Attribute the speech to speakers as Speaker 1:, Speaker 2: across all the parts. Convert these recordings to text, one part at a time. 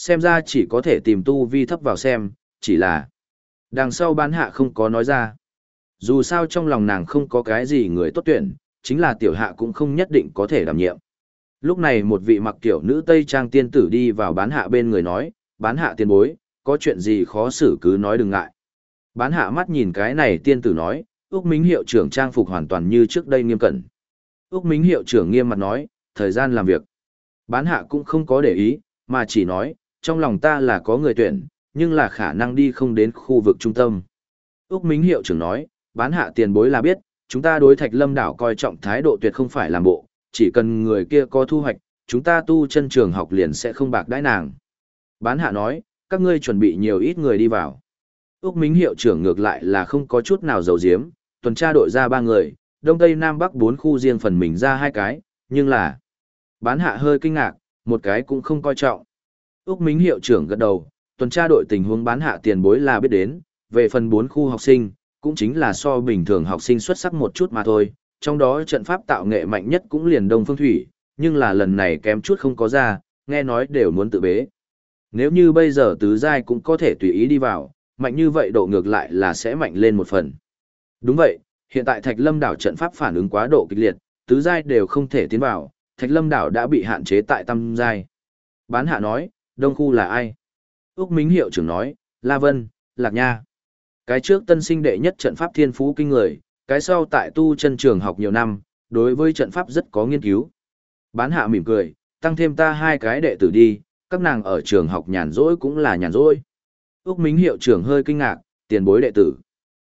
Speaker 1: Xem ra chỉ có thể tìm tu vi thấp vào xem, chỉ là đằng sau bán hạ không có nói ra. Dù sao trong lòng nàng không có cái gì người tốt tuyển, chính là tiểu hạ cũng không nhất định có thể đảm nhiệm. Lúc này một vị mặc kiểu nữ Tây Trang tiên tử đi vào bán hạ bên người nói, bán hạ tiên bối, có chuyện gì khó xử cứ nói đừng ngại. Bán hạ mắt nhìn cái này tiên tử nói, Úc Minh hiệu trưởng trang phục hoàn toàn như trước đây nghiêm cẩn. Úc Minh hiệu trưởng nghiêm mặt nói, thời gian làm việc. Bán hạ cũng không có để ý, mà chỉ nói, trong lòng ta là có người tuyển, nhưng là khả năng đi không đến khu vực trung tâm. Úc Minh hiệu trưởng nói, bán hạ tiền bối là biết, chúng ta đối thạch lâm đảo coi trọng thái độ tuyệt không phải làm bộ, chỉ cần người kia có thu hoạch, chúng ta tu chân trường học liền sẽ không bạc đãi nàng. Bán hạ nói, các ngươi chuẩn bị nhiều ít người đi vào. Úc Minh hiệu trưởng ngược lại là không có chút nào dầu giếm, tuần tra đội ra ba người, đông tây nam bắc bốn khu riêng phần mình ra hai cái, nhưng là bán hạ hơi kinh ngạc, một cái cũng không coi trọng. Úc Minh hiệu trưởng gật đầu, tuần tra đội tình huống bán hạ tiền bối là biết đến, về phần bốn khu học sinh, cũng chính là so bình thường học sinh xuất sắc một chút mà thôi, trong đó trận pháp tạo nghệ mạnh nhất cũng liền đông phương thủy, nhưng là lần này kém chút không có ra, nghe nói đều muốn tự bế. Nếu như bây giờ tứ giai cũng có thể tùy ý đi vào, mạnh như vậy độ ngược lại là sẽ mạnh lên một phần. Đúng vậy, hiện tại Thạch Lâm đảo trận pháp phản ứng quá độ kịch liệt, tứ giai đều không thể tiến vào, Thạch Lâm đảo đã bị hạn chế tại tam giai. Bán hạ nói, Đông khu là ai? Úc Minh hiệu trưởng nói, La Vân, Lạc Nha. Cái trước tân sinh đệ nhất trận pháp thiên phú kinh người, cái sau tại tu chân trường học nhiều năm, đối với trận pháp rất có nghiên cứu. Bán hạ mỉm cười, tăng thêm ta hai cái đệ tử đi, các nàng ở trường học nhàn rỗi cũng là nhàn rỗi. Úc Minh hiệu trưởng hơi kinh ngạc, tiền bối đệ tử.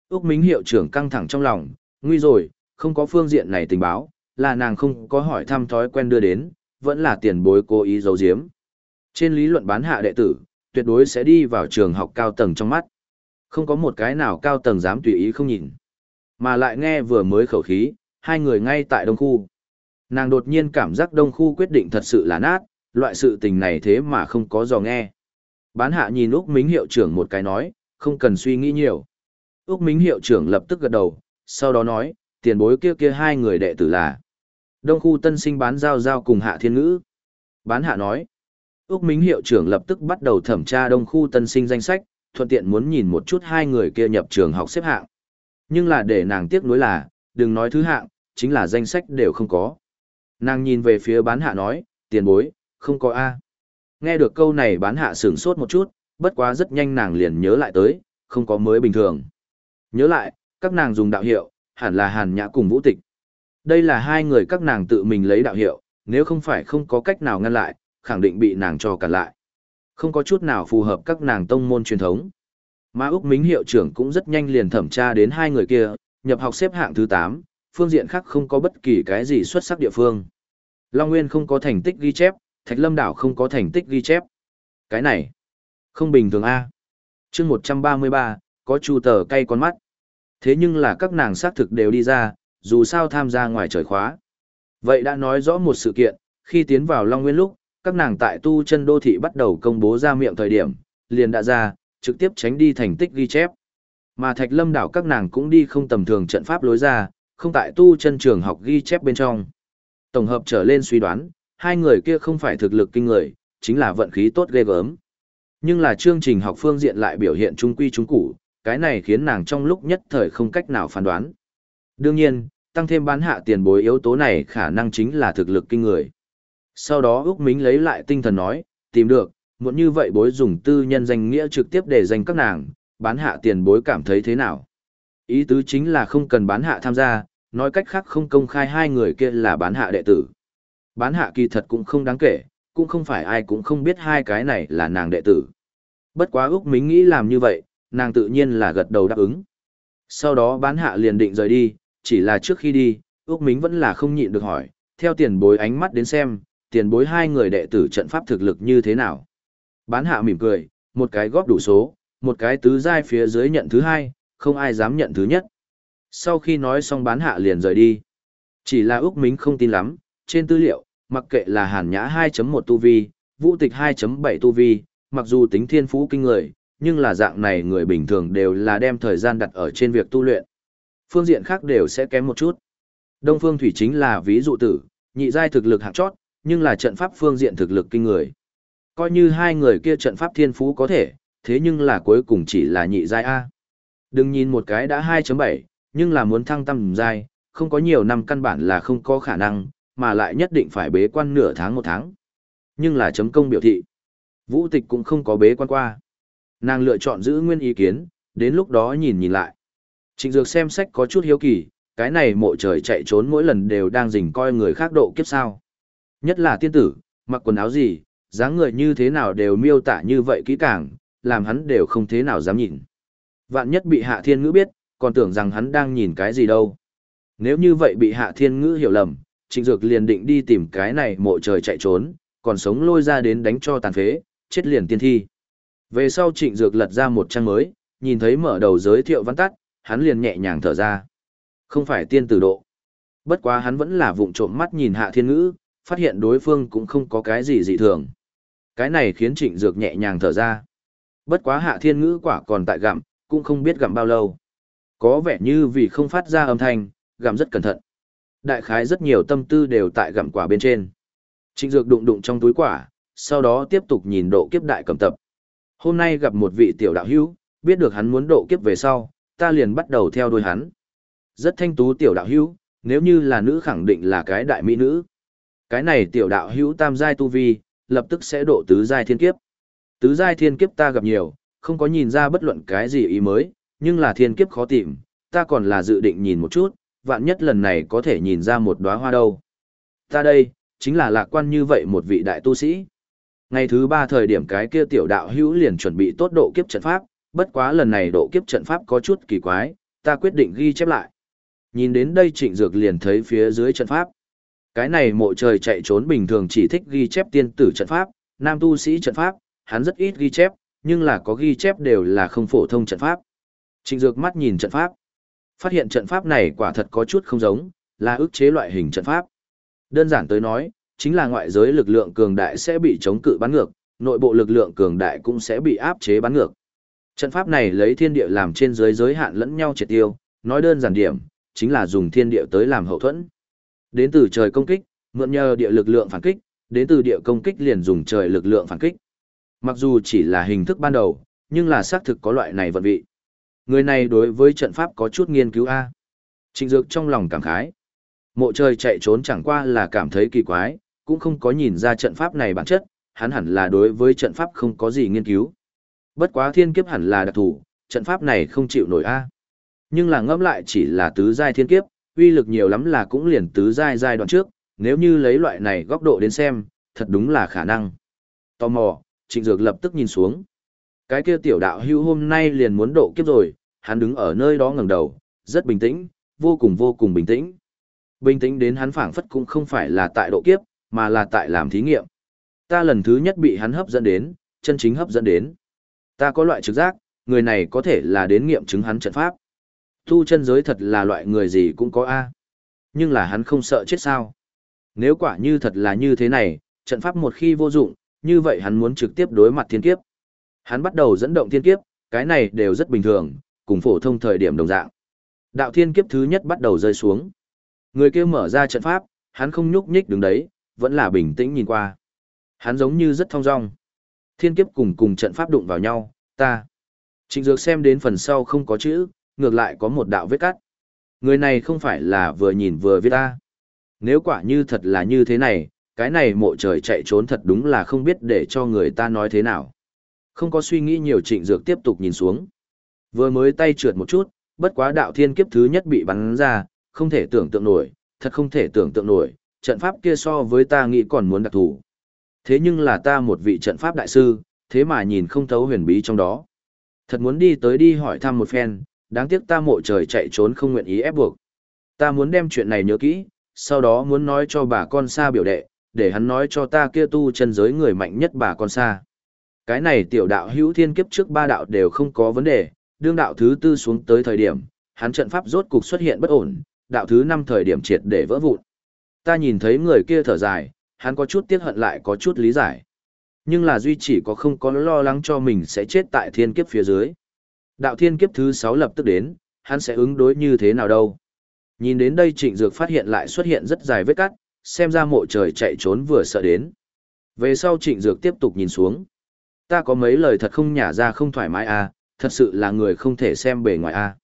Speaker 1: Úc Minh hiệu trưởng căng thẳng trong lòng, nguy rồi, không có phương diện này tình báo, là nàng không có hỏi thăm thói quen đưa đến, vẫn là tiền bối cố ý giấu giếm. Trên lý luận bán hạ đệ tử, tuyệt đối sẽ đi vào trường học cao tầng trong mắt. Không có một cái nào cao tầng dám tùy ý không nhìn. Mà lại nghe vừa mới khẩu khí, hai người ngay tại đông khu. Nàng đột nhiên cảm giác đông khu quyết định thật sự là nát, loại sự tình này thế mà không có dò nghe. Bán hạ nhìn Úc Mính hiệu trưởng một cái nói, không cần suy nghĩ nhiều. Úc Mính hiệu trưởng lập tức gật đầu, sau đó nói, tiền bối kia kia hai người đệ tử là. Đông khu tân sinh bán giao giao cùng hạ thiên ngữ. Bán hạ nói, Úc Mính hiệu trưởng lập tức bắt đầu thẩm tra đông khu tân sinh danh sách, thuận tiện muốn nhìn một chút hai người kia nhập trường học xếp hạng. Nhưng là để nàng tiếc nuối là, đừng nói thứ hạng, chính là danh sách đều không có. Nàng nhìn về phía bán hạ nói, tiền bối, không có A. Nghe được câu này bán hạ sửng sốt một chút, bất quá rất nhanh nàng liền nhớ lại tới, không có mới bình thường. Nhớ lại, các nàng dùng đạo hiệu, hẳn là hàn nhã cùng vũ tịch. Đây là hai người các nàng tự mình lấy đạo hiệu, nếu không phải không có cách nào ngăn lại, khẳng định bị nàng cho cản lại. Không có chút nào phù hợp các nàng tông môn truyền thống. Mà Úc Mính hiệu trưởng cũng rất nhanh liền thẩm tra đến hai người kia, nhập học xếp hạng thứ 8, phương diện khác không có bất kỳ cái gì xuất sắc địa phương. Long Nguyên không có thành tích ghi chép, Thạch Lâm đảo không có thành tích ghi chép. Cái này, không bình thường a. Chương 133, có chu tờ cay con mắt. Thế nhưng là các nàng xác thực đều đi ra, dù sao tham gia ngoài trời khóa. Vậy đã nói rõ một sự kiện, khi tiến vào Long Nguyên lúc, các nàng tại tu chân đô thị bắt đầu công bố ra miệng thời điểm, liền đã ra, trực tiếp tránh đi thành tích ghi chép. Mà Thạch Lâm đảo các nàng cũng đi không tầm thường trận pháp lối ra, không tại tu chân trường học ghi chép bên trong. Tổng hợp trở lên suy đoán, hai người kia không phải thực lực kinh người, chính là vận khí tốt ghê gớm. Nhưng là chương trình học phương diện lại biểu hiện trung quy trung củ, cái này khiến nàng trong lúc nhất thời không cách nào phán đoán. Đương nhiên, tăng thêm bán hạ tiền bối yếu tố này khả năng chính là thực lực kinh người. Sau đó Úc Mính lấy lại tinh thần nói, tìm được, muốn như vậy bối dùng tư nhân danh nghĩa trực tiếp để danh các nàng, bán hạ tiền bối cảm thấy thế nào. Ý tứ chính là không cần bán hạ tham gia, nói cách khác không công khai hai người kia là bán hạ đệ tử. Bán hạ kỳ thật cũng không đáng kể, cũng không phải ai cũng không biết hai cái này là nàng đệ tử. Bất quá Úc Mính nghĩ làm như vậy, nàng tự nhiên là gật đầu đáp ứng. Sau đó bán hạ liền định rời đi, chỉ là trước khi đi, Úc Mính vẫn là không nhịn được hỏi, theo tiền bối ánh mắt đến xem, tiền bối hai người đệ tử trận pháp thực lực như thế nào. Bán hạ mỉm cười, một cái góp đủ số, một cái tứ giai phía dưới nhận thứ hai, không ai dám nhận thứ nhất. Sau khi nói xong bán hạ liền rời đi. Chỉ là Úc Mính không tin lắm, trên tư liệu, mặc kệ là hàn nhã 2.1 tu vi, vũ tịch 2.7 tu vi, mặc dù tính thiên phú kinh người, nhưng là dạng này người bình thường đều là đem thời gian đặt ở trên việc tu luyện. Phương diện khác đều sẽ kém một chút. Đông Phương Thủy chính là ví dụ tử, nhị giai thực lực hạng chót, nhưng là trận pháp phương diện thực lực kinh người. Coi như hai người kia trận pháp thiên phú có thể, thế nhưng là cuối cùng chỉ là nhị giai A. Đừng nhìn một cái đã 2.7, nhưng là muốn thăng tầm giai, không có nhiều năm căn bản là không có khả năng, mà lại nhất định phải bế quan nửa tháng một tháng. Nhưng là chấm công biểu thị. Vũ tịch cũng không có bế quan qua. Nàng lựa chọn giữ nguyên ý kiến, đến lúc đó nhìn nhìn lại. Trịnh Dược xem sách có chút hiếu kỳ, cái này mộ trời chạy trốn mỗi lần đều đang rình coi người khác độ kiếp sao. Nhất là tiên tử, mặc quần áo gì, dáng người như thế nào đều miêu tả như vậy kỹ càng, làm hắn đều không thế nào dám nhìn. Vạn nhất bị hạ thiên ngữ biết, còn tưởng rằng hắn đang nhìn cái gì đâu. Nếu như vậy bị hạ thiên ngữ hiểu lầm, trịnh dược liền định đi tìm cái này mộ trời chạy trốn, còn sống lôi ra đến đánh cho tàn phế, chết liền tiên thi. Về sau trịnh dược lật ra một trang mới, nhìn thấy mở đầu giới thiệu văn tắt, hắn liền nhẹ nhàng thở ra. Không phải tiên tử độ. Bất quá hắn vẫn là vụng trộm mắt nhìn hạ thiên ngữ, phát hiện đối phương cũng không có cái gì dị thường. Cái này khiến trịnh dược nhẹ nhàng thở ra. Bất quá hạ thiên ngữ quả còn tại gặm, cũng không biết gặm bao lâu. Có vẻ như vì không phát ra âm thanh, gặm rất cẩn thận. Đại khái rất nhiều tâm tư đều tại gặm quả bên trên. Trịnh dược đụng đụng trong túi quả, sau đó tiếp tục nhìn độ kiếp đại cầm tập. Hôm nay gặp một vị tiểu đạo hữu, biết được hắn muốn độ kiếp về sau, ta liền bắt đầu theo đuôi hắn. Rất thanh tú tiểu đạo hữu, nếu như là nữ khẳng định là cái đại mỹ nữ. Cái này tiểu đạo hữu tam giai tu vi, lập tức sẽ độ tứ giai thiên kiếp. Tứ giai thiên kiếp ta gặp nhiều, không có nhìn ra bất luận cái gì ý mới, nhưng là thiên kiếp khó tìm, ta còn là dự định nhìn một chút, vạn nhất lần này có thể nhìn ra một đóa hoa đâu. Ta đây, chính là lạc quan như vậy một vị đại tu sĩ. Ngày thứ ba thời điểm cái kia tiểu đạo hữu liền chuẩn bị tốt độ kiếp trận pháp, bất quá lần này độ kiếp trận pháp có chút kỳ quái, ta quyết định ghi chép lại. Nhìn đến đây trịnh dược liền thấy phía dưới trận pháp. Cái này mộ trời chạy trốn bình thường chỉ thích ghi chép tiên tử trận pháp, nam tu sĩ trận pháp, hắn rất ít ghi chép, nhưng là có ghi chép đều là không phổ thông trận pháp. Trịnh dược mắt nhìn trận pháp. Phát hiện trận pháp này quả thật có chút không giống, là ức chế loại hình trận pháp. Đơn giản tới nói, chính là ngoại giới lực lượng cường đại sẽ bị chống cự bắn ngược, nội bộ lực lượng cường đại cũng sẽ bị áp chế bắn ngược. Trận pháp này lấy thiên địa làm trên giới giới hạn lẫn nhau triệt tiêu, nói đơn giản điểm, chính là dùng thiên địa tới làm hậu thuẫn. Đến từ trời công kích, mượn nhờ địa lực lượng phản kích, đến từ địa công kích liền dùng trời lực lượng phản kích. Mặc dù chỉ là hình thức ban đầu, nhưng là xác thực có loại này vận vị. Người này đối với trận pháp có chút nghiên cứu A. Trịnh Dược trong lòng cảm khái. Mộ trời chạy trốn chẳng qua là cảm thấy kỳ quái, cũng không có nhìn ra trận pháp này bản chất, hắn hẳn là đối với trận pháp không có gì nghiên cứu. Bất quá thiên kiếp hẳn là đặc thủ, trận pháp này không chịu nổi A. Nhưng là ngẫm lại chỉ là tứ giai thiên kiếp, uy lực nhiều lắm là cũng liền tứ giai giai đoạn trước, nếu như lấy loại này góc độ đến xem, thật đúng là khả năng. Tò mò, Trịnh Dược lập tức nhìn xuống. Cái kia tiểu đạo hưu hôm nay liền muốn độ kiếp rồi, hắn đứng ở nơi đó ngẩng đầu, rất bình tĩnh, vô cùng vô cùng bình tĩnh. Bình tĩnh đến hắn phảng phất cũng không phải là tại độ kiếp, mà là tại làm thí nghiệm. Ta lần thứ nhất bị hắn hấp dẫn đến, chân chính hấp dẫn đến. Ta có loại trực giác, người này có thể là đến nghiệm chứng hắn trận pháp. Tu chân giới thật là loại người gì cũng có A. À. Nhưng là hắn không sợ chết sao. Nếu quả như thật là như thế này, trận pháp một khi vô dụng, như vậy hắn muốn trực tiếp đối mặt thiên kiếp. Hắn bắt đầu dẫn động thiên kiếp, cái này đều rất bình thường, cùng phổ thông thời điểm đồng dạng. Đạo thiên kiếp thứ nhất bắt đầu rơi xuống. Người kia mở ra trận pháp, hắn không nhúc nhích đứng đấy, vẫn là bình tĩnh nhìn qua. Hắn giống như rất thong dong. Thiên kiếp cùng cùng trận pháp đụng vào nhau, ta. Trịnh Dược xem đến phần sau không có chữ, ngược lại có một đạo vết cắt. Người này không phải là vừa nhìn vừa viết ta. Nếu quả như thật là như thế này, cái này mộ trời chạy trốn thật đúng là không biết để cho người ta nói thế nào. Không có suy nghĩ nhiều trịnh dược tiếp tục nhìn xuống. Vừa mới tay trượt một chút, bất quá đạo thiên kiếp thứ nhất bị bắn ra, không thể tưởng tượng nổi, thật không thể tưởng tượng nổi, trận pháp kia so với ta nghĩ còn muốn đặc thủ. Thế nhưng là ta một vị trận pháp đại sư, thế mà nhìn không thấu huyền bí trong đó. Thật muốn đi tới đi hỏi thăm một phen, đáng tiếc ta mộ trời chạy trốn không nguyện ý ép buộc. Ta muốn đem chuyện này nhớ kỹ, sau đó muốn nói cho bà con xa biểu đệ, để hắn nói cho ta kia tu chân giới người mạnh nhất bà con xa. Cái này tiểu đạo hữu thiên kiếp trước ba đạo đều không có vấn đề, đương đạo thứ tư xuống tới thời điểm, hắn trận pháp rốt cục xuất hiện bất ổn, đạo thứ năm thời điểm triệt để vỡ vụn. Ta nhìn thấy người kia thở dài, hắn có chút tiếc hận lại có chút lý giải. Nhưng là duy chỉ có không có lo lắng cho mình sẽ chết tại thiên kiếp phía dưới. Đạo thiên kiếp thứ 6 lập tức đến, hắn sẽ ứng đối như thế nào đâu. Nhìn đến đây trịnh dược phát hiện lại xuất hiện rất dài vết cắt, xem ra mộ trời chạy trốn vừa sợ đến. Về sau trịnh dược tiếp tục nhìn xuống. Ta có mấy lời thật không nhả ra không thoải mái à, thật sự là người không thể xem bề ngoài à.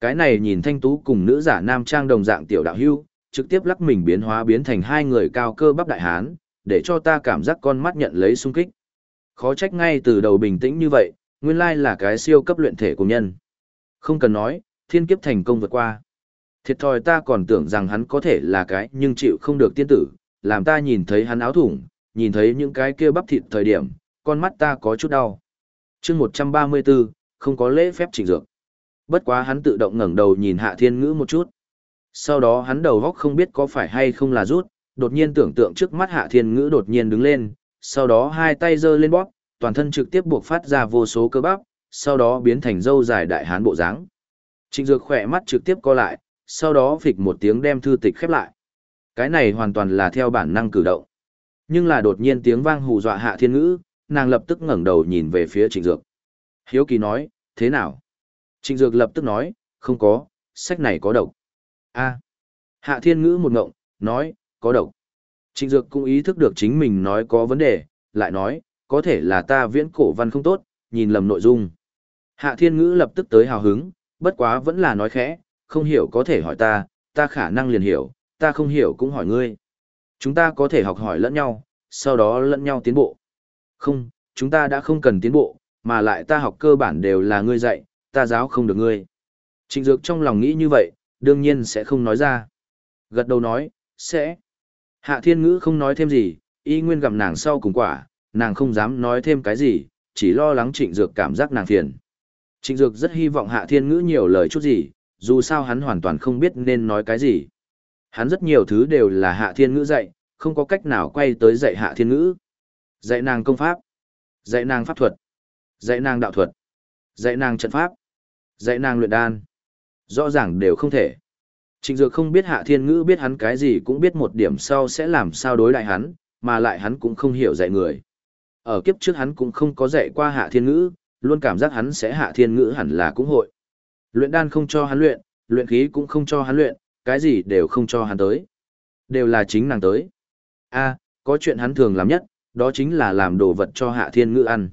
Speaker 1: Cái này nhìn thanh tú cùng nữ giả nam trang đồng dạng tiểu đạo hưu, trực tiếp lắc mình biến hóa biến thành hai người cao cơ bắp đại hán, để cho ta cảm giác con mắt nhận lấy sung kích. Khó trách ngay từ đầu bình tĩnh như vậy, nguyên lai là cái siêu cấp luyện thể của nhân. Không cần nói, thiên kiếp thành công vượt qua. Thiệt thòi ta còn tưởng rằng hắn có thể là cái nhưng chịu không được tiên tử, làm ta nhìn thấy hắn áo thủng, nhìn thấy những cái kia bắp thịt thời điểm, con mắt ta có chút đau. chương 134, không có lễ phép chỉnh dược. Bất quá hắn tự động ngẩng đầu nhìn hạ thiên ngữ một chút. Sau đó hắn đầu góc không biết có phải hay không là rút, đột nhiên tưởng tượng trước mắt hạ thiên ngữ đột nhiên đứng lên, sau đó hai tay giơ lên bóp, toàn thân trực tiếp buộc phát ra vô số cơ bắp, sau đó biến thành dâu dài đại hán bộ dáng. Trịnh Dược khỏe mắt trực tiếp co lại, sau đó phịch một tiếng đem thư tịch khép lại. Cái này hoàn toàn là theo bản năng cử động. Nhưng là đột nhiên tiếng vang hù dọa hạ thiên ngữ, nàng lập tức ngẩng đầu nhìn về phía Trịnh Dược. Hiếu kỳ nói, thế nào? Trịnh Dược lập tức nói, không có, sách này có độc. a Hạ thiên ngữ một ngộng, nói, có độc. Trịnh Dược cũng ý thức được chính mình nói có vấn đề, lại nói, có thể là ta viễn cổ văn không tốt, nhìn lầm nội dung. Hạ thiên ngữ lập tức tới hào hứng, bất quá vẫn là nói khẽ, không hiểu có thể hỏi ta, ta khả năng liền hiểu, ta không hiểu cũng hỏi ngươi. Chúng ta có thể học hỏi lẫn nhau, sau đó lẫn nhau tiến bộ. Không, chúng ta đã không cần tiến bộ, mà lại ta học cơ bản đều là ngươi dạy, ta giáo không được ngươi. Trịnh Dược trong lòng nghĩ như vậy, đương nhiên sẽ không nói ra. Gật đầu nói, sẽ. Hạ Thiên Ngữ không nói thêm gì, y nguyên gặm nàng sau cùng quả, nàng không dám nói thêm cái gì, chỉ lo lắng Trịnh Dược cảm giác nàng phiền. Trịnh Dược rất hy vọng Hạ Thiên Ngữ nhiều lời chút gì, dù sao hắn hoàn toàn không biết nên nói cái gì. Hắn rất nhiều thứ đều là Hạ Thiên Ngữ dạy, không có cách nào quay tới dạy Hạ Thiên Ngữ. Dạy nàng công pháp, dạy nàng pháp thuật, dạy nàng đạo thuật, dạy nàng trận pháp, dạy nàng luyện đan. Rõ ràng đều không thể. Trịnh Dược không biết Hạ Thiên Ngữ biết hắn cái gì cũng biết một điểm sau sẽ làm sao đối lại hắn, mà lại hắn cũng không hiểu dạy người. Ở kiếp trước hắn cũng không có dạy qua Hạ Thiên Ngữ, luôn cảm giác hắn sẽ Hạ Thiên Ngữ hẳn là cũng hội. Luyện đan không cho hắn luyện, luyện khí cũng không cho hắn luyện, cái gì đều không cho hắn tới. Đều là chính nàng tới. a có chuyện hắn thường làm nhất, đó chính là làm đồ vật cho Hạ Thiên Ngữ ăn.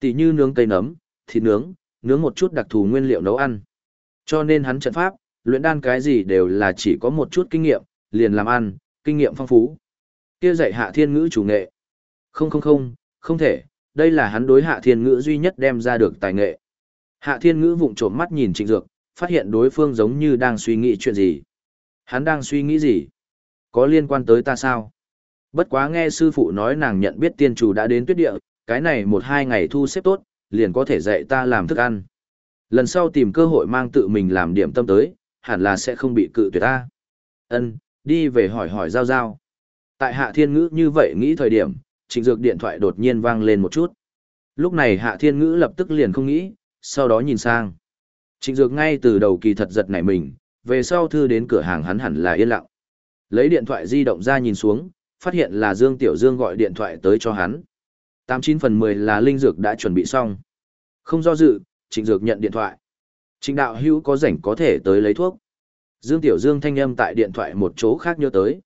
Speaker 1: Tỷ như nướng cây nấm, thịt nướng, nướng một chút đặc thù nguyên liệu nấu ăn. Cho nên hắn trận pháp, luyện đan cái gì đều là chỉ có một chút kinh nghiệm, liền làm ăn, kinh nghiệm phong phú. Kia dạy Hạ Thiên Ngữ chủ nghệ. Không không không, không thể, đây là hắn đối Hạ Thiên Ngữ duy nhất đem ra được tài nghệ. Hạ Thiên Ngữ vụng trộm mắt nhìn Trịnh Dược, phát hiện đối phương giống như đang suy nghĩ chuyện gì. Hắn đang suy nghĩ gì? Có liên quan tới ta sao? Bất quá nghe sư phụ nói nàng nhận biết tiên chủ đã đến tuyết địa, cái này một hai ngày thu xếp tốt, liền có thể dạy ta làm thức ăn. Lần sau tìm cơ hội mang tự mình làm điểm tâm tới, hẳn là sẽ không bị cự tuyệt ta. Ân, đi về hỏi hỏi giao giao. Tại Hạ Thiên Ngữ như vậy nghĩ thời điểm, Trịnh Dược điện thoại đột nhiên vang lên một chút. Lúc này Hạ Thiên Ngữ lập tức liền không nghĩ, sau đó nhìn sang. Trịnh Dược ngay từ đầu kỳ thật giật nảy mình, về sau thư đến cửa hàng hắn hẳn là yên lặng. Lấy điện thoại di động ra nhìn xuống, phát hiện là Dương Tiểu Dương gọi điện thoại tới cho hắn. 89 phần 10 là Linh Dược đã chuẩn bị xong. Không do dự, Trịnh Dược nhận điện thoại. Trịnh Đạo Hữu có rảnh có thể tới lấy thuốc. Dương Tiểu Dương thanh âm tại điện thoại một chỗ khác nhớ tới.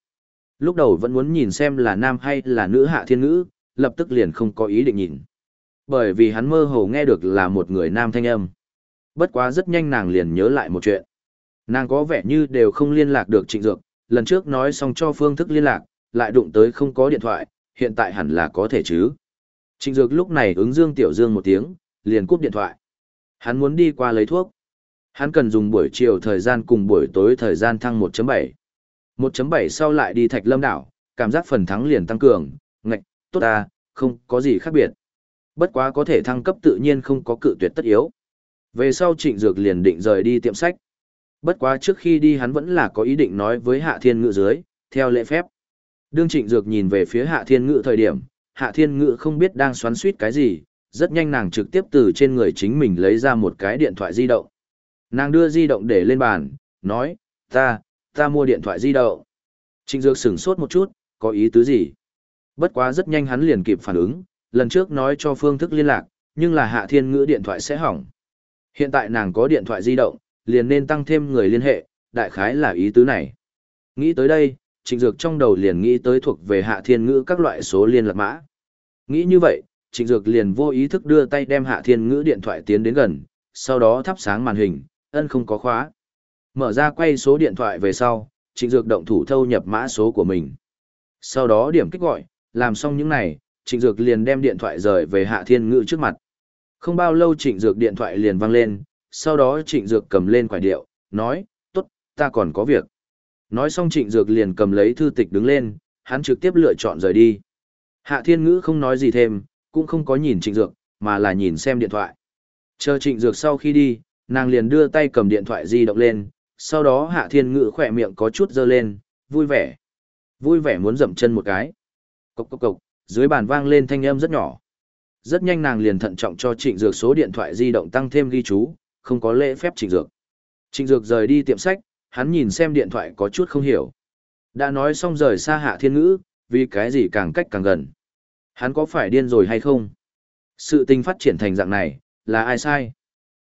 Speaker 1: Lúc đầu vẫn muốn nhìn xem là nam hay là nữ hạ thiên ngữ, lập tức liền không có ý định nhìn. Bởi vì hắn mơ hồ nghe được là một người nam thanh âm. Bất quá rất nhanh nàng liền nhớ lại một chuyện. Nàng có vẻ như đều không liên lạc được trịnh dược, lần trước nói xong cho phương thức liên lạc, lại đụng tới không có điện thoại, hiện tại hẳn là có thể chứ. Trịnh dược lúc này ứng Dương Tiểu Dương một tiếng, liền cúp điện thoại. Hắn muốn đi qua lấy thuốc. Hắn cần dùng buổi chiều thời gian cùng buổi tối thời gian thăng 1.7. 1.7 sau lại đi Thạch Lâm đảo, cảm giác phần thắng liền tăng cường, ngạch, tốt ta, không có gì khác biệt. Bất quá có thể thăng cấp tự nhiên không có cự tuyệt tất yếu. Về sau Trịnh Dược liền định rời đi tiệm sách. Bất quá trước khi đi hắn vẫn là có ý định nói với Hạ Thiên Ngự dưới, theo lễ phép. Đương Trịnh Dược nhìn về phía Hạ Thiên Ngự thời điểm, Hạ Thiên Ngự không biết đang xoắn suýt cái gì, rất nhanh nàng trực tiếp từ trên người chính mình lấy ra một cái điện thoại di động. Nàng đưa di động để lên bàn, nói, ta, ta mua điện thoại di động. Trịnh Dược sửng sốt một chút, có ý tứ gì? Bất quá rất nhanh hắn liền kịp phản ứng, lần trước nói cho phương thức liên lạc, nhưng là Hạ Thiên Ngữ điện thoại sẽ hỏng. Hiện tại nàng có điện thoại di động, liền nên tăng thêm người liên hệ, đại khái là ý tứ này. Nghĩ tới đây, Trịnh Dược trong đầu liền nghĩ tới thuộc về Hạ Thiên Ngữ các loại số liên lạc mã. Nghĩ như vậy, Trịnh Dược liền vô ý thức đưa tay đem Hạ Thiên Ngữ điện thoại tiến đến gần, sau đó thắp sáng màn hình, ân không có khóa. Mở ra quay số điện thoại về sau, Trịnh Dược động thủ thâu nhập mã số của mình. Sau đó điểm kích gọi, làm xong những này, Trịnh Dược liền đem điện thoại rời về Hạ Thiên Ngữ trước mặt. Không bao lâu Trịnh Dược điện thoại liền vang lên, sau đó Trịnh Dược cầm lên quải điệu, nói, tốt, ta còn có việc. Nói xong Trịnh Dược liền cầm lấy thư tịch đứng lên, hắn trực tiếp lựa chọn rời đi. Hạ Thiên Ngữ không nói gì thêm, cũng không có nhìn Trịnh Dược, mà là nhìn xem điện thoại. Chờ Trịnh Dược sau khi đi, nàng liền đưa tay cầm điện thoại di động lên, sau đó Hạ Thiên Ngữ khỏe miệng có chút dơ lên, vui vẻ. Vui vẻ muốn dậm chân một cái. cộc cộc cộc dưới bàn vang lên thanh âm rất nhỏ. Rất nhanh nàng liền thận trọng cho Trịnh Dược số điện thoại di động tăng thêm ghi chú, không có lễ phép Trịnh Dược. Trịnh Dược rời đi tiệm sách, hắn nhìn xem điện thoại có chút không hiểu. Đã nói xong rời xa Hạ Thiên Ngữ, vì cái gì càng cách càng gần. Hắn có phải điên rồi hay không? Sự tình phát triển thành dạng này, là ai sai?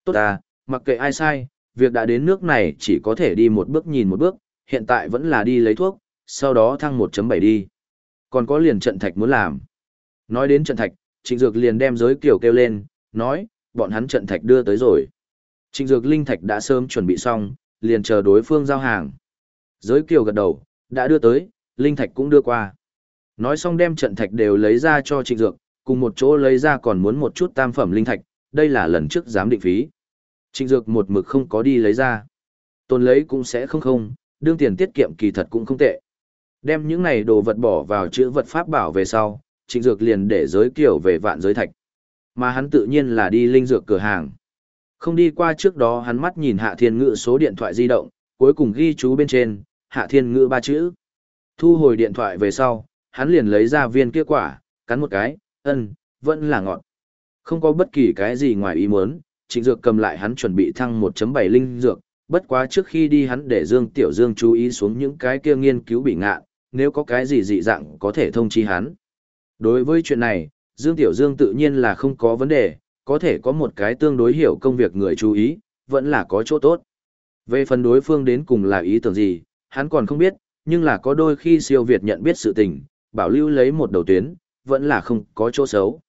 Speaker 1: Tốt à, mặc kệ ai sai, việc đã đến nước này chỉ có thể đi một bước nhìn một bước, hiện tại vẫn là đi lấy thuốc, sau đó thăng 1.7 đi. Còn có liền trận thạch muốn làm. Nói đến trận thạch, Trịnh Dược liền đem giới kiểu kêu lên, nói, bọn hắn trận thạch đưa tới rồi. Trịnh Dược linh thạch đã sớm chuẩn bị xong, liền chờ đối phương giao hàng. Giới kiều gật đầu, đã đưa tới, linh thạch cũng đưa qua. Nói xong đem trận thạch đều lấy ra cho Trịnh Dược, cùng một chỗ lấy ra còn muốn một chút tam phẩm linh thạch, đây là lần trước giám định phí. Trịnh Dược một mực không có đi lấy ra. Tôn lấy cũng sẽ không không, đương tiền tiết kiệm kỳ thật cũng không tệ. Đem những này đồ vật bỏ vào chữ vật pháp bảo về sau, Trịnh Dược liền để giới kiểu về vạn giới thạch. Mà hắn tự nhiên là đi linh dược cửa hàng. Không đi qua trước đó hắn mắt nhìn Hạ Thiên Ngữ số điện thoại di động, cuối cùng ghi chú bên trên, Hạ Thiên Ngữ ba chữ. Thu hồi điện thoại về sau, hắn liền lấy ra viên kia quả, cắn một cái, ân, vẫn là ngọt. Không có bất kỳ cái gì ngoài ý muốn, Trịnh Dược cầm lại hắn chuẩn bị thăng 1.7 linh dược, bất quá trước khi đi hắn để Dương Tiểu Dương chú ý xuống những cái kia nghiên cứu bị ngạ, nếu có cái gì dị dạng có thể thông chi hắn. Đối với chuyện này, Dương Tiểu Dương tự nhiên là không có vấn đề, có thể có một cái tương đối hiểu công việc người chú ý, vẫn là có chỗ tốt. Về phần đối phương đến cùng là ý tưởng gì, hắn còn không biết, nhưng là có đôi khi siêu Việt nhận biết sự tình, bảo lưu lấy một đầu tuyến, vẫn là không có chỗ xấu.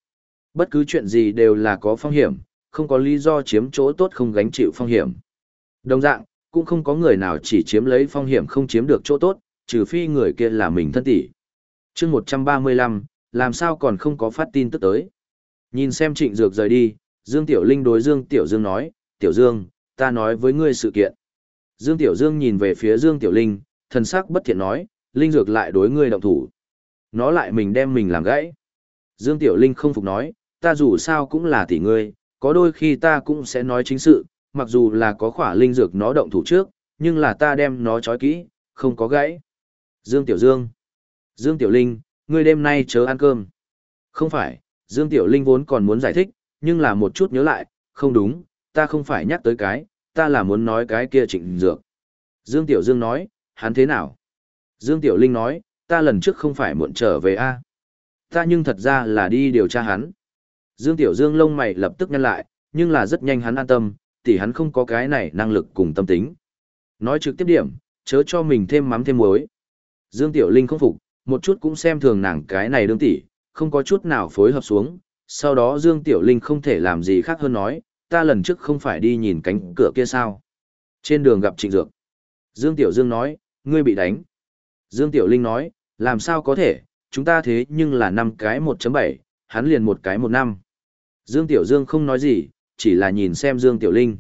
Speaker 1: Bất cứ chuyện gì đều là có phong hiểm, không có lý do chiếm chỗ tốt không gánh chịu phong hiểm. Đồng dạng, cũng không có người nào chỉ chiếm lấy phong hiểm không chiếm được chỗ tốt, trừ phi người kia là mình thân tỷ. chương 135, làm sao còn không có phát tin tức tới. Nhìn xem trịnh dược rời đi, Dương Tiểu Linh đối Dương Tiểu Dương nói, Tiểu Dương, ta nói với ngươi sự kiện. Dương Tiểu Dương nhìn về phía Dương Tiểu Linh, thần sắc bất thiện nói, Linh dược lại đối ngươi động thủ. Nó lại mình đem mình làm gãy. Dương Tiểu Linh không phục nói, ta dù sao cũng là tỷ ngươi, có đôi khi ta cũng sẽ nói chính sự, mặc dù là có khỏa linh dược nó động thủ trước, nhưng là ta đem nó trói kỹ, không có gãy. Dương Tiểu Dương. Dương Tiểu Linh, ngươi đêm nay chớ ăn cơm. Không phải, Dương Tiểu Linh vốn còn muốn giải thích, nhưng là một chút nhớ lại, không đúng, ta không phải nhắc tới cái, ta là muốn nói cái kia trịnh dược. Dương Tiểu Dương nói, hắn thế nào? Dương Tiểu Linh nói, ta lần trước không phải muộn trở về a Ta nhưng thật ra là đi điều tra hắn. Dương Tiểu Dương lông mày lập tức nhăn lại, nhưng là rất nhanh hắn an tâm, tỷ hắn không có cái này năng lực cùng tâm tính. Nói trực tiếp điểm, chớ cho mình thêm mắm thêm muối. Dương Tiểu Linh không phục, một chút cũng xem thường nàng cái này đương tỷ, không có chút nào phối hợp xuống. Sau đó Dương Tiểu Linh không thể làm gì khác hơn nói, ta lần trước không phải đi nhìn cánh cửa kia sao. Trên đường gặp Trịnh Dược. Dương Tiểu Dương nói, ngươi bị đánh. Dương Tiểu Linh nói, làm sao có thể, chúng ta thế nhưng là năm cái 1.7, hắn liền một cái một năm. Dương Tiểu Dương không nói gì, chỉ là nhìn xem Dương Tiểu Linh.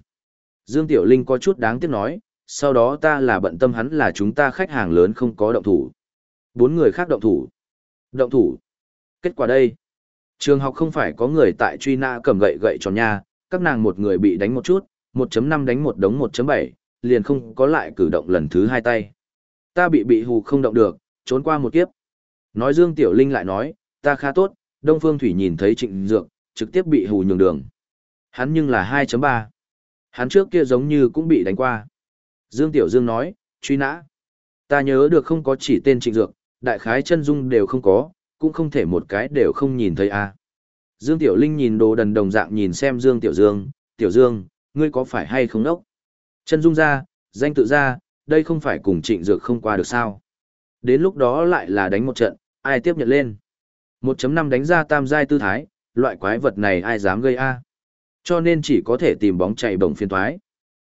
Speaker 1: Dương Tiểu Linh có chút đáng tiếc nói, sau đó ta là bận tâm hắn là chúng ta khách hàng lớn không có động thủ. Bốn người khác động thủ. Động thủ. Kết quả đây. Trường học không phải có người tại truy nã cầm gậy gậy tròn nha, các nàng một người bị đánh một chút, 1.5 đánh một đống 1.7, liền không có lại cử động lần thứ hai tay. Ta bị bị hù không động được, trốn qua một kiếp. Nói Dương Tiểu Linh lại nói, ta khá tốt, Đông Phương Thủy nhìn thấy trịnh dược, trực tiếp bị hù nhường đường. Hắn nhưng là 2.3. Hắn trước kia giống như cũng bị đánh qua. Dương Tiểu Dương nói, truy nã. Ta nhớ được không có chỉ tên trịnh dược, đại khái chân dung đều không có, cũng không thể một cái đều không nhìn thấy a. À. Dương Tiểu Linh nhìn đồ đần đồng dạng nhìn xem Dương Tiểu Dương, Tiểu Dương, ngươi có phải hay không đốc? Chân dung ra, danh tự ra, đây không phải cùng trịnh dược không qua được sao? Đến lúc đó lại là đánh một trận, ai tiếp nhận lên. 1.5 đánh ra tam giai tư thái, loại quái vật này ai dám gây a Cho nên chỉ có thể tìm bóng chạy bổng phiên thoái.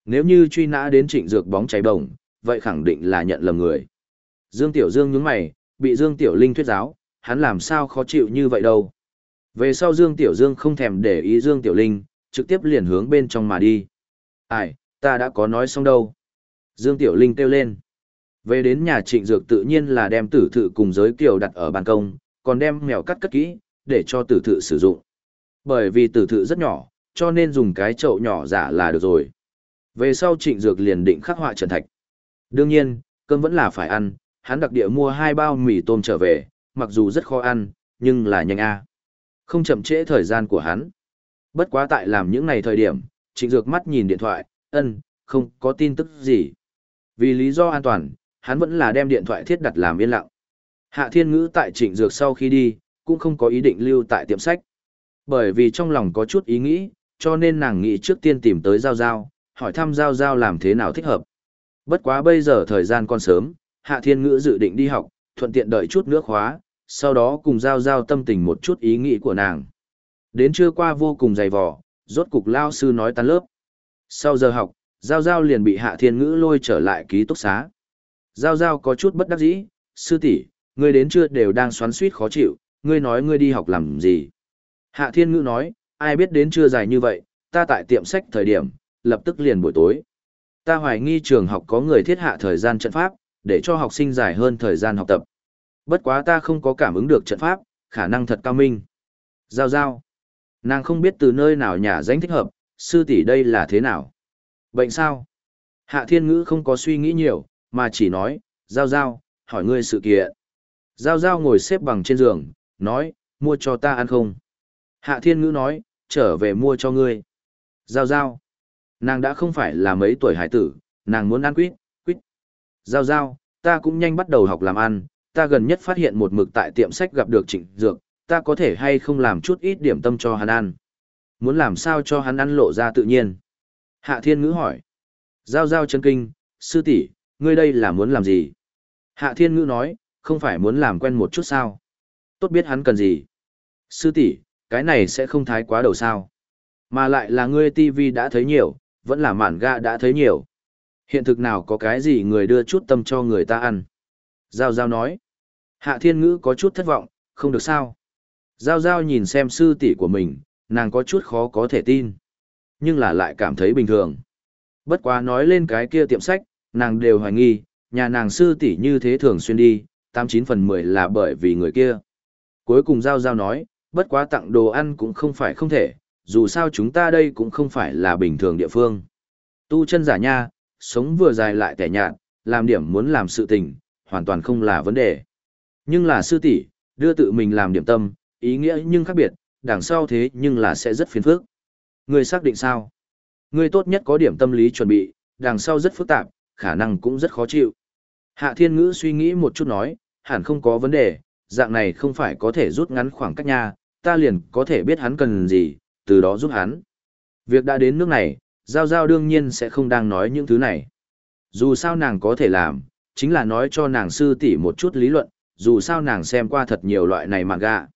Speaker 1: Nếu như truy nã đến trịnh dược bóng chạy bổng, vậy khẳng định là nhận lầm người. Dương Tiểu Dương nhướng mày, bị Dương Tiểu Linh thuyết giáo, hắn làm sao khó chịu như vậy đâu. Về sau Dương Tiểu Dương không thèm để ý Dương Tiểu Linh, trực tiếp liền hướng bên trong mà đi. Ai, ta đã có nói xong đâu. Dương Tiểu Linh kêu lên. Về đến nhà trịnh dược tự nhiên là đem tử thự cùng giới kiều đặt ở ban công, còn đem mèo cắt cất kỹ, để cho tử thự sử dụng. Bởi vì tử thự rất nhỏ, cho nên dùng cái chậu nhỏ giả là được rồi. Về sau trịnh dược liền định khắc họa trần thạch. Đương nhiên, cơm vẫn là phải ăn, hắn đặc địa mua hai bao mì tôm trở về, mặc dù rất khó ăn, nhưng là nhanh a. Không chậm trễ thời gian của hắn. Bất quá tại làm những này thời điểm, trịnh dược mắt nhìn điện thoại, ân, không có tin tức gì. Vì lý do an toàn, hắn vẫn là đem điện thoại thiết đặt làm yên lặng. Hạ Thiên Ngữ tại trịnh dược sau khi đi, cũng không có ý định lưu tại tiệm sách. Bởi vì trong lòng có chút ý nghĩ, cho nên nàng nghĩ trước tiên tìm tới Giao Giao, hỏi thăm Giao Giao làm thế nào thích hợp. Bất quá bây giờ thời gian còn sớm, Hạ Thiên Ngữ dự định đi học, thuận tiện đợi chút nước khóa, sau đó cùng Giao Giao tâm tình một chút ý nghĩ của nàng. Đến trưa qua vô cùng dày vò, rốt cục lao sư nói tan lớp. Sau giờ học, Giao Giao liền bị Hạ Thiên Ngữ lôi trở lại ký túc xá. Giao Giao có chút bất đắc dĩ, sư tỷ, ngươi đến trưa đều đang xoắn suýt khó chịu, ngươi nói ngươi đi học làm gì. Hạ Thiên Ngữ nói, ai biết đến chưa dài như vậy, ta tại tiệm sách thời điểm, lập tức liền buổi tối. Ta hoài nghi trường học có người thiết hạ thời gian trận pháp, để cho học sinh dài hơn thời gian học tập. Bất quá ta không có cảm ứng được trận pháp, khả năng thật cao minh. Giao giao. Nàng không biết từ nơi nào nhà danh thích hợp, sư tỷ đây là thế nào. Bệnh sao? Hạ thiên ngữ không có suy nghĩ nhiều, mà chỉ nói, giao giao, hỏi ngươi sự kiện. Giao giao ngồi xếp bằng trên giường, nói, mua cho ta ăn không? Hạ thiên ngữ nói, trở về mua cho ngươi. Giao giao. Nàng đã không phải là mấy tuổi hải tử, nàng muốn ăn quýt, quýt. Giao giao, ta cũng nhanh bắt đầu học làm ăn, ta gần nhất phát hiện một mực tại tiệm sách gặp được trịnh dược, ta có thể hay không làm chút ít điểm tâm cho hắn ăn. Muốn làm sao cho hắn ăn lộ ra tự nhiên. Hạ thiên ngữ hỏi. Giao giao chân kinh, sư tỷ, ngươi đây là muốn làm gì? Hạ thiên ngữ nói, không phải muốn làm quen một chút sao? Tốt biết hắn cần gì? Sư tỷ, cái này sẽ không thái quá đầu sao? Mà lại là ngươi TV đã thấy nhiều, vẫn là mản ga đã thấy nhiều. Hiện thực nào có cái gì người đưa chút tâm cho người ta ăn? Giao Giao nói. Hạ Thiên Ngữ có chút thất vọng, không được sao. Giao Giao nhìn xem sư tỷ của mình, nàng có chút khó có thể tin. Nhưng là lại cảm thấy bình thường. Bất quá nói lên cái kia tiệm sách, nàng đều hoài nghi, nhà nàng sư tỷ như thế thường xuyên đi, 89 phần 10 là bởi vì người kia. Cuối cùng Giao Giao nói, bất quá tặng đồ ăn cũng không phải không thể, dù sao chúng ta đây cũng không phải là bình thường địa phương. Tu chân giả nha, sống vừa dài lại tẻ nhạt, làm điểm muốn làm sự tình, hoàn toàn không là vấn đề. Nhưng là sư tỷ, đưa tự mình làm điểm tâm, ý nghĩa nhưng khác biệt, đằng sau thế nhưng là sẽ rất phiền phức. Ngươi xác định sao? Ngươi tốt nhất có điểm tâm lý chuẩn bị, đằng sau rất phức tạp, khả năng cũng rất khó chịu. Hạ Thiên Ngữ suy nghĩ một chút nói, hẳn không có vấn đề, dạng này không phải có thể rút ngắn khoảng cách nha, ta liền có thể biết hắn cần gì, từ đó giúp hắn. Việc đã đến nước này, Giao Giao đương nhiên sẽ không đang nói những thứ này. Dù sao nàng có thể làm, chính là nói cho nàng sư tỷ một chút lý luận, dù sao nàng xem qua thật nhiều loại này mà gạ.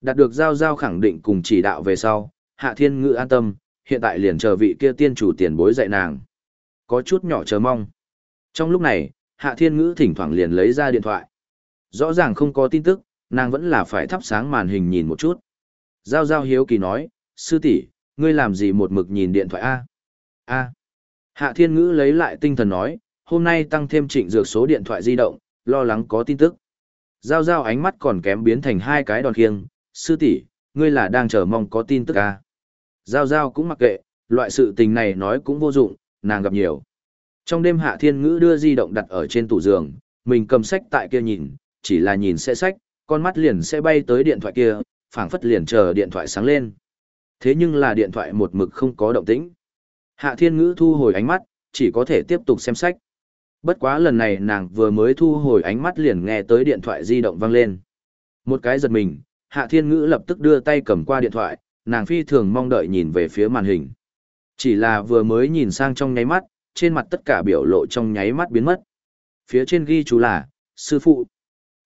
Speaker 1: Đạt được Giao Giao khẳng định cùng chỉ đạo về sau, Hạ Thiên Ngữ an tâm, hiện tại liền chờ vị kia tiên chủ tiền bối dạy nàng. Có chút nhỏ chờ mong. Trong lúc này, Hạ Thiên Ngữ thỉnh thoảng liền lấy ra điện thoại. Rõ ràng không có tin tức, nàng vẫn là phải thắp sáng màn hình nhìn một chút. Giao Giao hiếu kỳ nói, sư tỷ, ngươi làm gì một mực nhìn điện thoại A? A. Hạ Thiên Ngữ lấy lại tinh thần nói, hôm nay tăng thêm trịnh dược số điện thoại di động, lo lắng có tin tức. Giao giao ánh mắt còn kém biến thành hai cái đòn khiêng, sư tỷ, ngươi là đang chờ mong có tin tức à. Giao giao cũng mặc kệ, loại sự tình này nói cũng vô dụng, nàng gặp nhiều. Trong đêm hạ thiên ngữ đưa di động đặt ở trên tủ giường, mình cầm sách tại kia nhìn, chỉ là nhìn xe sách, con mắt liền sẽ bay tới điện thoại kia, phảng phất liền chờ điện thoại sáng lên. Thế nhưng là điện thoại một mực không có động tĩnh. Hạ thiên ngữ thu hồi ánh mắt, chỉ có thể tiếp tục xem sách. Bất quá lần này nàng vừa mới thu hồi ánh mắt liền nghe tới điện thoại di động vang lên. Một cái giật mình, Hạ Thiên Ngữ lập tức đưa tay cầm qua điện thoại, nàng phi thường mong đợi nhìn về phía màn hình. Chỉ là vừa mới nhìn sang trong nháy mắt, trên mặt tất cả biểu lộ trong nháy mắt biến mất. Phía trên ghi chú là, Sư phụ.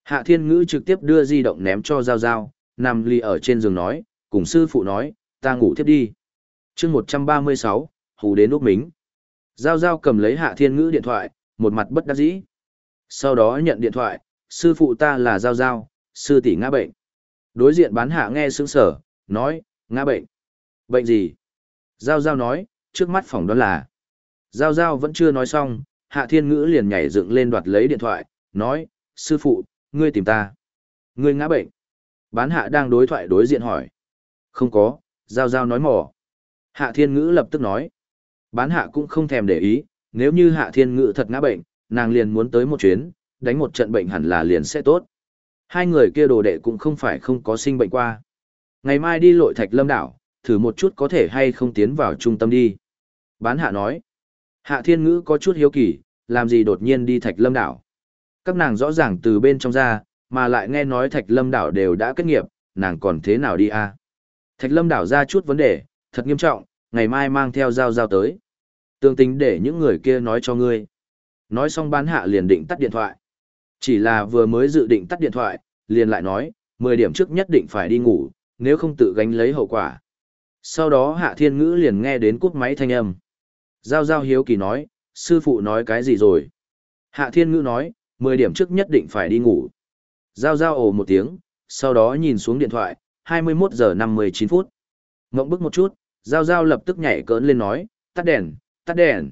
Speaker 1: Hạ thiên ngữ trực tiếp đưa di động ném cho Giao Giao, nằm ly ở trên giường nói, cùng sư phụ nói, ta ngủ tiếp đi. chương 136, hù đến lúc mính. Giao Giao cầm lấy hạ thiên ngữ điện thoại, một mặt bất đắc dĩ. Sau đó nhận điện thoại, sư phụ ta là Giao Giao, sư tỷ ngã bệnh. Đối diện bán hạ nghe sướng sở, nói, ngã bệnh. Bệnh gì? Giao Giao nói, trước mắt phòng đó là. Giao Giao vẫn chưa nói xong, hạ thiên ngữ liền nhảy dựng lên đoạt lấy điện thoại, nói, sư phụ, ngươi tìm ta. Ngươi ngã bệnh. Bán hạ đang đối thoại đối diện hỏi. Không có, Giao Giao nói mỏ, Hạ thiên ngữ lập tức nói. Bán hạ cũng không thèm để ý, nếu như hạ thiên ngữ thật ngã bệnh, nàng liền muốn tới một chuyến, đánh một trận bệnh hẳn là liền sẽ tốt. Hai người kia đồ đệ cũng không phải không có sinh bệnh qua. Ngày mai đi lội thạch lâm đảo, thử một chút có thể hay không tiến vào trung tâm đi. Bán hạ nói. Hạ thiên ngữ có chút hiếu kỳ, làm gì đột nhiên đi thạch lâm đảo. Các nàng rõ ràng từ bên trong ra, mà lại nghe nói thạch lâm đảo đều đã kết nghiệp, nàng còn thế nào đi à? Thạch lâm đảo ra chút vấn đề, thật nghiêm trọng, ngày mai mang theo dao dao tới. Tương tính để những người kia nói cho ngươi. Nói xong bán hạ liền định tắt điện thoại. Chỉ là vừa mới dự định tắt điện thoại, liền lại nói, 10 điểm trước nhất định phải đi ngủ, nếu không tự gánh lấy hậu quả. Sau đó hạ thiên ngữ liền nghe đến cúp máy thanh âm. Giao giao hiếu kỳ nói, sư phụ nói cái gì rồi? Hạ thiên ngữ nói, 10 điểm trước nhất định phải đi ngủ. Giao giao ồ một tiếng, sau đó nhìn xuống điện thoại, 21 giờ 59 phút. Ngộng bức một chút, giao giao lập tức nhảy cỡn lên nói, tắt đèn, tắt đèn.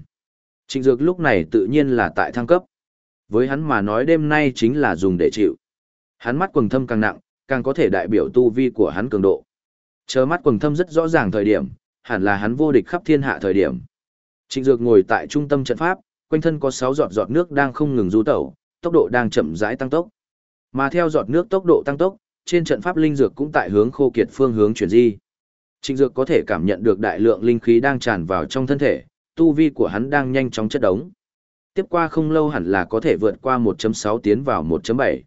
Speaker 1: Trịnh Dược lúc này tự nhiên là tại thăng cấp. Với hắn mà nói đêm nay chính là dùng để chịu. Hắn mắt quầng thâm càng nặng, càng có thể đại biểu tu vi của hắn cường độ. Chờ mắt quầng thâm rất rõ ràng thời điểm, hẳn là hắn vô địch khắp thiên hạ thời điểm. Trịnh Dược ngồi tại trung tâm trận pháp, quanh thân có 6 giọt giọt nước đang không ngừng du tẩu, tốc độ đang chậm rãi tăng tốc. Mà theo giọt nước tốc độ tăng tốc, trên trận pháp linh dược cũng tại hướng khô kiệt phương hướng chuyển di. Trịnh Dược có thể cảm nhận được đại lượng linh khí đang tràn vào trong thân thể, tu vi của hắn đang nhanh chóng chất đống. Tiếp qua không lâu hẳn là có thể vượt qua 1.6 tiến vào 1.7.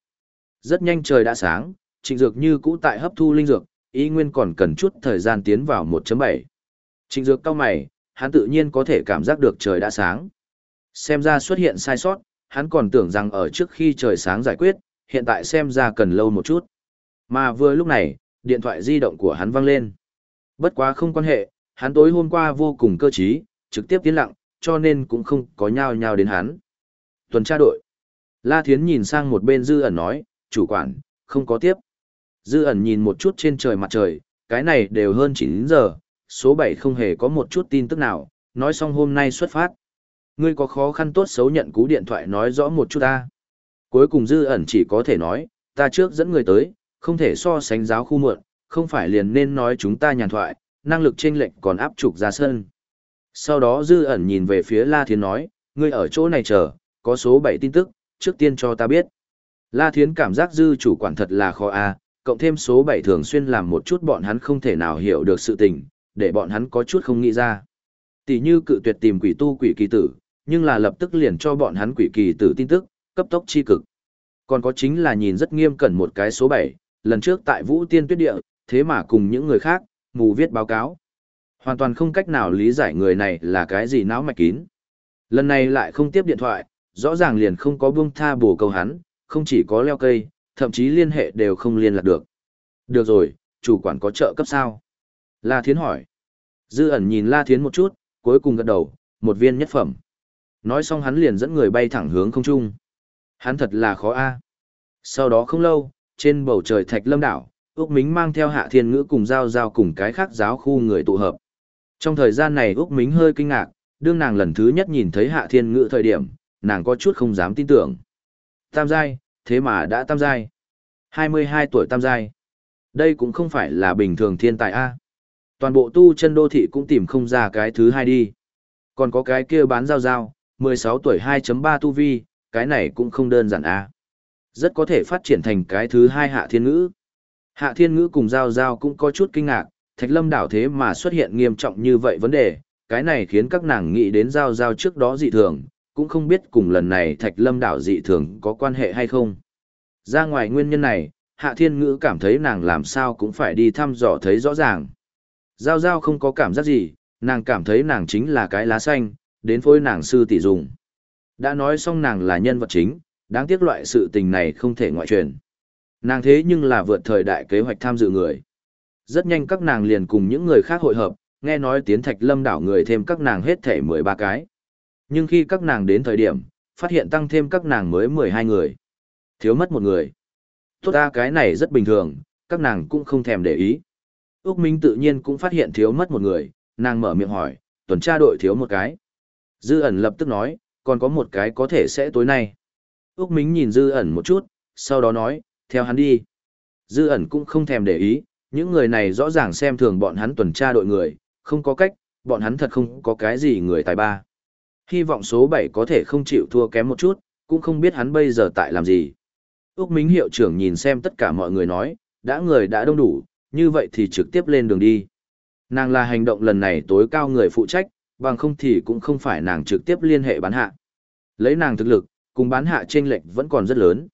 Speaker 1: Rất nhanh trời đã sáng, Trịnh Dược như cũ tại hấp thu linh dược, ý nguyên còn cần chút thời gian tiến vào 1.7. Trịnh Dược cao mày, hắn tự nhiên có thể cảm giác được trời đã sáng. Xem ra xuất hiện sai sót, hắn còn tưởng rằng ở trước khi trời sáng giải quyết, hiện tại xem ra cần lâu một chút. Mà vừa lúc này, điện thoại di động của hắn vang lên. Bất quá không quan hệ, hắn tối hôm qua vô cùng cơ trí, trực tiếp tiến lặng, cho nên cũng không có nhao nhao đến hắn. Tuần tra đội. La Thiến nhìn sang một bên Dư ẩn nói, chủ quản, không có tiếp. Dư ẩn nhìn một chút trên trời mặt trời, cái này đều hơn 9 giờ, số 7 không hề có một chút tin tức nào, nói xong hôm nay xuất phát. Ngươi có khó khăn tốt xấu nhận cú điện thoại nói rõ một chút ta. Cuối cùng Dư ẩn chỉ có thể nói, ta trước dẫn người tới, không thể so sánh giáo khu mượn, không phải liền nên nói chúng ta nhàn thoại, năng lực chênh lệch còn áp trục ra sân. Sau đó dư ẩn nhìn về phía La Thiến nói, ngươi ở chỗ này chờ, có số 7 tin tức, trước tiên cho ta biết. La Thiến cảm giác dư chủ quản thật là khó a, cộng thêm số 7 thường xuyên làm một chút bọn hắn không thể nào hiểu được sự tình, để bọn hắn có chút không nghĩ ra. Tỷ như cự tuyệt tìm quỷ tu quỷ kỳ tử, nhưng là lập tức liền cho bọn hắn quỷ kỳ tử tin tức, cấp tốc chi cực. Còn có chính là nhìn rất nghiêm cẩn một cái số 7, lần trước tại Vũ Tiên Tuyết Địa, thế mà cùng những người khác, mù viết báo cáo. Hoàn toàn không cách nào lý giải người này là cái gì não mạch kín. Lần này lại không tiếp điện thoại, rõ ràng liền không có buông tha bổ câu hắn, không chỉ có leo cây, thậm chí liên hệ đều không liên lạc được. Được rồi, chủ quản có trợ cấp sao? La Thiến hỏi. Dư ẩn nhìn La Thiến một chút, cuối cùng gật đầu, một viên nhất phẩm. Nói xong hắn liền dẫn người bay thẳng hướng không trung. Hắn thật là khó a. Sau đó không lâu, trên bầu trời thạch lâm đảo, Úc Mính mang theo hạ thiên ngữ cùng giao giao cùng cái khác giáo khu người tụ hợp. Trong thời gian này Úc Mính hơi kinh ngạc, đương nàng lần thứ nhất nhìn thấy hạ thiên ngữ thời điểm, nàng có chút không dám tin tưởng. Tam giai, thế mà đã tam giai. 22 tuổi tam giai. Đây cũng không phải là bình thường thiên tài A. Toàn bộ tu chân đô thị cũng tìm không ra cái thứ hai đi. Còn có cái kia bán giao giao, 16 tuổi 2.3 tu vi, cái này cũng không đơn giản A. Rất có thể phát triển thành cái thứ hai hạ thiên ngữ. Hạ thiên ngữ cùng giao giao cũng có chút kinh ngạc, thạch lâm đảo thế mà xuất hiện nghiêm trọng như vậy vấn đề, cái này khiến các nàng nghĩ đến giao giao trước đó dị thường, cũng không biết cùng lần này thạch lâm đảo dị thường có quan hệ hay không. Ra ngoài nguyên nhân này, hạ thiên ngữ cảm thấy nàng làm sao cũng phải đi thăm dò thấy rõ ràng. Giao giao không có cảm giác gì, nàng cảm thấy nàng chính là cái lá xanh, đến phối nàng sư tỷ dùng. Đã nói xong nàng là nhân vật chính, đáng tiếc loại sự tình này không thể ngoại truyền. Nàng thế nhưng là vượt thời đại kế hoạch tham dự người. Rất nhanh các nàng liền cùng những người khác hội hợp, nghe nói tiến thạch lâm đảo người thêm các nàng hết thể 13 cái. Nhưng khi các nàng đến thời điểm, phát hiện tăng thêm các nàng mới 12 người. Thiếu mất một người. Tốt ra cái này rất bình thường, các nàng cũng không thèm để ý. Úc Minh tự nhiên cũng phát hiện thiếu mất một người, nàng mở miệng hỏi, tuần tra đội thiếu một cái. Dư ẩn lập tức nói, còn có một cái có thể sẽ tối nay. Úc Minh nhìn dư ẩn một chút, sau đó nói, theo hắn đi. Dư ẩn cũng không thèm để ý, những người này rõ ràng xem thường bọn hắn tuần tra đội người, không có cách, bọn hắn thật không có cái gì người tài ba. Hy vọng số 7 có thể không chịu thua kém một chút, cũng không biết hắn bây giờ tại làm gì. Úc Minh hiệu trưởng nhìn xem tất cả mọi người nói, đã người đã đông đủ, như vậy thì trực tiếp lên đường đi. Nàng là hành động lần này tối cao người phụ trách, bằng không thì cũng không phải nàng trực tiếp liên hệ bán hạ. Lấy nàng thực lực, cùng bán hạ chênh lệch vẫn còn rất lớn.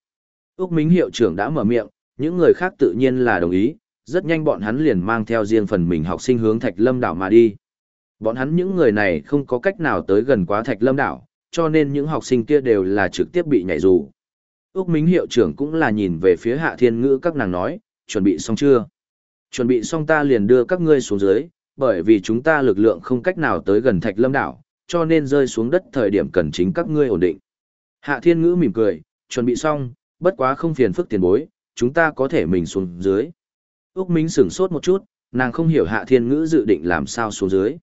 Speaker 1: Úc Minh hiệu trưởng đã mở miệng, những người khác tự nhiên là đồng ý, rất nhanh bọn hắn liền mang theo riêng phần mình học sinh hướng Thạch Lâm đảo mà đi. Bọn hắn những người này không có cách nào tới gần quá Thạch Lâm đảo, cho nên những học sinh kia đều là trực tiếp bị nhảy dù. Úc Minh hiệu trưởng cũng là nhìn về phía Hạ Thiên Ngữ các nàng nói, chuẩn bị xong chưa? Chuẩn bị xong ta liền đưa các ngươi xuống dưới, bởi vì chúng ta lực lượng không cách nào tới gần Thạch Lâm đảo, cho nên rơi xuống đất thời điểm cần chính các ngươi ổn định. Hạ Thiên Ngữ mỉm cười, chuẩn bị xong, bất quá không phiền phức tiền bối, chúng ta có thể mình xuống dưới. Úc Minh sửng sốt một chút, nàng không hiểu Hạ Thiên Ngữ dự định làm sao xuống dưới.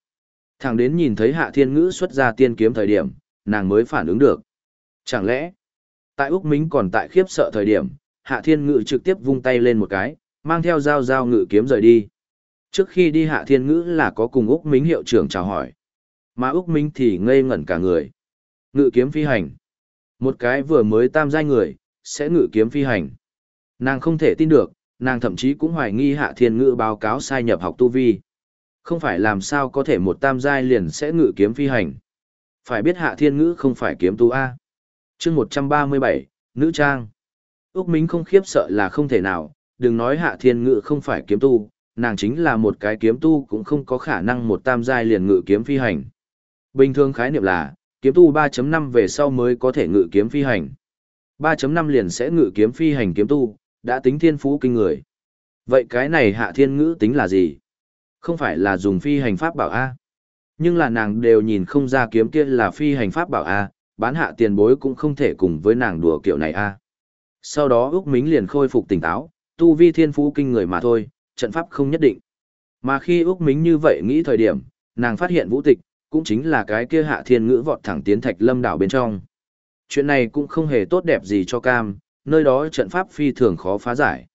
Speaker 1: Thẳng đến nhìn thấy Hạ Thiên Ngữ xuất ra tiên kiếm thời điểm, nàng mới phản ứng được. Chẳng lẽ, tại Úc Minh còn tại khiếp sợ thời điểm, Hạ Thiên Ngữ trực tiếp vung tay lên một cái, mang theo dao dao ngự kiếm rời đi. Trước khi đi Hạ Thiên Ngữ là có cùng Úc Minh hiệu trưởng chào hỏi. Mà Úc Minh thì ngây ngẩn cả người. Ngự kiếm phi hành. Một cái vừa mới tam giai người, sẽ ngự kiếm phi hành. Nàng không thể tin được, nàng thậm chí cũng hoài nghi Hạ Thiên Ngữ báo cáo sai nhập học tu vi. Không phải làm sao có thể một tam giai liền sẽ ngự kiếm phi hành. Phải biết Hạ Thiên Ngữ không phải kiếm tu A. chương 137, Nữ Trang. Úc Minh không khiếp sợ là không thể nào, đừng nói Hạ Thiên Ngữ không phải kiếm tu, nàng chính là một cái kiếm tu cũng không có khả năng một tam giai liền ngự kiếm phi hành. Bình thường khái niệm là, kiếm tu 3.5 về sau mới có thể ngự kiếm phi hành. 3.5 liền sẽ ngự kiếm phi hành kiếm tu, đã tính thiên phú kinh người. Vậy cái này hạ thiên ngữ tính là gì? Không phải là dùng phi hành pháp bảo A. Nhưng là nàng đều nhìn không ra kiếm kia là phi hành pháp bảo A, bán hạ tiền bối cũng không thể cùng với nàng đùa kiểu này A. Sau đó Úc Mính liền khôi phục tỉnh táo, tu vi thiên phú kinh người mà thôi, trận pháp không nhất định. Mà khi Úc Mính như vậy nghĩ thời điểm, nàng phát hiện vũ tịch, cũng chính là cái kia hạ thiên ngữ vọt thẳng tiến thạch lâm đảo bên trong. Chuyện này cũng không hề tốt đẹp gì cho cam, nơi đó trận pháp phi thường khó phá giải.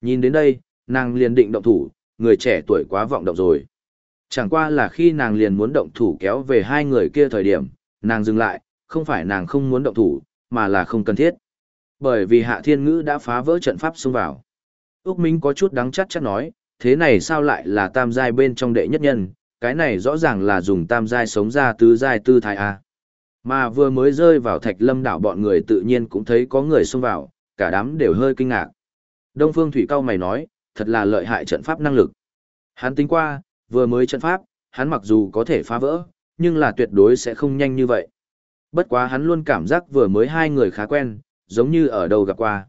Speaker 1: Nhìn đến đây, nàng liền định động thủ, người trẻ tuổi quá vọng động rồi. Chẳng qua là khi nàng liền muốn động thủ kéo về hai người kia thời điểm, nàng dừng lại, không phải nàng không muốn động thủ, mà là không cần thiết. Bởi vì hạ thiên ngữ đã phá vỡ trận pháp xông vào. Úc Minh có chút đắng chắc chắc nói, thế này sao lại là tam giai bên trong đệ nhất nhân, cái này rõ ràng là dùng tam giai sống ra tứ giai tư thái A. Mà vừa mới rơi vào thạch lâm đảo bọn người tự nhiên cũng thấy có người xông vào, cả đám đều hơi kinh ngạc. Đông Phương Thủy Cao mày nói, thật là lợi hại trận pháp năng lực. Hắn tính qua, vừa mới trận pháp, hắn mặc dù có thể phá vỡ, nhưng là tuyệt đối sẽ không nhanh như vậy. Bất quá hắn luôn cảm giác vừa mới hai người khá quen, giống như ở đâu gặp qua.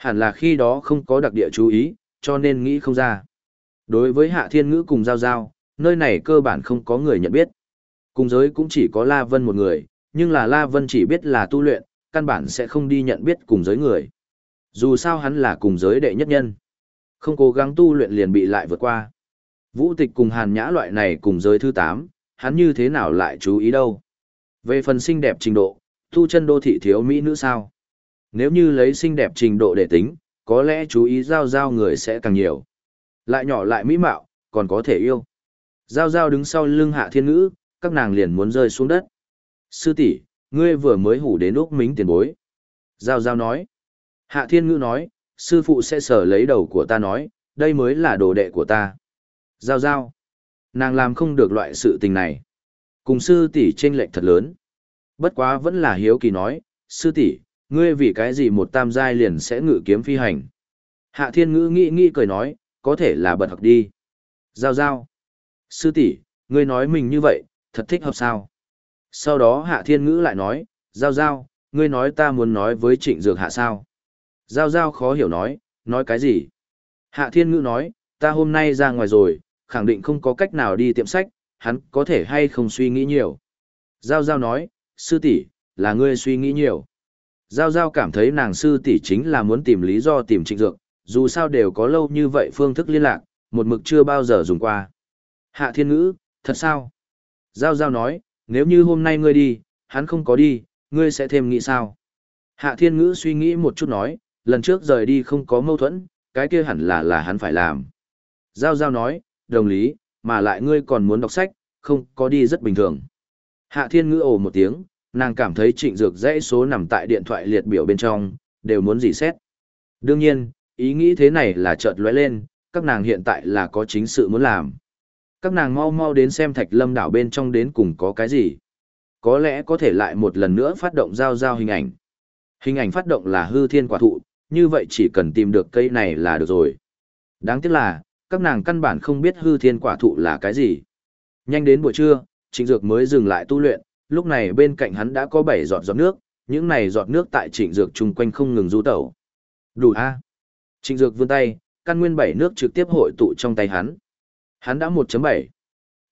Speaker 1: Hẳn là khi đó không có đặc địa chú ý, cho nên nghĩ không ra. Đối với Hạ Thiên Ngữ cùng Giao Giao, nơi này cơ bản không có người nhận biết. Cùng giới cũng chỉ có La Vân một người, nhưng là La Vân chỉ biết là tu luyện, căn bản sẽ không đi nhận biết cùng giới người. Dù sao hắn là cùng giới đệ nhất nhân. Không cố gắng tu luyện liền bị lại vượt qua. Vũ tịch cùng hàn nhã loại này cùng giới thứ 8, hắn như thế nào lại chú ý đâu. Về phần xinh đẹp trình độ, tu chân đô thị thiếu mỹ nữ sao? Nếu như lấy xinh đẹp trình độ để tính, có lẽ chú ý giao giao người sẽ càng nhiều. Lại nhỏ lại mỹ mạo, còn có thể yêu. Giao giao đứng sau lưng hạ thiên ngữ, các nàng liền muốn rơi xuống đất. Sư tỷ, ngươi vừa mới hủ đến Úc Mính tiền bối. Giao giao nói. Hạ thiên ngữ nói, sư phụ sẽ sở lấy đầu của ta nói, đây mới là đồ đệ của ta. Giao giao. Nàng làm không được loại sự tình này. Cùng sư tỷ chênh lệch thật lớn. Bất quá vẫn là hiếu kỳ nói, sư tỷ, ngươi vì cái gì một tam giai liền sẽ ngự kiếm phi hành. Hạ thiên ngữ nghĩ nghĩ cười nói, có thể là bật học đi. Giao giao. Sư tỷ, ngươi nói mình như vậy, thật thích hợp sao? Sau đó Hạ Thiên Ngữ lại nói, Giao Giao, ngươi nói ta muốn nói với trịnh dược hạ sao? Giao giao khó hiểu nói, nói cái gì? Hạ thiên ngữ nói, ta hôm nay ra ngoài rồi, khẳng định không có cách nào đi tiệm sách, hắn có thể hay không suy nghĩ nhiều. Giao giao nói, sư tỷ, là ngươi suy nghĩ nhiều. Giao giao cảm thấy nàng sư tỷ chính là muốn tìm lý do tìm trịnh dược, dù sao đều có lâu như vậy phương thức liên lạc, một mực chưa bao giờ dùng qua. Hạ thiên ngữ, thật sao? Giao giao nói, nếu như hôm nay ngươi đi, hắn không có đi, ngươi sẽ thêm nghĩ sao? Hạ thiên ngữ suy nghĩ một chút nói, lần trước rời đi không có mâu thuẫn, cái kia hẳn là là hắn phải làm. Giao giao nói, đồng lý, mà lại ngươi còn muốn đọc sách, không có đi rất bình thường. Hạ thiên ngữ ồ một tiếng, nàng cảm thấy trịnh dược dãy số nằm tại điện thoại liệt biểu bên trong, đều muốn gì xét. Đương nhiên, ý nghĩ thế này là chợt lóe lên, các nàng hiện tại là có chính sự muốn làm. Các nàng mau mau đến xem thạch lâm đảo bên trong đến cùng có cái gì. Có lẽ có thể lại một lần nữa phát động giao giao hình ảnh. Hình ảnh phát động là hư thiên quả thụ, như vậy chỉ cần tìm được cây này là được rồi. Đáng tiếc là, các nàng căn bản không biết hư thiên quả thụ là cái gì. Nhanh đến buổi trưa, trịnh dược mới dừng lại tu luyện, lúc này bên cạnh hắn đã có bảy giọt giọt nước, những này giọt nước tại trịnh dược chung quanh không ngừng du tẩu. Đủ a. Trịnh dược vươn tay, căn nguyên bảy nước trực tiếp hội tụ trong tay hắn. Hắn đã 1.7.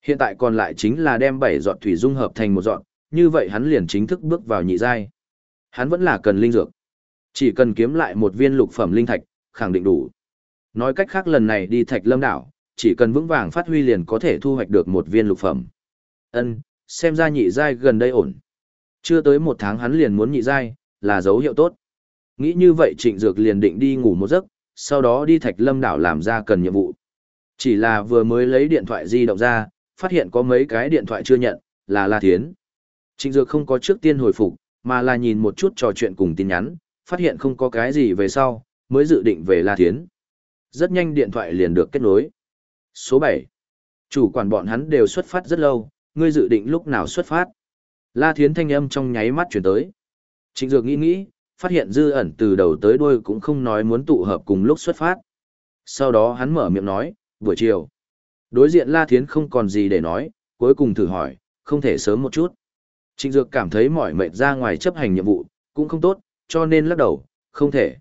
Speaker 1: Hiện tại còn lại chính là đem bảy giọt thủy dung hợp thành một giọt, như vậy hắn liền chính thức bước vào nhị giai. Hắn vẫn là cần linh dược. Chỉ cần kiếm lại một viên lục phẩm linh thạch, khẳng định đủ. Nói cách khác lần này đi thạch lâm đảo, chỉ cần vững vàng phát huy liền có thể thu hoạch được một viên lục phẩm. Ân, xem ra nhị giai gần đây ổn. Chưa tới một tháng hắn liền muốn nhị giai, là dấu hiệu tốt. Nghĩ như vậy trịnh dược liền định đi ngủ một giấc, sau đó đi thạch lâm đảo làm ra cần nhiệm vụ. Chỉ là vừa mới lấy điện thoại di động ra, phát hiện có mấy cái điện thoại chưa nhận, là La Thiến. Trịnh dược không có trước tiên hồi phục, mà là nhìn một chút trò chuyện cùng tin nhắn, phát hiện không có cái gì về sau, mới dự định về La Thiến. Rất nhanh điện thoại liền được kết nối. Số 7. Chủ quản bọn hắn đều xuất phát rất lâu, ngươi dự định lúc nào xuất phát. La Thiến thanh âm trong nháy mắt chuyển tới. Trịnh Dược nghĩ nghĩ, phát hiện dư ẩn từ đầu tới đuôi cũng không nói muốn tụ hợp cùng lúc xuất phát. Sau đó hắn mở miệng nói, buổi chiều. Đối diện La Thiến không còn gì để nói, cuối cùng thử hỏi, không thể sớm một chút. Trịnh Dược cảm thấy mỏi mệt ra ngoài chấp hành nhiệm vụ, cũng không tốt, cho nên lắc đầu, không thể.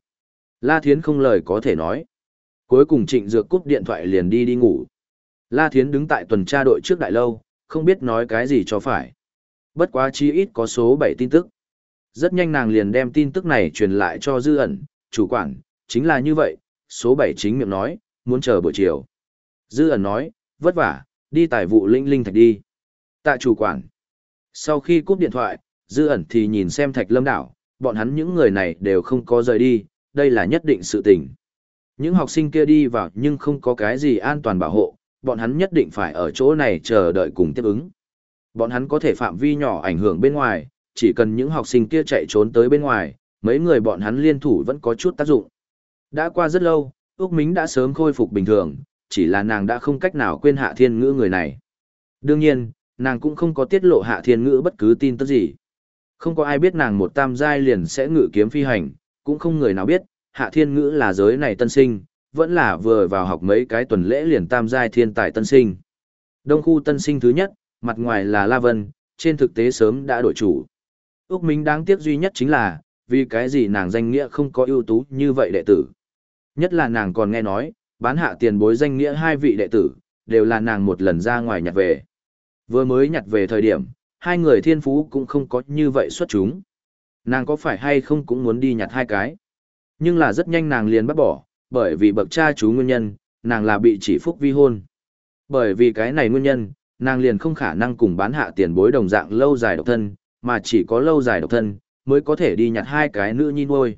Speaker 1: La Thiến không lời có thể nói. Cuối cùng Trịnh Dược cúp điện thoại liền đi đi ngủ. La Thiến đứng tại tuần tra đội trước đại lâu, không biết nói cái gì cho phải. Bất quá chi ít có số 7 tin tức. Rất nhanh nàng liền đem tin tức này truyền lại cho dư ẩn, chủ quản, chính là như vậy, số 7 chính miệng nói, muốn chờ buổi chiều. Dư ẩn nói, vất vả, đi tài vụ linh linh thạch đi. Tạ chủ quản. Sau khi cúp điện thoại, dư ẩn thì nhìn xem thạch lâm đảo, bọn hắn những người này đều không có rời đi, đây là nhất định sự tình. Những học sinh kia đi vào nhưng không có cái gì an toàn bảo hộ, bọn hắn nhất định phải ở chỗ này chờ đợi cùng tiếp ứng. Bọn hắn có thể phạm vi nhỏ ảnh hưởng bên ngoài, chỉ cần những học sinh kia chạy trốn tới bên ngoài, mấy người bọn hắn liên thủ vẫn có chút tác dụng. Đã qua rất lâu, Úc Mính đã sớm khôi phục bình thường, chỉ là nàng đã không cách nào quên hạ thiên ngữ người này. Đương nhiên, nàng cũng không có tiết lộ hạ thiên ngữ bất cứ tin tức gì. Không có ai biết nàng một tam giai liền sẽ ngự kiếm phi hành, cũng không người nào biết, hạ thiên ngữ là giới này tân sinh, vẫn là vừa vào học mấy cái tuần lễ liền tam giai thiên tài tân sinh. Đông khu tân sinh thứ nhất, mặt ngoài là La Vân, trên thực tế sớm đã đổi chủ. Úc Minh đáng tiếc duy nhất chính là, vì cái gì nàng danh nghĩa không có ưu tú như vậy đệ tử. Nhất là nàng còn nghe nói, bán hạ tiền bối danh nghĩa hai vị đệ tử, đều là nàng một lần ra ngoài nhặt về. Vừa mới nhặt về thời điểm, hai người thiên phú cũng không có như vậy xuất chúng. Nàng có phải hay không cũng muốn đi nhặt hai cái. Nhưng là rất nhanh nàng liền bắt bỏ, bởi vì bậc cha chú nguyên nhân, nàng là bị chỉ phúc vi hôn. Bởi vì cái này nguyên nhân, nàng liền không khả năng cùng bán hạ tiền bối đồng dạng lâu dài độc thân, mà chỉ có lâu dài độc thân, mới có thể đi nhặt hai cái nữ nhi nuôi.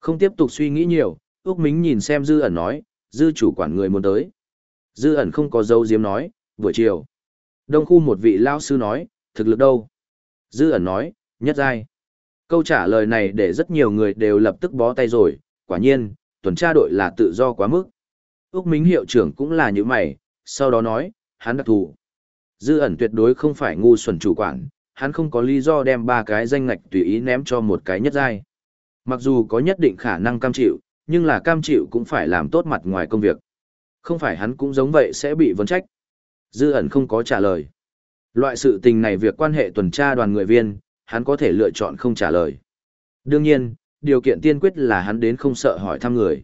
Speaker 1: Không tiếp tục suy nghĩ nhiều, Úc Mính nhìn xem Dư ẩn nói, Dư chủ quản người muốn tới. Dư ẩn không có dấu diếm nói, buổi chiều. Đông khu một vị lao sư nói, thực lực đâu? Dư ẩn nói, nhất giai. Câu trả lời này để rất nhiều người đều lập tức bó tay rồi, quả nhiên, tuần tra đội là tự do quá mức. Úc Mính hiệu trưởng cũng là như mày, sau đó nói, hắn đặc thù. Dư ẩn tuyệt đối không phải ngu xuẩn chủ quản, hắn không có lý do đem ba cái danh ngạch tùy ý ném cho một cái nhất giai. Mặc dù có nhất định khả năng cam chịu, nhưng là cam chịu cũng phải làm tốt mặt ngoài công việc. Không phải hắn cũng giống vậy sẽ bị vấn trách. Dư ẩn không có trả lời. Loại sự tình này việc quan hệ tuần tra đoàn người viên, hắn có thể lựa chọn không trả lời. Đương nhiên, điều kiện tiên quyết là hắn đến không sợ hỏi thăm người.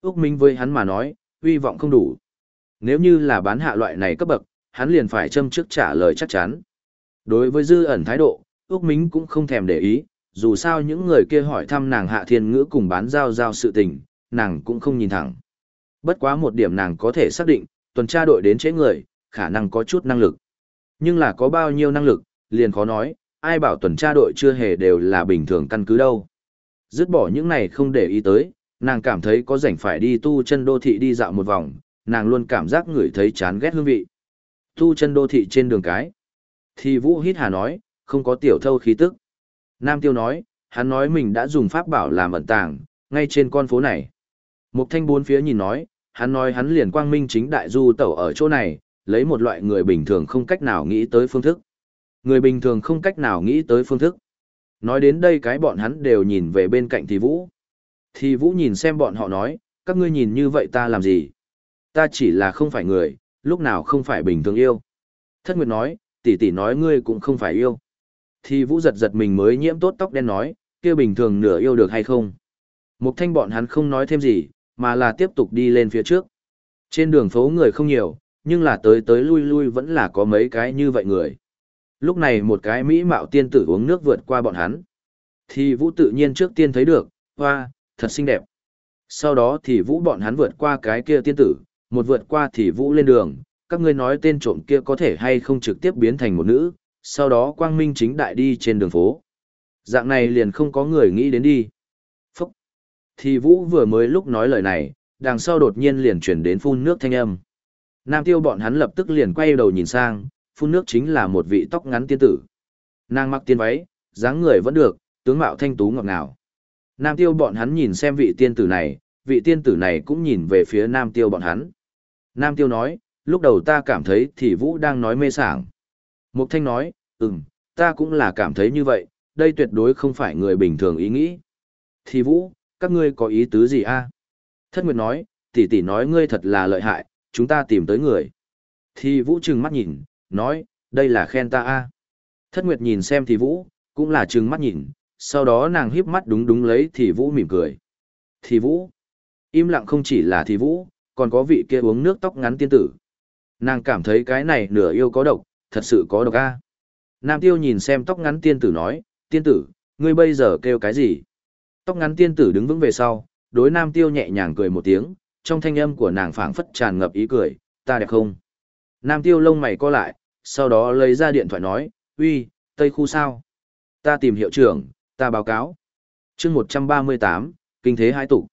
Speaker 1: Úc Minh với hắn mà nói, hy vọng không đủ. Nếu như là bán hạ loại này cấp bậc, hắn liền phải châm trước trả lời chắc chắn. Đối với dư ẩn thái độ, Úc Minh cũng không thèm để ý, dù sao những người kia hỏi thăm nàng hạ thiên ngữ cùng bán giao giao sự tình, nàng cũng không nhìn thẳng. Bất quá một điểm nàng có thể xác định, tuần tra đội đến chế người, khả năng có chút năng lực. Nhưng là có bao nhiêu năng lực, liền khó nói, ai bảo tuần tra đội chưa hề đều là bình thường căn cứ đâu. Dứt bỏ những này không để ý tới, nàng cảm thấy có rảnh phải đi tu chân đô thị đi dạo một vòng, nàng luôn cảm giác người thấy chán ghét hương vị. Tu chân đô thị trên đường cái. Thì Vũ hít hà nói, không có tiểu thâu khí tức. Nam Tiêu nói, hắn nói mình đã dùng pháp bảo làm ẩn tàng, ngay trên con phố này. Mục thanh bốn phía nhìn nói, hắn nói hắn liền quang minh chính đại du tẩu ở chỗ này, lấy một loại người bình thường không cách nào nghĩ tới phương thức. Người bình thường không cách nào nghĩ tới phương thức. Nói đến đây cái bọn hắn đều nhìn về bên cạnh thì Vũ. Thì Vũ nhìn xem bọn họ nói, các ngươi nhìn như vậy ta làm gì? Ta chỉ là không phải người, lúc nào không phải bình thường yêu. Thất Nguyệt nói, tỷ tỷ nói ngươi cũng không phải yêu. Thì Vũ giật giật mình mới nhiễm tốt tóc đen nói, kia bình thường nửa yêu được hay không? Mục thanh bọn hắn không nói thêm gì, mà là tiếp tục đi lên phía trước. Trên đường phố người không nhiều, nhưng là tới tới lui lui vẫn là có mấy cái như vậy người. Lúc này một cái mỹ mạo tiên tử uống nước vượt qua bọn hắn. Thì Vũ tự nhiên trước tiên thấy được, hoa, thật xinh đẹp. Sau đó thì Vũ bọn hắn vượt qua cái kia tiên tử, một vượt qua thì Vũ lên đường, các ngươi nói tên trộm kia có thể hay không trực tiếp biến thành một nữ, sau đó quang minh chính đại đi trên đường phố. Dạng này liền không có người nghĩ đến đi. Phúc! Thì Vũ vừa mới lúc nói lời này, đằng sau đột nhiên liền chuyển đến phun nước thanh âm. Nam tiêu bọn hắn lập tức liền quay đầu nhìn sang, phun nước chính là một vị tóc ngắn tiên tử. Nàng mặc tiên váy, dáng người vẫn được, tướng mạo thanh tú ngọt ngào. Nam tiêu bọn hắn nhìn xem vị tiên tử này, vị tiên tử này cũng nhìn về phía nam tiêu bọn hắn. Nam tiêu nói, lúc đầu ta cảm thấy thì Vũ đang nói mê sảng. Mục thanh nói, ừm, ta cũng là cảm thấy như vậy, đây tuyệt đối không phải người bình thường ý nghĩ. Thì Vũ, các ngươi có ý tứ gì a? Thất Nguyệt nói, tỷ tỷ nói ngươi thật là lợi hại, chúng ta tìm tới người. Thì Vũ trừng mắt nhìn, nói, đây là khen ta a. Thất Nguyệt nhìn xem thì Vũ, cũng là trừng mắt nhìn, sau đó nàng híp mắt đúng đúng lấy thì Vũ mỉm cười. Thì Vũ, im lặng không chỉ là thì Vũ, còn có vị kia uống nước tóc ngắn tiên tử. Nàng cảm thấy cái này nửa yêu có độc, thật sự có độc a. Nam Tiêu nhìn xem tóc ngắn tiên tử nói, tiên tử, ngươi bây giờ kêu cái gì? Tóc ngắn tiên tử đứng vững về sau, đối Nam Tiêu nhẹ nhàng cười một tiếng, trong thanh âm của nàng phảng phất tràn ngập ý cười, ta đẹp không? Nam Tiêu lông mày co lại, sau đó lấy ra điện thoại nói, uy, Tây khu sao? Ta tìm hiệu trưởng, ta báo cáo. chương 138, kinh thế hai tụ.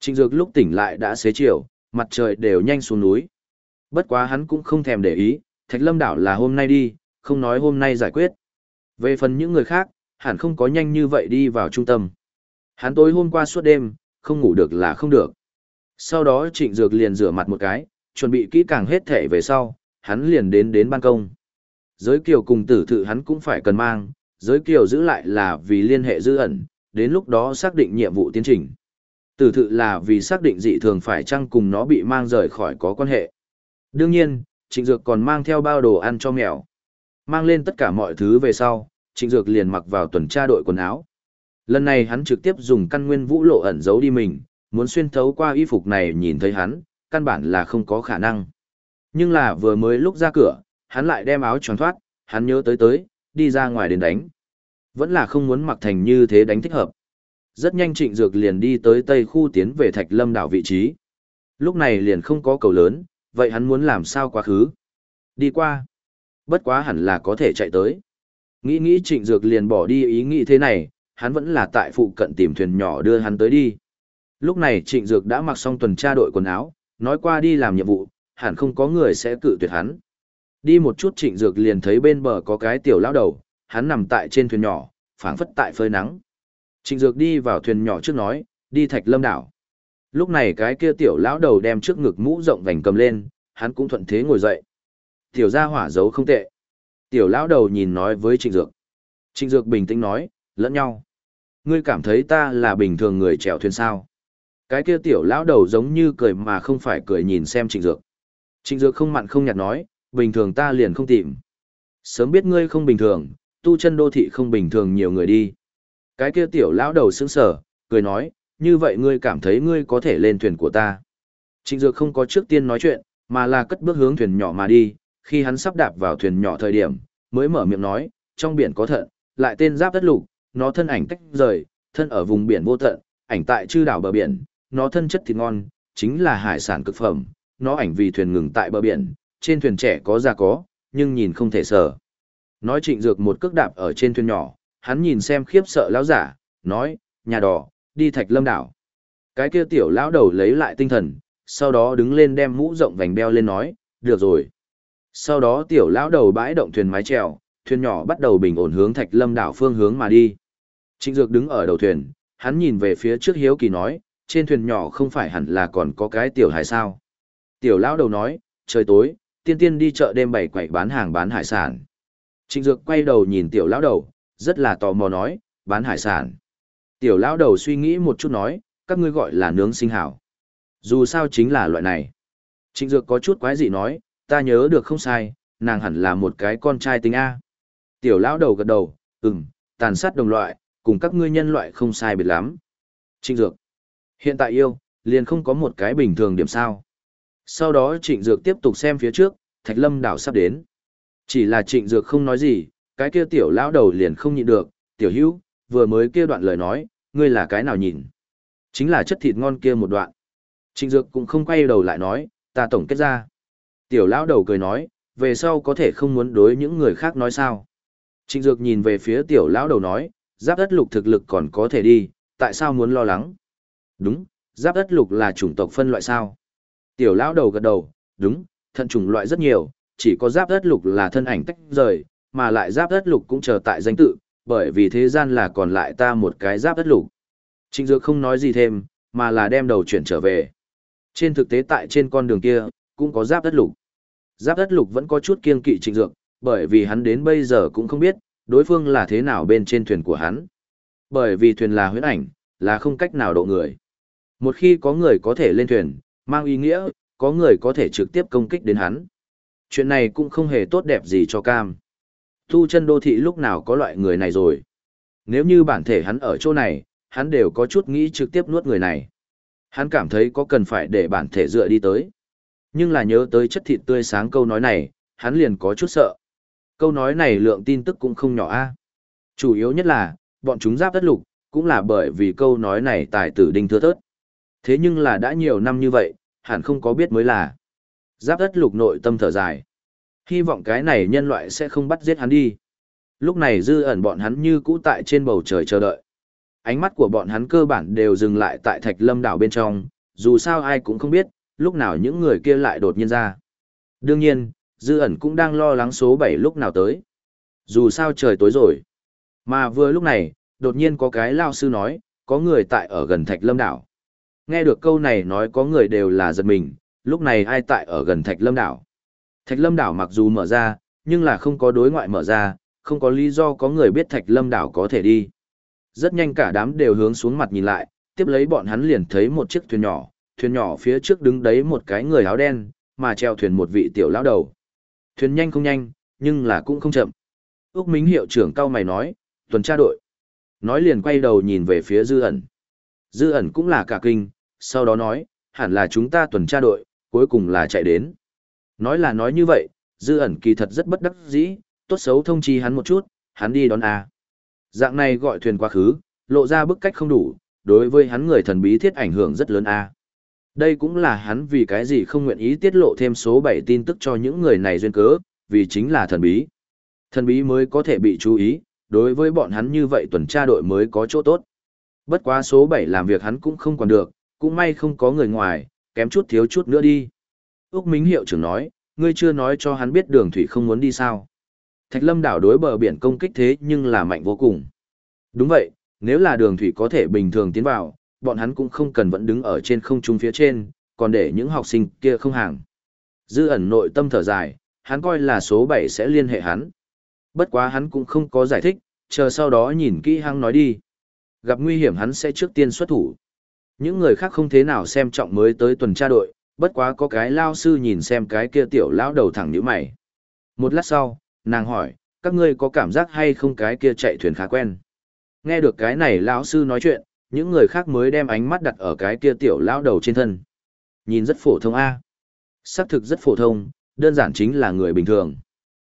Speaker 1: Trịnh Dược lúc tỉnh lại đã xế chiều, mặt trời đều nhanh xuống núi. Bất quá hắn cũng không thèm để ý, Thạch Lâm đảo là hôm nay đi, không nói hôm nay giải quyết. Về phần những người khác, hẳn không có nhanh như vậy đi vào trung tâm. Hắn tối hôm qua suốt đêm, không ngủ được là không được. Sau đó Trịnh Dược liền rửa mặt một cái, chuẩn bị kỹ càng hết thể về sau, hắn liền đến đến ban công. Giới kiều cùng tử thự hắn cũng phải cần mang, giới kiều giữ lại là vì liên hệ dư ẩn, đến lúc đó xác định nhiệm vụ tiến trình. Tử thự là vì xác định dị thường phải chăng cùng nó bị mang rời khỏi có quan hệ. Đương nhiên, Trịnh Dược còn mang theo bao đồ ăn cho mèo. Mang lên tất cả mọi thứ về sau, Trịnh Dược liền mặc vào tuần tra đội quần áo. Lần này hắn trực tiếp dùng căn nguyên vũ lộ ẩn giấu đi mình, muốn xuyên thấu qua y phục này nhìn thấy hắn, căn bản là không có khả năng. Nhưng là vừa mới lúc ra cửa, hắn lại đem áo tròn thoát, hắn nhớ tới tới, đi ra ngoài đến đánh. Vẫn là không muốn mặc thành như thế đánh thích hợp. Rất nhanh trịnh dược liền đi tới tây khu tiến về thạch lâm đảo vị trí. Lúc này liền không có cầu lớn, vậy hắn muốn làm sao quá khứ? Đi qua. Bất quá hẳn là có thể chạy tới. Nghĩ nghĩ trịnh dược liền bỏ đi ý nghĩ thế này, hắn vẫn là tại phụ cận tìm thuyền nhỏ đưa hắn tới đi. Lúc này trịnh dược đã mặc xong tuần tra đội quần áo, nói qua đi làm nhiệm vụ, hẳn không có người sẽ cự tuyệt hắn. Đi một chút trịnh dược liền thấy bên bờ có cái tiểu lão đầu, hắn nằm tại trên thuyền nhỏ, phảng phất tại phơi nắng. Trịnh dược đi vào thuyền nhỏ trước nói, đi thạch lâm đảo. Lúc này cái kia tiểu lão đầu đem trước ngực mũ rộng vành cầm lên, hắn cũng thuận thế ngồi dậy. Tiểu gia hỏa giấu không tệ. Tiểu lão đầu nhìn nói với trịnh dược. Trịnh dược bình tĩnh nói, lẫn nhau. Ngươi cảm thấy ta là bình thường người chèo thuyền sao? Cái kia tiểu lão đầu giống như cười mà không phải cười nhìn xem trịnh dược. Trịnh Dược không mặn không nhạt nói, bình thường ta liền không tìm. Sớm biết ngươi không bình thường, tu chân đô thị không bình thường nhiều người đi. Cái kia tiểu lão đầu sững sờ, cười nói, như vậy ngươi cảm thấy ngươi có thể lên thuyền của ta. Trịnh Dược không có trước tiên nói chuyện, mà là cất bước hướng thuyền nhỏ mà đi, khi hắn sắp đạp vào thuyền nhỏ thời điểm, mới mở miệng nói, trong biển có thận, lại tên giáp đất lục, nó thân ảnh tách rời, thân ở vùng biển vô tận, ảnh tại chư đảo bờ biển, nó thân chất thịt ngon, chính là hải sản cực phẩm, nó ảnh vì thuyền ngừng tại bờ biển, trên thuyền trẻ có già có, nhưng nhìn không thể sở. Nói trịnh dược một cước đạp ở trên thuyền nhỏ, hắn nhìn xem khiếp sợ lão giả, nói, nhà đỏ, đi thạch lâm đảo. Cái kia tiểu lão đầu lấy lại tinh thần, sau đó đứng lên đem mũ rộng vành beo lên nói, được rồi. Sau đó tiểu lão đầu bãi động thuyền mái chèo, thuyền nhỏ bắt đầu bình ổn hướng thạch lâm đảo phương hướng mà đi. Trịnh Dược đứng ở đầu thuyền, hắn nhìn về phía trước hiếu kỳ nói, trên thuyền nhỏ không phải hẳn là còn có cái tiểu hải sao. Tiểu lão đầu nói, trời tối, tiên tiên đi chợ đêm bảy quậy bán hàng bán hải sản. Trịnh Dược quay đầu nhìn tiểu lão đầu, rất là tò mò nói, bán hải sản. Tiểu lão đầu suy nghĩ một chút nói, các ngươi gọi là nướng sinh hảo. Dù sao chính là loại này. Trịnh Dược có chút quái dị nói, ta nhớ được không sai, nàng hẳn là một cái con trai tính A. Tiểu lão đầu gật đầu, ừm, tàn sát đồng loại, cùng các ngươi nhân loại không sai biệt lắm. Trịnh Dược. Hiện tại yêu, liền không có một cái bình thường điểm sao. Sau đó Trịnh Dược tiếp tục xem phía trước, Thạch Lâm đảo sắp đến. Chỉ là Trịnh Dược không nói gì, cái kia tiểu lão đầu liền không nhịn được, tiểu hữu, vừa mới kia đoạn lời nói, ngươi là cái nào nhìn. Chính là chất thịt ngon kia một đoạn. Trịnh Dược cũng không quay đầu lại nói, ta tổng kết ra. Tiểu lão đầu cười nói, về sau có thể không muốn đối những người khác nói sao. Trịnh Dược nhìn về phía tiểu lão đầu nói, giáp đất lục thực lực còn có thể đi, tại sao muốn lo lắng? Đúng, giáp đất lục là chủng tộc phân loại sao? Tiểu lão đầu gật đầu, đúng, thận chủng loại rất nhiều, chỉ có giáp đất lục là thân ảnh tách rời, mà lại giáp đất lục cũng chờ tại danh tự, bởi vì thế gian là còn lại ta một cái giáp đất lục. Trịnh Dược không nói gì thêm, mà là đem đầu chuyển trở về. Trên thực tế tại trên con đường kia, cũng có giáp đất lục. Giáp đất lục vẫn có chút kiên kỵ Trịnh Dược, bởi vì hắn đến bây giờ cũng không biết, đối phương là thế nào bên trên thuyền của hắn. Bởi vì thuyền là huyễn ảnh, là không cách nào độ người. Một khi có người có thể lên thuyền, mang ý nghĩa, có người có thể trực tiếp công kích đến hắn. Chuyện này cũng không hề tốt đẹp gì cho Cam. Thu chân đô thị lúc nào có loại người này rồi. Nếu như bản thể hắn ở chỗ này, hắn đều có chút nghĩ trực tiếp nuốt người này. Hắn cảm thấy có cần phải để bản thể dựa đi tới. Nhưng là nhớ tới chất thịt tươi sáng câu nói này, hắn liền có chút sợ. Câu nói này lượng tin tức cũng không nhỏ a. Chủ yếu nhất là, bọn chúng giáp đất lục, cũng là bởi vì câu nói này tài tử đinh thưa thớt. Thế nhưng là đã nhiều năm như vậy, hẳn không có biết mới là. Giáp đất lục nội tâm thở dài. Hy vọng cái này nhân loại sẽ không bắt giết hắn đi. Lúc này dư ẩn bọn hắn như cũ tại trên bầu trời chờ đợi. Ánh mắt của bọn hắn cơ bản đều dừng lại tại thạch lâm đảo bên trong, dù sao ai cũng không biết, lúc nào những người kia lại đột nhiên ra. Đương nhiên, dư ẩn cũng đang lo lắng số 7 lúc nào tới. Dù sao trời tối rồi. Mà vừa lúc này, đột nhiên có cái lao sư nói, có người tại ở gần thạch lâm đảo. Nghe được câu này nói có người đều là giật mình, lúc này ai tại ở gần thạch lâm đảo. Thạch lâm đảo mặc dù mở ra, nhưng là không có đối ngoại mở ra, không có lý do có người biết thạch lâm đảo có thể đi. Rất nhanh cả đám đều hướng xuống mặt nhìn lại, tiếp lấy bọn hắn liền thấy một chiếc thuyền nhỏ, thuyền nhỏ phía trước đứng đấy một cái người áo đen, mà treo thuyền một vị tiểu lão đầu. Thuyền nhanh không nhanh, nhưng là cũng không chậm. Úc Minh hiệu trưởng cao mày nói, tuần tra đội. Nói liền quay đầu nhìn về phía dư ẩn. Dư ẩn cũng là cả kinh, sau đó nói, hẳn là chúng ta tuần tra đội, cuối cùng là chạy đến. Nói là nói như vậy, dư ẩn kỳ thật rất bất đắc dĩ, tốt xấu thông chi hắn một chút, hắn đi đón A. Dạng này gọi thuyền quá khứ, lộ ra bức cách không đủ, đối với hắn người thần bí thiết ảnh hưởng rất lớn A. Đây cũng là hắn vì cái gì không nguyện ý tiết lộ thêm số 7 tin tức cho những người này duyên cớ, vì chính là thần bí. Thần bí mới có thể bị chú ý, đối với bọn hắn như vậy tuần tra đội mới có chỗ tốt. Bất quá số 7 làm việc hắn cũng không còn được, cũng may không có người ngoài, kém chút thiếu chút nữa đi. Úc Minh hiệu trưởng nói, ngươi chưa nói cho hắn biết đường thủy không muốn đi sao. Thạch lâm đảo đối bờ biển công kích thế nhưng là mạnh vô cùng. Đúng vậy, nếu là đường thủy có thể bình thường tiến vào, bọn hắn cũng không cần vẫn đứng ở trên không trung phía trên, còn để những học sinh kia không hàng. Dư ẩn nội tâm thở dài, hắn coi là số 7 sẽ liên hệ hắn. Bất quá hắn cũng không có giải thích, chờ sau đó nhìn kỹ hăng nói đi. Gặp nguy hiểm hắn sẽ trước tiên xuất thủ. Những người khác không thế nào xem trọng mới tới tuần tra đội, bất quá có cái lao sư nhìn xem cái kia tiểu lão đầu thẳng nhíu mày. Một lát sau, nàng hỏi, các ngươi có cảm giác hay không cái kia chạy thuyền khá quen? Nghe được cái này lão sư nói chuyện, những người khác mới đem ánh mắt đặt ở cái kia tiểu lão đầu trên thân. Nhìn rất phổ thông a. Xác thực rất phổ thông, đơn giản chính là người bình thường.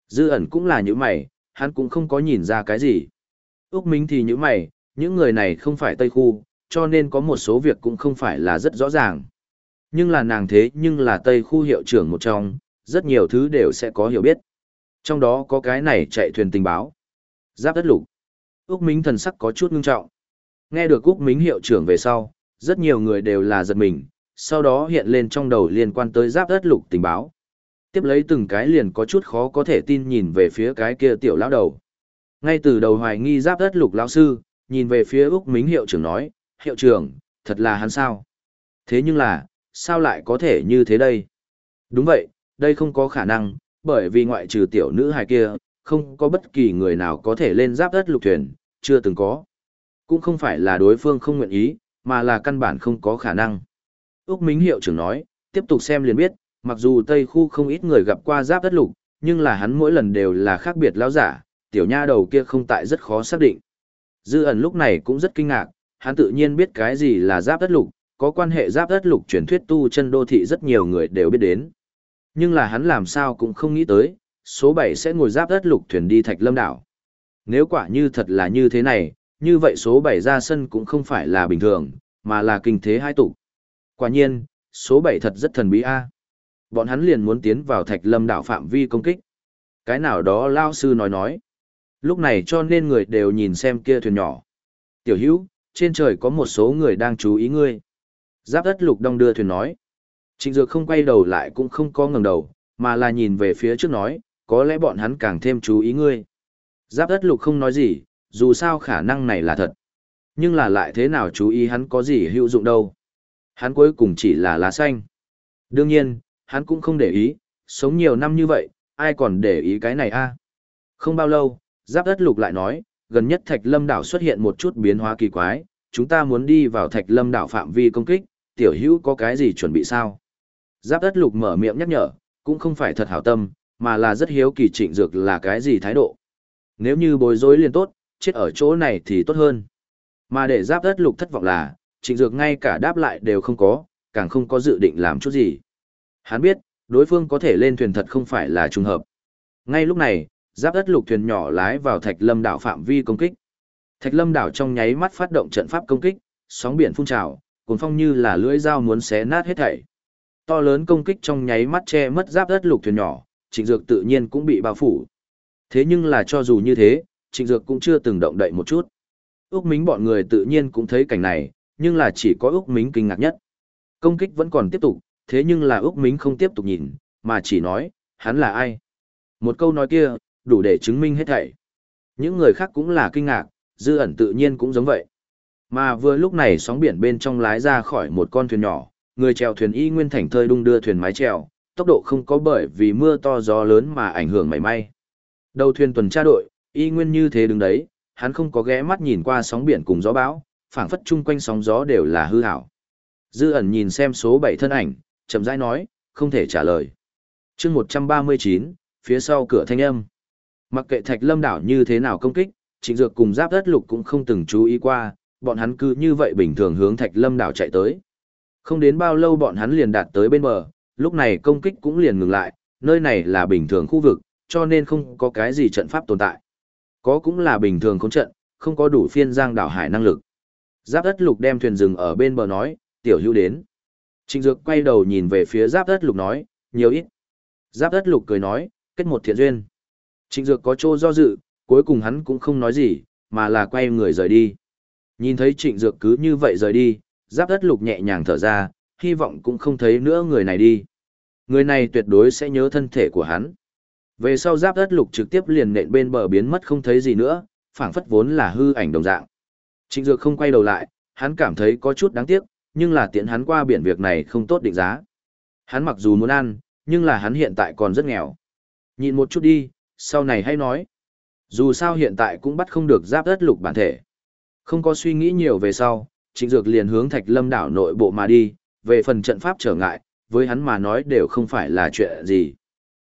Speaker 1: Dư ẩn cũng là những mày, hắn cũng không có nhìn ra cái gì. Úc Minh thì những mày, những người này không phải Tây Khu, cho nên có một số việc cũng không phải là rất rõ ràng. Nhưng là nàng thế nhưng là Tây Khu hiệu trưởng một trong, rất nhiều thứ đều sẽ có hiểu biết. Trong đó có cái này chạy thuyền tình báo. Giáp đất lục. Úc Minh thần sắc có chút ngưng trọng. Nghe được Úc Minh hiệu trưởng về sau, rất nhiều người đều là giật mình, sau đó hiện lên trong đầu liên quan tới giáp đất lục tình báo. Tiếp lấy từng cái liền có chút khó có thể tin nhìn về phía cái kia tiểu lão đầu. Ngay từ đầu hoài nghi giáp đất lục lão sư, nhìn về phía Úc Mính hiệu trưởng nói, hiệu trưởng, thật là hắn sao? Thế nhưng là, sao lại có thể như thế đây? Đúng vậy, đây không có khả năng, bởi vì ngoại trừ tiểu nữ hài kia, không có bất kỳ người nào có thể lên giáp đất lục thuyền, chưa từng có. Cũng không phải là đối phương không nguyện ý, mà là căn bản không có khả năng. Úc Mính hiệu trưởng nói, tiếp tục xem liền biết, mặc dù Tây khu không ít người gặp qua giáp đất lục, nhưng là hắn mỗi lần đều là khác biệt lão giả, tiểu nha đầu kia không tại rất khó xác định. Dư ẩn lúc này cũng rất kinh ngạc, hắn tự nhiên biết cái gì là giáp đất lục, có quan hệ giáp đất lục truyền thuyết tu chân đô thị rất nhiều người đều biết đến. Nhưng là hắn làm sao cũng không nghĩ tới, số 7 sẽ ngồi giáp đất lục thuyền đi Thạch Lâm đảo. Nếu quả như thật là như thế này, như vậy số 7 ra sân cũng không phải là bình thường, mà là kinh thế hai tụ. Quả nhiên, số 7 thật rất thần bí a. Bọn hắn liền muốn tiến vào Thạch Lâm đảo phạm vi công kích. Cái nào đó lao sư nói nói. Lúc này cho nên người đều nhìn xem kia thuyền nhỏ. Tiểu hữu, trên trời có một số người đang chú ý ngươi. Giáp đất lục đong đưa thuyền nói. Trịnh Dược không quay đầu lại cũng không có ngẩng đầu, mà là nhìn về phía trước nói, có lẽ bọn hắn càng thêm chú ý ngươi. Giáp đất lục không nói gì, dù sao khả năng này là thật. Nhưng là lại thế nào chú ý hắn có gì hữu dụng đâu. Hắn cuối cùng chỉ là lá xanh. Đương nhiên, hắn cũng không để ý, sống nhiều năm như vậy, ai còn để ý cái này a? Không bao lâu, Giáp đất lục lại nói, gần nhất Thạch Lâm đảo xuất hiện một chút biến hóa kỳ quái, chúng ta muốn đi vào Thạch Lâm đảo phạm vi công kích, tiểu hữu có cái gì chuẩn bị sao? Giáp đất lục mở miệng nhắc nhở, cũng không phải thật hảo tâm, mà là rất hiếu kỳ trịnh dược là cái gì thái độ. Nếu như bối rối liền tốt, chết ở chỗ này thì tốt hơn. Mà để giáp đất lục thất vọng là, trịnh dược ngay cả đáp lại đều không có, càng không có dự định làm chút gì. Hắn biết, đối phương có thể lên thuyền thật không phải là trùng hợp. Ngay lúc này, giáp đất lục thuyền nhỏ lái vào thạch lâm đảo phạm vi công kích. Thạch lâm đảo trong nháy mắt phát động trận pháp công kích, sóng biển phun trào cuồn phong như là lưỡi dao muốn xé nát hết thảy. To lớn công kích trong nháy mắt che mất giáp đất lục thuyền nhỏ, trịnh dược tự nhiên cũng bị bao phủ. Thế nhưng là cho dù như thế, trịnh dược cũng chưa từng động đậy một chút. Ước mính bọn người tự nhiên cũng thấy cảnh này, nhưng là chỉ có ước mính kinh ngạc nhất. Công kích vẫn còn tiếp tục, thế nhưng là ước mính không tiếp tục nhìn, mà chỉ nói, hắn là ai? Một câu nói kia đủ để chứng minh hết thảy. Những người khác cũng là kinh ngạc, dư ẩn tự nhiên cũng giống vậy. Mà vừa lúc này sóng biển bên trong lái ra khỏi một con thuyền nhỏ, người chèo thuyền y nguyên thành thơi đung đưa thuyền mái chèo, tốc độ không có bởi vì mưa to gió lớn mà ảnh hưởng mảy may. Đầu thuyền tuần tra đội, y nguyên như thế đứng đấy, hắn không có ghé mắt nhìn qua sóng biển cùng gió bão, phảng phất chung quanh sóng gió đều là hư hảo. Dư ẩn nhìn xem số 7 thân ảnh, chậm rãi nói, không thể trả lời. chương 139, phía sau cửa thanh âm. Mặc kệ Thạch Lâm đảo như thế nào công kích, Trịnh Dược cùng Giáp Đất Lục cũng không từng chú ý qua, bọn hắn cứ như vậy bình thường hướng Thạch Lâm đảo chạy tới. Không đến bao lâu bọn hắn liền đạt tới bên bờ, lúc này công kích cũng liền ngừng lại, nơi này là bình thường khu vực, cho nên không có cái gì trận pháp tồn tại. Có cũng là bình thường khống trận, không có đủ phiên giang đảo hải năng lực. Giáp Đất Lục đem thuyền dừng ở bên bờ nói, tiểu hữu đến. Trịnh Dược quay đầu nhìn về phía Giáp Đất Lục nói, nhiều ít. Giáp Đất Lục cười nói, kết một thiện duyên. Trịnh Dược có chỗ do dự, cuối cùng hắn cũng không nói gì, mà là quay người rời đi. Nhìn thấy Trịnh Dược cứ như vậy rời đi, giáp đất lục nhẹ nhàng thở ra, hy vọng cũng không thấy nữa người này đi. Người này tuyệt đối sẽ nhớ thân thể của hắn. Về sau giáp đất lục trực tiếp liền nện bên bờ biến mất không thấy gì nữa, phảng phất vốn là hư ảnh đồng dạng. Trịnh Dược không quay đầu lại, hắn cảm thấy có chút đáng tiếc, nhưng là tiện hắn qua biển việc này không tốt định giá. Hắn mặc dù muốn ăn, nhưng là hắn hiện tại còn rất nghèo. Nhìn một chút đi, sau này hay nói. Dù sao hiện tại cũng bắt không được giáp đất lục bản thể. Không có suy nghĩ nhiều về sau, trịnh dược liền hướng thạch lâm đảo nội bộ mà đi, về phần trận pháp trở ngại, với hắn mà nói đều không phải là chuyện gì.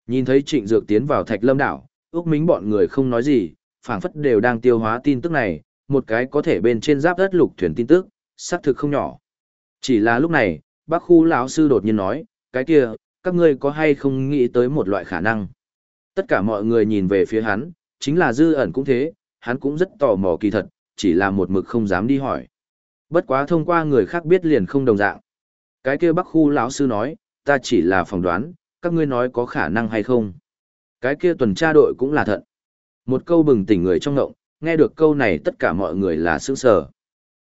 Speaker 1: Nhìn thấy trịnh dược tiến vào thạch lâm đảo, ước mính bọn người không nói gì, phảng phất đều đang tiêu hóa tin tức này, một cái có thể bên trên giáp đất lục thuyền tin tức, xác thực không nhỏ. Chỉ là lúc này, bác khu lão sư đột nhiên nói, cái kia, các ngươi có hay không nghĩ tới một loại khả năng. Tất cả mọi người nhìn về phía hắn, chính là dư ẩn cũng thế, hắn cũng rất tò mò kỳ thật, chỉ là một mực không dám đi hỏi. Bất quá thông qua người khác biết liền không đồng dạng. Cái kia bác khu lão sư nói, ta chỉ là phỏng đoán, các ngươi nói có khả năng hay không. Cái kia tuần tra đội cũng là thận. Một câu bừng tỉnh người trong ngộng, nghe được câu này tất cả mọi người là sững sờ.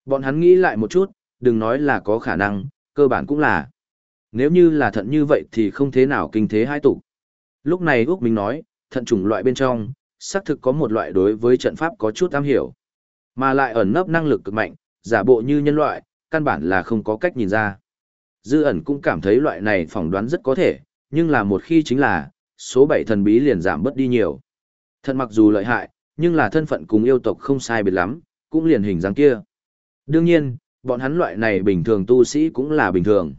Speaker 1: Bọn hắn nghĩ lại một chút, đừng nói là có khả năng, cơ bản cũng là. Nếu như là thận như vậy thì không thế nào kinh thế hai tụ. Lúc này Úc Minh nói, thận chủng loại bên trong, xác thực có một loại đối với trận pháp có chút am hiểu. Mà lại ẩn nấp năng lực cực mạnh, giả bộ như nhân loại, căn bản là không có cách nhìn ra. Dư ẩn cũng cảm thấy loại này phỏng đoán rất có thể, nhưng là một khi chính là, số 7 thần bí liền giảm bớt đi nhiều. Thận mặc dù lợi hại, nhưng là thân phận cùng yêu tộc không sai biệt lắm, cũng liền hình dáng kia. Đương nhiên, bọn hắn loại này bình thường tu sĩ cũng là bình thường.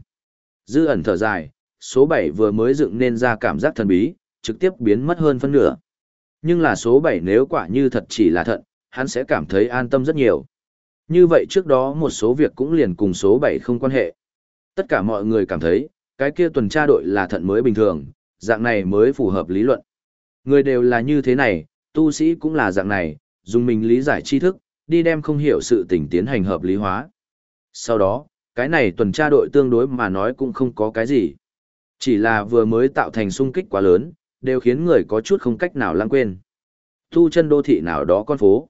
Speaker 1: Dư ẩn thở dài, số 7 vừa mới dựng nên ra cảm giác thần bí, trực tiếp biến mất hơn phân nửa. Nhưng là số 7 nếu quả như thật chỉ là thận, hắn sẽ cảm thấy an tâm rất nhiều. Như vậy trước đó một số việc cũng liền cùng số 7 không quan hệ. Tất cả mọi người cảm thấy, cái kia tuần tra đội là thận mới bình thường, dạng này mới phù hợp lý luận. Người đều là như thế này, tu sĩ cũng là dạng này, dùng mình lý giải tri thức, đi đem không hiểu sự tình tiến hành hợp lý hóa. Sau đó, cái này tuần tra đội tương đối mà nói cũng không có cái gì. Chỉ là vừa mới tạo thành sung kích quá lớn, đều khiến người có chút không cách nào lãng quên. Thu chân đô thị nào đó con phố.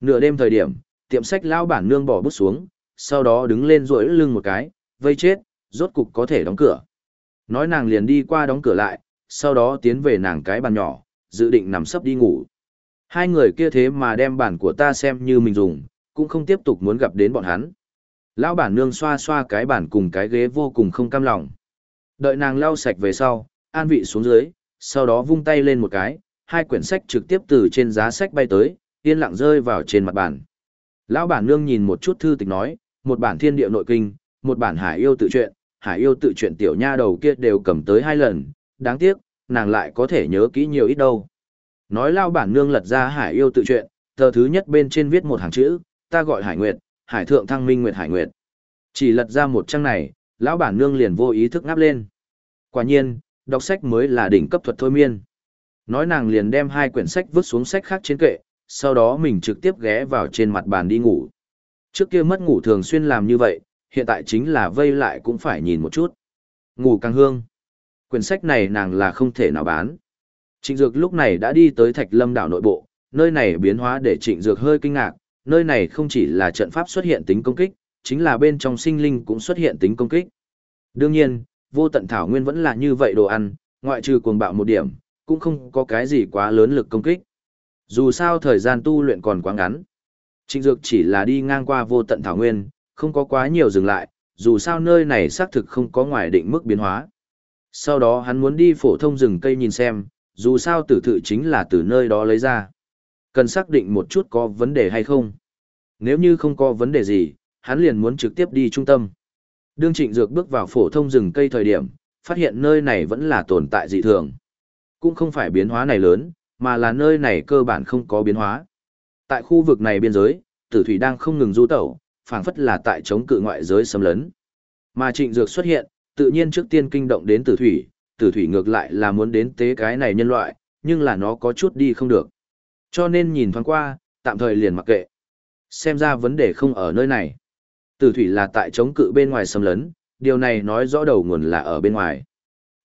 Speaker 1: Nửa đêm thời điểm, tiệm sách lão bản nương bỏ bút xuống, sau đó đứng lên rỗi lưng một cái, vây chết, rốt cục có thể đóng cửa. Nói nàng liền đi qua đóng cửa lại, sau đó tiến về nàng cái bàn nhỏ, dự định nằm sấp đi ngủ. Hai người kia thế mà đem bản của ta xem như mình dùng, cũng không tiếp tục muốn gặp đến bọn hắn. Lão bản nương xoa xoa cái bản cùng cái ghế vô cùng không cam lòng. Đợi nàng lau sạch về sau, an vị xuống dưới, sau đó vung tay lên một cái, hai quyển sách trực tiếp từ trên giá sách bay tới, yên lặng rơi vào trên mặt bàn. Lão bản nương nhìn một chút thư tịch nói, một bản thiên địa nội kinh, một bản hải yêu tự truyện, hải yêu tự truyện tiểu nha đầu kia đều cầm tới hai lần, đáng tiếc, nàng lại có thể nhớ kỹ nhiều ít đâu. Nói lao bản nương lật ra hải yêu tự truyện, tờ thứ nhất bên trên viết một hàng chữ, ta gọi hải nguyệt, hải thượng thăng minh nguyệt hải nguyệt. Chỉ lật ra một trang này, lão bản nương liền vô ý thức ngáp lên. Quả nhiên, đọc sách mới là đỉnh cấp thuật thôi miên. Nói nàng liền đem hai quyển sách vứt xuống sách khác trên kệ, sau đó mình trực tiếp ghé vào trên mặt bàn đi ngủ. Trước kia mất ngủ thường xuyên làm như vậy, hiện tại chính là vây lại cũng phải nhìn một chút. Ngủ càng hương. Quyển sách này nàng là không thể nào bán. Trịnh Dược lúc này đã đi tới Thạch Lâm đảo nội bộ, nơi này biến hóa để Trịnh Dược hơi kinh ngạc, nơi này không chỉ là trận pháp xuất hiện tính công kích, chính là bên trong sinh linh cũng xuất hiện tính công kích. Đương nhiên, vô tận thảo nguyên vẫn là như vậy đồ ăn, ngoại trừ cuồng bạo một điểm, cũng không có cái gì quá lớn lực công kích. Dù sao thời gian tu luyện còn quá ngắn. Trịnh Dược chỉ là đi ngang qua vô tận thảo nguyên, không có quá nhiều dừng lại, dù sao nơi này xác thực không có ngoài định mức biến hóa. Sau đó hắn muốn đi phổ thông rừng cây nhìn xem, dù sao tử thự chính là từ nơi đó lấy ra. Cần xác định một chút có vấn đề hay không. Nếu như không có vấn đề gì, hắn liền muốn trực tiếp đi trung tâm. Đương trịnh dược bước vào phổ thông rừng cây thời điểm, phát hiện nơi này vẫn là tồn tại dị thường. Cũng không phải biến hóa này lớn, mà là nơi này cơ bản không có biến hóa. Tại khu vực này biên giới, tử thủy đang không ngừng du tẩu, phảng phất là tại chống cự ngoại giới xâm lấn. Mà trịnh dược xuất hiện, tự nhiên trước tiên kinh động đến tử thủy, tử thủy ngược lại là muốn đến tế cái này nhân loại, nhưng là nó có chút đi không được. Cho nên nhìn thoáng qua, tạm thời liền mặc kệ. Xem ra vấn đề không ở nơi này. Tử thủy là tại chống cự bên ngoài xâm lấn, điều này nói rõ đầu nguồn là ở bên ngoài.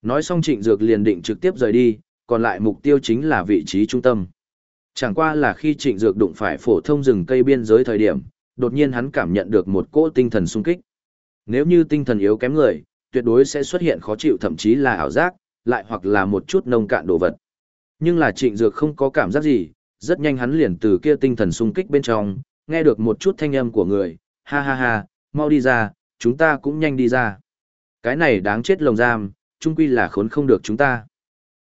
Speaker 1: Nói xong trịnh dược liền định trực tiếp rời đi, còn lại mục tiêu chính là vị trí trung tâm. Chẳng qua là khi trịnh dược đụng phải phổ thông rừng cây biên giới thời điểm, đột nhiên hắn cảm nhận được một cỗ tinh thần sung kích. Nếu như tinh thần yếu kém người, tuyệt đối sẽ xuất hiện khó chịu thậm chí là ảo giác, lại hoặc là một chút nông cạn đồ vật. Nhưng là trịnh dược không có cảm giác gì, rất nhanh hắn liền từ kia tinh thần sung kích bên trong, nghe được một chút thanh âm của người, ha ha ha, mau đi ra, chúng ta cũng nhanh đi ra. Cái này đáng chết lồng giam, chung quy là khốn không được chúng ta.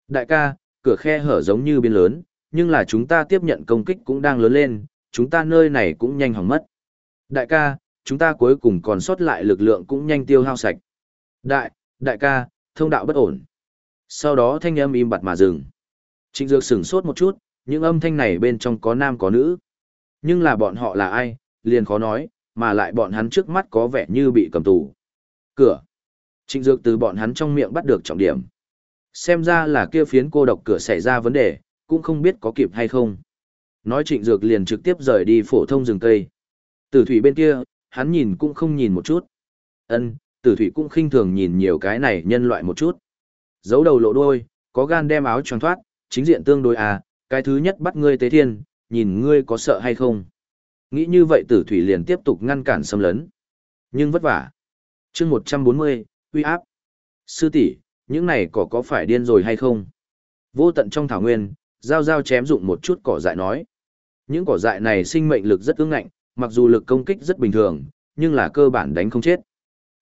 Speaker 1: Đại ca, cửa khe hở giống như biên lớn, nhưng là chúng ta tiếp nhận công kích cũng đang lớn lên, chúng ta nơi này cũng nhanh hỏng mất. Đại ca, chúng ta cuối cùng còn sót lại lực lượng cũng nhanh tiêu hao sạch. Đại, đại ca, thông đạo bất ổn. Sau đó thanh âm im bặt mà dừng. Trịnh Dược sửng sốt một chút, những âm thanh này bên trong có nam có nữ. Nhưng là bọn họ là ai, liền khó nói, mà lại bọn hắn trước mắt có vẻ như bị cầm tù. Cửa. Trịnh Dược từ bọn hắn trong miệng bắt được trọng điểm. Xem ra là kia phiến cô độc cửa xảy ra vấn đề, cũng không biết có kịp hay không. Nói Trịnh Dược liền trực tiếp rời đi phổ thông rừng cây. Tử thủy bên kia, hắn nhìn cũng không nhìn một chút. Ân, tử thủy cũng khinh thường nhìn nhiều cái này nhân loại một chút. Giấu đầu lộ đuôi, có gan đem áo choàng thoát, chính diện tương đối à, cái thứ nhất bắt ngươi tế thiên, nhìn ngươi có sợ hay không. Nghĩ như vậy tử thủy liền tiếp tục ngăn cản xâm lấn. Nhưng vất vả. chương 140, uy áp. Sư tỷ những này cỏ có phải điên rồi hay không? Vô tận trong thảo nguyên, dao dao chém dụng một chút cỏ dại nói. Những cỏ dại này sinh mệnh lực rất ương ngạnh, mặc dù lực công kích rất bình thường, nhưng là cơ bản đánh không chết.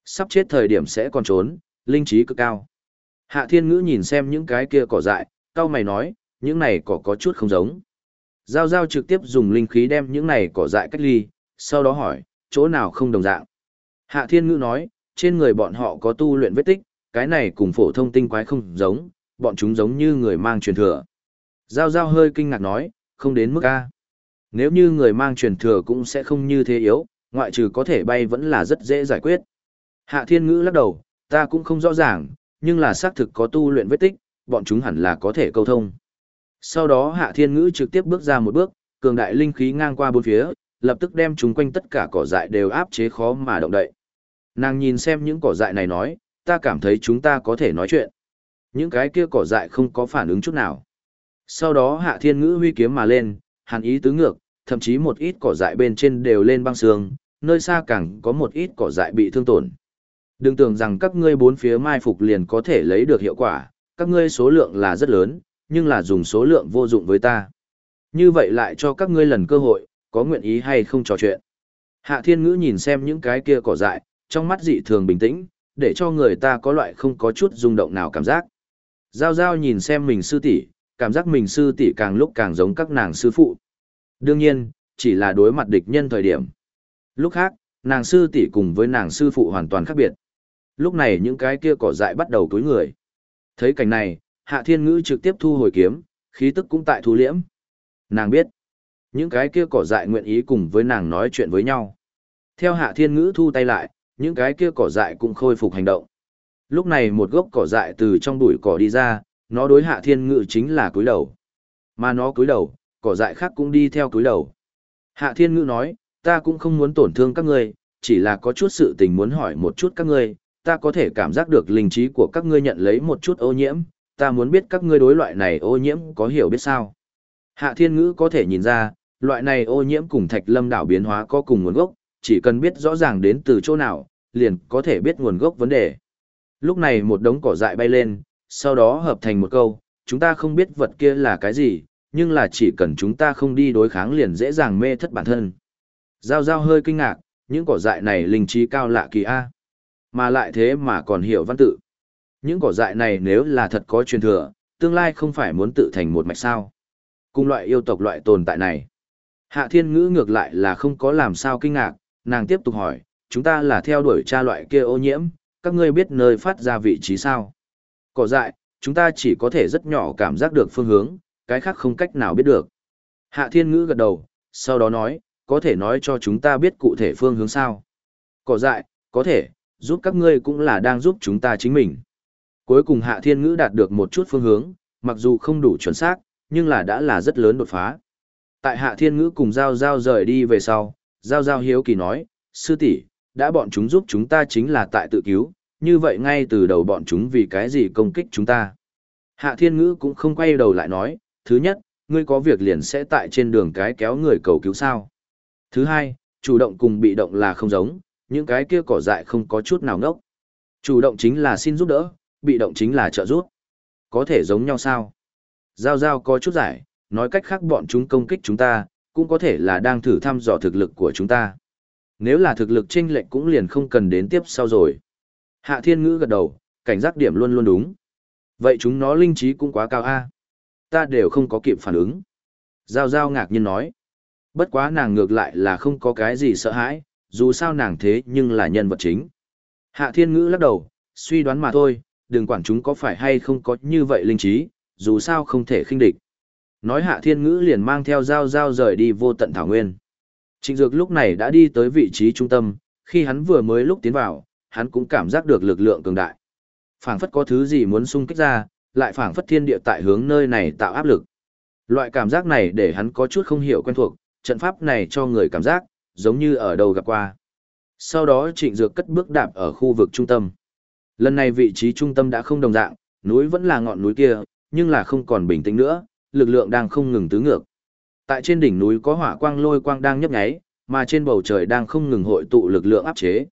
Speaker 1: Sắp chết thời điểm sẽ còn trốn, linh trí cực cao. Hạ thiên ngữ nhìn xem những cái kia cỏ dại, cao mày nói, những này cỏ có chút không giống. Giao giao trực tiếp dùng linh khí đem những này cỏ dại cách ly, sau đó hỏi, chỗ nào không đồng dạng. Hạ thiên ngữ nói, trên người bọn họ có tu luyện vết tích, cái này cùng phổ thông tinh quái không giống, bọn chúng giống như người mang truyền thừa. Giao giao hơi kinh ngạc nói, không đến mức A. Nếu như người mang truyền thừa cũng sẽ không như thế yếu, ngoại trừ có thể bay vẫn là rất dễ giải quyết. Hạ thiên ngữ lắc đầu, ta cũng không rõ ràng, nhưng là xác thực có tu luyện vết tích, bọn chúng hẳn là có thể câu thông. Sau đó hạ thiên ngữ trực tiếp bước ra một bước, cường đại linh khí ngang qua bốn phía, lập tức đem chúng quanh tất cả cỏ dại đều áp chế khó mà động đậy. Nàng nhìn xem những cỏ dại này nói, ta cảm thấy chúng ta có thể nói chuyện. Những cái kia cỏ dại không có phản ứng chút nào. Sau đó hạ thiên ngữ huy kiếm mà lên, hàn ý tứ ngược, thậm chí một ít cỏ dại bên trên đều lên băng sương, nơi xa càng có một ít cỏ dại bị thương tổn. Đừng tưởng rằng các ngươi bốn phía mai phục liền có thể lấy được hiệu quả, các ngươi số lượng là rất lớn, nhưng là dùng số lượng vô dụng với ta. Như vậy lại cho các ngươi lần cơ hội, có nguyện ý hay không trò chuyện. Hạ thiên ngữ nhìn xem những cái kia cỏ dại, trong mắt dị thường bình tĩnh, để cho người ta có loại không có chút rung động nào cảm giác. Giao giao nhìn xem mình sư tỷ, cảm giác mình sư tỷ càng lúc càng giống các nàng sư phụ. Đương nhiên, chỉ là đối mặt địch nhân thời điểm. Lúc khác, nàng sư tỷ cùng với nàng sư phụ hoàn toàn khác biệt. Lúc này những cái kia cỏ dại bắt đầu túi người. Thấy cảnh này, hạ thiên ngữ trực tiếp thu hồi kiếm, khí tức cũng tại thu liễm. Nàng biết, những cái kia cỏ dại nguyện ý cùng với nàng nói chuyện với nhau. Theo hạ thiên ngữ thu tay lại, những cái kia cỏ dại cũng khôi phục hành động. Lúc này một gốc cỏ dại từ trong bụi cỏ đi ra, nó đối hạ thiên ngữ chính là cúi đầu. Mà nó cúi đầu, cỏ dại khác cũng đi theo cúi đầu. Hạ thiên ngữ nói, ta cũng không muốn tổn thương các ngươi, chỉ là có chút sự tình muốn hỏi một chút các ngươi, ta có thể cảm giác được linh trí của các ngươi nhận lấy một chút ô nhiễm, ta muốn biết các ngươi đối loại này ô nhiễm có hiểu biết sao. Hạ thiên ngữ có thể nhìn ra, loại này ô nhiễm cùng thạch lâm đảo biến hóa có cùng nguồn gốc, chỉ cần biết rõ ràng đến từ chỗ nào, liền có thể biết nguồn gốc vấn đề. Lúc này một đống cỏ dại bay lên, sau đó hợp thành một câu, chúng ta không biết vật kia là cái gì, nhưng là chỉ cần chúng ta không đi đối kháng liền dễ dàng mê thất bản thân. Giao giao hơi kinh ngạc, những cỏ dại này linh trí cao lạ kỳ A. Mà lại thế mà còn hiểu văn tự. Những cỏ dại này nếu là thật có truyền thừa, tương lai không phải muốn tự thành một mạch sao. Cùng loại yêu tộc loại tồn tại này. Hạ thiên ngữ ngược lại là không có làm sao kinh ngạc, nàng tiếp tục hỏi, chúng ta là theo đuổi cha loại kia ô nhiễm, các ngươi biết nơi phát ra vị trí sao? Cỏ dại, chúng ta chỉ có thể rất nhỏ cảm giác được phương hướng, cái khác không cách nào biết được. Hạ thiên ngữ gật đầu, sau đó nói, có thể nói cho chúng ta biết cụ thể phương hướng sao? Cỏ dại, có thể, giúp các ngươi cũng là đang giúp chúng ta chính mình. Cuối cùng hạ thiên ngữ đạt được một chút phương hướng, mặc dù không đủ chuẩn xác, nhưng là đã là rất lớn đột phá. Tại hạ thiên ngữ cùng Giao Giao rời đi về sau, Giao Giao hiếu kỳ nói, sư tỷ đã bọn chúng giúp chúng ta chính là tại tự cứu, như vậy ngay từ đầu bọn chúng vì cái gì công kích chúng ta. Hạ thiên ngữ cũng không quay đầu lại nói, thứ nhất, ngươi có việc liền sẽ tại trên đường cái kéo người cầu cứu sao. Thứ hai, chủ động cùng bị động là không giống, những cái kia cỏ dại không có chút nào ngốc. Chủ động chính là xin giúp đỡ, bị động chính là trợ giúp. Có thể giống nhau sao? Giao giao có chút giải, nói cách khác bọn chúng công kích chúng ta, cũng có thể là đang thử thăm dò thực lực của chúng ta. Nếu là thực lực chênh lệch cũng liền không cần đến tiếp sau rồi. Hạ thiên ngữ gật đầu, cảnh giác điểm luôn luôn đúng. Vậy chúng nó linh trí cũng quá cao a Ta đều không có kịp phản ứng. Giao giao ngạc nhiên nói. Bất quá nàng ngược lại là không có cái gì sợ hãi, dù sao nàng thế nhưng là nhân vật chính. Hạ thiên ngữ lắc đầu, suy đoán mà thôi, đừng quản chúng có phải hay không có như vậy linh trí, dù sao không thể khinh địch. Nói hạ thiên ngữ liền mang theo dao dao rời đi vô tận thảo nguyên. Trịnh Dược lúc này đã đi tới vị trí trung tâm, khi hắn vừa mới lúc tiến vào, hắn cũng cảm giác được lực lượng cường đại. Phảng phất có thứ gì muốn xung kích ra, lại phảng phất thiên địa tại hướng nơi này tạo áp lực. Loại cảm giác này để hắn có chút không hiểu quen thuộc, trận pháp này cho người cảm giác, giống như ở đầu gặp qua. Sau đó trịnh dược cất bước đạp ở khu vực trung tâm. Lần này vị trí trung tâm đã không đồng dạng, núi vẫn là ngọn núi kia, nhưng là không còn bình tĩnh nữa, lực lượng đang không ngừng tứ ngược. Tại trên đỉnh núi có hỏa quang lôi quang đang nhấp nháy, mà trên bầu trời đang không ngừng hội tụ lực lượng áp chế.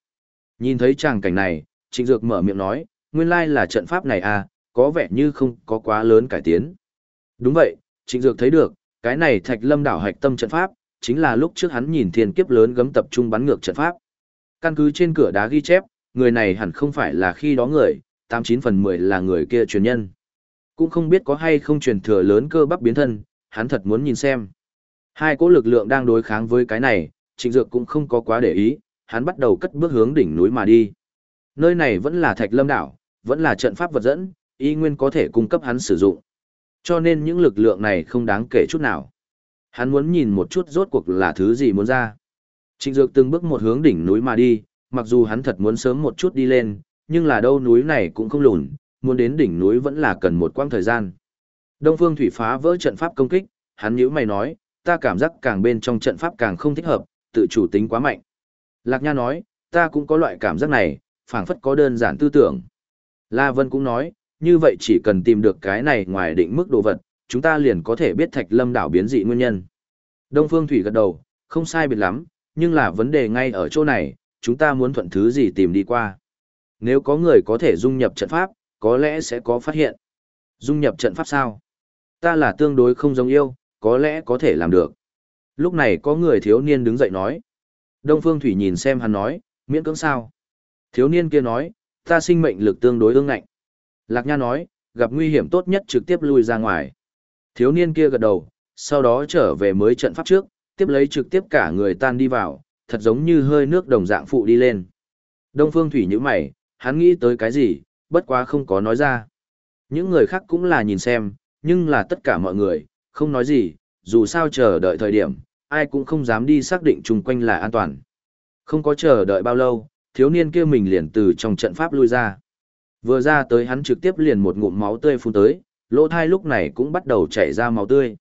Speaker 1: Nhìn thấy tràng cảnh này, Trịnh Dược mở miệng nói, nguyên lai là trận pháp này à, có vẻ như không có quá lớn cải tiến. Đúng vậy, Trịnh Dược thấy được, cái này Thạch Lâm đảo hạch tâm trận pháp, chính là lúc trước hắn nhìn thiên kiếp lớn gấm tập trung bắn ngược trận pháp. Căn cứ trên cửa đá ghi chép, người này hẳn không phải là khi đó người, 89 phần 10 là người kia truyền nhân. Cũng không biết có hay không truyền thừa lớn cơ bắp biến thân, hắn thật muốn nhìn xem. Hai cỗ lực lượng đang đối kháng với cái này, Trịnh Dược cũng không có quá để ý, hắn bắt đầu cất bước hướng đỉnh núi mà đi. Nơi này vẫn là Thạch Lâm đảo, vẫn là trận pháp vật dẫn, y nguyên có thể cung cấp hắn sử dụng. Cho nên những lực lượng này không đáng kể chút nào. Hắn muốn nhìn một chút rốt cuộc là thứ gì muốn ra. Trịnh Dược từng bước một hướng đỉnh núi mà đi, mặc dù hắn thật muốn sớm một chút đi lên, nhưng là đâu núi này cũng không lùn, muốn đến đỉnh núi vẫn là cần một quãng thời gian. Đông Phương Thủy phá vỡ trận pháp công kích, hắn nhíu mày nói, ta cảm giác càng bên trong trận pháp càng không thích hợp, tự chủ tính quá mạnh. Lạc Nha nói, ta cũng có loại cảm giác này, phảng phất có đơn giản tư tưởng. La Vân cũng nói, như vậy chỉ cần tìm được cái này ngoài định mức đồ vật, chúng ta liền có thể biết Thạch Lâm đảo biến dị nguyên nhân. Đông Phương Thủy gật đầu, không sai biệt lắm, nhưng là vấn đề ngay ở chỗ này, chúng ta muốn thuận thứ gì tìm đi qua. Nếu có người có thể dung nhập trận pháp, có lẽ sẽ có phát hiện. Dung nhập trận pháp sao? Ta là tương đối không giống yêu, có lẽ có thể làm được. Lúc này có người thiếu niên đứng dậy nói. Đông Phương Thủy nhìn xem hắn nói, miễn cưỡng sao? Thiếu niên kia nói, ta sinh mệnh lực tương đối ương ngạnh. Lạc Nha nói, gặp nguy hiểm tốt nhất trực tiếp lui ra ngoài. Thiếu niên kia gật đầu, sau đó trở về mới trận pháp trước, tiếp lấy trực tiếp cả người tan đi vào, thật giống như hơi nước đồng dạng phụ đi lên. Đông Phương Thủy nhíu mày, hắn nghĩ tới cái gì, bất quá không có nói ra. Những người khác cũng là nhìn xem, nhưng là tất cả mọi người, không nói gì, dù sao chờ đợi thời điểm, ai cũng không dám đi xác định chung quanh là an toàn. Không có chờ đợi bao lâu, thiếu niên kia mình liền từ trong trận pháp lui ra. Vừa ra tới hắn trực tiếp liền một ngụm máu tươi phun tới, lỗ thai lúc này cũng bắt đầu chảy ra máu tươi.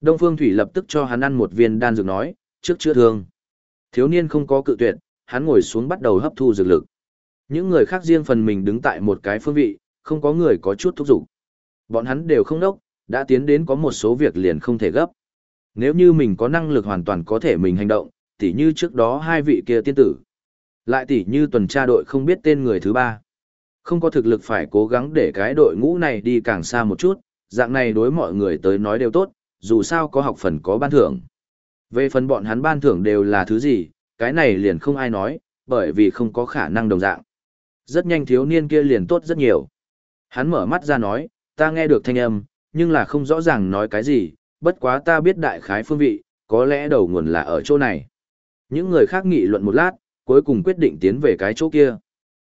Speaker 1: Đông Phương Thủy lập tức cho hắn ăn một viên đan dược nói, trước chữa thương. Thiếu niên không có cự tuyệt, hắn ngồi xuống bắt đầu hấp thu dược lực. Những người khác riêng phần mình đứng tại một cái phương vị, không có người có chút thúc giục. Bọn hắn đều không đốc, đã tiến đến có một số việc liền không thể gấp. Nếu như mình có năng lực hoàn toàn có thể mình hành động, tỉ như trước đó hai vị kia tiên tử. Lại tỉ như tuần tra đội không biết tên người thứ ba. Không có thực lực phải cố gắng để cái đội ngũ này đi càng xa một chút, dạng này đối mọi người tới nói đều tốt, dù sao có học phần có ban thưởng. Về phần bọn hắn ban thưởng đều là thứ gì, cái này liền không ai nói, bởi vì không có khả năng đồng dạng. Rất nhanh thiếu niên kia liền tốt rất nhiều. Hắn mở mắt ra nói, ta nghe được thanh âm, nhưng là không rõ ràng nói cái gì, bất quá ta biết đại khái phương vị, có lẽ đầu nguồn là ở chỗ này. Những người khác nghị luận một lát, cuối cùng quyết định tiến về cái chỗ kia.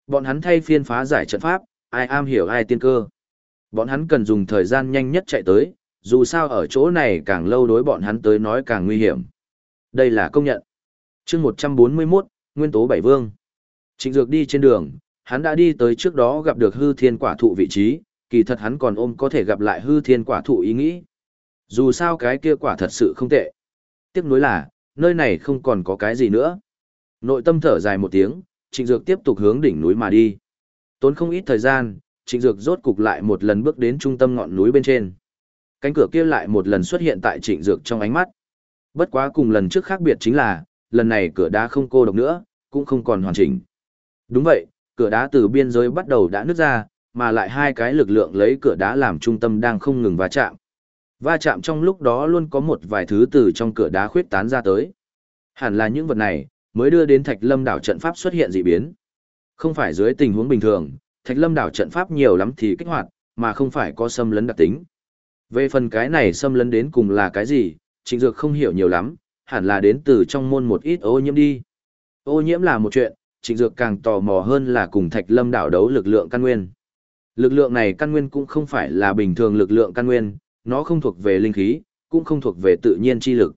Speaker 1: Bọn hắn thay phiên phá giải trận pháp, ai am hiểu ai tiên cơ. Bọn hắn cần dùng thời gian nhanh nhất chạy tới, dù sao ở chỗ này càng lâu đối bọn hắn tới nói càng nguy hiểm. Đây là công nhận. chương 141, Nguyên tố Bảy Vương. Trịnh Dược đi trên đường, hắn đã đi tới trước đó gặp được hư thiên quả thụ vị trí, kỳ thật hắn còn ôm có thể gặp lại hư thiên quả thụ ý nghĩ. Dù sao cái kia quả thật sự không tệ. Tiếc nuối là, nơi này không còn có cái gì nữa. Nội tâm thở dài một tiếng, Trịnh Dược tiếp tục hướng đỉnh núi mà đi. Tốn không ít thời gian, Trịnh Dược rốt cục lại một lần bước đến trung tâm ngọn núi bên trên. Cánh cửa kia lại một lần xuất hiện tại Trịnh Dược trong ánh mắt. Bất quá cùng lần trước khác biệt chính là, lần này cửa đá không cô độc nữa, cũng không còn hoàn chỉnh. Đúng vậy, cửa đá từ biên giới bắt đầu đã nứt ra, mà lại hai cái lực lượng lấy cửa đá làm trung tâm đang không ngừng va chạm. Va chạm trong lúc đó luôn có một vài thứ từ trong cửa đá khuyết tán ra tới. Hẳn là những vật này, mới đưa đến Thạch Lâm đảo trận pháp xuất hiện dị biến. Không phải dưới tình huống bình thường, Thạch Lâm đảo trận pháp nhiều lắm thì kích hoạt, mà không phải có xâm lấn đặc tính. Về phần cái này xâm lấn đến cùng là cái gì, Trịnh Dược không hiểu nhiều lắm, hẳn là đến từ trong môn một ít ô nhiễm đi. Ô nhiễm là một chuyện, Trịnh Dược càng tò mò hơn là cùng Thạch Lâm đảo đấu lực lượng căn nguyên. Lực lượng này căn nguyên cũng không phải là bình thường lực lượng căn nguyên, nó không thuộc về linh khí, cũng không thuộc về tự nhiên chi lực.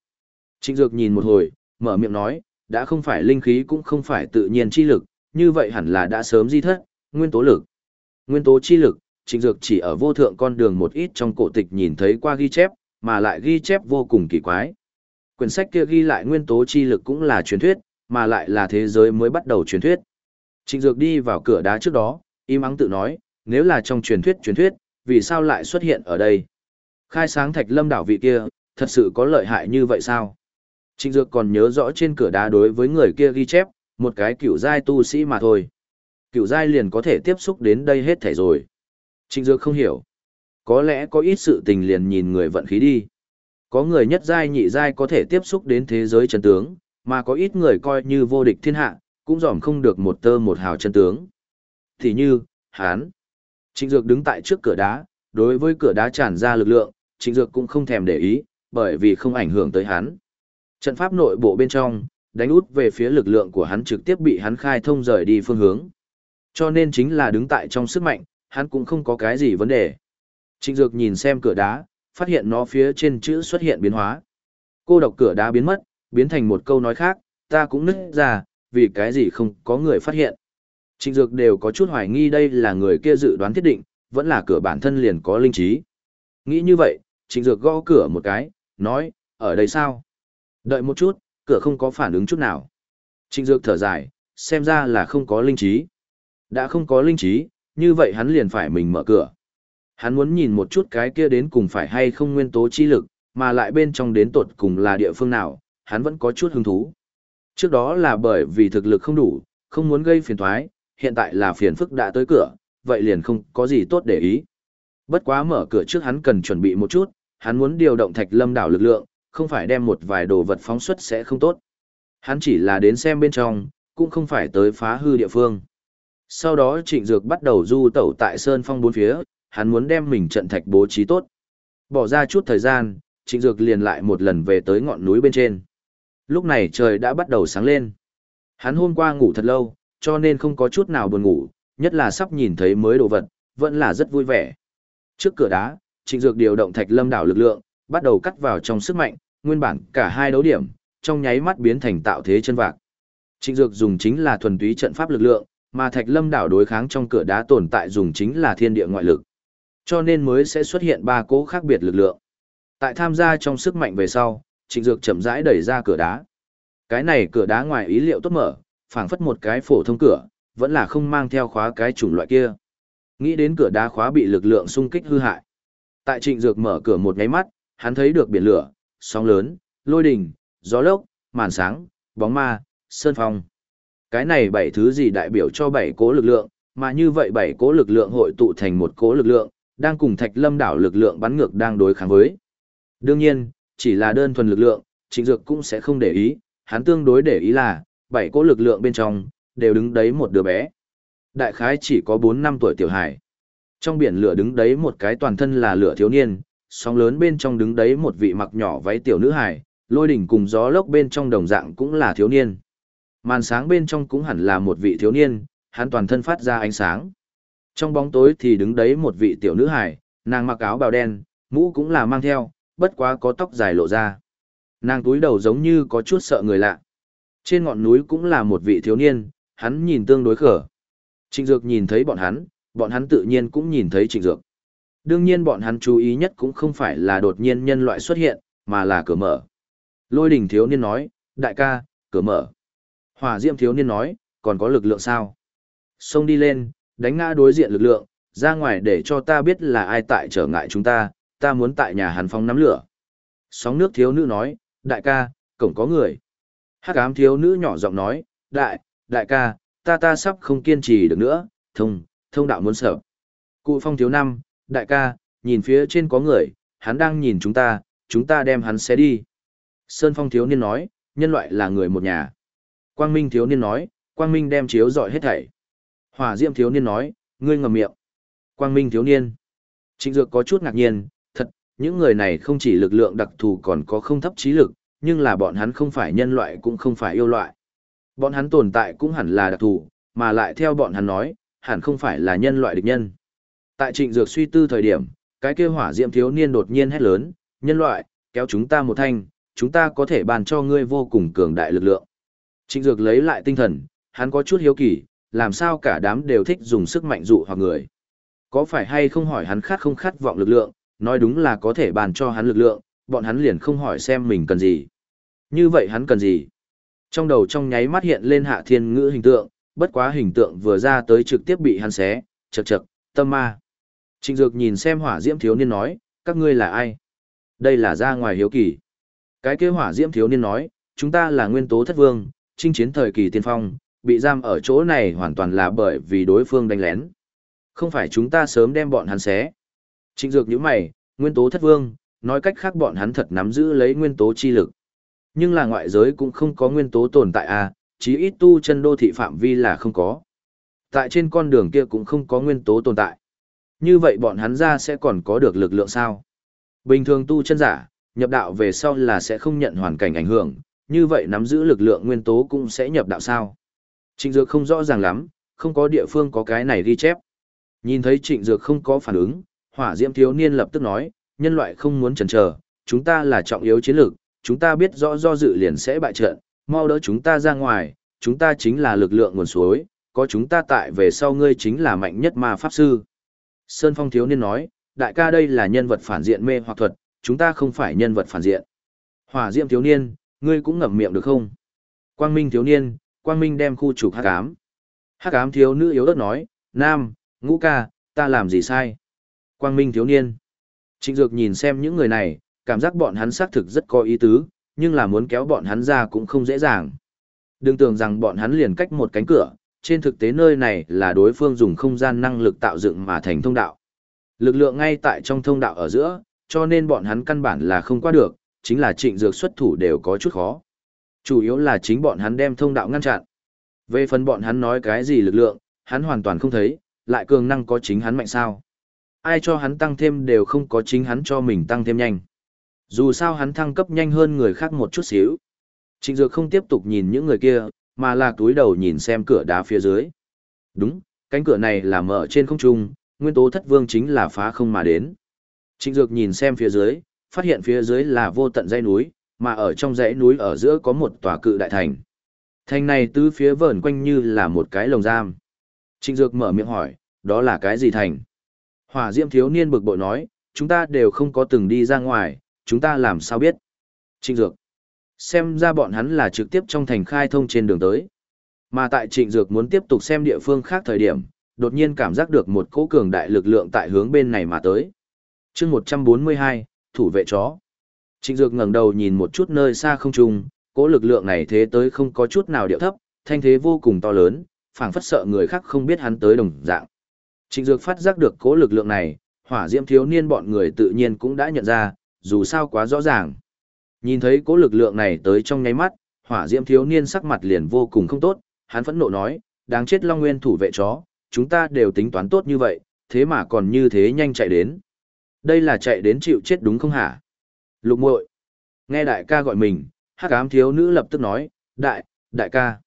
Speaker 1: Trịnh Dược nhìn một hồi, Mở miệng nói, đã không phải linh khí cũng không phải tự nhiên chi lực, như vậy hẳn là đã sớm di thất, nguyên tố lực. Nguyên tố chi lực, trịnh dược chỉ ở vô thượng con đường một ít trong cổ tịch nhìn thấy qua ghi chép, mà lại ghi chép vô cùng kỳ quái. Quyển sách kia ghi lại nguyên tố chi lực cũng là truyền thuyết, mà lại là thế giới mới bắt đầu truyền thuyết. Trịnh dược đi vào cửa đá trước đó, im ắng tự nói, nếu là trong truyền thuyết truyền thuyết, vì sao lại xuất hiện ở đây? Khai sáng thạch lâm đảo vị kia, thật sự có lợi hại như vậy sao? Trịnh Dược còn nhớ rõ trên cửa đá đối với người kia ghi chép, một cái cựu giai tu sĩ mà thôi. Cựu giai liền có thể tiếp xúc đến đây hết thể rồi. Trịnh Dược không hiểu. Có lẽ có ít sự tình liền nhìn người vận khí đi. Có người nhất giai nhị giai có thể tiếp xúc đến thế giới chân tướng, mà có ít người coi như vô địch thiên hạ, cũng dòm không được một tơ một hào chân tướng. Thì như, hán. Trịnh Dược đứng tại trước cửa đá, đối với cửa đá tràn ra lực lượng, Trịnh Dược cũng không thèm để ý, bởi vì không ảnh hưởng tới hắn. Trận pháp nội bộ bên trong, đánh út về phía lực lượng của hắn trực tiếp bị hắn khai thông rời đi phương hướng. Cho nên chính là đứng tại trong sức mạnh, hắn cũng không có cái gì vấn đề. Trịnh Dược nhìn xem cửa đá, phát hiện nó phía trên chữ xuất hiện biến hóa. Cô độc cửa đá biến mất, biến thành một câu nói khác, ta cũng nứt ra, vì cái gì không có người phát hiện. Trịnh Dược đều có chút hoài nghi đây là người kia dự đoán thiết định, vẫn là cửa bản thân liền có linh trí. Nghĩ như vậy, Trịnh Dược gõ cửa một cái, nói, ở đây sao? Đợi một chút, cửa không có phản ứng chút nào. Trịnh Dược thở dài, xem ra là không có linh trí. Đã không có linh trí, như vậy hắn liền phải mình mở cửa. Hắn muốn nhìn một chút cái kia đến cùng phải hay không nguyên tố chi lực, mà lại bên trong đến tột cùng là địa phương nào, hắn vẫn có chút hứng thú. Trước đó là bởi vì thực lực không đủ, không muốn gây phiền toái, hiện tại là phiền phức đã tới cửa, vậy liền không có gì tốt để ý. Bất quá mở cửa trước hắn cần chuẩn bị một chút, hắn muốn điều động thạch lâm đảo lực lượng, không phải đem một vài đồ vật phóng xuất sẽ không tốt. Hắn chỉ là đến xem bên trong, cũng không phải tới phá hư địa phương. Sau đó trịnh dược bắt đầu du tẩu tại sơn phong bốn phía, hắn muốn đem mình trận thạch bố trí tốt. Bỏ ra chút thời gian, trịnh dược liền lại một lần về tới ngọn núi bên trên. Lúc này trời đã bắt đầu sáng lên. Hắn hôm qua ngủ thật lâu, cho nên không có chút nào buồn ngủ, nhất là sắp nhìn thấy mới đồ vật, vẫn là rất vui vẻ. Trước cửa đá, trịnh dược điều động thạch lâm đảo lực lượng, bắt đầu cắt vào trong sức mạnh, nguyên bản cả hai đấu điểm, trong nháy mắt biến thành tạo thế chân vạc. Trịnh Dược dùng chính là thuần túy trận pháp lực lượng, mà Thạch Lâm đảo đối kháng trong cửa đá tồn tại dùng chính là thiên địa ngoại lực. Cho nên mới sẽ xuất hiện ba cố khác biệt lực lượng. Tại tham gia trong sức mạnh về sau, Trịnh Dược chậm rãi đẩy ra cửa đá. Cái này cửa đá ngoài ý liệu tốt mở, phảng phất một cái phổ thông cửa, vẫn là không mang theo khóa cái chủng loại kia. Nghĩ đến cửa đá khóa bị lực lượng xung kích hư hại. Tại Trịnh Dược mở cửa một nháy mắt, hắn thấy được biển lửa, sóng lớn, lôi đình, gió lốc, màn sáng, bóng ma, sơn phong. Cái này bảy thứ gì đại biểu cho bảy cố lực lượng, mà như vậy bảy cố lực lượng hội tụ thành một cố lực lượng, đang cùng thạch lâm đảo lực lượng bắn ngược đang đối kháng với. Đương nhiên, chỉ là đơn thuần lực lượng, trịnh dược cũng sẽ không để ý, hắn tương đối để ý là, bảy cố lực lượng bên trong, đều đứng đấy một đứa bé. Đại khái chỉ có 4 năm tuổi tiểu hải. Trong biển lửa đứng đấy một cái toàn thân là lửa thiếu niên, sóng lớn bên trong đứng đấy một vị mặc nhỏ váy tiểu nữ hải, lôi đỉnh cùng gió lốc bên trong đồng dạng cũng là thiếu niên. Màn sáng bên trong cũng hẳn là một vị thiếu niên, hắn toàn thân phát ra ánh sáng. Trong bóng tối thì đứng đấy một vị tiểu nữ hài, nàng mặc áo bào đen, mũ cũng là mang theo, bất quá có tóc dài lộ ra. Nàng túi đầu giống như có chút sợ người lạ. Trên ngọn núi cũng là một vị thiếu niên, hắn nhìn tương đối khở. Trịnh Dược nhìn thấy bọn hắn, bọn hắn tự nhiên cũng nhìn thấy Trịnh Dược. Đương nhiên bọn hắn chú ý nhất cũng không phải là đột nhiên nhân loại xuất hiện, mà là cửa mở. Lôi đình thiếu niên nói, đại ca, cửa mở. Hỏa Diêm thiếu niên nói, còn có lực lượng sao? Xông đi lên, đánh ngã đối diện lực lượng, ra ngoài để cho ta biết là ai tại trở ngại chúng ta, ta muốn tại nhà Hàn phong nắm lửa. Sóng nước thiếu nữ nói, đại ca, cổng có người. Hắc ám thiếu nữ nhỏ giọng nói, đại, đại ca, ta ta sắp không kiên trì được nữa, thông, thông đạo muốn sợ. Cụ phong thiếu năm, đại ca, nhìn phía trên có người, hắn đang nhìn chúng ta, chúng ta đem hắn xé đi. Sơn Phong thiếu niên nói, nhân loại là người một nhà. Quang Minh thiếu niên nói, Quang Minh đem chiếu dọi hết thảy. Hỏa Diệm thiếu niên nói, ngươi ngậm miệng. Quang Minh thiếu niên. Trịnh Dược có chút ngạc nhiên, thật, những người này không chỉ lực lượng đặc thù còn có không thấp trí lực, nhưng là bọn hắn không phải nhân loại cũng không phải yêu loại. Bọn hắn tồn tại cũng hẳn là đặc thù, mà lại theo bọn hắn nói, hẳn không phải là nhân loại địch nhân. Tại trịnh dược suy tư thời điểm, cái kia hỏa diệm thiếu niên đột nhiên hét lớn, nhân loại, kéo chúng ta một thanh, chúng ta có thể bàn cho ngươi vô cùng cường đại lực lượng. Trịnh Dược lấy lại tinh thần, hắn có chút hiếu kỳ, làm sao cả đám đều thích dùng sức mạnh dụ hoặc người. Có phải hay không hỏi hắn khát không khát vọng lực lượng, nói đúng là có thể bàn cho hắn lực lượng, bọn hắn liền không hỏi xem mình cần gì. Như vậy hắn cần gì? Trong đầu trong nháy mắt hiện lên hạ thiên ngữ hình tượng, bất quá hình tượng vừa ra tới trực tiếp bị hắn xé, chật chật, tâm ma. Trịnh Dược nhìn xem hỏa diễm thiếu niên nói, các ngươi là ai? Đây là ra ngoài hiếu kỳ. Cái kế hỏa diễm thiếu niên nói, chúng ta là nguyên tố thất vương, chinh chiến thời kỳ tiên phong, bị giam ở chỗ này hoàn toàn là bởi vì đối phương đánh lén. Không phải chúng ta sớm đem bọn hắn xé. Trịnh Dược nhíu mày, nguyên tố thất vương, nói cách khác bọn hắn thật nắm giữ lấy nguyên tố chi lực. Nhưng là ngoại giới cũng không có nguyên tố tồn tại à, chí ít tu chân đô thị phạm vi là không có. Tại trên con đường kia cũng không có nguyên tố tồn tại. Như vậy bọn hắn ra sẽ còn có được lực lượng sao? Bình thường tu chân giả, nhập đạo về sau là sẽ không nhận hoàn cảnh ảnh hưởng, như vậy nắm giữ lực lượng nguyên tố cũng sẽ nhập đạo sao? Trịnh Dược không rõ ràng lắm, không có địa phương có cái này ghi chép. Nhìn thấy Trịnh Dược không có phản ứng, hỏa diễm thiếu niên lập tức nói, nhân loại không muốn chần chờ, chúng ta là trọng yếu chiến lược, chúng ta biết rõ do dự liền sẽ bại trận, mau đỡ chúng ta ra ngoài, chúng ta chính là lực lượng nguồn suối, có chúng ta tại về sau ngươi chính là mạnh nhất ma pháp sư. Sơn Phong thiếu niên nói, đại ca đây là nhân vật phản diện mê hoặc thuật, chúng ta không phải nhân vật phản diện. Hỏa diễm thiếu niên, ngươi cũng ngậm miệng được không? Quang Minh thiếu niên, Quang Minh đem khu trục hắc ám. Hắc ám thiếu nữ yếu ớt nói, Nam, ngũ ca, ta làm gì sai? Quang Minh thiếu niên. Trịnh Dược nhìn xem những người này, cảm giác bọn hắn xác thực rất có ý tứ, nhưng là muốn kéo bọn hắn ra cũng không dễ dàng. Đừng tưởng rằng bọn hắn liền cách một cánh cửa, trên thực tế nơi này là đối phương dùng không gian năng lực tạo dựng mà thành thông đạo. Lực lượng ngay tại trong thông đạo ở giữa, cho nên bọn hắn căn bản là không qua được, chính là trịnh dược xuất thủ đều có chút khó. Chủ yếu là chính bọn hắn đem thông đạo ngăn chặn. Về phần bọn hắn nói cái gì lực lượng, hắn hoàn toàn không thấy, lại cường năng có chính hắn mạnh sao. Ai cho hắn tăng thêm đều không có chính hắn cho mình tăng thêm nhanh. Dù sao hắn thăng cấp nhanh hơn người khác một chút xíu. Trịnh Dược không tiếp tục nhìn những người kia, mà là túi đầu nhìn xem cửa đá phía dưới. Đúng, cánh cửa này là mở trên không trung, nguyên tố thất vương chính là phá không mà đến. Trịnh Dược nhìn xem phía dưới, phát hiện phía dưới là vô tận dãy núi, mà ở trong dãy núi ở giữa có một tòa cự đại thành. Thành này tứ phía vờn quanh như là một cái lồng giam. Trịnh Dược mở miệng hỏi, đó là cái gì thành? Hỏa Diễm thiếu niên bực bội nói, chúng ta đều không có từng đi ra ngoài, chúng ta làm sao biết? Trịnh Dược. Xem ra bọn hắn là trực tiếp trong thành khai thông trên đường tới. Mà tại Trịnh Dược muốn tiếp tục xem địa phương khác thời điểm, đột nhiên cảm giác được một cỗ cường đại lực lượng tại hướng bên này mà tới. chương 142, thủ vệ chó. Trịnh Dược ngẩng đầu nhìn một chút nơi xa không trung, cỗ lực lượng này thế tới không có chút nào điệu thấp, thanh thế vô cùng to lớn, phảng phất sợ người khác không biết hắn tới đồng dạng. Trịnh Dược phát giác được cỗ lực lượng này, hỏa diễm thiếu niên bọn người tự nhiên cũng đã nhận ra, dù sao quá rõ ràng. Nhìn thấy cỗ lực lượng này tới trong nháy mắt, hỏa diễm thiếu niên sắc mặt liền vô cùng không tốt, hắn phẫn nộ nói, đáng chết Long Nguyên thủ vệ chó, chúng ta đều tính toán tốt như vậy, thế mà còn như thế nhanh chạy đến. Đây là chạy đến chịu chết đúng không hả? Lục muội Nghe đại ca gọi mình, hắc ám thiếu nữ lập tức nói, đại, đại ca.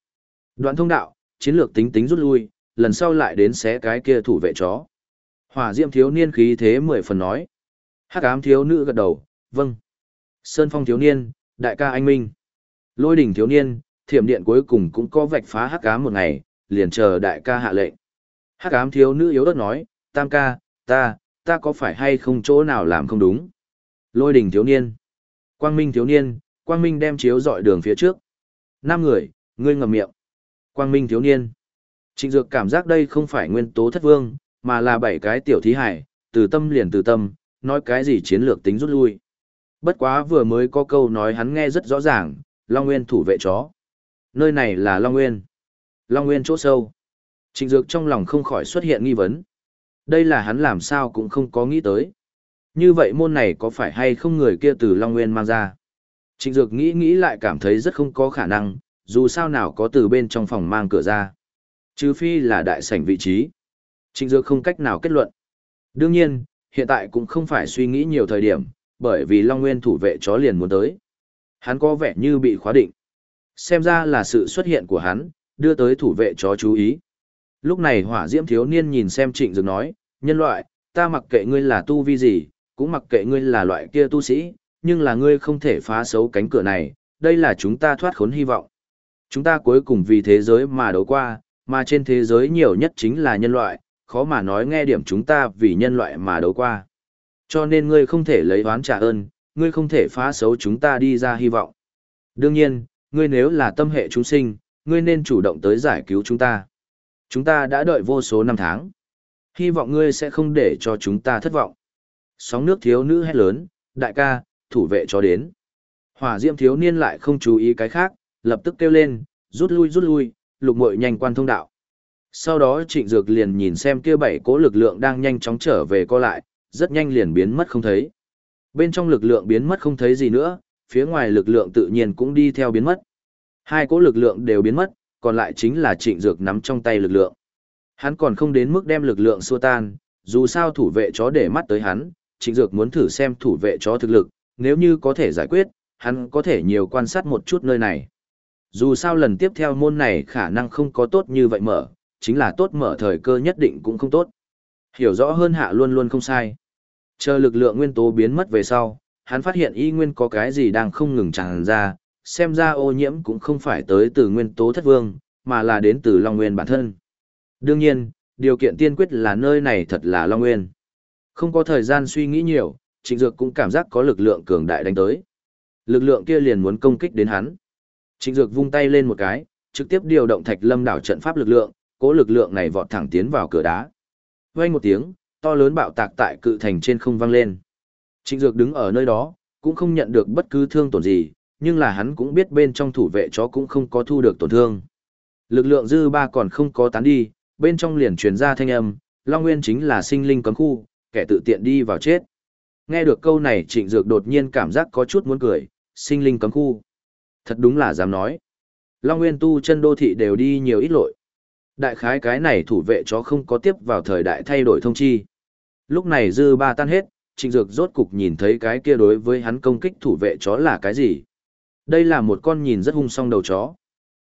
Speaker 1: Đoạn thông đạo, chiến lược tính tính rút lui, lần sau lại đến xé cái kia thủ vệ chó. Hỏa diêm thiếu niên khí thế mười phần nói. hắc ám thiếu nữ gật đầu, vâng. Sơn phong thiếu niên, đại ca anh minh. Lôi đỉnh thiếu niên, thiểm điện cuối cùng cũng có vạch phá hắc ám một ngày, liền chờ đại ca hạ lệnh. Hắc ám thiếu nữ yếu đất nói, tam ca, ta, ta có phải hay không chỗ nào làm không đúng? Lôi đỉnh thiếu niên. Quang minh thiếu niên, quang minh đem chiếu dọi đường phía trước. Năm người, ngươi ngậm miệng. Quang minh thiếu niên. Trịnh dược cảm giác đây không phải nguyên tố thất vương, mà là bảy cái tiểu thí hải, từ tâm liền từ tâm, nói cái gì chiến lược tính rút lui. Bất quá vừa mới có câu nói hắn nghe rất rõ ràng, Long Nguyên thủ vệ chó. Nơi này là Long Nguyên. Long Nguyên chỗ sâu. Trịnh Dược trong lòng không khỏi xuất hiện nghi vấn. Đây là hắn làm sao cũng không có nghĩ tới. Như vậy môn này có phải hay không người kia từ Long Nguyên mang ra? Trịnh Dược nghĩ nghĩ lại cảm thấy rất không có khả năng, dù sao nào có từ bên trong phòng mang cửa ra. Trừ phi là đại sảnh vị trí. Trịnh Dược không cách nào kết luận. Đương nhiên, hiện tại cũng không phải suy nghĩ nhiều thời điểm, bởi vì Long Nguyên thủ vệ chó liền muốn tới. Hắn có vẻ như bị khóa định. Xem ra là sự xuất hiện của hắn, đưa tới thủ vệ chó chú ý. Lúc này hỏa diễm thiếu niên nhìn xem trịnh dược nói, nhân loại, ta mặc kệ ngươi là tu vi gì, cũng mặc kệ ngươi là loại kia tu sĩ, nhưng là ngươi không thể phá xấu cánh cửa này, đây là chúng ta thoát khốn hy vọng. Chúng ta cuối cùng vì thế giới mà đấu qua, mà trên thế giới nhiều nhất chính là nhân loại, khó mà nói nghe điểm chúng ta vì nhân loại mà đấu qua. Cho nên ngươi không thể lấy oán trả ơn, ngươi không thể phá xấu chúng ta đi ra hy vọng. Đương nhiên, ngươi nếu là tâm hệ chúng sinh, ngươi nên chủ động tới giải cứu chúng ta. Chúng ta đã đợi vô số năm tháng. Hy vọng ngươi sẽ không để cho chúng ta thất vọng. Sóng nước thiếu nữ hét lớn, đại ca, thủ vệ cho đến. Hỏa diễm thiếu niên lại không chú ý cái khác, lập tức kêu lên, rút lui rút lui, lục mội nhanh quan thông đạo. Sau đó trịnh dược liền nhìn xem kia bảy cỗ lực lượng đang nhanh chóng trở về co lại, rất nhanh liền biến mất không thấy. Bên trong lực lượng biến mất không thấy gì nữa, phía ngoài lực lượng tự nhiên cũng đi theo biến mất. Hai cỗ lực lượng đều biến mất, còn lại chính là trịnh dược nắm trong tay lực lượng. Hắn còn không đến mức đem lực lượng xua tan, dù sao thủ vệ chó để mắt tới hắn, trịnh dược muốn thử xem thủ vệ chó thực lực, nếu như có thể giải quyết, hắn có thể nhiều quan sát một chút nơi này. Dù sao lần tiếp theo môn này khả năng không có tốt như vậy mở, chính là tốt mở thời cơ nhất định cũng không tốt. Hiểu rõ hơn hạ luôn luôn không sai. Chờ lực lượng nguyên tố biến mất về sau, hắn phát hiện y nguyên có cái gì đang không ngừng tràn ra, xem ra ô nhiễm cũng không phải tới từ nguyên tố thất vương, mà là đến từ Long Nguyên bản thân. Đương nhiên, điều kiện tiên quyết là nơi này thật là Long Nguyên. Không có thời gian suy nghĩ nhiều, Trịnh Dược cũng cảm giác có lực lượng cường đại đánh tới. Lực lượng kia liền muốn công kích đến hắn. Trịnh Dược vung tay lên một cái, trực tiếp điều động Thạch Lâm đảo trận pháp lực lượng, cố lực lượng này vọt thẳng tiến vào cửa đá. Vang một tiếng, to lớn bạo tạc tại cự thành trên không vang lên. Trịnh Dược đứng ở nơi đó, cũng không nhận được bất cứ thương tổn gì, nhưng là hắn cũng biết bên trong thủ vệ chó cũng không có thu được tổn thương. Lực lượng dư ba còn không có tán đi, bên trong liền truyền ra thanh âm, Long Nguyên chính là sinh linh cấm khu, kẻ tự tiện đi vào chết. Nghe được câu này trịnh dược đột nhiên cảm giác có chút muốn cười, sinh linh cấm khu. Thật đúng là dám nói. Long Nguyên tu chân đô thị đều đi nhiều ít lội. Đại khái cái này thủ vệ chó không có tiếp vào thời đại thay đổi thông chi. Lúc này dư ba tan hết, trịnh dược rốt cục nhìn thấy cái kia đối với hắn công kích thủ vệ chó là cái gì. Đây là một con nhìn rất hung song đầu chó.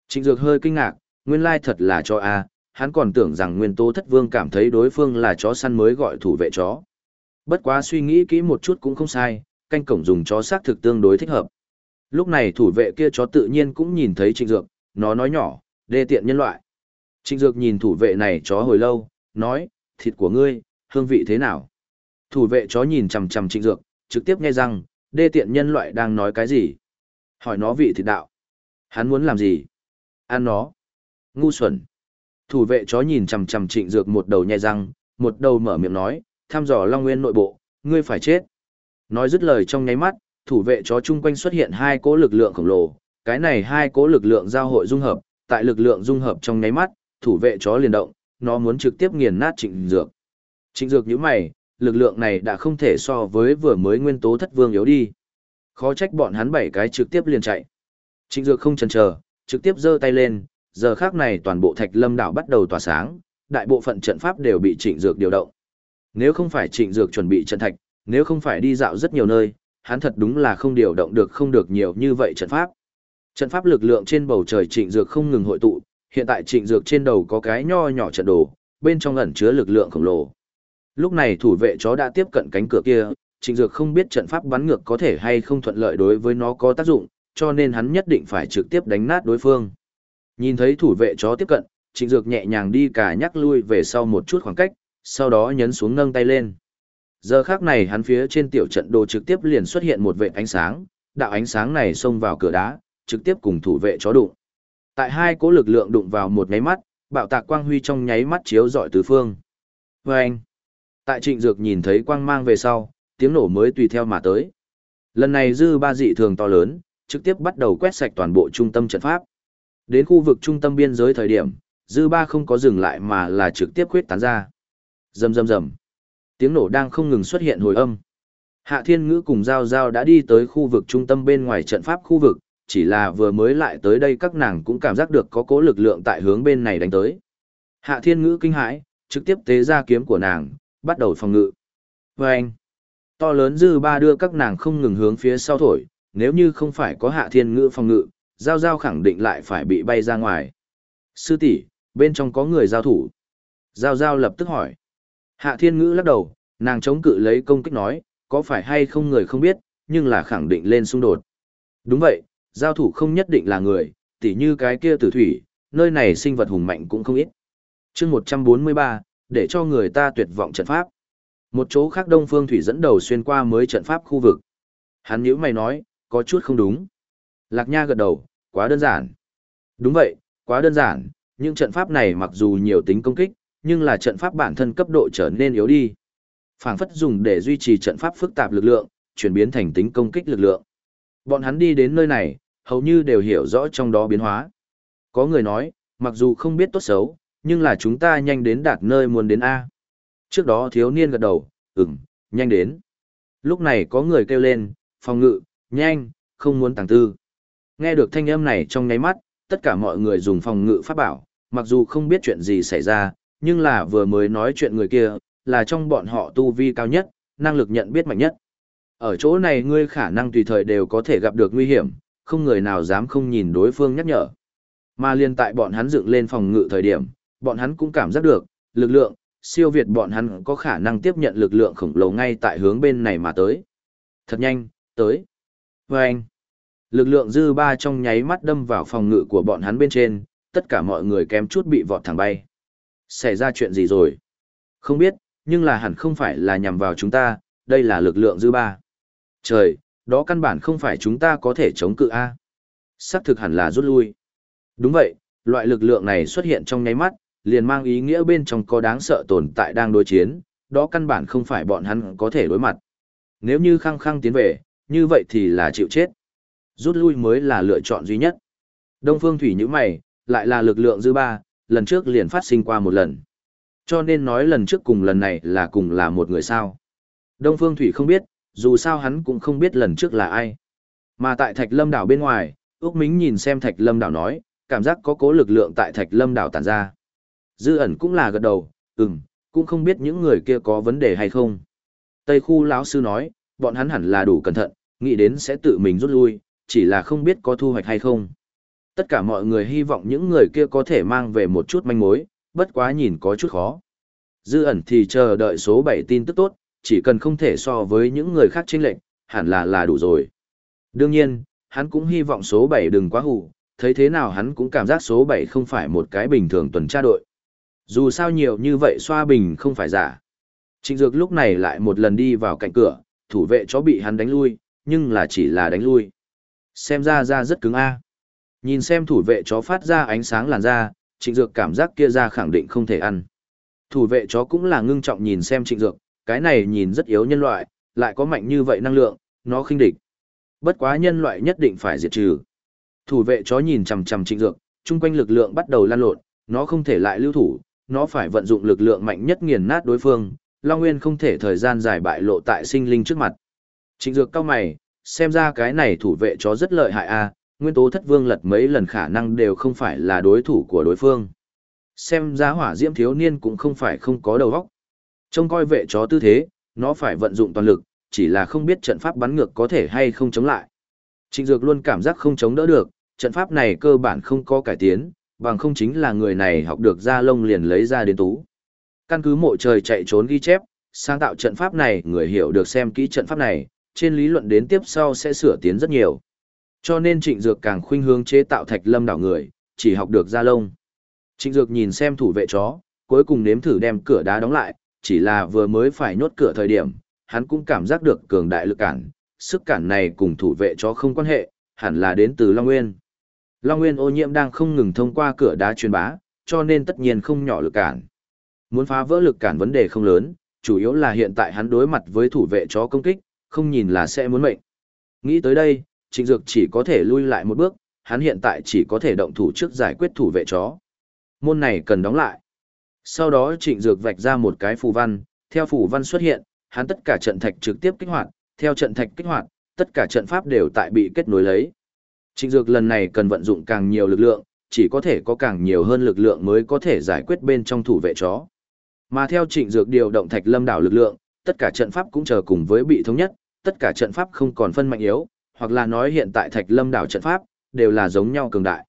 Speaker 1: Trịnh dược hơi kinh ngạc, nguyên lai thật là chó a hắn còn tưởng rằng nguyên tố thất vương cảm thấy đối phương là chó săn mới gọi thủ vệ chó. Bất quá suy nghĩ kỹ một chút cũng không sai, canh cổng dùng chó xác thực tương đối thích hợp. Lúc này thủ vệ kia chó tự nhiên cũng nhìn thấy trịnh dược, nó nói nhỏ, đê tiện nhân loại. Trịnh dược nhìn thủ vệ này chó hồi lâu, nói, thịt của ngươi, hương vị thế nào? Thủ vệ chó nhìn chằm chằm trịnh dược, trực tiếp nghe rằng, đê tiện nhân loại đang nói cái gì? Hỏi nó vị thịt đạo. Hắn muốn làm gì? Ăn nó. Ngu xuẩn. Thủ vệ chó nhìn chằm chằm trịnh dược một đầu nhai răng, một đầu mở miệng nói, thăm dò Long Nguyên nội bộ, ngươi phải chết. Nói dứt lời trong nháy mắt, thủ vệ chó chung quanh xuất hiện hai cỗ lực lượng khổng lồ, cái này hai cỗ lực lượng giao hội dung hợp, tại lực lượng dung hợp trong nháy mắt, thủ vệ chó liền động, nó muốn trực tiếp nghiền nát trịnh dược. Trịnh dược nhíu mày, lực lượng này đã không thể so với vừa mới nguyên tố thất vương yếu đi. Khó trách bọn hắn bảy cái trực tiếp liền chạy. Trịnh dược không chần chờ, trực tiếp giơ tay lên, giờ khác này toàn bộ thạch lâm đảo bắt đầu tỏa sáng, đại bộ phận trận pháp đều bị trịnh dược điều động. Nếu không phải trịnh dược chuẩn bị trận thạch, nếu không phải đi dạo rất nhiều nơi, hắn thật đúng là không điều động được không được nhiều như vậy trận pháp. Trận pháp lực lượng trên bầu trời trịnh dược không ngừng hội tụ, hiện tại trịnh dược trên đầu có cái nho nhỏ trận đồ, bên trong ẩn chứa lực lượng khổng lồ. Lúc này thủ vệ chó đã tiếp cận cánh cửa kia, trịnh dược không biết trận pháp bắn ngược có thể hay không thuận lợi đối với nó có tác dụng, cho nên hắn nhất định phải trực tiếp đánh nát đối phương. Nhìn thấy thủ vệ chó tiếp cận, trịnh dược nhẹ nhàng đi cả nhắc lui về sau một chút khoảng cách, sau đó nhấn xuống nâng tay lên. Giờ khác này hắn phía trên tiểu trận đồ trực tiếp liền xuất hiện một vệ ánh sáng, đạo ánh sáng này xông vào cửa đá, trực tiếp cùng thủ vệ chó đụng. Tại hai cố lực lượng đụng vào một nháy mắt, bạo tạc quang huy trong nháy mắt chiếu rọi tứ phương. Và anh, tại trịnh dược nhìn thấy quang mang về sau, tiếng nổ mới tùy theo mà tới. Lần này dư ba dị thường to lớn, trực tiếp bắt đầu quét sạch toàn bộ trung tâm trận pháp. Đến khu vực trung tâm biên giới thời điểm, dư ba không có dừng lại mà là trực tiếp khuyết tán ra. Rầm rầm rầm. Tiếng nổ đang không ngừng xuất hiện hồi âm. Hạ Thiên Ngữ cùng Giao Giao đã đi tới khu vực trung tâm bên ngoài trận pháp khu vực, chỉ là vừa mới lại tới đây các nàng cũng cảm giác được có cố lực lượng tại hướng bên này đánh tới. Hạ Thiên Ngữ kinh hãi, trực tiếp tế ra kiếm của nàng, bắt đầu phòng ngự. Và anh, to lớn dư ba đưa các nàng không ngừng hướng phía sau thổi, nếu như không phải có Hạ Thiên Ngữ phòng ngự, Giao Giao khẳng định lại phải bị bay ra ngoài. Sư tỷ, bên trong có người giao thủ. Giao Giao lập tức hỏi. Hạ Thiên Ngữ lắc đầu, nàng chống cự lấy công kích nói, có phải hay không người không biết, nhưng là khẳng định lên xung đột. Đúng vậy, giao thủ không nhất định là người, tỉ như cái kia tử thủy, nơi này sinh vật hùng mạnh cũng không ít. chương 143, để cho người ta tuyệt vọng trận pháp. Một chỗ khác Đông Phương Thủy dẫn đầu xuyên qua mới trận pháp khu vực. Hắn nhíu mày nói, có chút không đúng. Lạc Nha gật đầu, quá đơn giản. Đúng vậy, quá đơn giản, những trận pháp này mặc dù nhiều tính công kích, nhưng là trận pháp bản thân cấp độ trở nên yếu đi. Phảng phất dùng để duy trì trận pháp phức tạp lực lượng, chuyển biến thành tính công kích lực lượng. Bọn hắn đi đến nơi này, hầu như đều hiểu rõ trong đó biến hóa. Có người nói, mặc dù không biết tốt xấu, nhưng là chúng ta nhanh đến đạt nơi muốn đến A. Trước đó thiếu niên gật đầu, ừm, nhanh đến. Lúc này có người kêu lên, phòng ngự, nhanh, không muốn tàng tư. Nghe được thanh âm này trong nháy mắt, tất cả mọi người dùng phòng ngự pháp bảo, mặc dù không biết chuyện gì xảy ra, nhưng là vừa mới nói chuyện người kia, là trong bọn họ tu vi cao nhất, năng lực nhận biết mạnh nhất. Ở chỗ này ngươi khả năng tùy thời đều có thể gặp được nguy hiểm, không người nào dám không nhìn đối phương nhắc nhở. Mà liên tại bọn hắn dựng lên phòng ngự thời điểm, bọn hắn cũng cảm giác được, lực lượng, siêu việt bọn hắn có khả năng tiếp nhận lực lượng khổng lồ ngay tại hướng bên này mà tới. Thật nhanh, tới. Và anh, lực lượng dư ba trong nháy mắt đâm vào phòng ngự của bọn hắn bên trên, tất cả mọi người kém chút bị vọt thẳng bay. Xảy ra chuyện gì rồi? Không biết, nhưng là hẳn không phải là nhằm vào chúng ta, đây là lực lượng dư ba. Trời, đó căn bản không phải chúng ta có thể chống cự A. Sắc thực hẳn là rút lui. Đúng vậy, loại lực lượng này xuất hiện trong nháy mắt, liền mang ý nghĩa bên trong có đáng sợ tồn tại đang đối chiến, đó căn bản không phải bọn hắn có thể đối mặt. Nếu như khăng khăng tiến về, như vậy thì là chịu chết. Rút lui mới là lựa chọn duy nhất. Đông Phương Thủy như mày, lại là lực lượng dư ba, lần trước liền phát sinh qua một lần. Cho nên nói lần trước cùng lần này là cùng là một người sao. Đông Phương Thủy không biết, dù sao hắn cũng không biết lần trước là ai. Mà tại Thạch Lâm đảo bên ngoài, Úc Mính nhìn xem Thạch Lâm đảo nói, cảm giác có cố lực lượng tại Thạch Lâm đảo tản ra. Dư ẩn cũng là gật đầu, ừm, cũng không biết những người kia có vấn đề hay không. Tây khu lão sư nói, bọn hắn hẳn là đủ cẩn thận, nghĩ đến sẽ tự mình rút lui, chỉ là không biết có thu hoạch hay không. Tất cả mọi người hy vọng những người kia có thể mang về một chút manh mối, bất quá nhìn có chút khó. Dư ẩn thì chờ đợi số bảy tin tức tốt, chỉ cần không thể so với những người khác chênh lệnh, hẳn là là đủ rồi. Đương nhiên, hắn cũng hy vọng số bảy đừng quá hủ, thấy thế nào hắn cũng cảm giác số bảy không phải một cái bình thường tuần tra đội. Dù sao nhiều như vậy xoa bình không phải giả. Trịnh Dược lúc này lại một lần đi vào cạnh cửa, thủ vệ chó bị hắn đánh lui, nhưng là chỉ là đánh lui. Xem ra ra rất cứng a. Nhìn xem thủ vệ chó phát ra ánh sáng làn da, Trịnh Dược cảm giác kia ra khẳng định không thể ăn. Thủ vệ chó cũng là ngưng trọng nhìn xem Trịnh Dược, cái này nhìn rất yếu nhân loại, lại có mạnh như vậy năng lượng, nó khinh địch. Bất quá nhân loại nhất định phải diệt trừ. Thủ vệ chó nhìn chằm chằm Trịnh Dược, chung quanh lực lượng bắt đầu lan lộn, nó không thể lại lưu thủ, nó phải vận dụng lực lượng mạnh nhất nghiền nát đối phương, Long Nguyên không thể thời gian dài bại lộ tại sinh linh trước mặt. Trịnh Dược cao mày, xem ra cái này thủ vệ chó rất lợi hại a, nguyên tố thất vương lật mấy lần khả năng đều không phải là đối thủ của đối phương. Xem ra hỏa diễm thiếu niên cũng không phải không có đầu óc. Trông coi vệ chó tư thế, nó phải vận dụng toàn lực, chỉ là không biết trận pháp bắn ngược có thể hay không chống lại. Trịnh Dược luôn cảm giác không chống đỡ được, trận pháp này cơ bản không có cải tiến, bằng không chính là người này học được ra lông liền lấy ra đến tú. Căn cứ mộ trời chạy trốn ghi chép, sáng tạo trận pháp này người hiểu được xem kỹ trận pháp này, trên lý luận đến tiếp sau sẽ sửa tiến rất nhiều. Cho nên trịnh dược càng khuynh hướng chế tạo thạch lâm đảo người, chỉ học được ra lông. Trịnh dược nhìn xem thủ vệ chó, cuối cùng nếm thử đem cửa đá đóng lại, chỉ là vừa mới phải nhốt cửa thời điểm, hắn cũng cảm giác được cường đại lực cản, sức cản này cùng thủ vệ chó không quan hệ, hẳn là đến từ Long Nguyên. Long Nguyên ô nhiễm đang không ngừng thông qua cửa đá truyền bá, cho nên tất nhiên không nhỏ lực cản. Muốn phá vỡ lực cản vấn đề không lớn, chủ yếu là hiện tại hắn đối mặt với thủ vệ chó công kích, không nhìn là sẽ muốn mệnh. Nghĩ tới đây, Trịnh Dược chỉ có thể lui lại một bước, hắn hiện tại chỉ có thể động thủ trước giải quyết thủ vệ chó. Môn này cần đóng lại. Sau đó Trịnh Dược vạch ra một cái phù văn, theo phù văn xuất hiện, hắn tất cả trận thạch trực tiếp kích hoạt, theo trận thạch kích hoạt, tất cả trận pháp đều tại bị kết nối lấy. Trịnh Dược lần này cần vận dụng càng nhiều lực lượng, chỉ có thể có càng nhiều hơn lực lượng mới có thể giải quyết bên trong thủ vệ chó. Mà theo Trịnh Dược điều động Thạch Lâm đảo lực lượng, tất cả trận pháp cũng chờ cùng với bị thống nhất, tất cả trận pháp không còn phân mạnh yếu, hoặc là nói hiện tại Thạch Lâm đảo trận pháp đều là giống nhau cường đại.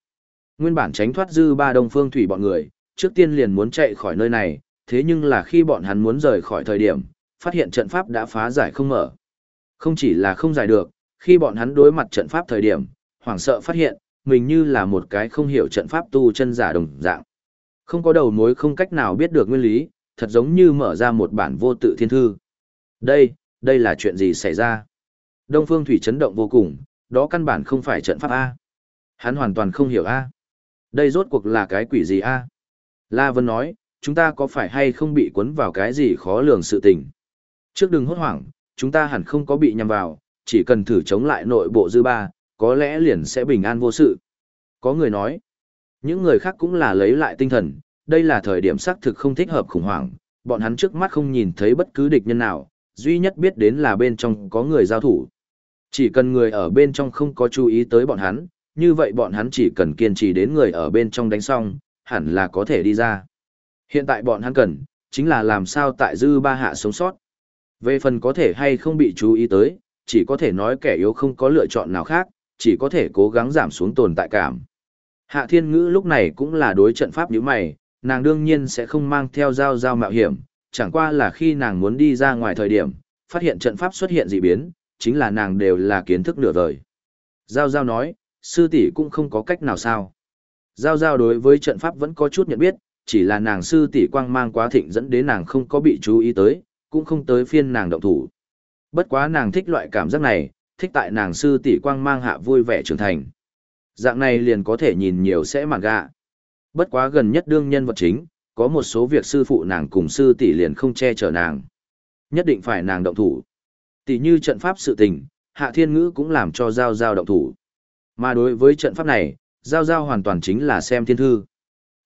Speaker 1: Nguyên bản tránh thoát dư ba Đông Phương Thủy bọn người, trước tiên liền muốn chạy khỏi nơi này, thế nhưng là khi bọn hắn muốn rời khỏi thời điểm, phát hiện trận pháp đã phá giải không mở. Không chỉ là không giải được, Khi bọn hắn đối mặt trận pháp thời điểm, hoảng sợ phát hiện, mình như là một cái không hiểu trận pháp tu chân giả đồng dạng. Không có đầu mối không cách nào biết được nguyên lý, thật giống như mở ra một bản vô tự thiên thư. Đây, đây là chuyện gì xảy ra? Đông Phương Thủy chấn động vô cùng, đó căn bản không phải trận pháp A. Hắn hoàn toàn không hiểu A. Đây rốt cuộc là cái quỷ gì A? La Vân nói, chúng ta có phải hay không bị cuốn vào cái gì khó lường sự tình? Trước đừng hốt hoảng, chúng ta hẳn không có bị nhầm vào, chỉ cần thử chống lại nội bộ dư ba, có lẽ liền sẽ bình an vô sự. Có người nói, những người khác cũng là lấy lại tinh thần, đây là thời điểm xác thực không thích hợp khủng hoảng, bọn hắn trước mắt không nhìn thấy bất cứ địch nhân nào, duy nhất biết đến là bên trong có người giao thủ. Chỉ cần người ở bên trong không có chú ý tới bọn hắn, như vậy bọn hắn chỉ cần kiên trì đến người ở bên trong đánh xong, hẳn là có thể đi ra. Hiện tại bọn hắn cần, chính là làm sao tại dư ba hạ sống sót. Về phần có thể hay không bị chú ý tới, chỉ có thể nói kẻ yếu không có lựa chọn nào khác, chỉ có thể cố gắng giảm xuống tồn tại cảm. Hạ thiên ngữ lúc này cũng là đối trận pháp như mày, nàng đương nhiên sẽ không mang theo dao dao mạo hiểm, chẳng qua là khi nàng muốn đi ra ngoài thời điểm, phát hiện trận pháp xuất hiện dị biến, chính là nàng đều là kiến thức nửa vời. Giao giao nói, sư tỷ cũng không có cách nào sao. Giao giao đối với trận pháp vẫn có chút nhận biết, chỉ là nàng sư tỷ quang mang quá thịnh dẫn đến nàng không có bị chú ý tới, cũng không tới phiên nàng động thủ. Bất quá nàng thích loại cảm giác này, thích tại nàng sư tỷ quang mang hạ vui vẻ trưởng thành. Dạng này liền có thể nhìn nhiều sẽ mạn gạ. Bất quá gần nhất đương nhân vật chính, có một số việc sư phụ nàng cùng sư tỷ liền không che chở nàng. Nhất định phải nàng động thủ. Tỷ như trận pháp sự tình, Hạ Thiên Ngữ cũng làm cho Giao Giao động thủ. Mà đối với trận pháp này, Giao Giao hoàn toàn chính là xem thiên thư.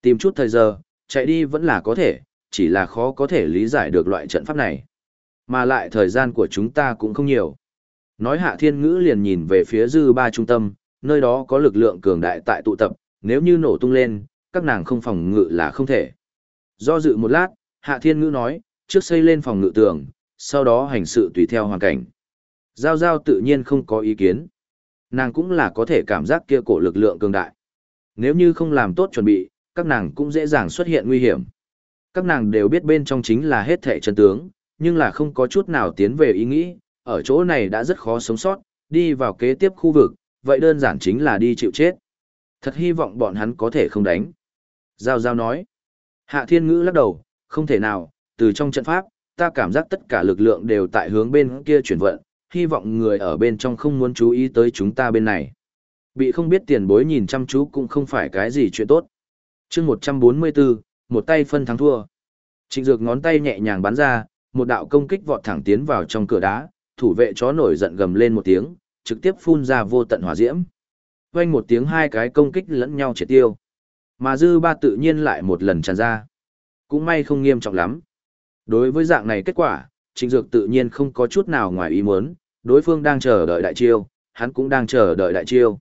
Speaker 1: Tìm chút thời giờ, chạy đi vẫn là có thể, chỉ là khó có thể lý giải được loại trận pháp này. Mà lại thời gian của chúng ta cũng không nhiều. Nói Hạ Thiên Ngữ liền nhìn về phía dư ba trung tâm, nơi đó có lực lượng cường đại tại tụ tập, nếu như nổ tung lên, các nàng không phòng ngự là không thể. Do dự một lát, Hạ Thiên Ngữ nói, trước xây lên phòng ngự tường, sau đó hành sự tùy theo hoàn cảnh. Giao Giao tự nhiên không có ý kiến. Nàng cũng là có thể cảm giác kia cổ lực lượng cường đại. Nếu như không làm tốt chuẩn bị, các nàng cũng dễ dàng xuất hiện nguy hiểm. Các nàng đều biết bên trong chính là hết thẻ chân tướng, nhưng là không có chút nào tiến về ý nghĩ, ở chỗ này đã rất khó sống sót, đi vào kế tiếp khu vực, vậy đơn giản chính là đi chịu chết. Thật hy vọng bọn hắn có thể không đánh. Giao Giao nói. Hạ Thiên Ngữ lắc đầu, không thể nào, từ trong trận pháp, ta cảm giác tất cả lực lượng đều tại hướng bên kia chuyển vận, hy vọng người ở bên trong không muốn chú ý tới chúng ta bên này. Bị không biết tiền bối nhìn chăm chú cũng không phải cái gì chuyện tốt. chương 144, một tay phân thắng thua. Trịnh Dược ngón tay nhẹ nhàng bắn ra, một đạo công kích vọt thẳng tiến vào trong cửa đá, thủ vệ chó nổi giận gầm lên một tiếng, trực tiếp phun ra vô tận hỏa diễm. Vang một tiếng hai cái công kích lẫn nhau triệt tiêu. Mà dư ba tự nhiên lại một lần tràn ra. Cũng may không nghiêm trọng lắm. Đối với dạng này kết quả, Trịnh Dược tự nhiên không có chút nào ngoài ý muốn, đối phương đang chờ đợi đại chiêu, hắn cũng đang chờ đợi đại chiêu.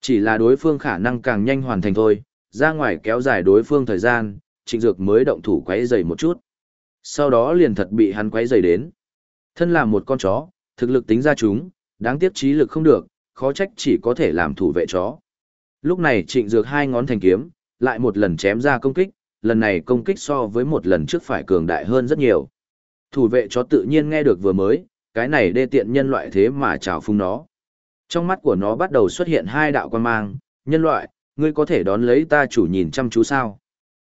Speaker 1: Chỉ là đối phương khả năng càng nhanh hoàn thành thôi, ra ngoài kéo dài đối phương thời gian, Trịnh Dược mới động thủ quấy rầy một chút. Sau đó liền thật bị hắn quấy rầy đến. Thân là một con chó, thực lực tính ra chúng, đáng tiếc trí lực không được, khó trách chỉ có thể làm thủ vệ chó. Lúc này Trịnh Dược hai ngón thành kiếm, lại một lần chém ra công kích, lần này công kích so với một lần trước phải cường đại hơn rất nhiều. Thủ vệ chó tự nhiên nghe được vừa mới, cái này đê tiện nhân loại thế mà trào phung nó. Trong mắt của nó bắt đầu xuất hiện hai đạo quan mang, nhân loại, ngươi có thể đón lấy ta chủ nhìn chăm chú sao.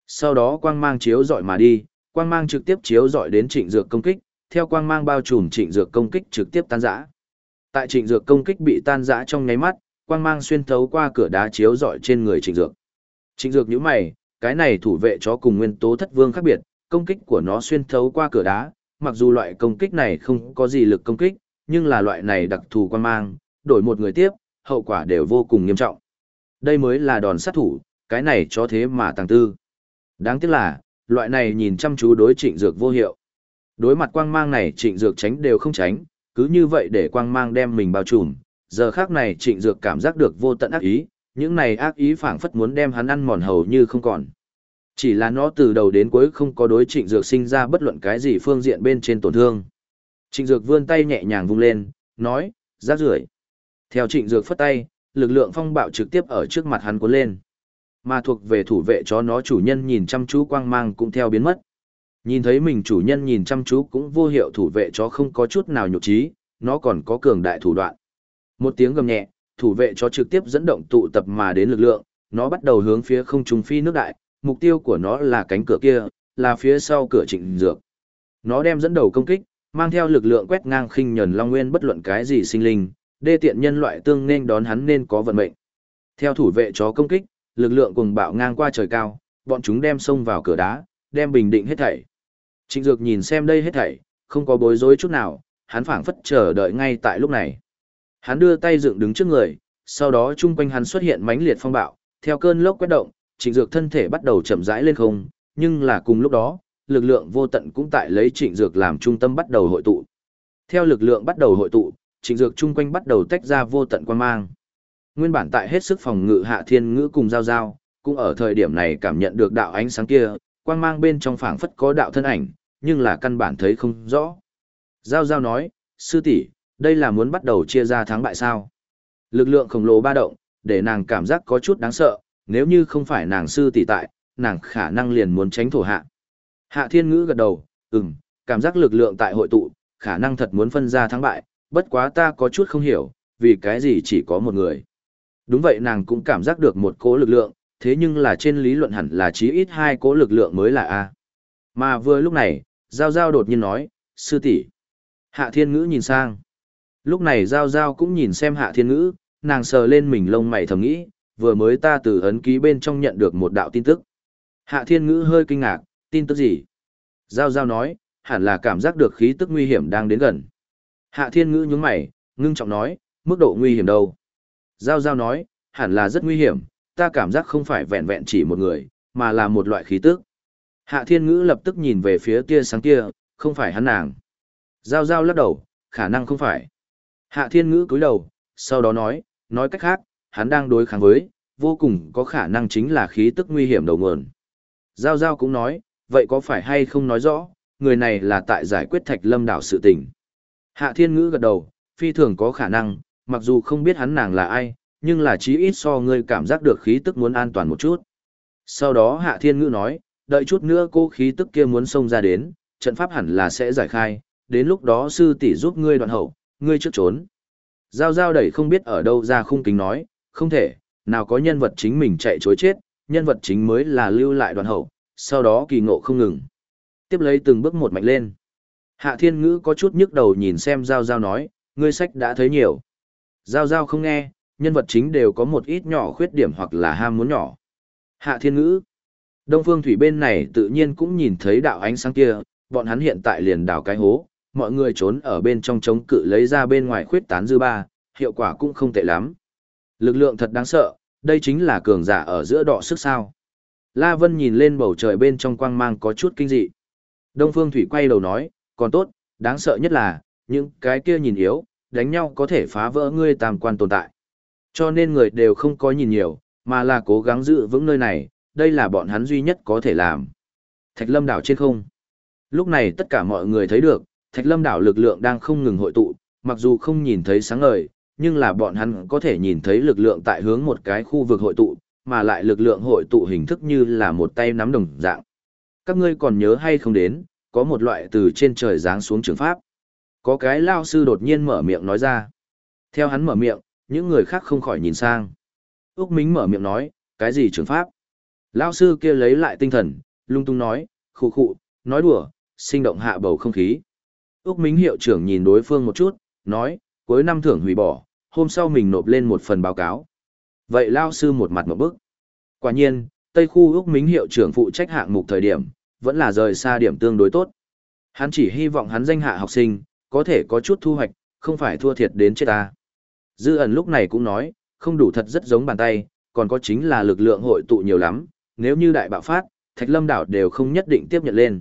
Speaker 1: Sau đó quang mang chiếu dọi mà đi, quang mang trực tiếp chiếu dọi đến trịnh dược công kích, theo quang mang bao trùm trịnh dược công kích trực tiếp tan rã. Tại trịnh dược công kích bị tan rã trong nháy mắt, quang mang xuyên thấu qua cửa đá chiếu dọi trên người trịnh dược. Trịnh dược nhíu mày, cái này thủ vệ chó cùng nguyên tố thất vương khác biệt, công kích của nó xuyên thấu qua cửa đá, mặc dù loại công kích này không có gì lực công kích, nhưng là loại này đặc thù quan mang, đổi một người tiếp, hậu quả đều vô cùng nghiêm trọng. Đây mới là đòn sát thủ, cái này cho thế mà tăng tư. Đáng tiếc là, loại này nhìn chăm chú đối trịnh dược vô hiệu. Đối mặt quang mang này trịnh dược tránh đều không tránh, cứ như vậy để quang mang đem mình bao trùm, giờ khác này trịnh dược cảm giác được vô tận ác ý, những này ác ý phảng phất muốn đem hắn ăn mòn hầu như không còn. Chỉ là nó từ đầu đến cuối không có đối trịnh dược sinh ra bất luận cái gì phương diện bên trên tổn thương. Trịnh dược vươn tay nhẹ nhàng vung lên, nói, rác rưởi. Theo trịnh dược phất tay, lực lượng phong bạo trực tiếp ở trước mặt hắn cuốn lên. Mà thuộc về thủ vệ chó nó chủ nhân nhìn chăm chú quang mang cũng theo biến mất. Nhìn thấy mình chủ nhân nhìn chăm chú cũng vô hiệu thủ vệ chó không có chút nào nhục trí, nó còn có cường đại thủ đoạn. Một tiếng gầm nhẹ, thủ vệ chó trực tiếp dẫn động tụ tập mà đến lực lượng, nó bắt đầu hướng phía không trung phi nước đại, mục tiêu của nó là cánh cửa kia, là phía sau cửa trịnh dược. Nó đem dẫn đầu công kích, mang theo lực lượng quét ngang khinh nhẫn Long Nguyên bất luận cái gì sinh linh, đê tiện nhân loại tương nên đón hắn nên có vận mệnh. Theo thủ vệ chó công kích, lực lượng cùng bạo ngang qua trời cao, bọn chúng đem xông vào cửa đá, đem bình định hết thảy. Trịnh Dược nhìn xem đây hết thảy, không có bối rối chút nào, hắn phảng phất chờ đợi ngay tại lúc này. Hắn đưa tay dựng đứng trước người, sau đó chung quanh hắn xuất hiện mãnh liệt phong bạo, theo cơn lốc quét động, Trịnh Dược thân thể bắt đầu chậm rãi lên không, nhưng là cùng lúc đó, lực lượng vô tận cũng tại lấy Trịnh Dược làm trung tâm bắt đầu hội tụ. Theo lực lượng bắt đầu hội tụ, Trịnh Dược chung quanh bắt đầu tách ra vô tận quan mang. Nguyên bản tại hết sức phòng ngự Hạ Thiên Ngữ cùng giao giao, cũng ở thời điểm này cảm nhận được đạo ánh sáng kia, quang mang bên trong phảng phất có đạo thân ảnh, nhưng là căn bản thấy không rõ. Giao giao nói, sư tỷ, đây là muốn bắt đầu chia ra thắng bại sao? Lực lượng khổng lồ ba động, để nàng cảm giác có chút đáng sợ, nếu như không phải nàng sư tỷ tại, nàng khả năng liền muốn tránh thổ hạ. Hạ thiên ngữ gật đầu, ừm, cảm giác lực lượng tại hội tụ, khả năng thật muốn phân ra thắng bại, bất quá ta có chút không hiểu, vì cái gì chỉ có một người. Đúng vậy nàng cũng cảm giác được một cố lực lượng, thế nhưng là trên lý luận hẳn là chí ít hai cố lực lượng mới là A. Mà vừa lúc này, Giao Giao đột nhiên nói, sư tỷ Hạ thiên ngữ nhìn sang. Lúc này Giao Giao cũng nhìn xem hạ thiên ngữ, nàng sờ lên mình lông mày thầm nghĩ, vừa mới ta từ ấn ký bên trong nhận được một đạo tin tức. Hạ thiên ngữ hơi kinh ngạc, tin tức gì? Giao Giao nói, hẳn là cảm giác được khí tức nguy hiểm đang đến gần. Hạ thiên ngữ nhướng mày, ngưng trọng nói, mức độ nguy hiểm đâu? Giao Giao nói, hẳn là rất nguy hiểm, ta cảm giác không phải vẹn vẹn chỉ một người, mà là một loại khí tức. Hạ thiên ngữ lập tức nhìn về phía tia sáng kia, không phải hắn nàng. Giao giao lắc đầu, khả năng không phải. Hạ thiên ngữ cúi đầu, sau đó nói, nói cách khác, hắn đang đối kháng với, vô cùng có khả năng chính là khí tức nguy hiểm đầu nguồn. Giao giao cũng nói, vậy có phải hay không nói rõ, người này là tại giải quyết thạch lâm đảo sự tình. Hạ thiên ngữ gật đầu, phi thường có khả năng, mặc dù không biết hắn nàng là ai, nhưng là chí ít so ngươi cảm giác được khí tức muốn an toàn một chút. Sau đó Hạ Thiên Ngữ nói, đợi chút nữa cô khí tức kia muốn xông ra đến, trận pháp hẳn là sẽ giải khai, đến lúc đó sư tỷ giúp ngươi đoạn hậu, ngươi trước trốn. Giao giao đẩy không biết ở đâu ra khung kính nói, không thể, nào có nhân vật chính mình chạy chối chết, nhân vật chính mới là lưu lại đoạn hậu, sau đó kỳ ngộ không ngừng. Tiếp lấy từng bước một mạnh lên. Hạ thiên ngữ có chút nhức đầu nhìn xem giao giao nói, ngươi sách đã thấy nhiều. Giao giao không nghe, nhân vật chính đều có một ít nhỏ khuyết điểm hoặc là ham muốn nhỏ. Hạ thiên ngữ. Đông phương thủy bên này tự nhiên cũng nhìn thấy đạo ánh sáng kia, bọn hắn hiện tại liền đào cái hố, mọi người trốn ở bên trong chống cự lấy ra bên ngoài khuyết tán dư ba, hiệu quả cũng không tệ lắm. Lực lượng thật đáng sợ, đây chính là cường giả ở giữa đọ sức sao. La Vân nhìn lên bầu trời bên trong quang mang có chút kinh dị. Đông Phương Thủy quay đầu nói, còn tốt, đáng sợ nhất là, những cái kia nhìn yếu, đánh nhau có thể phá vỡ ngươi tam quan tồn tại. Cho nên người đều không có nhìn nhiều, mà là cố gắng giữ vững nơi này, đây là bọn hắn duy nhất có thể làm. Thạch lâm đảo trên không. Lúc này tất cả mọi người thấy được, thạch lâm đảo lực lượng đang không ngừng hội tụ, mặc dù không nhìn thấy sáng ngời, nhưng là bọn hắn có thể nhìn thấy lực lượng tại hướng một cái khu vực hội tụ, mà lại lực lượng hội tụ hình thức như là một tay nắm đồng dạng. Các ngươi còn nhớ hay không đến, có một loại từ trên trời giáng xuống trường pháp. Có cái lao sư đột nhiên mở miệng nói ra. Theo hắn mở miệng, những người khác không khỏi nhìn sang. Úc Mính mở miệng nói, cái gì trường pháp? Lao sư kia lấy lại tinh thần, lung tung nói, khụ khụ, nói đùa, sinh động hạ bầu không khí. Úc Mính hiệu trưởng nhìn đối phương một chút, nói, cuối năm thưởng hủy bỏ, hôm sau mình nộp lên một phần báo cáo. Vậy Lao sư một mặt một bức. Quả nhiên, Tây khu Úc Mính hiệu trưởng phụ trách hạng mục thời điểm, vẫn là rời xa điểm tương đối tốt. Hắn chỉ hy vọng hắn danh hạ học sinh, có thể có chút thu hoạch, không phải thua thiệt đến chết ta. Dư ẩn lúc này cũng nói, không đủ thật rất giống bàn tay, còn có chính là lực lượng hội tụ nhiều lắm, nếu như đại bạo phát, Thạch Lâm đảo đều không nhất định tiếp nhận lên.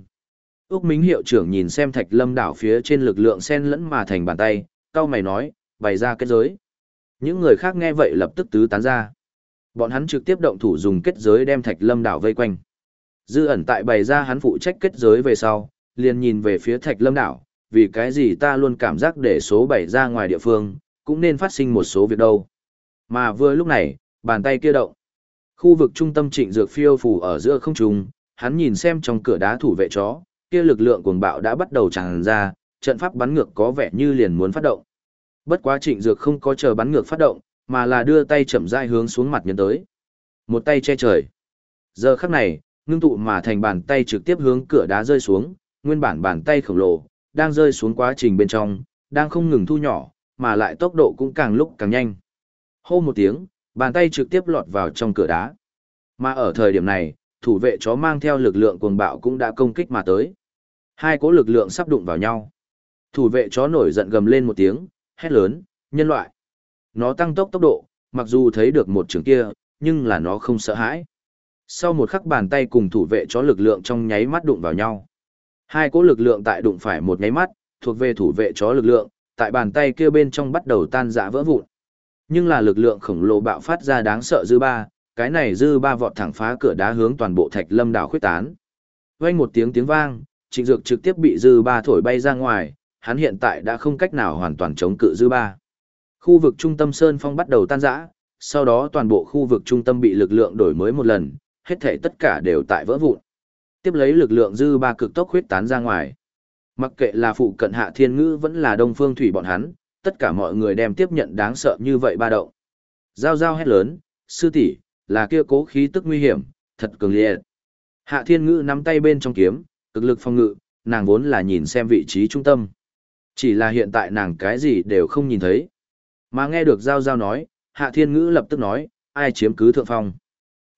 Speaker 1: Úc Mính hiệu trưởng nhìn xem Thạch Lâm đảo phía trên lực lượng xen lẫn mà thành bàn tay, cao mày nói, bày ra kết giới. Những người khác nghe vậy lập tức tứ tán ra. Bọn hắn trực tiếp động thủ dùng kết giới đem Thạch Lâm đảo vây quanh. Dư ẩn tại bày ra hắn phụ trách kết giới về sau, liền nhìn về phía Thạch Lâm đảo, vì cái gì ta luôn cảm giác để số bày ra ngoài địa phương, cũng nên phát sinh một số việc đâu. Mà vừa lúc này, bàn tay kia động. Khu vực trung tâm trịnh dược phiêu phù ở giữa không trung, hắn nhìn xem trong cửa đá thủ vệ chó, kia lực lượng cuồng bạo đã bắt đầu tràn ra, trận pháp bắn ngược có vẻ như liền muốn phát động. Bất quá trịnh dược không có chờ bắn ngược phát động, mà là đưa tay chậm rãi hướng xuống mặt nhân tới. Một tay che trời. Giờ khắc này, ngưng tụ mà thành bàn tay trực tiếp hướng cửa đá rơi xuống, nguyên bản bàn tay khổng lồ, đang rơi xuống quá trình bên trong, đang không ngừng thu nhỏ, mà lại tốc độ cũng càng lúc càng nhanh. Hô một tiếng, bàn tay trực tiếp lọt vào trong cửa đá. Mà ở thời điểm này, thủ vệ chó mang theo lực lượng cuồng bạo cũng đã công kích mà tới. Hai cỗ lực lượng sắp đụng vào nhau. Thủ vệ chó nổi giận gầm lên một tiếng, hét lớn, nhân loại. Nó tăng tốc tốc độ, mặc dù thấy được một trường kia, nhưng là nó không sợ hãi. Sau một khắc bàn tay cùng thủ vệ chó lực lượng trong nháy mắt đụng vào nhau. Hai cỗ lực lượng tại đụng phải một nháy mắt, thuộc về thủ vệ chó lực lượng, tại bàn tay kia bên trong bắt đầu tan rã vỡ vụn. Nhưng là lực lượng khổng lồ bạo phát ra đáng sợ dư ba, cái này dư ba vọt thẳng phá cửa đá hướng toàn bộ thạch lâm đảo khuyết tán. Vang một tiếng tiếng vang, trịnh dược trực tiếp bị dư ba thổi bay ra ngoài, hắn hiện tại đã không cách nào hoàn toàn chống cự dư ba. Khu vực trung tâm Sơn Phong bắt đầu tan rã, sau đó toàn bộ khu vực trung tâm bị lực lượng đổi mới một lần, hết thể tất cả đều tại vỡ vụn. Tiếp lấy lực lượng dư ba cực tốc huyết tán ra ngoài. Mặc kệ là phụ cận hạ thiên ngữ vẫn là đông phương thủy bọn hắn, tất cả mọi người đem tiếp nhận đáng sợ như vậy ba động. Giao giao hét lớn, sư tỷ là kia cố khí tức nguy hiểm, thật cường liệt. Hạ thiên ngữ nắm tay bên trong kiếm, cực lực phong ngự, nàng vốn là nhìn xem vị trí trung tâm. Chỉ là hiện tại nàng cái gì đều không nhìn thấy. Mà nghe được Giao Giao nói, Hạ Thiên Ngữ lập tức nói, ai chiếm cứ thượng phong.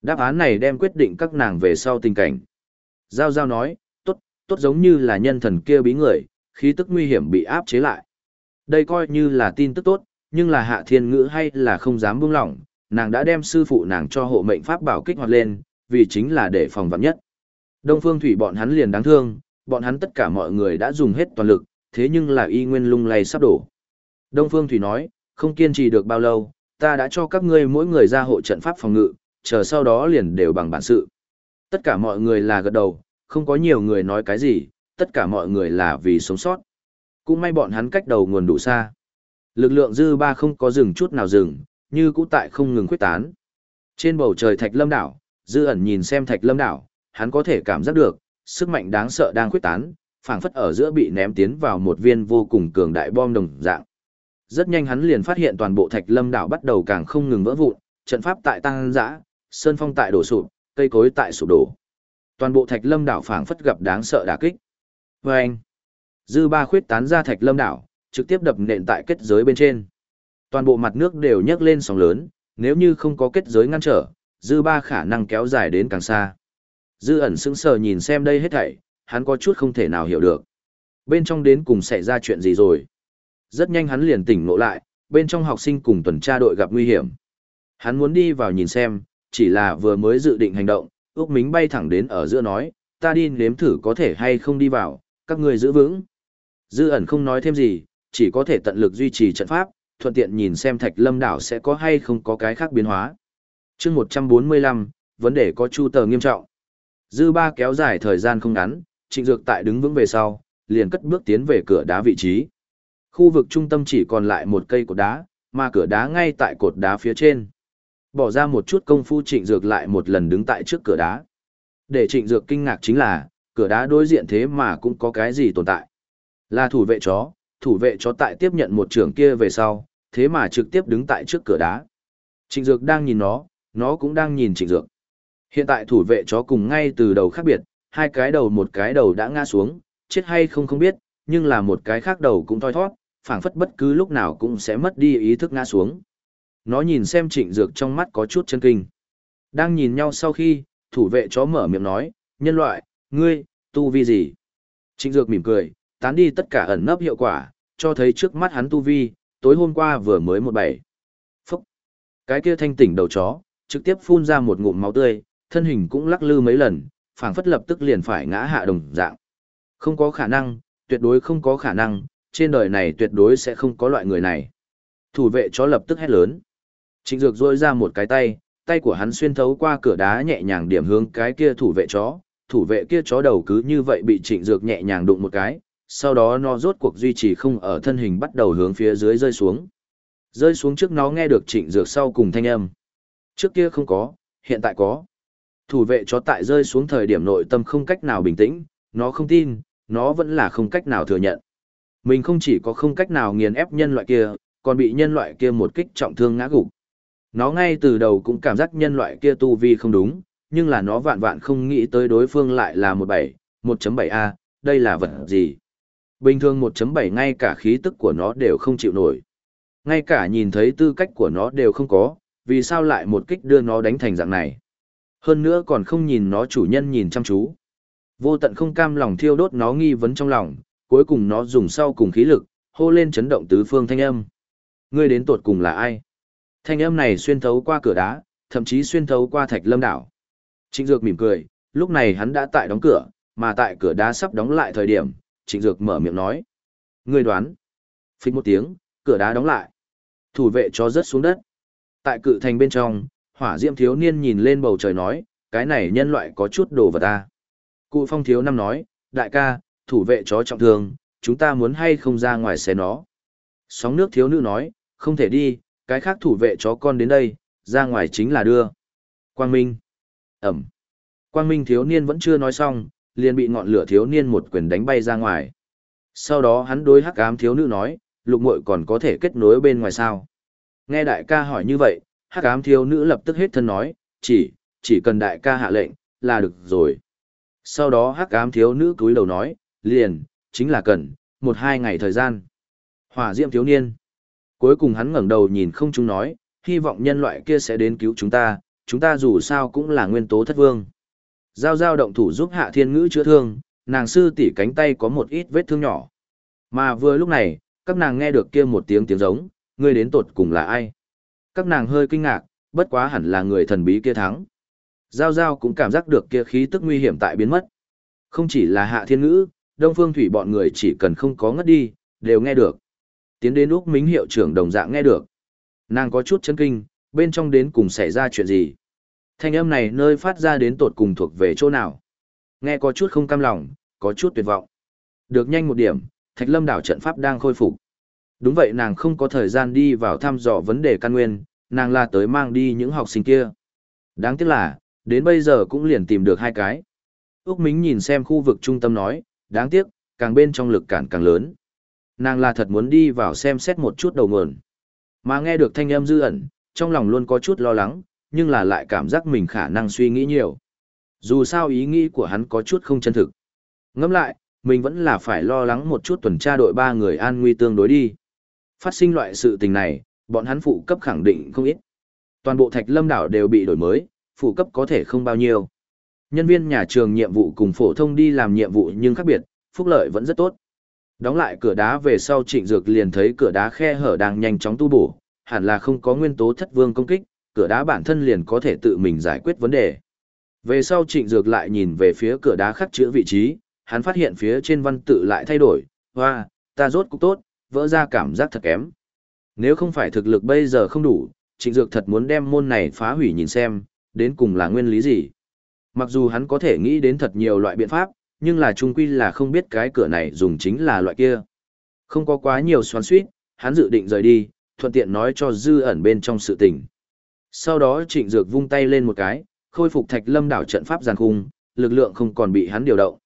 Speaker 1: Đáp án này đem quyết định các nàng về sau tình cảnh. Giao Giao nói, tốt, giống như là nhân thần kia bí người, khí tức nguy hiểm bị áp chế lại. Đây coi như là tin tức tốt, nhưng là Hạ Thiên Ngữ hay là không dám buông lỏng, nàng đã đem sư phụ nàng cho hộ mệnh pháp bảo kích hoạt lên, vì chính là để phòng vạn nhất. Đông Phương Thủy bọn hắn liền đáng thương, bọn hắn tất cả mọi người đã dùng hết toàn lực, thế nhưng là y nguyên lung lay sắp đổ. Đông Phương Thủy nói, không kiên trì được bao lâu, ta đã cho các ngươi mỗi người ra hộ trận pháp phòng ngự, chờ sau đó liền đều bằng bản sự. Tất cả mọi người là gật đầu, không có nhiều người nói cái gì, tất cả mọi người là vì sống sót. Cũng may bọn hắn cách đầu nguồn đủ xa. Lực lượng dư ba không có dừng chút nào dừng, như cũ tại không ngừng khuyết tán. Trên bầu trời Thạch Lâm đảo, Dư ẩn nhìn xem Thạch Lâm đảo, hắn có thể cảm giác được, sức mạnh đáng sợ đang khuyết tán, phảng phất ở giữa bị ném tiến vào một viên vô cùng cường đại bom đồng dạng. Rất nhanh hắn liền phát hiện toàn bộ Thạch Lâm đảo bắt đầu càng không ngừng vỡ vụn, trận pháp tại tăng dã, sơn phong tại đổ sụp, cây cối tại sụp đổ. Toàn bộ Thạch Lâm đảo phảng phất gặp đáng sợ đả kích. Oeng! Dư ba khuyết tán ra Thạch Lâm đảo, trực tiếp đập nện tại kết giới bên trên. Toàn bộ mặt nước đều nhấc lên sóng lớn, nếu như không có kết giới ngăn trở, dư ba khả năng kéo dài đến càng xa. Dư ẩn sững sờ nhìn xem đây hết thảy, hắn có chút không thể nào hiểu được. Bên trong đến cùng xảy ra chuyện gì rồi? Rất nhanh hắn liền tỉnh ngộ lại, bên trong học sinh cùng tuần tra đội gặp nguy hiểm. Hắn muốn đi vào nhìn xem, chỉ là vừa mới dự định hành động, Ước Mính bay thẳng đến ở giữa nói, ta đi nếm thử có thể hay không đi vào, các người giữ vững. Dư ẩn không nói thêm gì, chỉ có thể tận lực duy trì trận pháp, thuận tiện nhìn xem thạch lâm đảo sẽ có hay không có cái khác biến hóa. chương 145, vấn đề có chu tờ nghiêm trọng. Dư ba kéo dài thời gian không ngắn, trịnh dược tại đứng vững về sau, liền cất bước tiến về cửa đá vị trí. Khu vực trung tâm chỉ còn lại một cây cột đá, mà cửa đá ngay tại cột đá phía trên. Bỏ ra một chút công phu trịnh dược lại một lần đứng tại trước cửa đá. Để trịnh dược kinh ngạc chính là, cửa đá đối diện thế mà cũng có cái gì tồn tại. Là thủ vệ chó, thủ vệ chó tại tiếp nhận một trưởng kia về sau, thế mà trực tiếp đứng tại trước cửa đá. Trịnh Dược đang nhìn nó, nó cũng đang nhìn Trịnh Dược. Hiện tại thủ vệ chó cùng ngay từ đầu khác biệt, hai cái đầu một cái đầu đã ngã xuống, chết hay không không biết, nhưng là một cái khác đầu cũng thoi thoát, phảng phất bất cứ lúc nào cũng sẽ mất đi ý thức ngã xuống. Nó nhìn xem Trịnh Dược trong mắt có chút chân kinh. Đang nhìn nhau sau khi, thủ vệ chó mở miệng nói, nhân loại, ngươi, tu vi gì? Trịnh Dược mỉm cười, tán đi tất cả ẩn nấp hiệu quả, cho thấy trước mắt hắn tu vi, tối hôm qua vừa mới một bảy. Phúc! Cái kia thanh tỉnh đầu chó, trực tiếp phun ra một ngụm máu tươi, thân hình cũng lắc lư mấy lần, phảng phất lập tức liền phải ngã hạ đồng dạng. Không có khả năng, tuyệt đối không có khả năng, trên đời này tuyệt đối sẽ không có loại người này. Thủ vệ chó lập tức hét lớn. Trịnh Dược rôi ra một cái tay, tay của hắn xuyên thấu qua cửa đá nhẹ nhàng điểm hướng cái kia thủ vệ chó, thủ vệ kia chó đầu cứ như vậy bị Trịnh Dược nhẹ nhàng đụng một cái, sau đó nó rốt cuộc duy trì không ở thân hình bắt đầu hướng phía dưới rơi xuống. Rơi xuống trước nó nghe được trịnh dược sau cùng thanh âm. Trước kia không có, hiện tại có. Thủ vệ chó tại rơi xuống thời điểm nội tâm không cách nào bình tĩnh, nó không tin, nó vẫn là không cách nào thừa nhận. Mình không chỉ có không cách nào nghiền ép nhân loại kia, còn bị nhân loại kia một kích trọng thương ngã gục. Nó ngay từ đầu cũng cảm giác nhân loại kia tu vi không đúng, nhưng là nó vạn vạn không nghĩ tới đối phương lại là 17, 1.7A, đây là vật gì? Bình thường 1.7 ngay cả khí tức của nó đều không chịu nổi. Ngay cả nhìn thấy tư cách của nó đều không có, vì sao lại một kích đưa nó đánh thành dạng này? Hơn nữa còn không nhìn nó chủ nhân nhìn chăm chú. Vô tận không cam lòng thiêu đốt nó nghi vấn trong lòng, cuối cùng nó dùng sau cùng khí lực, hô lên chấn động tứ phương thanh âm. Ngươi đến tột cùng là ai? Thanh âm này xuyên thấu qua cửa đá, thậm chí xuyên thấu qua thạch lâm đảo. Trịnh Dược mỉm cười, lúc này hắn đã tại đóng cửa, mà tại cửa đá sắp đóng lại thời điểm, Trịnh Dược mở miệng nói. người đoán. Phích một tiếng, cửa đá đóng lại. Thủ vệ cho rớt xuống đất. Tại cự thành bên trong, hỏa diễm thiếu niên nhìn lên bầu trời nói, cái này nhân loại có chút đồ vật ta. Cụ phong thiếu năm nói, đại ca, thủ vệ chó trọng thương, chúng ta muốn hay không ra ngoài xé nó. Sóng nước thiếu nữ nói, không thể đi, cái khác thủ vệ chó con đến đây, ra ngoài chính là đưa. Quang Minh. Ẩm. Quang Minh thiếu niên vẫn chưa nói xong, liền bị ngọn lửa thiếu niên một quyền đánh bay ra ngoài. Sau đó hắn đối hắc ám thiếu nữ nói, lục muội còn có thể kết nối bên ngoài sao. Nghe đại ca hỏi như vậy, hắc ám thiếu nữ lập tức hết thân nói, chỉ, chỉ cần đại ca hạ lệnh, là được rồi. Sau đó hắc ám thiếu nữ cúi đầu nói, liền, chính là cần, một hai ngày thời gian. Hỏa diệm thiếu niên. Cuối cùng hắn ngẩng đầu nhìn không chúng nói, hy vọng nhân loại kia sẽ đến cứu chúng ta, chúng ta dù sao cũng là nguyên tố thất vương. Giao giao động thủ giúp hạ thiên ngữ chữa thương, nàng sư tỷ cánh tay có một ít vết thương nhỏ. Mà vừa lúc này, các nàng nghe được kia một tiếng tiếng giống, ngươi đến tột cùng là ai? Các nàng hơi kinh ngạc, bất quá hẳn là người thần bí kia thắng. Giao giao cũng cảm giác được kia khí tức nguy hiểm tại biến mất. Không chỉ là hạ thiên ngữ, đông phương thủy bọn người chỉ cần không có ngất đi, đều nghe được. Tiến đến Úc Mính hiệu trưởng đồng dạng nghe được. Nàng có chút chấn kinh, bên trong đến cùng xảy ra chuyện gì. Thanh âm này nơi phát ra đến tột cùng thuộc về chỗ nào. Nghe có chút không cam lòng, có chút tuyệt vọng. Được nhanh một điểm, Thạch Lâm đảo trận pháp đang khôi phục. Đúng vậy nàng không có thời gian đi vào thăm dò vấn đề căn nguyên, nàng là tới mang đi những học sinh kia. Đáng tiếc là, đến bây giờ cũng liền tìm được hai cái. Úc Mính nhìn xem khu vực trung tâm nói, đáng tiếc, càng bên trong lực cản càng lớn. Nàng là thật muốn đi vào xem xét một chút đầu nguồn. Mà nghe được thanh âm dư ẩn, trong lòng luôn có chút lo lắng, nhưng là lại cảm giác mình khả năng suy nghĩ nhiều. Dù sao ý nghĩ của hắn có chút không chân thực. Ngẫm lại, mình vẫn là phải lo lắng một chút tuần tra đội ba người an nguy tương đối đi. Phát sinh loại sự tình này, bọn hắn phụ cấp khẳng định không ít. Toàn bộ thạch lâm đảo đều bị đổi mới, phụ cấp có thể không bao nhiêu. Nhân viên nhà trường nhiệm vụ cùng phổ thông đi làm nhiệm vụ nhưng khác biệt, phúc lợi vẫn rất tốt. Đóng lại cửa đá về sau trịnh dược liền thấy cửa đá khe hở đang nhanh chóng tu bổ, hẳn là không có nguyên tố thất vương công kích, cửa đá bản thân liền có thể tự mình giải quyết vấn đề. Về sau trịnh dược lại nhìn về phía cửa đá khắc chữ vị trí, hắn phát hiện phía trên văn tự lại thay đổi, hoa, ta rốt cục tốt, vỡ ra cảm giác thật kém. Nếu không phải thực lực bây giờ không đủ, trịnh dược thật muốn đem môn này phá hủy nhìn xem, đến cùng là nguyên lý gì. Mặc dù hắn có thể nghĩ đến thật nhiều loại biện pháp, nhưng là trung quy là không biết cái cửa này dùng chính là loại kia. Không có quá nhiều xoắn suýt, hắn dự định rời đi, thuận tiện nói cho dư ẩn bên trong sự tình. Sau đó trịnh dược vung tay lên một cái, khôi phục thạch lâm đảo trận pháp giàn khung, lực lượng không còn bị hắn điều động.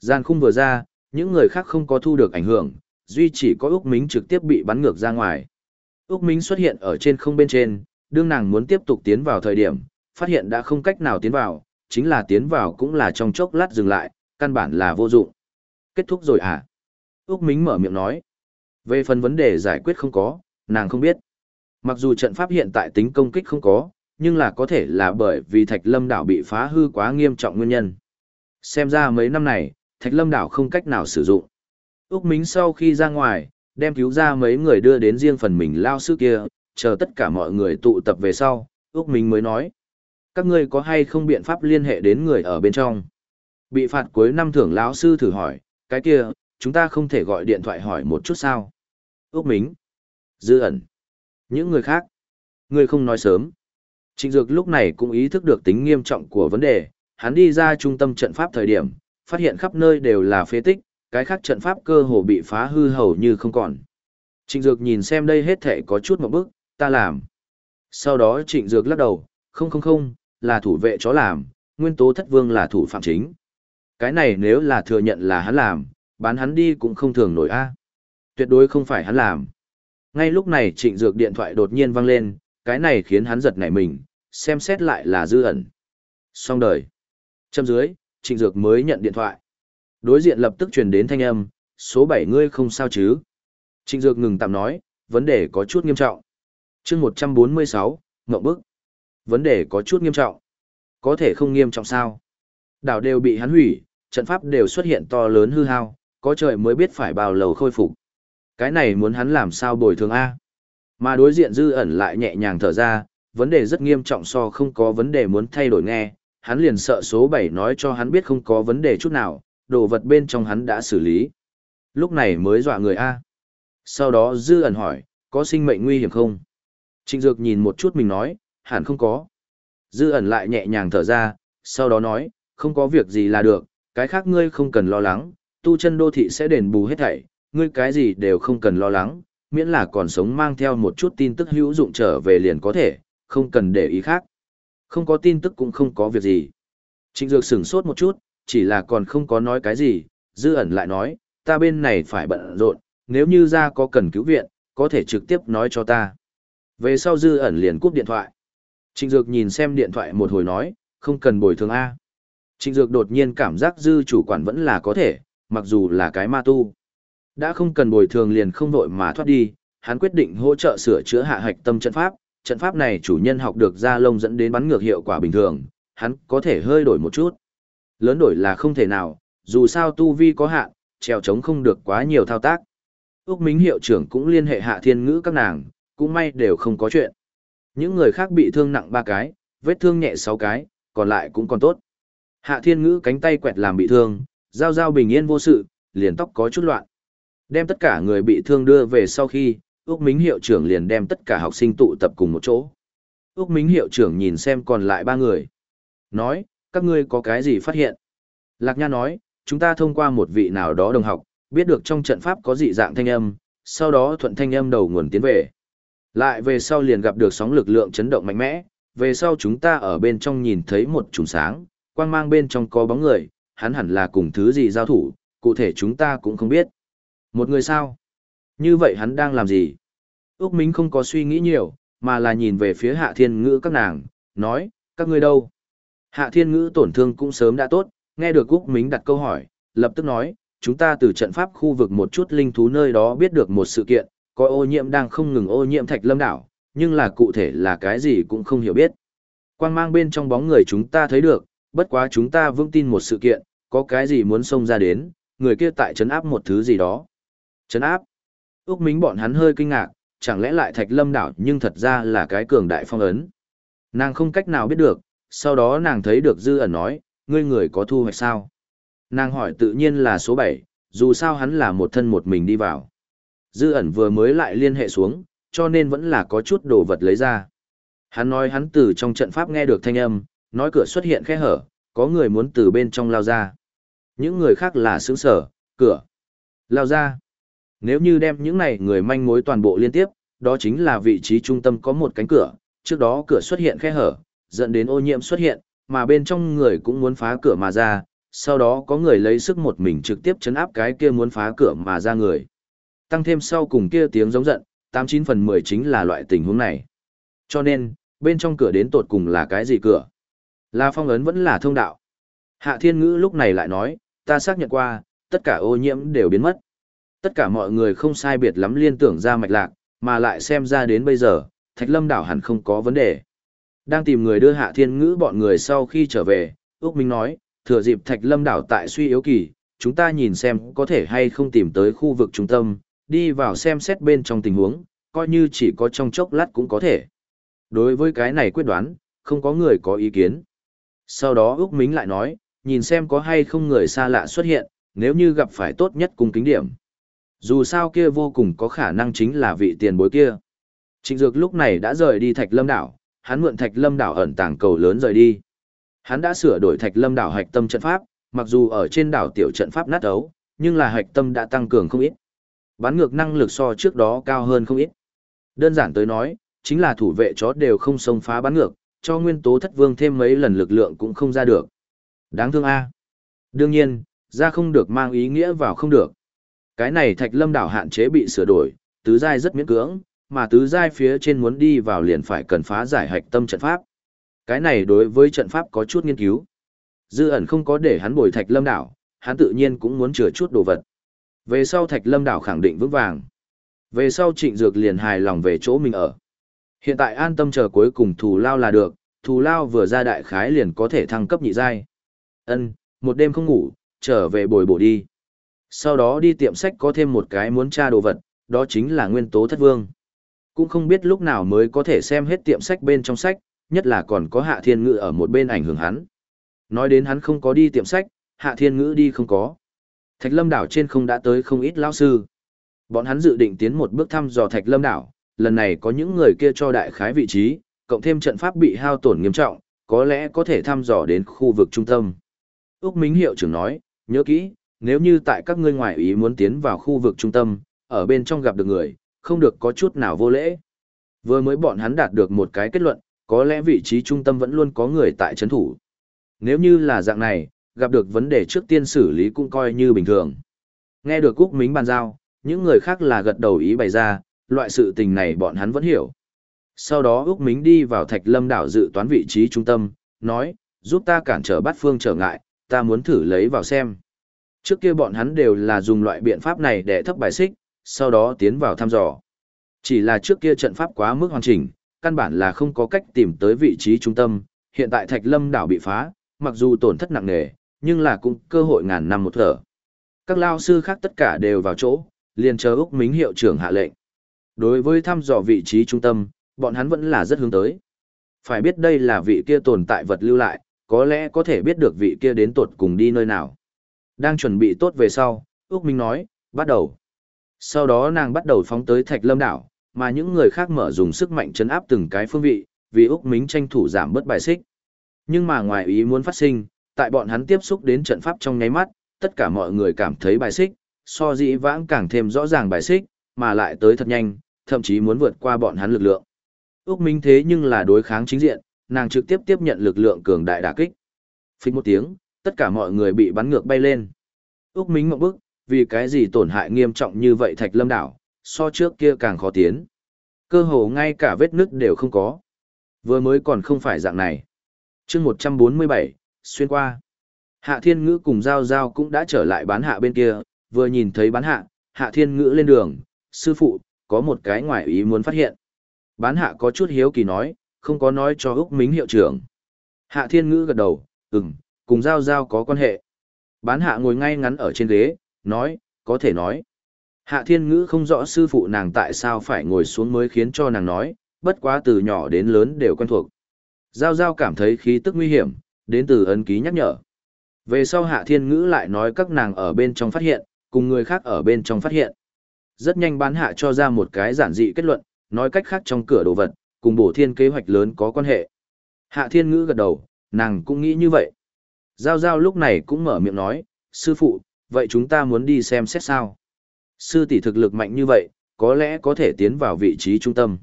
Speaker 1: Giàn khung vừa ra, những người khác không có thu được ảnh hưởng, duy chỉ có Úc Mính trực tiếp bị bắn ngược ra ngoài. Úc Mính xuất hiện ở trên không bên trên, đương nàng muốn tiếp tục tiến vào thời điểm, phát hiện đã không cách nào tiến vào, chính là tiến vào cũng là trong chốc lát dừng lại, căn bản là vô dụng. Kết thúc rồi à? Úc Mính mở miệng nói. Về phần vấn đề giải quyết không có, nàng không biết. Mặc dù trận pháp hiện tại tính công kích không có, nhưng là có thể là bởi vì Thạch Lâm đảo bị phá hư quá nghiêm trọng nguyên nhân. Xem ra mấy năm này, Thạch Lâm đảo không cách nào sử dụng. Úc Mính sau khi ra ngoài, đem cứu ra mấy người đưa đến riêng phần mình lao sư kia, chờ tất cả mọi người tụ tập về sau, Úc Mính mới nói. Các ngươi có hay không biện pháp liên hệ đến người ở bên trong? Bị phạt cuối năm thưởng lão sư thử hỏi, cái kia, chúng ta không thể gọi điện thoại hỏi một chút sao? Úc Mính. Dư ẩn. Những người khác. người không nói sớm. Trịnh Dược lúc này cũng ý thức được tính nghiêm trọng của vấn đề, hắn đi ra trung tâm trận pháp thời điểm, phát hiện khắp nơi đều là phế tích, cái khác trận pháp cơ hồ bị phá hư hầu như không còn. Trịnh Dược nhìn xem đây hết thể có chút một bước, ta làm. Sau đó Trịnh Dược lắc đầu, không không không, là thủ vệ chó làm, nguyên tố thất vương là thủ phạm chính. Cái này nếu là thừa nhận là hắn làm, bán hắn đi cũng không thường nổi a. Tuyệt đối không phải hắn làm. Ngay lúc này trịnh dược điện thoại đột nhiên vang lên, cái này khiến hắn giật nảy mình, xem xét lại là dư ẩn. Xong đời. Châm dưới, trịnh dược mới nhận điện thoại. Đối diện lập tức truyền đến thanh âm, số 7 ngươi không sao chứ. Trịnh dược ngừng tạm nói, vấn đề có chút nghiêm trọng. chương 146, ngậm bức. Vấn đề có chút nghiêm trọng. Có thể không nghiêm trọng sao? Đảo đều bị hắn hủy, trận pháp đều xuất hiện to lớn hư hao, có trời mới biết phải bao lâu khôi phục. Cái này muốn hắn làm sao bồi thường A. Mà đối diện dư ẩn lại nhẹ nhàng thở ra, vấn đề rất nghiêm trọng so không có vấn đề muốn thay đổi nghe, hắn liền sợ số 7 nói cho hắn biết không có vấn đề chút nào, đồ vật bên trong hắn đã xử lý. Lúc này mới dọa người A. Sau đó dư ẩn hỏi, có sinh mệnh nguy hiểm không? Trịnh Dược nhìn một chút mình nói, hẳn không có. Dư ẩn lại nhẹ nhàng thở ra, sau đó nói, không có việc gì là được, cái khác ngươi không cần lo lắng, tu chân đô thị sẽ đền bù hết thảy, ngươi cái gì đều không cần lo lắng, miễn là còn sống mang theo một chút tin tức hữu dụng trở về liền có thể, không cần để ý khác. Không có tin tức cũng không có việc gì. Trịnh Dược sửng sốt một chút, chỉ là còn không có nói cái gì, dư ẩn lại nói, ta bên này phải bận rộn, nếu như ra có cần cứu viện, có thể trực tiếp nói cho ta. Về sau dư ẩn liền cúp điện thoại. Trịnh Dược nhìn xem điện thoại một hồi nói, không cần bồi thường A. Trịnh Dược đột nhiên cảm giác dư chủ quản vẫn là có thể, mặc dù là cái ma tu. Đã không cần bồi thường liền không vội mà thoát đi, hắn quyết định hỗ trợ sửa chữa hạ hạch tâm trận pháp. Trận pháp này chủ nhân học được ra lông dẫn đến bắn ngược hiệu quả bình thường, hắn có thể hơi đổi một chút. Lớn đổi là không thể nào, dù sao tu vi có hạn, trèo chống không được quá nhiều thao tác. Úc Minh hiệu trưởng cũng liên hệ hạ thiên ngữ các nàng, cũng may đều không có chuyện. Những người khác bị thương nặng ba cái, vết thương nhẹ sáu cái, còn lại cũng còn tốt. Hạ thiên ngữ cánh tay quẹt làm bị thương, giao giao bình yên vô sự, liền tóc có chút loạn. Đem tất cả người bị thương đưa về sau khi, Úc Minh hiệu trưởng liền đem tất cả học sinh tụ tập cùng một chỗ. Úc Minh hiệu trưởng nhìn xem còn lại ba người. Nói, các ngươi có cái gì phát hiện? Lạc Nha nói, chúng ta thông qua một vị nào đó đồng học, biết được trong trận pháp có dị dạng thanh âm, sau đó thuận thanh âm đầu nguồn tiến về. Lại về sau liền gặp được sóng lực lượng chấn động mạnh mẽ, về sau chúng ta ở bên trong nhìn thấy một trùng sáng, quang mang bên trong có bóng người, hắn hẳn là cùng thứ gì giao thủ, cụ thể chúng ta cũng không biết. Một người sao? Như vậy hắn đang làm gì? Úc Minh không có suy nghĩ nhiều, mà là nhìn về phía hạ thiên ngữ các nàng, nói, các ngươi đâu? Hạ thiên ngữ tổn thương cũng sớm đã tốt, nghe được Úc Minh đặt câu hỏi, lập tức nói, chúng ta từ trận pháp khu vực một chút linh thú nơi đó biết được một sự kiện, có ô nhiễm đang không ngừng ô nhiễm thạch lâm đảo, nhưng là cụ thể là cái gì cũng không hiểu biết. Quang mang bên trong bóng người chúng ta thấy được, bất quá chúng ta vững tin một sự kiện, có cái gì muốn xông ra đến, người kia tại trấn áp một thứ gì đó. Trấn áp? Úc Mính bọn hắn hơi kinh ngạc, chẳng lẽ lại thạch lâm đảo nhưng thật ra là cái cường đại phong ấn. Nàng không cách nào biết được, sau đó nàng thấy được dư ẩn nói, ngươi người có thu hoạch sao? Nàng hỏi tự nhiên là số 7, dù sao hắn là một thân một mình đi vào. Dư ẩn vừa mới lại liên hệ xuống, cho nên vẫn là có chút đồ vật lấy ra. Hắn nói hắn từ trong trận pháp nghe được thanh âm, nói cửa xuất hiện khe hở, có người muốn từ bên trong lao ra. Những người khác là sướng sở, cửa, lao ra. Nếu như đem những này người manh mối toàn bộ liên tiếp, đó chính là vị trí trung tâm có một cánh cửa, trước đó cửa xuất hiện khe hở, dẫn đến ô nhiễm xuất hiện, mà bên trong người cũng muốn phá cửa mà ra, sau đó có người lấy sức một mình trực tiếp chấn áp cái kia muốn phá cửa mà ra người. Tăng thêm sau cùng kia tiếng giống giận, 89 phần 10 chính là loại tình huống này. Cho nên, bên trong cửa đến tột cùng là cái gì cửa? Là phong ấn vẫn là thông đạo. Hạ thiên ngữ lúc này lại nói, ta xác nhận qua, tất cả ô nhiễm đều biến mất. Tất cả mọi người không sai biệt lắm liên tưởng ra mạch lạc, mà lại xem ra đến bây giờ, thạch lâm đảo hẳn không có vấn đề. Đang tìm người đưa hạ thiên ngữ bọn người sau khi trở về, Úc Minh nói, thừa dịp thạch lâm đảo tại suy yếu kỳ, chúng ta nhìn xem có thể hay không tìm tới khu vực trung tâm, đi vào xem xét bên trong tình huống, coi như chỉ có trong chốc lát cũng có thể. Đối với cái này quyết đoán, không có người có ý kiến. Sau đó Úc Mính lại nói, nhìn xem có hay không người xa lạ xuất hiện, nếu như gặp phải tốt nhất cùng kính điểm. Dù sao kia vô cùng có khả năng chính là vị tiền bối kia. Trịnh Dược lúc này đã rời đi Thạch Lâm đảo, hắn mượn Thạch Lâm đảo ẩn tàng cầu lớn rời đi. Hắn đã sửa đổi Thạch Lâm đảo hạch tâm trận pháp, mặc dù ở trên đảo tiểu trận pháp nát ấu, nhưng là hạch tâm đã tăng cường không ít. Bắn ngược năng lực so trước đó cao hơn không ít. Đơn giản tới nói, chính là thủ vệ chó đều không xông phá bắn ngược, cho nguyên tố thất vương thêm mấy lần lực lượng cũng không ra được. Đáng thương a. Đương nhiên, ra không được mang ý nghĩa vào không được. Cái này thạch lâm đảo hạn chế bị sửa đổi, tứ giai rất miễn cưỡng, mà tứ giai phía trên muốn đi vào liền phải cần phá giải hạch tâm trận pháp. Cái này đối với trận pháp có chút nghiên cứu. Dư ẩn không có để hắn bồi thạch lâm đảo, hắn tự nhiên cũng muốn chừa chút đồ vật. Về sau thạch lâm đảo khẳng định vững vàng. Về sau trịnh dược liền hài lòng về chỗ mình ở. Hiện tại an tâm chờ cuối cùng thù lao là được, thù lao vừa ra đại khái liền có thể thăng cấp nhị giai. Ân, một đêm không ngủ, trở về bồi bổ đi. Sau đó đi tiệm sách có thêm một cái muốn tra đồ vật, đó chính là nguyên tố thất vương. Cũng không biết lúc nào mới có thể xem hết tiệm sách bên trong sách, nhất là còn có hạ thiên ngữ ở một bên ảnh hưởng hắn. Nói đến hắn không có đi tiệm sách, hạ thiên ngữ đi không có. Thạch lâm đảo trên không đã tới không ít lão sư. Bọn hắn dự định tiến một bước thăm dò thạch lâm đảo, lần này có những người kia cho đại khái vị trí, cộng thêm trận pháp bị hao tổn nghiêm trọng, có lẽ có thể thăm dò đến khu vực trung tâm. Úc Minh Hiệu trưởng nói, nhớ kỹ, nếu như tại các ngươi ngoại ý muốn tiến vào khu vực trung tâm, ở bên trong gặp được người, không được có chút nào vô lễ. Vừa mới bọn hắn đạt được một cái kết luận, có lẽ vị trí trung tâm vẫn luôn có người tại trấn thủ. Nếu như là dạng này, gặp được vấn đề trước tiên xử lý cũng coi như bình thường. Nghe được Cúc Mính bàn giao, những người khác là gật đầu ý bày ra, loại sự tình này bọn hắn vẫn hiểu. Sau đó Úc Mính đi vào Thạch Lâm đảo dự toán vị trí trung tâm, nói, giúp ta cản trở bắt phương trở ngại, ta muốn thử lấy vào xem. Trước kia bọn hắn đều là dùng loại biện pháp này để thấp bài xích, sau đó tiến vào thăm dò. Chỉ là trước kia trận pháp quá mức hoàn chỉnh, căn bản là không có cách tìm tới vị trí trung tâm, hiện tại Thạch Lâm đảo bị phá, mặc dù tổn thất nặng nề, nhưng là cũng cơ hội ngàn năm một thở. Các lao sư khác tất cả đều vào chỗ, liền chờ Úc Mính hiệu trưởng hạ lệnh. Đối với thăm dò vị trí trung tâm, bọn hắn vẫn là rất hướng tới. Phải biết đây là vị kia tồn tại vật lưu lại, có lẽ có thể biết được vị kia đến tột cùng đi nơi nào. Đang chuẩn bị tốt về sau, Úc Minh nói, bắt đầu. Sau đó nàng bắt đầu phóng tới Thạch Lâm đảo, mà những người khác mở dùng sức mạnh chấn áp từng cái phương vị, vì Úc Minh tranh thủ giảm bớt bài xích. Nhưng mà ngoài ý muốn phát sinh, tại bọn hắn tiếp xúc đến trận pháp trong nháy mắt, tất cả mọi người cảm thấy bài xích, so dĩ vãng càng thêm rõ ràng bài xích, mà lại tới thật nhanh, thậm chí muốn vượt qua bọn hắn lực lượng. Úc Minh thế nhưng là đối kháng chính diện, nàng trực tiếp tiếp nhận lực lượng cường đại đả kích. Phích một tiếng, tất cả mọi người bị bắn ngược bay lên. Úc Minh ngậm bức, vì cái gì tổn hại nghiêm trọng như vậy Thạch Lâm đảo, so trước kia càng khó tiến. Cơ hồ ngay cả vết nứt đều không có. Vừa mới còn không phải dạng này. chương 147, xuyên qua. Hạ Thiên Ngữ cùng Giao Giao cũng đã trở lại bán hạ bên kia, vừa nhìn thấy bán hạ, Hạ Thiên Ngữ lên đường, sư phụ, có một cái ngoại ý muốn phát hiện. Bán hạ có chút hiếu kỳ nói, không có nói cho Úc Mính hiệu trưởng. Hạ Thiên Ngữ gật đầu, ừm, cùng Giao Giao có quan hệ. Bán hạ ngồi ngay ngắn ở trên ghế, nói, có thể nói. Hạ Thiên Ngữ không rõ sư phụ nàng tại sao phải ngồi xuống mới khiến cho nàng nói, bất quá từ nhỏ đến lớn đều quen thuộc. Giao Giao cảm thấy khí tức nguy hiểm, đến từ ấn ký nhắc nhở. Về sau Hạ Thiên Ngữ lại nói các nàng ở bên trong phát hiện, cùng người khác ở bên trong phát hiện. Rất nhanh bán hạ cho ra một cái giản dị kết luận, nói cách khác trong cửa đồ vật, cùng bổ thiên kế hoạch lớn có quan hệ. Hạ Thiên Ngữ gật đầu, nàng cũng nghĩ như vậy. Giao Giao lúc này cũng mở miệng nói, sư phụ, vậy chúng ta muốn đi xem xét sao? Sư tỷ thực lực mạnh như vậy, có lẽ có thể tiến vào vị trí trung tâm.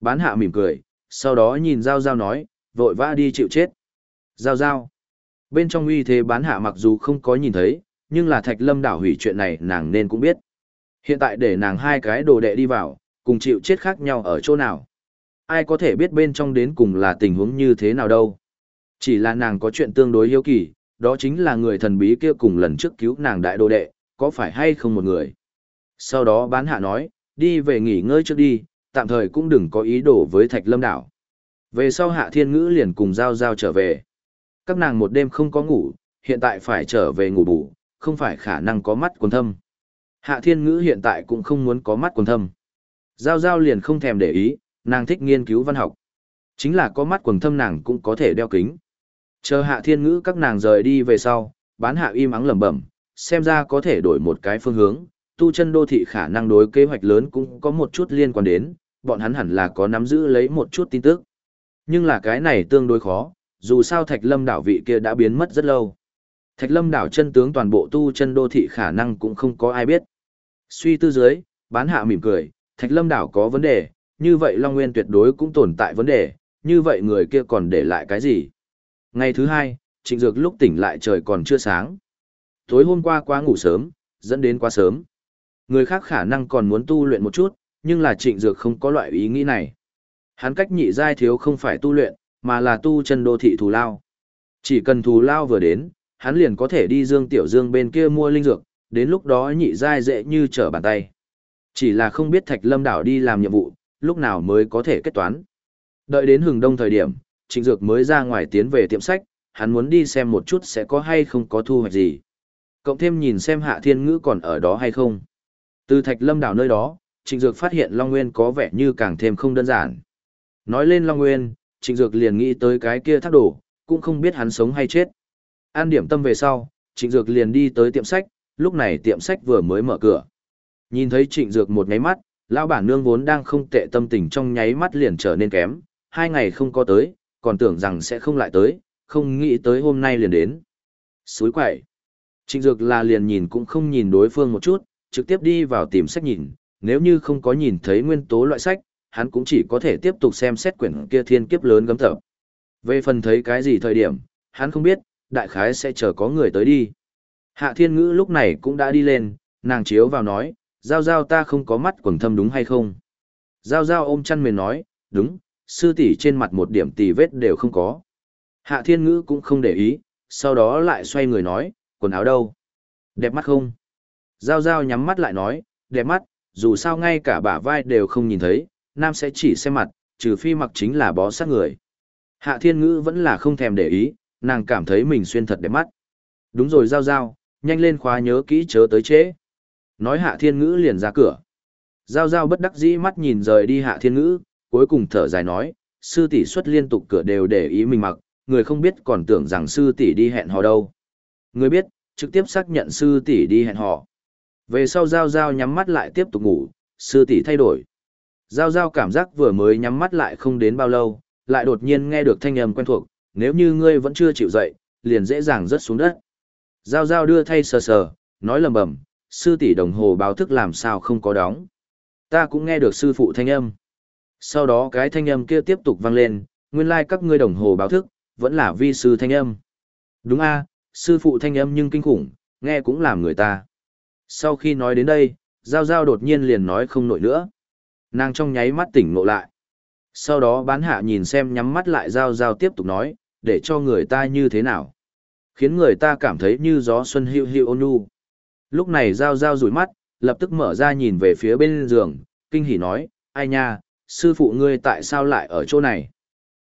Speaker 1: Bán hạ mỉm cười, sau đó nhìn Giao Giao nói, vội vã đi chịu chết. Giao Giao. Bên trong uy thế bán hạ mặc dù không có nhìn thấy, nhưng là thạch lâm đảo hủy chuyện này nàng nên cũng biết. Hiện tại để nàng hai cái đồ đệ đi vào, cùng chịu chết khác nhau ở chỗ nào. Ai có thể biết bên trong đến cùng là tình huống như thế nào đâu. Chỉ là nàng có chuyện tương đối hiếu kỳ, đó chính là người thần bí kia cùng lần trước cứu nàng đại đồ đệ, có phải hay không một người. Sau đó bán hạ nói, đi về nghỉ ngơi trước đi, tạm thời cũng đừng có ý đồ với thạch lâm đảo. Về sau hạ thiên ngữ liền cùng giao giao trở về. Các nàng một đêm không có ngủ, hiện tại phải trở về ngủ bù, không phải khả năng có mắt quần thâm. Hạ thiên ngữ hiện tại cũng không muốn có mắt quần thâm. Giao giao liền không thèm để ý, nàng thích nghiên cứu văn học. Chính là có mắt quần thâm nàng cũng có thể đeo kính. Chờ hạ thiên ngữ các nàng rời đi về sau, bán hạ im ắng lẩm bẩm, xem ra có thể đổi một cái phương hướng, tu chân đô thị khả năng đối kế hoạch lớn cũng có một chút liên quan đến, bọn hắn hẳn là có nắm giữ lấy một chút tin tức. Nhưng là cái này tương đối khó, dù sao Thạch Lâm đảo vị kia đã biến mất rất lâu. Thạch Lâm đảo chân tướng toàn bộ tu chân đô thị khả năng cũng không có ai biết. Suy tư dưới, bán hạ mỉm cười, Thạch Lâm đảo có vấn đề, như vậy Long Nguyên tuyệt đối cũng tồn tại vấn đề, như vậy người kia còn để lại cái gì? Ngày thứ hai, Trịnh Dược lúc tỉnh lại trời còn chưa sáng. Tối hôm qua quá ngủ sớm, dẫn đến quá sớm. Người khác khả năng còn muốn tu luyện một chút, nhưng là trịnh dược không có loại ý nghĩ này. Hắn cách nhị giai thiếu không phải tu luyện, mà là tu chân đô thị thù lao. Chỉ cần thù lao vừa đến, hắn liền có thể đi Dương Tiểu Dương bên kia mua linh dược, đến lúc đó nhị giai dễ như trở bàn tay. Chỉ là không biết Thạch Lâm đảo đi làm nhiệm vụ, lúc nào mới có thể kết toán. Đợi đến hừng đông thời điểm, Trịnh Dược mới ra ngoài tiến về tiệm sách, hắn muốn đi xem một chút sẽ có hay không có thu hoạch gì. Cộng thêm nhìn xem Hạ Thiên Ngữ còn ở đó hay không. Từ Thạch Lâm đảo nơi đó, Trịnh Dược phát hiện Long Nguyên có vẻ như càng thêm không đơn giản. Nói lên Long Nguyên, Trịnh Dược liền nghĩ tới cái kia thác đổ, cũng không biết hắn sống hay chết. An điểm tâm về sau, Trịnh Dược liền đi tới tiệm sách, lúc này tiệm sách vừa mới mở cửa. Nhìn thấy Trịnh Dược một nháy mắt, lão bản nương vốn đang không tệ tâm tình trong nháy mắt liền trở nên kém, hai ngày không có tới, còn tưởng rằng sẽ không lại tới, không nghĩ tới hôm nay liền đến. Suối quậy. Trịnh Dược là liền nhìn cũng không nhìn đối phương một chút, trực tiếp đi vào tìm sách nhìn, nếu như không có nhìn thấy nguyên tố loại sách, hắn cũng chỉ có thể tiếp tục xem xét quyển kia thiên kiếp lớn gấm tập. Về phần thấy cái gì thời điểm, hắn không biết, đại khái sẽ chờ có người tới đi. Hạ thiên ngữ lúc này cũng đã đi lên, nàng chiếu vào nói, giao giao ta không có mắt quầng thâm đúng hay không? Giao giao ôm chăn mền nói, đúng, sư tỷ trên mặt một điểm tì vết đều không có. Hạ thiên ngữ cũng không để ý, sau đó lại xoay người nói, quần áo đâu? Đẹp mắt không? Giao giao nhắm mắt lại nói, đẹp mắt, dù sao ngay cả bả vai đều không nhìn thấy, nam sẽ chỉ xem mặt, trừ phi mặc chính là bó sát người. Hạ thiên ngữ vẫn là không thèm để ý, nàng cảm thấy mình xuyên thật đẹp mắt. Đúng rồi giao giao, nhanh lên khóa nhớ kỹ chớ tới trễ. Nói hạ thiên ngữ liền ra cửa. Giao giao bất đắc dĩ mắt nhìn rời đi hạ thiên ngữ, cuối cùng thở dài nói, sư tỷ xuất liên tục cửa đều để ý mình mặc, người không biết còn tưởng rằng sư tỷ đi hẹn hò đâu. Người biết, trực tiếp xác nhận sư tỷ đi hẹn hò. Về sau giao giao nhắm mắt lại tiếp tục ngủ, sư tỷ thay đổi. Giao giao cảm giác vừa mới nhắm mắt lại không đến bao lâu, lại đột nhiên nghe được thanh âm quen thuộc, nếu như ngươi vẫn chưa chịu dậy, liền dễ dàng rớt xuống đất. Giao giao đưa thay sờ sờ, nói lầm bầm, sư tỷ đồng hồ báo thức làm sao không có đóng. Ta cũng nghe được sư phụ thanh âm. Sau đó cái thanh âm kia tiếp tục vang lên, nguyên lai like các ngươi đồng hồ báo thức, vẫn là vi sư thanh âm. Đúng a, sư phụ thanh âm nhưng kinh khủng, nghe cũng làm người ta. Sau khi nói đến đây, Giao Giao đột nhiên liền nói không nổi nữa. Nàng trong nháy mắt tỉnh ngộ lại. Sau đó bán hạ nhìn xem nhắm mắt lại Giao Giao tiếp tục nói, để cho người ta như thế nào. Khiến người ta cảm thấy như gió xuân hưu hưu ôn nhu. Lúc này Giao Giao rủi mắt, lập tức mở ra nhìn về phía bên giường, kinh hỉ nói, ai nha, sư phụ ngươi tại sao lại ở chỗ này?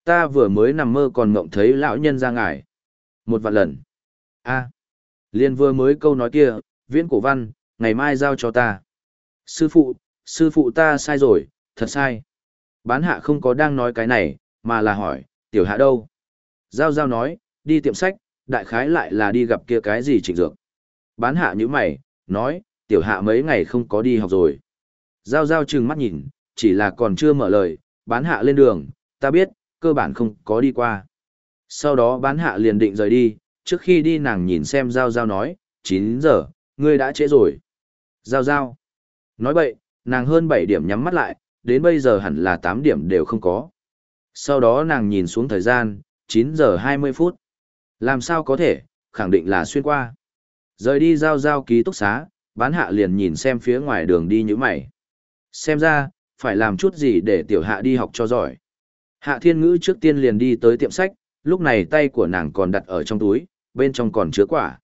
Speaker 1: Ta vừa mới nằm mơ còn ngộng thấy lão nhân ra ngài. Một vạn lần. a liền vừa mới câu nói kia, viễn cổ văn, ngày mai giao cho ta. Sư phụ, sư phụ ta sai rồi, thật sai. Bán hạ không có đang nói cái này, mà là hỏi, tiểu hạ đâu? Giao giao nói, đi tiệm sách, đại khái lại là đi gặp kia cái gì trịnh dược. Bán hạ như mày, nói, tiểu hạ mấy ngày không có đi học rồi. Giao giao trừng mắt nhìn, chỉ là còn chưa mở lời, bán hạ lên đường, ta biết, cơ bản không có đi qua. Sau đó bán hạ liền định rời đi, trước khi đi nàng nhìn xem giao giao nói, 9 giờ, ngươi đã trễ rồi. Giao giao. Nói bậy, nàng hơn 7 điểm nhắm mắt lại, đến bây giờ hẳn là 8 điểm đều không có. Sau đó nàng nhìn xuống thời gian, 9 giờ 20 phút. Làm sao có thể, khẳng định là xuyên qua. Rời đi giao giao ký túc xá, bán hạ liền nhìn xem phía ngoài đường đi như mày. Xem ra, phải làm chút gì để tiểu hạ đi học cho giỏi. Hạ thiên ngữ trước tiên liền đi tới tiệm sách, lúc này tay của nàng còn đặt ở trong túi, bên trong còn chứa quả.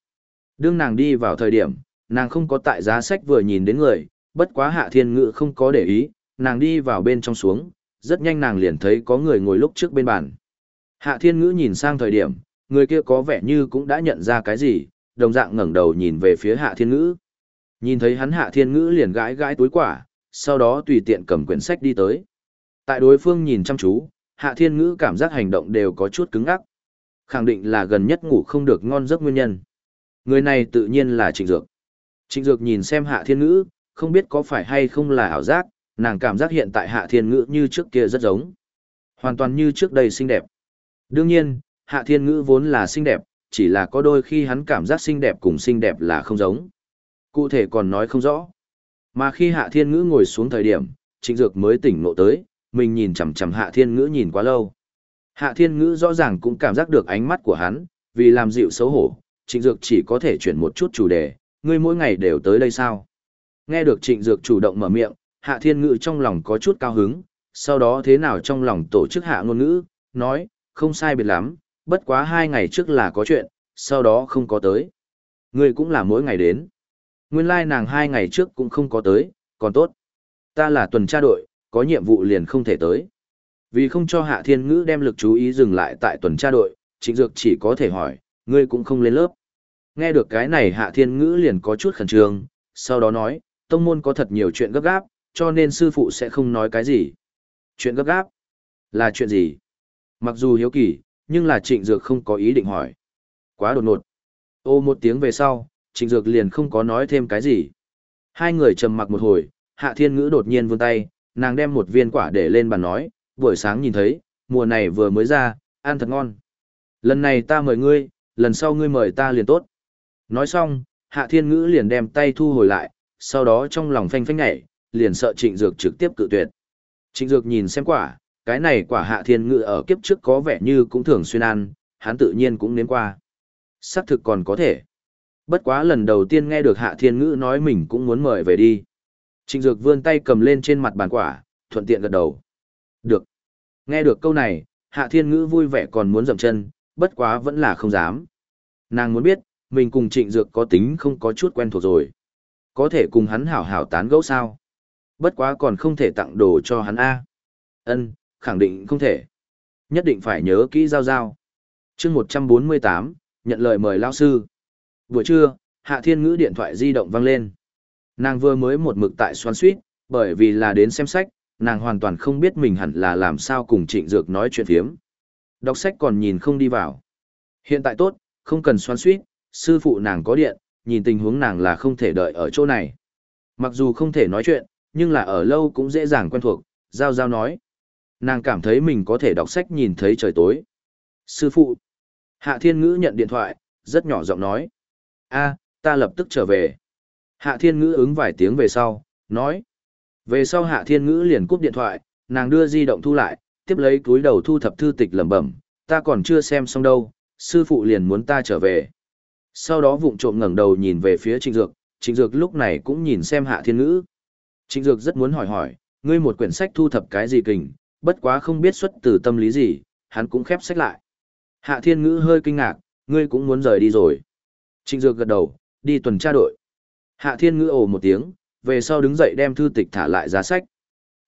Speaker 1: Đương nàng đi vào thời điểm, nàng không có tại giá sách vừa nhìn đến người, bất quá hạ thiên ngữ không có để ý, nàng đi vào bên trong xuống, rất nhanh nàng liền thấy có người ngồi lúc trước bên bàn. Hạ thiên ngữ nhìn sang thời điểm, người kia có vẻ như cũng đã nhận ra cái gì, đồng dạng ngẩng đầu nhìn về phía hạ thiên ngữ. Nhìn thấy hắn hạ thiên ngữ liền gãi gãi túi quả, sau đó tùy tiện cầm quyển sách đi tới. Tại đối phương nhìn chăm chú, hạ thiên ngữ cảm giác hành động đều có chút cứng ắc. Khẳng định là gần nhất ngủ không được ngon giấc nguyên nhân. Người này tự nhiên là Trịnh Dược. Trịnh Dược nhìn xem Hạ Thiên Ngữ, không biết có phải hay không là ảo giác, nàng cảm giác hiện tại Hạ Thiên Ngữ như trước kia rất giống. Hoàn toàn như trước đây xinh đẹp. Đương nhiên, Hạ Thiên Ngữ vốn là xinh đẹp, chỉ là có đôi khi hắn cảm giác xinh đẹp cùng xinh đẹp là không giống. Cụ thể còn nói không rõ. Mà khi Hạ Thiên Ngữ ngồi xuống thời điểm, Trịnh Dược mới tỉnh ngộ tới, mình nhìn chằm chằm Hạ Thiên Ngữ nhìn quá lâu. Hạ Thiên Ngữ rõ ràng cũng cảm giác được ánh mắt của hắn, vì làm dịu xấu hổ, Trịnh Dược chỉ có thể chuyển một chút chủ đề, ngươi mỗi ngày đều tới đây sao? Nghe được Trịnh Dược chủ động mở miệng, hạ thiên ngữ trong lòng có chút cao hứng, sau đó thế nào trong lòng tổ chức hạ ngôn ngữ, nói, không sai biệt lắm, bất quá hai ngày trước là có chuyện, sau đó không có tới. Ngươi cũng là mỗi ngày đến. Nguyên lai like nàng hai ngày trước cũng không có tới, còn tốt. Ta là tuần tra đội, có nhiệm vụ liền không thể tới. Vì không cho Hạ Thiên Ngữ đem lực chú ý dừng lại tại tuần tra đội, Trịnh Dược chỉ có thể hỏi, ngươi cũng không lên lớp. Nghe được cái này Hạ Thiên Ngữ liền có chút khẩn trương, sau đó nói, tông môn có thật nhiều chuyện gấp gáp, cho nên sư phụ sẽ không nói cái gì. Chuyện gấp gáp? Là chuyện gì? Mặc dù hiếu kỳ, nhưng là Trịnh Dược không có ý định hỏi. Quá đột ngột. Ô một tiếng về sau, Trịnh Dược liền không có nói thêm cái gì. Hai người trầm mặc một hồi, Hạ Thiên Ngữ đột nhiên vươn tay, nàng đem một viên quả để lên bàn nói, buổi sáng nhìn thấy, mùa này vừa mới ra, ăn thật ngon. Lần này ta mời ngươi, lần sau ngươi mời ta liền tốt. Nói xong, Hạ Thiên Ngữ liền đem tay thu hồi lại, sau đó trong lòng phanh phanh nhảy, liền sợ Trịnh Dược trực tiếp cự tuyệt. Trịnh Dược nhìn xem quả, cái này quả Hạ Thiên Ngữ ở kiếp trước có vẻ như cũng thường xuyên ăn, hắn tự nhiên cũng nếm qua. Sắc thực còn có thể. Bất quá lần đầu tiên nghe được Hạ Thiên Ngữ nói mình cũng muốn mời về đi. Trịnh Dược vươn tay cầm lên trên mặt bàn quả, thuận tiện gật đầu. Được. Nghe được câu này, Hạ Thiên Ngữ vui vẻ còn muốn dậm chân, bất quá vẫn là không dám. Nàng muốn biết, mình cùng Trịnh Dược có tính không có chút quen thuộc rồi. Có thể cùng hắn hảo hảo tán gẫu sao? Bất quá còn không thể tặng đồ cho hắn A. Ân, khẳng định không thể. Nhất định phải nhớ kỹ giao giao. chương 148, nhận lời mời lao sư. Buổi trưa, Hạ Thiên Ngữ điện thoại di động vang lên. Nàng vừa mới một mực tại xoan suýt, bởi vì là đến xem sách, nàng hoàn toàn không biết mình hẳn là làm sao cùng trịnh dược nói chuyện thiếm. Đọc sách còn nhìn không đi vào. Hiện tại tốt, không cần xoan suýt, sư phụ nàng có điện, nhìn tình huống nàng là không thể đợi ở chỗ này. Mặc dù không thể nói chuyện, nhưng là ở lâu cũng dễ dàng quen thuộc, giao giao nói. Nàng cảm thấy mình có thể đọc sách nhìn thấy trời tối. Sư phụ. Hạ Thiên Ngữ nhận điện thoại, rất nhỏ giọng nói. a ta lập tức trở về. Hạ Thiên Ngữ ứng vài tiếng về sau, nói. Về sau Hạ Thiên Ngữ liền cúp điện thoại, nàng đưa di động thu lại, tiếp lấy túi đầu thu thập thư tịch lẩm bẩm, ta còn chưa xem xong đâu, sư phụ liền muốn ta trở về. Sau đó vụng trộm ngẩng đầu nhìn về phía Trịnh Dược, Trịnh Dược lúc này cũng nhìn xem Hạ Thiên Ngữ. Trịnh Dược rất muốn hỏi hỏi, ngươi một quyển sách thu thập cái gì kình, bất quá không biết xuất từ tâm lý gì, hắn cũng khép sách lại. Hạ Thiên Ngữ hơi kinh ngạc, ngươi cũng muốn rời đi rồi. Trịnh Dược gật đầu, đi tuần tra đội. Hạ Thiên Ngữ ồ một tiếng, về sau đứng dậy đem thư tịch thả lại giá sách.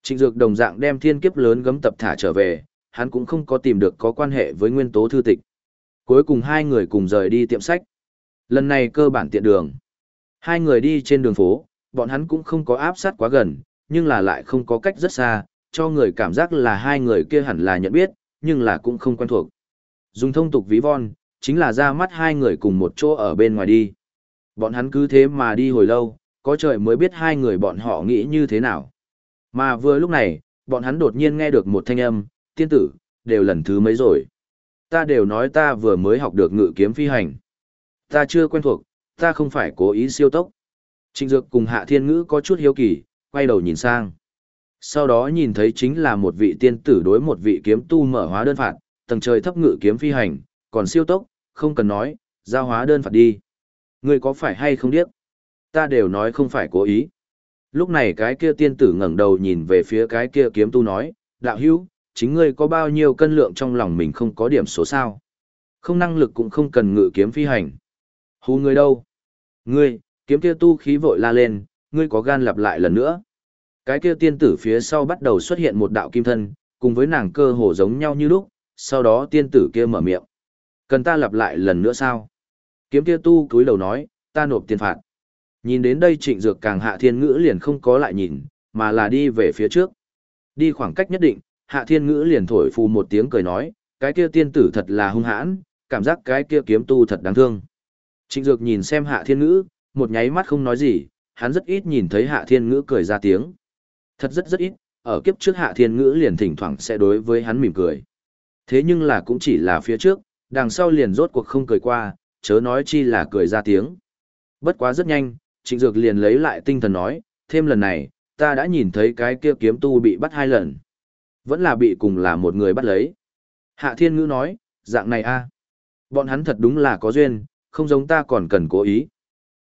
Speaker 1: Trịnh Dược đồng dạng đem thiên kiếp lớn gấm tập thả trở về, hắn cũng không có tìm được có quan hệ với nguyên tố thư tịch. Cuối cùng hai người cùng rời đi tiệm sách. Lần này cơ bản tiện đường. Hai người đi trên đường phố, bọn hắn cũng không có áp sát quá gần, nhưng là lại không có cách rất xa, cho người cảm giác là hai người kia hẳn là nhận biết, nhưng là cũng không quen thuộc. Dùng thông tục ví von, chính là ra mắt hai người cùng một chỗ ở bên ngoài đi. Bọn hắn cứ thế mà đi hồi lâu, có trời mới biết hai người bọn họ nghĩ như thế nào. Mà vừa lúc này, bọn hắn đột nhiên nghe được một thanh âm, tiên tử, đều lần thứ mấy rồi. Ta đều nói ta vừa mới học được ngự kiếm phi hành. Ta chưa quen thuộc, ta không phải cố ý siêu tốc. Trịnh Dược cùng Hạ Thiên Ngữ có chút hiếu kỳ, quay đầu nhìn sang. Sau đó nhìn thấy chính là một vị tiên tử đối một vị kiếm tu mở hóa đơn phạt, tầng trời thấp ngự kiếm phi hành, còn siêu tốc, không cần nói, giao hóa đơn phạt đi. Ngươi có phải hay không điếc? Ta đều nói không phải cố ý. Lúc này cái kia tiên tử ngẩng đầu nhìn về phía cái kia kiếm tu nói, đạo hữu, chính ngươi có bao nhiêu cân lượng trong lòng mình không có điểm số sao? Không năng lực cũng không cần ngự kiếm phi hành. Hù ngươi đâu? Ngươi, kiếm kia tu khí vội la lên, ngươi có gan lặp lại lần nữa. Cái kia tiên tử phía sau bắt đầu xuất hiện một đạo kim thân, cùng với nàng cơ hồ giống nhau như lúc, sau đó tiên tử kia mở miệng. Cần ta lặp lại lần nữa sao? Kiếm kia tu cúi đầu nói, ta nộp tiền phạt. Nhìn đến đây trịnh dược càng hạ thiên ngữ liền không có lại nhìn, mà là đi về phía trước. Đi khoảng cách nhất định, hạ thiên ngữ liền thổi phù một tiếng cười nói, cái kia tiên tử thật là hung hãn, cảm giác cái kia kiếm tu thật đáng thương. Trịnh dược nhìn xem hạ thiên ngữ, một nháy mắt không nói gì, hắn rất ít nhìn thấy hạ thiên ngữ cười ra tiếng. Thật rất rất ít, ở kiếp trước hạ thiên ngữ liền thỉnh thoảng sẽ đối với hắn mỉm cười. Thế nhưng là cũng chỉ là phía trước, đằng sau liền rốt cuộc không cười qua, chớ nói chi là cười ra tiếng. Bất quá rất nhanh, trịnh dược liền lấy lại tinh thần nói, thêm lần này, ta đã nhìn thấy cái kia kiếm tu bị bắt hai lần. Vẫn là bị cùng là một người bắt lấy. Hạ thiên ngữ nói, dạng này a Bọn hắn thật đúng là có duyên, không giống ta còn cần cố ý.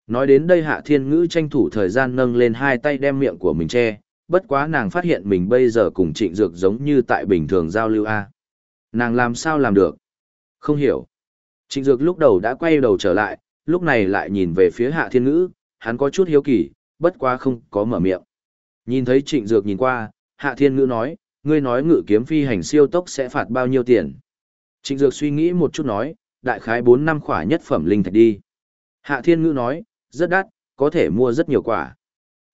Speaker 1: Nói đến đây hạ thiên ngữ tranh thủ thời gian nâng lên hai tay đem miệng của mình che, bất quá nàng phát hiện mình bây giờ cùng trịnh dược giống như tại bình thường giao lưu A. Nàng làm sao làm được? Không hiểu. Trịnh dược lúc đầu đã quay đầu trở lại, lúc này lại nhìn về phía hạ thiên ngữ, hắn có chút hiếu kỳ, bất quá không có mở miệng. Nhìn thấy trịnh dược nhìn qua, hạ thiên ngữ nói, ngươi nói ngự kiếm phi hành siêu tốc sẽ phạt bao nhiêu tiền. Trịnh dược suy nghĩ một chút nói, đại khái bốn năm khỏa nhất phẩm linh thạch đi. Hạ thiên ngữ nói, rất đắt, có thể mua rất nhiều quả.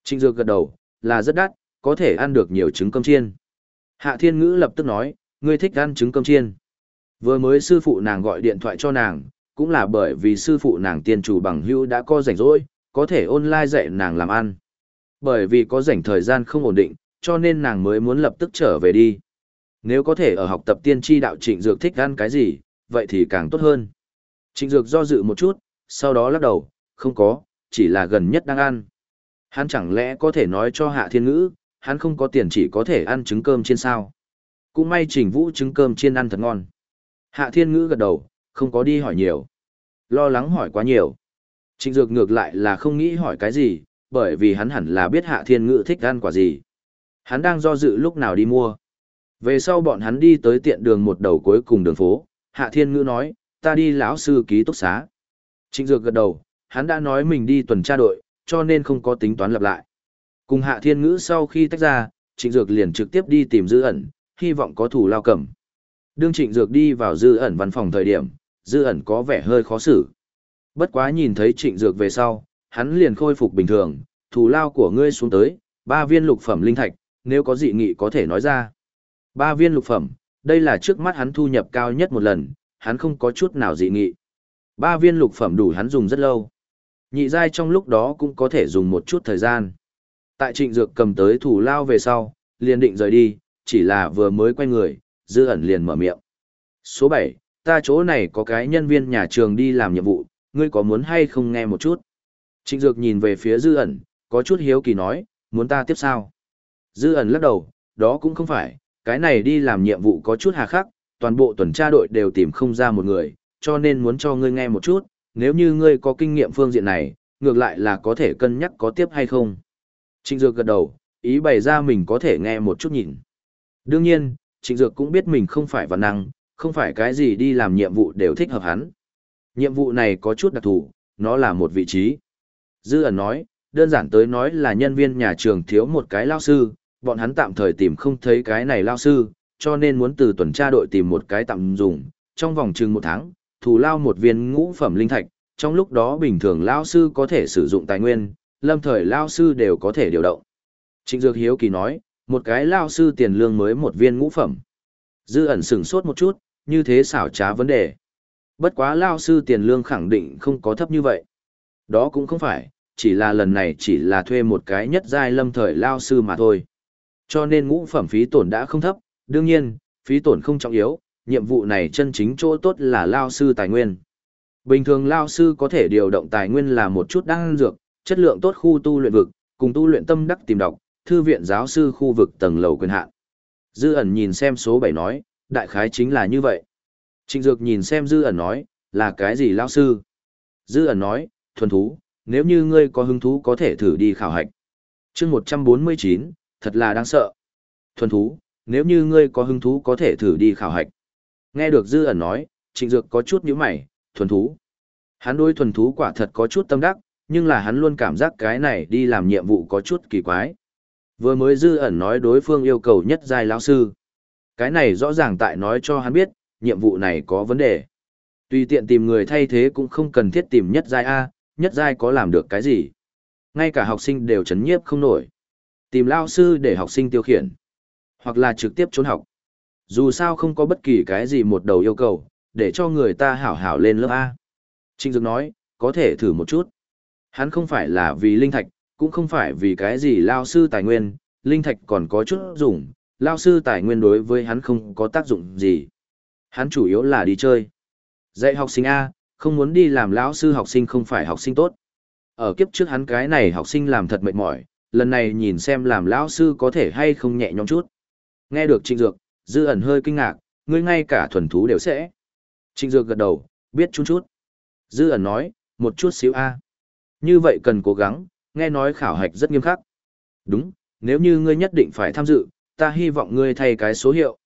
Speaker 1: Trịnh dược gật đầu, là rất đắt, có thể ăn được nhiều trứng cơm chiên. Hạ thiên ngữ lập tức nói, ngươi thích ăn trứng cơm chiên. Vừa mới sư phụ nàng gọi điện thoại cho nàng, cũng là bởi vì sư phụ nàng tiên chủ bằng hữu đã có rảnh rỗi, có thể online dạy nàng làm ăn. Bởi vì có rảnh thời gian không ổn định, cho nên nàng mới muốn lập tức trở về đi. Nếu có thể ở học tập tiên tri đạo trịnh dược thích ăn cái gì, vậy thì càng tốt hơn. Trịnh dược do dự một chút, sau đó lắc đầu, không có, chỉ là gần nhất đang ăn. Hắn chẳng lẽ có thể nói cho hạ thiên ngữ, hắn không có tiền chỉ có thể ăn trứng cơm trên sao. Cũng may trình vũ trứng cơm chiên ăn thật ngon. Hạ thiên ngữ gật đầu, không có đi hỏi nhiều. Lo lắng hỏi quá nhiều. Trịnh dược ngược lại là không nghĩ hỏi cái gì, bởi vì hắn hẳn là biết hạ thiên ngữ thích ăn quả gì. Hắn đang do dự lúc nào đi mua. Về sau bọn hắn đi tới tiện đường một đầu cuối cùng đường phố, hạ thiên ngữ nói, ta đi lão sư ký túc xá. Trịnh dược gật đầu, hắn đã nói mình đi tuần tra đội, cho nên không có tính toán lặp lại. Cùng hạ thiên ngữ sau khi tách ra, trịnh dược liền trực tiếp đi tìm dư ẩn, hy vọng có thủ lao cầm. Đương trịnh dược đi vào dư ẩn văn phòng thời điểm, dư ẩn có vẻ hơi khó xử. Bất quá nhìn thấy trịnh dược về sau, hắn liền khôi phục bình thường, thủ lao của ngươi xuống tới, ba viên lục phẩm linh thạch, nếu có dị nghị có thể nói ra. Ba viên lục phẩm, đây là trước mắt hắn thu nhập cao nhất một lần, hắn không có chút nào dị nghị. Ba viên lục phẩm đủ hắn dùng rất lâu. Nhị giai trong lúc đó cũng có thể dùng một chút thời gian. Tại trịnh dược cầm tới thủ lao về sau, liền định rời đi, chỉ là vừa mới quay người, dư ẩn liền mở miệng. Số 7, ta chỗ này có cái nhân viên nhà trường đi làm nhiệm vụ, ngươi có muốn hay không nghe một chút? Trịnh dược nhìn về phía dư ẩn, có chút hiếu kỳ nói, muốn ta tiếp sao? Dư ẩn lắc đầu, đó cũng không phải, cái này đi làm nhiệm vụ có chút hà khắc, toàn bộ tuần tra đội đều tìm không ra một người, cho nên muốn cho ngươi nghe một chút, nếu như ngươi có kinh nghiệm phương diện này, ngược lại là có thể cân nhắc có tiếp hay không. Trịnh Dược gật đầu, ý bày ra mình có thể nghe một chút nhìn. Đương nhiên, Trịnh Dược cũng biết mình không phải văn năng, không phải cái gì đi làm nhiệm vụ đều thích hợp hắn. Nhiệm vụ này có chút đặc thù, nó là một vị trí. Dư ẩn nói, đơn giản tới nói là nhân viên nhà trường thiếu một cái lao sư, bọn hắn tạm thời tìm không thấy cái này lao sư, cho nên muốn từ tuần tra đội tìm một cái tạm dùng, trong vòng chừng một tháng, thù lao một viên ngũ phẩm linh thạch, trong lúc đó bình thường lao sư có thể sử dụng tài nguyên, lâm thời lao sư đều có thể điều động. Trịnh Dược Hiếu Kỳ nói, một cái lao sư tiền lương mới một viên ngũ phẩm. Dư ẩn sửng sốt một chút, như thế xảo trá vấn đề. Bất quá lao sư tiền lương khẳng định không có thấp như vậy. Đó cũng không phải, chỉ là lần này chỉ là thuê một cái nhất giai lâm thời lao sư mà thôi. Cho nên ngũ phẩm phí tổn đã không thấp, đương nhiên, phí tổn không trọng yếu, nhiệm vụ này chân chính chỗ tốt là lao sư tài nguyên. Bình thường lao sư có thể điều động tài nguyên là một chút đăng dược, chất lượng tốt khu tu luyện vực, cùng tu luyện tâm đắc tìm đọc, thư viện giáo sư khu vực tầng lầu quyền hạn. Dư ẩn nhìn xem số 7 nói, đại khái chính là như vậy. Trịnh Dược nhìn xem Dư ẩn nói, là cái gì lao sư? Dư ẩn nói, thuần thú, nếu như ngươi có hứng thú có thể thử đi khảo hạch. chương 149, thật là đáng sợ. Thuần thú, nếu như ngươi có hứng thú có thể thử đi khảo hạch. Nghe được Dư ẩn nói, Trịnh Dược có chút nhíu mày, thuần thú. Hắn đối thuần thú quả thật có chút tâm đắc, nhưng là hắn luôn cảm giác cái này đi làm nhiệm vụ có chút kỳ quái. Vừa mới Dư ẩn nói đối phương yêu cầu nhất giai lão sư. Cái này rõ ràng tại nói cho hắn biết, nhiệm vụ này có vấn đề. Tùy tiện tìm người thay thế cũng không cần thiết tìm nhất giai A, nhất giai có làm được cái gì. Ngay cả học sinh đều chấn nhiếp không nổi. Tìm lao sư để học sinh tiêu khiển. Hoặc là trực tiếp trốn học. Dù sao không có bất kỳ cái gì một đầu yêu cầu, để cho người ta hảo hảo lên lớp A. Trinh Dược nói, có thể thử một chút. Hắn không phải là vì linh thạch, cũng không phải vì cái gì lao sư tài nguyên, linh thạch còn có chút dùng, lao sư tài nguyên đối với hắn không có tác dụng gì. Hắn chủ yếu là đi chơi. Dạy học sinh A, không muốn đi làm lão sư học sinh không phải học sinh tốt. Ở kiếp trước hắn cái này học sinh làm thật mệt mỏi, lần này nhìn xem làm lão sư có thể hay không nhẹ nhõm chút. Nghe được Trịnh Dược, Dư ẩn hơi kinh ngạc, ngươi ngay cả thuần thú đều sẽ. Trịnh Dược gật đầu, biết chút chút. Dư ẩn nói, một chút xíu A. Như vậy cần cố gắng, nghe nói khảo hạch rất nghiêm khắc. Đúng, nếu như ngươi nhất định phải tham dự, ta hy vọng ngươi thay cái số hiệu.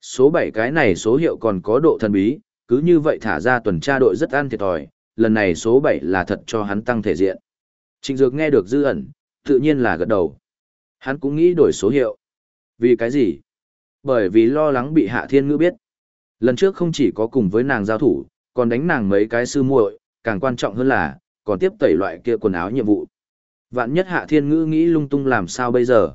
Speaker 1: Số 7 cái này số hiệu còn có độ thần bí, cứ như vậy thả ra tuần tra đội rất ăn thiệt thòi, lần này số 7 là thật cho hắn tăng thể diện. Trịnh Dược nghe được dư ẩn, tự nhiên là gật đầu. Hắn cũng nghĩ đổi số hiệu. Vì cái gì? Bởi vì lo lắng bị Hạ Thiên Ngữ biết. Lần trước không chỉ có cùng với nàng giao thủ, còn đánh nàng mấy cái sư muội, càng quan trọng hơn là, còn tiếp tẩy loại kia quần áo nhiệm vụ. Vạn nhất Hạ Thiên Ngữ nghĩ lung tung làm sao bây giờ?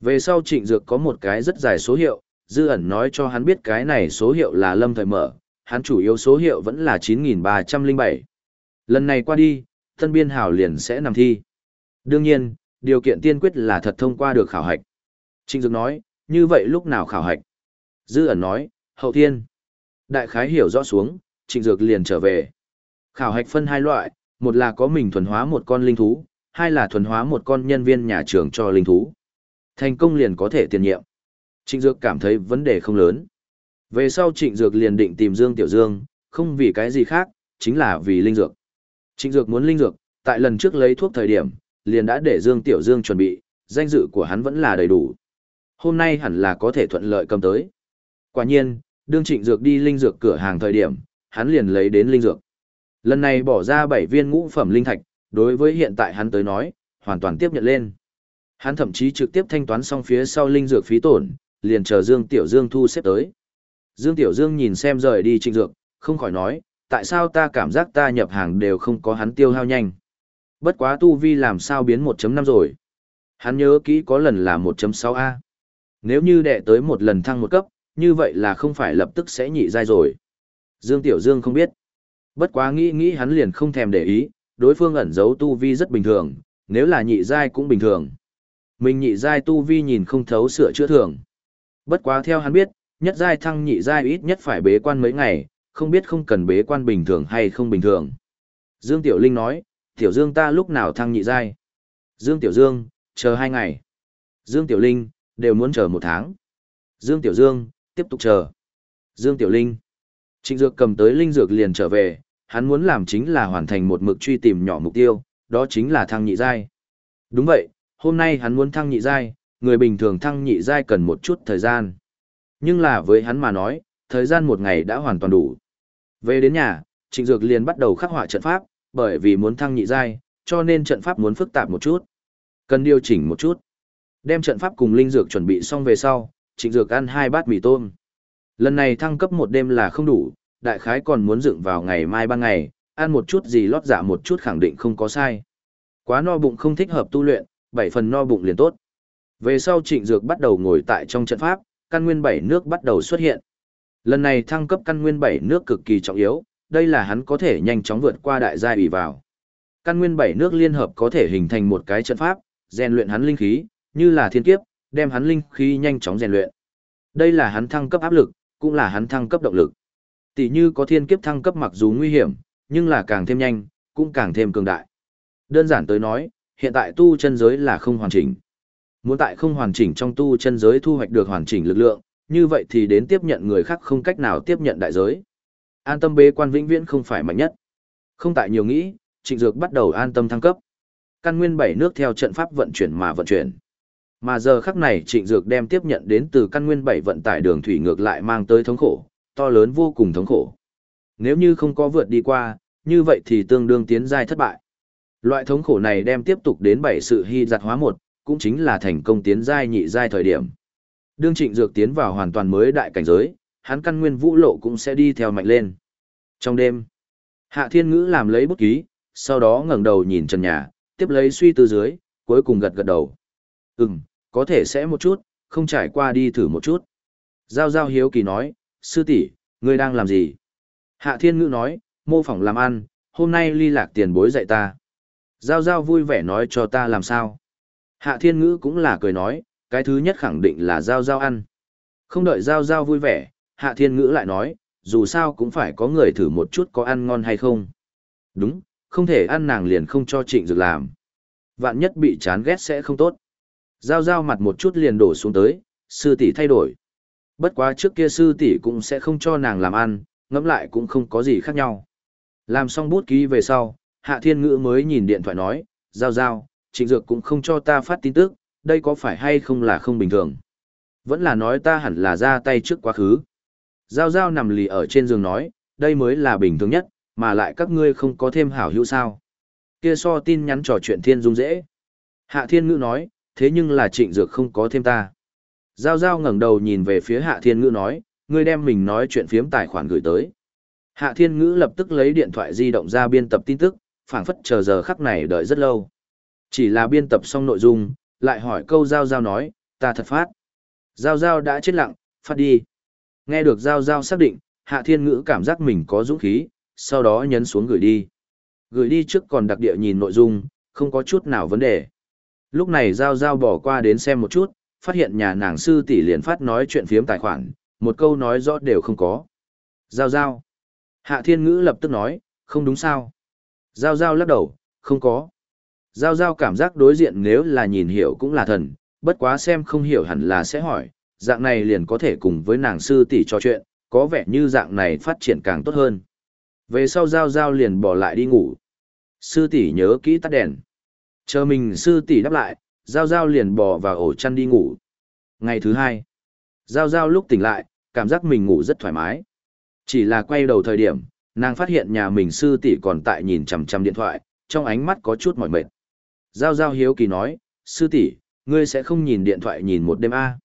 Speaker 1: Về sau Trịnh Dược có một cái rất dài số hiệu, dư ẩn nói cho hắn biết cái này số hiệu là lâm thời mở, hắn chủ yếu số hiệu vẫn là 9307. Lần này qua đi, tân biên hảo liền sẽ nằm thi. Đương nhiên, điều kiện tiên quyết là thật thông qua được khảo hạch. Trịnh Dược nói, như vậy lúc nào khảo hạch? Dư ẩn nói, hậu thiên. Đại khái hiểu rõ xuống, Trịnh Dược liền trở về. Khảo hạch phân hai loại, một là có mình thuần hóa một con linh thú, hai là thuần hóa một con nhân viên nhà trường cho linh thú. Thành công liền có thể tiền nhiệm. Trịnh Dược cảm thấy vấn đề không lớn. Về sau Trịnh Dược liền định tìm Dương Tiểu Dương, không vì cái gì khác, chính là vì linh dược. Trịnh Dược muốn linh dược, tại lần trước lấy thuốc thời điểm, liền đã để Dương Tiểu Dương chuẩn bị, danh dự của hắn vẫn là đầy đủ. Hôm nay hẳn là có thể thuận lợi cầm tới. Quả nhiên, đương Trịnh Dược đi linh dược cửa hàng thời điểm, hắn liền lấy đến linh dược. Lần này bỏ ra 7 viên ngũ phẩm linh thạch, đối với hiện tại hắn tới nói, hoàn toàn tiếp nhận lên. Hắn thậm chí trực tiếp thanh toán xong phía sau linh dược phí tổn, liền chờ Dương Tiểu Dương thu xếp tới. Dương Tiểu Dương nhìn xem rời đi trịnh dược, không khỏi nói, tại sao ta cảm giác ta nhập hàng đều không có hắn tiêu hao nhanh. Bất quá tu vi làm sao biến 1.5 rồi. Hắn nhớ kỹ có lần là 1.6A. Nếu như đệ tới một lần thăng một cấp, như vậy là không phải lập tức sẽ nhị giai rồi. Dương Tiểu Dương không biết. Bất quá nghĩ nghĩ hắn liền không thèm để ý, đối phương ẩn giấu tu vi rất bình thường, nếu là nhị giai cũng bình thường. Mình nhị giai tu vi nhìn không thấu sửa chữa thường. Bất quá theo hắn biết, nhất giai thăng nhị giai ít nhất phải bế quan mấy ngày, không biết không cần bế quan bình thường hay không bình thường. Dương Tiểu Linh nói, Tiểu Dương ta lúc nào thăng nhị giai? Dương Tiểu Dương, chờ hai ngày. Dương Tiểu Linh, đều muốn chờ một tháng. Dương Tiểu Dương, tiếp tục chờ. Dương Tiểu Linh. Trịnh Dược cầm tới linh dược liền trở về, hắn muốn làm chính là hoàn thành một mực truy tìm nhỏ mục tiêu, đó chính là thăng nhị giai. Đúng vậy, hôm nay hắn muốn thăng nhị giai, người bình thường thăng nhị giai cần một chút thời gian. Nhưng là với hắn mà nói, thời gian một ngày đã hoàn toàn đủ. Về đến nhà, Trịnh Dược liền bắt đầu khắc họa trận pháp, bởi vì muốn thăng nhị giai, cho nên trận pháp muốn phức tạp một chút. Cần điều chỉnh một chút. Đem trận pháp cùng linh dược chuẩn bị xong về sau, Trịnh Dược ăn hai bát mì tôm. Lần này thăng cấp một đêm là không đủ, đại khái còn muốn dựng vào ngày mai ban ngày, ăn một chút gì lót dạ một chút khẳng định không có sai. Quá no bụng không thích hợp tu luyện, bảy phần no bụng liền tốt. Về sau trịnh dược bắt đầu ngồi tại trong trận pháp, căn nguyên bảy nước bắt đầu xuất hiện. Lần này thăng cấp căn nguyên bảy nước cực kỳ trọng yếu, đây là hắn có thể nhanh chóng vượt qua đại gia ủy vào. Căn nguyên bảy nước liên hợp có thể hình thành một cái trận pháp, rèn luyện hắn linh khí, như là thiên kiếp, đem hắn linh khí nhanh chóng rèn luyện. Đây là hắn thăng cấp áp lực, cũng là hắn thăng cấp động lực. Tỷ như có thiên kiếp thăng cấp mặc dù nguy hiểm, nhưng là càng thêm nhanh, cũng càng thêm cường đại. Đơn giản tới nói, hiện tại tu chân giới là không hoàn chỉnh. Muốn tại không hoàn chỉnh trong tu chân giới thu hoạch được hoàn chỉnh lực lượng, như vậy thì đến tiếp nhận người khác không cách nào tiếp nhận đại giới. An tâm bế quan vĩnh viễn không phải mạnh nhất. Không tại nhiều nghĩ, Trịnh Dược bắt đầu an tâm thăng cấp. Căn nguyên bảy nước theo trận pháp vận chuyển mà vận chuyển. Mà giờ khắc này Trịnh Dược đem tiếp nhận đến từ căn nguyên bảy vận tải đường thủy ngược lại mang tới thống khổ, to lớn vô cùng thống khổ. Nếu như không có vượt đi qua, như vậy thì tương đương tiến giai thất bại. Loại thống khổ này đem tiếp tục đến bảy sự hy giặt hóa một, cũng chính là thành công tiến giai nhị giai thời điểm. Đương Trịnh Dược tiến vào hoàn toàn mới đại cảnh giới, hắn căn nguyên vũ lộ cũng sẽ đi theo mạnh lên. Trong đêm, Hạ Thiên Ngữ làm lấy bút ký, sau đó ngẩng đầu nhìn trần nhà, tiếp lấy suy tư dưới, cuối cùng gật gật đầu. Ừm, có thể sẽ một chút, không trải qua đi thử một chút. Giao Giao hiếu kỳ nói, sư tỷ, ngươi đang làm gì? Hạ Thiên Ngữ nói, mô phỏng làm ăn, hôm nay ly lạc tiền bối dạy ta. Giao Giao vui vẻ nói cho ta làm sao. Hạ Thiên Ngữ cũng là cười nói, cái thứ nhất khẳng định là Giao Giao ăn. Không đợi Giao Giao vui vẻ, Hạ Thiên Ngữ lại nói, dù sao cũng phải có người thử một chút có ăn ngon hay không. Đúng, không thể ăn nàng liền không cho trịnh dược làm. Vạn nhất bị chán ghét sẽ không tốt. Giao Giao mặt một chút liền đổ xuống tới, sư tỷ thay đổi. Bất quá trước kia sư tỷ cũng sẽ không cho nàng làm ăn, ngẫm lại cũng không có gì khác nhau. Làm xong bút ký về sau, Hạ Thiên Ngữ mới nhìn điện thoại nói, giao giao, trịnh dược cũng không cho ta phát tin tức, đây có phải hay không là không bình thường? Vẫn là nói ta hẳn là ra tay trước quá khứ. Giao giao nằm lì ở trên giường nói, đây mới là bình thường nhất, mà lại các ngươi không có thêm hảo hữu sao. Kia so tin nhắn trò chuyện thiên dung dễ. Hạ thiên ngữ nói, thế nhưng là trịnh dược không có thêm ta. Giao giao ngẩng đầu nhìn về phía hạ thiên ngữ nói, ngươi đem mình nói chuyện phiếm tài khoản gửi tới. Hạ thiên ngữ lập tức lấy điện thoại di động ra biên tập tin tức, phảng phất chờ giờ khắc này đợi rất lâu. Chỉ là biên tập xong nội dung, lại hỏi câu Giao Giao nói, ta thật phát. Giao Giao đã chết lặng, phát đi. Nghe được Giao Giao xác định, Hạ Thiên Ngữ cảm giác mình có dũng khí, sau đó nhấn xuống gửi đi. Gửi đi trước còn đặc địa nhìn nội dung, không có chút nào vấn đề. Lúc này Giao Giao bỏ qua đến xem một chút, phát hiện nhà nàng sư tỷ liền phát nói chuyện phiếm tài khoản, một câu nói rõ đều không có. Giao Giao. Hạ Thiên Ngữ lập tức nói, không đúng sao. Giao Giao lắc đầu, không có. Giao Giao cảm giác đối diện nếu là nhìn hiểu cũng là thần, bất quá xem không hiểu hẳn là sẽ hỏi, dạng này liền có thể cùng với nàng sư tỷ trò chuyện, có vẻ như dạng này phát triển càng tốt hơn. Về sau Giao Giao liền bỏ lại đi ngủ. Sư tỷ nhớ kỹ tắt đèn. Chờ mình sư tỷ đáp lại, Giao Giao liền bò vào ổ chăn đi ngủ. Ngày thứ hai, Giao Giao lúc tỉnh lại, cảm giác mình ngủ rất thoải mái. Chỉ là quay đầu thời điểm, nàng phát hiện nhà mình sư tỷ còn tại nhìn chằm chằm điện thoại, trong ánh mắt có chút mỏi mệt. Giao Giao hiếu kỳ nói, sư tỷ, ngươi sẽ không nhìn điện thoại nhìn một đêm a? À?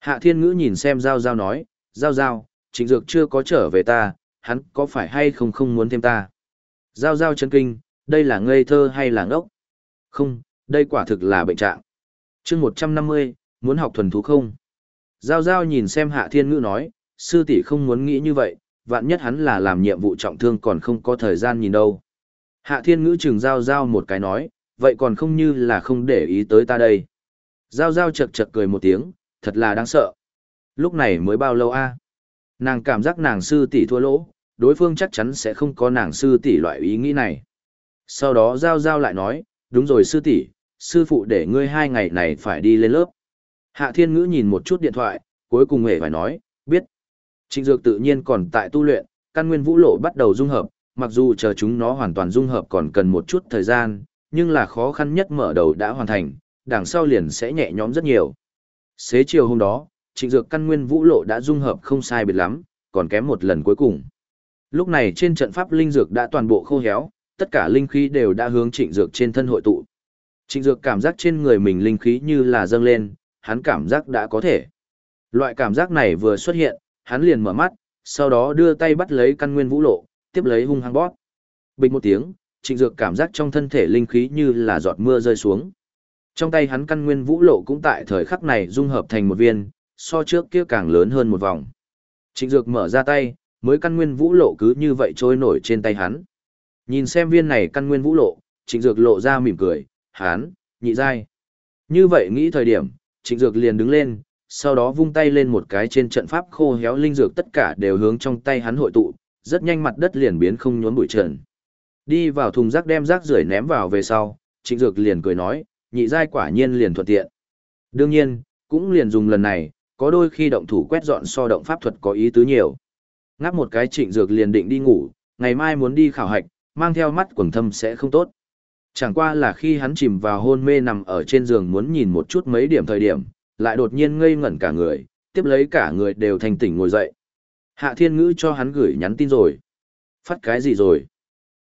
Speaker 1: Hạ Thiên Ngữ nhìn xem Giao Giao nói, Giao Giao, Trịnh Dược chưa có trở về ta, hắn có phải hay không không muốn thêm ta? Giao Giao chân kinh, đây là ngây thơ hay là ngốc? Không, đây quả thực là bệnh trạng. chương 150, muốn học thuần thú không? Giao Giao nhìn xem Hạ Thiên Ngữ nói, sư tỷ không muốn nghĩ như vậy, vạn nhất hắn là làm nhiệm vụ trọng thương còn không có thời gian nhìn đâu. Hạ Thiên Ngữ chừng Giao Giao một cái nói, vậy còn không như là không để ý tới ta đây. Giao giao chật chật cười một tiếng, thật là đáng sợ. Lúc này mới bao lâu a? Nàng cảm giác nàng sư tỷ thua lỗ, đối phương chắc chắn sẽ không có nàng sư tỷ loại ý nghĩ này. Sau đó giao giao lại nói, đúng rồi sư tỷ, sư phụ để ngươi hai ngày này phải đi lên lớp. Hạ thiên ngữ nhìn một chút điện thoại, cuối cùng hề phải nói, biết. Trịnh dược tự nhiên còn tại tu luyện, căn nguyên vũ lộ bắt đầu dung hợp, mặc dù chờ chúng nó hoàn toàn dung hợp còn cần một chút thời gian, nhưng là khó khăn nhất mở đầu đã hoàn thành, đằng sau liền sẽ nhẹ nhõm rất nhiều. Xế chiều hôm đó, trịnh dược căn nguyên vũ lộ đã dung hợp không sai biệt lắm, còn kém một lần cuối cùng. Lúc này trên trận pháp linh dược đã toàn bộ khô héo, tất cả linh khí đều đã hướng trịnh dược trên thân hội tụ. Trịnh dược cảm giác trên người mình linh khí như là dâng lên, hắn cảm giác đã có thể. Loại cảm giác này vừa xuất hiện, hắn liền mở mắt, sau đó đưa tay bắt lấy căn nguyên vũ lộ, tiếp lấy hung hăng bóp. Bình một tiếng, trịnh dược cảm giác trong thân thể linh khí như là giọt mưa rơi xuống. Trong tay hắn căn nguyên vũ lộ cũng tại thời khắc này dung hợp thành một viên, so trước kia càng lớn hơn một vòng. Trịnh dược mở ra tay, mới căn nguyên vũ lộ cứ như vậy trôi nổi trên tay hắn. Nhìn xem viên này căn nguyên vũ lộ, trịnh dược lộ ra mỉm cười, Hán, nhị giai. Như vậy nghĩ thời điểm, trịnh dược liền đứng lên, sau đó vung tay lên một cái trên trận pháp khô héo linh dược tất cả đều hướng trong tay hắn hội tụ, rất nhanh mặt đất liền biến không nhốn bụi trần. Đi vào thùng rác đem rác rưởi ném vào về sau, trịnh dược liền cười nói, nhị giai quả nhiên liền thuận tiện. Đương nhiên, cũng liền dùng lần này, có đôi khi động thủ quét dọn so động pháp thuật có ý tứ nhiều. Ngáp một cái trịnh dược liền định đi ngủ, ngày mai muốn đi khảo hạch, mang theo mắt quần thâm sẽ không tốt. Chẳng qua là khi hắn chìm vào hôn mê nằm ở trên giường muốn nhìn một chút mấy điểm thời điểm, lại đột nhiên ngây ngẩn cả người, tiếp lấy cả người đều thành tỉnh ngồi dậy. Hạ thiên ngữ cho hắn gửi nhắn tin rồi. Phát cái gì rồi?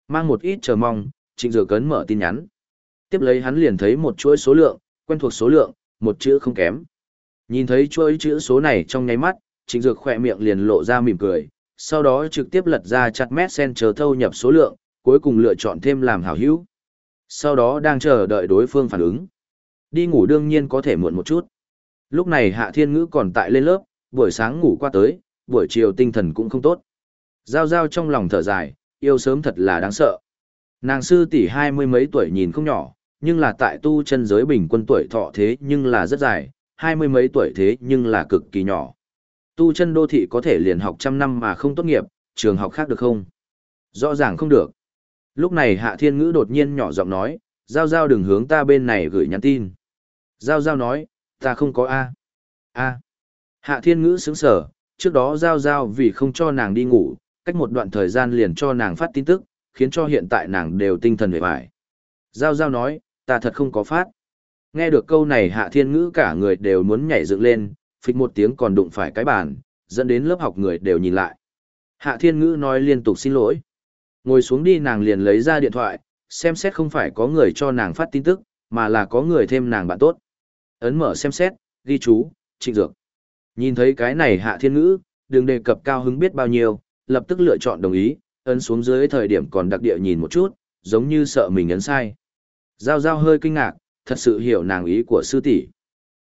Speaker 1: Mang một ít chờ mong, trịnh dược cấn mở tin nhắn. Tiếp lấy hắn liền thấy một chuỗi số lượng, quen thuộc số lượng, một chữ không kém. Nhìn thấy chuỗi chữ số này trong nháy mắt, trịnh dược khỏe miệng liền lộ ra mỉm cười, sau đó trực tiếp lật ra chặt mét sen chờ thâu nhập số lượng, cuối cùng lựa chọn thêm làm hảo hữu. Sau đó đang chờ đợi đối phương phản ứng. Đi ngủ đương nhiên có thể muộn một chút. Lúc này Hạ Thiên Ngữ còn tại lên lớp, buổi sáng ngủ qua tới, buổi chiều tinh thần cũng không tốt. Giao giao trong lòng thở dài, yêu sớm thật là đáng sợ. Nàng sư tỷ hai mươi mấy tuổi nhìn không nhỏ, nhưng là tại tu chân giới bình quân tuổi thọ thế nhưng là rất dài, hai mươi mấy tuổi thế nhưng là cực kỳ nhỏ. Tu chân đô thị có thể liền học trăm năm mà không tốt nghiệp, trường học khác được không? Rõ ràng không được. Lúc này Hạ Thiên Ngữ đột nhiên nhỏ giọng nói, Giao Giao đừng hướng ta bên này gửi nhắn tin. Giao Giao nói, ta không có A. A. Hạ Thiên Ngữ sướng sở, trước đó Giao Giao vì không cho nàng đi ngủ, cách một đoạn thời gian liền cho nàng phát tin tức, khiến cho hiện tại nàng đều tinh thần hề vải. Giao Giao nói, ta thật không có phát. Nghe được câu này hạ thiên ngữ cả người đều muốn nhảy dựng lên, phịch một tiếng còn đụng phải cái bàn, dẫn đến lớp học người đều nhìn lại. Hạ thiên ngữ nói liên tục xin lỗi. Ngồi xuống đi nàng liền lấy ra điện thoại, xem xét không phải có người cho nàng phát tin tức, mà là có người thêm nàng bạn tốt. Ấn mở xem xét, ghi chú, trịnh dược. Nhìn thấy cái này hạ thiên ngữ, đừng đề cập cao hứng biết bao nhiêu, lập tức lựa chọn đồng ý, ấn xuống dưới thời điểm còn đặc địa nhìn một chút, giống như sợ mình ấn sai. Giao giao hơi kinh ngạc, thật sự hiểu nàng ý của sư tỷ.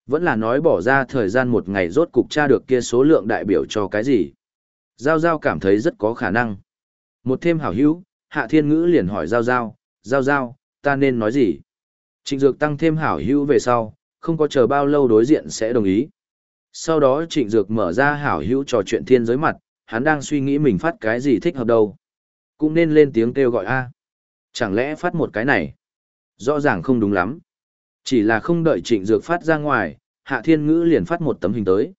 Speaker 1: Vẫn là nói bỏ ra thời gian một ngày rốt cục tra được kia số lượng đại biểu cho cái gì. Giao giao cảm thấy rất có khả năng. Một thêm hảo hữu, hạ thiên ngữ liền hỏi giao giao, giao giao, ta nên nói gì? Trịnh Dược tăng thêm hảo hữu về sau, không có chờ bao lâu đối diện sẽ đồng ý. Sau đó Trịnh Dược mở ra hảo hữu trò chuyện thiên giới mặt, hắn đang suy nghĩ mình phát cái gì thích hợp đâu. Cũng nên lên tiếng kêu gọi A. Chẳng lẽ phát một cái này? Rõ ràng không đúng lắm. Chỉ là không đợi Trịnh Dược phát ra ngoài, Hạ Thiên Ngữ liền phát một tấm hình tới.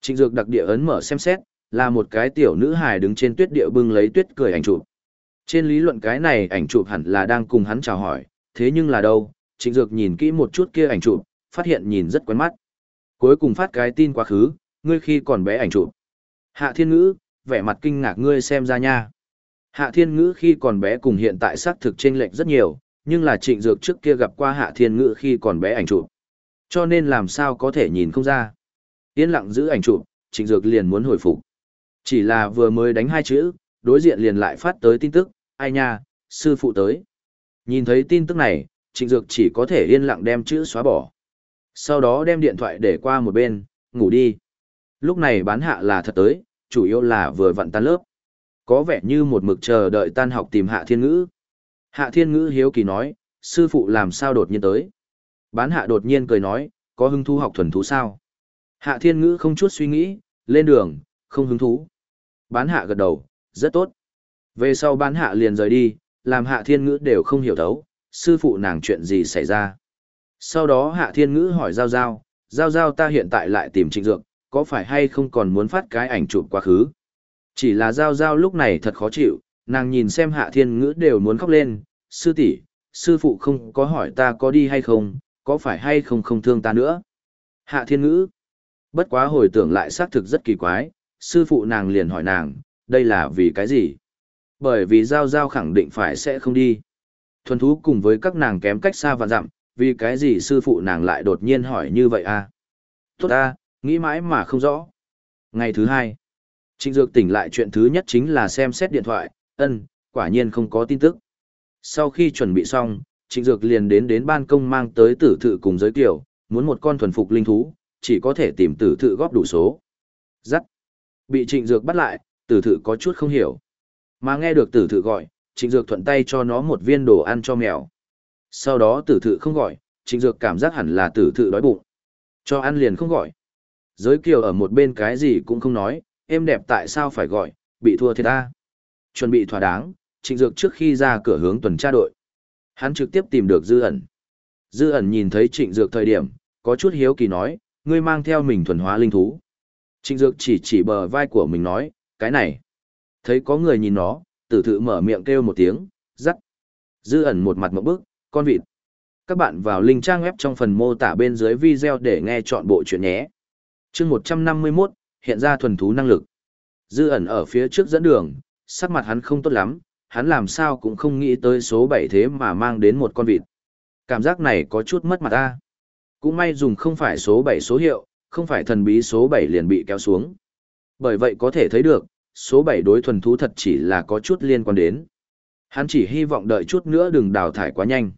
Speaker 1: Trịnh Dược đặc địa ấn mở xem xét, là một cái tiểu nữ hài đứng trên tuyết địa bưng lấy tuyết cười ảnh chụp. Trên lý luận cái này ảnh chụp hẳn là đang cùng hắn chào hỏi, thế nhưng là đâu, Trịnh Dược nhìn kỹ một chút kia ảnh chụp, phát hiện nhìn rất quen mắt. Cuối cùng phát cái tin quá khứ, ngươi khi còn bé ảnh chụp. Hạ Thiên Ngữ, vẻ mặt kinh ngạc ngươi xem ra nha. Hạ Thiên Ngữ khi còn bé cùng hiện tại xác thực chênh lệch rất nhiều, nhưng là Trịnh Dược trước kia gặp qua Hạ Thiên Ngữ khi còn bé ảnh chụp. Cho nên làm sao có thể nhìn không ra. Yên lặng giữ ảnh chụp, Trịnh Dược liền muốn hồi phục. Chỉ là vừa mới đánh hai chữ, đối diện liền lại phát tới tin tức, ai nha, sư phụ tới. Nhìn thấy tin tức này, Trịnh Dược chỉ có thể yên lặng đem chữ xóa bỏ. Sau đó đem điện thoại để qua một bên, ngủ đi. Lúc này bán hạ là thật tới, chủ yếu là vừa vặn tan lớp. Có vẻ như một mực chờ đợi tan học tìm hạ thiên ngữ. Hạ thiên ngữ hiếu kỳ nói, sư phụ làm sao đột nhiên tới. Bán hạ đột nhiên cười nói, có hứng thú học thuần thú sao? Hạ thiên ngữ không chút suy nghĩ, lên đường, không hứng thú. Bán hạ gật đầu, rất tốt. Về sau bán hạ liền rời đi, làm hạ thiên ngữ đều không hiểu thấu, sư phụ nàng chuyện gì xảy ra. Sau đó hạ thiên ngữ hỏi Giao Giao, Giao Giao ta hiện tại lại tìm trịnh dược, có phải hay không còn muốn phát cái ảnh chụp quá khứ. Chỉ là Giao Giao lúc này thật khó chịu, nàng nhìn xem hạ thiên ngữ đều muốn khóc lên, sư tỷ sư phụ không có hỏi ta có đi hay không, có phải hay không không thương ta nữa. Hạ thiên ngữ, bất quá hồi tưởng lại xác thực rất kỳ quái, sư phụ nàng liền hỏi nàng, đây là vì cái gì? Bởi vì Giao Giao khẳng định phải sẽ không đi. Thuần thú cùng với các nàng kém cách xa và dặm, vì cái gì sư phụ nàng lại đột nhiên hỏi như vậy à? Tốt à, nghĩ mãi mà không rõ. Ngày thứ hai, Trịnh Dược tỉnh lại chuyện thứ nhất chính là xem xét điện thoại, ân, quả nhiên không có tin tức. Sau khi chuẩn bị xong, Trịnh Dược liền đến đến ban công mang tới tử thự cùng giới tiểu, muốn một con thuần phục linh thú, chỉ có thể tìm tử thự góp đủ số. Dắt. Bị Trịnh Dược bắt lại, tử thự có chút không hiểu. Mà nghe được tử thự gọi, Trịnh Dược thuận tay cho nó một viên đồ ăn cho mèo. Sau đó tử thự không gọi, Trịnh Dược cảm giác hẳn là tử thự đói bụng. Cho ăn liền không gọi. Giới kiều ở một bên cái gì cũng không nói, em đẹp tại sao phải gọi, bị thua thiệt ta. Chuẩn bị thỏa đáng, Trịnh Dược trước khi ra cửa hướng tuần tra đội. Hắn trực tiếp tìm được Dư ẩn. Dư ẩn nhìn thấy Trịnh Dược thời điểm, có chút hiếu kỳ nói, ngươi mang theo mình thuần hóa linh thú. Trịnh Dược chỉ chỉ bờ vai của mình nói, cái này. Thấy có người nhìn nó, tử thự mở miệng kêu một tiếng, rắc. Dư ẩn một mặt mẫu bước, con vịt. Các bạn vào link trang web trong phần mô tả bên dưới video để nghe chọn bộ chuyện nhé. chương 151, hiện ra thuần thú năng lực. Dư ẩn ở phía trước dẫn đường, sắc mặt hắn không tốt lắm, hắn làm sao cũng không nghĩ tới số 7 thế mà mang đến một con vịt. Cảm giác này có chút mất mặt ta. Cũng may dùng không phải số 7 số hiệu, không phải thần bí số 7 liền bị kéo xuống. Bởi vậy có thể thấy được, số 7 đối thuần thú thật chỉ là có chút liên quan đến. Hắn chỉ hy vọng đợi chút nữa đừng đào thải quá nhanh.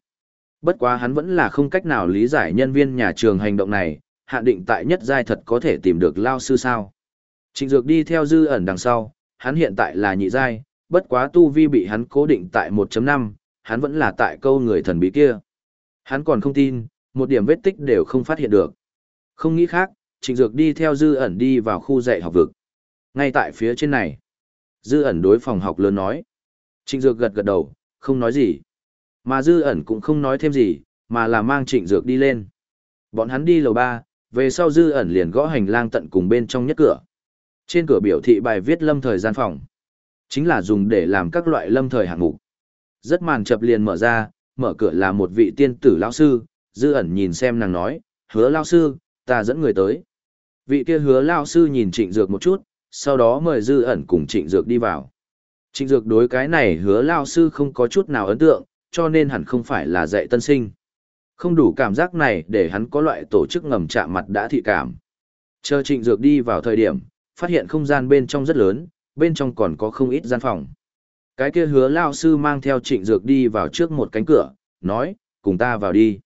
Speaker 1: Bất quá hắn vẫn là không cách nào lý giải nhân viên nhà trường hành động này, hạn định tại nhất giai thật có thể tìm được lao sư sao. Trịnh Dược đi theo dư ẩn đằng sau, hắn hiện tại là nhị giai, bất quá tu vi bị hắn cố định tại 1.5, hắn vẫn là tại câu người thần bí kia. Hắn còn không tin, một điểm vết tích đều không phát hiện được. Không nghĩ khác, Trịnh Dược đi theo dư ẩn đi vào khu dạy học vực. Ngay tại phía trên này, dư ẩn đối phòng học lớn nói. Trịnh Dược gật gật đầu, không nói gì. Mà dư ẩn cũng không nói thêm gì, mà là mang trịnh dược đi lên. Bọn hắn đi lầu ba, về sau dư ẩn liền gõ hành lang tận cùng bên trong nhất cửa. Trên cửa biểu thị bài viết lâm thời gian phòng. Chính là dùng để làm các loại lâm thời hạng mục. Rất màn chập liền mở ra, mở cửa là một vị tiên tử lão sư, dư ẩn nhìn xem nàng nói, hứa lao sư, ta dẫn người tới. Vị kia hứa lao sư nhìn trịnh dược một chút, sau đó mời dư ẩn cùng trịnh dược đi vào. Trịnh dược đối cái này hứa lao sư không có chút nào ấn tượng, cho nên hẳn không phải là dạy tân sinh. Không đủ cảm giác này để hắn có loại tổ chức ngầm chạm mặt đã thị cảm. Chờ trịnh dược đi vào thời điểm, phát hiện không gian bên trong rất lớn, bên trong còn có không ít gian phòng. Cái kia hứa lao sư mang theo trịnh dược đi vào trước một cánh cửa, nói, cùng ta vào đi.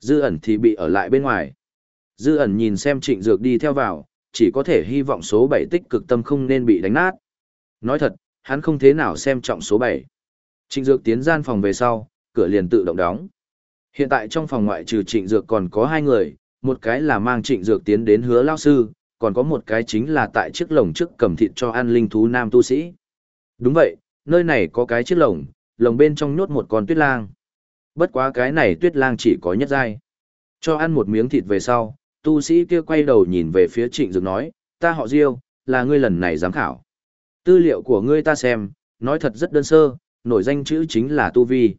Speaker 1: Dư ẩn thì bị ở lại bên ngoài. Dư ẩn nhìn xem trịnh dược đi theo vào, chỉ có thể hy vọng số 7 tích cực tâm không nên bị đánh nát. Nói thật, hắn không thế nào xem trọng số 7. Trịnh dược tiến gian phòng về sau, cửa liền tự động đóng. Hiện tại trong phòng ngoại trừ trịnh dược còn có hai người, một cái là mang trịnh dược tiến đến hứa lao sư, còn có một cái chính là tại chiếc lồng trước cầm thịt cho ăn linh thú nam tu sĩ. Đúng vậy, nơi này có cái chiếc lồng, lồng bên trong nhốt một con tuyết lang. Bất quá cái này tuyết lang chỉ có nhất giai. Cho ăn một miếng thịt về sau, tu sĩ kia quay đầu nhìn về phía trịnh dược nói, ta họ Diêu, là ngươi lần này giám khảo. Tư liệu của ngươi ta xem, nói thật rất đơn sơ, nổi danh chữ chính là Tu Vi.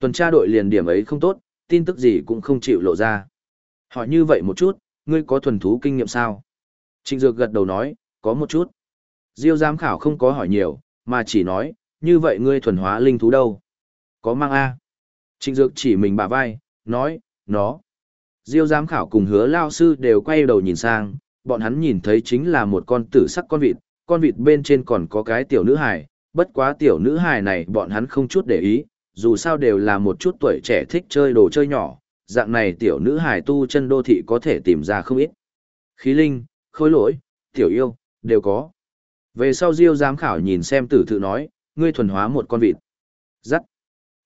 Speaker 1: Tuần tra đội liền điểm ấy không tốt, tin tức gì cũng không chịu lộ ra. Hỏi như vậy một chút, ngươi có thuần thú kinh nghiệm sao? Trịnh Dược gật đầu nói, có một chút. Diêu giám khảo không có hỏi nhiều, mà chỉ nói, như vậy ngươi thuần hóa linh thú đâu? Có mang A. Trịnh Dược chỉ mình bả vai, nói, nó. Diêu giám khảo cùng hứa lao sư đều quay đầu nhìn sang, bọn hắn nhìn thấy chính là một con tử sắc con vịt, con vịt bên trên còn có cái tiểu nữ hài, bất quá tiểu nữ hài này bọn hắn không chút để ý, dù sao đều là một chút tuổi trẻ thích chơi đồ chơi nhỏ, dạng này tiểu nữ hài tu chân đô thị có thể tìm ra không ít. Khí linh, khối lỗi, tiểu yêu, đều có. Về sau Diêu giám khảo nhìn xem tử thự nói, ngươi thuần hóa một con vịt. Dắt.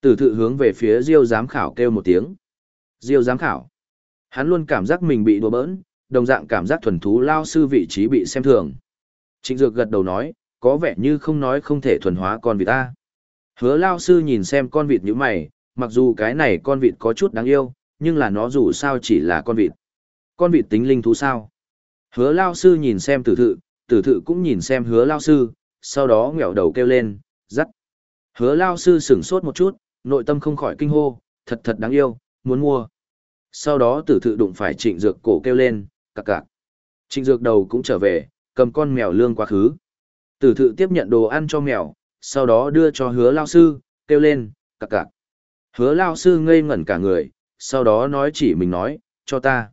Speaker 1: Tử thự hướng về phía Diêu giám khảo kêu một tiếng. Diêu giám khảo. Hắn luôn cảm giác mình bị đùa bỡn, đồng dạng cảm giác thuần thú lao sư vị trí bị xem thường. Trịnh Dược gật đầu nói, có vẻ như không nói không thể thuần hóa con vịt ta. Hứa lao sư nhìn xem con vịt như mày, mặc dù cái này con vịt có chút đáng yêu, nhưng là nó dù sao chỉ là con vịt. Con vịt tính linh thú sao? Hứa lao sư nhìn xem tử thự, tử thự cũng nhìn xem hứa lao sư, sau đó ngẹo đầu kêu lên, dắt. Hứa lao sư sửng sốt một chút, nội tâm không khỏi kinh hô, thật thật đáng yêu, muốn mua. Sau đó tử thự đụng phải trịnh dược cổ kêu lên, cặc cặc. Trịnh dược đầu cũng trở về, cầm con mèo lương quá khứ. Tử thự tiếp nhận đồ ăn cho mèo, sau đó đưa cho hứa lao sư, kêu lên, cặc cặc. Hứa lao sư ngây ngẩn cả người, sau đó nói chỉ mình nói, cho ta.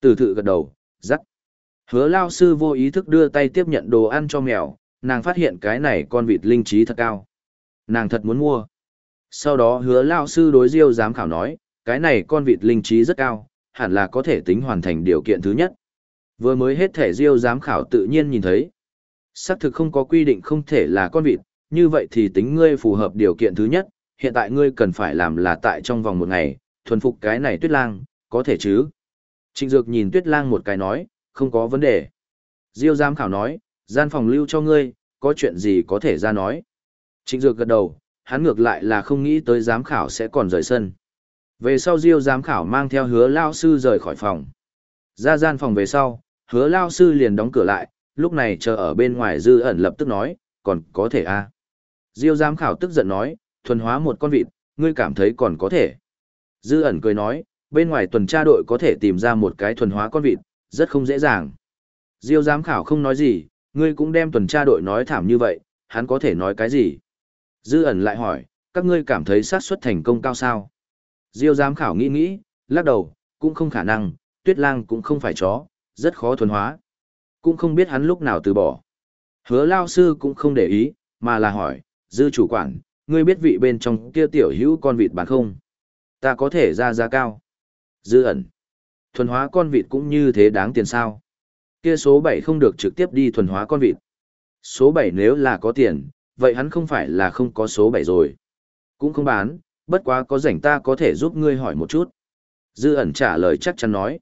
Speaker 1: Tử thự gật đầu, rắc. Hứa lao sư vô ý thức đưa tay tiếp nhận đồ ăn cho mèo, nàng phát hiện cái này con vịt linh trí thật cao. Nàng thật muốn mua. Sau đó hứa lao sư đối diêu giám khảo nói, cái này con vịt linh trí rất cao, hẳn là có thể tính hoàn thành điều kiện thứ nhất. Vừa mới hết thể diêu giám khảo tự nhiên nhìn thấy. Xác thực không có quy định không thể là con vịt, như vậy thì tính ngươi phù hợp điều kiện thứ nhất, hiện tại ngươi cần phải làm là tại trong vòng một ngày, thuần phục cái này tuyết lang, có thể chứ? Trịnh Dược nhìn tuyết lang một cái nói, không có vấn đề. Diêu giám khảo nói, gian phòng lưu cho ngươi, có chuyện gì có thể ra nói. Trịnh Dược gật đầu, hắn ngược lại là không nghĩ tới giám khảo sẽ còn rời sân. Về sau Diêu giám khảo mang theo hứa lao sư rời khỏi phòng. Ra gian phòng về sau, hứa lao sư liền đóng cửa lại, lúc này chờ ở bên ngoài dư ẩn lập tức nói, còn có thể a à? Diêu giám khảo tức giận nói, thuần hóa một con vịt, ngươi cảm thấy còn có thể. Dư ẩn cười nói, bên ngoài tuần tra đội có thể tìm ra một cái thuần hóa con vịt, rất không dễ dàng. Diêu giám khảo không nói gì, ngươi cũng đem tuần tra đội nói thảm như vậy, hắn có thể nói cái gì? Dư ẩn lại hỏi, các ngươi cảm thấy xác suất thành công cao sao? Diêu giám khảo nghĩ nghĩ, lắc đầu, cũng không khả năng, tuyết lang cũng không phải chó, rất khó thuần hóa. Cũng không biết hắn lúc nào từ bỏ. Hứa lao sư cũng không để ý, mà là hỏi, dư chủ quản, ngươi biết vị bên trong kia tiểu hữu con vịt bán không? Ta có thể ra giá cao. Dư ẩn. Thuần hóa con vịt cũng như thế đáng tiền sao? Kia số 7 không được trực tiếp đi thuần hóa con vịt. Số 7 nếu là có tiền, vậy hắn không phải là không có số 7 rồi. Cũng không bán, bất quá có rảnh ta có thể giúp ngươi hỏi một chút. Dư ẩn trả lời chắc chắn nói.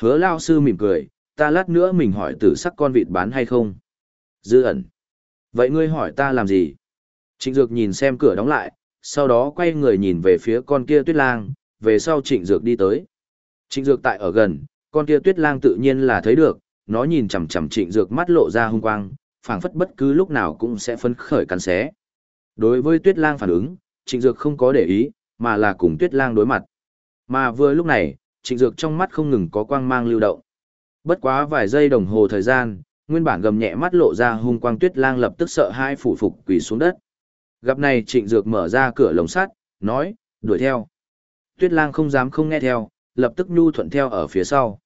Speaker 1: Hứa lao sư mỉm cười, ta lát nữa mình hỏi tử sắc con vịt bán hay không. Dư ẩn. Vậy ngươi hỏi ta làm gì? Trịnh Dược nhìn xem cửa đóng lại, sau đó quay người nhìn về phía con kia tuyết lang, về sau Trịnh Dược đi tới. Trịnh Dược tại ở gần, con kia tuyết lang tự nhiên là thấy được, nó nhìn chằm chằm Trịnh Dược mắt lộ ra hung quang, phảng phất bất cứ lúc nào cũng sẽ phấn khởi cắn xé. Đối với tuyết lang phản ứng, Trịnh Dược không có để ý, mà là cùng tuyết lang đối mặt. Mà vừa lúc này, trịnh dược trong mắt không ngừng có quang mang lưu động. Bất quá vài giây đồng hồ thời gian, nguyên bản gầm nhẹ mắt lộ ra hung quang tuyết lang lập tức sợ hai phủ phục quỳ xuống đất. Gặp này trịnh dược mở ra cửa lồng sắt, nói, đuổi theo. Tuyết lang không dám không nghe theo, lập tức nhu thuận theo ở phía sau.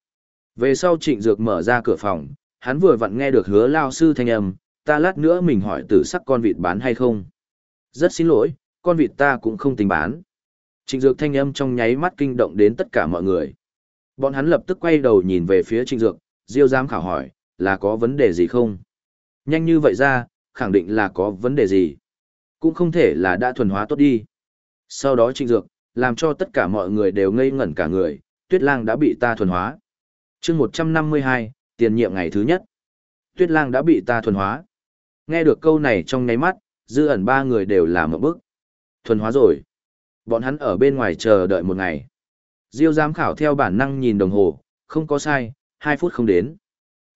Speaker 1: Về sau trịnh dược mở ra cửa phòng, hắn vừa vặn nghe được hứa lao sư thanh âm, ta lát nữa mình hỏi tử sắc con vịt bán hay không. Rất xin lỗi, con vịt ta cũng không tính bán. Trịnh dược thanh âm trong nháy mắt kinh động đến tất cả mọi người. Bọn hắn lập tức quay đầu nhìn về phía trịnh dược, diêu giám khảo hỏi, là có vấn đề gì không? Nhanh như vậy ra, khẳng định là có vấn đề gì. Cũng không thể là đã thuần hóa tốt đi. Sau đó trịnh dược, làm cho tất cả mọi người đều ngây ngẩn cả người, tuyết lang đã bị ta thuần hóa. chương 152, tiền nhiệm ngày thứ nhất. Tuyết lang đã bị ta thuần hóa. Nghe được câu này trong nháy mắt, dư ẩn ba người đều làm một bức. Thuần hóa rồi. Bọn hắn ở bên ngoài chờ đợi một ngày. Diêu giám khảo theo bản năng nhìn đồng hồ, không có sai, hai phút không đến.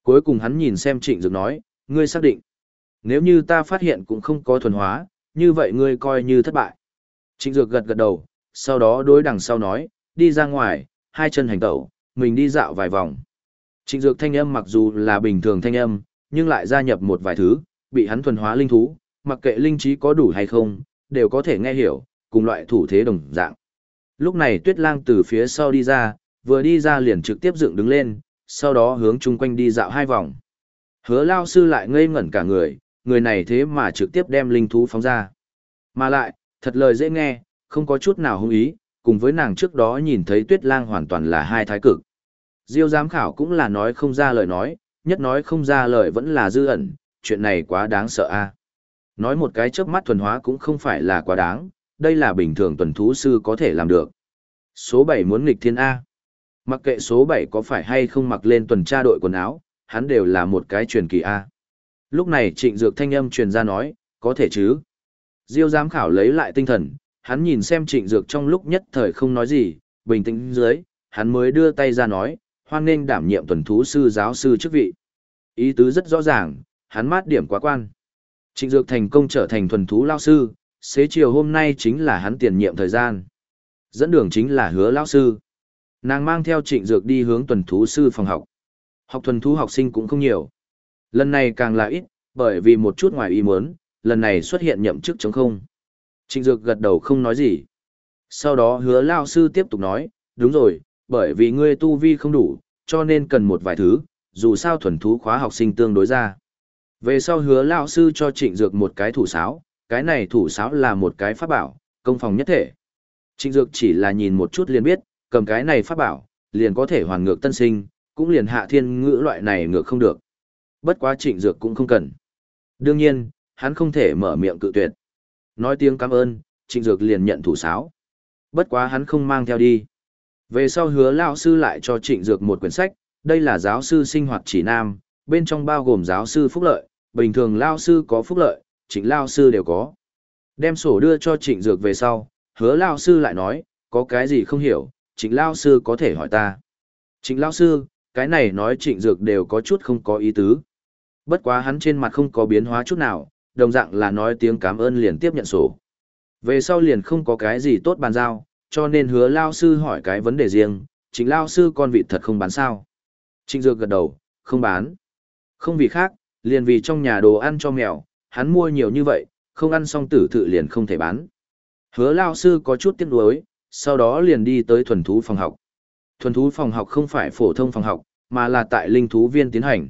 Speaker 1: Cuối cùng hắn nhìn xem trịnh dược nói, ngươi xác định. Nếu như ta phát hiện cũng không có thuần hóa, như vậy ngươi coi như thất bại. Trịnh dược gật gật đầu, sau đó đối đằng sau nói, đi ra ngoài, hai chân hành tẩu, mình đi dạo vài vòng. Trịnh dược thanh âm mặc dù là bình thường thanh âm, nhưng lại gia nhập một vài thứ, bị hắn thuần hóa linh thú, mặc kệ linh trí có đủ hay không, đều có thể nghe hiểu, cùng loại thủ thế đồng dạng. Lúc này tuyết lang từ phía sau đi ra, vừa đi ra liền trực tiếp dựng đứng lên, sau đó hướng chung quanh đi dạo hai vòng. Hứa lao sư lại ngây ngẩn cả người, người này thế mà trực tiếp đem linh thú phóng ra. Mà lại, thật lời dễ nghe, không có chút nào hung ý, cùng với nàng trước đó nhìn thấy tuyết lang hoàn toàn là hai thái cực. Diêu giám khảo cũng là nói không ra lời nói, nhất nói không ra lời vẫn là dư ẩn, chuyện này quá đáng sợ a. Nói một cái chớp mắt thuần hóa cũng không phải là quá đáng, đây là bình thường tuần thú sư có thể làm được. Số 7 muốn nghịch thiên A. Mặc kệ số 7 có phải hay không mặc lên tuần tra đội quần áo, hắn đều là một cái truyền kỳ A. Lúc này trịnh dược thanh âm truyền ra nói, có thể chứ. Diêu giám khảo lấy lại tinh thần, hắn nhìn xem trịnh dược trong lúc nhất thời không nói gì, bình tĩnh dưới, hắn mới đưa tay ra nói, hoan nghênh đảm nhiệm tuần thú sư giáo sư chức vị. Ý tứ rất rõ ràng, hắn mát điểm quá quan. Trịnh dược thành công trở thành thuần thú lao sư, xế chiều hôm nay chính là hắn tiền nhiệm thời gian. Dẫn đường chính là hứa lao sư. Nàng mang theo trịnh dược đi hướng tuần thú sư phòng học. Học thuần thú học sinh cũng không nhiều. Lần này càng là ít, bởi vì một chút ngoài ý muốn, lần này xuất hiện nhậm chức chống không. Trịnh Dược gật đầu không nói gì. Sau đó hứa lao sư tiếp tục nói, đúng rồi, bởi vì ngươi tu vi không đủ, cho nên cần một vài thứ, dù sao thuần thú khóa học sinh tương đối ra. Về sau hứa lão sư cho Trịnh Dược một cái thủ sáo, cái này thủ sáo là một cái pháp bảo, công phòng nhất thể. Trịnh Dược chỉ là nhìn một chút liền biết, cầm cái này pháp bảo, liền có thể hoàn ngược tân sinh, cũng liền hạ thiên ngữ loại này ngược không được. Bất quá Trịnh Dược cũng không cần. Đương nhiên, hắn không thể mở miệng cự tuyệt. Nói tiếng cảm ơn, trịnh dược liền nhận thủ sáo. Bất quá hắn không mang theo đi. Về sau hứa lão sư lại cho trịnh dược một quyển sách, đây là giáo sư sinh hoạt chỉ nam, bên trong bao gồm giáo sư phúc lợi, bình thường lao sư có phúc lợi, trịnh lao sư đều có. Đem sổ đưa cho trịnh dược về sau, hứa lao sư lại nói, có cái gì không hiểu, trịnh lao sư có thể hỏi ta. Trịnh lao sư, cái này nói trịnh dược đều có chút không có ý tứ. Bất quá hắn trên mặt không có biến hóa chút nào, đồng dạng là nói tiếng cảm ơn liền tiếp nhận sổ. Về sau liền không có cái gì tốt bàn giao, cho nên hứa lao sư hỏi cái vấn đề riêng, trịnh lao sư con vịt thật không bán sao. Trịnh Dược gật đầu, không bán. Không vì khác, liền vì trong nhà đồ ăn cho mèo, hắn mua nhiều như vậy, không ăn xong tử tự liền không thể bán. Hứa lao sư có chút tiếc nuối, sau đó liền đi tới thuần thú phòng học. Thuần thú phòng học không phải phổ thông phòng học, mà là tại linh thú viên tiến hành.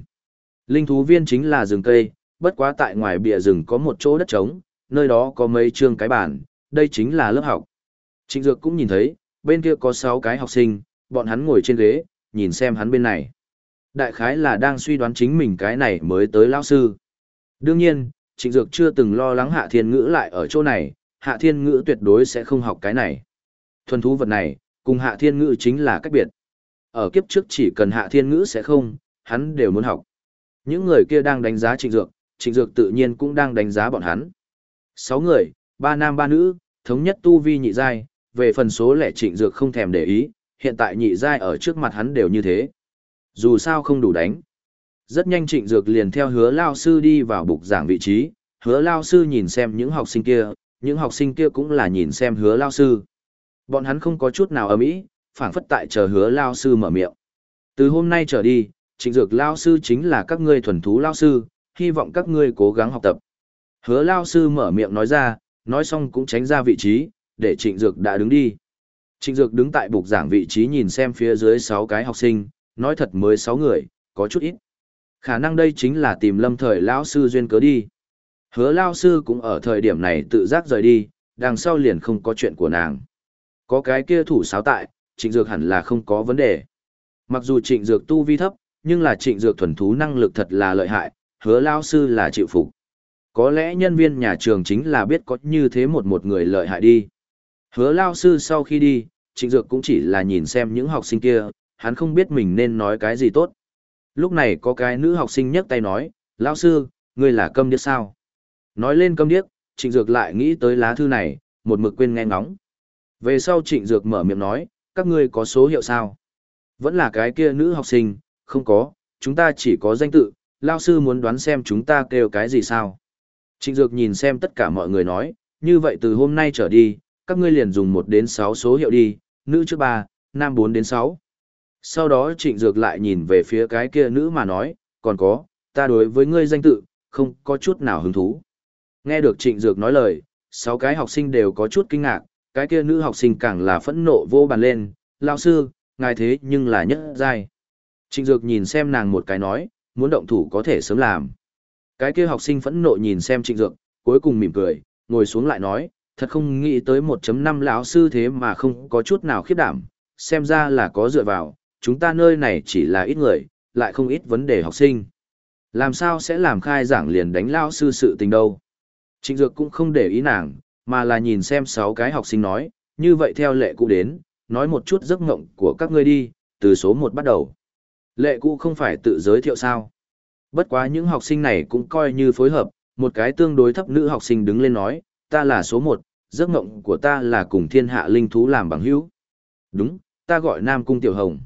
Speaker 1: Linh thú viên chính là rừng cây, bất quá tại ngoài bìa rừng có một chỗ đất trống, nơi đó có mấy trường cái bàn, đây chính là lớp học. Trịnh Dược cũng nhìn thấy, bên kia có 6 cái học sinh, bọn hắn ngồi trên ghế, nhìn xem hắn bên này. Đại khái là đang suy đoán chính mình cái này mới tới lão sư. Đương nhiên, Trịnh Dược chưa từng lo lắng Hạ Thiên Ngữ lại ở chỗ này, Hạ Thiên Ngữ tuyệt đối sẽ không học cái này. Thuần thú vật này, cùng Hạ Thiên Ngữ chính là cách biệt. Ở kiếp trước chỉ cần Hạ Thiên Ngữ sẽ không, hắn đều muốn học. Những người kia đang đánh giá Trịnh Dược, trịnh dược tự nhiên cũng đang đánh giá bọn hắn. Sáu người, ba nam ba nữ, thống nhất tu vi nhị giai, về phần số lẻ trịnh dược không thèm để ý, hiện tại nhị giai ở trước mặt hắn đều như thế. Dù sao không đủ đánh. Rất nhanh trịnh dược liền theo hứa lao sư đi vào bục giảng vị trí, hứa lao sư nhìn xem những học sinh kia, những học sinh kia cũng là nhìn xem hứa lao sư. Bọn hắn không có chút nào ấm ý, phảng phất tại chờ hứa lao sư mở miệng. Từ hôm nay trở đi, trịnh dược lao sư chính là các ngươi thuần thú lao sư, hy vọng các ngươi cố gắng học tập. Hứa lao sư mở miệng nói ra, nói xong cũng tránh ra vị trí, để trịnh dược đã đứng đi. Trịnh dược đứng tại bục giảng vị trí nhìn xem phía dưới 6 cái học sinh, nói thật mới 6 người, có chút ít. Khả năng đây chính là tìm lâm thời lão sư duyên cớ đi. Hứa lao sư cũng ở thời điểm này tự giác rời đi, đằng sau liền không có chuyện của nàng. Có cái kia thủ sáo tại, trịnh dược hẳn là không có vấn đề. Mặc dù trịnh dược tu vi thấp, nhưng là trịnh dược thuần thú năng lực thật là lợi hại, hứa lao sư là chịu phục. Có lẽ nhân viên nhà trường chính là biết có như thế một một người lợi hại đi. Hứa lao sư sau khi đi, trịnh dược cũng chỉ là nhìn xem những học sinh kia, hắn không biết mình nên nói cái gì tốt. Lúc này có cái nữ học sinh nhấc tay nói, Lão sư, ngươi là câm điếc sao? Nói lên câm điếc, trịnh dược lại nghĩ tới lá thư này, một mực quên nghe ngóng. Về sau trịnh dược mở miệng nói, các ngươi có số hiệu sao? Vẫn là cái kia nữ học sinh, không có, chúng ta chỉ có danh tự, lao sư muốn đoán xem chúng ta kêu cái gì sao? Trịnh dược nhìn xem tất cả mọi người nói, như vậy từ hôm nay trở đi, các ngươi liền dùng 1 đến 6 số hiệu đi, nữ trước 3, nam 4 đến 6. Sau đó trịnh dược lại nhìn về phía cái kia nữ mà nói, còn có, ta đối với ngươi danh tự, không có chút nào hứng thú. Nghe được trịnh dược nói lời, sáu cái học sinh đều có chút kinh ngạc, cái kia nữ học sinh càng là phẫn nộ vô bàn lên, lão sư, ngài thế nhưng là nhất giai. Trịnh dược nhìn xem nàng một cái nói, muốn động thủ có thể sớm làm. Cái kia học sinh phẫn nộ nhìn xem trịnh dược, cuối cùng mỉm cười, ngồi xuống lại nói, thật không nghĩ tới 1.5 lão sư thế mà không có chút nào khiếp đảm, xem ra là có dựa vào, chúng ta nơi này chỉ là ít người, lại không ít vấn đề học sinh. Làm sao sẽ làm khai giảng liền đánh lão sư sự tình đâu? Trịnh Dược cũng không để ý nàng, mà là nhìn xem sáu cái học sinh nói, như vậy theo lệ cũ đến, nói một chút giấc ngộng của các ngươi đi, từ số 1 bắt đầu. Lệ cũ không phải tự giới thiệu sao? Bất quá những học sinh này cũng coi như phối hợp, một cái tương đối thấp nữ học sinh đứng lên nói, ta là số 1, giấc ngộng của ta là cùng thiên hạ linh thú làm bằng hữu. Đúng, ta gọi Nam Cung Tiểu Hồng.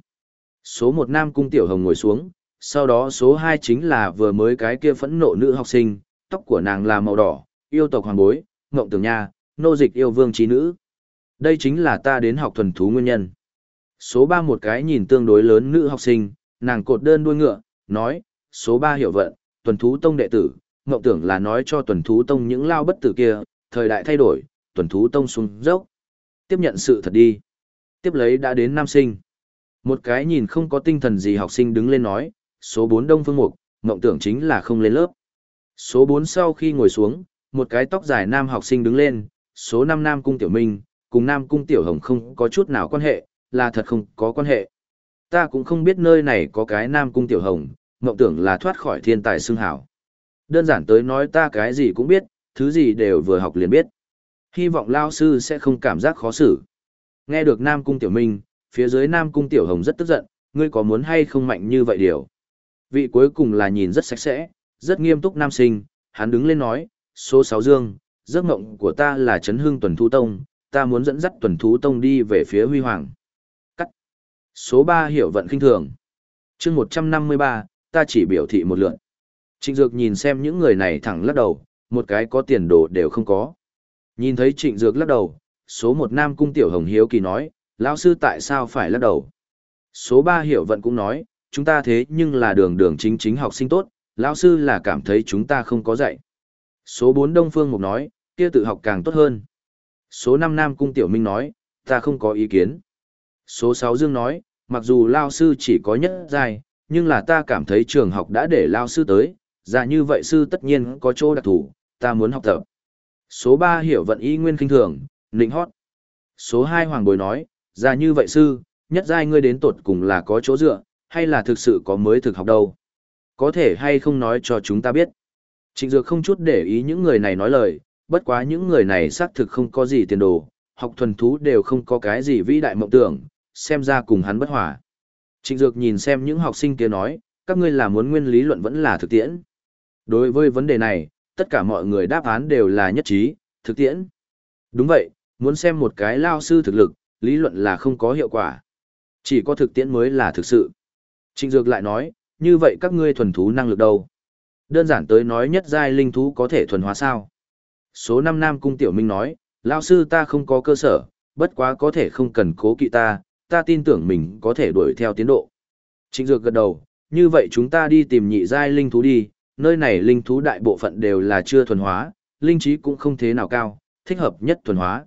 Speaker 1: Số 1 Nam Cung Tiểu Hồng ngồi xuống, sau đó số 2 chính là vừa mới cái kia phẫn nộ nữ học sinh, tóc của nàng là màu đỏ, yêu tộc hoàng bối, ngộng tưởng nha, nô dịch yêu vương trí nữ. Đây chính là ta đến học thuần thú nguyên nhân. Số 3 một cái nhìn tương đối lớn nữ học sinh, nàng cột đơn đuôi ngựa, nói, số 3 hiểu vận, tuần thú tông đệ tử, ngộng tưởng là nói cho tuần thú tông những lao bất tử kia, thời đại thay đổi, tuần thú tông xuống dốc. Tiếp nhận sự thật đi. Tiếp lấy đã đến nam sinh. Một cái nhìn không có tinh thần gì học sinh đứng lên nói, số 4 đông phương mục, mộng tưởng chính là không lên lớp. Số 4 sau khi ngồi xuống, một cái tóc dài nam học sinh đứng lên, số 5 nam cung tiểu minh, cùng nam cung tiểu hồng không có chút nào quan hệ, là thật không có quan hệ. Ta cũng không biết nơi này có cái nam cung tiểu hồng, mộng tưởng là thoát khỏi thiên tài xương hảo. Đơn giản tới nói ta cái gì cũng biết, thứ gì đều vừa học liền biết. Hy vọng lao sư sẽ không cảm giác khó xử. Nghe được nam cung tiểu minh, phía dưới nam cung tiểu hồng rất tức giận, ngươi có muốn hay không mạnh như vậy điều. Vị cuối cùng là nhìn rất sạch sẽ, rất nghiêm túc nam sinh, hắn đứng lên nói, số 6 dương, giấc mộng của ta là chấn hương tuần thú tông, ta muốn dẫn dắt tuần thú tông đi về phía huy hoàng. Cắt. Số 3 hiểu vận kinh thường. chương 153, ta chỉ biểu thị một lượn. Trịnh Dược nhìn xem những người này thẳng lắc đầu, một cái có tiền đồ đều không có. Nhìn thấy Trịnh Dược lắc đầu, số một Nam Cung Tiểu Hồng Hiếu kỳ nói, lão sư tại sao phải lắc đầu? Số ba hiểu vận cũng nói, chúng ta thế nhưng là đường đường chính chính học sinh tốt, lão sư là cảm thấy chúng ta không có dạy. Số bốn Đông Phương Mục nói, kia tự học càng tốt hơn. Số năm Nam Cung Tiểu Minh nói, ta không có ý kiến. Số sáu Dương nói, mặc dù lao sư chỉ có nhất giai, nhưng là ta cảm thấy trường học đã để lao sư tới, ra như vậy sư tất nhiên có chỗ đặc thủ, ta muốn học tập. Số 3 Hiểu vận y nguyên kinh thường, nịnh hót. Số 2 Hoàng Bồi nói, Già như vậy sư, nhất giai ngươi đến tột cùng là có chỗ dựa, hay là thực sự có mới thực học đâu. Có thể hay không nói cho chúng ta biết. Trịnh Dược không chút để ý những người này nói lời, bất quá những người này xác thực không có gì tiền đồ, học thuần thú đều không có cái gì vĩ đại mộng tưởng, xem ra cùng hắn bất hòa. Trịnh Dược nhìn xem những học sinh kia nói, các ngươi là muốn nguyên lý luận vẫn là thực tiễn. Đối với vấn đề này, tất cả mọi người đáp án đều là nhất trí, thực tiễn. Đúng vậy, muốn xem một cái lao sư thực lực, lý luận là không có hiệu quả. Chỉ có thực tiễn mới là thực sự. Trịnh Dược lại nói, như vậy các ngươi thuần thú năng lực đâu? Đơn giản tới nói nhất giai linh thú có thể thuần hóa sao. Số năm Nam Cung Tiểu Minh nói, lão sư ta không có cơ sở, bất quá có thể không cần cố kỵ ta, ta tin tưởng mình có thể đuổi theo tiến độ. Trịnh Dược gật đầu, như vậy chúng ta đi tìm nhị giai linh thú đi, nơi này linh thú đại bộ phận đều là chưa thuần hóa, linh trí cũng không thế nào cao, thích hợp nhất thuần hóa.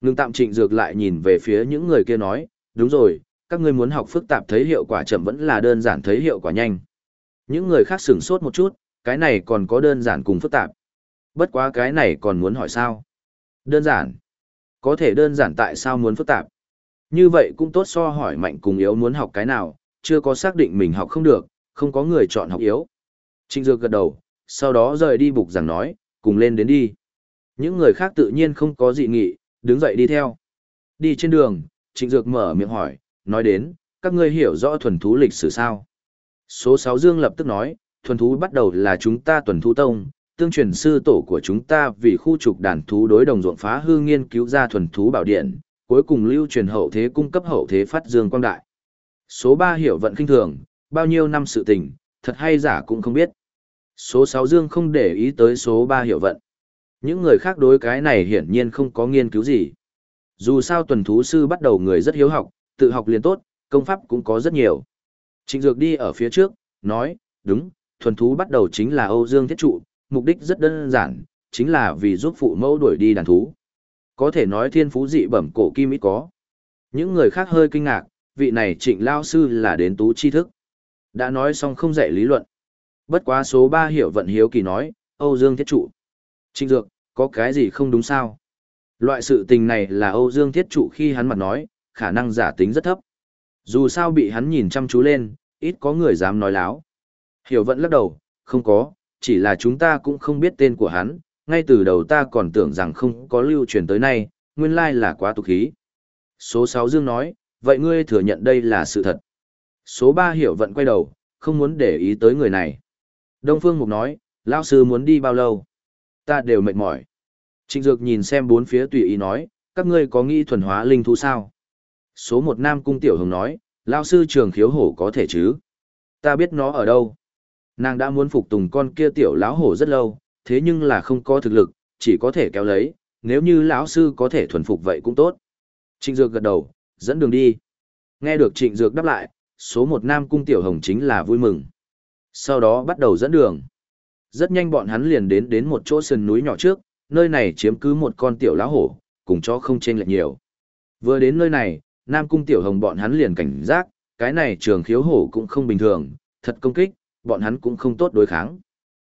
Speaker 1: Ngưng tạm trịnh dược lại nhìn về phía những người kia nói, đúng rồi, các ngươi muốn học phức tạp thấy hiệu quả chậm vẫn là đơn giản thấy hiệu quả nhanh. Những người khác sửng sốt một chút, cái này còn có đơn giản cùng phức tạp. Bất quá cái này còn muốn hỏi sao? Đơn giản. Có thể đơn giản tại sao muốn phức tạp? Như vậy cũng tốt so hỏi mạnh cùng yếu muốn học cái nào, chưa có xác định mình học không được, không có người chọn học yếu. Trịnh Dược gật đầu, sau đó rời đi bục giảng nói, cùng lên đến đi. Những người khác tự nhiên không có dị nghị, đứng dậy đi theo. Đi trên đường, Trịnh Dược mở miệng hỏi, nói đến, các ngươi hiểu rõ thuần thú lịch sử sao? Số 6 Dương lập tức nói, thuần thú bắt đầu là chúng ta tuần thú tông, tương truyền sư tổ của chúng ta vì khu trục đàn thú đối đồng ruộng phá hư nghiên cứu ra thuần thú bảo điện, cuối cùng lưu truyền hậu thế cung cấp hậu thế phát dương quang đại. Số 3 hiểu vận kinh thường, bao nhiêu năm sự tình, thật hay giả cũng không biết. Số 6 Dương không để ý tới số 3 hiểu vận. Những người khác đối cái này hiển nhiên không có nghiên cứu gì. Dù sao tuần thú sư bắt đầu người rất hiếu học, tự học liền tốt, công pháp cũng có rất nhiều. Trịnh Dược đi ở phía trước, nói, đúng, thuần thú bắt đầu chính là Âu Dương Thiết Trụ, mục đích rất đơn giản, chính là vì giúp phụ mẫu đuổi đi đàn thú. Có thể nói thiên phú dị bẩm cổ kim ít có. Những người khác hơi kinh ngạc, vị này trịnh lao sư là đến tú tri thức. Đã nói xong không dạy lý luận. Bất quá số 3 hiểu vận hiếu kỳ nói, Âu Dương Thiết Trụ. Trịnh Dược, có cái gì không đúng sao? Loại sự tình này là Âu Dương Thiết Trụ khi hắn mặt nói, khả năng giả tính rất thấp. Dù sao bị hắn nhìn chăm chú lên, ít có người dám nói láo. Hiểu vận lắc đầu, không có, chỉ là chúng ta cũng không biết tên của hắn, ngay từ đầu ta còn tưởng rằng không có lưu truyền tới nay, nguyên lai là quá tục khí. Số 6 Dương nói, vậy ngươi thừa nhận đây là sự thật. Số 3 hiểu vận quay đầu, không muốn để ý tới người này. Đông Phương Mục nói, lão sư muốn đi bao lâu? Ta đều mệt mỏi. Trịnh Dược nhìn xem bốn phía tùy ý nói, các ngươi có nghĩ thuần hóa linh thú sao? Số một Nam Cung Tiểu Hồng nói, lão sư trường khiếu hổ có thể chứ? Ta biết nó ở đâu. Nàng đã muốn phục tùng con kia tiểu lão hổ rất lâu, thế nhưng là không có thực lực, chỉ có thể kéo lấy, nếu như lão sư có thể thuần phục vậy cũng tốt. Trịnh Dược gật đầu, dẫn đường đi. Nghe được Trịnh Dược đáp lại, số một Nam Cung Tiểu Hồng chính là vui mừng. Sau đó bắt đầu dẫn đường. Rất nhanh bọn hắn liền đến đến một chỗ sườn núi nhỏ trước, nơi này chiếm cứ một con tiểu lá hổ, cùng chó không chênh lệch nhiều. Vừa đến nơi này, Nam Cung Tiểu Hồng bọn hắn liền cảnh giác, cái này trường khiếu hổ cũng không bình thường, thật công kích, bọn hắn cũng không tốt đối kháng.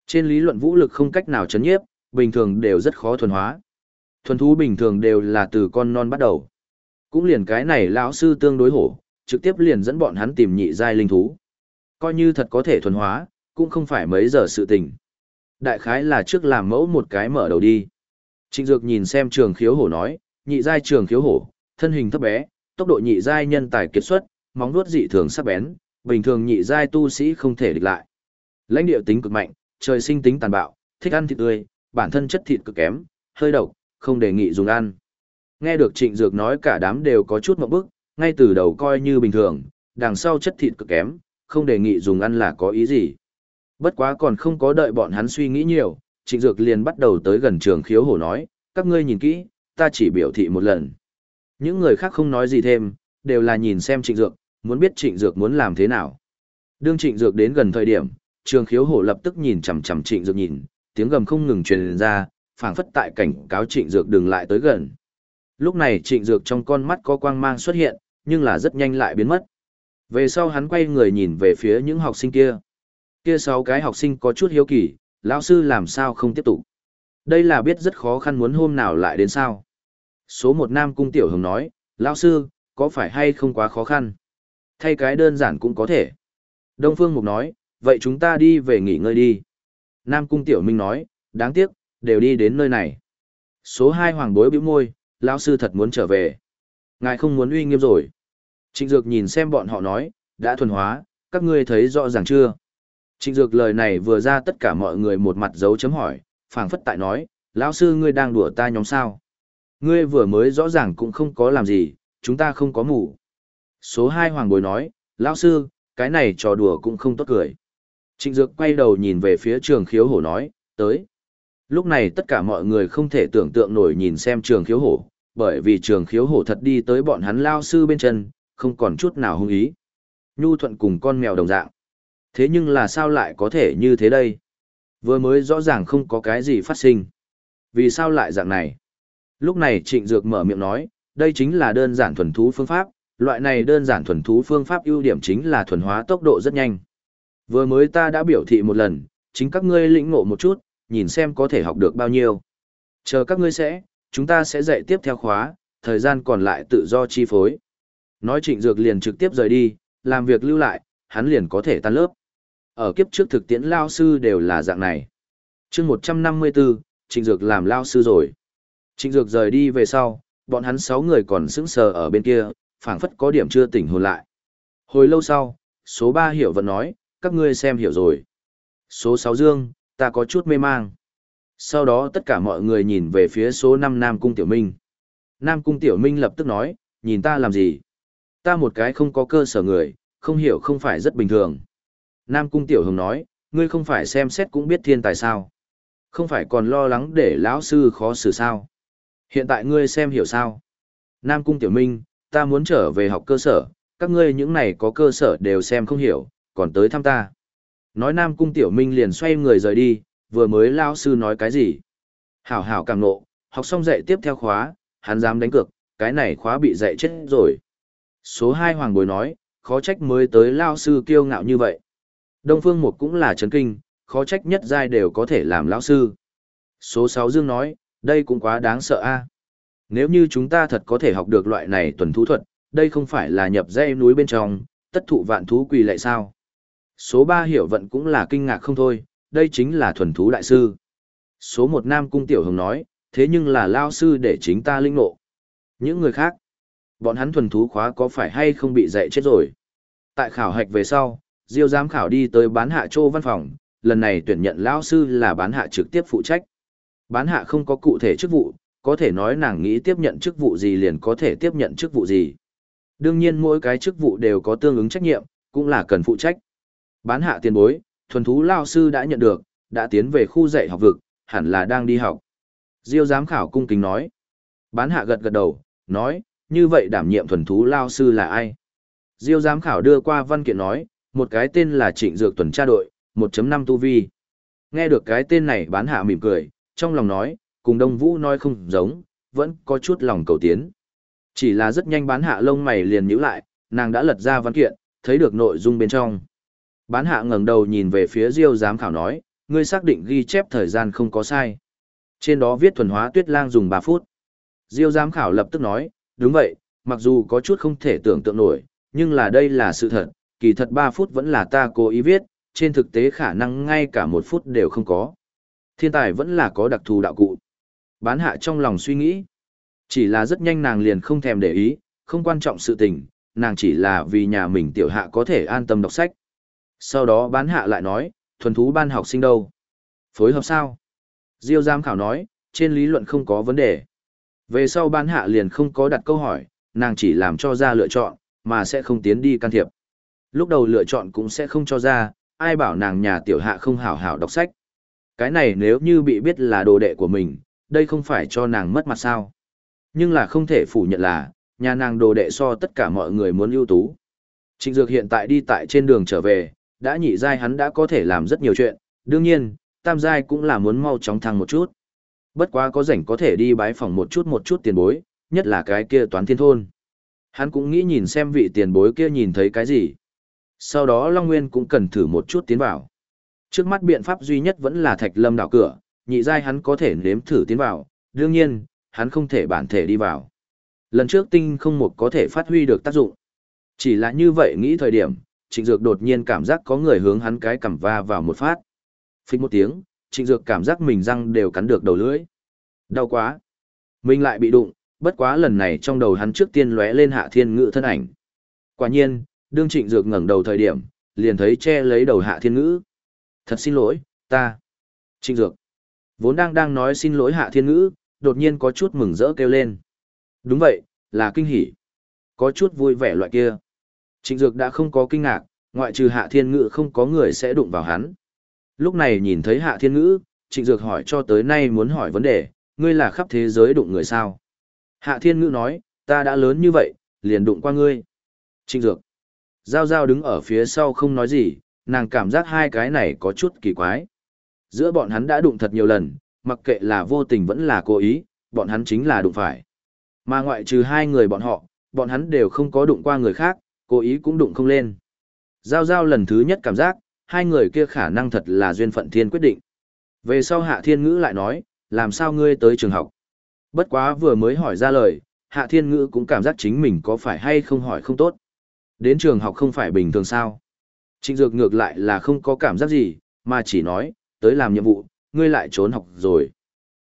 Speaker 1: Trên lý luận vũ lực không cách nào chấn nhiếp, bình thường đều rất khó thuần hóa. Thuần thú bình thường đều là từ con non bắt đầu. Cũng liền cái này lão sư tương đối hổ, trực tiếp liền dẫn bọn hắn tìm nhị giai linh thú. Coi như thật có thể thuần hóa, cũng không phải mấy giờ sự tình. Đại khái là trước làm mẫu một cái mở đầu đi. Trịnh Dược nhìn xem trường khiếu hổ nói, nhị giai trường khiếu hổ, thân hình thấp bé, tốc độ nhị giai nhân tài kiệt xuất, móng vuốt dị thường sắc bén, bình thường nhị giai tu sĩ không thể địch lại. Lãnh địa tính cực mạnh, trời sinh tính tàn bạo, thích ăn thịt tươi, bản thân chất thịt cực kém, hơi độc, không đề nghị dùng ăn. Nghe được Trịnh Dược nói cả đám đều có chút ngượng bức, ngay từ đầu coi như bình thường, đằng sau chất thịt cực kém, không đề nghị dùng ăn là có ý gì. Bất quá còn không có đợi bọn hắn suy nghĩ nhiều, Trịnh Dược liền bắt đầu tới gần trường khiếu hổ nói, các ngươi nhìn kỹ, ta chỉ biểu thị một lần. Những người khác không nói gì thêm, đều là nhìn xem Trịnh Dược, muốn biết Trịnh Dược muốn làm thế nào. Đương Trịnh Dược đến gần thời điểm, trường khiếu hổ lập tức nhìn chằm chằm Trịnh Dược nhìn, tiếng gầm không ngừng truyền ra, phảng phất tại cảnh cáo Trịnh Dược đừng lại tới gần. Lúc này Trịnh Dược trong con mắt có quang mang xuất hiện, nhưng là rất nhanh lại biến mất. Về sau hắn quay người nhìn về phía những học sinh kia. Kia sáu cái học sinh có chút hiếu kỳ, lão sư làm sao không tiếp tục. Đây là biết rất khó khăn muốn hôm nào lại đến sao. Số một nam cung tiểu hồng nói, lão sư, có phải hay không quá khó khăn? Thay cái đơn giản cũng có thể. Đông Phương Mục nói, vậy chúng ta đi về nghỉ ngơi đi. Nam cung tiểu minh nói, đáng tiếc, đều đi đến nơi này. Số hai hoàng bối bĩu môi, lão sư thật muốn trở về. Ngài không muốn uy nghiêm rồi. Trịnh Dược nhìn xem bọn họ nói, đã thuần hóa, các ngươi thấy rõ ràng chưa? Trịnh Dược lời này vừa ra tất cả mọi người một mặt dấu chấm hỏi, phảng phất tại nói, lão sư ngươi đang đùa ta nhóm sao? Ngươi vừa mới rõ ràng cũng không có làm gì, chúng ta không có mù. Số 2 hoàng bồi nói, lão sư, cái này trò đùa cũng không tốt cười. Trịnh Dược quay đầu nhìn về phía trường khiếu hổ nói, tới. Lúc này tất cả mọi người không thể tưởng tượng nổi nhìn xem trường khiếu hổ, bởi vì trường khiếu hổ thật đi tới bọn hắn lao sư bên chân, không còn chút nào hung ý. Nhu thuận cùng con mèo đồng dạng. Thế nhưng là sao lại có thể như thế đây? Vừa mới rõ ràng không có cái gì phát sinh. Vì sao lại dạng này? Lúc này Trịnh Dược mở miệng nói, đây chính là đơn giản thuần thú phương pháp, loại này đơn giản thuần thú phương pháp ưu điểm chính là thuần hóa tốc độ rất nhanh. Vừa mới ta đã biểu thị một lần, chính các ngươi lĩnh ngộ một chút, nhìn xem có thể học được bao nhiêu. Chờ các ngươi sẽ, chúng ta sẽ dạy tiếp theo khóa, thời gian còn lại tự do chi phối. Nói trịnh dược liền trực tiếp rời đi, làm việc lưu lại, hắn liền có thể tan lớp. Ở kiếp trước thực tiễn lao sư đều là dạng này. chương 154, trịnh dược làm lao sư rồi. Trịnh dược rời đi về sau, bọn hắn 6 người còn sững sờ ở bên kia, phảng phất có điểm chưa tỉnh hồn lại. Hồi lâu sau, số 3 hiểu vẫn nói, các ngươi xem hiểu rồi. Số 6 dương, ta có chút mê mang. Sau đó tất cả mọi người nhìn về phía số 5 Nam Cung Tiểu Minh. Nam Cung Tiểu Minh lập tức nói, nhìn ta làm gì? Ta một cái không có cơ sở người, không hiểu không phải rất bình thường. Nam Cung Tiểu Hồng nói, ngươi không phải xem xét cũng biết thiên tài sao. Không phải còn lo lắng để lão sư khó xử sao. Hiện tại ngươi xem hiểu sao. Nam Cung Tiểu Minh, ta muốn trở về học cơ sở, các ngươi những này có cơ sở đều xem không hiểu, còn tới thăm ta. Nói Nam Cung Tiểu Minh liền xoay người rời đi, vừa mới lão sư nói cái gì. Hảo hảo càng nộ, học xong dạy tiếp theo khóa, hắn dám đánh cược, cái này khóa bị dạy chết rồi. Số 2 Hoàng Bối nói, khó trách mới tới lao sư kiêu ngạo như vậy. Đông Phương Một cũng là chấn kinh, khó trách nhất giai đều có thể làm lão sư. Số 6 Dương nói, đây cũng quá đáng sợ a. Nếu như chúng ta thật có thể học được loại này tuần thú thuật, đây không phải là nhập dây núi bên trong, tất thụ vạn thú quỳ lại sao? Số 3 hiểu vận cũng là kinh ngạc không thôi, đây chính là thuần thú đại sư. Số 1 Nam Cung Tiểu Hồng nói, thế nhưng là lao sư để chính ta linh ngộ. Những người khác, bọn hắn thuần thú khóa có phải hay không bị dạy chết rồi? Tại khảo hạch về sau, Diêu giám khảo đi tới bán hạ Châu văn phòng, lần này tuyển nhận lão sư là bán hạ trực tiếp phụ trách. Bán hạ không có cụ thể chức vụ, có thể nói nàng nghĩ tiếp nhận chức vụ gì liền có thể tiếp nhận chức vụ gì. Đương nhiên mỗi cái chức vụ đều có tương ứng trách nhiệm, cũng là cần phụ trách. Bán hạ tiền bối, thuần thú lao sư đã nhận được, đã tiến về khu dạy học vực, hẳn là đang đi học. Diêu giám khảo cung kính nói. Bán hạ gật gật đầu, nói, như vậy đảm nhiệm thuần thú lao sư là ai? Diêu giám khảo đưa qua văn kiện nói, một cái tên là trịnh dược tuần tra đội, 1.5 tu vi. Nghe được cái tên này bán hạ mỉm cười, trong lòng nói, cùng Đông Vũ nói không giống, vẫn có chút lòng cầu tiến. Chỉ là rất nhanh bán hạ lông mày liền nhíu lại, nàng đã lật ra văn kiện, thấy được nội dung bên trong. Bán hạ ngẩng đầu nhìn về phía Diêu giám khảo nói, ngươi xác định ghi chép thời gian không có sai. Trên đó viết thuần hóa tuyết lang dùng 3 phút. Diêu giám khảo lập tức nói, đúng vậy, mặc dù có chút không thể tưởng tượng nổi, nhưng là đây là sự thật, kỳ thật 3 phút vẫn là ta cố ý viết, trên thực tế khả năng ngay cả một phút đều không có. Thiên tài vẫn là có đặc thù đạo cụ. Bán hạ trong lòng suy nghĩ. Chỉ là rất nhanh nàng liền không thèm để ý, không quan trọng sự tình, nàng chỉ là vì nhà mình tiểu hạ có thể an tâm đọc sách. Sau đó bán hạ lại nói, thuần thú ban học sinh đâu? Phối hợp sao? Diêu giam khảo nói, trên lý luận không có vấn đề. Về sau bán hạ liền không có đặt câu hỏi, nàng chỉ làm cho ra lựa chọn, mà sẽ không tiến đi can thiệp. Lúc đầu lựa chọn cũng sẽ không cho ra, ai bảo nàng nhà tiểu hạ không hảo hảo đọc sách. Cái này nếu như bị biết là đồ đệ của mình, đây không phải cho nàng mất mặt sao. Nhưng là không thể phủ nhận là, nhà nàng đồ đệ so tất cả mọi người muốn ưu tú. Trịnh Dược hiện tại đi tại trên đường trở về, đã nhị giai hắn đã có thể làm rất nhiều chuyện, đương nhiên, tam giai cũng là muốn mau chóng thăng một chút. Bất quá có rảnh có thể đi bái phòng một chút một chút tiền bối, nhất là cái kia toán thiên thôn. Hắn cũng nghĩ nhìn xem vị tiền bối kia nhìn thấy cái gì. Sau đó Long Nguyên cũng cần thử một chút tiến vào. Trước mắt biện pháp duy nhất vẫn là thạch lâm đảo cửa, nhị giai hắn có thể nếm thử tiến vào, đương nhiên, hắn không thể bản thể đi vào. Lần trước tinh không một có thể phát huy được tác dụng. Chỉ là như vậy nghĩ thời điểm, trịnh dược đột nhiên cảm giác có người hướng hắn cái cằm va vào một phát. Phích một tiếng, trịnh dược cảm giác mình răng đều cắn được đầu lưỡi. Đau quá. Mình lại bị đụng, bất quá lần này trong đầu hắn trước tiên lóe lên hạ thiên ngự thân ảnh. Quả nhiên, đương trịnh dược ngẩng đầu thời điểm, liền thấy che lấy đầu hạ thiên ngữ. Thật xin lỗi, ta. Trịnh dược. Vốn đang đang nói xin lỗi hạ thiên ngữ, đột nhiên có chút mừng rỡ kêu lên. Đúng vậy, là kinh hỉ. Có chút vui vẻ loại kia. Trịnh Dược đã không có kinh ngạc, ngoại trừ Hạ Thiên Ngữ không có người sẽ đụng vào hắn. Lúc này nhìn thấy Hạ Thiên Ngữ, Trịnh Dược hỏi cho tới nay muốn hỏi vấn đề, ngươi là khắp thế giới đụng người sao? Hạ Thiên Ngữ nói, ta đã lớn như vậy, liền đụng qua ngươi. Trịnh Dược. Giao Giao đứng ở phía sau không nói gì, nàng cảm giác hai cái này có chút kỳ quái. Giữa bọn hắn đã đụng thật nhiều lần, mặc kệ là vô tình vẫn là cố ý, bọn hắn chính là đụng phải. Mà ngoại trừ hai người bọn họ, bọn hắn đều không có đụng qua người khác, cố ý cũng đụng không lên. Giao Giao lần thứ nhất cảm giác, hai người kia khả năng thật là duyên phận thiên quyết định. Về sau Hạ Thiên Ngữ lại nói, làm sao ngươi tới trường học? Bất quá vừa mới hỏi ra lời, Hạ Thiên Ngữ cũng cảm giác chính mình có phải hay không hỏi không tốt. Đến trường học không phải bình thường sao? Trịnh Dược ngược lại là không có cảm giác gì, mà chỉ nói, tới làm nhiệm vụ, ngươi lại trốn học rồi.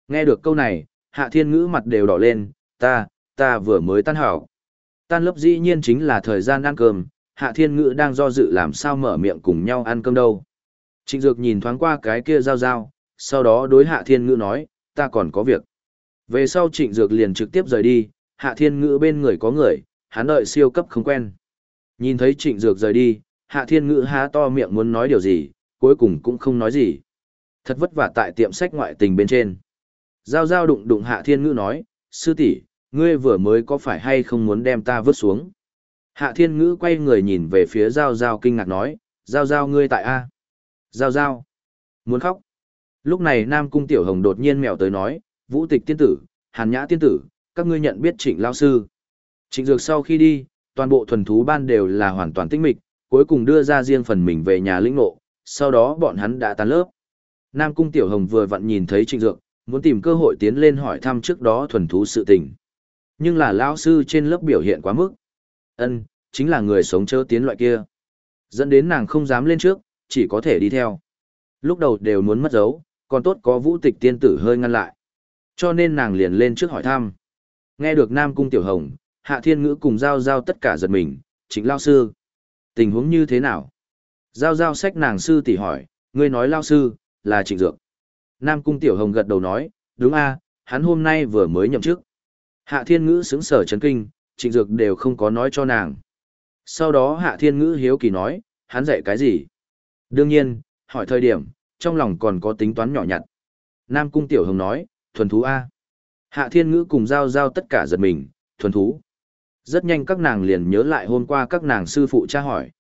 Speaker 1: Nghe được câu này, Hạ Thiên Ngữ mặt đều đỏ lên, ta, ta vừa mới tan học. Tan lớp dĩ nhiên chính là thời gian ăn cơm, Hạ Thiên Ngữ đang do dự làm sao mở miệng cùng nhau ăn cơm đâu. Trịnh Dược nhìn thoáng qua cái kia giao giao, sau đó đối Hạ Thiên Ngữ nói, ta còn có việc. Về sau Trịnh Dược liền trực tiếp rời đi, Hạ Thiên Ngữ bên người có người, hắn đợi siêu cấp không quen. Nhìn thấy Trịnh Dược rời đi, Hạ Thiên Ngữ há to miệng muốn nói điều gì, cuối cùng cũng không nói gì. Thật vất vả tại tiệm sách ngoại tình bên trên. Giao giao đụng đụng Hạ Thiên Ngữ nói, sư tỷ, ngươi vừa mới có phải hay không muốn đem ta vứt xuống? Hạ Thiên Ngữ quay người nhìn về phía Giao Giao kinh ngạc nói, Giao Giao ngươi tại A. Giao Giao. Muốn khóc. Lúc này Nam Cung Tiểu Hồng đột nhiên mèo tới nói, Vũ Tịch Tiên Tử, Hàn Nhã Tiên Tử, các ngươi nhận biết trịnh lao sư. Trịnh Dược sau khi đi, toàn bộ thuần thú ban đều là hoàn toàn tinh mịch, cuối cùng đưa ra riêng phần mình về nhà lĩnh ngộ, sau đó bọn hắn đã tan lớp. Nam Cung Tiểu Hồng vừa vặn nhìn thấy Trịnh Dược, muốn tìm cơ hội tiến lên hỏi thăm trước đó thuần thú sự tình. Nhưng là lão sư trên lớp biểu hiện quá mức. Ân, chính là người sống chớ tiến loại kia. Dẫn đến nàng không dám lên trước, chỉ có thể đi theo. Lúc đầu đều muốn mất dấu, còn tốt có vũ tịch tiên tử hơi ngăn lại. Cho nên nàng liền lên trước hỏi thăm. Nghe được Nam Cung Tiểu Hồng, Hạ Thiên Ngữ cùng Giao Giao tất cả giật mình, chính lao sư. Tình huống như thế nào? Giao Giao sách nàng sư tỷ hỏi, ngươi nói lao sư, là trịnh dược. Nam Cung Tiểu Hồng gật đầu nói, đúng a, hắn hôm nay vừa mới nhậm chức. Hạ Thiên Ngữ sững sở chấn kinh, trịnh dược đều không có nói cho nàng. Sau đó Hạ Thiên Ngữ hiếu kỳ nói, hắn dạy cái gì? Đương nhiên, hỏi thời điểm, trong lòng còn có tính toán nhỏ nhặt. Nam Cung Tiểu Hồng nói, thuần thú A. Hạ Thiên Ngữ cùng giao giao tất cả giật mình, thuần thú. Rất nhanh các nàng liền nhớ lại hôm qua các nàng sư phụ tra hỏi.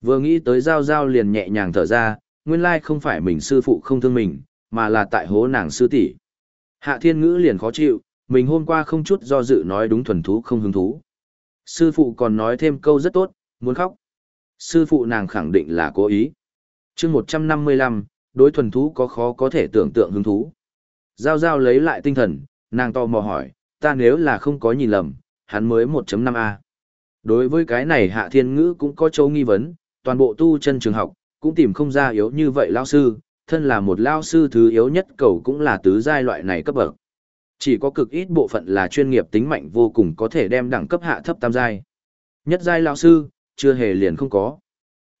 Speaker 1: Vừa nghĩ tới giao giao liền nhẹ nhàng thở ra, nguyên lai không phải mình sư phụ không thương mình, mà là tại hố nàng sư tỷ. Hạ Thiên Ngữ liền khó chịu, mình hôm qua không chút do dự nói đúng thuần thú không hứng thú. Sư phụ còn nói thêm câu rất tốt, muốn khóc. Sư phụ nàng khẳng định là cố ý. chương 155, đối thuần thú có khó có thể tưởng tượng hứng thú. Giao giao lấy lại tinh thần, nàng to mò hỏi, ta nếu là không có nhìn lầm, hắn mới 1.5A. Đối với cái này hạ thiên ngữ cũng có châu nghi vấn, toàn bộ tu chân trường học, cũng tìm không ra yếu như vậy lao sư, thân là một lao sư thứ yếu nhất cầu cũng là tứ giai loại này cấp bậc. Chỉ có cực ít bộ phận là chuyên nghiệp tính mạnh vô cùng có thể đem đẳng cấp hạ thấp tam giai. Nhất giai lao sư, chưa hề liền không có.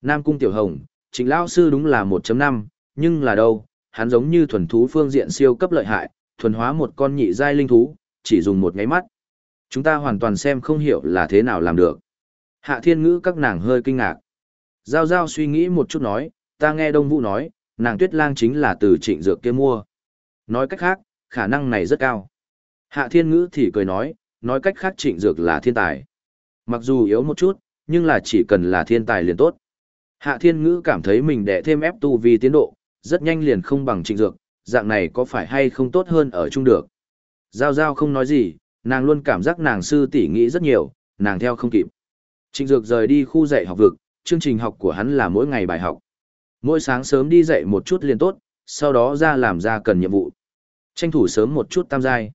Speaker 1: Nam Cung Tiểu Hồng, chính lao sư đúng là 1.5, nhưng là đâu, hắn giống như thuần thú phương diện siêu cấp lợi hại, thuần hóa một con nhị giai linh thú, chỉ dùng một ngáy mắt. Chúng ta hoàn toàn xem không hiểu là thế nào làm được. Hạ thiên ngữ các nàng hơi kinh ngạc. Giao giao suy nghĩ một chút nói, ta nghe Đông Vũ nói, nàng tuyết lang chính là từ trịnh dược kia mua. Nói cách khác, khả năng này rất cao. Hạ thiên ngữ thì cười nói, nói cách khác trịnh dược là thiên tài. Mặc dù yếu một chút, nhưng là chỉ cần là thiên tài liền tốt. Hạ thiên ngữ cảm thấy mình đẻ thêm ép tu vì tiến độ, rất nhanh liền không bằng trịnh dược, dạng này có phải hay không tốt hơn ở chung được. Giao giao không nói gì, nàng luôn cảm giác nàng sư tỷ nghĩ rất nhiều, nàng theo không kịp. Trịnh dược rời đi khu dạy học vực, chương trình học của hắn là mỗi ngày bài học. Mỗi sáng sớm đi dạy một chút liền tốt, sau đó ra làm ra cần nhiệm vụ. Tranh thủ sớm một chút tam giai.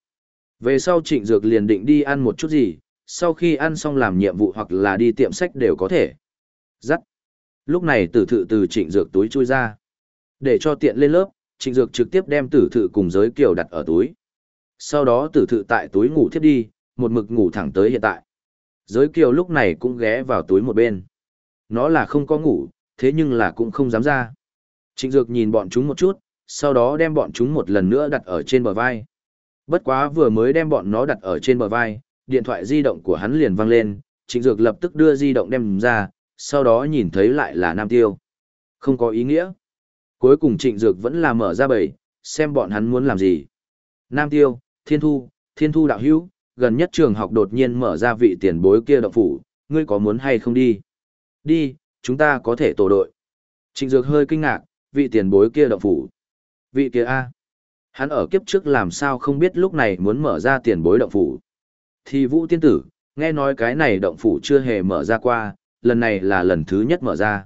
Speaker 1: Về sau trịnh dược liền định đi ăn một chút gì, sau khi ăn xong làm nhiệm vụ hoặc là đi tiệm sách đều có thể. Dắt. Lúc này tử thự từ trịnh dược túi chui ra. Để cho tiện lên lớp, trịnh dược trực tiếp đem tử thự cùng giới kiều đặt ở túi. Sau đó tử thự tại túi ngủ thiết đi, một mực ngủ thẳng tới hiện tại. Giới kiều lúc này cũng ghé vào túi một bên. Nó là không có ngủ, thế nhưng là cũng không dám ra. Trịnh dược nhìn bọn chúng một chút, sau đó đem bọn chúng một lần nữa đặt ở trên bờ vai. Bất quá vừa mới đem bọn nó đặt ở trên bờ vai, điện thoại di động của hắn liền vang lên, trịnh dược lập tức đưa di động đem ra, sau đó nhìn thấy lại là Nam Tiêu. Không có ý nghĩa. Cuối cùng trịnh dược vẫn là mở ra bầy, xem bọn hắn muốn làm gì. Nam Tiêu, Thiên Thu, Thiên Thu đạo hữu, gần nhất trường học đột nhiên mở ra vị tiền bối kia động phủ, ngươi có muốn hay không đi? Đi, chúng ta có thể tổ đội. Trịnh Dược hơi kinh ngạc, vị tiền bối kia động phủ. Vị kia A. Hắn ở kiếp trước làm sao không biết lúc này muốn mở ra tiền bối động phủ. Thì Vũ Tiên Tử, nghe nói cái này động phủ chưa hề mở ra qua, lần này là lần thứ nhất mở ra.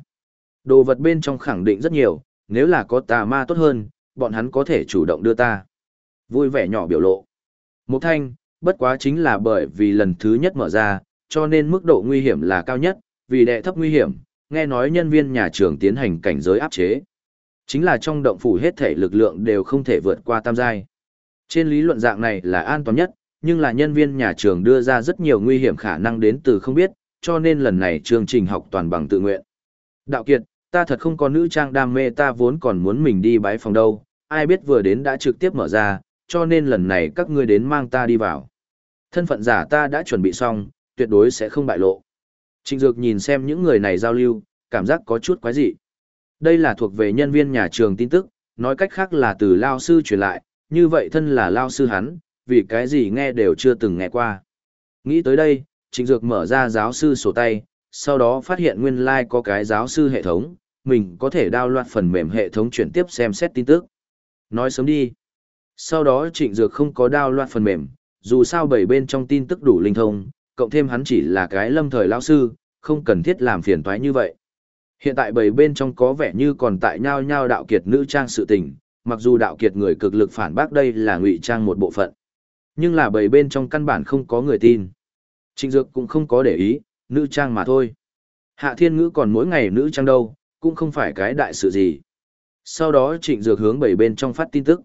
Speaker 1: Đồ vật bên trong khẳng định rất nhiều, nếu là có tà ma tốt hơn, bọn hắn có thể chủ động đưa ta. Vui vẻ nhỏ biểu lộ. Một thanh, bất quá chính là bởi vì lần thứ nhất mở ra, cho nên mức độ nguy hiểm là cao nhất, vì đệ thấp nguy hiểm, nghe nói nhân viên nhà trường tiến hành cảnh giới áp chế. Chính là trong động phủ hết thể lực lượng đều không thể vượt qua tam giai. Trên lý luận dạng này là an toàn nhất, nhưng là nhân viên nhà trường đưa ra rất nhiều nguy hiểm khả năng đến từ không biết, cho nên lần này chương trình học toàn bằng tự nguyện. Đạo Kiệt, ta thật không có nữ trang đam mê ta vốn còn muốn mình đi bái phòng đâu, ai biết vừa đến đã trực tiếp mở ra, cho nên lần này các ngươi đến mang ta đi vào. Thân phận giả ta đã chuẩn bị xong, tuyệt đối sẽ không bại lộ. Trịnh Dược nhìn xem những người này giao lưu, cảm giác có chút quái dị. Đây là thuộc về nhân viên nhà trường tin tức, nói cách khác là từ lao sư truyền lại, như vậy thân là lao sư hắn, vì cái gì nghe đều chưa từng nghe qua. Nghĩ tới đây, Trịnh Dược mở ra giáo sư sổ tay, sau đó phát hiện nguyên lai like có cái giáo sư hệ thống, mình có thể đao loạt phần mềm hệ thống chuyển tiếp xem xét tin tức. Nói sớm đi. Sau đó Trịnh Dược không có đao loạt phần mềm, dù sao bảy bên trong tin tức đủ linh thông, cộng thêm hắn chỉ là cái lâm thời lao sư, không cần thiết làm phiền toái như vậy. Hiện tại bảy bên trong có vẻ như còn tại nhau nhau đạo kiệt nữ trang sự tình, mặc dù đạo kiệt người cực lực phản bác đây là ngụy trang một bộ phận. Nhưng là bảy bên trong căn bản không có người tin. Trịnh Dược cũng không có để ý, nữ trang mà thôi. Hạ Thiên Ngữ còn mỗi ngày nữ trang đâu, cũng không phải cái đại sự gì. Sau đó Trịnh Dược hướng bảy bên trong phát tin tức.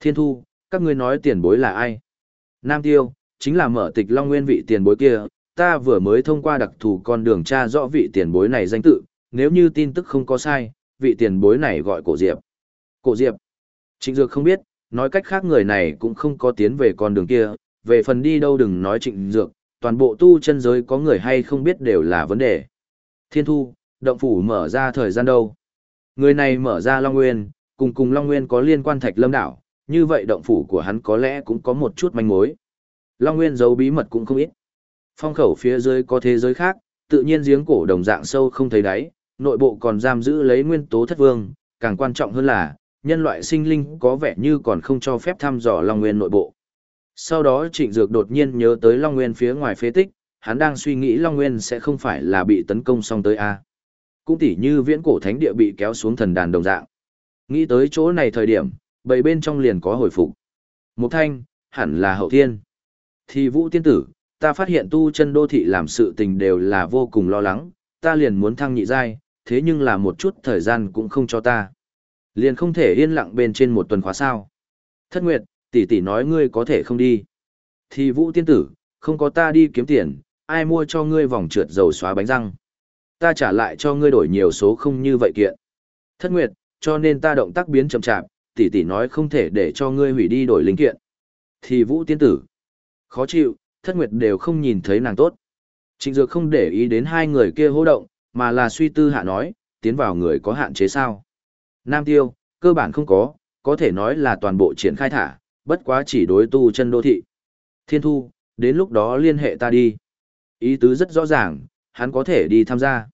Speaker 1: Thiên Thu, các ngươi nói tiền bối là ai? Nam Tiêu, chính là mở tịch Long Nguyên vị tiền bối kia, ta vừa mới thông qua đặc thù con đường tra rõ vị tiền bối này danh tự, nếu như tin tức không có sai, vị tiền bối này gọi Cổ Diệp. Cổ Diệp. Trịnh Dược không biết, nói cách khác người này cũng không có tiến về con đường kia, về phần đi đâu đừng nói Trịnh Dược, toàn bộ tu chân giới có người hay không biết đều là vấn đề. Thiên Thu, động phủ mở ra thời gian đâu? Người này mở ra Long Nguyên, cùng cùng Long Nguyên có liên quan Thạch Lâm Đảo, như vậy động phủ của hắn có lẽ cũng có một chút manh mối. Long Nguyên giấu bí mật cũng không ít. Phong khẩu phía dưới có thế giới khác, tự nhiên giếng cổ đồng dạng sâu không thấy đáy, nội bộ còn giam giữ lấy nguyên tố thất vương, càng quan trọng hơn là, nhân loại sinh linh có vẻ như còn không cho phép thăm dò Long Nguyên nội bộ. Sau đó Trịnh Dược đột nhiên nhớ tới Long Nguyên phía ngoài phế tích, hắn đang suy nghĩ Long Nguyên sẽ không phải là bị tấn công xong tới A. Cũng tỉ như viễn cổ thánh địa bị kéo xuống thần đàn đồng dạng. Nghĩ tới chỗ này thời điểm, bầy bên trong liền có hồi phục. Một thanh, hẳn là hậu thiên. Thì vũ tiên tử, ta phát hiện tu chân đô thị làm sự tình đều là vô cùng lo lắng, ta liền muốn thăng nhị giai, thế nhưng là một chút thời gian cũng không cho ta. Liền không thể yên lặng bên trên một tuần khóa sao. Thất nguyệt, tỷ tỷ nói ngươi có thể không đi. Thì vũ tiên tử, không có ta đi kiếm tiền, ai mua cho ngươi vòng trượt dầu xóa bánh răng. Ta trả lại cho ngươi đổi nhiều số không như vậy kiện. Thất nguyệt, cho nên ta động tác biến chậm chạp, tỷ tỷ nói không thể để cho ngươi hủy đi đổi linh kiện. Thì vũ tiên tử, khó chịu, thất nguyệt đều không nhìn thấy nàng tốt. Trịnh Dược không để ý đến hai người kia hô động, mà là suy tư hạ nói, tiến vào người có hạn chế sao. Nam Tiêu, cơ bản không có, có thể nói là toàn bộ triển khai thả, bất quá chỉ đối tu chân đô thị. Thiên Thu, đến lúc đó liên hệ ta đi. Ý tứ rất rõ ràng, hắn có thể đi tham gia.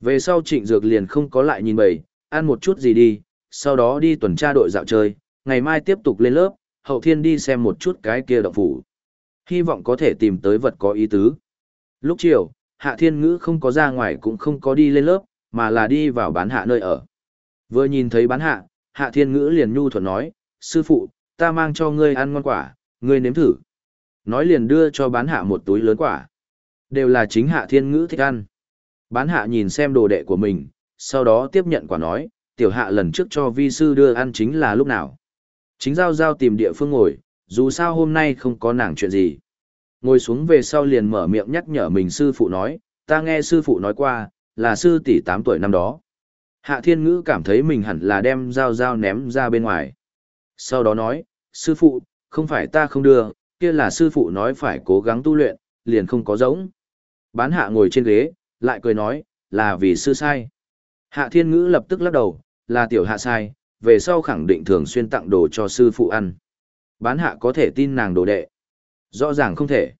Speaker 1: Về sau trịnh dược liền không có lại nhìn bầy, ăn một chút gì đi, sau đó đi tuần tra đội dạo chơi, ngày mai tiếp tục lên lớp, hậu thiên đi xem một chút cái kia động phủ. Hy vọng có thể tìm tới vật có ý tứ. Lúc chiều, hạ thiên ngữ không có ra ngoài cũng không có đi lên lớp, mà là đi vào bán hạ nơi ở. Vừa nhìn thấy bán hạ, hạ thiên ngữ liền nhu thuận nói, sư phụ, ta mang cho ngươi ăn ngon quả, ngươi nếm thử. Nói liền đưa cho bán hạ một túi lớn quả. Đều là chính hạ thiên ngữ thích ăn. Bán hạ nhìn xem đồ đệ của mình, sau đó tiếp nhận quả nói, tiểu hạ lần trước cho vi sư đưa ăn chính là lúc nào. Chính giao giao tìm địa phương ngồi, dù sao hôm nay không có nàng chuyện gì. Ngồi xuống về sau liền mở miệng nhắc nhở mình sư phụ nói, ta nghe sư phụ nói qua, là sư tỷ 8 tuổi năm đó. Hạ thiên ngữ cảm thấy mình hẳn là đem dao dao ném ra bên ngoài. Sau đó nói, sư phụ, không phải ta không đưa, kia là sư phụ nói phải cố gắng tu luyện, liền không có giống. Bán hạ ngồi trên ghế, lại cười nói, là vì sư sai. Hạ thiên ngữ lập tức lắc đầu, là tiểu hạ sai, về sau khẳng định thường xuyên tặng đồ cho sư phụ ăn. Bán hạ có thể tin nàng đồ đệ. Rõ ràng không thể.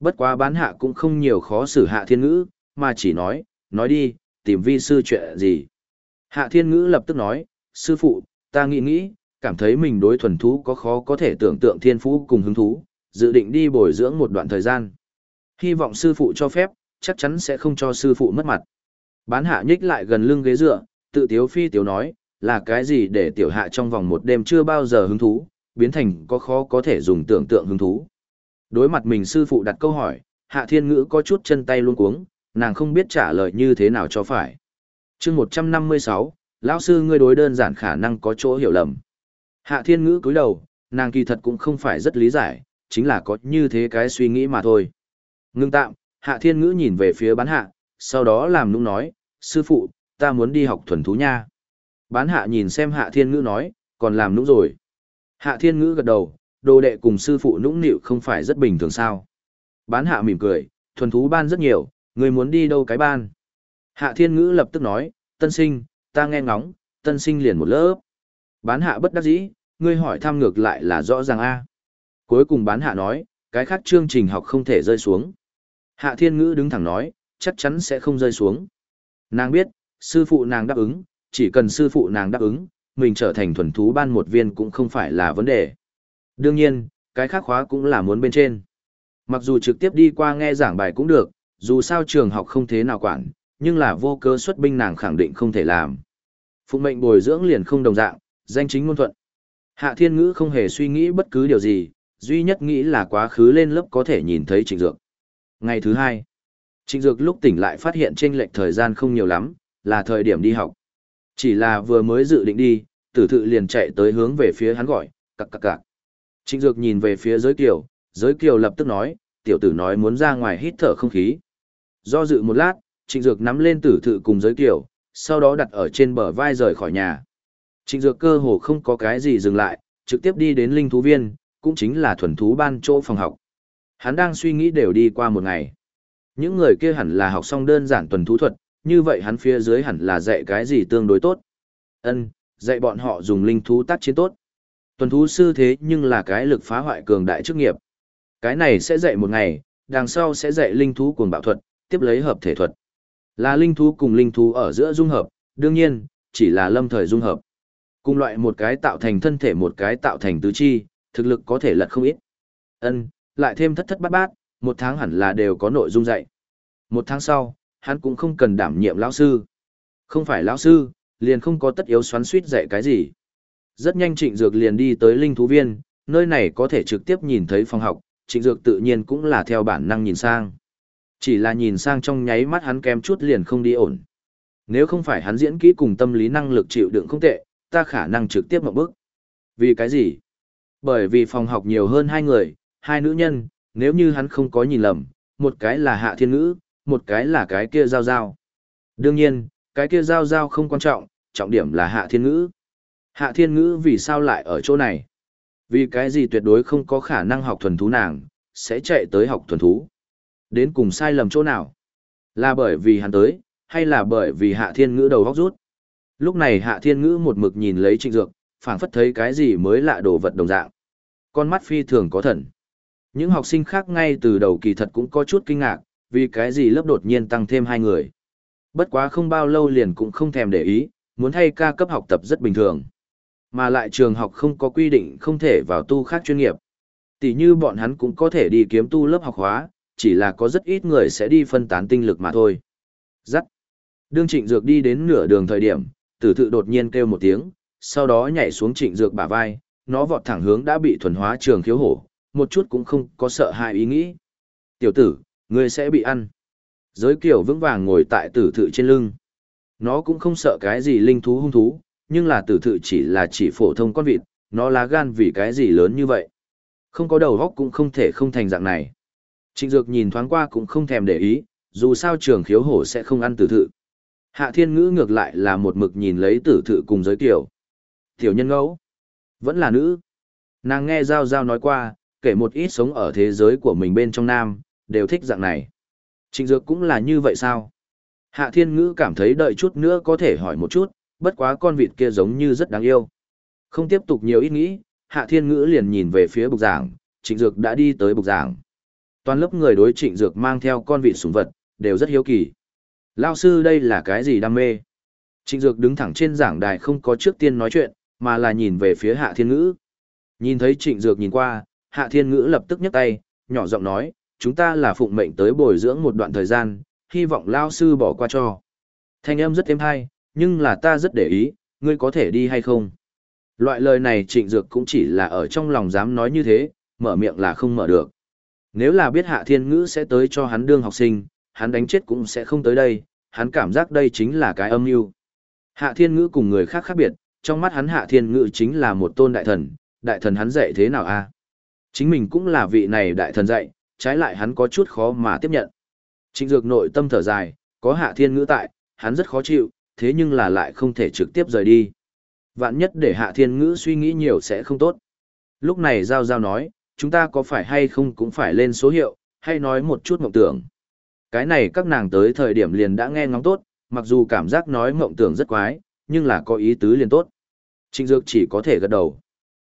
Speaker 1: Bất quá bán hạ cũng không nhiều khó xử hạ thiên ngữ, mà chỉ nói, nói đi, tìm vi sư chuyện gì. Hạ thiên ngữ lập tức nói, sư phụ, ta nghĩ nghĩ, cảm thấy mình đối thuần thú có khó có thể tưởng tượng thiên phú cùng hứng thú, dự định đi bồi dưỡng một đoạn thời gian. Hy vọng sư phụ cho phép, chắc chắn sẽ không cho sư phụ mất mặt. Bán hạ nhích lại gần lưng ghế dựa, tự tiếu phi tiếu nói, là cái gì để tiểu hạ trong vòng một đêm chưa bao giờ hứng thú, biến thành có khó có thể dùng tưởng tượng hứng thú. Đối mặt mình sư phụ đặt câu hỏi, hạ thiên ngữ có chút chân tay luôn cuống, nàng không biết trả lời như thế nào cho phải. chương 156, lão sư ngươi đối đơn giản khả năng có chỗ hiểu lầm. Hạ thiên ngữ cúi đầu, nàng kỳ thật cũng không phải rất lý giải, chính là có như thế cái suy nghĩ mà thôi. Ngưng tạm, hạ thiên ngữ nhìn về phía bán hạ, sau đó làm nũng nói, sư phụ, ta muốn đi học thuần thú nha. Bán hạ nhìn xem hạ thiên ngữ nói, còn làm nũng rồi. Hạ thiên ngữ gật đầu, đồ đệ cùng sư phụ nũng nịu không phải rất bình thường sao. Bán hạ mỉm cười, thuần thú ban rất nhiều, người muốn đi đâu cái ban. Hạ thiên ngữ lập tức nói, tân sinh, ta nghe ngóng, tân sinh liền một lớp. Bán hạ bất đắc dĩ, ngươi hỏi thăm ngược lại là rõ ràng a. Cuối cùng bán hạ nói, cái khác chương trình học không thể rơi xuống. Hạ thiên ngữ đứng thẳng nói, chắc chắn sẽ không rơi xuống. Nàng biết, sư phụ nàng đáp ứng, chỉ cần sư phụ nàng đáp ứng, mình trở thành thuần thú ban một viên cũng không phải là vấn đề. Đương nhiên, cái khác khóa cũng là muốn bên trên. Mặc dù trực tiếp đi qua nghe giảng bài cũng được, dù sao trường học không thế nào quản, nhưng là vô cơ xuất binh nàng khẳng định không thể làm. Phụ mệnh bồi dưỡng liền không đồng dạng, danh chính ngôn thuận. Hạ thiên ngữ không hề suy nghĩ bất cứ điều gì, duy nhất nghĩ là quá khứ lên lớp có thể nhìn thấy trịnh dược. Ngày thứ hai, trịnh dược lúc tỉnh lại phát hiện trên lệch thời gian không nhiều lắm, là thời điểm đi học. Chỉ là vừa mới dự định đi, tử thự liền chạy tới hướng về phía hắn gọi, cặc cặc cặc. Trịnh dược nhìn về phía giới kiều, giới kiều lập tức nói, tiểu tử nói muốn ra ngoài hít thở không khí. Do dự một lát, trịnh dược nắm lên tử thự cùng giới kiều, sau đó đặt ở trên bờ vai rời khỏi nhà. Trịnh dược cơ hồ không có cái gì dừng lại, trực tiếp đi đến linh thú viên, cũng chính là thuần thú ban chỗ phòng học. Hắn đang suy nghĩ đều đi qua một ngày. Những người kia hẳn là học xong đơn giản tuần thú thuật, như vậy hắn phía dưới hẳn là dạy cái gì tương đối tốt. Ân, dạy bọn họ dùng linh thú tác chiến tốt. Tuần thú sư thế nhưng là cái lực phá hoại cường đại chức nghiệp. Cái này sẽ dạy một ngày, đằng sau sẽ dạy linh thú cuồng bạo thuật, tiếp lấy hợp thể thuật. Là linh thú cùng linh thú ở giữa dung hợp, đương nhiên, chỉ là lâm thời dung hợp. Cùng loại một cái tạo thành thân thể một cái tạo thành tứ chi, thực lực có thể lật không ít. Ân, lại thêm thất thất bát bát, một tháng hẳn là đều có nội dung dạy. Một tháng sau, hắn cũng không cần đảm nhiệm lão sư. Không phải lão sư, liền không có tất yếu xoắn suýt dạy cái gì. Rất nhanh Trịnh Dược liền đi tới linh thú viên, nơi này có thể trực tiếp nhìn thấy phòng học, Trịnh Dược tự nhiên cũng là theo bản năng nhìn sang. Chỉ là nhìn sang trong nháy mắt hắn kém chút liền không đi ổn. Nếu không phải hắn diễn kỹ cùng tâm lý năng lực chịu đựng không tệ, ta khả năng trực tiếp một bước. Vì cái gì? Bởi vì phòng học nhiều hơn hai người, hai nữ nhân, nếu như hắn không có nhìn lầm, một cái là hạ thiên ngữ, một cái là cái kia giao giao. Đương nhiên, cái kia giao giao không quan trọng, trọng điểm là hạ thiên ngữ. Hạ thiên ngữ vì sao lại ở chỗ này? Vì cái gì tuyệt đối không có khả năng học thuần thú nàng, sẽ chạy tới học thuần thú. Đến cùng sai lầm chỗ nào? Là bởi vì hắn tới, hay là bởi vì hạ thiên ngữ đầu góc rút? Lúc này hạ thiên ngữ một mực nhìn lấy trịnh dược, phảng phất thấy cái gì mới lạ đồ vật đồng dạng. Con mắt phi thường có thần. Những học sinh khác ngay từ đầu kỳ thật cũng có chút kinh ngạc, vì cái gì lớp đột nhiên tăng thêm hai người. Bất quá không bao lâu liền cũng không thèm để ý, muốn thay ca cấp học tập rất bình thường. Mà lại trường học không có quy định không thể vào tu khác chuyên nghiệp. Tỷ như bọn hắn cũng có thể đi kiếm tu lớp học hóa, chỉ là có rất ít người sẽ đi phân tán tinh lực mà thôi. Dắt. Đương trịnh dược đi đến nửa đường thời điểm, tử thự đột nhiên kêu một tiếng, sau đó nhảy xuống trịnh dược bả vai, nó vọt thẳng hướng đã bị thuần hóa trường khiếu hổ, một chút cũng không có sợ hãi ý nghĩ. Tiểu tử, ngươi sẽ bị ăn. Giới kiểu vững vàng ngồi tại tử thự trên lưng. Nó cũng không sợ cái gì linh thú hung thú, nhưng là tử thự chỉ là chỉ phổ thông con vịt, nó lá gan vì cái gì lớn như vậy. Không có đầu góc cũng không thể không thành dạng này. Trịnh Dược nhìn thoáng qua cũng không thèm để ý, dù sao trường khiếu hổ sẽ không ăn tử thự. Hạ thiên ngữ ngược lại là một mực nhìn lấy tử thự cùng giới tiểu. Tiểu nhân ngẫu. Vẫn là nữ. Nàng nghe Giao Giao nói qua, kể một ít sống ở thế giới của mình bên trong nam, đều thích dạng này. Trịnh Dược cũng là như vậy sao? Hạ thiên ngữ cảm thấy đợi chút nữa có thể hỏi một chút, bất quá con vịt kia giống như rất đáng yêu. Không tiếp tục nhiều ít nghĩ, hạ thiên ngữ liền nhìn về phía bục giảng, trịnh dược đã đi tới bục giảng. Toàn lớp người đối trịnh dược mang theo con vịt sủng vật, đều rất hiếu kỳ. Lao sư đây là cái gì đam mê? Trịnh dược đứng thẳng trên giảng đài không có trước tiên nói chuyện, mà là nhìn về phía hạ thiên ngữ. Nhìn thấy trịnh dược nhìn qua, hạ thiên ngữ lập tức nhấc tay, nhỏ giọng nói, chúng ta là phụng mệnh tới bồi dưỡng một đoạn thời gian, hy vọng Lao sư bỏ qua cho. Thanh âm rất êm hay, nhưng là ta rất để ý, ngươi có thể đi hay không? Loại lời này trịnh dược cũng chỉ là ở trong lòng dám nói như thế, mở miệng là không mở được. Nếu là biết hạ thiên ngữ sẽ tới cho hắn đương học sinh, hắn đánh chết cũng sẽ không tới đây, hắn cảm giác đây chính là cái âm mưu. Hạ thiên ngữ cùng người khác khác biệt, trong mắt hắn hạ thiên ngữ chính là một tôn đại thần, đại thần hắn dạy thế nào a? Chính mình cũng là vị này đại thần dạy, trái lại hắn có chút khó mà tiếp nhận. Trịnh dược nội tâm thở dài, có hạ thiên ngữ tại, hắn rất khó chịu, thế nhưng là lại không thể trực tiếp rời đi. Vạn nhất để hạ thiên ngữ suy nghĩ nhiều sẽ không tốt. Lúc này Giao Giao nói, chúng ta có phải hay không cũng phải lên số hiệu, hay nói một chút mộng tưởng. Cái này các nàng tới thời điểm liền đã nghe ngóng tốt, mặc dù cảm giác nói mộng tưởng rất quái, nhưng là có ý tứ liền tốt. Trịnh Dược chỉ có thể gật đầu.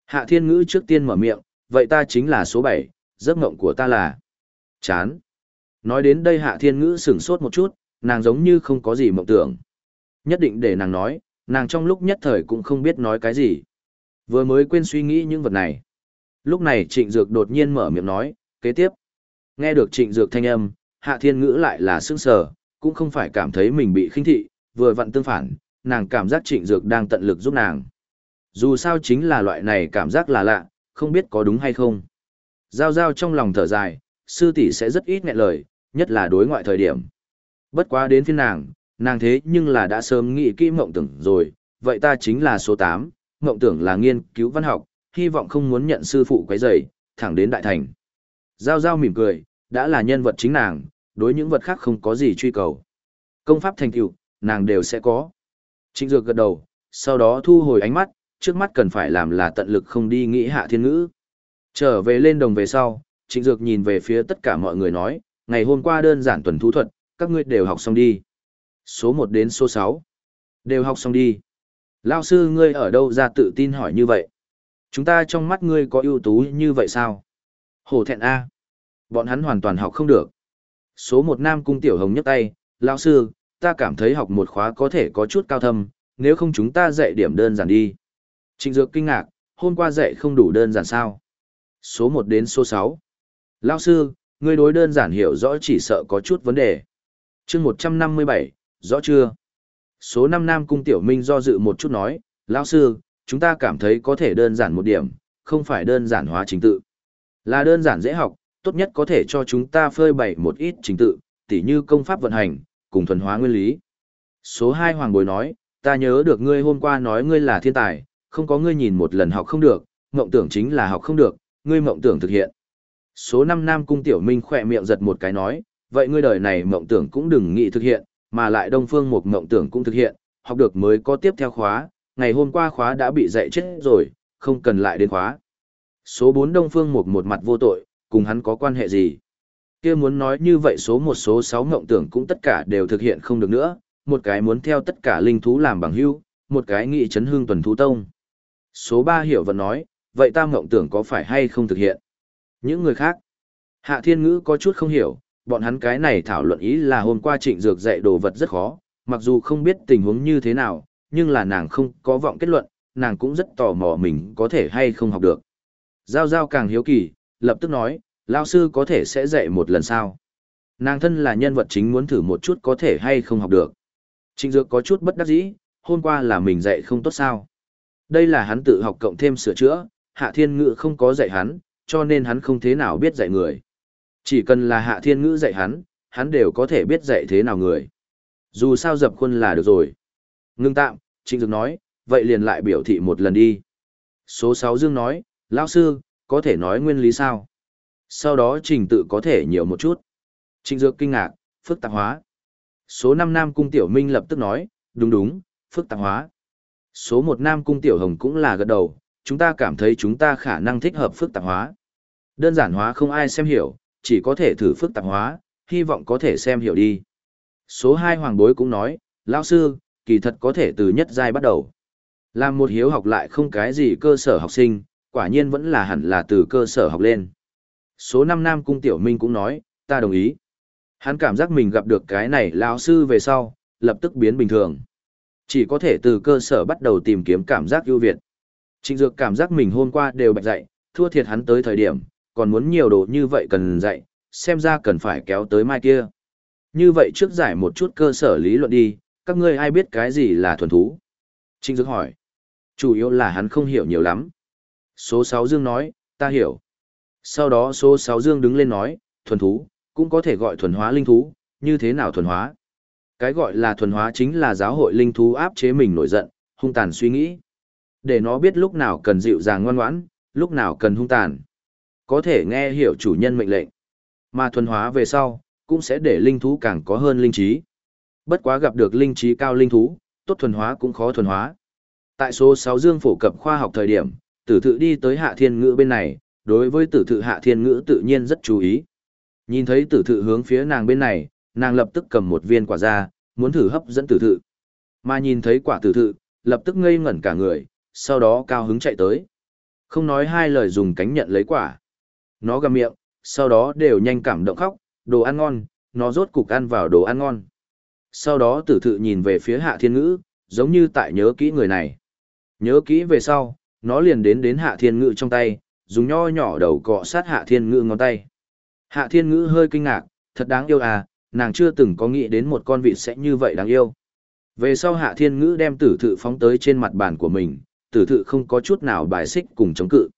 Speaker 1: Hạ Thiên Ngữ trước tiên mở miệng, vậy ta chính là số 7, giấc mộng của ta là... Chán. Nói đến đây Hạ Thiên Ngữ sửng sốt một chút, nàng giống như không có gì mộng tưởng. Nhất định để nàng nói, nàng trong lúc nhất thời cũng không biết nói cái gì. Vừa mới quên suy nghĩ những vật này. Lúc này Trịnh Dược đột nhiên mở miệng nói, kế tiếp. Nghe được Trịnh Dược thanh âm, Hạ Thiên Ngữ lại là sững sờ, cũng không phải cảm thấy mình bị khinh thị, vừa vặn tương phản, nàng cảm giác Trịnh Dược đang tận lực giúp nàng. Dù sao chính là loại này cảm giác là lạ, không biết có đúng hay không. Giao giao trong lòng thở dài, sư tỷ sẽ rất ít nghẹn lời, nhất là đối ngoại thời điểm. Bất quá đến phiên nàng, nàng thế nhưng là đã sớm nghĩ kỹ mộng tưởng rồi, vậy ta chính là số 8, mộng tưởng là nghiên cứu văn học, hy vọng không muốn nhận sư phụ quấy rầy, thẳng đến đại thành. Giao giao mỉm cười, đã là nhân vật chính nàng, đối những vật khác không có gì truy cầu. Công pháp thành tựu, nàng đều sẽ có. Trịnh Dược gật đầu, sau đó thu hồi ánh mắt, trước mắt cần phải làm là tận lực không đi nghĩ hạ thiên ngữ. Trở về lên đồng về sau, Trịnh Dược nhìn về phía tất cả mọi người nói, ngày hôm qua đơn giản tuần thú thuật, các ngươi đều học xong đi. Số 1 đến số 6. Đều học xong đi. Lao sư ngươi ở đâu ra tự tin hỏi như vậy? Chúng ta trong mắt ngươi có ưu tú như vậy sao? Hổ thẹn A. Bọn hắn hoàn toàn học không được. Số một nam cung tiểu hồng nhấc tay, lão sư, ta cảm thấy học một khóa có thể có chút cao thâm, nếu không chúng ta dạy điểm đơn giản đi. Trịnh Dược kinh ngạc, hôm qua dạy không đủ đơn giản sao? Số một đến số sáu. Lão sư, ngươi đối đơn giản hiểu rõ chỉ sợ có chút vấn đề. chương một trăm năm mươi bảy, rõ chưa? Số năm nam cung tiểu minh do dự một chút nói, lão sư, chúng ta cảm thấy có thể đơn giản một điểm, không phải đơn giản hóa trình tự. Là đơn giản dễ học, tốt nhất có thể cho chúng ta phơi bày một ít trình tự, tỉ như công pháp vận hành, cùng thuần hóa nguyên lý. Số 2 Hoàng Bồi nói, ta nhớ được ngươi hôm qua nói ngươi là thiên tài, không có ngươi nhìn một lần học không được, mộng tưởng chính là học không được, ngươi mộng tưởng thực hiện. Số 5 Nam Cung Tiểu Minh khỏe miệng giật một cái nói, vậy ngươi đời này mộng tưởng cũng đừng nghĩ thực hiện, mà lại Đông Phương một mộng tưởng cũng thực hiện, học được mới có tiếp theo khóa, ngày hôm qua khóa đã bị dạy chết rồi, không cần lại đến khóa. Số 4 Đông Phương một một mặt vô tội, cùng hắn có quan hệ gì? kia muốn nói như vậy số một số 6 mộng tưởng cũng tất cả đều thực hiện không được nữa, một cái muốn theo tất cả linh thú làm bằng hữu, một cái nghị chấn hương tuần thú tông. Số 3 hiểu vẫn nói, vậy ta mộng tưởng có phải hay không thực hiện? Những người khác, Hạ Thiên Ngữ có chút không hiểu, bọn hắn cái này thảo luận ý là hôm qua trịnh dược dạy đồ vật rất khó, mặc dù không biết tình huống như thế nào, nhưng là nàng không có vọng kết luận, nàng cũng rất tò mò mình có thể hay không học được. Giao Giao càng hiếu kỳ, lập tức nói, lao sư có thể sẽ dạy một lần sao. Nàng thân là nhân vật chính muốn thử một chút có thể hay không học được. Trịnh Dược có chút bất đắc dĩ, hôm qua là mình dạy không tốt sao. Đây là hắn tự học cộng thêm sửa chữa, Hạ Thiên Ngữ không có dạy hắn, cho nên hắn không thế nào biết dạy người. Chỉ cần là Hạ Thiên Ngữ dạy hắn, hắn đều có thể biết dạy thế nào người. Dù sao dập khuôn là được rồi. Ngưng tạm, Trịnh Dược nói, vậy liền lại biểu thị một lần đi. Số 6 Dương nói, lão sư, có thể nói nguyên lý sao? Sau đó trình tự có thể nhiều một chút. Trịnh Dược kinh ngạc, phức tạp hóa. Số 5 Nam Cung Tiểu Minh lập tức nói, đúng đúng, phức tạp hóa. Số 1 Nam Cung Tiểu Hồng cũng là gật đầu, chúng ta cảm thấy chúng ta khả năng thích hợp phức tạp hóa. Đơn giản hóa không ai xem hiểu, chỉ có thể thử phức tạp hóa, hy vọng có thể xem hiểu đi. Số 2 Hoàng Bối cũng nói, lão sư, kỳ thật có thể từ nhất giai bắt đầu. Làm một hiếu học lại không cái gì cơ sở học sinh, quả nhiên vẫn là hẳn là từ cơ sở học lên. Số 5 Nam Cung Tiểu Minh cũng nói, ta đồng ý. Hắn cảm giác mình gặp được cái này lão sư về sau, lập tức biến bình thường. Chỉ có thể từ cơ sở bắt đầu tìm kiếm cảm giác ưu việt. Trịnh Dược cảm giác mình hôm qua đều bạch dạy, thua thiệt hắn tới thời điểm, còn muốn nhiều đồ như vậy cần dạy, xem ra cần phải kéo tới mai kia. Như vậy trước giải một chút cơ sở lý luận đi, các ngươi ai biết cái gì là thuần thú? Trịnh Dược hỏi. Chủ yếu là hắn không hiểu nhiều lắm. Số 6 Dương nói, ta hiểu. Sau đó số 6 Dương đứng lên nói, thuần thú, cũng có thể gọi thuần hóa linh thú, như thế nào thuần hóa? Cái gọi là thuần hóa chính là giáo hội linh thú áp chế mình nổi giận, hung tàn suy nghĩ. Để nó biết lúc nào cần dịu dàng ngoan ngoãn, lúc nào cần hung tàn. Có thể nghe hiểu chủ nhân mệnh lệnh. Mà thuần hóa về sau, cũng sẽ để linh thú càng có hơn linh trí. Bất quá gặp được linh trí cao linh thú, tốt thuần hóa cũng khó thuần hóa. Tại số 6 dương phổ cập khoa học thời điểm, tử thự đi tới hạ thiên ngữ bên này, đối với tử thự hạ thiên ngữ tự nhiên rất chú ý. Nhìn thấy tử thự hướng phía nàng bên này, nàng lập tức cầm một viên quả ra, muốn thử hấp dẫn tử thự. Mà nhìn thấy quả tử thự, lập tức ngây ngẩn cả người, sau đó cao hứng chạy tới. Không nói hai lời dùng cánh nhận lấy quả. Nó gầm miệng, sau đó đều nhanh cảm động khóc, đồ ăn ngon, nó rốt cục ăn vào đồ ăn ngon. Sau đó tử thự nhìn về phía hạ thiên ngữ, giống như tại nhớ kỹ người này. Nhớ kỹ về sau, nó liền đến đến hạ thiên ngữ trong tay, dùng nho nhỏ đầu cọ sát hạ thiên ngữ ngón tay. Hạ thiên ngữ hơi kinh ngạc, thật đáng yêu à, nàng chưa từng có nghĩ đến một con vịt sẽ như vậy đáng yêu. Về sau hạ thiên ngữ đem tử thự phóng tới trên mặt bàn của mình, tử thự không có chút nào bài xích cùng chống cự.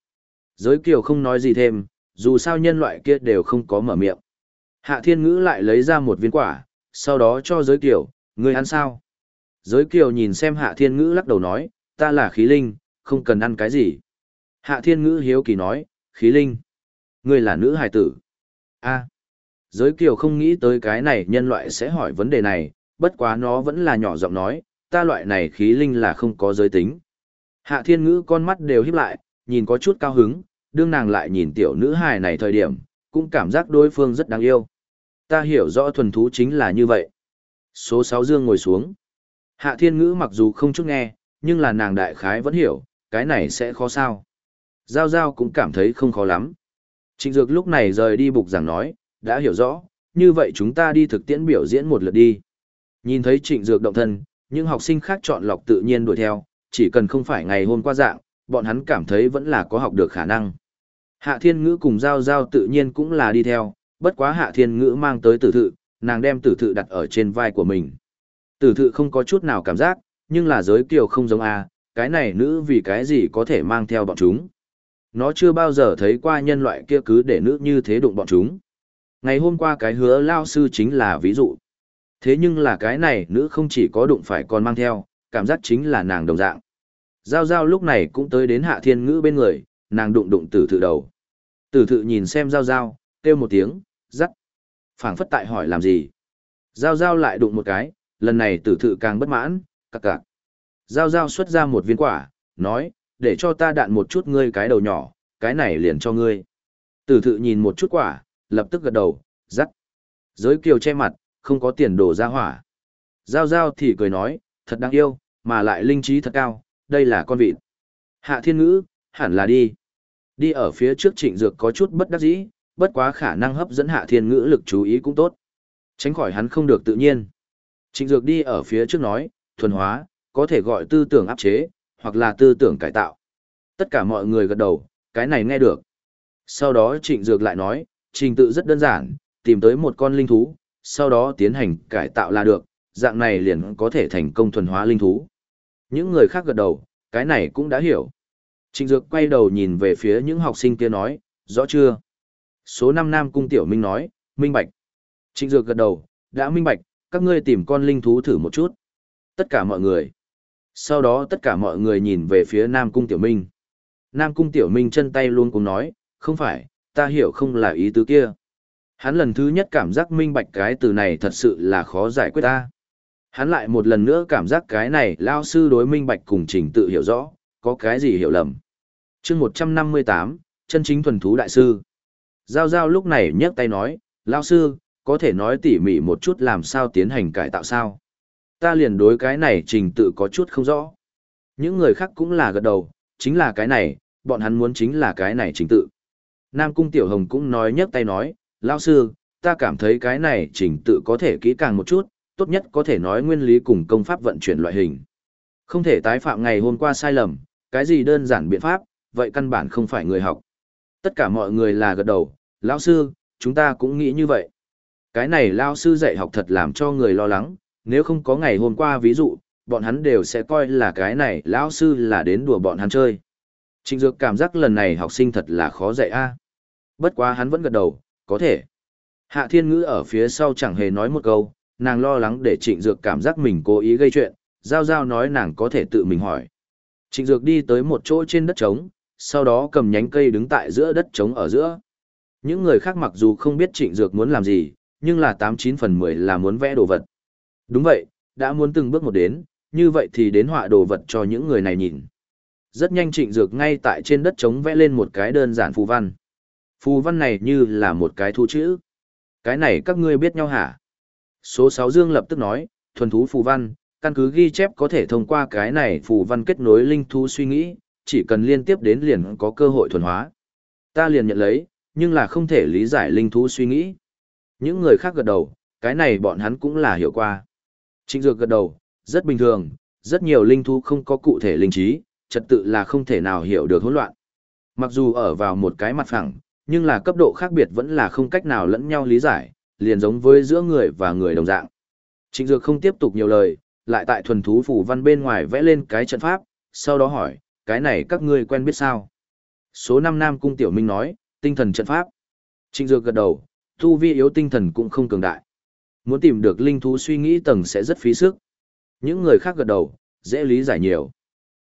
Speaker 1: Giới kiều không nói gì thêm, dù sao nhân loại kia đều không có mở miệng. Hạ thiên ngữ lại lấy ra một viên quả, sau đó cho giới kiều, người ăn sao? Giới kiều nhìn xem hạ thiên ngữ lắc đầu nói, ta là khí linh, không cần ăn cái gì. Hạ thiên ngữ hiếu kỳ nói, khí linh. Ngươi là nữ hài tử. a giới kiều không nghĩ tới cái này nhân loại sẽ hỏi vấn đề này, bất quá nó vẫn là nhỏ giọng nói, ta loại này khí linh là không có giới tính. Hạ thiên ngữ con mắt đều híp lại, nhìn có chút cao hứng, đương nàng lại nhìn tiểu nữ hài này thời điểm, cũng cảm giác đối phương rất đáng yêu. Ta hiểu rõ thuần thú chính là như vậy. Số 6 dương ngồi xuống. Hạ thiên ngữ mặc dù không chút nghe, nhưng là nàng đại khái vẫn hiểu, cái này sẽ khó sao. Giao giao cũng cảm thấy không khó lắm. Trịnh Dược lúc này rời đi bục giảng nói, đã hiểu rõ, như vậy chúng ta đi thực tiễn biểu diễn một lượt đi. Nhìn thấy Trịnh Dược động thân, những học sinh khác chọn lọc tự nhiên đuổi theo, chỉ cần không phải ngày hôm qua dạng, bọn hắn cảm thấy vẫn là có học được khả năng. Hạ Thiên Ngữ cùng Giao Giao tự nhiên cũng là đi theo, bất quá Hạ Thiên Ngữ mang tới tử thự, nàng đem tử thự đặt ở trên vai của mình. Tử thự không có chút nào cảm giác, nhưng là giới kiều không giống a, cái này nữ vì cái gì có thể mang theo bọn chúng. Nó chưa bao giờ thấy qua nhân loại kia cứ để nữ như thế đụng bọn chúng. Ngày hôm qua cái hứa lao sư chính là ví dụ. Thế nhưng là cái này nữ không chỉ có đụng phải còn mang theo, cảm giác chính là nàng đồng dạng. Giao giao lúc này cũng tới đến hạ thiên ngữ bên người, nàng đụng đụng tử thự đầu. Tử thự nhìn xem giao giao, kêu một tiếng, rắc. phảng phất tại hỏi làm gì. Giao giao lại đụng một cái, lần này tử thự càng bất mãn, cặc cặc. Giao giao xuất ra một viên quả, nói, để cho ta đạn một chút ngươi cái đầu nhỏ, cái này liền cho ngươi. Tử thự nhìn một chút quả, lập tức gật đầu, rắc. Giới kiều che mặt, không có tiền đổ ra hỏa. Giao giao thì cười nói, thật đáng yêu, mà lại linh trí thật cao, đây là con vịt. Hạ thiên ngữ, hẳn là đi. Đi ở phía trước trịnh dược có chút bất đắc dĩ, bất quá khả năng hấp dẫn hạ thiên ngữ lực chú ý cũng tốt. Tránh khỏi hắn không được tự nhiên. Trịnh dược đi ở phía trước nói, thuần hóa, có thể gọi tư tưởng áp chế, hoặc là tư tưởng cải tạo. Tất cả mọi người gật đầu, cái này nghe được. Sau đó trịnh dược lại nói, trình tự rất đơn giản, tìm tới một con linh thú, sau đó tiến hành cải tạo là được, dạng này liền có thể thành công thuần hóa linh thú. Những người khác gật đầu, cái này cũng đã hiểu. Trịnh Dược quay đầu nhìn về phía những học sinh kia nói, rõ chưa? Số 5 Nam Cung Tiểu Minh nói, minh bạch. Trịnh Dược gật đầu, đã minh bạch, các ngươi tìm con linh thú thử một chút. Tất cả mọi người. Sau đó tất cả mọi người nhìn về phía Nam Cung Tiểu Minh. Nam Cung Tiểu Minh chân tay luôn cũng nói, không phải, ta hiểu không là ý tứ kia. Hắn lần thứ nhất cảm giác minh bạch cái từ này thật sự là khó giải quyết ta. Hắn lại một lần nữa cảm giác cái này lao sư đối minh bạch cùng trình tự hiểu rõ, có cái gì hiểu lầm. chương 158, chân chính thuần thú đại sư. Giao giao lúc này nhấc tay nói, lao sư, có thể nói tỉ mỉ một chút làm sao tiến hành cải tạo sao. Ta liền đối cái này trình tự có chút không rõ. Những người khác cũng là gật đầu, chính là cái này, bọn hắn muốn chính là cái này trình tự. Nam Cung Tiểu Hồng cũng nói nhấc tay nói, lão sư, ta cảm thấy cái này trình tự có thể kỹ càng một chút, tốt nhất có thể nói nguyên lý cùng công pháp vận chuyển loại hình. Không thể tái phạm ngày hôm qua sai lầm, cái gì đơn giản biện pháp, vậy căn bản không phải người học. Tất cả mọi người là gật đầu, lão sư, chúng ta cũng nghĩ như vậy. Cái này lão sư dạy học thật làm cho người lo lắng, nếu không có ngày hôm qua ví dụ, bọn hắn đều sẽ coi là cái này lão sư là đến đùa bọn hắn chơi. Trịnh Dược cảm giác lần này học sinh thật là khó dạy a. Bất quá hắn vẫn gật đầu, có thể. Hạ Thiên Ngữ ở phía sau chẳng hề nói một câu, nàng lo lắng để Trịnh Dược cảm giác mình cố ý gây chuyện, giao giao nói nàng có thể tự mình hỏi. Trịnh Dược đi tới một chỗ trên đất trống, sau đó cầm nhánh cây đứng tại giữa đất trống ở giữa. Những người khác mặc dù không biết Trịnh Dược muốn làm gì, nhưng là 89 phần 10 là muốn vẽ đồ vật. Đúng vậy, đã muốn từng bước một đến, như vậy thì đến họa đồ vật cho những người này nhìn. Rất nhanh Trịnh Dược ngay tại trên đất trống vẽ lên một cái đơn giản phù văn. Phù văn này như là một cái thu chữ. Cái này các ngươi biết nhau hả? Số 6 Dương lập tức nói, thuần thú phù văn, căn cứ ghi chép có thể thông qua cái này phù văn kết nối linh thú suy nghĩ, chỉ cần liên tiếp đến liền có cơ hội thuần hóa. Ta liền nhận lấy, nhưng là không thể lý giải linh thú suy nghĩ. Những người khác gật đầu, cái này bọn hắn cũng là hiểu qua. Trịnh Dược gật đầu, rất bình thường, rất nhiều linh thú không có cụ thể linh trí, trật tự là không thể nào hiểu được hỗn loạn. Mặc dù ở vào một cái mặt phẳng, nhưng là cấp độ khác biệt vẫn là không cách nào lẫn nhau lý giải, liền giống với giữa người và người đồng dạng. Trịnh Dược không tiếp tục nhiều lời, lại tại thuần thú phủ văn bên ngoài vẽ lên cái trận pháp, sau đó hỏi, cái này các ngươi quen biết sao? Số 5 Nam Cung Tiểu Minh nói, tinh thần trận pháp. Trịnh Dược gật đầu, thu vi yếu tinh thần cũng không cường đại. Muốn tìm được linh thú suy nghĩ tầng sẽ rất phí sức. Những người khác gật đầu, dễ lý giải nhiều.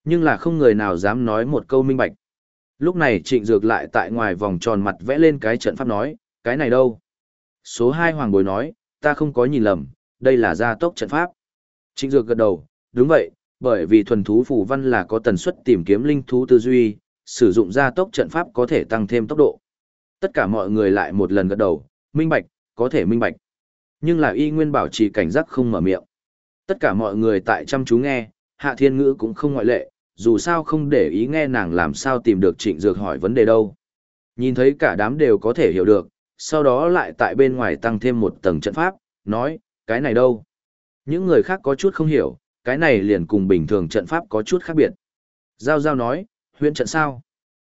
Speaker 1: Nhưng là không người nào dám nói một câu minh bạch. Lúc này trịnh dược lại tại ngoài vòng tròn mặt vẽ lên cái trận pháp nói, cái này đâu? Số 2 hoàng bối nói, ta không có nhìn lầm, đây là gia tốc trận pháp. Trịnh dược gật đầu, đúng vậy, bởi vì thuần thú phù văn là có tần suất tìm kiếm linh thú tư duy, sử dụng gia tốc trận pháp có thể tăng thêm tốc độ. Tất cả mọi người lại một lần gật đầu, minh bạch, có thể minh bạch. Nhưng là y nguyên bảo trì cảnh giác không mở miệng. Tất cả mọi người tại chăm chú nghe, hạ thiên ngữ cũng không ngoại lệ, dù sao không để ý nghe nàng làm sao tìm được trịnh dược hỏi vấn đề đâu. Nhìn thấy cả đám đều có thể hiểu được, sau đó lại tại bên ngoài tăng thêm một tầng trận pháp, nói, cái này đâu? Những người khác có chút không hiểu, cái này liền cùng bình thường trận pháp có chút khác biệt. Giao Giao nói, huyễn trận sao?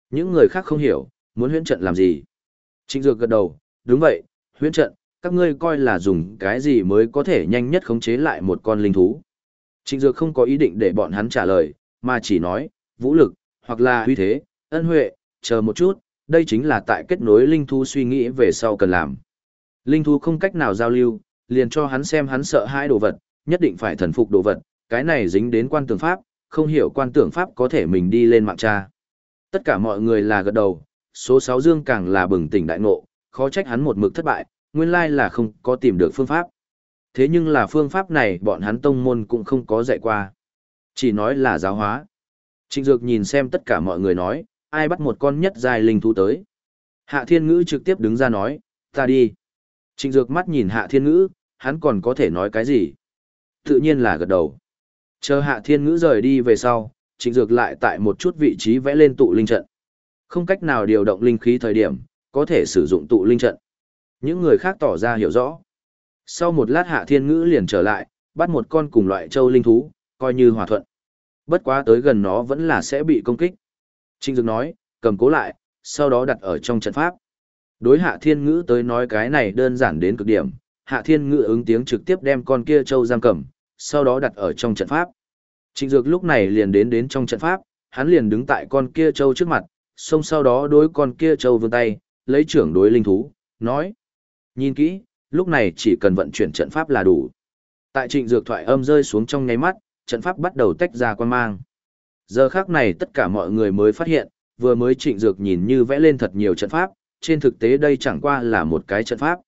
Speaker 1: Những người khác không hiểu, muốn huyễn trận làm gì? Trịnh Dược gật đầu, đúng vậy, huyễn trận, các ngươi coi là dùng cái gì mới có thể nhanh nhất khống chế lại một con linh thú. Trịnh Dược không có ý định để bọn hắn trả lời, mà chỉ nói, vũ lực, hoặc là huy thế, ân huệ, chờ một chút, đây chính là tại kết nối linh thú suy nghĩ về sau cần làm. Linh thú không cách nào giao lưu, liền cho hắn xem hắn sợ hai đồ vật, nhất định phải thần phục đồ vật, cái này dính đến quan tưởng pháp, không hiểu quan tưởng pháp có thể mình đi lên mạng tra. Tất cả mọi người là gật đầu, số 6 dương càng là bừng tỉnh đại ngộ, khó trách hắn một mực thất bại, nguyên lai là không có tìm được phương pháp. Thế nhưng là phương pháp này bọn hắn tông môn cũng không có dạy qua. Chỉ nói là giáo hóa. Trịnh Dược nhìn xem tất cả mọi người nói, ai bắt một con nhất dài linh thú tới. Hạ Thiên Ngữ trực tiếp đứng ra nói, ta đi. Trịnh Dược mắt nhìn Hạ Thiên Ngữ, hắn còn có thể nói cái gì? Tự nhiên là gật đầu. Chờ Hạ Thiên Ngữ rời đi về sau, Trịnh Dược lại tại một chút vị trí vẽ lên tụ linh trận. Không cách nào điều động linh khí thời điểm, có thể sử dụng tụ linh trận. Những người khác tỏ ra hiểu rõ. Sau một lát Hạ Thiên Ngữ liền trở lại, bắt một con cùng loại châu linh thú, coi như hòa thuận. Bất quá tới gần nó vẫn là sẽ bị công kích. Trinh Dược nói, cầm cố lại, sau đó đặt ở trong trận pháp. Đối Hạ Thiên Ngữ tới nói cái này đơn giản đến cực điểm, Hạ Thiên Ngữ ứng tiếng trực tiếp đem con kia châu giam cầm, sau đó đặt ở trong trận pháp. Trịnh Dược lúc này liền đến đến trong trận pháp, hắn liền đứng tại con kia châu trước mặt, xông sau đó đối con kia châu vươn tay, lấy trưởng đối linh thú, nói. Nhìn kỹ, lúc này chỉ cần vận chuyển trận pháp là đủ. Tại trịnh dược thoại âm rơi xuống trong nháy mắt, trận pháp bắt đầu tách ra quan mang. Giờ khác này tất cả mọi người mới phát hiện, vừa mới trịnh dược nhìn như vẽ lên thật nhiều trận pháp, trên thực tế đây chẳng qua là một cái trận pháp.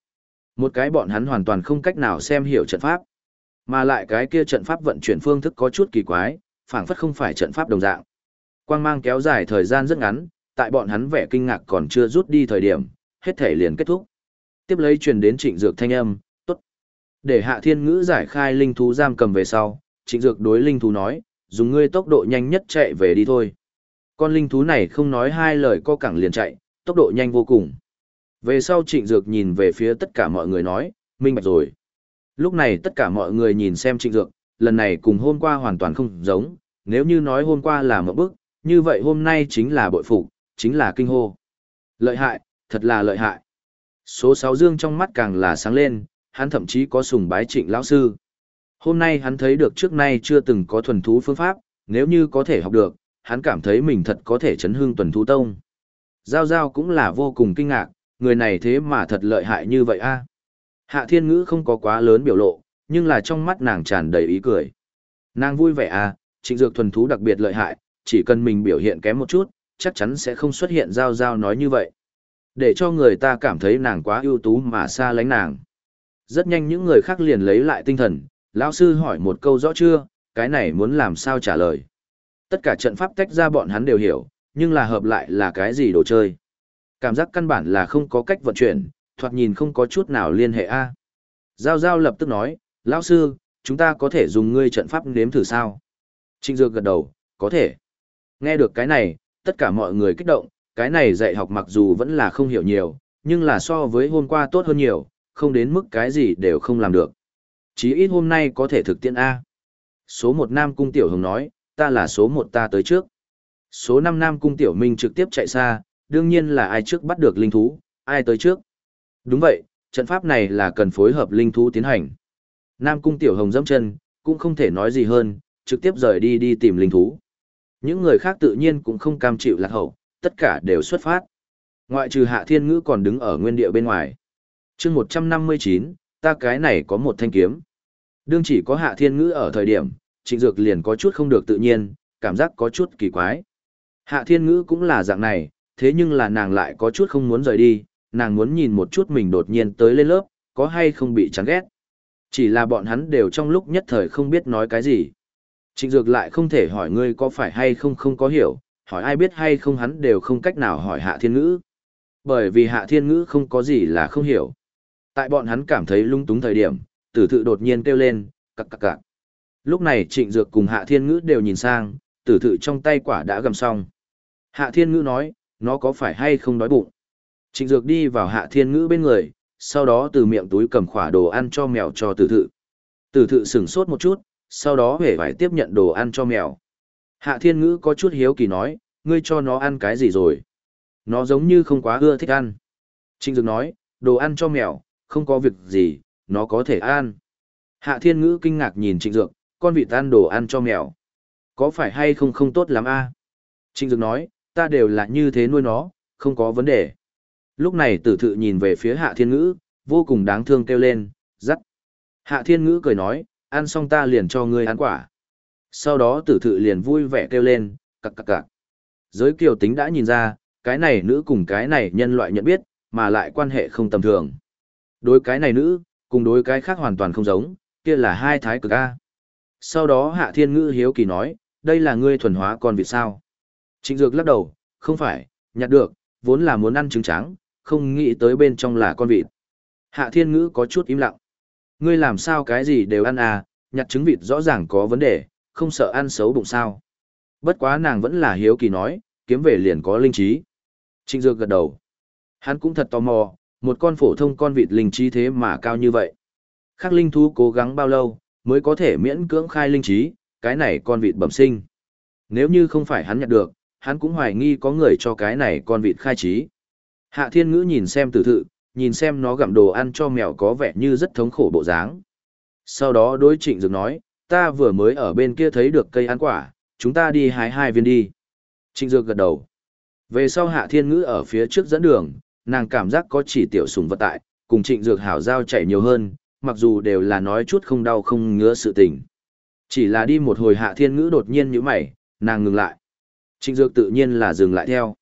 Speaker 1: Một cái bọn hắn hoàn toàn không cách nào xem hiểu trận pháp. Mà lại cái kia trận pháp vận chuyển phương thức có chút kỳ quái, phảng phất không phải trận pháp đồng dạng. Quang mang kéo dài thời gian rất ngắn, tại bọn hắn vẻ kinh ngạc còn chưa rút đi thời điểm, hết thể liền kết thúc. Tiếp lấy truyền đến trịnh dược thanh âm, tốt. Để hạ thiên ngữ giải khai linh thú giam cầm về sau, trịnh dược đối linh thú nói, dùng ngươi tốc độ nhanh nhất chạy về đi thôi. Con linh thú này không nói hai lời co cẳng liền chạy, tốc độ nhanh vô cùng. Về sau trịnh dược nhìn về phía tất cả mọi người nói, minh bạch rồi. Lúc này tất cả mọi người nhìn xem trịnh dược, lần này cùng hôm qua hoàn toàn không giống, nếu như nói hôm qua là một bước, như vậy hôm nay chính là bội phục, chính là kinh hô. Lợi hại, thật là lợi hại. Số 6 dương trong mắt càng là sáng lên, hắn thậm chí có sùng bái trịnh lão sư. Hôm nay hắn thấy được trước nay chưa từng có thuần thú phương pháp, nếu như có thể học được, hắn cảm thấy mình thật có thể chấn hương tuần thú tông. Giao Giao cũng là vô cùng kinh ngạc, người này thế mà thật lợi hại như vậy a. Hạ thiên ngữ không có quá lớn biểu lộ, nhưng là trong mắt nàng tràn đầy ý cười. Nàng vui vẻ à, trịnh dược thuần thú đặc biệt lợi hại, chỉ cần mình biểu hiện kém một chút, chắc chắn sẽ không xuất hiện giao giao nói như vậy. Để cho người ta cảm thấy nàng quá ưu tú mà xa lánh nàng. Rất nhanh những người khác liền lấy lại tinh thần, lão sư hỏi một câu rõ chưa, cái này muốn làm sao trả lời. Tất cả trận pháp tách ra bọn hắn đều hiểu, nhưng là hợp lại là cái gì đồ chơi. Cảm giác căn bản là không có cách vận chuyển, thoạt nhìn không có chút nào liên hệ a. Giao Giao lập tức nói, lão sư, chúng ta có thể dùng ngươi trận pháp nếm thử sao? Trịnh Dược gật đầu, có thể. Nghe được cái này, tất cả mọi người kích động, cái này dạy học mặc dù vẫn là không hiểu nhiều, nhưng là so với hôm qua tốt hơn nhiều, không đến mức cái gì đều không làm được. Chí ít hôm nay có thể thực tiễn A. Số một Nam Cung Tiểu Hồng nói, ta là số một ta tới trước. Số năm Nam Cung Tiểu Minh trực tiếp chạy xa, đương nhiên là ai trước bắt được linh thú, ai tới trước. Đúng vậy, trận pháp này là cần phối hợp linh thú tiến hành. Nam Cung Tiểu Hồng dẫm chân, cũng không thể nói gì hơn, trực tiếp rời đi đi tìm linh thú. Những người khác tự nhiên cũng không cam chịu lạc hậu, tất cả đều xuất phát. Ngoại trừ Hạ Thiên Ngữ còn đứng ở nguyên địa bên ngoài. chương 159, ta cái này có một thanh kiếm. Đương chỉ có Hạ Thiên Ngữ ở thời điểm, Trịnh Dược liền có chút không được tự nhiên, cảm giác có chút kỳ quái. Hạ Thiên Ngữ cũng là dạng này, thế nhưng là nàng lại có chút không muốn rời đi, nàng muốn nhìn một chút mình đột nhiên tới lên lớp, có hay không bị chán ghét. Chỉ là bọn hắn đều trong lúc nhất thời không biết nói cái gì. Trịnh Dược lại không thể hỏi ngươi có phải hay không không có hiểu, hỏi ai biết hay không hắn đều không cách nào hỏi Hạ Thiên Ngữ. Bởi vì Hạ Thiên Ngữ không có gì là không hiểu. Tại bọn hắn cảm thấy lung túng thời điểm, tử thự đột nhiên kêu lên, cặc cặc cặc. Lúc này Trịnh Dược cùng Hạ Thiên Ngữ đều nhìn sang, tử thự trong tay quả đã gầm xong. Hạ Thiên Ngữ nói, nó có phải hay không đói bụng. Trịnh Dược đi vào Hạ Thiên Ngữ bên người, sau đó từ miệng túi cầm khỏa đồ ăn cho mèo cho tử thự. Tử thự sửng sốt một chút, sau đó hề phải tiếp nhận đồ ăn cho mèo. Hạ Thiên Ngữ có chút hiếu kỳ nói, ngươi cho nó ăn cái gì rồi? Nó giống như không quá ưa thích ăn. Trịnh Dược nói, đồ ăn cho mèo, không có việc gì, nó có thể ăn. Hạ Thiên Ngữ kinh ngạc nhìn Trịnh Dược, con vịt ăn đồ ăn cho mèo. Có phải hay không không tốt lắm a? Trịnh Dược nói, ta đều là như thế nuôi nó, không có vấn đề. Lúc này tử thự nhìn về phía Hạ Thiên Ngữ, vô cùng đáng thương kêu lên, dắt. Hạ Thiên Ngữ cười nói, ăn xong ta liền cho ngươi ăn quả. Sau đó tử thự liền vui vẻ kêu lên, cặc cặc cặc. Giới kiều tính đã nhìn ra, cái này nữ cùng cái này nhân loại nhận biết, mà lại quan hệ không tầm thường. Đối cái này nữ, cùng đối cái khác hoàn toàn không giống, kia là hai thái cực A. Sau đó Hạ Thiên Ngữ hiếu kỳ nói, đây là ngươi thuần hóa con vịt sao? Trịnh Dược lắc đầu, không phải, nhặt được, vốn là muốn ăn trứng trắng, không nghĩ tới bên trong là con vịt. Hạ Thiên Ngữ có chút im lặng. Ngươi làm sao cái gì đều ăn à, nhặt trứng vịt rõ ràng có vấn đề, không sợ ăn xấu bụng sao. Bất quá nàng vẫn là hiếu kỳ nói, kiếm về liền có linh trí. Trịnh Dược gật đầu. Hắn cũng thật tò mò, một con phổ thông con vịt linh trí thế mà cao như vậy. Khác linh thú cố gắng bao lâu, mới có thể miễn cưỡng khai linh trí, cái này con vịt bẩm sinh. Nếu như không phải hắn nhặt được, hắn cũng hoài nghi có người cho cái này con vịt khai trí. Hạ thiên ngữ nhìn xem tử thự, nhìn xem nó gặm đồ ăn cho mèo có vẻ như rất thống khổ bộ dáng. Sau đó đối trịnh dược nói, ta vừa mới ở bên kia thấy được cây ăn quả, chúng ta đi hái hai viên đi. Trịnh dược gật đầu. Về sau hạ thiên ngữ ở phía trước dẫn đường, nàng cảm giác có chỉ tiểu sùng vật tại, cùng trịnh dược hảo giao chạy nhiều hơn, mặc dù đều là nói chút không đau không ngứa sự tình. Chỉ là đi một hồi hạ thiên ngữ đột nhiên như mày, nàng ngừng lại. Trịnh dược tự nhiên là dừng lại theo.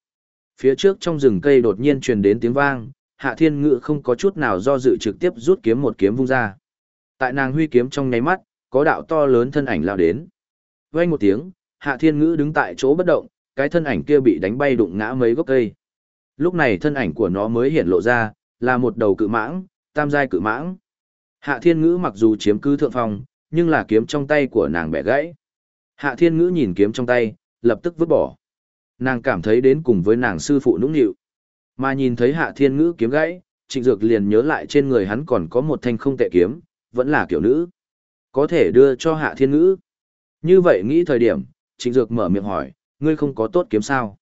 Speaker 1: Phía trước trong rừng cây đột nhiên truyền đến tiếng vang, hạ thiên ngữ không có chút nào do dự trực tiếp rút kiếm một kiếm vung ra. Tại nàng huy kiếm trong nháy mắt, có đạo to lớn thân ảnh lao đến. Vang một tiếng, hạ thiên ngữ đứng tại chỗ bất động, cái thân ảnh kia bị đánh bay đụng ngã mấy gốc cây. Lúc này thân ảnh của nó mới hiện lộ ra, là một đầu cự mãng, tam giai cự mãng. Hạ thiên ngữ mặc dù chiếm cứ thượng phong, nhưng là kiếm trong tay của nàng bẻ gãy. Hạ thiên ngữ nhìn kiếm trong tay, lập tức vứt bỏ. Nàng cảm thấy đến cùng với nàng sư phụ nũng nịu. Mà nhìn thấy hạ thiên ngữ kiếm gãy, trịnh dược liền nhớ lại trên người hắn còn có một thanh không tệ kiếm, vẫn là kiểu nữ. Có thể đưa cho hạ thiên ngữ. Như vậy nghĩ thời điểm, trịnh dược mở miệng hỏi, ngươi không có tốt kiếm sao?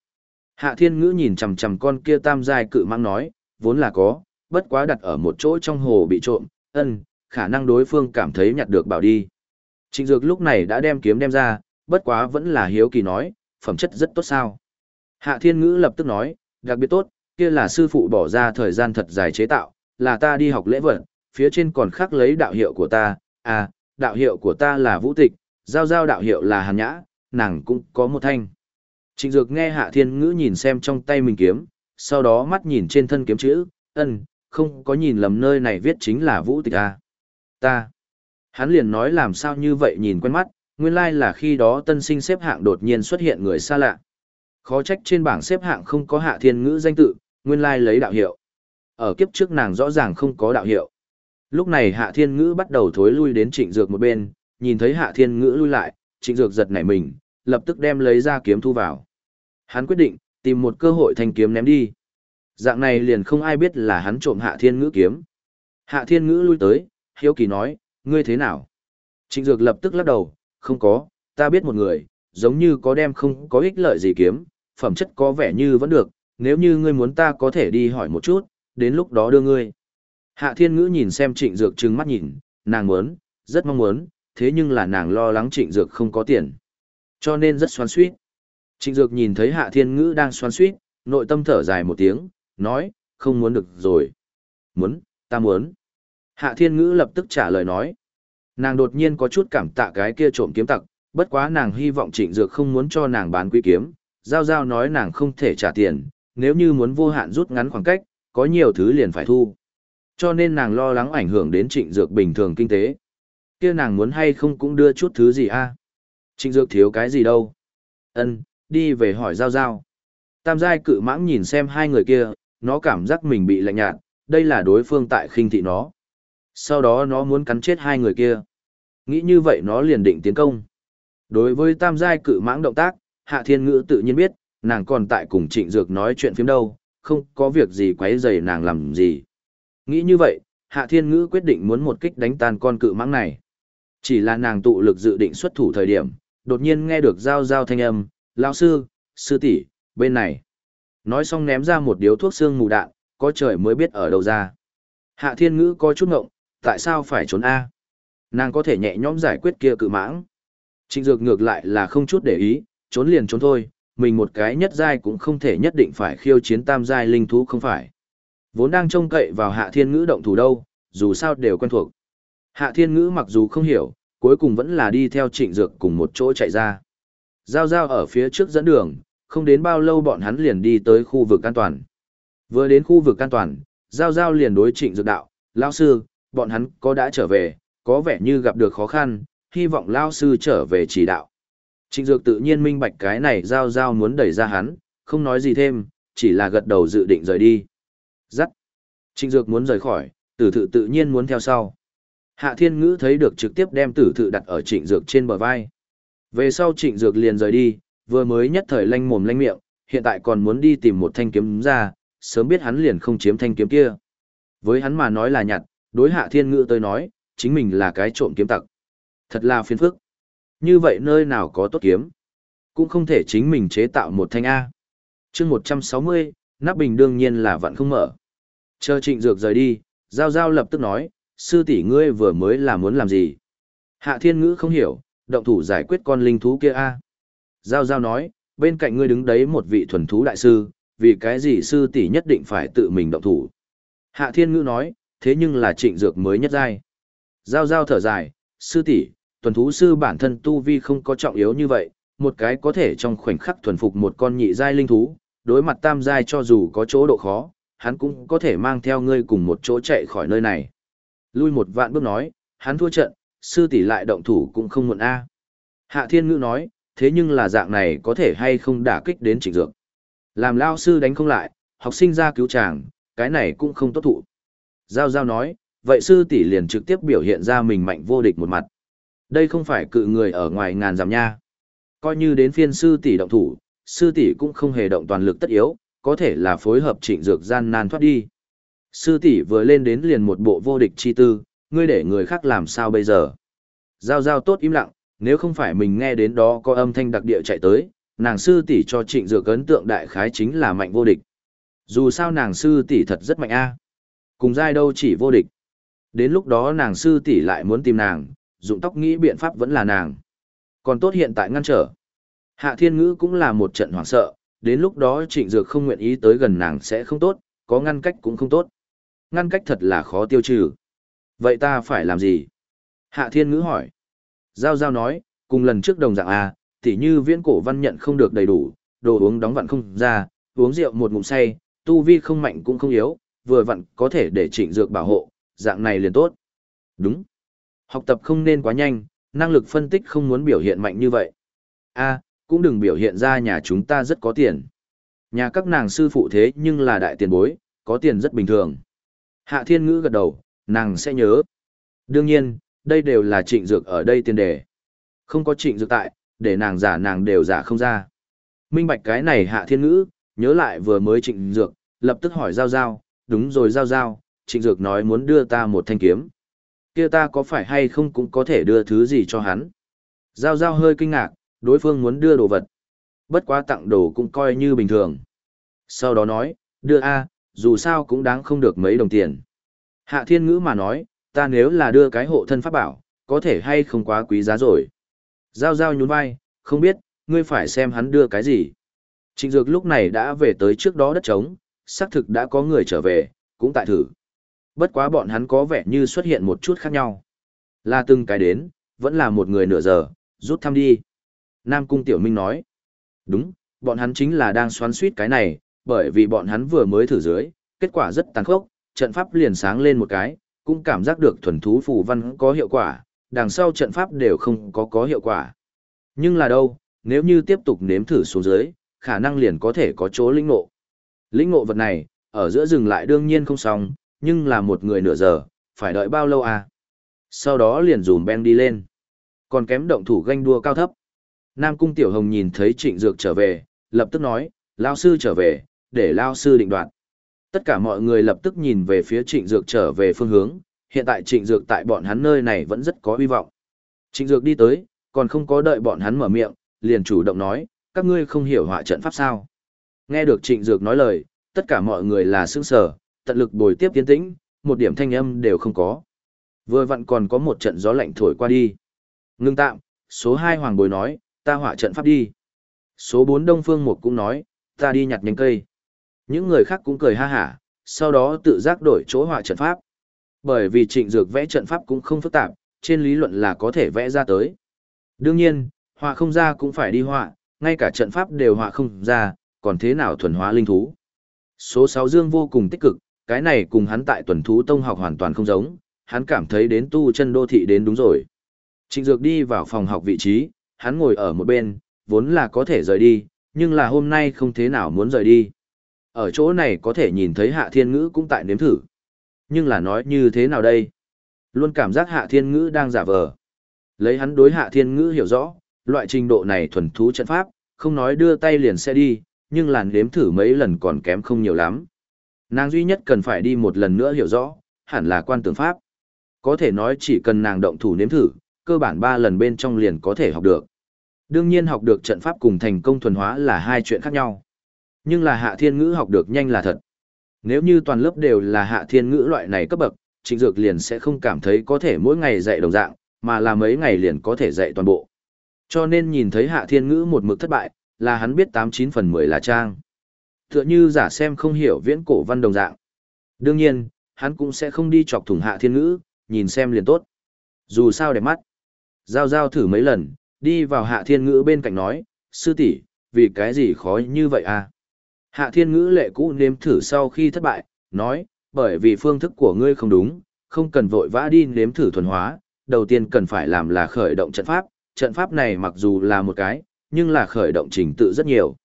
Speaker 1: Hạ thiên ngữ nhìn chằm chằm con kia tam giai cự mang nói, vốn là có, bất quá đặt ở một chỗ trong hồ bị trộm, ân, khả năng đối phương cảm thấy nhặt được bảo đi. Trịnh dược lúc này đã đem kiếm đem ra, bất quá vẫn là hiếu kỳ nói, phẩm chất rất tốt sao. Hạ thiên ngữ lập tức nói, đặc biệt tốt, kia là sư phụ bỏ ra thời gian thật dài chế tạo, là ta đi học lễ vật, phía trên còn khắc lấy đạo hiệu của ta, à, đạo hiệu của ta là vũ tịch, giao giao đạo hiệu là hàn nhã, nàng cũng có một thanh. Trịnh Dược nghe Hạ Thiên Ngữ nhìn xem trong tay mình kiếm, sau đó mắt nhìn trên thân kiếm chữ, ân, không có nhìn lầm nơi này viết chính là vũ tịch à. Ta. Hắn liền nói làm sao như vậy nhìn quen mắt, nguyên lai là khi đó tân sinh xếp hạng đột nhiên xuất hiện người xa lạ. Khó trách trên bảng xếp hạng không có Hạ Thiên Ngữ danh tự, nguyên lai lấy đạo hiệu. Ở kiếp trước nàng rõ ràng không có đạo hiệu. Lúc này Hạ Thiên Ngữ bắt đầu thối lui đến Trịnh Dược một bên, nhìn thấy Hạ Thiên Ngữ lui lại, Trịnh Dược giật nảy mình, lập tức đem lấy ra kiếm thu vào. Hắn quyết định, tìm một cơ hội thanh kiếm ném đi. Dạng này liền không ai biết là hắn trộm Hạ Thiên Ngữ kiếm. Hạ Thiên Ngữ lui tới, hiếu kỳ nói, ngươi thế nào? Trịnh Dược lập tức lắc đầu, không có, ta biết một người, giống như có đem không có ích lợi gì kiếm, phẩm chất có vẻ như vẫn được, nếu như ngươi muốn ta có thể đi hỏi một chút, đến lúc đó đưa ngươi. Hạ Thiên Ngữ nhìn xem Trịnh Dược trừng mắt nhìn, nàng muốn, rất mong muốn, thế nhưng là nàng lo lắng Trịnh Dược không có tiền. Cho nên rất xoắn suýt. Trịnh Dược nhìn thấy Hạ Thiên Ngữ đang xoan suýt, nội tâm thở dài một tiếng, nói, không muốn được rồi. Muốn, ta muốn. Hạ Thiên Ngữ lập tức trả lời nói. Nàng đột nhiên có chút cảm tạ cái kia trộm kiếm tặc, bất quá nàng hy vọng Trịnh Dược không muốn cho nàng bán quý kiếm. Giao Giao nói nàng không thể trả tiền, nếu như muốn vô hạn rút ngắn khoảng cách, có nhiều thứ liền phải thu. Cho nên nàng lo lắng ảnh hưởng đến trịnh dược bình thường kinh tế. kia nàng muốn hay không cũng đưa chút thứ gì a Trịnh dược thiếu cái gì đâu. ân đi về hỏi giao giao. Tam giai cự mãng nhìn xem hai người kia, nó cảm giác mình bị lạnh nhạt, đây là đối phương tại khinh thị nó. Sau đó nó muốn cắn chết hai người kia. Nghĩ như vậy nó liền định tiến công. Đối với tam giai cự mãng động tác, Hạ Thiên Ngữ tự nhiên biết, nàng còn tại cùng Trịnh Dược nói chuyện phiếm đâu, không có việc gì quấy rầy nàng làm gì. Nghĩ như vậy, Hạ Thiên Ngữ quyết định muốn một kích đánh tan con cự mãng này. Chỉ là nàng tụ lực dự định xuất thủ thời điểm, đột nhiên nghe được giao giao thanh âm, lão sư, sư tỷ, bên này. Nói xong ném ra một điếu thuốc xương mù đạn, có trời mới biết ở đâu ra. Hạ Thiên Ngữ có chút ngộng, tại sao phải trốn A? Nàng có thể nhẹ nhõm giải quyết kia cự mãng. Trịnh Dược ngược lại là không chút để ý, trốn liền trốn thôi, mình một cái nhất giai cũng không thể nhất định phải khiêu chiến tam giai linh thú không phải. Vốn đang trông cậy vào hạ thiên ngữ động thủ đâu, dù sao đều quen thuộc. Hạ thiên ngữ mặc dù không hiểu, cuối cùng vẫn là đi theo trịnh dược cùng một chỗ chạy ra. Giao giao ở phía trước dẫn đường, không đến bao lâu bọn hắn liền đi tới khu vực an toàn. Vừa đến khu vực an toàn, giao giao liền đối trịnh dược đạo, lão sư, bọn hắn có đã trở về, có vẻ như gặp được khó khăn, hy vọng lao sư trở về chỉ đạo. Trịnh Dược tự nhiên minh bạch cái này giao giao muốn đẩy ra hắn, không nói gì thêm, chỉ là gật đầu dự định rời đi. Dắt. Trịnh Dược muốn rời khỏi, tử thự tự nhiên muốn theo sau. Hạ Thiên Ngữ thấy được trực tiếp đem tử thự đặt ở Trịnh Dược trên bờ vai. Về sau Trịnh Dược liền rời đi, vừa mới nhất thời lanh mồm lanh miệng, hiện tại còn muốn đi tìm một thanh kiếm ra, sớm biết hắn liền không chiếm thanh kiếm kia. Với hắn mà nói là nhặt, đối Hạ Thiên Ngữ tới nói, chính mình là cái trộm kiếm tặc. Thật là phiền phức. Như vậy nơi nào có tốt kiếm? Cũng không thể chính mình chế tạo một thanh A. chương 160, nắp bình đương nhiên là vẫn không mở. Chờ trịnh dược rời đi, Giao Giao lập tức nói, sư tỷ ngươi vừa mới là muốn làm gì? Hạ thiên ngữ không hiểu, động thủ giải quyết con linh thú kia A. Giao Giao nói, bên cạnh ngươi đứng đấy một vị thuần thú đại sư, vì cái gì sư tỷ nhất định phải tự mình động thủ. Hạ thiên ngữ nói, thế nhưng là trịnh dược mới nhất giai. Giao Giao thở dài, sư tỷ tuần thú sư bản thân tu vi không có trọng yếu như vậy, một cái có thể trong khoảnh khắc thuần phục một con nhị giai linh thú, đối mặt tam giai cho dù có chỗ độ khó, hắn cũng có thể mang theo ngươi cùng một chỗ chạy khỏi nơi này. Lui một vạn bước nói, hắn thua trận, sư tỷ lại động thủ cũng không muộn a. À. Hạ Thiên Ngữ nói, thế nhưng là dạng này có thể hay không đả kích đến trịnh dược. Làm lao sư đánh không lại, học sinh ra cứu chàng, cái này cũng không tốt thụ. Giao Giao nói, vậy sư tỷ liền trực tiếp biểu hiện ra mình mạnh vô địch một mặt. Đây không phải cự người ở ngoài ngàn dặm nha. Coi như đến phiên sư tỷ động thủ, sư tỷ cũng không hề động toàn lực tất yếu, có thể là phối hợp trịnh dược gian nan thoát đi. Sư tỷ vừa lên đến liền một bộ vô địch chi tư, ngươi để người khác làm sao bây giờ? Giao giao tốt im lặng, nếu không phải mình nghe đến đó có âm thanh đặc địa chạy tới, nàng sư tỷ cho trịnh dược ấn tượng đại khái chính là mạnh vô địch. Dù sao nàng sư tỷ thật rất mạnh a. Cùng giai đâu chỉ vô địch. Đến lúc đó nàng sư tỷ lại muốn tìm nàng, dụng tóc nghĩ biện pháp vẫn là nàng. Còn tốt hiện tại ngăn trở. Hạ thiên ngữ cũng là một trận hoảng sợ, đến lúc đó trịnh dược không nguyện ý tới gần nàng sẽ không tốt, có ngăn cách cũng không tốt. Ngăn cách thật là khó tiêu trừ. Vậy ta phải làm gì? Hạ thiên ngữ hỏi. Giao giao nói, cùng lần trước đồng dạng A, tỉ như viễn cổ văn nhận không được đầy đủ, đồ uống đóng vặn không ra, uống rượu một ngụm say, tu vi không mạnh cũng không yếu, vừa vặn có thể để trịnh dược bảo hộ, dạng này liền tốt. Đúng. Học tập không nên quá nhanh, năng lực phân tích không muốn biểu hiện mạnh như vậy. A, cũng đừng biểu hiện ra nhà chúng ta rất có tiền. Nhà các nàng sư phụ thế nhưng là đại tiền bối, có tiền rất bình thường. Hạ thiên ngữ gật đầu, nàng sẽ nhớ. Đương nhiên, đây đều là trịnh dược ở đây tiền đề. Không có trịnh dược tại, để nàng giả nàng đều giả không ra. Minh bạch cái này hạ thiên ngữ, nhớ lại vừa mới trịnh dược, lập tức hỏi Giao Giao, đúng rồi Giao Giao, trịnh dược nói muốn đưa ta một thanh kiếm. kia ta có phải hay không cũng có thể đưa thứ gì cho hắn. Giao Giao hơi kinh ngạc, đối phương muốn đưa đồ vật. Bất quá tặng đồ cũng coi như bình thường. Sau đó nói, đưa A, dù sao cũng đáng không được mấy đồng tiền. Hạ thiên ngữ mà nói, ta nếu là đưa cái hộ thân pháp bảo, có thể hay không quá quý giá rồi. Giao giao nhún vai, không biết, ngươi phải xem hắn đưa cái gì. Trịnh Dược lúc này đã về tới trước đó đất trống, xác thực đã có người trở về, cũng tại thử. Bất quá bọn hắn có vẻ như xuất hiện một chút khác nhau. Là từng cái đến, vẫn là một người nửa giờ, rút thăm đi. Nam Cung Tiểu Minh nói. Đúng, bọn hắn chính là đang xoắn suýt cái này, bởi vì bọn hắn vừa mới thử dưới, kết quả rất tàn khốc, trận pháp liền sáng lên một cái, cũng cảm giác được thuần thú phù văn có hiệu quả, đằng sau trận pháp đều không có có hiệu quả. Nhưng là đâu, nếu như tiếp tục nếm thử xuống dưới, khả năng liền có thể có chỗ lĩnh ngộ. Lĩnh ngộ vật này, ở giữa rừng lại đương nhiên không xong, nhưng là một người nửa giờ, phải đợi bao lâu à? Sau đó liền dùm beng đi lên. Còn kém động thủ ganh đua cao thấp. Nam Cung Tiểu Hồng nhìn thấy Trịnh Dược trở về, lập tức nói, Lao sư trở về, để Lao sư định đoạt. Tất cả mọi người lập tức nhìn về phía Trịnh Dược trở về phương hướng, hiện tại Trịnh Dược tại bọn hắn nơi này vẫn rất có hy vọng. Trịnh Dược đi tới, còn không có đợi bọn hắn mở miệng, liền chủ động nói, các ngươi không hiểu họa trận pháp sao. Nghe được Trịnh Dược nói lời, tất cả mọi người là sững sờ, tận lực bồi tiếp tiến tĩnh, một điểm thanh âm đều không có. Vừa vặn còn có một trận gió lạnh thổi qua đi. Ngưng tạm, số 2 hoàng bồi nói, ta họa trận pháp đi. Số 4 Đông Phương Mục cũng nói, ta đi nhặt nhánh cây. Những người khác cũng cười ha hả, sau đó tự giác đổi chỗ họa trận pháp. Bởi vì trịnh dược vẽ trận pháp cũng không phức tạp, trên lý luận là có thể vẽ ra tới. Đương nhiên, họa không ra cũng phải đi họa, ngay cả trận pháp đều họa không ra, còn thế nào thuần hóa linh thú. Số 6 Dương vô cùng tích cực, cái này cùng hắn tại tuần thú tông học hoàn toàn không giống, hắn cảm thấy đến tu chân đô thị đến đúng rồi. Trịnh Dược đi vào phòng học vị trí, hắn ngồi ở một bên, vốn là có thể rời đi, nhưng là hôm nay không thế nào muốn rời đi. Ở chỗ này có thể nhìn thấy Hạ Thiên Ngữ cũng tại nếm thử. Nhưng là nói như thế nào đây? Luôn cảm giác Hạ Thiên Ngữ đang giả vờ. Lấy hắn đối Hạ Thiên Ngữ hiểu rõ, loại trình độ này thuần thú trận pháp, không nói đưa tay liền sẽ đi, nhưng làn nếm thử mấy lần còn kém không nhiều lắm. Nàng duy nhất cần phải đi một lần nữa hiểu rõ, hẳn là quan tưởng pháp. Có thể nói chỉ cần nàng động thủ nếm thử, cơ bản ba lần bên trong liền có thể học được. Đương nhiên học được trận pháp cùng thành công thuần hóa là hai chuyện khác nhau. Nhưng là hạ thiên ngữ học được nhanh là thật. Nếu như toàn lớp đều là hạ thiên ngữ loại này cấp bậc, trịnh dược liền sẽ không cảm thấy có thể mỗi ngày dạy đồng dạng, mà là mấy ngày liền có thể dạy toàn bộ. Cho nên nhìn thấy hạ thiên ngữ một mực thất bại, là hắn biết 89 phần 10 là trang. Tựa như giả xem không hiểu viễn cổ văn đồng dạng. Đương nhiên, hắn cũng sẽ không đi chọc thủng hạ thiên ngữ, nhìn xem liền tốt. Dù sao đẹp mắt. Giao giao thử mấy lần, đi vào hạ thiên ngữ bên cạnh nói, sư tỷ vì cái gì khó như vậy à? Hạ thiên ngữ lệ cũ nếm thử sau khi thất bại, nói, bởi vì phương thức của ngươi không đúng, không cần vội vã đi nếm thử thuần hóa, đầu tiên cần phải làm là khởi động trận pháp, trận pháp này mặc dù là một cái, nhưng là khởi động trình tự rất nhiều.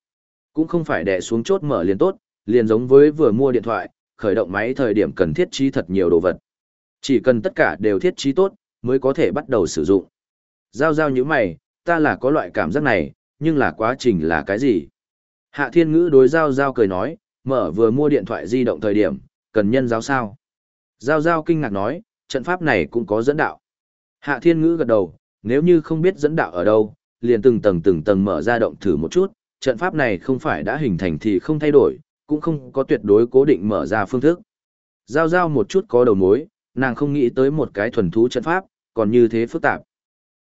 Speaker 1: Cũng không phải đè xuống chốt mở liền tốt, liền giống với vừa mua điện thoại, khởi động máy thời điểm cần thiết trí thật nhiều đồ vật. Chỉ cần tất cả đều thiết trí tốt, mới có thể bắt đầu sử dụng. Giao giao như mày, ta là có loại cảm giác này, nhưng là quá trình là cái gì? Hạ thiên ngữ đối giao giao cười nói, mở vừa mua điện thoại di động thời điểm, cần nhân giáo sao. Giao Giao kinh ngạc nói, trận pháp này cũng có dẫn đạo. Hạ Thiên Ngữ gật đầu, nếu như không biết dẫn đạo ở đâu, liền từng tầng từng tầng mở ra động thử một chút, trận pháp này không phải đã hình thành thì không thay đổi, cũng không có tuyệt đối cố định mở ra phương thức. Giao giao một chút có đầu mối, nàng không nghĩ tới một cái thuần thú trận pháp, còn như thế phức tạp.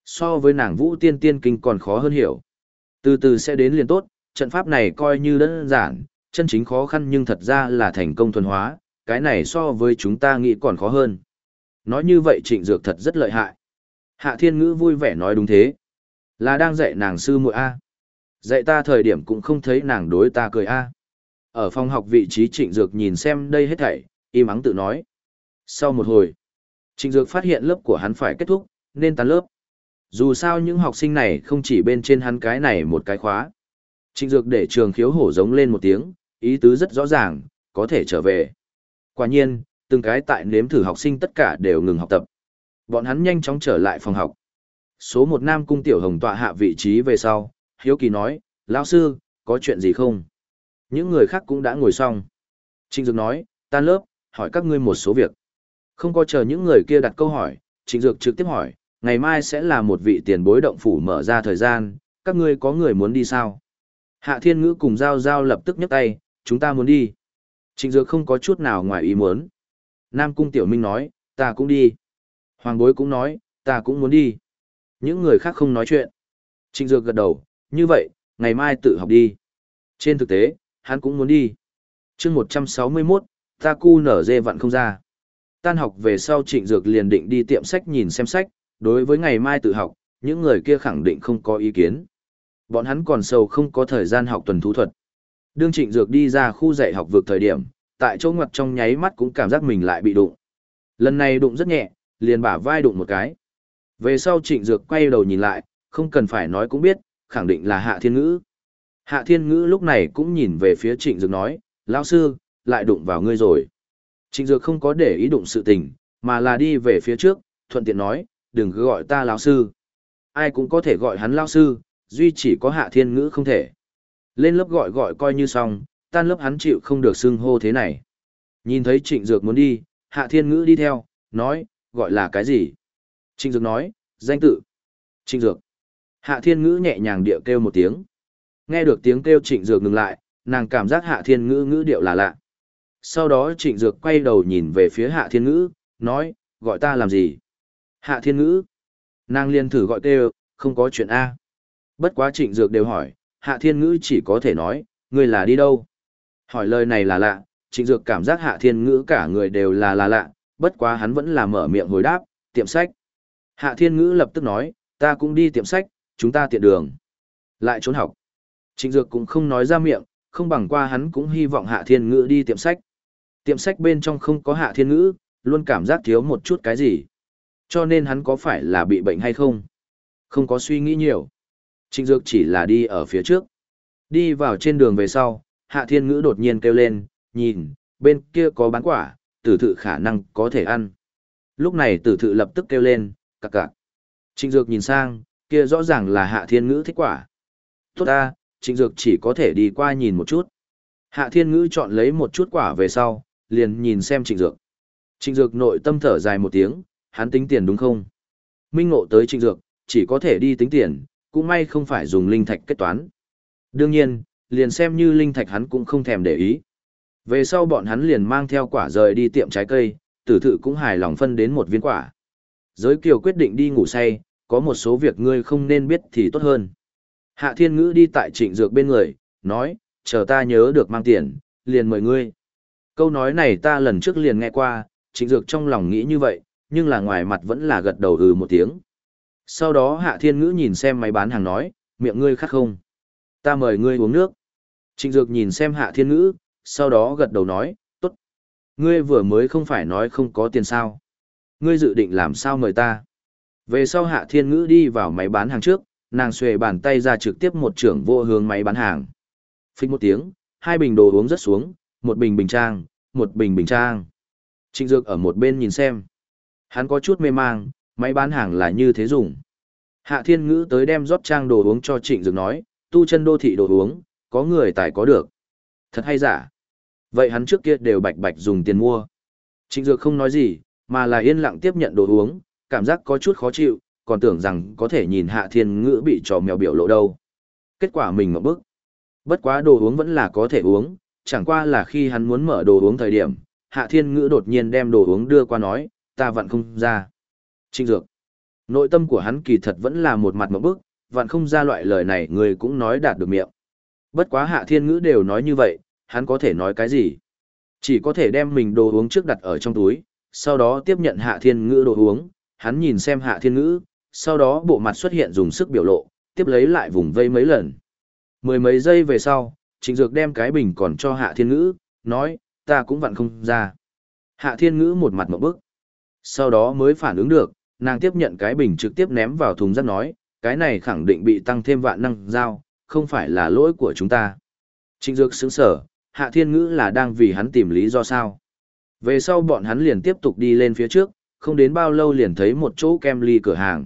Speaker 1: So với nàng vũ tiên tiên kinh còn khó hơn hiểu. Từ từ sẽ đến liền tốt, trận pháp này coi như đơn giản, chân chính khó khăn nhưng thật ra là thành công thuần hóa, cái này so với chúng ta nghĩ còn khó hơn. Nói như vậy trịnh dược thật rất lợi hại. Hạ thiên ngữ vui vẻ nói đúng thế. Là đang dạy nàng sư muội A. Dạy ta thời điểm cũng không thấy nàng đối ta cười A. Ở phòng học vị trí trịnh dược nhìn xem đây hết thảy, im ắng tự nói. Sau một hồi, trịnh dược phát hiện lớp của hắn phải kết thúc, nên tan lớp. Dù sao những học sinh này không chỉ bên trên hắn cái này một cái khóa. Trịnh dược để trường khiếu hổ giống lên một tiếng, ý tứ rất rõ ràng, có thể trở về. Quả nhiên, từng cái tại nếm thử học sinh tất cả đều ngừng học tập. Bọn hắn nhanh chóng trở lại phòng học. Số một nam cung tiểu hồng tọa hạ vị trí về sau, hiếu kỳ nói, lão sư, có chuyện gì không? Những người khác cũng đã ngồi xong. Trịnh Dược nói, tan lớp, hỏi các ngươi một số việc. Không có chờ những người kia đặt câu hỏi, Trịnh Dược trực tiếp hỏi, ngày mai sẽ là một vị tiền bối động phủ mở ra thời gian, các ngươi có người muốn đi sao? Hạ Thiên Ngữ cùng Giao Giao lập tức nhấc tay, chúng ta muốn đi. Trịnh Dược không có chút nào ngoài ý muốn. Nam Cung Tiểu Minh nói, ta cũng đi. Hoàng Bối cũng nói, ta cũng muốn đi. Những người khác không nói chuyện. Trịnh Dược gật đầu, như vậy, ngày mai tự học đi. Trên thực tế, hắn cũng muốn đi. chương 161, ta cu nở dê vặn không ra. Tan học về sau Trịnh Dược liền định đi tiệm sách nhìn xem sách, đối với ngày mai tự học, những người kia khẳng định không có ý kiến. Bọn hắn còn sâu không có thời gian học tuần thú thuật. Đương Trịnh Dược đi ra khu dạy học vượt thời điểm, tại chỗ ngoặt trong nháy mắt cũng cảm giác mình lại bị đụng. Lần này đụng rất nhẹ, liền bả vai đụng một cái. Về sau Trịnh Dược quay đầu nhìn lại, không cần phải nói cũng biết, khẳng định là Hạ Thiên Ngữ. Hạ Thiên Ngữ lúc này cũng nhìn về phía Trịnh Dược nói, lão sư, lại đụng vào ngươi rồi. Trịnh Dược không có để ý đụng sự tình, mà là đi về phía trước, thuận tiện nói, đừng cứ gọi ta lão sư. Ai cũng có thể gọi hắn lão sư, duy chỉ có Hạ Thiên Ngữ không thể. Lên lớp gọi gọi coi như xong, tan lớp hắn chịu không được xưng hô thế này. Nhìn thấy Trịnh Dược muốn đi, Hạ Thiên Ngữ đi theo, nói, gọi là cái gì? Trịnh Dược nói, danh tự. Trịnh Dược. Hạ Thiên Ngữ nhẹ nhàng điệu kêu một tiếng. Nghe được tiếng kêu Trịnh Dược ngừng lại, nàng cảm giác Hạ Thiên Ngữ ngữ điệu là lạ. Sau đó Trịnh Dược quay đầu nhìn về phía Hạ Thiên Ngữ, nói, gọi ta làm gì? Hạ Thiên Ngữ. Nàng liền thử gọi kêu, không có chuyện A. Bất quá Trịnh Dược đều hỏi, Hạ Thiên Ngữ chỉ có thể nói, ngươi là đi đâu? Hỏi lời này là lạ, Trịnh Dược cảm giác Hạ Thiên Ngữ cả người đều là là lạ, bất quá hắn vẫn là mở miệng hồi đáp, tiệm sách. Hạ Thiên Ngữ lập tức nói, ta cũng đi tiệm sách, chúng ta tiện đường. Lại trốn học. Trịnh Dược cũng không nói ra miệng, không bằng qua hắn cũng hy vọng Hạ Thiên Ngữ đi tiệm sách. Tiệm sách bên trong không có Hạ Thiên Ngữ, luôn cảm giác thiếu một chút cái gì. Cho nên hắn có phải là bị bệnh hay không? Không có suy nghĩ nhiều. Trịnh Dược chỉ là đi ở phía trước. Đi vào trên đường về sau, Hạ Thiên Ngữ đột nhiên kêu lên, nhìn, bên kia có bán quả, tử thự khả năng có thể ăn. Lúc này tử thự lập tức kêu lên, cặc cặc. Trịnh Dược nhìn sang, kia rõ ràng là Hạ Thiên Ngữ thích quả. Tốt ta, Trịnh Dược chỉ có thể đi qua nhìn một chút. Hạ Thiên Ngữ chọn lấy một chút quả về sau, liền nhìn xem Trịnh Dược. Trịnh Dược nội tâm thở dài một tiếng, hắn tính tiền đúng không? Minh ngộ tới Trịnh Dược, chỉ có thể đi tính tiền, cũng may không phải dùng linh thạch kết toán. Đương nhiên, liền xem như linh thạch hắn cũng không thèm để ý. Về sau bọn hắn liền mang theo quả rời đi tiệm trái cây, tử thự cũng hài lòng phân đến một viên quả. Giới kiều quyết định đi ngủ say, có một số việc ngươi không nên biết thì tốt hơn. Hạ thiên ngữ đi tại trịnh dược bên người, nói, chờ ta nhớ được mang tiền, liền mời ngươi. Câu nói này ta lần trước liền nghe qua, trịnh dược trong lòng nghĩ như vậy, nhưng là ngoài mặt vẫn là gật đầu ừ một tiếng. Sau đó hạ thiên ngữ nhìn xem máy bán hàng nói, miệng ngươi khát không? Ta mời ngươi uống nước. Trịnh dược nhìn xem hạ thiên ngữ, sau đó gật đầu nói, tốt. Ngươi vừa mới không phải nói không có tiền sao. Ngươi dự định làm sao mời ta. Về sau hạ thiên ngữ đi vào máy bán hàng trước, nàng xuề bàn tay ra trực tiếp một trưởng vô hướng máy bán hàng. Phích một tiếng, hai bình đồ uống rất xuống, một bình bình trang, một bình bình trang. Trịnh Dược ở một bên nhìn xem. Hắn có chút mê mang, máy bán hàng là như thế dùng. Hạ Thiên Ngữ tới đem rót trang đồ uống cho Trịnh Dược nói, tu chân đô thị đồ uống, có người tài có được. Thật hay giả. Vậy hắn trước kia đều bạch bạch dùng tiền mua. Trịnh Dược không nói gì, mà là yên lặng tiếp nhận đồ uống, cảm giác có chút khó chịu, còn tưởng rằng có thể nhìn Hạ Thiên Ngữ bị trò mèo biểu lộ đâu. Kết quả mình ngậm bức. Bất quá đồ uống vẫn là có thể uống, chẳng qua là khi hắn muốn mở đồ uống thời điểm, Hạ Thiên Ngữ đột nhiên đem đồ uống đưa qua nói, ta vặn không ra. Trịnh Dược. Nội tâm của hắn kỳ thật vẫn là một mặt ngậm bức, vạn không ra loại lời này người cũng nói đạt được miệng. Bất quá Hạ Thiên Ngữ đều nói như vậy, hắn có thể nói cái gì? Chỉ có thể đem mình đồ uống trước đặt ở trong túi, sau đó tiếp nhận Hạ Thiên Ngữ đồ uống, hắn nhìn xem Hạ Thiên Ngữ, sau đó bộ mặt xuất hiện dùng sức biểu lộ, tiếp lấy lại vùng vây mấy lần. Mười mấy giây về sau, Trịnh Dược đem cái bình còn cho Hạ Thiên Ngữ, nói, ta cũng vặn không ra. Hạ Thiên Ngữ một mặt một bức. Sau đó mới phản ứng được, nàng tiếp nhận cái bình trực tiếp ném vào thùng rác nói, cái này khẳng định bị tăng thêm vạn năng giao, không phải là lỗi của chúng ta. Trịnh Dược sững sở, Hạ Thiên Ngữ là đang vì hắn tìm lý do sao. Về sau bọn hắn liền tiếp tục đi lên phía trước, không đến bao lâu liền thấy một chỗ kem ly cửa hàng.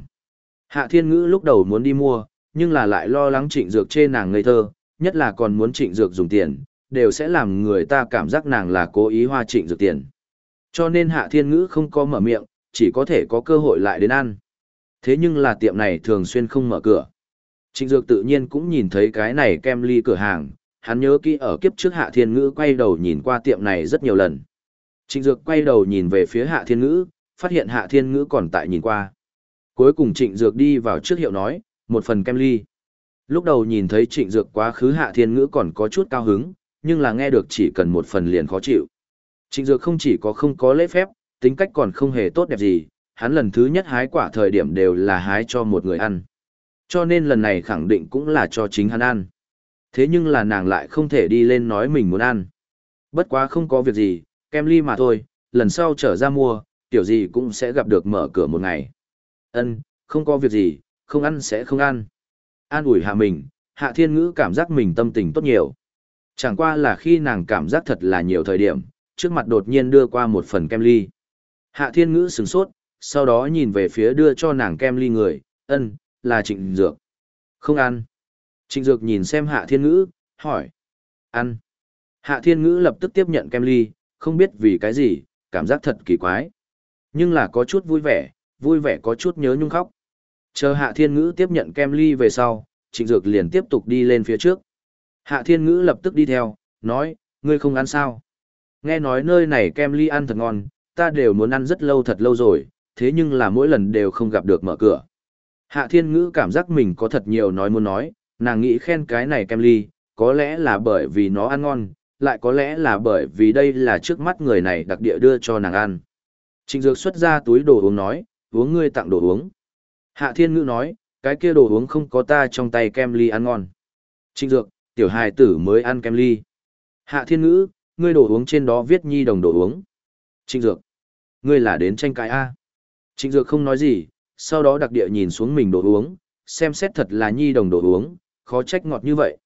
Speaker 1: Hạ Thiên Ngữ lúc đầu muốn đi mua, nhưng là lại lo lắng trịnh dược chê nàng ngây thơ, nhất là còn muốn trịnh dược dùng tiền, đều sẽ làm người ta cảm giác nàng là cố ý hoa trịnh dược tiền. Cho nên Hạ Thiên Ngữ không có mở miệng, chỉ có thể có cơ hội lại đến ăn. Thế nhưng là tiệm này thường xuyên không mở cửa. Trịnh Dược tự nhiên cũng nhìn thấy cái này kem ly cửa hàng, hắn nhớ kỹ ở kiếp trước Hạ Thiên Ngữ quay đầu nhìn qua tiệm này rất nhiều lần. Trịnh Dược quay đầu nhìn về phía Hạ Thiên Ngữ, phát hiện Hạ Thiên Ngữ còn tại nhìn qua. Cuối cùng Trịnh Dược đi vào trước hiệu nói, một phần kem ly. Lúc đầu nhìn thấy Trịnh Dược quá khứ Hạ Thiên Ngữ còn có chút cao hứng, nhưng là nghe được chỉ cần một phần liền khó chịu. Trịnh Dược không chỉ có không có lễ phép, tính cách còn không hề tốt đẹp gì, hắn lần thứ nhất hái quả thời điểm đều là hái cho một người ăn. Cho nên lần này khẳng định cũng là cho chính hắn ăn. Thế nhưng là nàng lại không thể đi lên nói mình muốn ăn. Bất quá không có việc gì, kem ly mà thôi, lần sau trở ra mua, tiểu gì cũng sẽ gặp được mở cửa một ngày. Ân, không có việc gì, không ăn sẽ không ăn. An ủi hạ mình, hạ thiên ngữ cảm giác mình tâm tình tốt nhiều. Chẳng qua là khi nàng cảm giác thật là nhiều thời điểm, trước mặt đột nhiên đưa qua một phần kem ly. Hạ thiên ngữ sửng sốt, sau đó nhìn về phía đưa cho nàng kem ly người, ân, là trịnh dược. Không ăn. Trịnh dược nhìn xem hạ thiên ngữ, hỏi. Ăn. Hạ thiên ngữ lập tức tiếp nhận kem ly, không biết vì cái gì, cảm giác thật kỳ quái. Nhưng là có chút vui vẻ, vui vẻ có chút nhớ nhung khóc. Chờ hạ thiên ngữ tiếp nhận kem ly về sau, trịnh dược liền tiếp tục đi lên phía trước. Hạ thiên ngữ lập tức đi theo, nói, ngươi không ăn sao? Nghe nói nơi này kem ly ăn thật ngon, ta đều muốn ăn rất lâu thật lâu rồi, thế nhưng là mỗi lần đều không gặp được mở cửa. Hạ thiên ngữ cảm giác mình có thật nhiều nói muốn nói, nàng nghĩ khen cái này kem ly, có lẽ là bởi vì nó ăn ngon, lại có lẽ là bởi vì đây là trước mắt người này đặc địa đưa cho nàng ăn. Trịnh Dược xuất ra túi đồ uống nói, uống ngươi tặng đồ uống. Hạ Thiên Ngữ nói, cái kia đồ uống không có ta trong tay kem ly ăn ngon. Trịnh Dược, tiểu hài tử mới ăn kem ly. Hạ Thiên Ngữ, ngươi đồ uống trên đó viết nhi đồng đồ uống. Trịnh Dược, ngươi là đến tranh cãi A. Trịnh Dược không nói gì, sau đó đặc địa nhìn xuống mình đồ uống, xem xét thật là nhi đồng đồ uống, khó trách ngọt như vậy.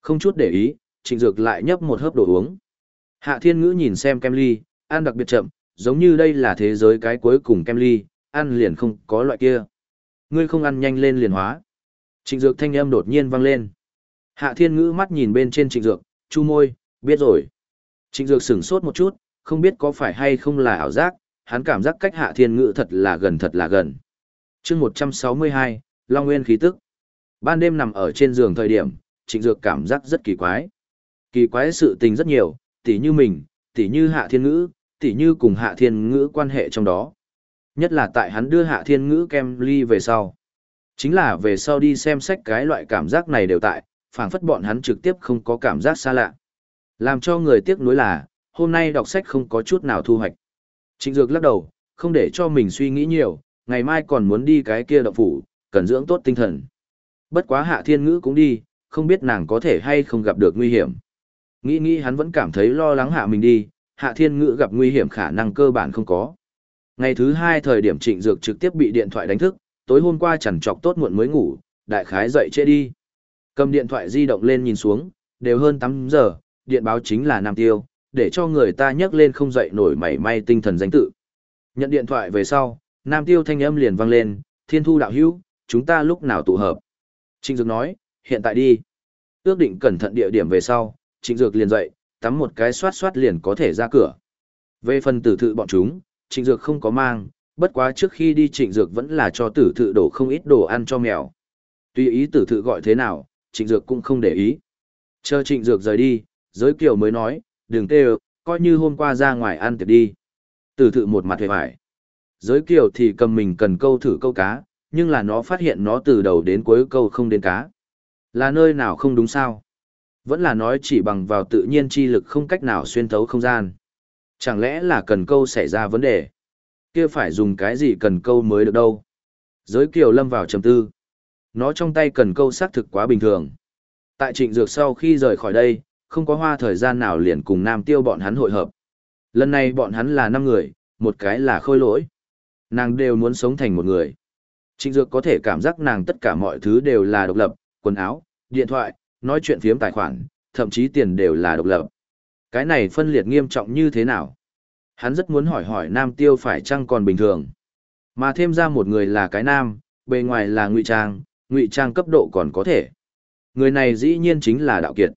Speaker 1: Không chút để ý, Trịnh Dược lại nhấp một hớp đồ uống. Hạ Thiên Ngữ nhìn xem kem ly, ăn đặc biệt chậm, giống như đây là thế giới cái cuối cùng kem ly, ăn liền không có loại kia. Ngươi không ăn nhanh lên liền hóa. Trịnh Dược thanh âm đột nhiên vang lên. Hạ Thiên Ngữ mắt nhìn bên trên Trịnh Dược, chu môi, biết rồi. Trịnh Dược sửng sốt một chút, không biết có phải hay không là ảo giác, hắn cảm giác cách Hạ Thiên Ngữ thật là gần thật là gần. chương 162, Long Nguyên khí tức. Ban đêm nằm ở trên giường thời điểm, Trịnh Dược cảm giác rất kỳ quái. Kỳ quái sự tình rất nhiều, tỉ như mình, tỉ như Hạ Thiên Ngữ, tỉ như cùng Hạ Thiên Ngữ quan hệ trong đó. Nhất là tại hắn đưa Hạ Thiên Ngữ kem ly về sau. Chính là về sau đi xem sách cái loại cảm giác này đều tại, phảng phất bọn hắn trực tiếp không có cảm giác xa lạ. Làm cho người tiếc nuối là, hôm nay đọc sách không có chút nào thu hoạch. Trịnh Dược lắc đầu, không để cho mình suy nghĩ nhiều, ngày mai còn muốn đi cái kia động phủ, cần dưỡng tốt tinh thần. Bất quá Hạ Thiên Ngữ cũng đi, không biết nàng có thể hay không gặp được nguy hiểm. Nghĩ nghĩ hắn vẫn cảm thấy lo lắng hạ mình đi, Hạ Thiên Ngữ gặp nguy hiểm khả năng cơ bản không có. Ngày thứ hai thời điểm Trịnh Dược trực tiếp bị điện thoại đánh thức, tối hôm qua chẳng chọc tốt muộn mới ngủ, đại khái dậy trễ đi. Cầm điện thoại di động lên nhìn xuống, đều hơn 8 giờ, điện báo chính là Nam Tiêu, để cho người ta nhấc lên không dậy nổi mảy may tinh thần danh tự. Nhận điện thoại về sau, Nam Tiêu thanh âm liền vang lên, Thiên Thu đạo hữu, chúng ta lúc nào tụ hợp. Trịnh Dược nói, hiện tại đi. Ước định cẩn thận địa điểm về sau, Trịnh Dược liền dậy, tắm một cái xoát xoát liền có thể ra cửa. Về phần tử thự bọn chúng, trịnh dược không có mang, bất quá trước khi đi trịnh dược vẫn là cho tử thự đổ không ít đồ ăn cho mèo. Tuy ý tử thự gọi thế nào, trịnh dược cũng không để ý. Chờ trịnh dược rời đi, giới kiều mới nói, đừng tê coi như hôm qua ra ngoài ăn tiệc đi. Tử thự một mặt hề hoài. Giới kiều thì cầm mình cần câu thử câu cá, nhưng là nó phát hiện nó từ đầu đến cuối câu không đến cá. Là nơi nào không đúng sao? Vẫn là nói chỉ bằng vào tự nhiên chi lực không cách nào xuyên thấu không gian. Chẳng lẽ là cần câu xảy ra vấn đề? kia phải dùng cái gì cần câu mới được đâu? Giới kiều lâm vào trầm tư. Nó trong tay cần câu xác thực quá bình thường. Tại trịnh dược sau khi rời khỏi đây, không có hoa thời gian nào liền cùng nam tiêu bọn hắn hội hợp. Lần này bọn hắn là năm người, một cái là khôi lỗi. Nàng đều muốn sống thành một người. Trịnh dược có thể cảm giác nàng tất cả mọi thứ đều là độc lập, quần áo, điện thoại, nói chuyện phiếm tài khoản, thậm chí tiền đều là độc lập. Cái này phân liệt nghiêm trọng như thế nào? Hắn rất muốn hỏi hỏi nam tiêu phải chăng còn bình thường. Mà thêm ra một người là cái nam, bề ngoài là ngụy trang, ngụy trang cấp độ còn có thể. Người này dĩ nhiên chính là đạo kiệt.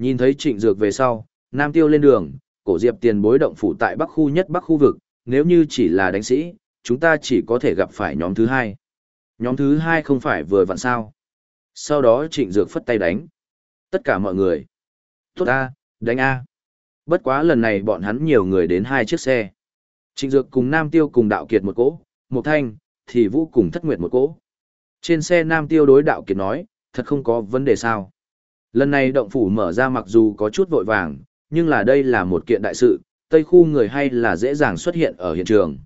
Speaker 1: Nhìn thấy trịnh dược về sau, nam tiêu lên đường, cổ diệp tiền bối động phủ tại bắc khu nhất bắc khu vực, nếu như chỉ là đánh sĩ, chúng ta chỉ có thể gặp phải nhóm thứ hai. Nhóm thứ hai không phải vừa vặn sao. Sau đó trịnh dược phất tay đánh. Tất cả mọi người. Tốt A, đánh A. Bất quá lần này bọn hắn nhiều người đến hai chiếc xe. Trịnh dược cùng Nam Tiêu cùng Đạo Kiệt một cỗ, một thanh, thì Vũ cùng Thất Nguyệt một cỗ. Trên xe Nam Tiêu đối Đạo Kiệt nói, thật không có vấn đề sao. Lần này động phủ mở ra mặc dù có chút vội vàng, nhưng là đây là một kiện đại sự, Tây khu người hay là dễ dàng xuất hiện ở hiện trường.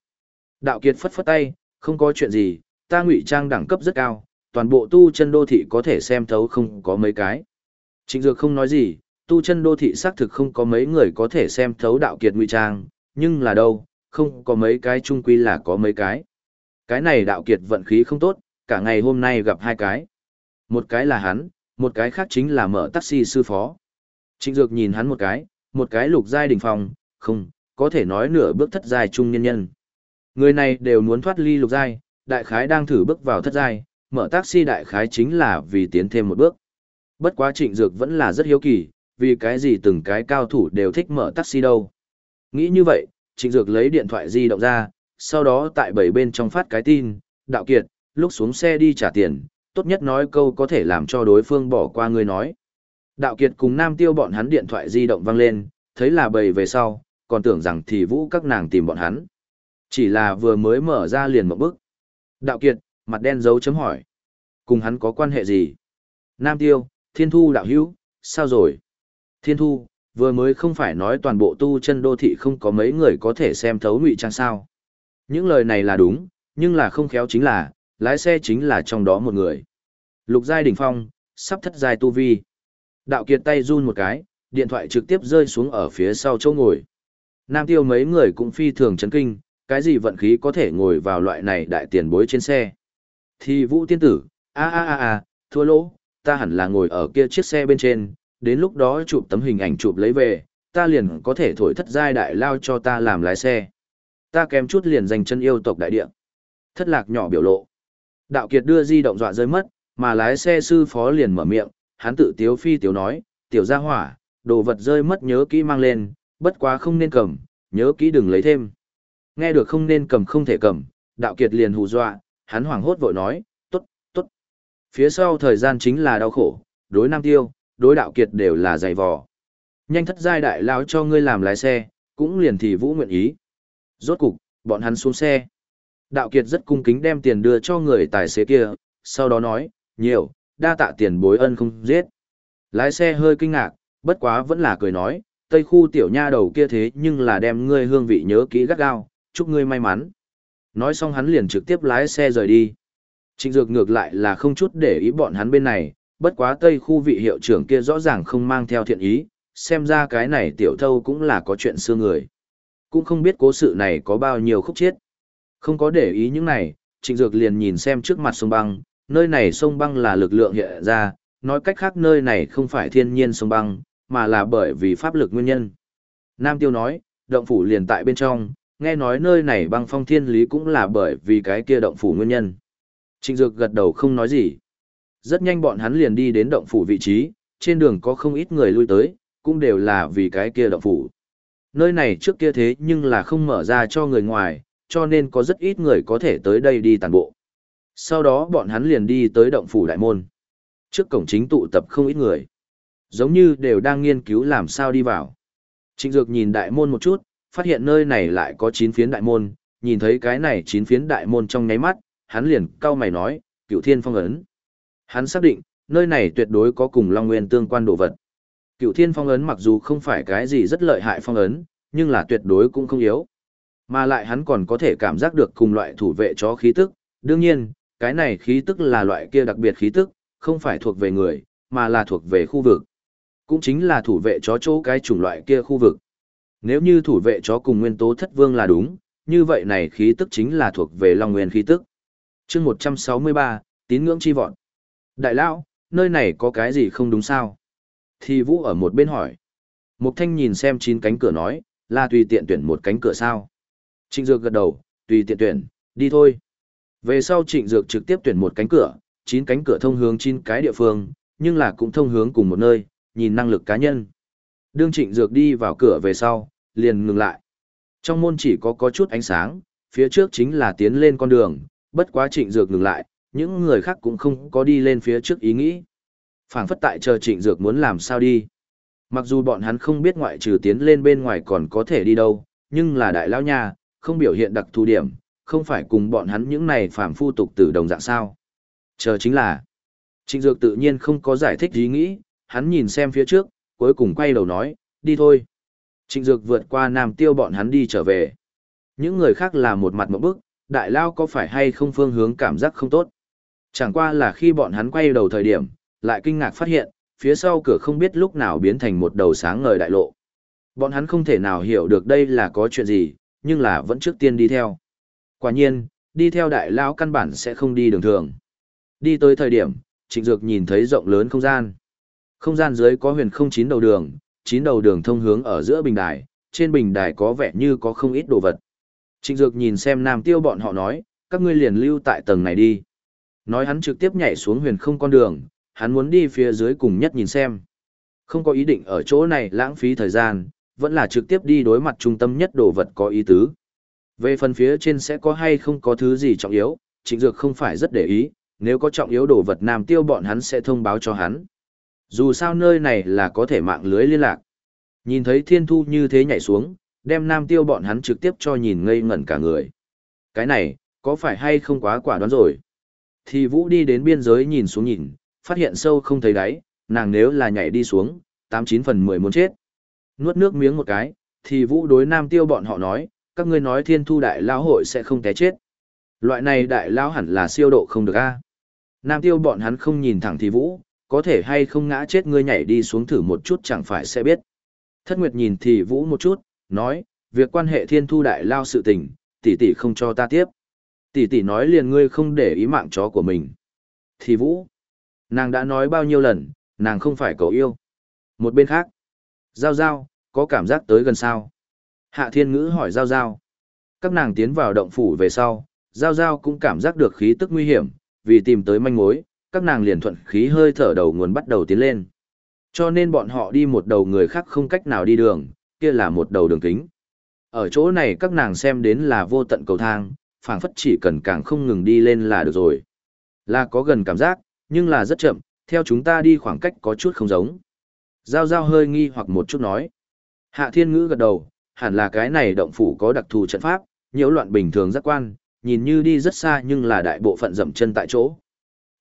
Speaker 1: Đạo Kiệt phất phất tay, không có chuyện gì, ta ngụy trang đẳng cấp rất cao, toàn bộ tu chân đô thị có thể xem thấu không có mấy cái. Trịnh Dược không nói gì, tu chân đô thị xác thực không có mấy người có thể xem thấu đạo kiệt ngụy trang, nhưng là đâu, không có mấy cái chung quy là có mấy cái. Cái này đạo kiệt vận khí không tốt, cả ngày hôm nay gặp hai cái. Một cái là hắn, một cái khác chính là mở taxi sư phó. Trịnh Dược nhìn hắn một cái, một cái lục giai đỉnh phòng, không, có thể nói nửa bước thất giai trung nhân nhân. Người này đều muốn thoát ly lục giai, đại khái đang thử bước vào thất giai, mở taxi đại khái chính là vì tiến thêm một bước. Bất quá trịnh dược vẫn là rất hiếu kỳ, vì cái gì từng cái cao thủ đều thích mở taxi đâu. Nghĩ như vậy, trịnh dược lấy điện thoại di động ra, sau đó tại bảy bên trong phát cái tin, đạo kiệt, lúc xuống xe đi trả tiền, tốt nhất nói câu có thể làm cho đối phương bỏ qua người nói. Đạo kiệt cùng nam tiêu bọn hắn điện thoại di động vang lên, thấy là bầy về sau, còn tưởng rằng thì vũ các nàng tìm bọn hắn. Chỉ là vừa mới mở ra liền một bức. Đạo kiệt, mặt đen dấu chấm hỏi. Cùng hắn có quan hệ gì? Nam tiêu, thiên thu đạo hữu, sao rồi? Thiên thu, vừa mới không phải nói toàn bộ tu chân đô thị không có mấy người có thể xem thấu ngụy trang sao. Những lời này là đúng, nhưng là không khéo chính là, lái xe chính là trong đó một người. Lục giai đỉnh phong, sắp thất giai tu vi. Đạo kiệt tay run một cái, điện thoại trực tiếp rơi xuống ở phía sau chỗ ngồi. Nam tiêu mấy người cũng phi thường chấn kinh, cái gì vận khí có thể ngồi vào loại này đại tiền bối trên xe. Thì vũ tiên tử, a a a a, thua lỗ, ta hẳn là ngồi ở kia chiếc xe bên trên, đến lúc đó chụp tấm hình ảnh chụp lấy về, ta liền có thể thổi thất giai đại lao cho ta làm lái xe. Ta kém chút liền dành chân yêu tộc đại địa. Thất lạc nhỏ biểu lộ. Đạo Kiệt đưa di động dọa rơi mất, mà lái xe sư phó liền mở miệng, hắn tự tiếu phi tiếu nói, tiểu gia hỏa, đồ vật rơi mất nhớ kỹ mang lên, bất quá không nên cầm, nhớ kỹ đừng lấy thêm. Nghe được không nên cầm không thể cầm, đạo kiệt liền hù dọa, hắn hoảng hốt vội nói, tốt, tốt. Phía sau thời gian chính là đau khổ, đối nam tiêu, đối đạo kiệt đều là dày vò. Nhanh thất giai đại lao cho ngươi làm lái xe, cũng liền thì vũ nguyện ý. Rốt cục, bọn hắn xuống xe. Đạo kiệt rất cung kính đem tiền đưa cho người tài xế kia, sau đó nói, nhiều, đa tạ tiền bối ân không giết. Lái xe hơi kinh ngạc, bất quá vẫn là cười nói, tây khu tiểu nha đầu kia thế nhưng là đem ngươi hương vị nhớ kỹ gắt gao, chúc ngươi may mắn. Nói xong hắn liền trực tiếp lái xe rời đi. Trịnh Dược ngược lại là không chút để ý bọn hắn bên này, bất quá tây khu vị hiệu trưởng kia rõ ràng không mang theo thiện ý, xem ra cái này tiểu thâu cũng là có chuyện xưa người. Cũng không biết cố sự này có bao nhiêu khúc chiết. Không có để ý những này, Trịnh Dược liền nhìn xem trước mặt sông băng, nơi này sông băng là lực lượng hiện ra, nói cách khác nơi này không phải thiên nhiên sông băng, mà là bởi vì pháp lực nguyên nhân. Nam Tiêu nói, động phủ liền tại bên trong, nghe nói nơi này băng phong thiên lý cũng là bởi vì cái kia động phủ nguyên nhân. Trịnh Dược gật đầu không nói gì. Rất nhanh bọn hắn liền đi đến động phủ vị trí, trên đường có không ít người lui tới, cũng đều là vì cái kia động phủ. Nơi này trước kia thế nhưng là không mở ra cho người ngoài, cho nên có rất ít người có thể tới đây đi tàn bộ. Sau đó bọn hắn liền đi tới động phủ đại môn. Trước cổng chính tụ tập không ít người. Giống như đều đang nghiên cứu làm sao đi vào. Trịnh Dược nhìn đại môn một chút, phát hiện nơi này lại có 9 phiến đại môn, nhìn thấy cái này 9 phiến đại môn trong nháy mắt, hắn liền cau mày nói, cựu thiên phong ấn. Hắn xác định, nơi này tuyệt đối có cùng Long Nguyên tương quan đồ vật. Cựu thiên phong ấn mặc dù không phải cái gì rất lợi hại phong ấn, nhưng là tuyệt đối cũng không yếu. Mà lại hắn còn có thể cảm giác được cùng loại thủ vệ chó khí tức, đương nhiên, cái này khí tức là loại kia đặc biệt khí tức, không phải thuộc về người, mà là thuộc về khu vực. Cũng chính là thủ vệ chó chỗ cái chủng loại kia khu vực. Nếu như thủ vệ chó cùng nguyên tố thất vương là đúng, như vậy này khí tức chính là thuộc về Long Nguyên khí tức. chương 163, tín ngưỡng chi vọn. Đại lão, nơi này có cái gì không đúng sao? Thì Vũ ở một bên hỏi. Mục Thanh nhìn xem chín cánh cửa nói, là tùy tiện tuyển một cánh cửa sao? Trịnh Dược gật đầu, tùy tiện tuyển, đi thôi. Về sau Trịnh Dược trực tiếp tuyển một cánh cửa, chín cánh cửa thông hướng chín cái địa phương, nhưng là cũng thông hướng cùng một nơi, nhìn năng lực cá nhân. Đương Trịnh Dược đi vào cửa về sau, liền ngừng lại. Trong môn chỉ có có chút ánh sáng, phía trước chính là tiến lên con đường, bất quá Trịnh Dược ngừng lại, những người khác cũng không có đi lên phía trước ý nghĩ. phảng phất tại chờ Trịnh Dược muốn làm sao đi. Mặc dù bọn hắn không biết ngoại trừ tiến lên bên ngoài còn có thể đi đâu, nhưng là đại lão nha, không biểu hiện đặc thù điểm, không phải cùng bọn hắn những này phàm phu tục tử đồng dạng sao. Chờ chính là, Trịnh Dược tự nhiên không có giải thích ý nghĩ, hắn nhìn xem phía trước, cuối cùng quay đầu nói, đi thôi. Trịnh Dược vượt qua Nam Tiêu bọn hắn đi trở về. Những người khác là một mặt một bức, đại lao có phải hay không phương hướng cảm giác không tốt. Chẳng qua là khi bọn hắn quay đầu thời điểm, lại kinh ngạc phát hiện, phía sau cửa không biết lúc nào biến thành một đầu sáng ngời đại lộ. Bọn hắn không thể nào hiểu được đây là có chuyện gì, nhưng là vẫn trước tiên đi theo. Quả nhiên, đi theo đại lão căn bản sẽ không đi đường thường. Đi tới thời điểm, Trịnh Dược nhìn thấy rộng lớn không gian. Không gian dưới có huyền không chín đầu đường, chín đầu đường thông hướng ở giữa bình đài, trên bình đài có vẻ như có không ít đồ vật. Trịnh Dược nhìn xem Nam Tiêu bọn họ nói, các ngươi liền lưu tại tầng này đi. Nói hắn trực tiếp nhảy xuống huyền không con đường, hắn muốn đi phía dưới cùng nhất nhìn xem. Không có ý định ở chỗ này lãng phí thời gian, vẫn là trực tiếp đi đối mặt trung tâm nhất đồ vật có ý tứ. Về phần phía trên sẽ có hay không có thứ gì trọng yếu, Trịnh Dược không phải rất để ý, nếu có trọng yếu đồ vật Nam Tiêu bọn hắn sẽ thông báo cho hắn. Dù sao nơi này là có thể mạng lưới liên lạc. Nhìn thấy thiên thu như thế nhảy xuống, đem nam tiêu bọn hắn trực tiếp cho nhìn ngây ngẩn cả người. Cái này, có phải hay không quá quả đoán rồi? Thì Vũ đi đến biên giới nhìn xuống nhìn, phát hiện sâu không thấy đáy, nàng nếu là nhảy đi xuống, tám chín phần mười muốn chết. Nuốt nước miếng một cái, thì Vũ đối nam tiêu bọn họ nói, các ngươi nói thiên thu đại lão hội sẽ không té chết. Loại này đại lão hẳn là siêu độ không được a. Nam tiêu bọn hắn không nhìn thẳng thì Vũ, có thể hay không ngã chết ngươi nhảy đi xuống thử một chút chẳng phải sẽ biết. Thất Nguyệt nhìn thì Vũ một chút, nói, việc quan hệ thiên thu đại lao sự tình, tỷ tỷ không cho ta tiếp. Tỷ tỷ nói liền ngươi không để ý mạng chó của mình. Thì Vũ, nàng đã nói bao nhiêu lần, nàng không phải cầu yêu. Một bên khác, Giao Giao, có cảm giác tới gần sao? Hạ Thiên Ngữ hỏi Giao Giao. Các nàng tiến vào động phủ về sau, Giao Giao cũng cảm giác được khí tức nguy hiểm, vì tìm tới manh mối, các nàng liền thuận khí hơi thở đầu nguồn bắt đầu tiến lên. Cho nên bọn họ đi một đầu người khác không cách nào đi đường, kia là một đầu đường kính. Ở chỗ này các nàng xem đến là vô tận cầu thang, phảng phất chỉ cần càng không ngừng đi lên là được rồi. Là có gần cảm giác, nhưng là rất chậm, theo chúng ta đi khoảng cách có chút không giống. Giao giao hơi nghi hoặc một chút nói. Hạ thiên ngữ gật đầu, hẳn là cái này động phủ có đặc thù trận pháp, nhiễu loạn bình thường giác quan, nhìn như đi rất xa nhưng là đại bộ phận dậm chân tại chỗ.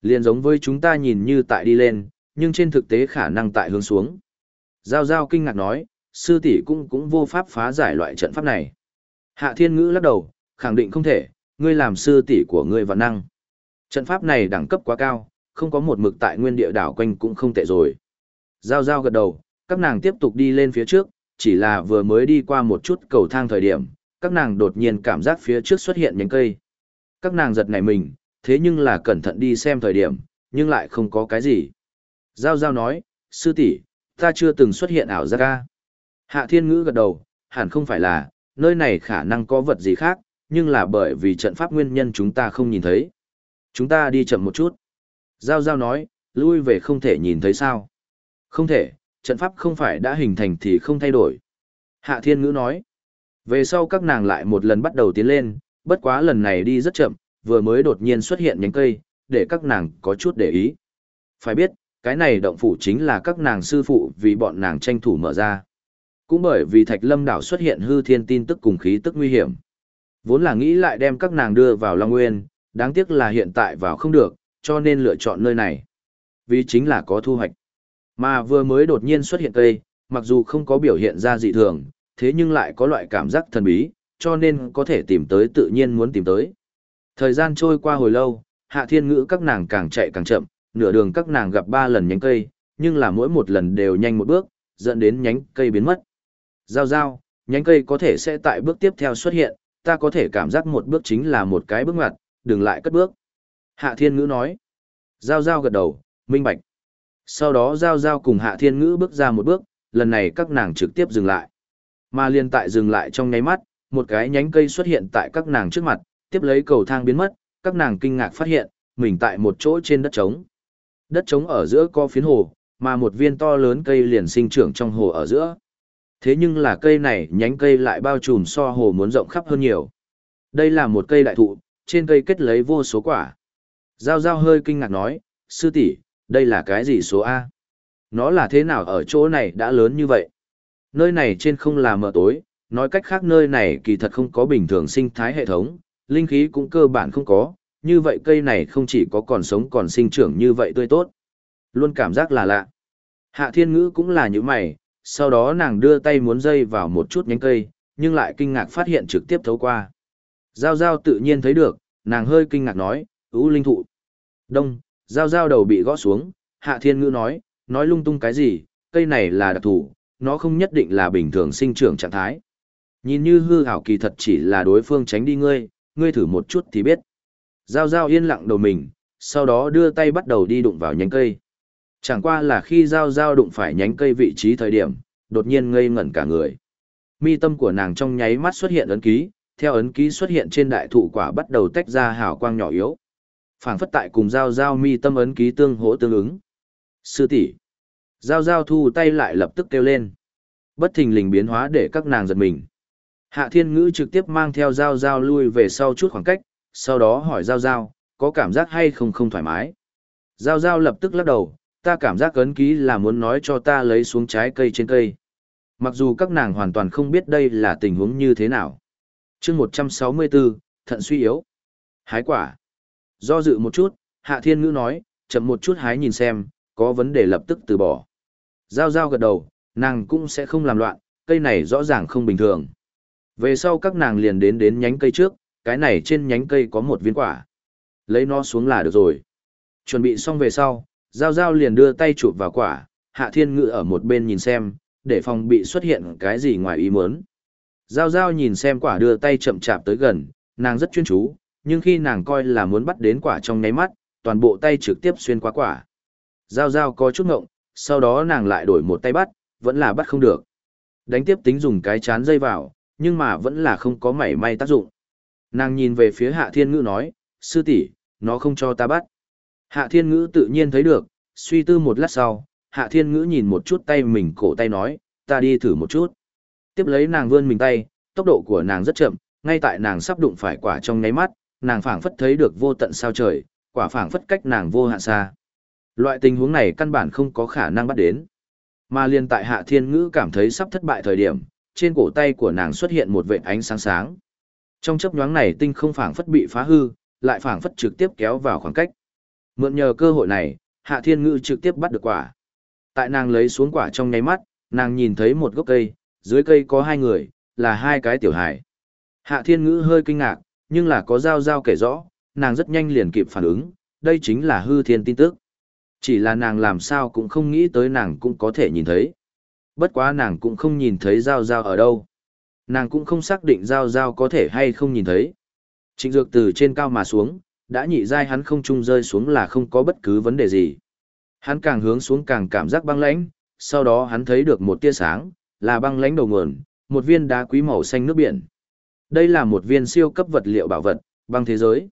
Speaker 1: Liền giống với chúng ta nhìn như tại đi lên, nhưng trên thực tế khả năng tại hướng xuống. Giao Giao kinh ngạc nói, sư tỷ cũng cũng vô pháp phá giải loại trận pháp này. Hạ Thiên Ngữ lắc đầu, khẳng định không thể, ngươi làm sư tỷ của ngươi và năng. Trận pháp này đẳng cấp quá cao, không có một mực tại nguyên địa đảo quanh cũng không tệ rồi. Giao Giao gật đầu, các nàng tiếp tục đi lên phía trước, chỉ là vừa mới đi qua một chút cầu thang thời điểm, các nàng đột nhiên cảm giác phía trước xuất hiện nhánh cây. Các nàng giật nảy mình, thế nhưng là cẩn thận đi xem thời điểm, nhưng lại không có cái gì. Giao Giao nói, sư tỷ, ta chưa từng xuất hiện ảo giác ca. Hạ thiên ngữ gật đầu, hẳn không phải là, nơi này khả năng có vật gì khác, nhưng là bởi vì trận pháp nguyên nhân chúng ta không nhìn thấy. Chúng ta đi chậm một chút. Giao Giao nói, lui về không thể nhìn thấy sao. Không thể, trận pháp không phải đã hình thành thì không thay đổi. Hạ Thiên Ngữ nói, về sau các nàng lại một lần bắt đầu tiến lên, bất quá lần này đi rất chậm, vừa mới đột nhiên xuất hiện nhánh cây, để các nàng có chút để ý. Phải biết, cái này động phủ chính là các nàng sư phụ vì bọn nàng tranh thủ mở ra. Cũng bởi vì Thạch Lâm đảo xuất hiện hư thiên tin tức cùng khí tức nguy hiểm. Vốn là nghĩ lại đem các nàng đưa vào Long Nguyên, đáng tiếc là hiện tại vào không được, cho nên lựa chọn nơi này. Vì chính là có thu hoạch. Mà vừa mới đột nhiên xuất hiện cây, mặc dù không có biểu hiện ra dị thường, thế nhưng lại có loại cảm giác thần bí, cho nên có thể tìm tới tự nhiên muốn tìm tới. Thời gian trôi qua hồi lâu, hạ thiên ngữ các nàng càng chạy càng chậm, nửa đường các nàng gặp ba lần nhánh cây, nhưng là mỗi một lần đều nhanh một bước, dẫn đến nhánh cây biến mất. Giao giao, nhánh cây có thể sẽ tại bước tiếp theo xuất hiện, ta có thể cảm giác một bước chính là một cái bước ngoặt, đừng lại cất bước. Hạ thiên ngữ nói. Giao giao gật đầu, minh bạch. Sau đó giao giao cùng hạ thiên ngữ bước ra một bước, lần này các nàng trực tiếp dừng lại. Mà liên tại dừng lại trong nháy mắt, một cái nhánh cây xuất hiện tại các nàng trước mặt, tiếp lấy cầu thang biến mất, các nàng kinh ngạc phát hiện, mình tại một chỗ trên đất trống. Đất trống ở giữa có phiến hồ, mà một viên to lớn cây liền sinh trưởng trong hồ ở giữa. Thế nhưng là cây này nhánh cây lại bao trùm so hồ muốn rộng khắp hơn nhiều. Đây là một cây đại thụ, trên cây kết lấy vô số quả. Giao Giao hơi kinh ngạc nói, sư tỷ, đây là cái gì số A? Nó là thế nào ở chỗ này đã lớn như vậy? Nơi này trên không là mờ tối, nói cách khác nơi này kỳ thật không có bình thường sinh thái hệ thống, linh khí cũng cơ bản không có, như vậy cây này không chỉ có còn sống còn sinh trưởng như vậy tươi tốt. Luôn cảm giác là lạ. Hạ thiên ngữ cũng là như mày, sau đó nàng đưa tay muốn dây vào một chút nhánh cây, nhưng lại kinh ngạc phát hiện trực tiếp thấu qua. Giao giao tự nhiên thấy được, nàng hơi kinh ngạc nói, ú linh thụ. Đông, giao giao đầu bị gõ xuống, hạ thiên ngữ nói, nói lung tung cái gì, cây này là đặc thù, nó không nhất định là bình thường sinh trưởng trạng thái. Nhìn như hư hảo kỳ thật chỉ là đối phương tránh đi ngươi, ngươi thử một chút thì biết. Giao giao yên lặng đầu mình, sau đó đưa tay bắt đầu đi đụng vào nhánh cây. Chẳng qua là khi giao giao đụng phải nhánh cây vị trí thời điểm, đột nhiên ngây ngẩn cả người. Mi tâm của nàng trong nháy mắt xuất hiện ấn ký, theo ấn ký xuất hiện trên đại thụ quả bắt đầu tách ra hào quang nhỏ yếu. Phảng phất tại cùng giao giao mi tâm ấn ký tương hỗ tương ứng. Sư tỷ, Giao giao thu tay lại lập tức kêu lên. Bất thình lình biến hóa để các nàng giật mình. Hạ thiên ngữ trực tiếp mang theo giao giao lui về sau chút khoảng cách, sau đó hỏi giao giao, có cảm giác hay không không thoải mái. Giao giao lập tức lắc đầu, ta cảm giác ấn ký là muốn nói cho ta lấy xuống trái cây trên cây. Mặc dù các nàng hoàn toàn không biết đây là tình huống như thế nào. chương 164, thận suy yếu. Hái quả. Do dự một chút, Hạ Thiên Ngữ nói, chậm một chút hái nhìn xem, có vấn đề lập tức từ bỏ. Giao giao gật đầu, nàng cũng sẽ không làm loạn, cây này rõ ràng không bình thường. Về sau các nàng liền đến đến nhánh cây trước, cái này trên nhánh cây có một viên quả. Lấy nó xuống là được rồi. Chuẩn bị xong về sau, Giao Giao liền đưa tay chụp vào quả, Hạ Thiên Ngự ở một bên nhìn xem, để phòng bị xuất hiện cái gì ngoài ý muốn. Giao Giao nhìn xem quả đưa tay chậm chạp tới gần, nàng rất chuyên chú, nhưng khi nàng coi là muốn bắt đến quả trong nháy mắt, toàn bộ tay trực tiếp xuyên qua quả. Giao Giao có chút ngộng, sau đó nàng lại đổi một tay bắt, vẫn là bắt không được. Đánh tiếp tính dùng cái chán dây vào, nhưng mà vẫn là không có mảy may tác dụng. Nàng nhìn về phía Hạ Thiên Ngữ nói, sư tỷ, nó không cho ta bắt. Hạ Thiên Ngữ tự nhiên thấy được, suy tư một lát sau, Hạ Thiên Ngữ nhìn một chút tay mình cổ tay nói, ta đi thử một chút. Tiếp lấy nàng vươn mình tay, tốc độ của nàng rất chậm, ngay tại nàng sắp đụng phải quả trong nháy mắt, nàng phảng phất thấy được vô tận sao trời, quả phảng phất cách nàng vô hạn xa. Loại tình huống này căn bản không có khả năng bắt đến. Mà liên tại Hạ Thiên Ngữ cảm thấy sắp thất bại thời điểm, trên cổ tay của nàng xuất hiện một vệt ánh sáng sáng. Trong chớp nhoáng này tinh không phảng phất bị phá hư, lại phảng phất trực tiếp kéo vào khoảng cách. Mượn nhờ cơ hội này, Hạ Thiên Ngữ trực tiếp bắt được quả. Tại nàng lấy xuống quả trong nháy mắt, nàng nhìn thấy một gốc cây, dưới cây có hai người, là hai cái tiểu hải. Hạ Thiên Ngữ hơi kinh ngạc, nhưng là có giao giao kể rõ, nàng rất nhanh liền kịp phản ứng, đây chính là hư thiên tin tức. Chỉ là nàng làm sao cũng không nghĩ tới nàng cũng có thể nhìn thấy. Bất quá nàng cũng không nhìn thấy Giao Giao ở đâu. Nàng cũng không xác định Giao Giao có thể hay không nhìn thấy. Trịnh Dược từ trên cao mà xuống, đã nhị dai hắn không trung rơi xuống là không có bất cứ vấn đề gì. Hắn càng hướng xuống càng cảm giác băng lãnh, sau đó hắn thấy được một tia sáng, là băng lãnh đầu nguồn, một viên đá quý màu xanh nước biển. Đây là một viên siêu cấp vật liệu bảo vật, băng thế giới.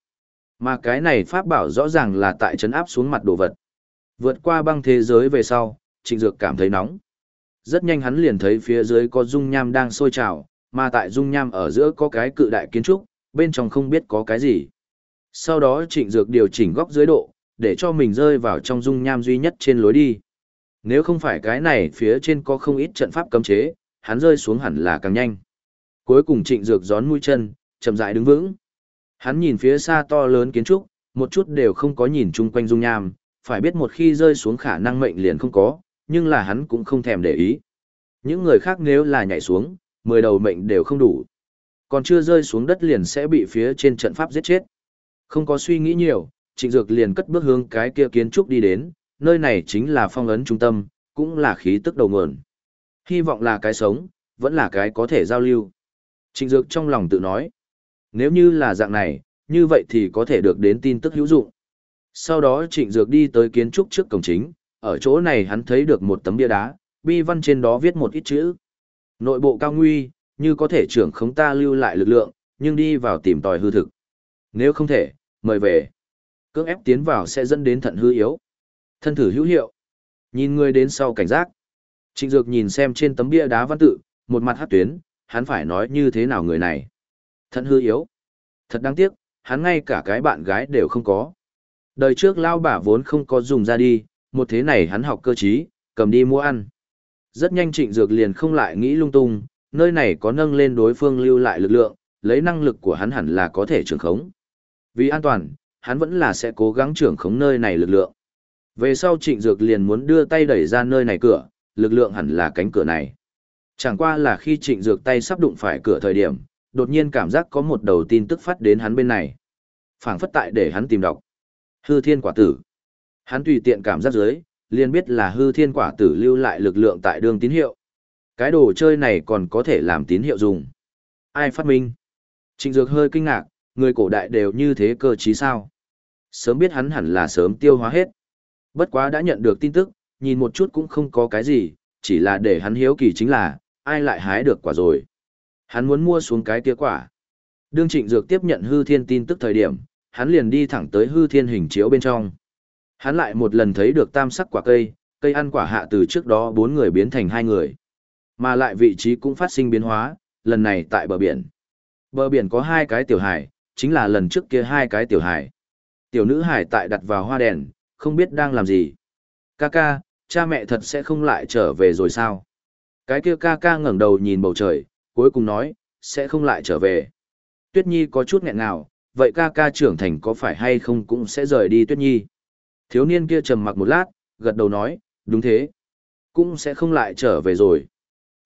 Speaker 1: Mà cái này pháp bảo rõ ràng là tại trấn áp xuống mặt đồ vật. Vượt qua băng thế giới về sau, Trịnh Dược cảm thấy nóng. Rất nhanh hắn liền thấy phía dưới có dung nham đang sôi trào, mà tại dung nham ở giữa có cái cự đại kiến trúc, bên trong không biết có cái gì. Sau đó trịnh dược điều chỉnh góc dưới độ, để cho mình rơi vào trong dung nham duy nhất trên lối đi. Nếu không phải cái này phía trên có không ít trận pháp cấm chế, hắn rơi xuống hẳn là càng nhanh. Cuối cùng trịnh dược gión mũi chân, chậm rãi đứng vững. Hắn nhìn phía xa to lớn kiến trúc, một chút đều không có nhìn chung quanh dung nham, phải biết một khi rơi xuống khả năng mệnh liền không có, nhưng là hắn cũng không thèm để ý. Những người khác nếu là nhảy xuống, mười đầu mệnh đều không đủ. Còn chưa rơi xuống đất liền sẽ bị phía trên trận pháp giết chết. Không có suy nghĩ nhiều, trịnh dược liền cất bước hướng cái kia kiến trúc đi đến, nơi này chính là phong ấn trung tâm, cũng là khí tức đầu nguồn. Hy vọng là cái sống, vẫn là cái có thể giao lưu. Trịnh dược trong lòng tự nói, nếu như là dạng này, như vậy thì có thể được đến tin tức hữu dụng. Sau đó trịnh dược đi tới kiến trúc trước cổng chính, ở chỗ này hắn thấy được một tấm bia đá, bi văn trên đó viết một ít chữ. Nội bộ cao nguy, như có thể trưởng khống ta lưu lại lực lượng, nhưng đi vào tìm tòi hư thực. Nếu không thể, mời về. Cưỡng ép tiến vào sẽ dẫn đến thận hư yếu. Thân thử hữu hiệu. Nhìn người đến sau cảnh giác. Trịnh Dược nhìn xem trên tấm bia đá văn tự, một mặt hát tuyến, hắn phải nói như thế nào người này. Thận hư yếu. Thật đáng tiếc, hắn ngay cả cái bạn gái đều không có. Đời trước lao bả vốn không có dùng ra đi, một thế này hắn học cơ trí, cầm đi mua ăn. Rất nhanh trịnh dược liền không lại nghĩ lung tung, nơi này có nâng lên đối phương lưu lại lực lượng, lấy năng lực của hắn hẳn là có thể trưởng khống. Vì an toàn, hắn vẫn là sẽ cố gắng trưởng khống nơi này lực lượng. Về sau trịnh dược liền muốn đưa tay đẩy ra nơi này cửa, lực lượng hẳn là cánh cửa này. Chẳng qua là khi trịnh dược tay sắp đụng phải cửa thời điểm, đột nhiên cảm giác có một đầu tin tức phát đến hắn bên này. phảng phất tại để hắn tìm đọc. Hư thiên quả tử. Hắn tùy tiện cảm giác dưới, liền biết là hư thiên quả tử lưu lại lực lượng tại đường tín hiệu. Cái đồ chơi này còn có thể làm tín hiệu dùng. Ai phát minh? Trịnh Dược hơi kinh ngạc, người cổ đại đều như thế cơ trí sao? Sớm biết hắn hẳn là sớm tiêu hóa hết. Bất quá đã nhận được tin tức, nhìn một chút cũng không có cái gì, chỉ là để hắn hiếu kỳ chính là, ai lại hái được quả rồi. Hắn muốn mua xuống cái kia quả. Đương Trịnh Dược tiếp nhận hư thiên tin tức thời điểm, hắn liền đi thẳng tới hư thiên hình chiếu bên trong. Hắn lại một lần thấy được tam sắc quả cây, cây ăn quả hạ từ trước đó bốn người biến thành hai người. Mà lại vị trí cũng phát sinh biến hóa, lần này tại bờ biển. Bờ biển có hai cái tiểu hải, chính là lần trước kia hai cái tiểu hải. Tiểu nữ hải tại đặt vào hoa đèn, không biết đang làm gì. Ca ca, cha mẹ thật sẽ không lại trở về rồi sao? Cái kia ca ca ngẩng đầu nhìn bầu trời, cuối cùng nói, sẽ không lại trở về. Tuyết Nhi có chút nghẹn nào, vậy ca ca trưởng thành có phải hay không cũng sẽ rời đi Tuyết Nhi. Thiếu niên kia trầm mặc một lát, gật đầu nói, đúng thế. Cũng sẽ không lại trở về rồi.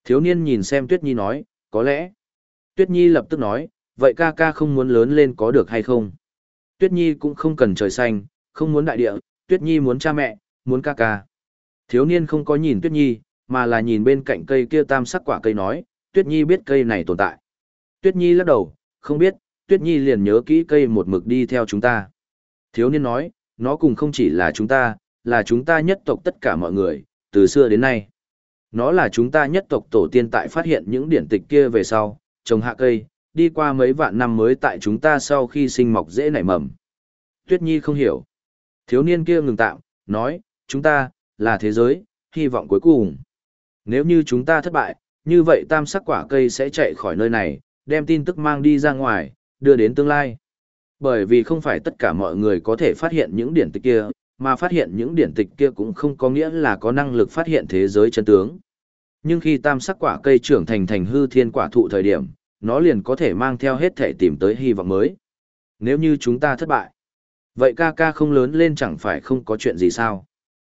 Speaker 1: Thiếu niên nhìn xem Tuyết Nhi nói, có lẽ. Tuyết Nhi lập tức nói, vậy ca ca không muốn lớn lên có được hay không? Tuyết Nhi cũng không cần trời xanh, không muốn đại địa, Tuyết Nhi muốn cha mẹ, muốn ca ca. Thiếu niên không có nhìn Tuyết Nhi, mà là nhìn bên cạnh cây kia tam sắc quả cây nói, Tuyết Nhi biết cây này tồn tại. Tuyết Nhi lắc đầu, không biết, Tuyết Nhi liền nhớ kỹ cây một mực đi theo chúng ta. Thiếu niên nói, nó cùng không chỉ là chúng ta, là chúng ta nhất tộc tất cả mọi người, từ xưa đến nay. Nó là chúng ta nhất tộc tổ tiên tại phát hiện những điển tịch kia về sau, trồng hạ cây, đi qua mấy vạn năm mới tại chúng ta sau khi sinh mọc dễ nảy mầm. Tuyết Nhi không hiểu. Thiếu niên kia ngừng tạm, nói, chúng ta, là thế giới, hy vọng cuối cùng. Nếu như chúng ta thất bại, như vậy tam sắc quả cây sẽ chạy khỏi nơi này, đem tin tức mang đi ra ngoài, đưa đến tương lai. Bởi vì không phải tất cả mọi người có thể phát hiện những điển tịch kia, mà phát hiện những điển tịch kia cũng không có nghĩa là có năng lực phát hiện thế giới chân tướng. Nhưng khi tam sắc quả cây trưởng thành thành hư thiên quả thụ thời điểm, nó liền có thể mang theo hết thể tìm tới hy vọng mới. Nếu như chúng ta thất bại, vậy ca ca không lớn lên chẳng phải không có chuyện gì sao?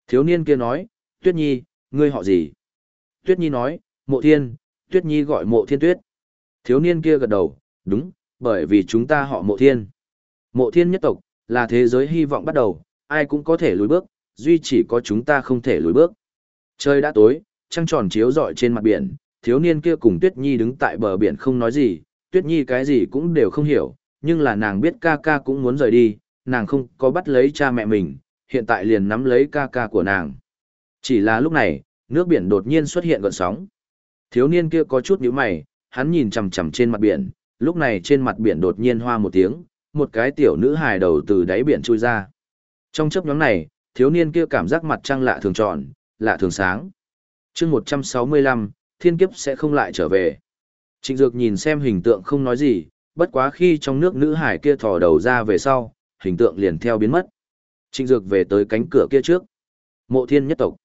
Speaker 1: Thiếu niên kia nói, Tuyết Nhi, ngươi họ gì? Tuyết Nhi nói, Mộ Thiên, Tuyết Nhi gọi Mộ Thiên Tuyết. Thiếu niên kia gật đầu, đúng, bởi vì chúng ta họ Mộ Thiên. Mộ thiên nhất tộc, là thế giới hy vọng bắt đầu, ai cũng có thể lùi bước, duy chỉ có chúng ta không thể lùi bước. Trời đã tối, trăng tròn chiếu rọi trên mặt biển, thiếu niên kia cùng Tuyết Nhi đứng tại bờ biển không nói gì, Tuyết Nhi cái gì cũng đều không hiểu, nhưng là nàng biết ca ca cũng muốn rời đi, nàng không có bắt lấy cha mẹ mình, hiện tại liền nắm lấy ca ca của nàng. Chỉ là lúc này, nước biển đột nhiên xuất hiện gợn sóng. Thiếu niên kia có chút nhíu mày, hắn nhìn chằm chằm trên mặt biển, lúc này trên mặt biển đột nhiên hoa một tiếng, một cái tiểu nữ hài đầu từ đáy biển chui ra. Trong chớp nhoáng này, thiếu niên kia cảm giác mặt trăng lạ thường tròn, lạ thường sáng. chương 165, thiên kiếp sẽ không lại trở về. Trịnh Dược nhìn xem hình tượng không nói gì, bất quá khi trong nước nữ hải kia thò đầu ra về sau, hình tượng liền theo biến mất. Trịnh Dược về tới cánh cửa kia trước. Mộ thiên nhất tộc.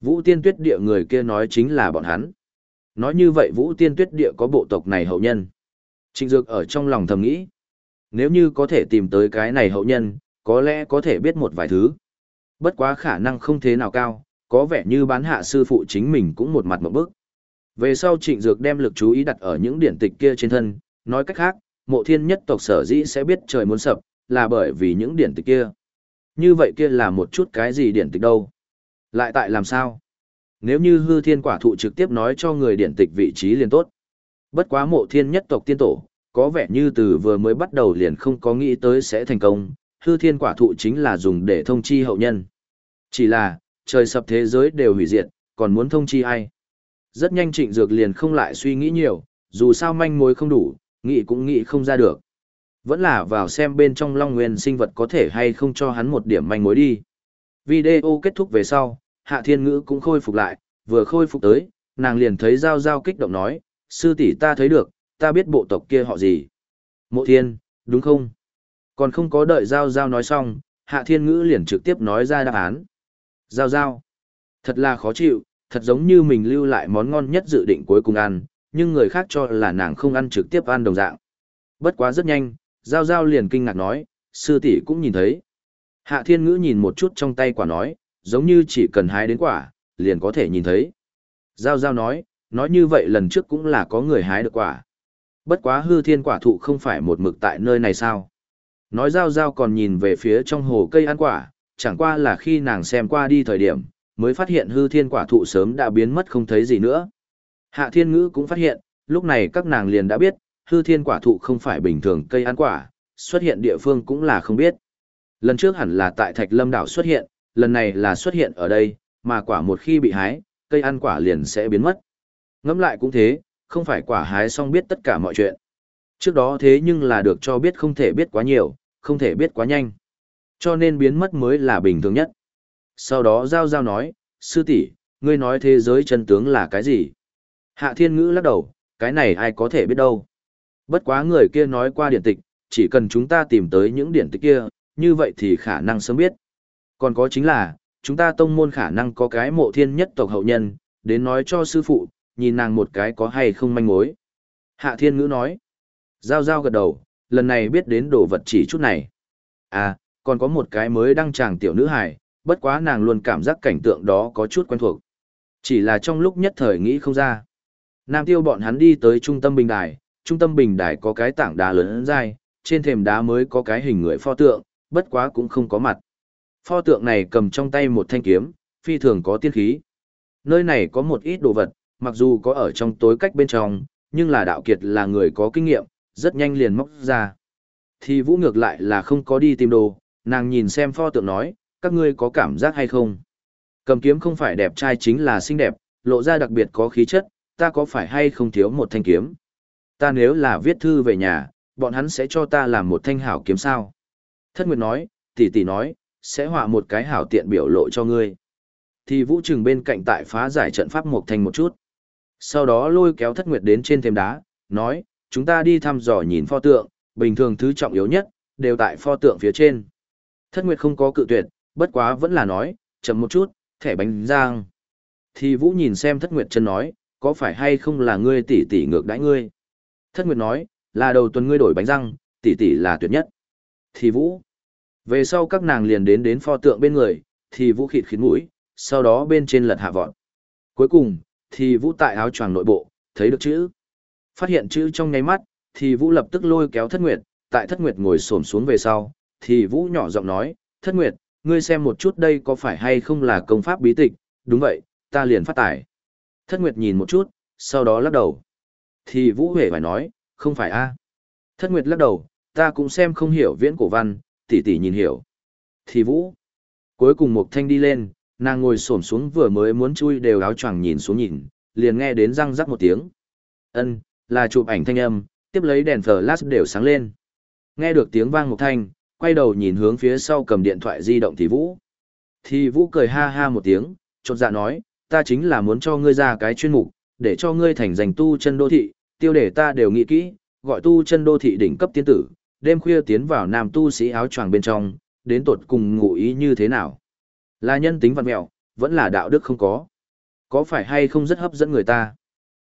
Speaker 1: Vũ tiên tuyết địa người kia nói chính là bọn hắn. Nói như vậy Vũ tiên tuyết địa có bộ tộc này hậu nhân. Trịnh Dược ở trong lòng thầm nghĩ. Nếu như có thể tìm tới cái này hậu nhân, có lẽ có thể biết một vài thứ. Bất quá khả năng không thế nào cao, có vẻ như bán hạ sư phụ chính mình cũng một mặt một bước. Về sau trịnh dược đem lực chú ý đặt ở những điển tịch kia trên thân, nói cách khác, mộ thiên nhất tộc sở dĩ sẽ biết trời muốn sập, là bởi vì những điển tịch kia. Như vậy kia là một chút cái gì điển tịch đâu? Lại tại làm sao? Nếu như hư thiên quả thụ trực tiếp nói cho người điện tịch vị trí liền tốt. Bất quá mộ thiên nhất tộc tiên tổ, có vẻ như từ vừa mới bắt đầu liền không có nghĩ tới sẽ thành công, hư thiên quả thụ chính là dùng để thông chi hậu nhân. Chỉ là, trời sập thế giới đều hủy diệt, còn muốn thông chi ai? Rất nhanh trịnh dược liền không lại suy nghĩ nhiều, dù sao manh mối không đủ, nghĩ cũng nghĩ không ra được. Vẫn là vào xem bên trong long nguyên sinh vật có thể hay không cho hắn một điểm manh mối đi. Video kết thúc về sau, hạ thiên ngữ cũng khôi phục lại, vừa khôi phục tới, nàng liền thấy Giao Giao kích động nói, sư tỷ ta thấy được, ta biết bộ tộc kia họ gì. Mộ thiên, đúng không? Còn không có đợi Giao Giao nói xong, hạ thiên ngữ liền trực tiếp nói ra đáp án. Giao Giao, thật là khó chịu, thật giống như mình lưu lại món ngon nhất dự định cuối cùng ăn, nhưng người khác cho là nàng không ăn trực tiếp ăn đồng dạng. Bất quá rất nhanh, Giao Giao liền kinh ngạc nói, sư tỷ cũng nhìn thấy. Hạ Thiên Ngữ nhìn một chút trong tay quả nói, giống như chỉ cần hái đến quả, liền có thể nhìn thấy. Giao Giao nói, nói như vậy lần trước cũng là có người hái được quả. Bất quá hư thiên quả thụ không phải một mực tại nơi này sao. Nói Giao Giao còn nhìn về phía trong hồ cây ăn quả, chẳng qua là khi nàng xem qua đi thời điểm, mới phát hiện hư thiên quả thụ sớm đã biến mất không thấy gì nữa. Hạ thiên ngữ cũng phát hiện, lúc này các nàng liền đã biết, hư thiên quả thụ không phải bình thường cây ăn quả, xuất hiện địa phương cũng là không biết. Lần trước hẳn là tại Thạch Lâm đảo xuất hiện, lần này là xuất hiện ở đây, mà quả một khi bị hái, cây ăn quả liền sẽ biến mất. Ngẫm lại cũng thế, không phải quả hái xong biết tất cả mọi chuyện. Trước đó thế nhưng là được cho biết không thể biết quá nhiều, không thể biết quá nhanh. Cho nên biến mất mới là bình thường nhất. Sau đó Giao Giao nói, sư tỷ, ngươi nói thế giới chân tướng là cái gì? Hạ Thiên Ngữ lắc đầu, cái này ai có thể biết đâu. Bất quá người kia nói qua điện tịch, chỉ cần chúng ta tìm tới những điển tịch kia, như vậy thì khả năng sớm biết. Còn có chính là, chúng ta tông môn khả năng có cái mộ thiên nhất tộc hậu nhân, đến nói cho sư phụ, nhìn nàng một cái có hay không manh mối. Hạ Thiên Ngữ nói, Giao Giao gật đầu, lần này biết đến đồ vật chỉ chút này. À, còn có một cái mới đăng tràng tiểu nữ hài bất quá nàng luôn cảm giác cảnh tượng đó có chút quen thuộc. Chỉ là trong lúc nhất thời nghĩ không ra. Nam tiêu bọn hắn đi tới trung tâm bình đài, trung tâm bình đài có cái tảng đá lớn dài trên thềm đá mới có cái hình người pho tượng, bất quá cũng không có mặt. Pho tượng này cầm trong tay một thanh kiếm, phi thường có tiên khí. Nơi này có một ít đồ vật, mặc dù có ở trong tối cách bên trong, nhưng là đạo kiệt là người có kinh nghiệm, rất nhanh liền móc ra. Thì vũ ngược lại là không có đi tìm đồ, nàng nhìn xem pho tượng nói, các ngươi có cảm giác hay không? Cầm kiếm không phải đẹp trai chính là xinh đẹp, lộ ra đặc biệt có khí chất, ta có phải hay không thiếu một thanh kiếm? Ta nếu là viết thư về nhà, bọn hắn sẽ cho ta làm một thanh hảo kiếm sao? Thất Nguyệt nói, tỷ tỷ nói, sẽ họa một cái hảo tiện biểu lộ cho ngươi. Thì Vũ Trừng bên cạnh tại phá giải trận pháp một thành một chút. Sau đó lôi kéo Thất Nguyệt đến trên thềm đá, nói, chúng ta đi thăm dò nhìn pho tượng, bình thường thứ trọng yếu nhất, đều tại pho tượng phía trên. Thất Nguyệt không có cự tuyệt, bất quá vẫn là nói, chậm một chút, thẻ bánh giang. Thì Vũ nhìn xem Thất Nguyệt chân nói, có phải hay không là ngươi tỷ tỷ ngược đãi ngươi? Thất Nguyệt nói, là đầu tuần ngươi đổi bánh răng, tỷ tỷ là tuyệt nhất. Thì Vũ. Về sau các nàng liền đến đến pho tượng bên người, thì Vũ khịt khịt mũi, sau đó bên trên lật hạ vọt. Cuối cùng, thì Vũ tại áo choàng nội bộ, thấy được chữ. Phát hiện chữ trong nháy mắt, thì Vũ lập tức lôi kéo Thất Nguyệt, tại Thất Nguyệt ngồi xổm xuống về sau, thì Vũ nhỏ giọng nói, Thất Nguyệt, ngươi xem một chút đây có phải hay không là công pháp bí tịch, đúng vậy, ta liền phát tải. Thất Nguyệt nhìn một chút, sau đó lắc đầu. Thì Vũ Huệ phải nói, không phải a Thất Nguyệt lắc đầu, ta cũng xem không hiểu viễn cổ văn, tỷ tỷ nhìn hiểu. Thì Vũ. Cuối cùng một thanh đi lên, nàng ngồi xổm xuống vừa mới muốn chui đều áo choàng nhìn xuống nhìn, liền nghe đến răng rắc một tiếng. Ân, là chụp ảnh thanh âm, tiếp lấy đèn flash đều sáng lên. Nghe được tiếng vang một thanh, quay đầu nhìn hướng phía sau cầm điện thoại di động thì Vũ. Thì Vũ cười ha ha một tiếng, chột dạ nói, ta chính là muốn cho ngươi ra cái chuyên mục, để cho ngươi thành danh tu chân đô thị, tiêu đề ta đều nghĩ kỹ, gọi tu chân đô thị đỉnh cấp tiên tử, đêm khuya tiến vào nam tu sĩ áo choàng bên trong, đến tột cùng ngụ ý như thế nào. Là nhân tính văn mẹo, vẫn là đạo đức không có. Có phải hay không rất hấp dẫn người ta?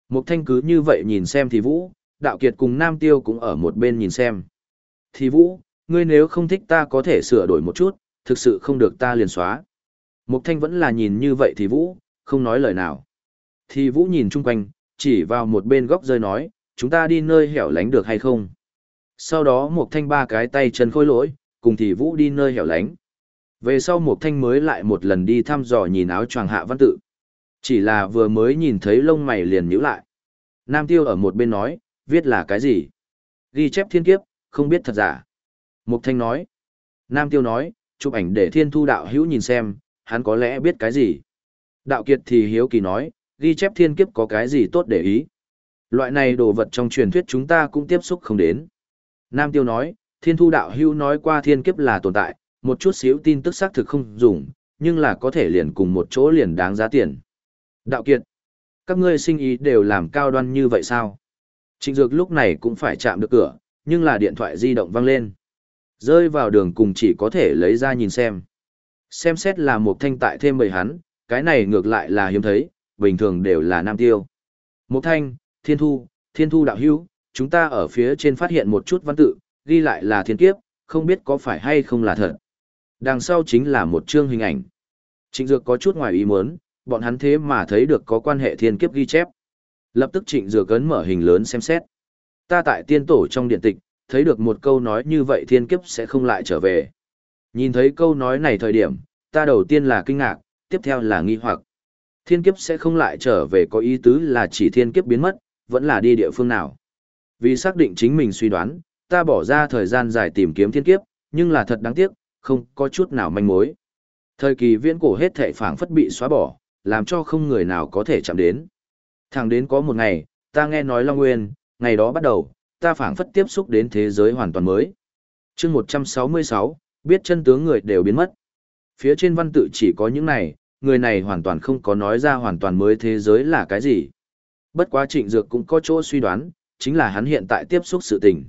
Speaker 1: Mục thanh cứ như vậy nhìn xem thì vũ, đạo kiệt cùng nam tiêu cũng ở một bên nhìn xem. Thì vũ, ngươi nếu không thích ta có thể sửa đổi một chút, thực sự không được ta liền xóa. Mục thanh vẫn là nhìn như vậy thì vũ, không nói lời nào. Thì vũ nhìn chung quanh, chỉ vào một bên góc rơi nói, chúng ta đi nơi hẻo lánh được hay không? Sau đó một thanh ba cái tay chân khôi lỗi, cùng thì vũ đi nơi hẻo lánh. Về sau một thanh mới lại một lần đi thăm dò nhìn áo choàng hạ văn tự. Chỉ là vừa mới nhìn thấy lông mày liền nhíu lại. Nam tiêu ở một bên nói, viết là cái gì? Ghi chép thiên kiếp, không biết thật giả. Mục thanh nói. Nam tiêu nói, chụp ảnh để thiên thu đạo hữu nhìn xem, hắn có lẽ biết cái gì. Đạo kiệt thì hiếu kỳ nói, ghi chép thiên kiếp có cái gì tốt để ý. Loại này đồ vật trong truyền thuyết chúng ta cũng tiếp xúc không đến. Nam tiêu nói, thiên thu đạo Hưu nói qua thiên kiếp là tồn tại, một chút xíu tin tức xác thực không dùng, nhưng là có thể liền cùng một chỗ liền đáng giá tiền. Đạo kiệt, các ngươi sinh ý đều làm cao đoan như vậy sao? Trịnh Dược lúc này cũng phải chạm được cửa, nhưng là điện thoại di động vang lên. Rơi vào đường cùng chỉ có thể lấy ra nhìn xem. Xem xét là một thanh tại thêm bầy hắn, cái này ngược lại là hiếm thấy, bình thường đều là nam tiêu. Một thanh, thiên thu, thiên thu đạo hữu, chúng ta ở phía trên phát hiện một chút văn tự, ghi lại là thiên kiếp, không biết có phải hay không là thật. Đằng sau chính là một chương hình ảnh. Trịnh Dược có chút ngoài ý muốn, bọn hắn thế mà thấy được có quan hệ thiên kiếp ghi chép. Lập tức Trịnh Dược ấn mở hình lớn xem xét. Ta tại tiên tổ trong điện tịch, thấy được một câu nói như vậy thiên kiếp sẽ không lại trở về. Nhìn thấy câu nói này thời điểm, ta đầu tiên là kinh ngạc, tiếp theo là nghi hoặc. Thiên kiếp sẽ không lại trở về có ý tứ là chỉ thiên kiếp biến mất, vẫn là đi địa phương nào. Vì xác định chính mình suy đoán, ta bỏ ra thời gian dài tìm kiếm thiên kiếp, nhưng là thật đáng tiếc, không có chút nào manh mối. Thời kỳ viễn cổ hết thảy phảng phất bị xóa bỏ, làm cho không người nào có thể chạm đến. Thẳng đến có một ngày, ta nghe nói Long Nguyên, ngày đó bắt đầu, ta phảng phất tiếp xúc đến thế giới hoàn toàn mới. chương 166, biết chân tướng người đều biến mất. Phía trên văn tự chỉ có những này, người này hoàn toàn không có nói ra hoàn toàn mới thế giới là cái gì. Bất quá trịnh dược cũng có chỗ suy đoán, chính là hắn hiện tại tiếp xúc sự tình.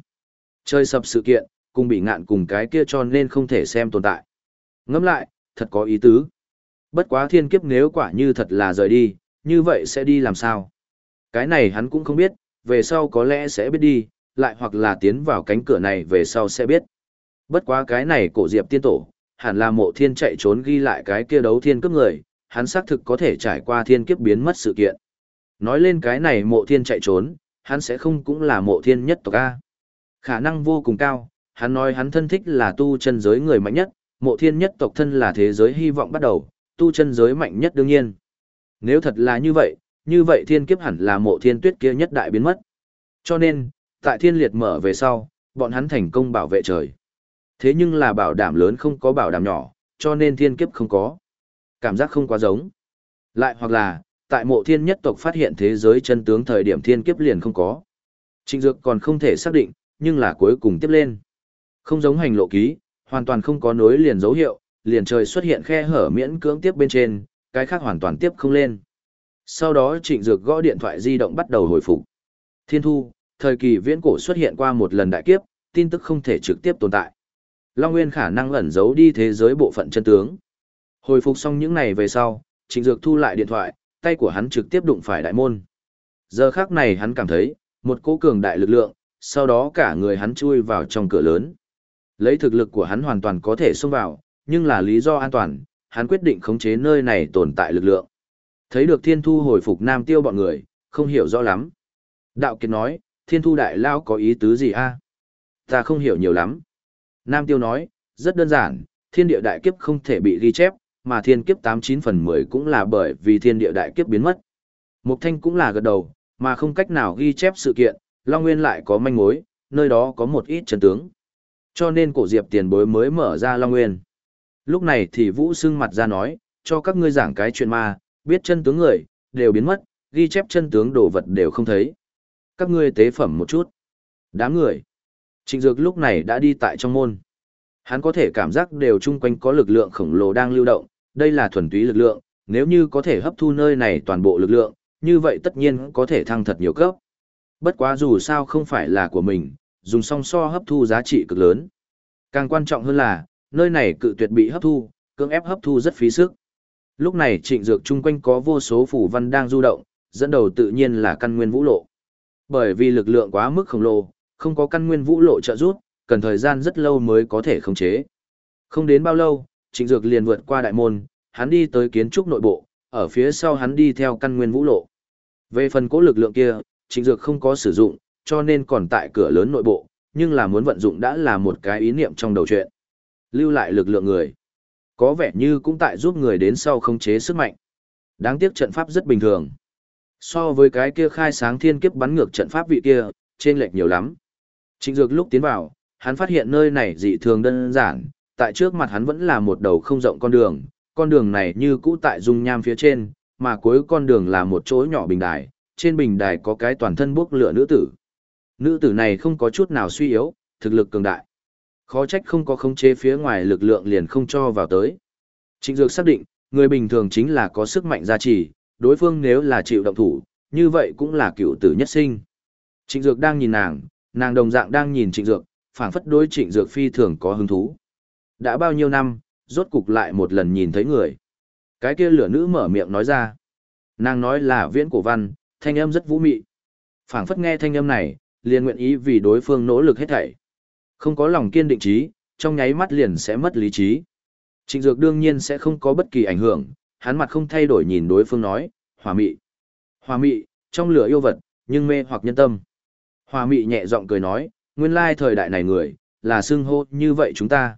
Speaker 1: Chơi sập sự kiện, cùng bị ngạn cùng cái kia cho nên không thể xem tồn tại. Ngẫm lại, thật có ý tứ. Bất quá thiên kiếp nếu quả như thật là rời đi, như vậy sẽ đi làm sao? Cái này hắn cũng không biết, về sau có lẽ sẽ biết đi, lại hoặc là tiến vào cánh cửa này về sau sẽ biết. Bất quá cái này cổ diệp tiên tổ, hẳn là mộ thiên chạy trốn ghi lại cái kia đấu thiên cấp người, hắn xác thực có thể trải qua thiên kiếp biến mất sự kiện. Nói lên cái này mộ thiên chạy trốn, hắn sẽ không cũng là mộ thiên nhất tộc A. Khả năng vô cùng cao, hắn nói hắn thân thích là tu chân giới người mạnh nhất, mộ thiên nhất tộc thân là thế giới hy vọng bắt đầu, tu chân giới mạnh nhất đương nhiên. Nếu thật là như vậy, như vậy thiên kiếp hẳn là mộ thiên tuyết kia nhất đại biến mất. Cho nên, tại thiên liệt mở về sau, bọn hắn thành công bảo vệ trời. Thế nhưng là bảo đảm lớn không có bảo đảm nhỏ, cho nên thiên kiếp không có. Cảm giác không quá giống. Lại hoặc là, tại mộ thiên nhất tộc phát hiện thế giới chân tướng thời điểm thiên kiếp liền không có. Trịnh Dược còn không thể xác định, nhưng là cuối cùng tiếp lên. Không giống hành lộ ký, hoàn toàn không có nối liền dấu hiệu, liền trời xuất hiện khe hở miễn cưỡng tiếp bên trên, cái khác hoàn toàn tiếp không lên. Sau đó Trịnh Dược gõ điện thoại di động bắt đầu hồi phục. Thiên thu, thời kỳ viễn cổ xuất hiện qua một lần đại kiếp, tin tức không thể trực tiếp tồn tại. Long Nguyên khả năng ẩn giấu đi thế giới bộ phận chân tướng. Hồi phục xong những này về sau, Trịnh Dược thu lại điện thoại, tay của hắn trực tiếp đụng phải đại môn. Giờ khắc này hắn cảm thấy, một cỗ cường đại lực lượng, sau đó cả người hắn chui vào trong cửa lớn. Lấy thực lực của hắn hoàn toàn có thể xông vào, nhưng là lý do an toàn, hắn quyết định khống chế nơi này tồn tại lực lượng. Thấy được thiên thu hồi phục nam tiêu bọn người, không hiểu rõ lắm. Đạo kiệt nói, thiên thu đại lao có ý tứ gì a? Ta không hiểu nhiều lắm. Nam tiêu nói, rất đơn giản, thiên địa đại kiếp không thể bị ghi chép, mà thiên kiếp 89 phần 10 cũng là bởi vì thiên địa đại kiếp biến mất. Mục thanh cũng là gật đầu, mà không cách nào ghi chép sự kiện, Long Nguyên lại có manh mối, nơi đó có một ít chân tướng. Cho nên cổ diệp tiền bối mới mở ra Long Nguyên. Lúc này thì Vũ sưng mặt ra nói, cho các ngươi giảng cái chuyện ma, biết chân tướng người, đều biến mất, ghi chép chân tướng đồ vật đều không thấy. Các ngươi tế phẩm một chút. Đám người. Trịnh Dược lúc này đã đi tại trong môn. Hắn có thể cảm giác đều chung quanh có lực lượng khổng lồ đang lưu động, đây là thuần túy lực lượng, nếu như có thể hấp thu nơi này toàn bộ lực lượng, như vậy tất nhiên có thể thăng thật nhiều cấp. Bất quá dù sao không phải là của mình, dùng song so hấp thu giá trị cực lớn. Càng quan trọng hơn là, nơi này cự tuyệt bị hấp thu, cưỡng ép hấp thu rất phí sức. Lúc này trịnh dược chung quanh có vô số phủ văn đang du động, dẫn đầu tự nhiên là căn nguyên vũ lộ. Bởi vì lực lượng quá mức khổng lồ, không có căn nguyên vũ lộ trợ giúp, cần thời gian rất lâu mới có thể khống chế. Không đến bao lâu, trịnh dược liền vượt qua đại môn, hắn đi tới kiến trúc nội bộ, ở phía sau hắn đi theo căn nguyên vũ lộ. Về phần cố lực lượng kia, trịnh dược không có sử dụng, cho nên còn tại cửa lớn nội bộ, nhưng là muốn vận dụng đã là một cái ý niệm trong đầu chuyện. Lưu lại lực lượng người. Có vẻ như cũng tại giúp người đến sau khống chế sức mạnh. Đáng tiếc trận pháp rất bình thường. So với cái kia khai sáng thiên kiếp bắn ngược trận pháp vị kia, trên lệch nhiều lắm. Trịnh Dược lúc tiến vào, hắn phát hiện nơi này dị thường đơn giản, tại trước mặt hắn vẫn là một đầu không rộng con đường, con đường này như cũ tại dung nham phía trên, mà cuối con đường là một chỗ nhỏ bình đài, trên bình đài có cái toàn thân bốc lửa nữ tử. Nữ tử này không có chút nào suy yếu, thực lực cường đại. Khó trách không có khống chế phía ngoài lực lượng liền không cho vào tới. Trịnh Dược xác định, người bình thường chính là có sức mạnh gia trì, đối phương nếu là chịu động thủ, như vậy cũng là cựu tử nhất sinh. Trịnh Dược đang nhìn nàng, nàng đồng dạng đang nhìn Trịnh Dược, phảng phất đối Trịnh Dược phi thường có hứng thú. Đã bao nhiêu năm, rốt cục lại một lần nhìn thấy người. Cái kia lửa nữ mở miệng nói ra. Nàng nói là viễn cổ văn, thanh âm rất vũ mị. phảng phất nghe thanh âm này, liền nguyện ý vì đối phương nỗ lực hết thảy. Không có lòng kiên định trí, trong nháy mắt liền sẽ mất lý trí. Trịnh Dược đương nhiên sẽ không có bất kỳ ảnh hưởng, hắn mặt không thay đổi nhìn đối phương nói, hòa mị. Hòa mị, trong lửa yêu vật, nhưng mê hoặc nhân tâm. Hòa mị nhẹ giọng cười nói, nguyên lai thời đại này người, là xưng hô như vậy chúng ta.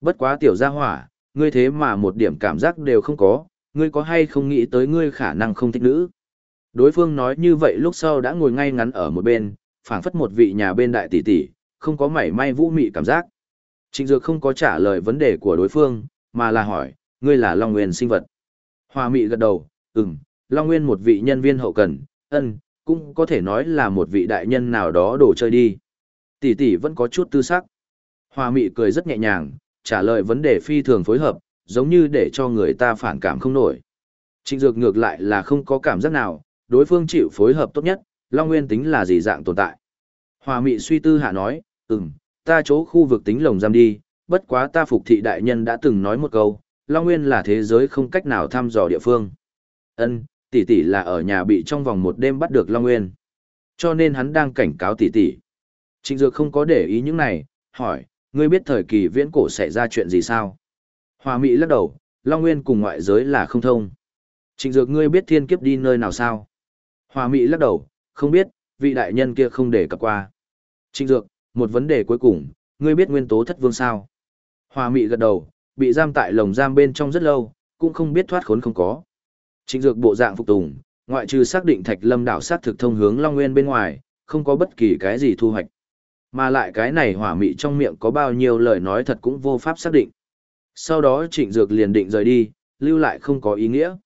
Speaker 1: Bất quá tiểu gia hỏa, ngươi thế mà một điểm cảm giác đều không có, ngươi có hay không nghĩ tới ngươi khả năng không thích nữ. Đối phương nói như vậy lúc sau đã ngồi ngay ngắn ở một bên, phảng phất một vị nhà bên đại tỷ tỷ, không có mảy may vũ mị cảm giác. Trịnh Dược không có trả lời vấn đề của đối phương, mà là hỏi, ngươi là Long Nguyên sinh vật. hòa mị gật đầu, ừm, Long Nguyên một vị nhân viên hậu cần, ân, cũng có thể nói là một vị đại nhân nào đó đồ chơi đi. Tỷ tỷ vẫn có chút tư sắc. hòa mị cười rất nhẹ nhàng, trả lời vấn đề phi thường phối hợp, giống như để cho người ta phản cảm không nổi. Trịnh Dược ngược lại là không có cảm giác nào, đối phương chịu phối hợp tốt nhất, Long Nguyên tính là gì dạng tồn tại. Hòa mị suy tư hạ nói, ừm, ta chỗ khu vực tính lồng giam đi, bất quá ta phục thị đại nhân đã từng nói một câu, Long Nguyên là thế giới không cách nào thăm dò địa phương. Ân, tỷ tỷ là ở nhà bị trong vòng một đêm bắt được Long Nguyên. Cho nên hắn đang cảnh cáo tỷ tỷ. Trịnh Dược không có để ý những này, hỏi, ngươi biết thời kỳ viễn cổ xảy ra chuyện gì sao? Hòa Mỹ lắc đầu, Long Nguyên cùng ngoại giới là không thông. Trịnh Dược ngươi biết thiên kiếp đi nơi nào sao? Hòa Mỹ lắc đầu, không biết, vị đại nhân kia không để cập qua. Trịnh Dược, một vấn đề cuối cùng, ngươi biết nguyên tố thất vương sao? Hòa Mỹ gật đầu, bị giam tại lồng giam bên trong rất lâu, cũng không biết thoát khốn không có. Trịnh Dược bộ dạng phục tùng, ngoại trừ xác định Thạch Lâm đảo sát thực thông hướng Long Nguyên bên ngoài, không có bất kỳ cái gì thu hoạch. Mà lại cái này hỏa mị trong miệng có bao nhiêu lời nói thật cũng vô pháp xác định. Sau đó Trịnh Dược liền định rời đi, lưu lại không có ý nghĩa.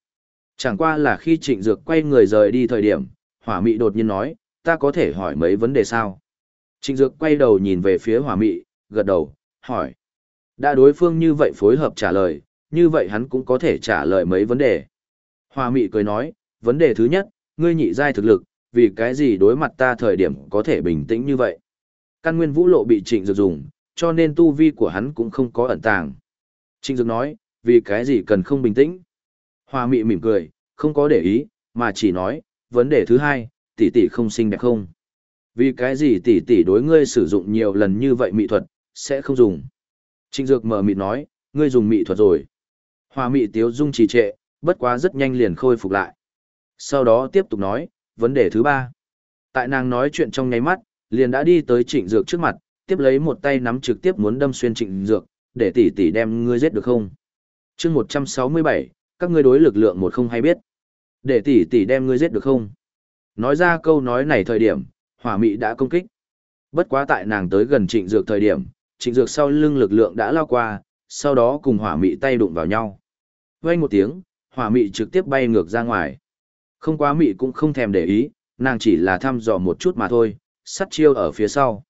Speaker 1: Chẳng qua là khi Trịnh Dược quay người rời đi thời điểm, hỏa mị đột nhiên nói, ta có thể hỏi mấy vấn đề sao? Trịnh Dược quay đầu nhìn về phía hỏa mị, gật đầu, hỏi. Đã đối phương như vậy phối hợp trả lời, như vậy hắn cũng có thể trả lời mấy vấn đề. Hỏa mị cười nói, vấn đề thứ nhất, ngươi nhị giai thực lực, vì cái gì đối mặt ta thời điểm có thể bình tĩnh như vậy? Căn nguyên vũ lộ bị trịnh dược dùng, cho nên tu vi của hắn cũng không có ẩn tàng. Trịnh dược nói, vì cái gì cần không bình tĩnh? Hoa mị mỉm cười, không có để ý, mà chỉ nói, vấn đề thứ hai, tỷ tỷ không xinh đẹp không? Vì cái gì tỷ tỷ đối ngươi sử dụng nhiều lần như vậy mỹ thuật, sẽ không dùng? Trịnh dược mở mịt nói, ngươi dùng mỹ thuật rồi. Hoa mị tiếu dung trì trệ, bất quá rất nhanh liền khôi phục lại. Sau đó tiếp tục nói, vấn đề thứ ba. Tại nàng nói chuyện trong nháy mắt, liền đã đi tới trịnh dược trước mặt, tiếp lấy một tay nắm trực tiếp muốn đâm xuyên trịnh dược, để tỷ tỷ đem ngươi giết được không? chương 167, các ngươi đối lực lượng một không hay biết. Để tỷ tỷ đem ngươi giết được không? Nói ra câu nói này thời điểm, hỏa mị đã công kích. Bất quá tại nàng tới gần trịnh dược thời điểm, trịnh dược sau lưng lực lượng đã lao qua, sau đó cùng hỏa mị tay đụng vào nhau. Vang một tiếng, hỏa mị trực tiếp bay ngược ra ngoài. Không quá mị cũng không thèm để ý, nàng chỉ là thăm dò một chút mà thôi, sắt chiêu ở phía sau.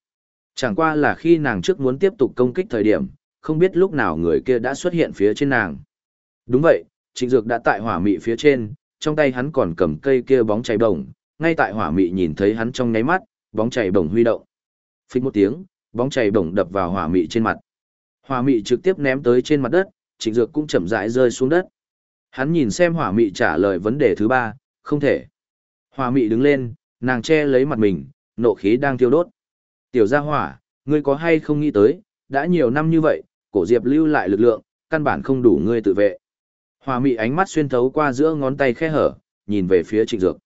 Speaker 1: Chẳng qua là khi nàng trước muốn tiếp tục công kích thời điểm, không biết lúc nào người kia đã xuất hiện phía trên nàng. Đúng vậy, Trịnh Dược đã tại hỏa mị phía trên, trong tay hắn còn cầm cây kia bóng chảy bổng, ngay tại hỏa mị nhìn thấy hắn trong nháy mắt, bóng chảy bổng huy động. Phích một tiếng, bóng chảy bổng đập vào hỏa mị trên mặt. Hỏa mị trực tiếp ném tới trên mặt đất, Trịnh Dược cũng chậm rãi rơi xuống đất. Hắn nhìn xem hỏa mị trả lời vấn đề thứ ba, không thể. Hỏa mị đứng lên, nàng che lấy mặt mình, nộ khí đang thiêu đốt. Tiểu gia hỏa, ngươi có hay không nghĩ tới, đã nhiều năm như vậy, cổ diệp lưu lại lực lượng, căn bản không đủ ngươi tự vệ. Hòa mị ánh mắt xuyên thấu qua giữa ngón tay khe hở, nhìn về phía trịnh dược.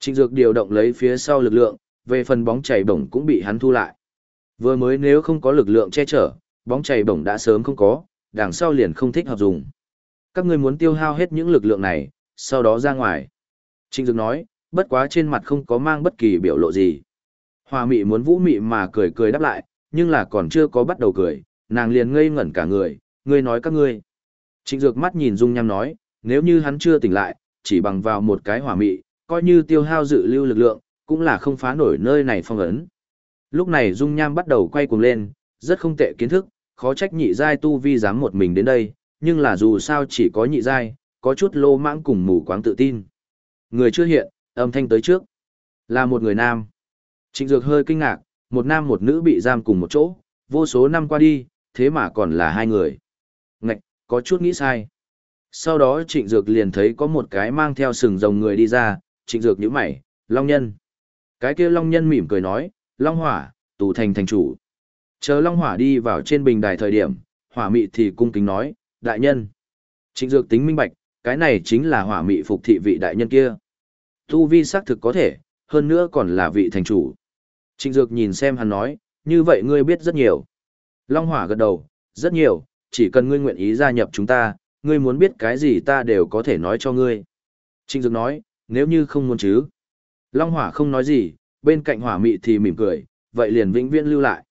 Speaker 1: Trịnh dược điều động lấy phía sau lực lượng, về phần bóng chảy bổng cũng bị hắn thu lại. Vừa mới nếu không có lực lượng che chở, bóng chảy bổng đã sớm không có, đằng sau liền không thích hợp dùng. Các ngươi muốn tiêu hao hết những lực lượng này, sau đó ra ngoài. Trịnh dược nói, bất quá trên mặt không có mang bất kỳ biểu lộ gì. Hòa mị muốn vũ mị mà cười cười đáp lại, nhưng là còn chưa có bắt đầu cười, nàng liền ngây ngẩn cả người, ngươi nói các ngươi. Trịnh Dược mắt nhìn Dung Nham nói, nếu như hắn chưa tỉnh lại, chỉ bằng vào một cái hỏa mị, coi như tiêu hao dự lưu lực lượng, cũng là không phá nổi nơi này phong ấn. Lúc này Dung Nham bắt đầu quay cuồng lên, rất không tệ kiến thức, khó trách nhị giai tu vi dám một mình đến đây, nhưng là dù sao chỉ có nhị giai, có chút lô mãng cùng mù quáng tự tin. Người chưa hiện, âm thanh tới trước. Là một người nam. Trịnh Dược hơi kinh ngạc, một nam một nữ bị giam cùng một chỗ, vô số năm qua đi, thế mà còn là hai người. Ngạch, có chút nghĩ sai. Sau đó Trịnh Dược liền thấy có một cái mang theo sừng rồng người đi ra, Trịnh Dược nhíu mày, Long Nhân. Cái kia Long Nhân mỉm cười nói, Long Hỏa, tù thành thành chủ. Chờ Long Hỏa đi vào trên bình đài thời điểm, Hỏa Mị thì cung kính nói, đại nhân. Trịnh Dược tính minh bạch, cái này chính là Hỏa Mị phục thị vị đại nhân kia. Tu vi xác thực có thể, hơn nữa còn là vị thành chủ. Trịnh Dược nhìn xem hắn nói, như vậy ngươi biết rất nhiều. Long Hỏa gật đầu, rất nhiều, chỉ cần ngươi nguyện ý gia nhập chúng ta, ngươi muốn biết cái gì ta đều có thể nói cho ngươi. Trịnh Dược nói, nếu như không muốn chứ. Long Hỏa không nói gì, bên cạnh Hỏa Mị thì mỉm cười, vậy liền vĩnh viễn lưu lại.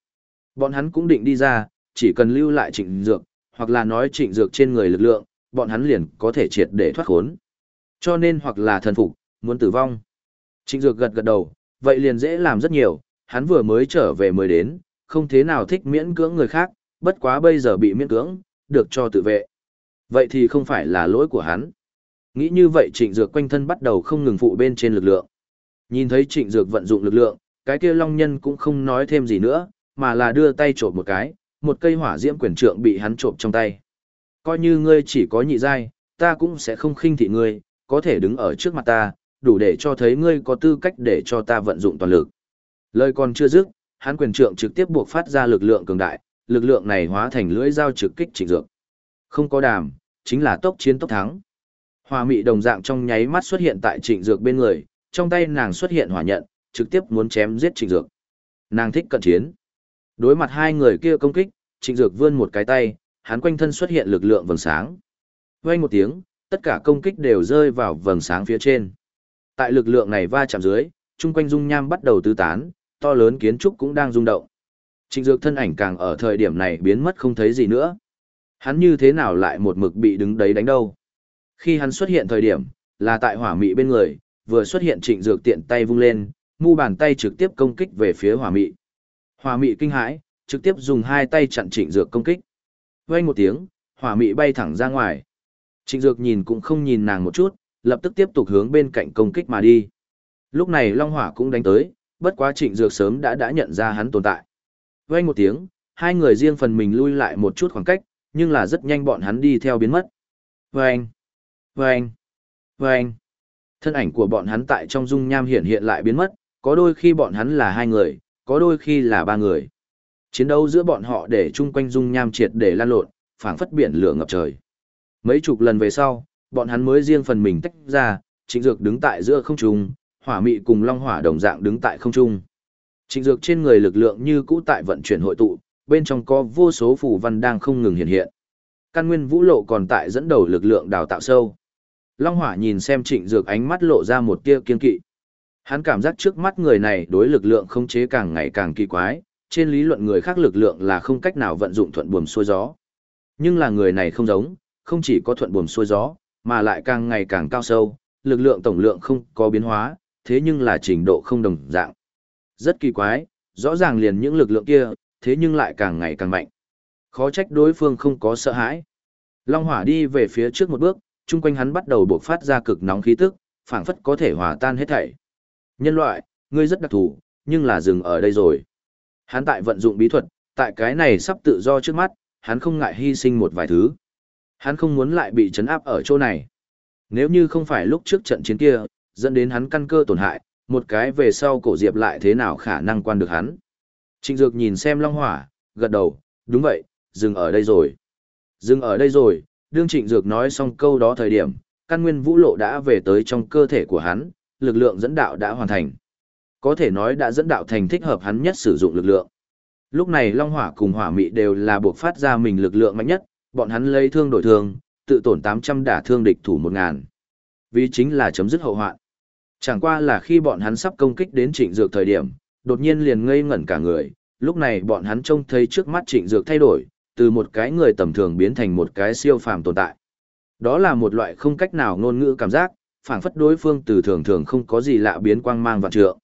Speaker 1: Bọn hắn cũng định đi ra, chỉ cần lưu lại Trịnh Dược, hoặc là nói Trịnh Dược trên người lực lượng, bọn hắn liền có thể triệt để thoát khốn. Cho nên hoặc là thần phục, muốn tử vong. Trịnh Dược gật gật đầu, vậy liền dễ làm rất nhiều, hắn vừa mới trở về mới đến, không thế nào thích miễn cưỡng người khác, bất quá bây giờ bị miễn cưỡng, được cho tự vệ. Vậy thì không phải là lỗi của hắn. Nghĩ như vậy trịnh dược quanh thân bắt đầu không ngừng phụ bên trên lực lượng. Nhìn thấy trịnh dược vận dụng lực lượng, cái kia long nhân cũng không nói thêm gì nữa, mà là đưa tay trộm một cái, một cây hỏa diễm quyền trượng bị hắn trộm trong tay. Coi như ngươi chỉ có nhị giai, ta cũng sẽ không khinh thị ngươi, có thể đứng ở trước mặt ta, đủ để cho thấy ngươi có tư cách để cho ta vận dụng toàn lực. Lời còn chưa dứt, hắn quyền trượng trực tiếp buộc phát ra lực lượng cường đại, lực lượng này hóa thành lưỡi dao trực kích trịnh dược. Không có đàm, chính là tốc chiến tốc thắng. Hòa mị đồng dạng trong nháy mắt xuất hiện tại trịnh dược bên người, trong tay nàng xuất hiện hỏa nhận, trực tiếp muốn chém giết trịnh dược. Nàng thích cận chiến. Đối mặt hai người kia công kích, trịnh dược vươn một cái tay, hắn quanh thân xuất hiện lực lượng vầng sáng. Vang một tiếng, tất cả công kích đều rơi vào vầng sáng phía trên. Tại lực lượng này va chạm dưới, chung quanh dung nham bắt đầu tứ tán, to lớn kiến trúc cũng đang rung động. Trịnh Dược thân ảnh càng ở thời điểm này biến mất không thấy gì nữa. Hắn như thế nào lại một mực bị đứng đấy đánh đâu? Khi hắn xuất hiện thời điểm, là tại hỏa mị bên người, vừa xuất hiện Trịnh Dược tiện tay vung lên, mu bàn tay trực tiếp công kích về phía hỏa mị. Hỏa mị kinh hãi, trực tiếp dùng hai tay chặn Trịnh Dược công kích. Vang một tiếng, hỏa mị bay thẳng ra ngoài. Trịnh Dược nhìn cũng không nhìn nàng một chút, lập tức tiếp tục hướng bên cạnh công kích mà đi. Lúc này Long Hỏa cũng đánh tới, bất quá trịnh dược sớm đã đã nhận ra hắn tồn tại. Vang một tiếng, hai người riêng phần mình lui lại một chút khoảng cách, nhưng là rất nhanh bọn hắn đi theo biến mất. Vang, vang, vang. Thân ảnh của bọn hắn tại trong dung nham hiện hiện lại biến mất, có đôi khi bọn hắn là hai người, có đôi khi là ba người. Chiến đấu giữa bọn họ để chung quanh dung nham triệt để lan lộn, phảng phất biển lửa ngập trời. Mấy chục lần về sau, bọn hắn mới riêng phần mình tách ra, trịnh dược đứng tại giữa không trung, hỏa mị cùng long hỏa đồng dạng đứng tại không trung. Trịnh dược trên người lực lượng như cũ tại vận chuyển hội tụ, bên trong có vô số phù văn đang không ngừng hiện hiện. Căn nguyên vũ lộ còn tại dẫn đầu lực lượng đào tạo sâu. Long hỏa nhìn xem trịnh dược ánh mắt lộ ra một tia kiên kỵ. Hắn cảm giác trước mắt người này đối lực lượng không chế càng ngày càng kỳ quái, trên lý luận người khác lực lượng là không cách nào vận dụng thuận buồm xuôi gió. Nhưng là người này không giống, không chỉ có thuận buồm xuôi gió, mà lại càng ngày càng cao sâu, lực lượng tổng lượng không có biến hóa, thế nhưng là trình độ không đồng dạng. Rất kỳ quái, rõ ràng liền những lực lượng kia, thế nhưng lại càng ngày càng mạnh. Khó trách đối phương không có sợ hãi. Long hỏa đi về phía trước một bước, chung quanh hắn bắt đầu bộc phát ra cực nóng khí tức, phảng phất có thể hòa tan hết thảy. Nhân loại, ngươi rất đặc thù, nhưng là dừng ở đây rồi. Hắn tại vận dụng bí thuật, tại cái này sắp tự do trước mắt, hắn không ngại hy sinh một vài thứ. Hắn không muốn lại bị chấn áp ở chỗ này. Nếu như không phải lúc trước trận chiến kia, dẫn đến hắn căn cơ tổn hại, một cái về sau cổ diệp lại thế nào khả năng quan được hắn. Trịnh Dược nhìn xem Long Hỏa, gật đầu, đúng vậy, dừng ở đây rồi. Dừng ở đây rồi, đương Trịnh Dược nói xong câu đó thời điểm, căn nguyên vũ lộ đã về tới trong cơ thể của hắn, lực lượng dẫn đạo đã hoàn thành. Có thể nói đã dẫn đạo thành thích hợp hắn nhất sử dụng lực lượng. Lúc này Long Hỏa cùng Hỏa Mị đều là buộc phát ra mình lực lượng mạnh nhất, bọn hắn lấy thương đổi thương, tự tổn 800 đả thương địch thủ 1000. Vì chính là chấm dứt hậu hoạn. Chẳng qua là khi bọn hắn sắp công kích đến Trịnh Dược thời điểm, đột nhiên liền ngây ngẩn cả người, lúc này bọn hắn trông thấy trước mắt Trịnh Dược thay đổi, từ một cái người tầm thường biến thành một cái siêu phàm tồn tại. Đó là một loại không cách nào ngôn ngữ cảm giác, phảng phất đối phương từ thường thường không có gì lạ biến quang mang vạn trượng.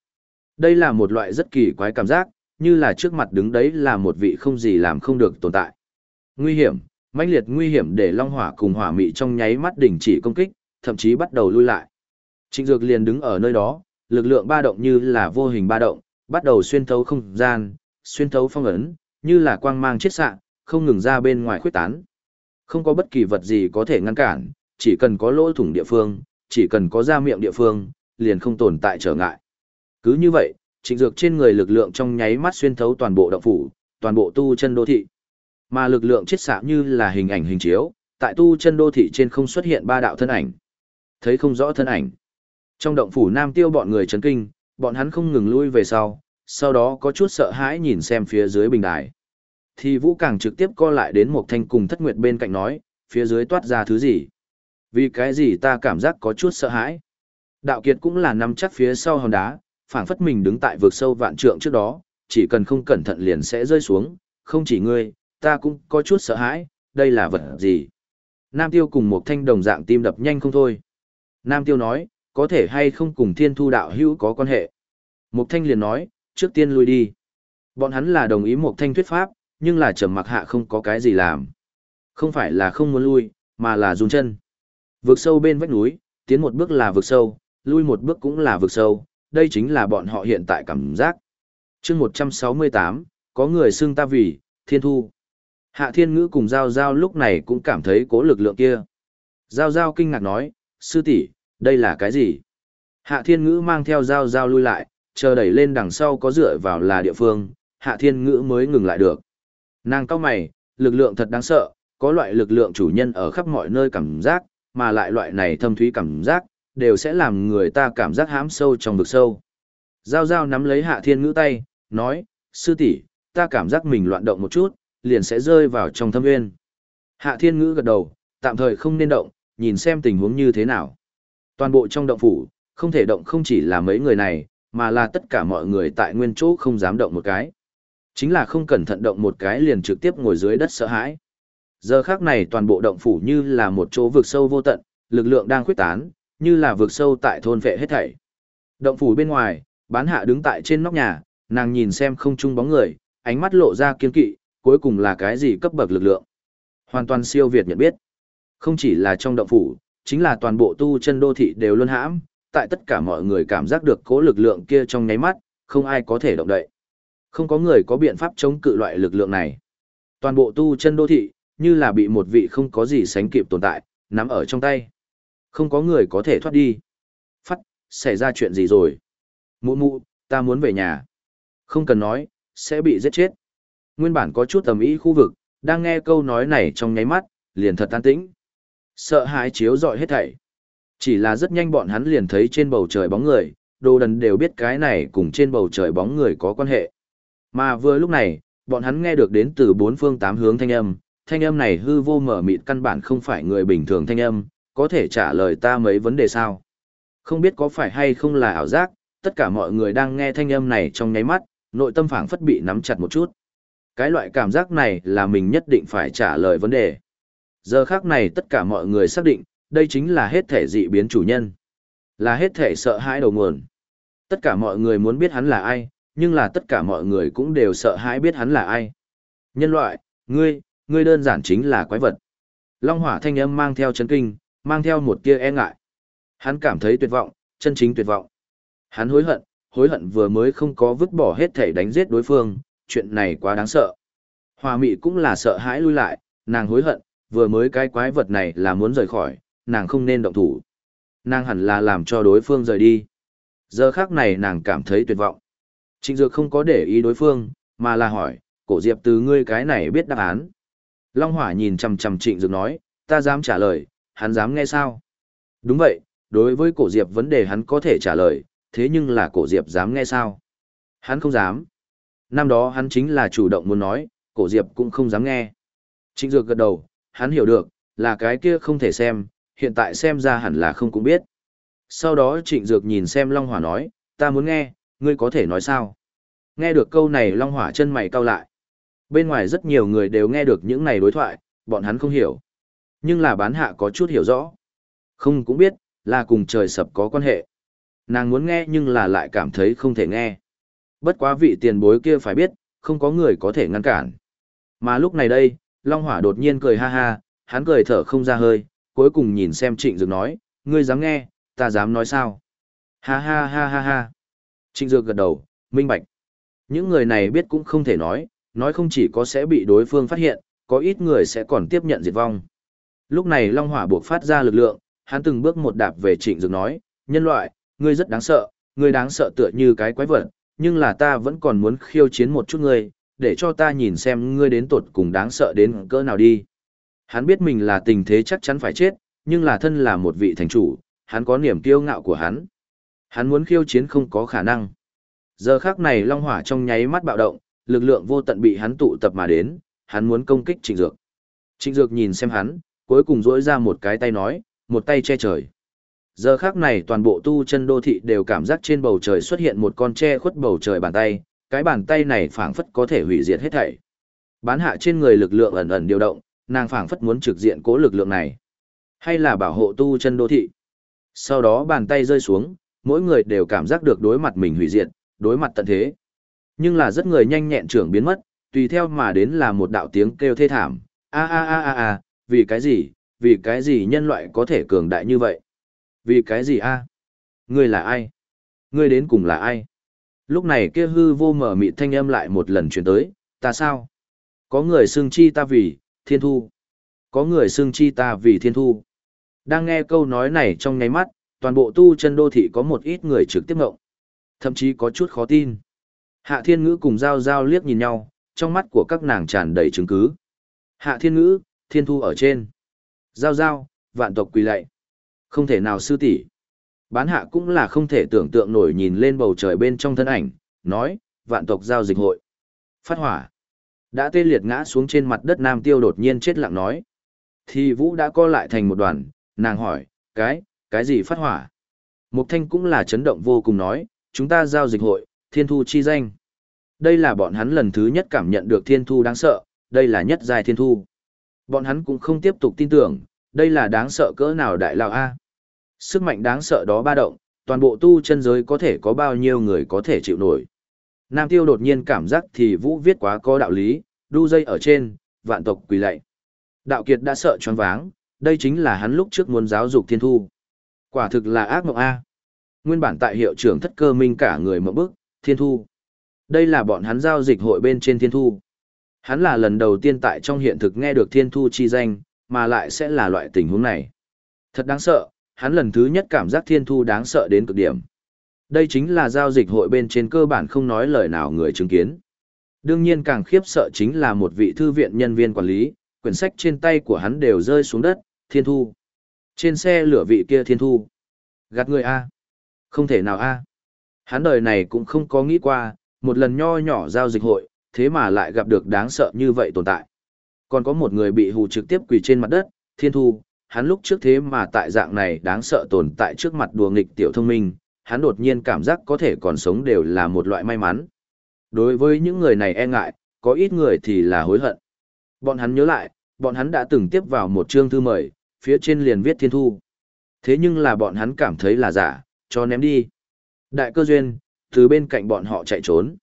Speaker 1: Đây là một loại rất kỳ quái cảm giác, như là trước mặt đứng đấy là một vị không gì làm không được tồn tại. Nguy hiểm, mãnh liệt nguy hiểm để Long Hỏa cùng Hỏa Mị trong nháy mắt đình chỉ công kích, thậm chí bắt đầu lui lại. Trịnh Dược liền đứng ở nơi đó, lực lượng ba động như là vô hình ba động, bắt đầu xuyên thấu không gian, xuyên thấu phong ấn, như là quang mang chiết xạ, không ngừng ra bên ngoài khuyết tán. Không có bất kỳ vật gì có thể ngăn cản, chỉ cần có lỗ thủng địa phương, chỉ cần có ra miệng địa phương, liền không tồn tại trở ngại. Cứ như vậy, trịnh dược trên người lực lượng trong nháy mắt xuyên thấu toàn bộ động phủ, toàn bộ tu chân đô thị. Mà lực lượng chiết xạ như là hình ảnh hình chiếu, tại tu chân đô thị trên không xuất hiện ba đạo thân ảnh. Thấy không rõ thân ảnh. Trong động phủ Nam Tiêu bọn người chấn kinh, bọn hắn không ngừng lui về sau, sau đó có chút sợ hãi nhìn xem phía dưới bình đài. Thì Vũ càng trực tiếp co lại đến một thanh cùng thất nguyệt bên cạnh nói, phía dưới toát ra thứ gì? Vì cái gì ta cảm giác có chút sợ hãi? Đạo Kiệt cũng là nằm chắc phía sau hòn đá, phảng phất mình đứng tại vực sâu vạn trượng trước đó, chỉ cần không cẩn thận liền sẽ rơi xuống, không chỉ ngươi, ta cũng có chút sợ hãi, đây là vật gì? Nam Tiêu cùng một thanh đồng dạng tim đập nhanh không thôi. Nam Tiêu nói, có thể hay không cùng thiên thu đạo hữu có quan hệ. Mục Thanh liền nói, trước tiên lui đi. Bọn hắn là đồng ý Mục Thanh thuyết pháp, nhưng là trầm mặc hạ không có cái gì làm. Không phải là không muốn lui, mà là run chân. Vượt sâu bên vách núi, tiến một bước là vượt sâu, lui một bước cũng là vượt sâu, đây chính là bọn họ hiện tại cảm giác. chương 168, có người xưng ta vì, thiên thu. Hạ thiên ngữ cùng Giao Giao lúc này cũng cảm thấy cố lực lượng kia. Giao Giao kinh ngạc nói, sư tỷ đây là cái gì? Hạ thiên ngữ mang theo dao dao lui lại, chờ đẩy lên đằng sau có dựa vào là địa phương, hạ thiên ngữ mới ngừng lại được. Nàng cao mày, lực lượng thật đáng sợ, có loại lực lượng chủ nhân ở khắp mọi nơi cảm giác, mà lại loại này thâm thúy cảm giác, đều sẽ làm người ta cảm giác hãm sâu trong vực sâu. Giao giao nắm lấy hạ thiên ngữ tay, nói, sư tỷ, ta cảm giác mình loạn động một chút, liền sẽ rơi vào trong thâm nguyên. Hạ thiên ngữ gật đầu, tạm thời không nên động, nhìn xem tình huống như thế nào. Toàn bộ trong động phủ, không thể động không chỉ là mấy người này, mà là tất cả mọi người tại nguyên chỗ không dám động một cái. Chính là không cẩn thận động một cái liền trực tiếp ngồi dưới đất sợ hãi. Giờ khác này toàn bộ động phủ như là một chỗ vực sâu vô tận, lực lượng đang khuyết tán, như là vực sâu tại thôn vệ hết thảy. Động phủ bên ngoài, bán hạ đứng tại trên nóc nhà, nàng nhìn xem không trung bóng người, ánh mắt lộ ra kiên kỵ, cuối cùng là cái gì cấp bậc lực lượng. Hoàn toàn siêu việt nhận biết. Không chỉ là trong động phủ, chính là toàn bộ tu chân đô thị đều luôn hãm, tại tất cả mọi người cảm giác được cố lực lượng kia trong nháy mắt, không ai có thể động đậy. Không có người có biện pháp chống cự loại lực lượng này. Toàn bộ tu chân đô thị, như là bị một vị không có gì sánh kịp tồn tại, nắm ở trong tay. Không có người có thể thoát đi. Phát, xảy ra chuyện gì rồi? Mụ mụ, ta muốn về nhà. Không cần nói, sẽ bị giết chết. Nguyên bản có chút tầm ý khu vực, đang nghe câu nói này trong nháy mắt, liền thật tan tĩnh. Sợ hãi chiếu rọi hết thảy. Chỉ là rất nhanh bọn hắn liền thấy trên bầu trời bóng người, đồ đần đều biết cái này cùng trên bầu trời bóng người có quan hệ. Mà vừa lúc này, bọn hắn nghe được đến từ bốn phương tám hướng thanh âm, thanh âm này hư vô mở mịt căn bản không phải người bình thường thanh âm, có thể trả lời ta mấy vấn đề sao. Không biết có phải hay không là ảo giác, tất cả mọi người đang nghe thanh âm này trong nháy mắt, nội tâm phảng phất bị nắm chặt một chút. Cái loại cảm giác này là mình nhất định phải trả lời vấn đề. Giờ khác này tất cả mọi người xác định, đây chính là hết thể dị biến chủ nhân. Là hết thể sợ hãi đầu nguồn. Tất cả mọi người muốn biết hắn là ai, nhưng là tất cả mọi người cũng đều sợ hãi biết hắn là ai. Nhân loại, ngươi, ngươi đơn giản chính là quái vật. Long hỏa thanh âm mang theo chấn kinh, mang theo một tia e ngại. Hắn cảm thấy tuyệt vọng, chân chính tuyệt vọng. Hắn hối hận, hối hận vừa mới không có vứt bỏ hết thể đánh giết đối phương, chuyện này quá đáng sợ. Hòa mị cũng là sợ hãi lui lại, nàng hối hận, vừa mới cái quái vật này là muốn rời khỏi, nàng không nên động thủ. Nàng hẳn là làm cho đối phương rời đi. Giờ khác này nàng cảm thấy tuyệt vọng. Trịnh Dược không có để ý đối phương, mà là hỏi, cổ diệp từ ngươi cái này biết đáp án. Long Hỏa nhìn chằm chằm Trịnh Dược nói, ta dám trả lời, hắn dám nghe sao? Đúng vậy, đối với cổ diệp vấn đề hắn có thể trả lời, thế nhưng là cổ diệp dám nghe sao? Hắn không dám. Năm đó hắn chính là chủ động muốn nói, cổ diệp cũng không dám nghe. Trịnh Dược gật đầu, hắn hiểu được, là cái kia không thể xem, hiện tại xem ra hẳn là không cũng biết. Sau đó Trịnh Dược nhìn xem Long Hỏa nói, ta muốn nghe, ngươi có thể nói sao? Nghe được câu này Long Hỏa chân mày cau lại. Bên ngoài rất nhiều người đều nghe được những này đối thoại, bọn hắn không hiểu. Nhưng là bán hạ có chút hiểu rõ. Không cũng biết, là cùng trời sập có quan hệ. Nàng muốn nghe nhưng là lại cảm thấy không thể nghe. Bất quá vị tiền bối kia phải biết, không có người có thể ngăn cản. Mà lúc này đây, Long Hỏa đột nhiên cười ha ha, hắn cười thở không ra hơi, cuối cùng nhìn xem Trịnh Dược nói, ngươi dám nghe, ta dám nói sao? Ha ha ha ha ha. Trịnh Dược gật đầu, minh bạch. Những người này biết cũng không thể nói, nói không chỉ có sẽ bị đối phương phát hiện, có ít người sẽ còn tiếp nhận diệt vong. Lúc này Long Hỏa buộc phát ra lực lượng, hắn từng bước một đạp về Trịnh Dược nói, nhân loại, ngươi rất đáng sợ, ngươi đáng sợ tựa như cái quái vật, nhưng là ta vẫn còn muốn khiêu chiến một chút ngươi, để cho ta nhìn xem ngươi đến tột cùng đáng sợ đến cỡ nào đi. Hắn biết mình là tình thế chắc chắn phải chết, nhưng là thân là một vị thành chủ, hắn có niềm kiêu ngạo của hắn. Hắn muốn khiêu chiến không có khả năng. Giờ khắc này Long Hỏa trong nháy mắt bạo động, lực lượng vô tận bị hắn tụ tập mà đến, hắn muốn công kích Trịnh Dược. Trịnh Dược nhìn xem hắn, cuối cùng duỗi ra một cái tay nói, một tay che trời. Giờ khắc này toàn bộ tu chân đô thị đều cảm giác trên bầu trời xuất hiện một con che khuất bầu trời bàn tay, cái bàn tay này phảng phất có thể hủy diệt hết thảy. Bán hạ trên người lực lượng ẩn ẩn điều động, nàng phảng phất muốn trực diện cố lực lượng này. Hay là bảo hộ tu chân đô thị. Sau đó bàn tay rơi xuống, mỗi người đều cảm giác được đối mặt mình hủy diệt, đối mặt tận thế. Nhưng là rất người nhanh nhẹn trưởng biến mất, tùy theo mà đến là một đạo tiếng kêu thê thảm. A a a a a, vì cái gì, vì cái gì nhân loại có thể cường đại như vậy? Vì cái gì a? Ngươi là ai? Ngươi đến cùng là ai? Lúc này kia hư vô mở mịt thanh âm lại một lần truyền tới, ta sao? Có người xưng chi ta vì, thiên thu. Có người xưng chi ta vì thiên thu. Đang nghe câu nói này trong ngáy mắt, toàn bộ tu chân đô thị có một ít người trực tiếp ngộng. Thậm chí có chút khó tin. Hạ thiên ngữ cùng giao giao liếc nhìn nhau, trong mắt của các nàng tràn đầy chứng cứ. Hạ thiên ngữ, thiên thu ở trên. Giao giao, vạn tộc quỳ lạy. Không thể nào sư tỷ. Bán hạ cũng là không thể tưởng tượng nổi nhìn lên bầu trời bên trong thân ảnh, nói, vạn tộc giao dịch hội. Phát hỏa. Đã tê liệt ngã xuống trên mặt đất Nam Tiêu đột nhiên chết lặng nói. Thì Vũ đã co lại thành một đoàn, nàng hỏi, cái, cái gì phát hỏa? Mục Thanh cũng là chấn động vô cùng nói, chúng ta giao dịch hội, thiên thu chi danh. Đây là bọn hắn lần thứ nhất cảm nhận được thiên thu đáng sợ, đây là nhất giai thiên thu. Bọn hắn cũng không tiếp tục tin tưởng, đây là đáng sợ cỡ nào đại lão A. Sức mạnh đáng sợ đó ba động, toàn bộ tu chân giới có thể có bao nhiêu người có thể chịu nổi. Nam Tiêu đột nhiên cảm giác thì Vũ viết quá có đạo lý, đu dây ở trên, vạn tộc quỳ lạy. Đạo Kiệt đã sợ choáng váng, đây chính là hắn lúc trước muốn giáo dục thiên thu. Quả thực là ác mộng A. Nguyên bản tại hiệu trưởng thất cơ minh cả người mộng bức, thiên thu. Đây là bọn hắn giao dịch hội bên trên thiên thu. Hắn là lần đầu tiên tại trong hiện thực nghe được thiên thu chi danh, mà lại sẽ là loại tình huống này. Thật đáng sợ, hắn lần thứ nhất cảm giác thiên thu đáng sợ đến cực điểm. Đây chính là giao dịch hội bên trên cơ bản không nói lời nào người chứng kiến. Đương nhiên càng khiếp sợ chính là một vị thư viện nhân viên quản lý, quyển sách trên tay của hắn đều rơi xuống đất, thiên thu. Trên xe lửa vị kia thiên thu. Gạt người A. Không thể nào A. Hắn đời này cũng không có nghĩ qua, một lần nho nhỏ giao dịch hội, thế mà lại gặp được đáng sợ như vậy tồn tại. Còn có một người bị hù trực tiếp quỳ trên mặt đất, thiên thu, hắn lúc trước thế mà tại dạng này đáng sợ tồn tại trước mặt đùa nghịch tiểu thông minh, hắn đột nhiên cảm giác có thể còn sống đều là một loại may mắn. Đối với những người này e ngại, có ít người thì là hối hận. Bọn hắn nhớ lại, bọn hắn đã từng tiếp vào một chương thư mời, phía trên liền viết thiên thu. Thế nhưng là bọn hắn cảm thấy là giả, cho ném đi. Đại cơ duyên, từ bên cạnh bọn họ chạy trốn.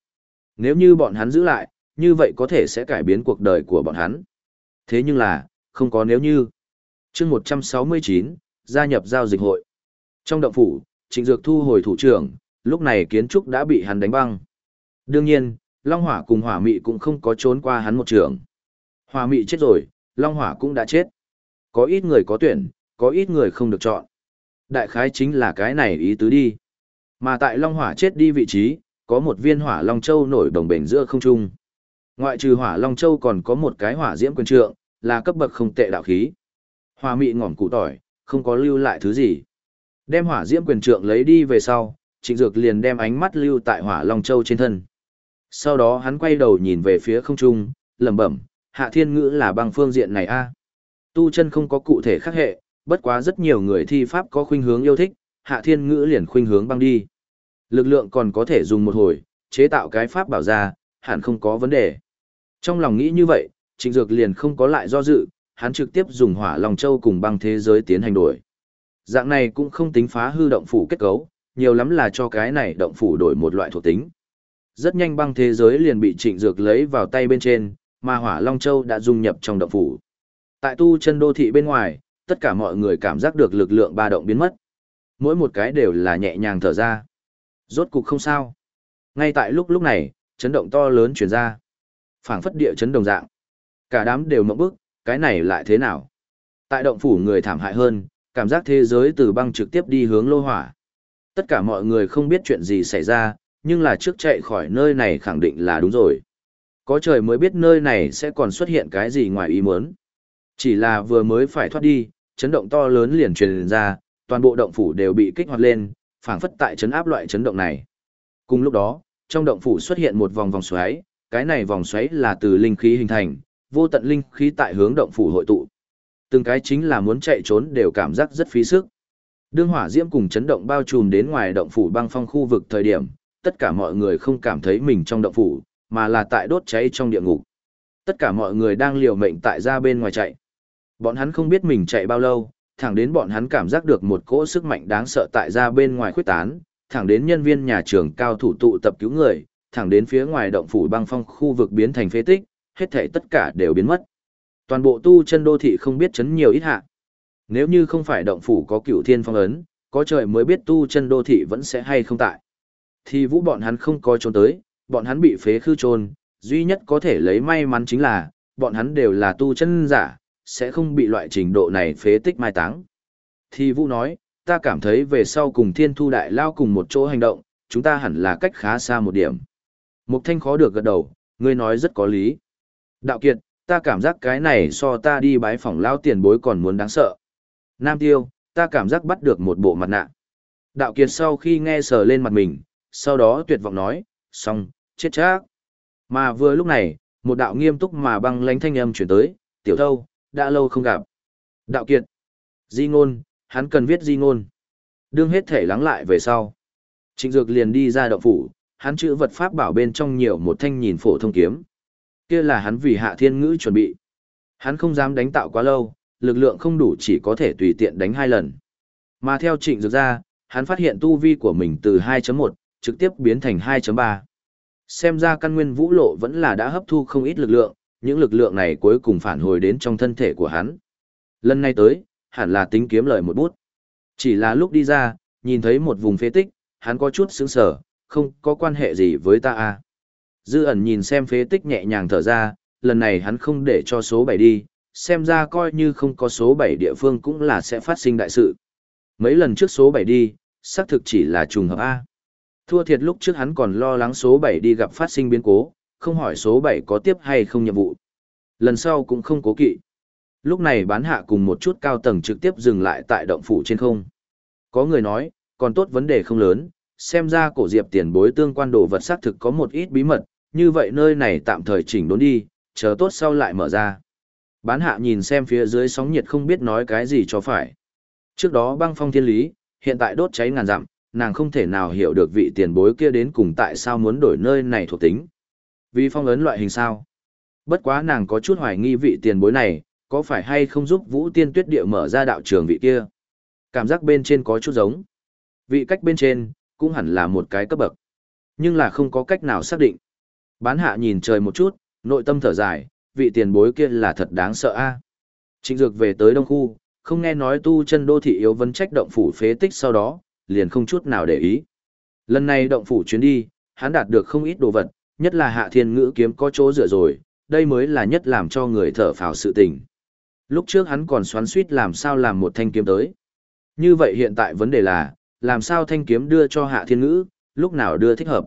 Speaker 1: Nếu như bọn hắn giữ lại, như vậy có thể sẽ cải biến cuộc đời của bọn hắn. Thế nhưng là, không có nếu như chương 169, gia nhập giao dịch hội. Trong động phủ, Trịnh Dược thu hồi thủ trưởng, lúc này kiến trúc đã bị hắn đánh băng. Đương nhiên, Long Hỏa cùng Hỏa Mị cũng không có trốn qua hắn một trường. Hỏa Mị chết rồi, Long Hỏa cũng đã chết. Có ít người có tuyển, có ít người không được chọn. Đại khái chính là cái này ý tứ đi. Mà tại Long Hỏa chết đi vị trí, có một viên Hỏa Long Châu nổi đồng bền giữa không trung. Ngoại trừ Hỏa Long Châu còn có một cái Hỏa Diễm Quyền Trượng, là cấp bậc không tệ đạo khí. Hòa Mị ngỏm củ tỏi, không có lưu lại thứ gì. Đem Hỏa Diễm Quyền Trượng lấy đi về sau, Trịnh Dược liền đem ánh mắt lưu tại Hỏa Long Châu trên thân. Sau đó hắn quay đầu nhìn về phía không trung, lẩm bẩm, Hạ Thiên Ngữ là băng phương diện này a. Tu chân không có cụ thể khác hệ, bất quá rất nhiều người thi pháp có khuynh hướng yêu thích, Hạ Thiên Ngữ liền khuynh hướng băng đi. Lực lượng còn có thể dùng một hồi, chế tạo cái pháp bảo ra, hẳn không có vấn đề. Trong lòng nghĩ như vậy, Trịnh Dược liền không có lại do dự, hắn trực tiếp dùng hỏa lòng châu cùng băng thế giới tiến hành đổi. Dạng này cũng không tính phá hư động phủ kết cấu, nhiều lắm là cho cái này động phủ đổi một loại thuộc tính. Rất nhanh băng thế giới liền bị trịnh dược lấy vào tay bên trên, mà hỏa long châu đã dung nhập trong động phủ. Tại tu chân đô thị bên ngoài, tất cả mọi người cảm giác được lực lượng ba động biến mất. Mỗi một cái đều là nhẹ nhàng thở ra. Rốt cục không sao. Ngay tại lúc lúc này, chấn động to lớn chuyển ra. phảng phất địa chấn đồng dạng. Cả đám đều mộng bức, cái này lại thế nào? Tại động phủ người thảm hại hơn, cảm giác thế giới từ băng trực tiếp đi hướng lô hỏa. Tất cả mọi người không biết chuyện gì xảy ra, nhưng là trước chạy khỏi nơi này khẳng định là đúng rồi. Có trời mới biết nơi này sẽ còn xuất hiện cái gì ngoài ý muốn. Chỉ là vừa mới phải thoát đi, chấn động to lớn liền truyền ra, toàn bộ động phủ đều bị kích hoạt lên, phảng phất tại chấn áp loại chấn động này. Cùng lúc đó, trong động phủ xuất hiện một vòng vòng xoáy, cái này vòng xoáy là từ linh khí hình thành, vô tận linh khí tại hướng động phủ hội tụ. Từng cái chính là muốn chạy trốn đều cảm giác rất phí sức. Đương hỏa diễm cùng chấn động bao trùm đến ngoài động phủ băng phong khu vực thời điểm, tất cả mọi người không cảm thấy mình trong động phủ, mà là tại đốt cháy trong địa ngục. Tất cả mọi người đang liều mệnh tại ra bên ngoài chạy. Bọn hắn không biết mình chạy bao lâu, thẳng đến bọn hắn cảm giác được một cỗ sức mạnh đáng sợ tại ra bên ngoài khuyết tán, thẳng đến nhân viên nhà trường cao thủ tụ tập cứu người, thẳng đến phía ngoài động phủ băng phong khu vực biến thành phế tích, hết thảy tất cả đều biến mất. Toàn bộ tu chân đô thị không biết chấn nhiều ít hạ. Nếu như không phải động phủ có cửu thiên phong ấn, có trời mới biết tu chân đô thị vẫn sẽ hay không tại. Thì vũ bọn hắn không có trốn tới, bọn hắn bị phế khư trôn, duy nhất có thể lấy may mắn chính là, bọn hắn đều là tu chân giả, sẽ không bị loại trình độ này phế tích mai táng. Thì vũ nói, ta cảm thấy về sau cùng thiên thu đại lao cùng một chỗ hành động, chúng ta hẳn là cách khá xa một điểm. Mục thanh khó được gật đầu, ngươi nói rất có lý. Đạo kiệt, ta cảm giác cái này so ta đi bái phỏng lao tiền bối còn muốn đáng sợ. Nam tiêu, ta cảm giác bắt được một bộ mặt nạ. Đạo kiệt sau khi nghe sờ lên mặt mình, sau đó tuyệt vọng nói, xong, chết chắc. Mà vừa lúc này, một đạo nghiêm túc mà băng lánh thanh âm chuyển tới, tiểu thâu, đã lâu không gặp. Đạo kiệt, di ngôn, hắn cần viết di ngôn. Đương hết thể lắng lại về sau. Trịnh Dược liền đi ra động phủ, hắn chữ vật pháp bảo bên trong nhiều một thanh nhìn phổ thông kiếm. Kia là hắn vì hạ thiên ngữ chuẩn bị. Hắn không dám đánh tạo quá lâu, lực lượng không đủ chỉ có thể tùy tiện đánh hai lần. Mà theo trịnh dược ra, hắn phát hiện tu vi của mình từ 2.1, trực tiếp biến thành 2.3. Xem ra căn nguyên vũ lộ vẫn là đã hấp thu không ít lực lượng, những lực lượng này cuối cùng phản hồi đến trong thân thể của hắn. Lần này tới, hẳn là tính kiếm lời một bút. Chỉ là lúc đi ra, nhìn thấy một vùng phế tích, hắn có chút sững sờ, không có quan hệ gì với ta à. Dư ẩn nhìn xem phế tích nhẹ nhàng thở ra, lần này hắn không để cho số 7 đi, xem ra coi như không có số 7 địa phương cũng là sẽ phát sinh đại sự. Mấy lần trước số 7 đi, xác thực chỉ là trùng hợp A. Thua thiệt lúc trước hắn còn lo lắng số 7 đi gặp phát sinh biến cố, không hỏi số 7 có tiếp hay không nhiệm vụ. Lần sau cũng không cố kỵ. Lúc này bán hạ cùng một chút cao tầng trực tiếp dừng lại tại động phủ trên không. Có người nói, còn tốt vấn đề không lớn, xem ra cổ diệp tiền bối tương quan đồ vật xác thực có một ít bí mật, như vậy nơi này tạm thời chỉnh đốn đi, chờ tốt sau lại mở ra. Bán hạ nhìn xem phía dưới sóng nhiệt không biết nói cái gì cho phải. Trước đó băng phong thiên lý, hiện tại đốt cháy ngàn dặm, nàng không thể nào hiểu được vị tiền bối kia đến cùng tại sao muốn đổi nơi này thuộc tính. Vì phong ấn loại hình sao. Bất quá nàng có chút hoài nghi vị tiền bối này, có phải hay không giúp vũ tiên tuyết địa mở ra đạo trường vị kia. Cảm giác bên trên có chút giống. Vị cách bên trên, cũng hẳn là một cái cấp bậc. Nhưng là không có cách nào xác định. Bán hạ nhìn trời một chút, nội tâm thở dài, vị tiền bối kia là thật đáng sợ a. À? Trịnh Dược về tới Đông Khu, không nghe nói tu chân đô thị yếu vấn trách động phủ phế tích sau đó, liền không chút nào để ý. Lần này động phủ chuyến đi, hắn đạt được không ít đồ vật, nhất là hạ thiên ngữ kiếm có chỗ dựa rồi, đây mới là nhất làm cho người thở phào sự tình. Lúc trước hắn còn xoắn suýt làm sao làm một thanh kiếm tới. Như vậy hiện tại vấn đề là, làm sao thanh kiếm đưa cho hạ thiên ngữ, lúc nào đưa thích hợp.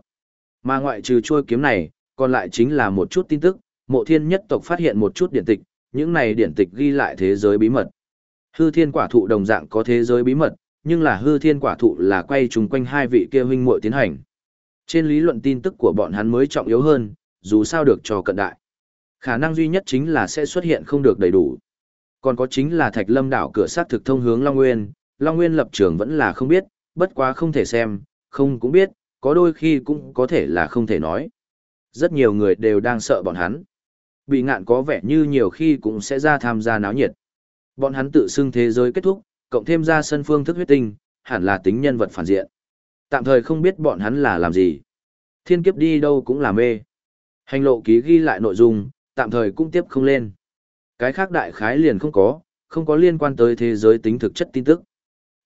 Speaker 1: Mà ngoại trừ chuôi kiếm này, còn lại chính là một chút tin tức, mộ thiên nhất tộc phát hiện một chút điển tịch, những này điển tịch ghi lại thế giới bí mật. Hư thiên quả thụ đồng dạng có thế giới bí mật, nhưng là hư thiên quả thụ là quay chung quanh hai vị kia huynh muội tiến hành. Trên lý luận tin tức của bọn hắn mới trọng yếu hơn, dù sao được cho cận đại. Khả năng duy nhất chính là sẽ xuất hiện không được đầy đủ. Còn có chính là Thạch Lâm đảo cửa sát thực thông hướng Long Nguyên, Long Nguyên lập trường vẫn là không biết, bất quá không thể xem, không cũng biết, có đôi khi cũng có thể là không thể nói. Rất nhiều người đều đang sợ bọn hắn. Bị ngạn có vẻ như nhiều khi cũng sẽ ra tham gia náo nhiệt. Bọn hắn tự xưng thế giới kết thúc, cộng thêm ra sân phương thức huyết tinh, hẳn là tính nhân vật phản diện. Tạm thời không biết bọn hắn là làm gì. Thiên kiếp đi đâu cũng là mê. Hành lộ ký ghi lại nội dung, tạm thời cũng tiếp không lên. Cái khác đại khái liền không có, không có liên quan tới thế giới tính thực chất tin tức.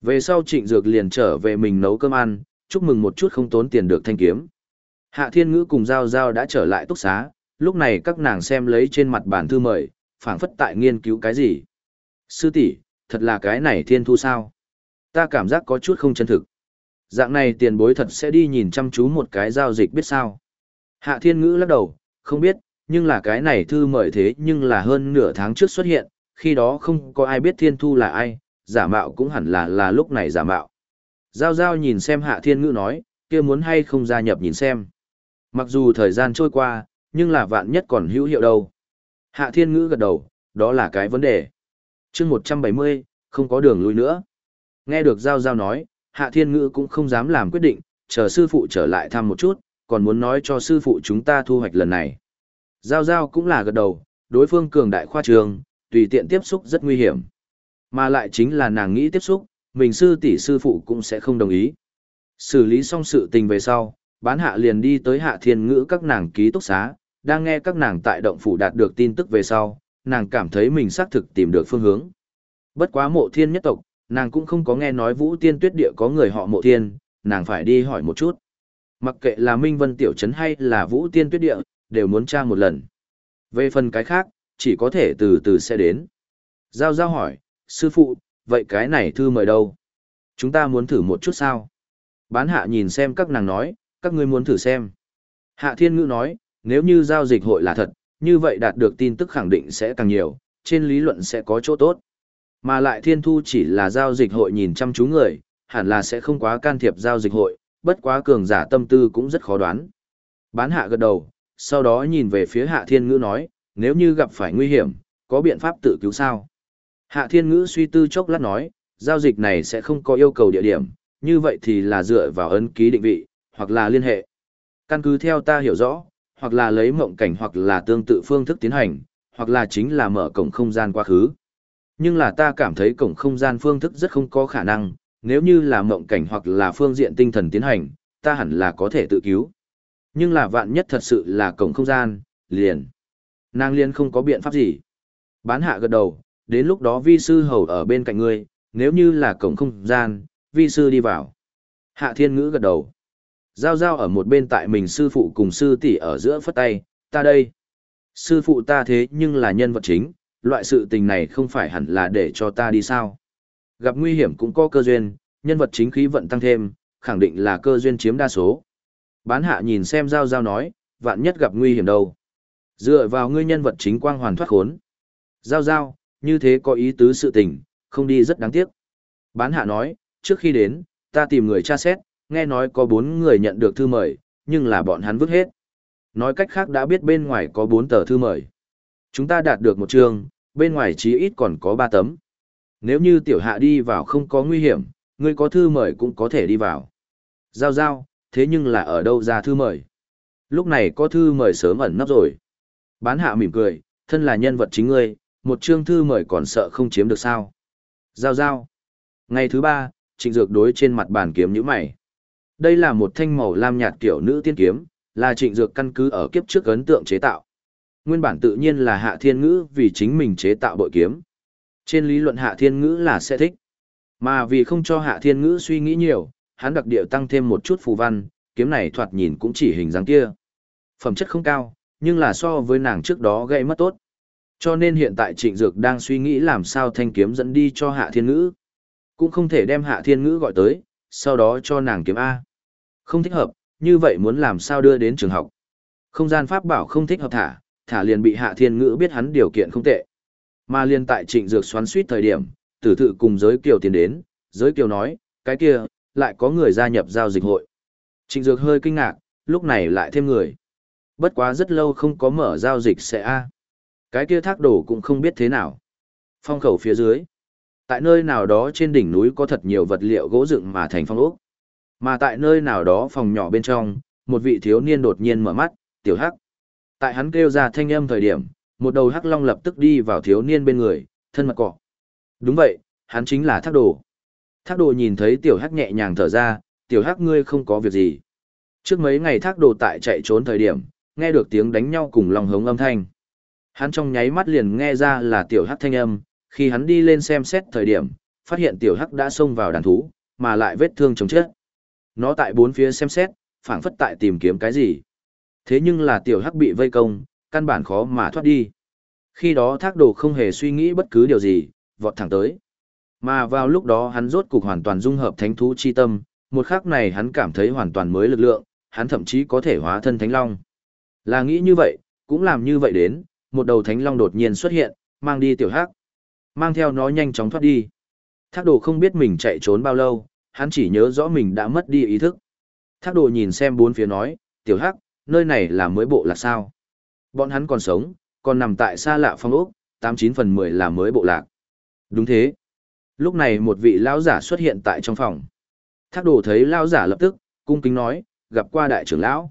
Speaker 1: Về sau trịnh dược liền trở về mình nấu cơm ăn, chúc mừng một chút không tốn tiền được thanh kiếm. Hạ thiên ngữ cùng Giao Giao đã trở lại túc xá, lúc này các nàng xem lấy trên mặt bản thư mời, phảng phất tại nghiên cứu cái gì. Sư tỷ, thật là cái này thiên thu sao? Ta cảm giác có chút không chân thực. Dạng này tiền bối thật sẽ đi nhìn chăm chú một cái giao dịch biết sao. Hạ thiên ngữ lắc đầu, không biết, nhưng là cái này thư mời thế nhưng là hơn nửa tháng trước xuất hiện, khi đó không có ai biết thiên thu là ai, giả mạo cũng hẳn là là lúc này giả mạo. Giao giao nhìn xem hạ thiên ngữ nói, kia muốn hay không gia nhập nhìn xem. Mặc dù thời gian trôi qua, nhưng là vạn nhất còn hữu hiệu đâu. Hạ thiên ngữ gật đầu, đó là cái vấn đề. chương 170, không có đường lui nữa. Nghe được Giao Giao nói, Hạ Thiên Ngữ cũng không dám làm quyết định, chờ sư phụ trở lại thăm một chút, còn muốn nói cho sư phụ chúng ta thu hoạch lần này. Giao Giao cũng là gật đầu, đối phương cường đại khoa trường, tùy tiện tiếp xúc rất nguy hiểm. Mà lại chính là nàng nghĩ tiếp xúc, mình sư tỷ sư phụ cũng sẽ không đồng ý. Xử lý xong sự tình về sau, bán hạ liền đi tới hạ thiên ngữ các nàng ký túc xá, đang nghe các nàng tại động phủ đạt được tin tức về sau, nàng cảm thấy mình xác thực tìm được phương hướng. Bất quá mộ thiên nhất tộc, nàng cũng không có nghe nói vũ tiên tuyết địa có người họ mộ thiên, nàng phải đi hỏi một chút. Mặc kệ là Minh Vân Tiểu Trấn hay là vũ tiên tuyết địa, đều muốn tra một lần. Về phần cái khác, chỉ có thể từ từ sẽ đến. Giao giao hỏi, sư phụ, vậy cái này thư mời đâu? Chúng ta muốn thử một chút sao? Bán hạ nhìn xem các nàng nói, các ngươi muốn thử xem. Hạ thiên ngữ nói, nếu như giao dịch hội là thật, như vậy đạt được tin tức khẳng định sẽ càng nhiều, trên lý luận sẽ có chỗ tốt. Mà lại thiên thu chỉ là giao dịch hội nhìn chăm chú người, hẳn là sẽ không quá can thiệp giao dịch hội, bất quá cường giả tâm tư cũng rất khó đoán. Bán hạ gật đầu, sau đó nhìn về phía hạ thiên ngữ nói, nếu như gặp phải nguy hiểm, có biện pháp tự cứu sao? Hạ thiên ngữ suy tư chốc lát nói, giao dịch này sẽ không có yêu cầu địa điểm, như vậy thì là dựa vào ấn ký định vị, hoặc là liên hệ. Căn cứ theo ta hiểu rõ, hoặc là lấy mộng cảnh hoặc là tương tự phương thức tiến hành, hoặc là chính là mở cổng không gian quá khứ. Nhưng là ta cảm thấy cổng không gian phương thức rất không có khả năng, nếu như là mộng cảnh hoặc là phương diện tinh thần tiến hành, ta hẳn là có thể tự cứu. Nhưng là vạn nhất thật sự là cổng không gian, liền. Nàng liên không có biện pháp gì. Bán hạ gật đầu, đến lúc đó vi sư hầu ở bên cạnh ngươi, nếu như là cổng không gian, vi sư đi vào. Hạ thiên ngữ gật đầu. Giao giao ở một bên tại mình sư phụ cùng sư tỷ ở giữa phất tay, ta đây. Sư phụ ta thế nhưng là nhân vật chính, loại sự tình này không phải hẳn là để cho ta đi sao. Gặp nguy hiểm cũng có cơ duyên, nhân vật chính khí vận tăng thêm, khẳng định là cơ duyên chiếm đa số. Bán hạ nhìn xem giao giao nói, vạn nhất gặp nguy hiểm đâu. Dựa vào ngươi nhân vật chính quang hoàn thoát khốn. Giao giao, như thế có ý tứ sự tình, không đi rất đáng tiếc. Bán hạ nói, trước khi đến, ta tìm người tra xét, nghe nói có bốn người nhận được thư mời, nhưng là bọn hắn vứt hết. Nói cách khác đã biết bên ngoài có bốn tờ thư mời. Chúng ta đạt được một trường, bên ngoài chí ít còn có ba tấm. Nếu như tiểu hạ đi vào không có nguy hiểm, ngươi có thư mời cũng có thể đi vào. Giao giao, thế nhưng là ở đâu ra thư mời? Lúc này có thư mời sớm ẩn nấp rồi. Bán hạ mỉm cười, thân là nhân vật chính ngươi, một chương thư mời còn sợ không chiếm được sao. Giao giao. Ngày thứ ba, trịnh dược đối trên mặt bàn kiếm nhữ mày. Đây là một thanh màu lam nhạt kiểu nữ tiên kiếm, là trịnh dược căn cứ ở kiếp trước ấn tượng chế tạo. Nguyên bản tự nhiên là hạ thiên ngữ vì chính mình chế tạo bội kiếm. Trên lý luận hạ thiên ngữ là sẽ thích. Mà vì không cho hạ thiên ngữ suy nghĩ nhiều, hắn đặc điệu tăng thêm một chút phù văn, kiếm này thoạt nhìn cũng chỉ hình dáng kia. Phẩm chất không cao, nhưng là so với nàng trước đó gây mất tốt. Cho nên hiện tại trịnh dược đang suy nghĩ làm sao thanh kiếm dẫn đi cho hạ thiên ngữ. Cũng không thể đem hạ thiên ngữ gọi tới, sau đó cho nàng kiếm A. Không thích hợp, như vậy muốn làm sao đưa đến trường học. Không gian pháp bảo không thích hợp thả, thả liền bị hạ thiên ngữ biết hắn điều kiện không tệ. Mà liền tại trịnh dược xoắn suýt thời điểm, tử thự cùng giới kiều tiến đến, giới kiều nói, cái kia, lại có người gia nhập giao dịch hội. Trịnh dược hơi kinh ngạc, lúc này lại thêm người. Bất quá rất lâu không có mở giao dịch sẽ a Cái kia thác đổ cũng không biết thế nào. Phong khẩu phía dưới. Tại nơi nào đó trên đỉnh núi có thật nhiều vật liệu gỗ dựng mà thành phong ốc. Mà tại nơi nào đó phòng nhỏ bên trong, một vị thiếu niên đột nhiên mở mắt, tiểu hắc. Tại hắn kêu ra thanh âm thời điểm, một đầu hắc long lập tức đi vào thiếu niên bên người, thân mật cọ. Đúng vậy, hắn chính là thác đồ. Thác đồ nhìn thấy tiểu hắc nhẹ nhàng thở ra, tiểu hắc ngươi không có việc gì. Trước mấy ngày thác đồ tại chạy trốn thời điểm, nghe được tiếng đánh nhau cùng lòng hống âm thanh. Hắn trong nháy mắt liền nghe ra là tiểu hắc thanh âm, khi hắn đi lên xem xét thời điểm, phát hiện tiểu hắc đã xông vào đàn thú, mà lại vết thương chống chết. Nó tại bốn phía xem xét, phảng phất tại tìm kiếm cái gì. Thế nhưng là tiểu hắc bị vây công, căn bản khó mà thoát đi. Khi đó thác đồ không hề suy nghĩ bất cứ điều gì, vọt thẳng tới. Mà vào lúc đó hắn rốt cục hoàn toàn dung hợp thánh thú chi tâm, một khắc này hắn cảm thấy hoàn toàn mới lực lượng, hắn thậm chí có thể hóa thân thánh long. Là nghĩ như vậy, cũng làm như vậy đến, một đầu thánh long đột nhiên xuất hiện, mang đi tiểu hắc. Mang theo nó nhanh chóng thoát đi. Thác đồ không biết mình chạy trốn bao lâu, hắn chỉ nhớ rõ mình đã mất đi ý thức. Thác đồ nhìn xem bốn phía nói, tiểu hắc, nơi này là mới bộ lạc sao. Bọn hắn còn sống, còn nằm tại xa lạ phong ốc, tám chín phần mười là mới bộ lạc. Đúng thế. Lúc này một vị lão giả xuất hiện tại trong phòng. Thác đồ thấy lão giả lập tức, cung kính nói, gặp qua đại trưởng lão.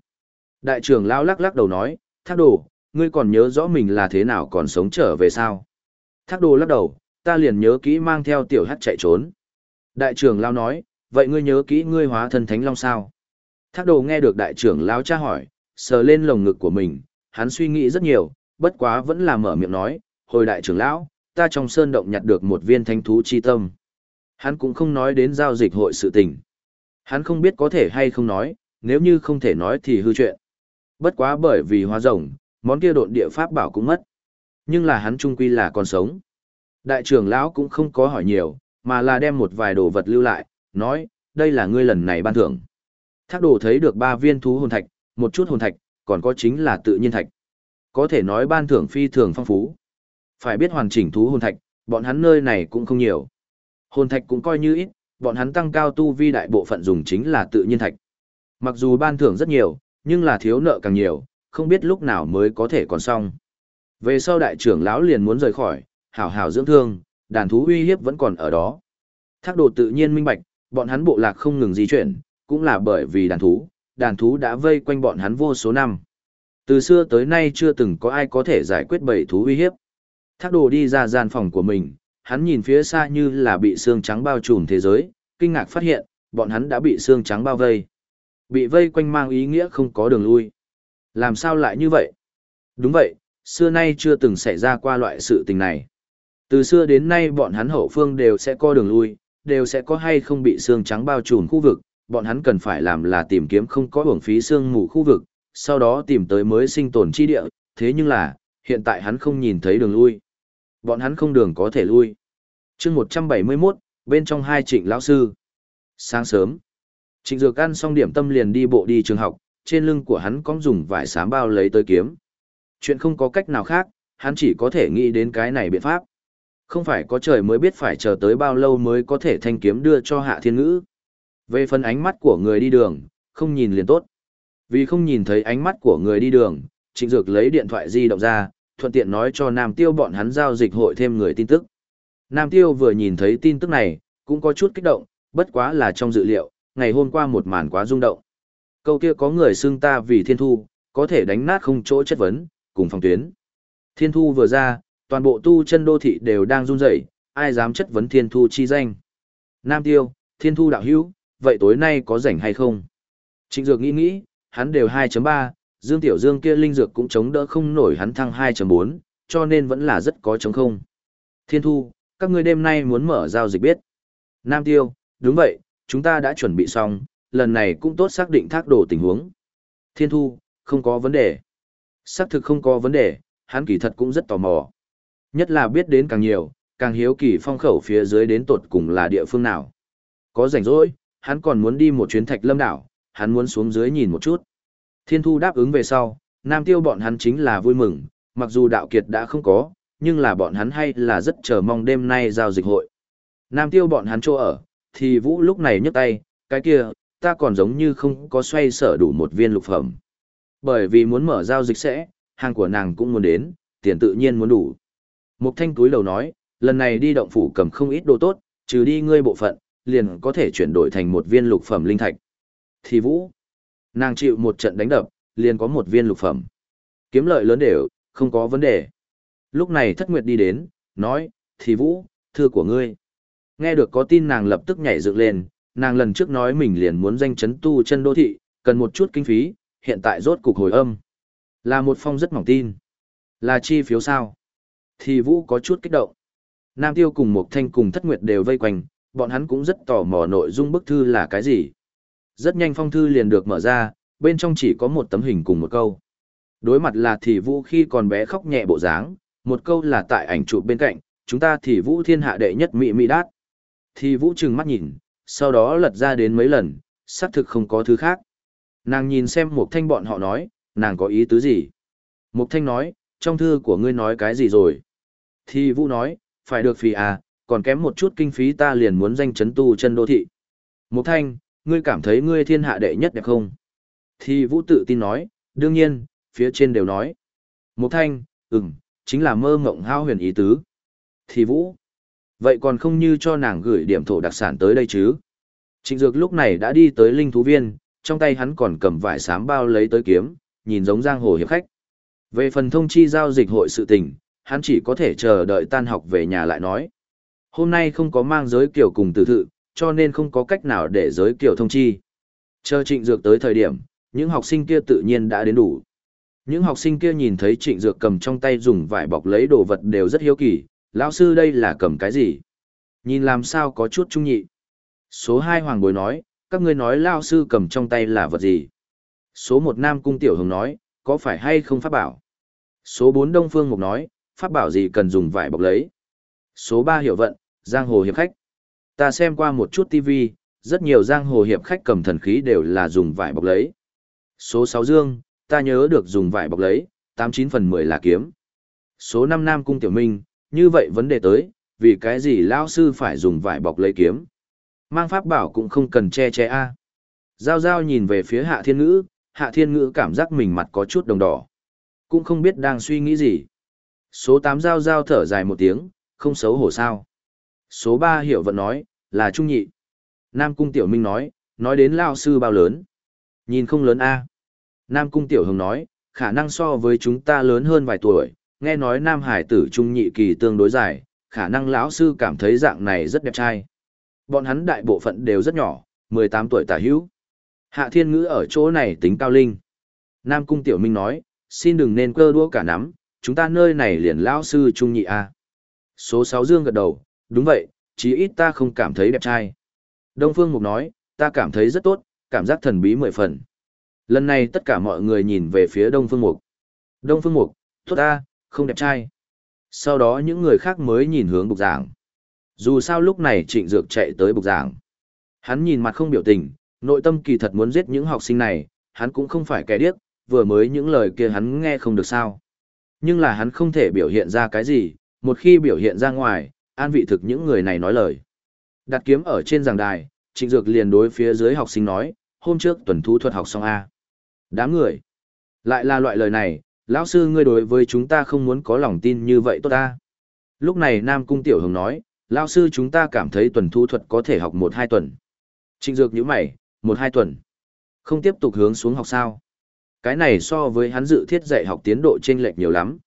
Speaker 1: Đại trưởng lão lắc lắc đầu nói, thác đồ, ngươi còn nhớ rõ mình là thế nào còn sống trở về sao? Thác đồ lắc đầu, ta liền nhớ kỹ mang theo tiểu hắc chạy trốn. Đại trưởng lão nói, vậy ngươi nhớ kỹ ngươi hóa thân thánh long sao? Thác đồ nghe được đại trưởng lão tra hỏi, sờ lên lồng ngực của mình, hắn suy nghĩ rất nhiều, bất quá vẫn là mở miệng nói, hồi đại trưởng lão, ta trong sơn động nhặt được một viên thánh thú chi tâm. Hắn cũng không nói đến giao dịch hội sự tình. Hắn không biết có thể hay không nói, nếu như không thể nói thì hư chuyện. Bất quá bởi vì hóa rồng, món kia độn địa pháp bảo cũng mất. Nhưng là hắn trung quy là còn sống. Đại trưởng lão cũng không có hỏi nhiều, mà là đem một vài đồ vật lưu lại, nói, đây là ngươi lần này ban thưởng. Thác đồ thấy được ba viên thú hồn thạch, một chút hồn thạch, còn có chính là tự nhiên thạch. Có thể nói ban thưởng phi thường phong phú. Phải biết hoàn chỉnh thú hồn thạch, bọn hắn nơi này cũng không nhiều. Hồn thạch cũng coi như ít, bọn hắn tăng cao tu vi đại bộ phận dùng chính là tự nhiên thạch. Mặc dù ban thưởng rất nhiều, nhưng là thiếu nợ càng nhiều, không biết lúc nào mới có thể còn xong. Về sau đại trưởng lão liền muốn rời khỏi, hảo hảo dưỡng thương, đàn thú uy hiếp vẫn còn ở đó. Thác đồ tự nhiên minh bạch, bọn hắn bộ lạc không ngừng di chuyển, cũng là bởi vì đàn thú, đàn thú đã vây quanh bọn hắn vô số năm. Từ xưa tới nay chưa từng có ai có thể giải quyết bầy thú uy hiếp. Thác đồ đi ra gian phòng của mình, hắn nhìn phía xa như là bị xương trắng bao trùm thế giới, kinh ngạc phát hiện, bọn hắn đã bị xương trắng bao vây. Bị vây quanh mang ý nghĩa không có đường lui. Làm sao lại như vậy? Đúng vậy, xưa nay chưa từng xảy ra qua loại sự tình này. Từ xưa đến nay bọn hắn hậu phương đều sẽ có đường lui, đều sẽ có hay không bị xương trắng bao trùm khu vực, bọn hắn cần phải làm là tìm kiếm không có uổng phí xương mù khu vực, sau đó tìm tới mới sinh tồn chi địa, thế nhưng là, hiện tại hắn không nhìn thấy đường lui. Bọn hắn không đường có thể lui. chương 171, bên trong hai trịnh lão sư. Sáng sớm, trịnh dược ăn xong điểm tâm liền đi bộ đi trường học, trên lưng của hắn có dùng vải sám bao lấy tới kiếm. Chuyện không có cách nào khác, hắn chỉ có thể nghĩ đến cái này biện pháp. Không phải có trời mới biết phải chờ tới bao lâu mới có thể thanh kiếm đưa cho hạ thiên ngữ. Về phần ánh mắt của người đi đường, không nhìn liền tốt. Vì không nhìn thấy ánh mắt của người đi đường, Trịnh Dược lấy điện thoại di động ra, thuận tiện nói cho Nam Tiêu bọn hắn giao dịch hội thêm người tin tức. Nam Tiêu vừa nhìn thấy tin tức này, cũng có chút kích động, bất quá là trong dự liệu, ngày hôm qua một màn quá rung động. Câu kia có người xưng ta vì thiên thu, có thể đánh nát không chỗ chất vấn, cùng phòng tuyến. Thiên thu vừa ra, toàn bộ tu chân đô thị đều đang run rẩy, ai dám chất vấn thiên thu chi danh. Nam Tiêu, thiên thu đạo hữu, vậy tối nay có rảnh hay không? Trịnh Dược nghĩ nghĩ, hắn đều 2.3, Dương Tiểu Dương kia linh dược cũng chống đỡ không nổi hắn thăng 2.4, cho nên vẫn là rất có chống không. Thiên Thu, các ngươi đêm nay muốn mở giao dịch biết. Nam Tiêu, đúng vậy, chúng ta đã chuẩn bị xong, lần này cũng tốt xác định thác đồ tình huống. Thiên Thu, không có vấn đề. Xác thực không có vấn đề, hắn kỳ thật cũng rất tò mò. Nhất là biết đến càng nhiều, càng hiếu kỳ phong khẩu phía dưới đến tột cùng là địa phương nào. Có rảnh rỗi, hắn còn muốn đi một chuyến thạch lâm đảo, hắn muốn xuống dưới nhìn một chút. Thiên Thu đáp ứng về sau, Nam Tiêu bọn hắn chính là vui mừng, mặc dù đạo kiệt đã không có, nhưng là bọn hắn hay là rất chờ mong đêm nay giao dịch hội. Nam Tiêu bọn hắn chỗ ở, thì Vũ lúc này nhấc tay, cái kia, ta còn giống như không có xoay sở đủ một viên lục phẩm. Bởi vì muốn mở giao dịch sẽ, hàng của nàng cũng muốn đến, tiền tự nhiên muốn đủ. Mục thanh túi đầu nói, lần này đi động phủ cầm không ít đồ tốt, trừ đi ngươi bộ phận, liền có thể chuyển đổi thành một viên lục phẩm linh thạch. Thì Vũ, nàng chịu một trận đánh đập, liền có một viên lục phẩm. Kiếm lợi lớn đều, không có vấn đề. Lúc này thất nguyệt đi đến, nói, thì Vũ, thư của ngươi. Nghe được có tin nàng lập tức nhảy dựng lên, nàng lần trước nói mình liền muốn danh chấn tu chân đô thị, cần một chút kinh phí, hiện tại rốt cục hồi âm. Là một phong rất mỏng tin. Là chi phiếu sao? Thì Vũ có chút kích động. Nam Tiêu cùng một thanh cùng thất nguyệt đều vây quanh, bọn hắn cũng rất tò mò nội dung bức thư là cái gì. Rất nhanh phong thư liền được mở ra, bên trong chỉ có một tấm hình cùng một câu. Đối mặt là thì Vũ khi còn bé khóc nhẹ bộ dáng, một câu là tại ảnh chụp bên cạnh, chúng ta thì Vũ thiên hạ đệ nhất mỹ mỹ đát. Thì Vũ trừng mắt nhìn, sau đó lật ra đến mấy lần, xác thực không có thứ khác. Nàng nhìn xem Mục Thanh bọn họ nói, nàng có ý tứ gì? Mục Thanh nói, trong thư của ngươi nói cái gì rồi? Thì Vũ nói, phải được phì à, còn kém một chút kinh phí ta liền muốn danh chấn tu chân đô thị. Mục Thanh, ngươi cảm thấy ngươi thiên hạ đệ nhất đẹp không? Thì Vũ tự tin nói, đương nhiên, phía trên đều nói. Mục Thanh, ừm, chính là mơ mộng hao huyền ý tứ. Thì Vũ, vậy còn không như cho nàng gửi điểm thổ đặc sản tới đây chứ? Trịnh Dược lúc này đã đi tới linh thú viên, trong tay hắn còn cầm vải sám bao lấy tới kiếm, nhìn giống giang hồ hiệp khách. Về phần thông chi giao dịch hội sự tình, hắn chỉ có thể chờ đợi tan học về nhà lại nói. Hôm nay không có mang giới kiểu cùng tử thự, cho nên không có cách nào để giới kiểu thông chi. Chờ trịnh dược tới thời điểm, những học sinh kia tự nhiên đã đến đủ. Những học sinh kia nhìn thấy trịnh dược cầm trong tay dùng vải bọc lấy đồ vật đều rất hiếu kỳ, lão sư đây là cầm cái gì? Nhìn làm sao có chút trung nhị. Số 2 hoàng bối nói, các ngươi nói lao sư cầm trong tay là vật gì? Số 1 nam cung tiểu hồng nói, có phải hay không pháp bảo? Số 4 đông phương mục nói, pháp bảo gì cần dùng vải bọc lấy? Số 3 hiểu vận, giang hồ hiệp khách. Ta xem qua một chút TV, rất nhiều giang hồ hiệp khách cầm thần khí đều là dùng vải bọc lấy. Số 6 dương, ta nhớ được dùng vải bọc lấy, 89 phần 10 là kiếm. Số 5 nam cung tiểu minh, như vậy vấn đề tới, vì cái gì lao sư phải dùng vải bọc lấy kiếm? Mang pháp bảo cũng không cần che che a. Giao giao nhìn về phía hạ thiên ngữ, hạ thiên ngữ cảm giác mình mặt có chút đồng đỏ. Cũng không biết đang suy nghĩ gì. Số 8 giao giao thở dài một tiếng, không xấu hổ sao. Số 3 hiểu vận nói, là trung nhị. Nam cung tiểu minh nói, nói đến lao sư bao lớn. Nhìn không lớn a. Nam cung tiểu hồng nói, khả năng so với chúng ta lớn hơn vài tuổi, nghe nói nam hải tử trung nhị kỳ tương đối dài, khả năng lão sư cảm thấy dạng này rất đẹp trai. Bọn hắn đại bộ phận đều rất nhỏ, 18 tuổi tả hữu. Hạ thiên ngữ ở chỗ này tính cao linh. Nam cung tiểu minh nói, xin đừng nên cơ đua cả nắm, chúng ta nơi này liền lão sư trung nhị A. Số sáu dương gật đầu, đúng vậy, chí ít ta không cảm thấy đẹp trai. Đông Phương Mục nói, ta cảm thấy rất tốt, cảm giác thần bí mười phần. Lần này tất cả mọi người nhìn về phía Đông Phương Mục. Đông Phương Mục, tốt ta, không đẹp trai. Sau đó những người khác mới nhìn hướng bục giảng. Dù sao lúc này trịnh dược chạy tới bục giảng. Hắn nhìn mặt không biểu tình, nội tâm kỳ thật muốn giết những học sinh này, hắn cũng không phải kẻ điếc, vừa mới những lời kia hắn nghe không được sao. Nhưng là hắn không thể biểu hiện ra cái gì, một khi biểu hiện ra ngoài, an vị thực những người này nói lời. Đặt kiếm ở trên giảng đài, trịnh dược liền đối phía dưới học sinh nói, hôm trước tuần thu thuật học xong A. Đám người. Lại là loại lời này, lão sư ngươi đối với chúng ta không muốn có lòng tin như vậy tốt ta. Lúc này Nam Cung Tiểu Hồng nói, lão sư chúng ta cảm thấy tuần thu thuật có thể học một hai tuần. Trịnh dược như mày, một hai tuần. Không tiếp tục hướng xuống học sao. Cái này so với hắn dự thiết dạy học tiến độ chênh lệch nhiều lắm.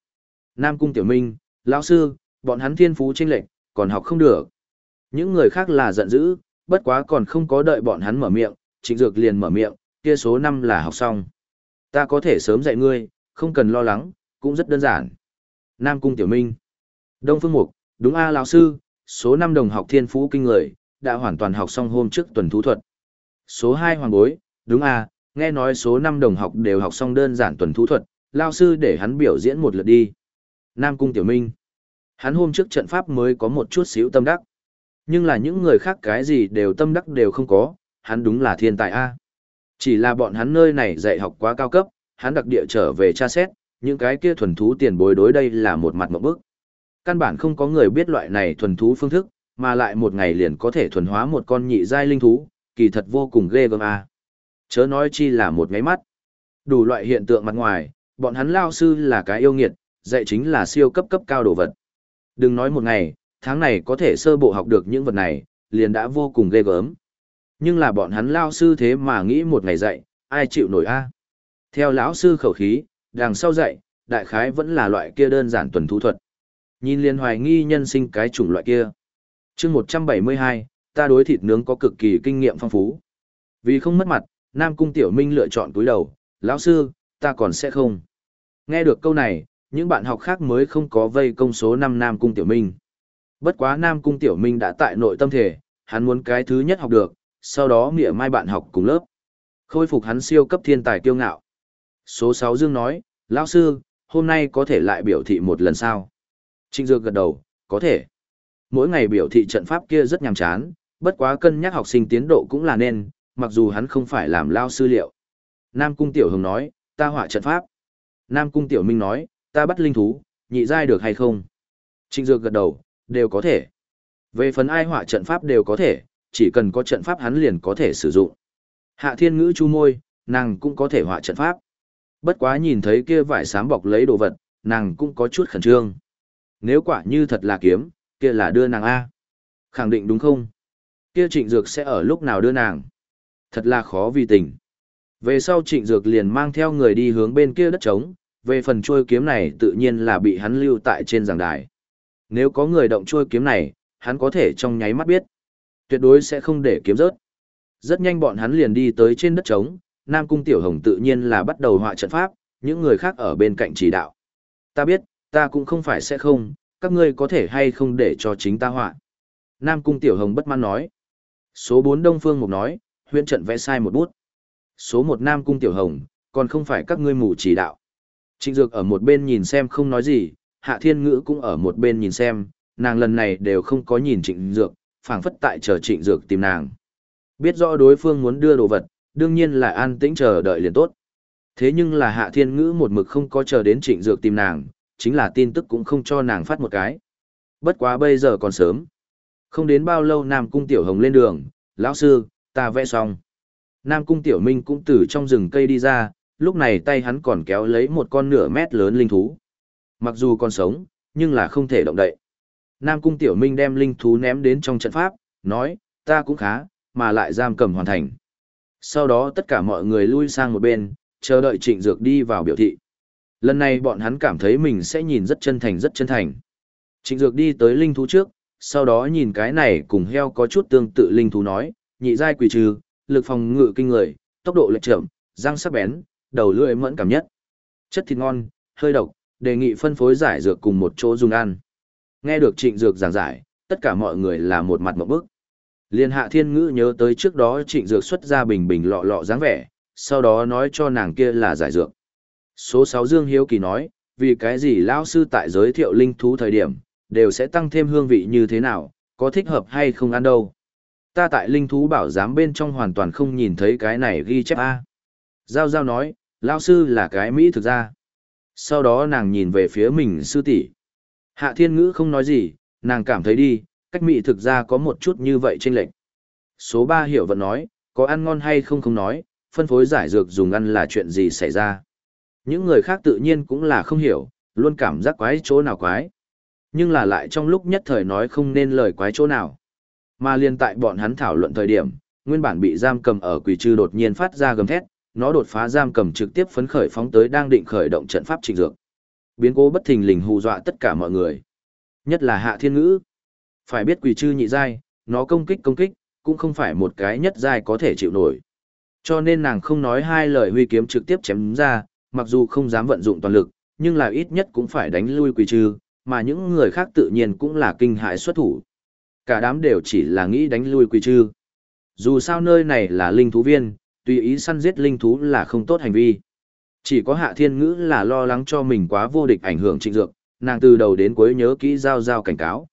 Speaker 1: Nam Cung Tiểu Minh, lão sư, bọn hắn thiên phú chênh lệch, còn học không được. Những người khác là giận dữ, bất quá còn không có đợi bọn hắn mở miệng, trịnh dược liền mở miệng, kia số năm là học xong. Ta có thể sớm dạy ngươi, không cần lo lắng, cũng rất đơn giản. Nam Cung Tiểu Minh. Đông Phương Mục, đúng a à, lão sư, số 5 đồng học thiên phú kinh người, đã hoàn toàn học xong hôm trước tuần thú thuật. Số 2 hoàng bối, đúng à, nghe nói số năm đồng học đều học xong đơn giản tuần thú thuật, lao sư để hắn biểu diễn một lượt đi. Nam Cung Tiểu Minh. Hắn hôm trước trận pháp mới có một chút xíu tâm đắc. Nhưng là những người khác cái gì đều tâm đắc đều không có, hắn đúng là thiên tài A. Chỉ là bọn hắn nơi này dạy học quá cao cấp, hắn đặc địa trở về tra xét, những cái kia thuần thú tiền bối đối đây là một mặt một bức. Căn bản không có người biết loại này thuần thú phương thức, mà lại một ngày liền có thể thuần hóa một con nhị giai linh thú, kỳ thật vô cùng ghê gớm a. Chớ nói chi là một ngáy mắt. Đủ loại hiện tượng mặt ngoài, bọn hắn lao sư là cái yêu nghiệt, dạy chính là siêu cấp cấp cao đồ vật. Đừng nói một ngày, tháng này có thể sơ bộ học được những vật này, liền đã vô cùng ghê gớm. Nhưng là bọn hắn lao sư thế mà nghĩ một ngày dạy, ai chịu nổi a? Theo lão sư khẩu khí, đằng sau dạy, đại khái vẫn là loại kia đơn giản tuần thú thuật. Nhìn liền hoài nghi nhân sinh cái chủng loại kia. chương 172, ta đối thịt nướng có cực kỳ kinh nghiệm phong phú. Vì không mất mặt, Nam Cung Tiểu Minh lựa chọn túi đầu, lão sư, ta còn sẽ không. Nghe được câu này, những bạn học khác mới không có vây công số 5 Nam Cung Tiểu Minh. Bất quá Nam Cung Tiểu Minh đã tại nội tâm thể, hắn muốn cái thứ nhất học được, sau đó nghĩa mai bạn học cùng lớp. Khôi phục hắn siêu cấp thiên tài kiêu ngạo. Số 6 Dương nói, lão sư, hôm nay có thể lại biểu thị một lần sao? Trịnh Dược gật đầu, có thể. Mỗi ngày biểu thị trận pháp kia rất nhàm chán, bất quá cân nhắc học sinh tiến độ cũng là nên, mặc dù hắn không phải làm lao sư liệu. Nam Cung Tiểu Hồng nói, ta họa trận pháp. Nam Cung Tiểu Minh nói, ta bắt linh thú, nhị giai được hay không? Trịnh Dược gật đầu, đều có thể. Về phần ai họa trận pháp đều có thể, chỉ cần có trận pháp hắn liền có thể sử dụng. Hạ Thiên Ngữ chu môi, nàng cũng có thể họa trận pháp. Bất quá nhìn thấy kia vải sám bọc lấy đồ vật, nàng cũng có chút khẩn trương. Nếu quả như thật là kiếm, kia là đưa nàng A. Khẳng định đúng không? Kia trịnh dược sẽ ở lúc nào đưa nàng? Thật là khó vì tình. Về sau trịnh dược liền mang theo người đi hướng bên kia đất trống, về phần trôi kiếm này tự nhiên là bị hắn lưu tại trên giảng đài. Nếu có người động trôi kiếm này, hắn có thể trong nháy mắt biết. Tuyệt đối sẽ không để kiếm rớt. Rất nhanh bọn hắn liền đi tới trên đất trống, Nam Cung Tiểu Hồng tự nhiên là bắt đầu họa trận pháp, những người khác ở bên cạnh chỉ đạo. Ta biết, ta cũng không phải sẽ không, các ngươi có thể hay không để cho chính ta họa. Nam Cung Tiểu Hồng bất mãn nói. Số 4 Đông Phương Mục nói, huyện trận vẽ sai một bút. Số một Nam Cung Tiểu Hồng, còn không phải các ngươi mù chỉ đạo. Trịnh Dược ở một bên nhìn xem không nói gì, Hạ Thiên Ngữ cũng ở một bên nhìn xem, nàng lần này đều không có nhìn Trịnh Dược, phảng phất tại chờ Trịnh Dược tìm nàng. Biết rõ đối phương muốn đưa đồ vật, đương nhiên là an tĩnh chờ đợi liền tốt. Thế nhưng là Hạ Thiên Ngữ một mực không có chờ đến Trịnh Dược tìm nàng, chính là tin tức cũng không cho nàng phát một cái. Bất quá bây giờ còn sớm. Không đến bao lâu Nam Cung Tiểu Hồng lên đường, lão sư, ta vẽ xong. Nam Cung Tiểu Minh cũng từ trong rừng cây đi ra, lúc này tay hắn còn kéo lấy một con nửa mét lớn linh thú. Mặc dù còn sống, nhưng là không thể động đậy. Nam Cung Tiểu Minh đem linh thú ném đến trong trận pháp, nói, ta cũng khá, mà lại giam cầm hoàn thành. Sau đó tất cả mọi người lui sang một bên, chờ đợi trịnh dược đi vào biểu thị. Lần này bọn hắn cảm thấy mình sẽ nhìn rất chân thành rất chân thành. Trịnh dược đi tới linh thú trước, sau đó nhìn cái này cùng heo có chút tương tự linh thú nói, nhị giai quỷ trừ, lực phòng ngự kinh người, tốc độ lệch chậm, răng sắc bén, đầu lưỡi mẫn cảm nhất. Chất thịt ngon, hơi độc, đề nghị phân phối giải dược cùng một chỗ dùng ăn. Nghe được trịnh dược giảng giải, tất cả mọi người là một mặt một bức. Liên hạ thiên ngữ nhớ tới trước đó trịnh dược xuất ra bình bình lọ lọ dáng vẻ, sau đó nói cho nàng kia là giải dược. Số 6 Dương Hiếu Kỳ nói, vì cái gì lão sư tại giới thiệu linh thú thời điểm, đều sẽ tăng thêm hương vị như thế nào, có thích hợp hay không ăn đâu. Ta tại linh thú bảo giám bên trong hoàn toàn không nhìn thấy cái này ghi chép A. Giao Giao nói, lão sư là cái Mỹ thực ra. Sau đó nàng nhìn về phía mình sư tỷ. Hạ thiên ngữ không nói gì, nàng cảm thấy đi, cách Mỹ thực ra có một chút như vậy trên lệnh. Số ba hiểu vẫn nói, có ăn ngon hay không không nói, phân phối giải dược dùng ăn là chuyện gì xảy ra. Những người khác tự nhiên cũng là không hiểu, luôn cảm giác quái chỗ nào quái. Nhưng là lại trong lúc nhất thời nói không nên lời quái chỗ nào. Mà liên tại bọn hắn thảo luận thời điểm, nguyên bản bị giam cầm ở quỷ trư đột nhiên phát ra gầm thét, nó đột phá giam cầm trực tiếp phấn khởi phóng tới đang định khởi động trận pháp trịnh dược. Biến cố bất thình lình hù dọa tất cả mọi người. Nhất là hạ thiên ngữ. Phải biết quỷ trư nhị giai, nó công kích công kích, cũng không phải một cái nhất giai có thể chịu nổi. Cho nên nàng không nói hai lời huy kiếm trực tiếp chém ra, mặc dù không dám vận dụng toàn lực, nhưng là ít nhất cũng phải đánh lui quỷ trư, mà những người khác tự nhiên cũng là kinh hại xuất thủ. Cả đám đều chỉ là nghĩ đánh lui quỷ trư. Dù sao nơi này là linh thú viên, tùy ý săn giết linh thú là không tốt hành vi. Chỉ có hạ thiên ngữ là lo lắng cho mình quá vô địch ảnh hưởng trịnh dược, nàng từ đầu đến cuối nhớ kỹ giao giao cảnh cáo.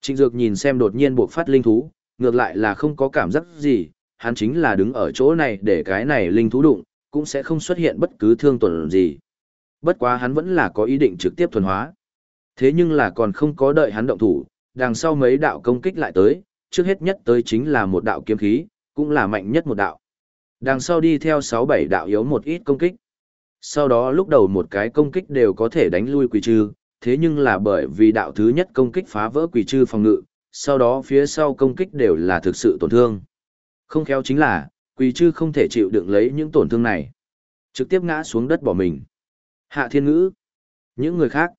Speaker 1: Trịnh dược nhìn xem đột nhiên buộc phát linh thú, ngược lại là không có cảm giác gì, hắn chính là đứng ở chỗ này để cái này linh thú đụng, cũng sẽ không xuất hiện bất cứ thương tổn gì. Bất quá hắn vẫn là có ý định trực tiếp thuần hóa. Thế nhưng là còn không có đợi hắn động thủ, đằng sau mấy đạo công kích lại tới, trước hết nhất tới chính là một đạo kiếm khí, cũng là mạnh nhất một đạo. Đằng sau đi theo 6-7 đạo yếu một ít công kích. Sau đó lúc đầu một cái công kích đều có thể đánh lui quỷ trư, thế nhưng là bởi vì đạo thứ nhất công kích phá vỡ quỷ trư phòng ngự, sau đó phía sau công kích đều là thực sự tổn thương. Không khéo chính là, quỷ trư không thể chịu đựng lấy những tổn thương này. Trực tiếp ngã xuống đất bỏ mình. Hạ thiên ngữ. Những người khác.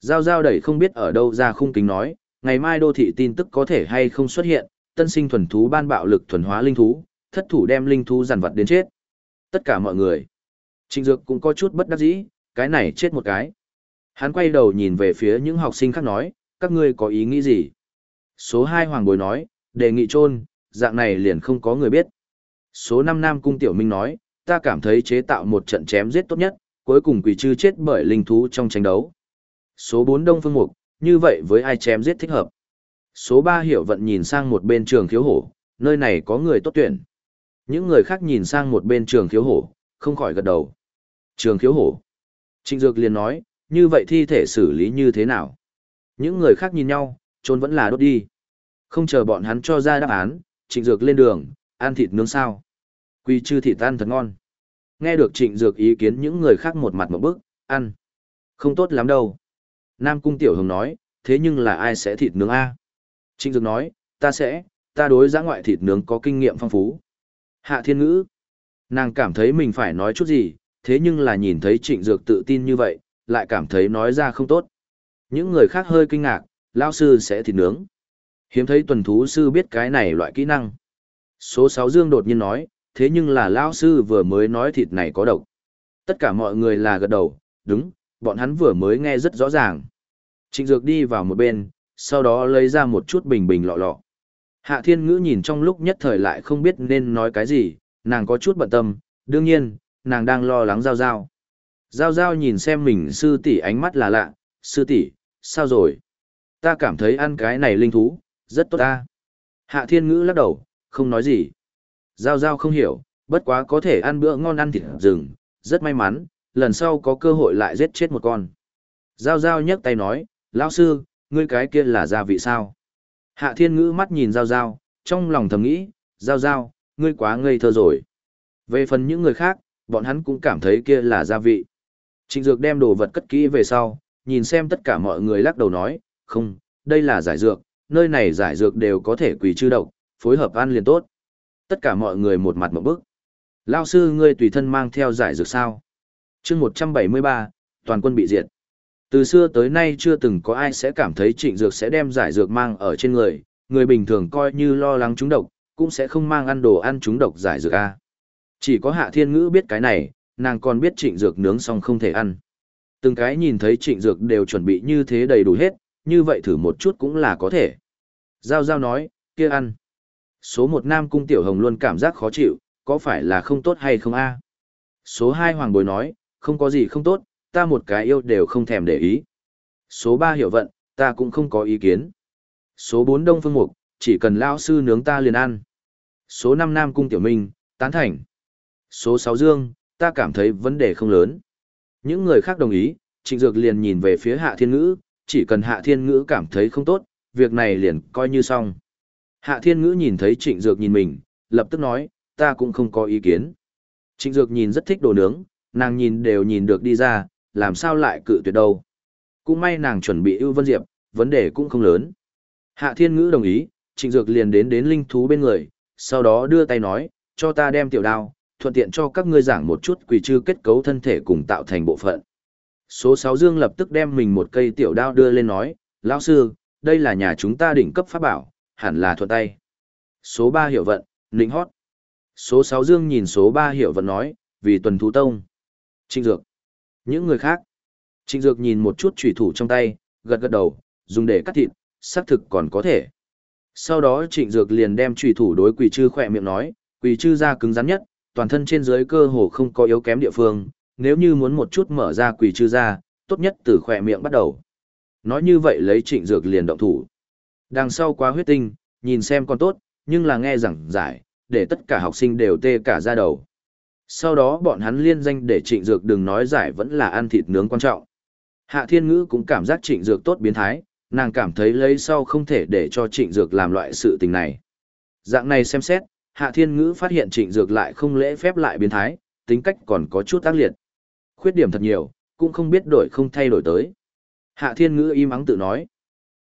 Speaker 1: Giao giao đẩy không biết ở đâu ra khung kính nói, ngày mai đô thị tin tức có thể hay không xuất hiện, tân sinh thuần thú ban bạo lực thuần hóa linh thú, thất thủ đem linh thú giàn vật đến chết. Tất cả mọi người. Trịnh Dược cũng có chút bất đắc dĩ, cái này chết một cái. Hắn quay đầu nhìn về phía những học sinh khác nói, các ngươi có ý nghĩ gì? Số 2 Hoàng Bồi nói, đề nghị trôn, dạng này liền không có người biết. Số 5 Nam Cung Tiểu Minh nói, ta cảm thấy chế tạo một trận chém giết tốt nhất, cuối cùng quỷ chư chết bởi linh thú trong tranh đấu. Số 4 Đông Phương Mục, như vậy với ai chém giết thích hợp. Số 3 Hiểu Vận nhìn sang một bên trường khiếu hổ, nơi này có người tốt tuyển. Những người khác nhìn sang một bên trường khiếu hổ, không khỏi gật đầu. Trường khiếu hổ. Trịnh Dược liền nói, như vậy thi thể xử lý như thế nào? Những người khác nhìn nhau, trốn vẫn là đốt đi. Không chờ bọn hắn cho ra đáp án, Trịnh Dược lên đường, ăn thịt nướng sao. Quy chư thịt ăn thật ngon. Nghe được Trịnh Dược ý kiến những người khác một mặt một bức, ăn. Không tốt lắm đâu. Nam Cung Tiểu Hồng nói, thế nhưng là ai sẽ thịt nướng A? Trịnh Dược nói, ta sẽ, ta đối giã ngoại thịt nướng có kinh nghiệm phong phú. Hạ Thiên Ngữ. Nàng cảm thấy mình phải nói chút gì, thế nhưng là nhìn thấy trịnh dược tự tin như vậy, lại cảm thấy nói ra không tốt. Những người khác hơi kinh ngạc, lao sư sẽ thịt nướng. Hiếm thấy tuần thú sư biết cái này loại kỹ năng. Số 6 Dương đột nhiên nói, thế nhưng là lao sư vừa mới nói thịt này có độc. Tất cả mọi người là gật đầu, đúng, bọn hắn vừa mới nghe rất rõ ràng. Trịnh Dược đi vào một bên, sau đó lấy ra một chút bình bình lọ lọ. Hạ Thiên Ngữ nhìn trong lúc nhất thời lại không biết nên nói cái gì, nàng có chút bận tâm, đương nhiên, nàng đang lo lắng Giao Giao. Giao Giao nhìn xem mình sư tỷ ánh mắt là lạ, sư tỷ, sao rồi? Ta cảm thấy ăn cái này linh thú, rất tốt ta. Hạ Thiên Ngữ lắc đầu, không nói gì. Giao Giao không hiểu, bất quá có thể ăn bữa ngon ăn thịt rừng, rất may mắn, lần sau có cơ hội lại giết chết một con. Giao Giao nhấc tay nói, lão sư, ngươi cái kia là gia vị sao? Hạ Thiên Ngữ mắt nhìn Giao Giao, trong lòng thầm nghĩ, Giao Giao, ngươi quá ngây thơ rồi. Về phần những người khác, bọn hắn cũng cảm thấy kia là gia vị. Trịnh Dược đem đồ vật cất kỹ về sau, nhìn xem tất cả mọi người lắc đầu nói, không, đây là giải dược, nơi này giải dược đều có thể quỳ chư độc, phối hợp ăn liền tốt. Tất cả mọi người một mặt một bức. Lao sư ngươi tùy thân mang theo giải dược sao? Chương 173, toàn quân bị diệt. Từ xưa tới nay chưa từng có ai sẽ cảm thấy trịnh dược sẽ đem giải dược mang ở trên người, người bình thường coi như lo lắng trúng độc, cũng sẽ không mang ăn đồ ăn trúng độc giải dược A. Chỉ có hạ thiên ngữ biết cái này, nàng còn biết trịnh dược nướng xong không thể ăn. Từng cái nhìn thấy trịnh dược đều chuẩn bị như thế đầy đủ hết, như vậy thử một chút cũng là có thể. Giao giao nói, kia ăn. Số một nam cung tiểu hồng luôn cảm giác khó chịu, có phải là không tốt hay không a? Số hai hoàng bồi nói, không có gì không tốt, ta một cái yêu đều không thèm để ý. Số ba hiểu vận, ta cũng không có ý kiến. Số bốn đông phương mục, chỉ cần lao sư nướng ta liền ăn. Số năm nam cung tiểu minh, tán thành. Số 6 Dương, ta cảm thấy vấn đề không lớn. Những người khác đồng ý, Trịnh Dược liền nhìn về phía Hạ Thiên Ngữ, chỉ cần Hạ Thiên Ngữ cảm thấy không tốt, việc này liền coi như xong. Hạ Thiên Ngữ nhìn thấy Trịnh Dược nhìn mình, lập tức nói, ta cũng không có ý kiến. Trịnh Dược nhìn rất thích đồ nướng, nàng nhìn đều nhìn được đi ra, làm sao lại cự tuyệt đâu. Cũng may nàng chuẩn bị ưu vân diệp, vấn đề cũng không lớn. Hạ Thiên Ngữ đồng ý, Trịnh Dược liền đến đến linh thú bên người, sau đó đưa tay nói, cho ta đem tiểu đao, thuận tiện cho các ngươi giảng một chút quỷ chư kết cấu thân thể cùng tạo thành bộ phận. Số 6 Dương lập tức đem mình một cây tiểu đao đưa lên nói, lão sư, đây là nhà chúng ta đỉnh cấp pháp bảo, hẳn là thuận tay. Số 3 Hiểu Vận, nịnh Hót. Số 6 Dương nhìn số 3 Hiểu Vận nói, vì tuần thú tông. Trịnh Dược. Những người khác. Trịnh Dược nhìn một chút trùy thủ trong tay, gật gật đầu, dùng để cắt thịt, xác thực còn có thể. Sau đó trịnh dược liền đem trùy thủ đối quỷ chư khỏe miệng nói, quỷ chư ra cứng rắn nhất, toàn thân trên dưới cơ hồ không có yếu kém địa phương, nếu như muốn một chút mở ra quỷ chư ra, tốt nhất từ khỏe miệng bắt đầu. Nói như vậy lấy trịnh dược liền động thủ. Đằng sau quá huyết tinh, nhìn xem còn tốt, nhưng là nghe rằng giải, để tất cả học sinh đều tê cả ra đầu. Sau đó bọn hắn liên danh để trịnh dược đừng nói giải vẫn là ăn thịt nướng quan trọng. Hạ thiên ngữ cũng cảm giác trịnh dược tốt biến thái, nàng cảm thấy lấy sau không thể để cho trịnh dược làm loại sự tình này. Dạng này xem xét, hạ thiên ngữ phát hiện trịnh dược lại không lễ phép lại biến thái, tính cách còn có chút tác liệt. Khuyết điểm thật nhiều, cũng không biết đổi không thay đổi tới. Hạ thiên ngữ im ắng tự nói.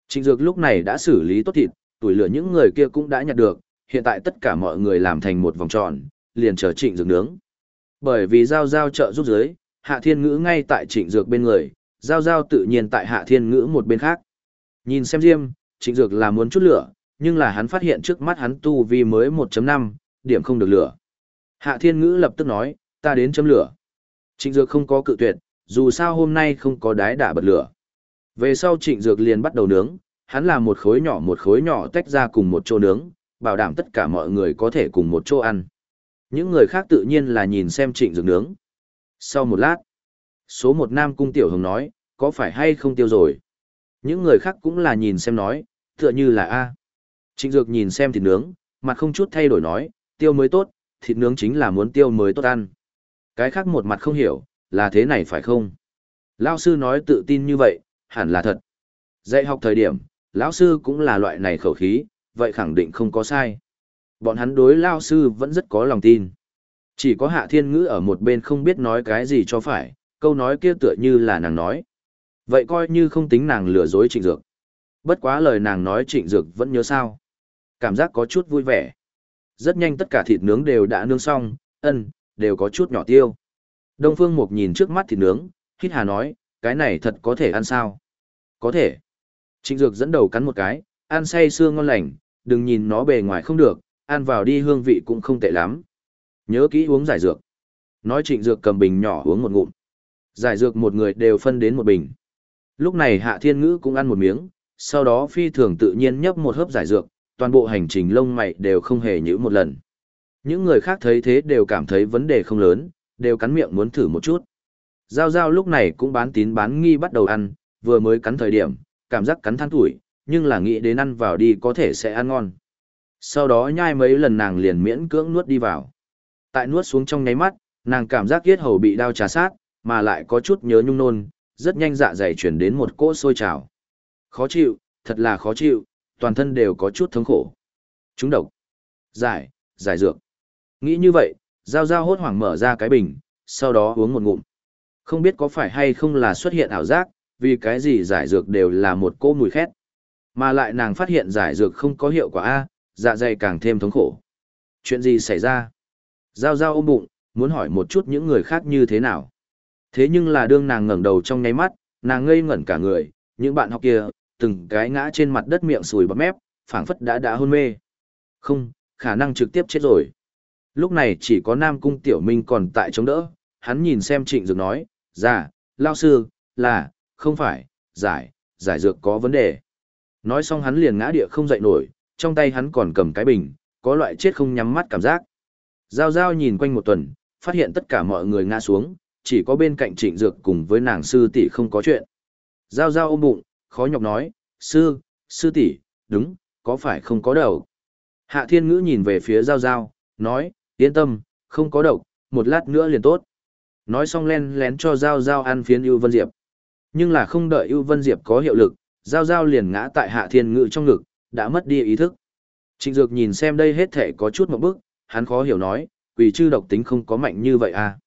Speaker 1: Trịnh dược lúc này đã xử lý tốt thịt, tuổi lửa những người kia cũng đã nhặt được, hiện tại tất cả mọi người làm thành một vòng tròn, liền chờ trịnh dược nướng. Bởi vì giao giao trợ giúp giới, hạ thiên ngữ ngay tại trịnh dược bên người, giao giao tự nhiên tại hạ thiên ngữ một bên khác. Nhìn xem diêm, trịnh dược là muốn chút lửa, nhưng là hắn phát hiện trước mắt hắn tu vi mới 1.5, điểm không được lửa. Hạ thiên ngữ lập tức nói, ta đến chấm lửa. Trịnh dược không có cự tuyệt, dù sao hôm nay không có đái đả bật lửa. Về sau trịnh dược liền bắt đầu nướng, hắn làm một khối nhỏ một khối nhỏ tách ra cùng một chỗ nướng, bảo đảm tất cả mọi người có thể cùng một chỗ ăn. Những người khác tự nhiên là nhìn xem trịnh dược nướng. Sau một lát, số một nam cung tiểu hồng nói, có phải hay không tiêu rồi? Những người khác cũng là nhìn xem nói, tựa như là A. Trịnh dược nhìn xem thịt nướng, mặt không chút thay đổi nói, tiêu mới tốt, thịt nướng chính là muốn tiêu mới tốt ăn. Cái khác một mặt không hiểu, là thế này phải không? Lao sư nói tự tin như vậy, hẳn là thật. Dạy học thời điểm, lão sư cũng là loại này khẩu khí, vậy khẳng định không có sai. Bọn hắn đối lao sư vẫn rất có lòng tin. Chỉ có hạ thiên ngữ ở một bên không biết nói cái gì cho phải, câu nói kia tựa như là nàng nói. Vậy coi như không tính nàng lừa dối trịnh dược. Bất quá lời nàng nói trịnh dược vẫn nhớ sao. Cảm giác có chút vui vẻ. Rất nhanh tất cả thịt nướng đều đã nướng xong, ân, đều có chút nhỏ tiêu. Đông Phương Mục nhìn trước mắt thịt nướng, hít hà nói, cái này thật có thể ăn sao? Có thể. Trịnh Dược dẫn đầu cắn một cái, ăn say xương ngon lành, đừng nhìn nó bề ngoài không được, ăn vào đi hương vị cũng không tệ lắm. Nhớ kỹ uống giải dược. Nói Trịnh Dược cầm bình nhỏ uống một ngụm. Giải dược một người đều phân đến một bình. Lúc này Hạ Thiên Ngữ cũng ăn một miếng, sau đó phi thường tự nhiên nhấp một hớp giải dược, toàn bộ hành trình lông mày đều không hề nhữ một lần. Những người khác thấy thế đều cảm thấy vấn đề không lớn, đều cắn miệng muốn thử một chút. Giao giao lúc này cũng bán tín bán nghi bắt đầu ăn, vừa mới cắn thời điểm, cảm giác cắn than tuổi, nhưng là nghĩ đến ăn vào đi có thể sẽ ăn ngon. Sau đó nhai mấy lần nàng liền miễn cưỡng nuốt đi vào. Tại nuốt xuống trong nháy mắt, nàng cảm giác yết hầu bị đau trà sát, mà lại có chút nhớ nhung nôn, rất nhanh dạ dày chuyển đến một cỗ sôi trào. Khó chịu, thật là khó chịu, toàn thân đều có chút thống khổ. Chúng độc. Giải, giải dược. Nghĩ như vậy, Giao Giao hốt hoảng mở ra cái bình, sau đó uống một ngụm. Không biết có phải hay không là xuất hiện ảo giác, vì cái gì giải dược đều là một cỗ mùi khét. Mà lại nàng phát hiện giải dược không có hiệu quả A, dạ dày càng thêm thống khổ. Chuyện gì xảy ra? Giao Giao ôm bụng, muốn hỏi một chút những người khác như thế nào. Thế nhưng là đương nàng ngẩng đầu trong nháy mắt, nàng ngây ngẩn cả người, những bạn học kia, từng cái ngã trên mặt đất miệng sùi bắp mép, phảng phất đã đã hôn mê. Không, khả năng trực tiếp chết rồi. Lúc này chỉ có Nam Cung Tiểu Minh còn tại chống đỡ, hắn nhìn xem trịnh dược nói, giả, dạ, lao sư, là, không phải, giải, giải dược có vấn đề. Nói xong hắn liền ngã địa không dậy nổi, trong tay hắn còn cầm cái bình, có loại chết không nhắm mắt cảm giác. Giao giao nhìn quanh một tuần, phát hiện tất cả mọi người ngã xuống, chỉ có bên cạnh trịnh dược cùng với nàng sư tỷ không có chuyện. Giao giao ôm bụng, khó nhọc nói, sư, sư tỷ, đúng, có phải không có đầu. Hạ thiên ngữ nhìn về phía giao giao, nói, yên tâm, không có độc, một lát nữa liền tốt. Nói xong len lén cho Giao Giao ăn phiến ưu vân diệp. Nhưng là không đợi ưu vân diệp có hiệu lực, Giao Giao liền ngã tại hạ thiên ngữ trong ngực, đã mất đi ý thức. Trịnh Dược nhìn xem đây hết thể có chút một bước, hắn khó hiểu nói, quỷ chư độc tính không có mạnh như vậy à.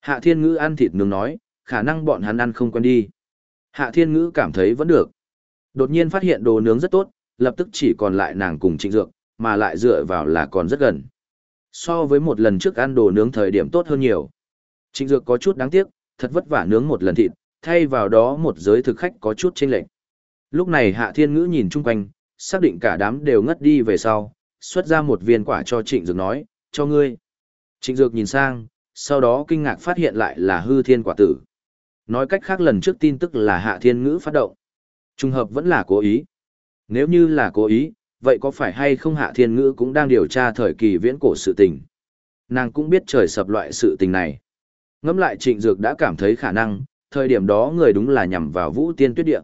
Speaker 1: Hạ thiên ngữ ăn thịt nướng nói, khả năng bọn hắn ăn không quen đi. Hạ thiên ngữ cảm thấy vẫn được. Đột nhiên phát hiện đồ nướng rất tốt, lập tức chỉ còn lại nàng cùng trịnh dược, mà lại dựa vào là còn rất gần. So với một lần trước ăn đồ nướng thời điểm tốt hơn nhiều. Trịnh Dược có chút đáng tiếc, thật vất vả nướng một lần thịt, thay vào đó một giới thực khách có chút chênh lệch. Lúc này Hạ Thiên Ngữ nhìn chung quanh, xác định cả đám đều ngất đi về sau, xuất ra một viên quả cho Trịnh Dược nói, cho ngươi. Trịnh Dược nhìn sang, sau đó kinh ngạc phát hiện lại là hư thiên quả tử. Nói cách khác lần trước tin tức là Hạ Thiên Ngữ phát động. Trùng hợp vẫn là cố ý. Nếu như là cố ý, vậy có phải hay không Hạ Thiên Ngữ cũng đang điều tra thời kỳ viễn cổ sự tình? Nàng cũng biết trời sập loại sự tình này. Ngẫm lại Trịnh Dược đã cảm thấy khả năng, thời điểm đó người đúng là nhằm vào Vũ Tiên Tuyết Địa.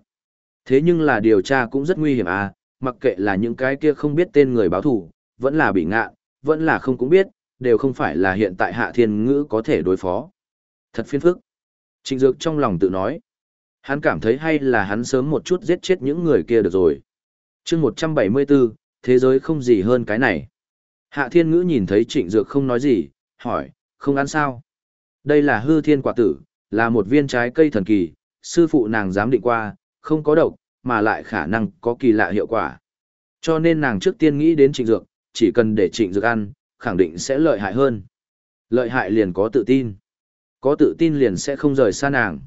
Speaker 1: Thế nhưng là điều tra cũng rất nguy hiểm à, mặc kệ là những cái kia không biết tên người báo thủ, vẫn là bị ngạ, vẫn là không cũng biết, đều không phải là hiện tại Hạ Thiên Ngữ có thể đối phó. Thật phiền phức. Trịnh Dược trong lòng tự nói. Hắn cảm thấy hay là hắn sớm một chút giết chết những người kia được rồi. chương 174, thế giới không gì hơn cái này. Hạ Thiên Ngữ nhìn thấy Trịnh Dược không nói gì, hỏi, không ăn sao? Đây là hư thiên quả tử, là một viên trái cây thần kỳ, sư phụ nàng dám định qua, không có độc, mà lại khả năng có kỳ lạ hiệu quả. Cho nên nàng trước tiên nghĩ đến trịnh dược, chỉ cần để trịnh dược ăn, khẳng định sẽ lợi hại hơn. Lợi hại liền có tự tin. Có tự tin liền sẽ không rời xa nàng.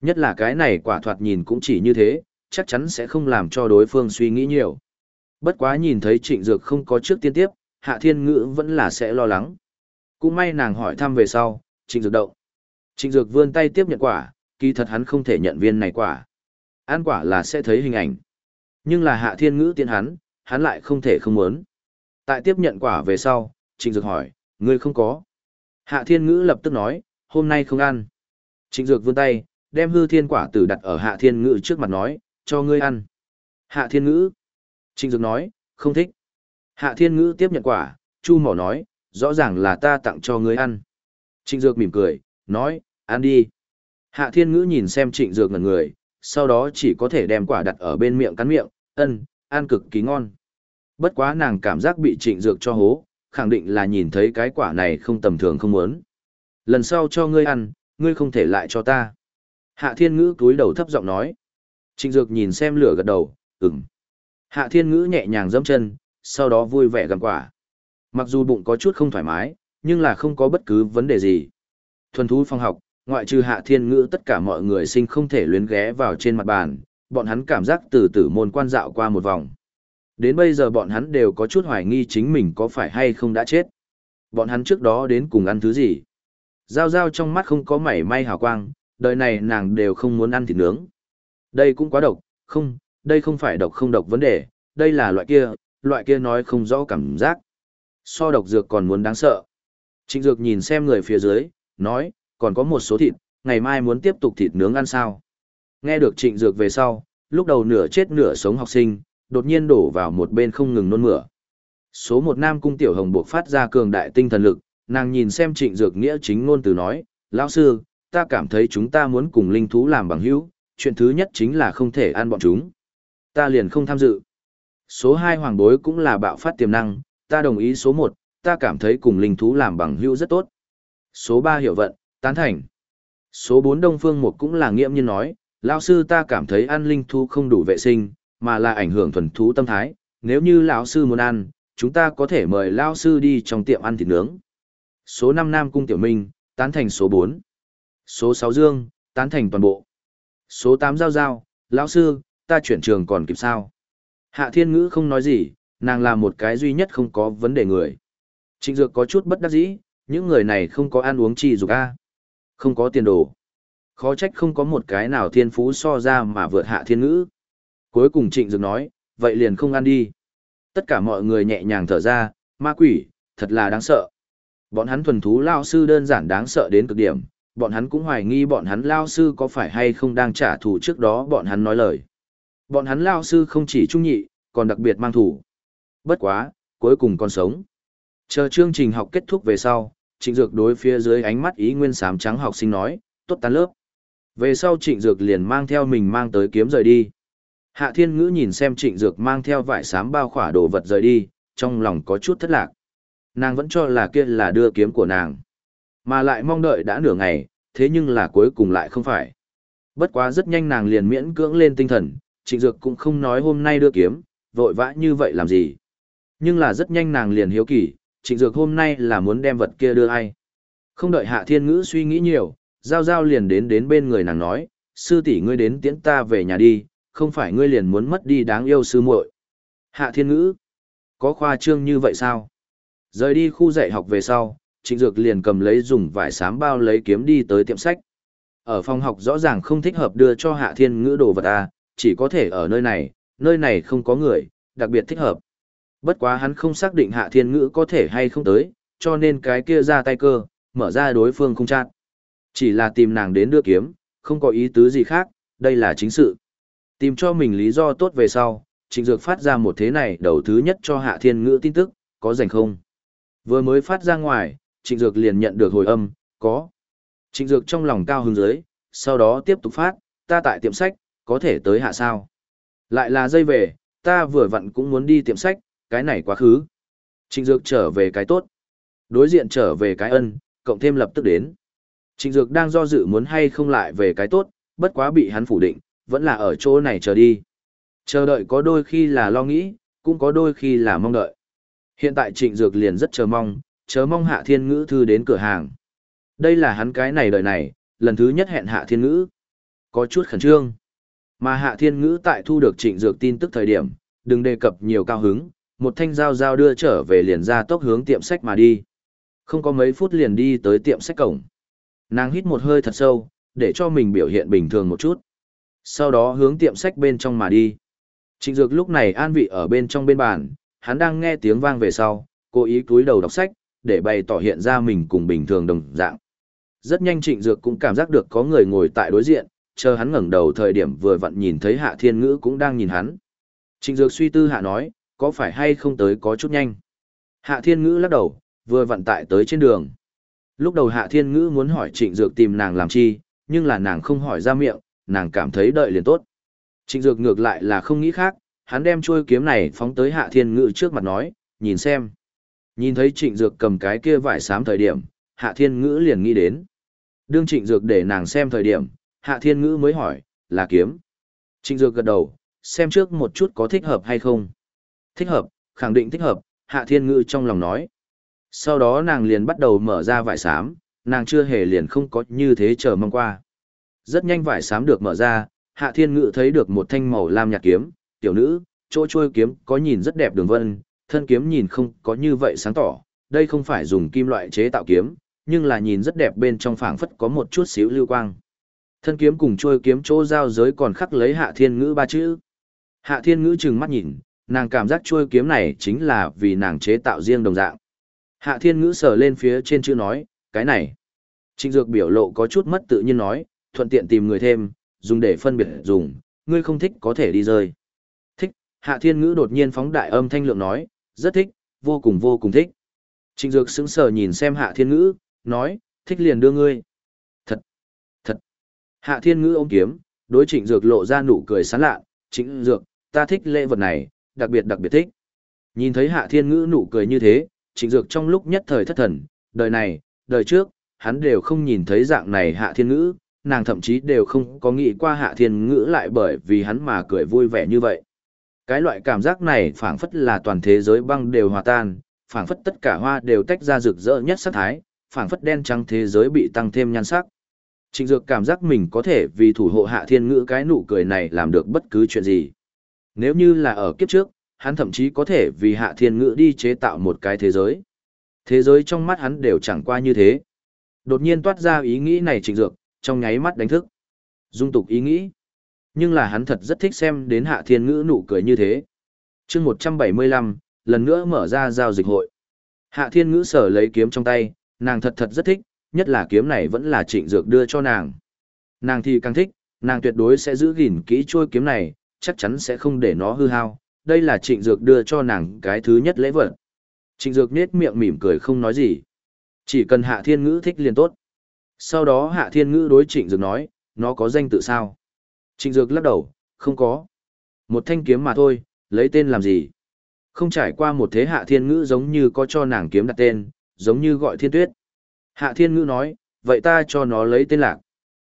Speaker 1: Nhất là cái này quả thoạt nhìn cũng chỉ như thế, chắc chắn sẽ không làm cho đối phương suy nghĩ nhiều. Bất quá nhìn thấy trịnh dược không có trước tiên tiếp, hạ thiên ngữ vẫn là sẽ lo lắng. Cũng may nàng hỏi thăm về sau, trịnh dược động. Trịnh dược vươn tay tiếp nhận quả, kỳ thật hắn không thể nhận viên này quả. An quả là sẽ thấy hình ảnh. Nhưng là hạ thiên ngữ tiện hắn, hắn lại không thể không muốn. Tại tiếp nhận quả về sau, trịnh dược hỏi, ngươi không có. Hạ thiên ngữ lập tức nói, hôm nay không ăn. Trịnh dược vươn tay, đem hư thiên quả tử đặt ở hạ thiên ngữ trước mặt nói, cho ngươi ăn. Hạ thiên ngữ. Trịnh dược nói, không thích. Hạ thiên ngữ tiếp nhận quả, chu mỏ nói, rõ ràng là ta tặng cho ngươi ăn. Trịnh dược mỉm cười, nói, ăn đi. Hạ thiên ngữ nhìn xem trịnh dược ngần người, sau đó chỉ có thể đem quả đặt ở bên miệng cắn miệng, ân, ăn cực kỳ ngon. Bất quá nàng cảm giác bị trịnh dược cho hố, khẳng định là nhìn thấy cái quả này không tầm thường không muốn. Lần sau cho ngươi ăn, ngươi không thể lại cho ta. Hạ thiên ngữ cúi đầu thấp giọng nói. Trịnh dược nhìn xem lửa gật đầu, ừm. Hạ thiên ngữ nhẹ nhàng dẫm chân, sau đó vui vẻ gặm quả. Mặc dù bụng có chút không thoải mái, nhưng là không có bất cứ vấn đề gì. Thuần thú phong học, ngoại trừ hạ thiên ngữ tất cả mọi người sinh không thể luyến ghé vào trên mặt bàn, bọn hắn cảm giác từ tử môn quan dạo qua một vòng. Đến bây giờ bọn hắn đều có chút hoài nghi chính mình có phải hay không đã chết. Bọn hắn trước đó đến cùng ăn thứ gì. Giao giao trong mắt không có mảy may hào quang, đời này nàng đều không muốn ăn thịt nướng. Đây cũng quá độc, không, đây không phải độc không độc vấn đề, đây là loại kia, loại kia nói không rõ cảm giác. So độc dược còn muốn đáng sợ. Trịnh dược nhìn xem người phía dưới, nói, còn có một số thịt, ngày mai muốn tiếp tục thịt nướng ăn sao. Nghe được trịnh dược về sau, lúc đầu nửa chết nửa sống học sinh, đột nhiên đổ vào một bên không ngừng nôn mửa. Số một nam cung tiểu hồng buộc phát ra cường đại tinh thần lực, nàng nhìn xem trịnh dược nghĩa chính ngôn từ nói, lão sư, ta cảm thấy chúng ta muốn cùng linh thú làm bằng hữu, chuyện thứ nhất chính là không thể ăn bọn chúng. Ta liền không tham dự. Số hai hoàng bối cũng là bạo phát tiềm năng, ta đồng ý số một, ta cảm thấy cùng linh thú làm bằng hữu rất tốt. Số ba hiệu vận, tán thành. Số bốn đông phương một cũng là nghiệm nhiên nói, lão sư ta cảm thấy ăn linh thú không đủ vệ sinh, mà là ảnh hưởng thuần thú tâm thái, nếu như lão sư muốn ăn, chúng ta có thể mời lão sư đi trong tiệm ăn thịt nướng. Số 5 Nam Cung Tiểu Minh, tán thành số 4. Số 6 Dương, tán thành toàn bộ. Số 8 Giao Giao, lão sư, ta chuyển trường còn kịp sao? Hạ Thiên Ngữ không nói gì, nàng là một cái duy nhất không có vấn đề người. Trịnh Dược có chút bất đắc dĩ, những người này không có ăn uống chi dục a, không có tiền đồ. Khó trách không có một cái nào thiên phú so ra mà vượt Hạ Thiên Ngữ. Cuối cùng Trịnh Dược nói, vậy liền không ăn đi. Tất cả mọi người nhẹ nhàng thở ra, ma quỷ, thật là đáng sợ. Bọn hắn thuần thú lao sư đơn giản đáng sợ đến cực điểm, bọn hắn cũng hoài nghi bọn hắn lao sư có phải hay không đang trả thù trước đó bọn hắn nói lời. Bọn hắn lao sư không chỉ trung nhị, còn đặc biệt mang thủ. Bất quá, cuối cùng còn sống. Chờ chương trình học kết thúc về sau, trịnh dược đối phía dưới ánh mắt ý nguyên sám trắng học sinh nói, tốt tan lớp. Về sau trịnh dược liền mang theo mình mang tới kiếm rời đi. Hạ thiên ngữ nhìn xem trịnh dược mang theo vải sám bao khỏa đồ vật rời đi, trong lòng có chút thất lạc. Nàng vẫn cho là kia là đưa kiếm của nàng. Mà lại mong đợi đã nửa ngày, thế nhưng là cuối cùng lại không phải. Bất quá rất nhanh nàng liền miễn cưỡng lên tinh thần, trịnh dược cũng không nói hôm nay đưa kiếm, vội vã như vậy làm gì. Nhưng là rất nhanh nàng liền hiếu kỳ, trịnh dược hôm nay là muốn đem vật kia đưa ai. Không đợi hạ thiên ngữ suy nghĩ nhiều, giao giao liền đến đến bên người nàng nói, sư tỷ ngươi đến tiễn ta về nhà đi, không phải ngươi liền muốn mất đi đáng yêu sư muội. Hạ thiên ngữ, có khoa trương như vậy sao? Rời đi khu dạy học về sau, trịnh dược liền cầm lấy dùng vải sám bao lấy kiếm đi tới tiệm sách. Ở phòng học rõ ràng không thích hợp đưa cho hạ thiên ngữ đồ vật à, chỉ có thể ở nơi này, nơi này không có người, đặc biệt thích hợp. Bất quá hắn không xác định hạ thiên ngữ có thể hay không tới, cho nên cái kia ra tay cơ, mở ra đối phương không chát. Chỉ là tìm nàng đến đưa kiếm, không có ý tứ gì khác, đây là chính sự. Tìm cho mình lý do tốt về sau, Trịnh Dược phát ra một thế này đầu thứ nhất cho Hạ Thiên Ngữ tin tức, có rảnh không? Vừa mới phát ra ngoài, Trịnh Dược liền nhận được hồi âm, có. Trịnh Dược trong lòng cao hứng dưới, sau đó tiếp tục phát, ta tại tiệm sách, có thể tới hạ sao? Lại là dây về, ta vừa vặn cũng muốn đi tiệm sách, cái này quá khứ. Trịnh Dược trở về cái tốt. Đối diện trở về cái ân, cộng thêm lập tức đến. Trịnh Dược đang do dự muốn hay không lại về cái tốt, bất quá bị hắn phủ định, vẫn là ở chỗ này chờ đi. Chờ đợi có đôi khi là lo nghĩ, cũng có đôi khi là mong đợi. Hiện tại Trịnh Dược liền rất chờ mong, chờ mong Hạ Thiên Ngữ thư đến cửa hàng. Đây là hắn cái này đợi này, lần thứ nhất hẹn Hạ Thiên Ngữ. Có chút khẩn trương. Mà Hạ Thiên Ngữ tại thu được Trịnh Dược tin tức thời điểm, đừng đề cập nhiều cao hứng, một thanh dao dao đưa trở về liền ra tốc hướng tiệm sách mà đi. Không có mấy phút liền đi tới tiệm sách cổng. Nàng hít một hơi thật sâu, để cho mình biểu hiện bình thường một chút. Sau đó hướng tiệm sách bên trong mà đi. Trịnh Dược lúc này an vị ở bên trong bên bàn, hắn đang nghe tiếng vang về sau, cố ý cúi đầu đọc sách, để bày tỏ hiện ra mình cùng bình thường đồng dạng. Rất nhanh Trịnh Dược cũng cảm giác được có người ngồi tại đối diện, chờ hắn ngẩng đầu thời điểm vừa vặn nhìn thấy Hạ Thiên Ngữ cũng đang nhìn hắn. Trịnh Dược suy tư hạ nói, có phải hay không tới có chút nhanh. Hạ Thiên Ngữ lắc đầu, vừa vận tại tới trên đường. Lúc đầu Hạ Thiên Ngữ muốn hỏi Trịnh Dược tìm nàng làm chi, nhưng là nàng không hỏi ra miệng, nàng cảm thấy đợi liền tốt. Trịnh Dược ngược lại là không nghĩ khác, hắn đem chuôi kiếm này phóng tới Hạ Thiên Ngữ trước mặt nói, nhìn xem. Nhìn thấy Trịnh Dược cầm cái kia vải xám thời điểm, Hạ Thiên Ngữ liền nghĩ đến. Đương Trịnh Dược để nàng xem thời điểm, Hạ Thiên Ngữ mới hỏi, là kiếm. Trịnh Dược gật đầu, xem trước một chút có thích hợp hay không. Thích hợp, khẳng định thích hợp, Hạ Thiên Ngữ trong lòng nói. Sau đó nàng liền bắt đầu mở ra vải xám, nàng chưa hề liền không có như thế chờ mong qua. Rất nhanh vải xám được mở ra, Hạ Thiên Ngữ thấy được một thanh màu lam nhạt kiếm, tiểu nữ, chỗ trôi kiếm có nhìn rất đẹp đường vân, thân kiếm nhìn không có như vậy sáng tỏ, đây không phải dùng kim loại chế tạo kiếm, nhưng là nhìn rất đẹp bên trong phảng phất có một chút xíu lưu quang. Thân kiếm cùng trôi kiếm chỗ giao giới còn khắc lấy Hạ Thiên Ngữ ba chữ. Hạ Thiên Ngữ trừng mắt nhìn, nàng cảm giác chuôi kiếm này chính là vì nàng chế tạo riêng đồng dạng. Hạ Thiên Ngữ sờ lên phía trên chữ nói, cái này. Trịnh Dược biểu lộ có chút mất tự nhiên nói, thuận tiện tìm người thêm, dùng để phân biệt dùng, ngươi không thích có thể đi rơi. Thích, Hạ Thiên Ngữ đột nhiên phóng đại âm thanh lượng nói, rất thích, vô cùng vô cùng thích. Trịnh Dược sững sờ nhìn xem Hạ Thiên Ngữ, nói, thích liền đưa ngươi. Thật, thật. Hạ Thiên Ngữ ôm kiếm, đối Trịnh Dược lộ ra nụ cười sán lạ, Trịnh Dược, ta thích lễ vật này, đặc biệt đặc biệt thích. Nhìn thấy Hạ Thiên Ngữ nụ cười như thế, Trịnh Dược trong lúc nhất thời thất thần, đời này, đời trước, hắn đều không nhìn thấy dạng này Hạ Thiên Ngữ, nàng thậm chí đều không có nghĩ qua Hạ Thiên Ngữ lại bởi vì hắn mà cười vui vẻ như vậy. Cái loại cảm giác này phảng phất là toàn thế giới băng đều hòa tan, phảng phất tất cả hoa đều tách ra rực rỡ nhất sắc thái, phảng phất đen trắng thế giới bị tăng thêm nhan sắc. Trịnh Dược cảm giác mình có thể vì thủ hộ Hạ Thiên Ngữ cái nụ cười này làm được bất cứ chuyện gì. Nếu như là ở kiếp trước, hắn thậm chí có thể vì Hạ Thiên Ngữ đi chế tạo một cái thế giới. Thế giới trong mắt hắn đều chẳng qua như thế. Đột nhiên toát ra ý nghĩ này Trịnh Dược, trong nháy mắt đánh thức. Dung tục ý nghĩ. Nhưng là hắn thật rất thích xem đến Hạ Thiên Ngữ nụ cười như thế. chương 175, lần nữa mở ra giao dịch hội. Hạ Thiên Ngữ sở lấy kiếm trong tay, nàng thật thật rất thích, nhất là kiếm này vẫn là trịnh dược đưa cho nàng. Nàng thì càng thích, nàng tuyệt đối sẽ giữ gìn kỹ chuôi kiếm này, chắc chắn sẽ không để nó hư hao. Đây là trịnh dược đưa cho nàng cái thứ nhất lễ vật. Trịnh dược nết miệng mỉm cười không nói gì. Chỉ cần Hạ Thiên Ngữ thích liền tốt. Sau đó Hạ Thiên Ngữ đối trịnh dược nói, nó có danh tự sao? Trịnh dược lắc đầu, không có. Một thanh kiếm mà thôi, lấy tên làm gì? Không trải qua một thế Hạ Thiên Ngữ giống như có cho nàng kiếm đặt tên, giống như gọi thiên tuyết. Hạ Thiên Ngữ nói, vậy ta cho nó lấy tên lạc.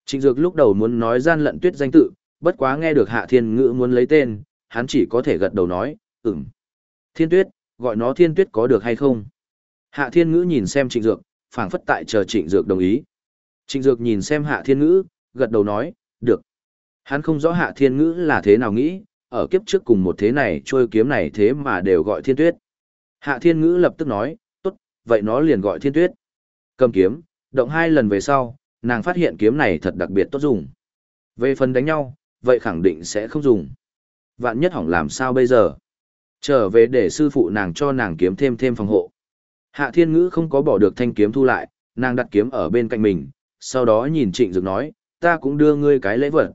Speaker 1: Trịnh Dược lúc đầu muốn nói gian lận tuyết danh tự, bất quá nghe được Hạ Thiên Ngữ muốn lấy tên, hắn chỉ có thể gật đầu nói, ừm. Thiên tuyết, gọi nó thiên tuyết có được hay không? Hạ Thiên Ngữ nhìn xem Trịnh Dược, phảng phất tại chờ Trịnh Dược đồng ý. Trịnh Dược nhìn xem Hạ Thiên Ngữ, gật đầu nói, được. Hắn không rõ Hạ Thiên Ngữ là thế nào nghĩ, ở kiếp trước cùng một thế này trôi kiếm này thế mà đều gọi thiên tuyết. Hạ Thiên Ngữ lập tức nói, tốt, vậy nó liền gọi thiên tuyết. Cầm kiếm, động hai lần về sau, nàng phát hiện kiếm này thật đặc biệt tốt dùng. Về phần đánh nhau, vậy khẳng định sẽ không dùng. Vạn nhất hỏng làm sao bây giờ? Trở về để sư phụ nàng cho nàng kiếm thêm thêm phòng hộ. Hạ thiên ngữ không có bỏ được thanh kiếm thu lại, nàng đặt kiếm ở bên cạnh mình, sau đó nhìn trịnh dược nói, ta cũng đưa ngươi cái lễ vật.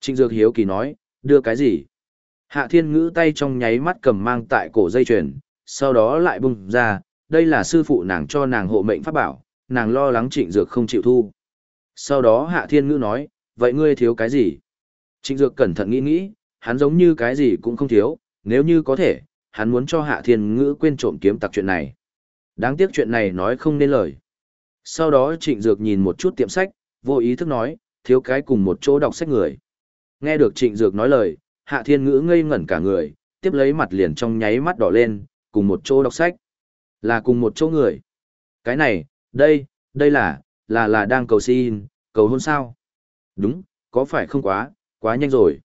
Speaker 1: Trịnh dược hiếu kỳ nói, đưa cái gì? Hạ thiên ngữ tay trong nháy mắt cầm mang tại cổ dây chuyền, sau đó lại bung ra, đây là sư phụ nàng cho nàng hộ mệnh pháp bảo, nàng lo lắng trịnh dược không chịu thu. Sau đó hạ thiên ngữ nói, vậy ngươi thiếu cái gì? Trịnh dược cẩn thận nghĩ nghĩ, hắn giống như cái gì cũng không thiếu, nếu như có thể, hắn muốn cho hạ thiên ngữ quên trộm kiếm tặc chuyện này. Đáng tiếc chuyện này nói không nên lời. Sau đó trịnh dược nhìn một chút tiệm sách, vô ý thức nói, thiếu cái cùng một chỗ đọc sách người. Nghe được trịnh dược nói lời, hạ thiên ngữ ngây ngẩn cả người, tiếp lấy mặt liền trong nháy mắt đỏ lên, cùng một chỗ đọc sách. Là cùng một chỗ người. Cái này, đây, đây là, là là đang cầu xin, cầu hôn sao? Đúng, có phải không quá, quá nhanh rồi.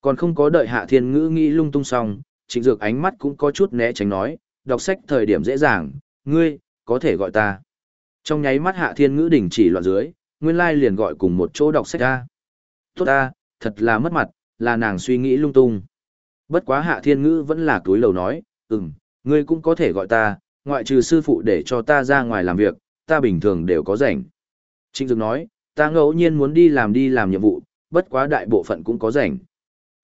Speaker 1: Còn không có đợi hạ thiên ngữ nghĩ lung tung xong, trịnh dược ánh mắt cũng có chút né tránh nói, đọc sách thời điểm dễ dàng, ngươi, có thể gọi ta. Trong nháy mắt hạ thiên ngữ đình chỉ loạn dưới, nguyên lai liền gọi cùng một chỗ đọc sách ra. Tốt ta, thật là mất mặt, là nàng suy nghĩ lung tung. Bất quá hạ thiên ngữ vẫn là túi lầu nói, ừm, ngươi cũng có thể gọi ta, ngoại trừ sư phụ để cho ta ra ngoài làm việc, ta bình thường đều có rảnh. Trịnh Dược nói, ta ngẫu nhiên muốn đi làm đi làm nhiệm vụ, bất quá đại bộ phận cũng có rảnh.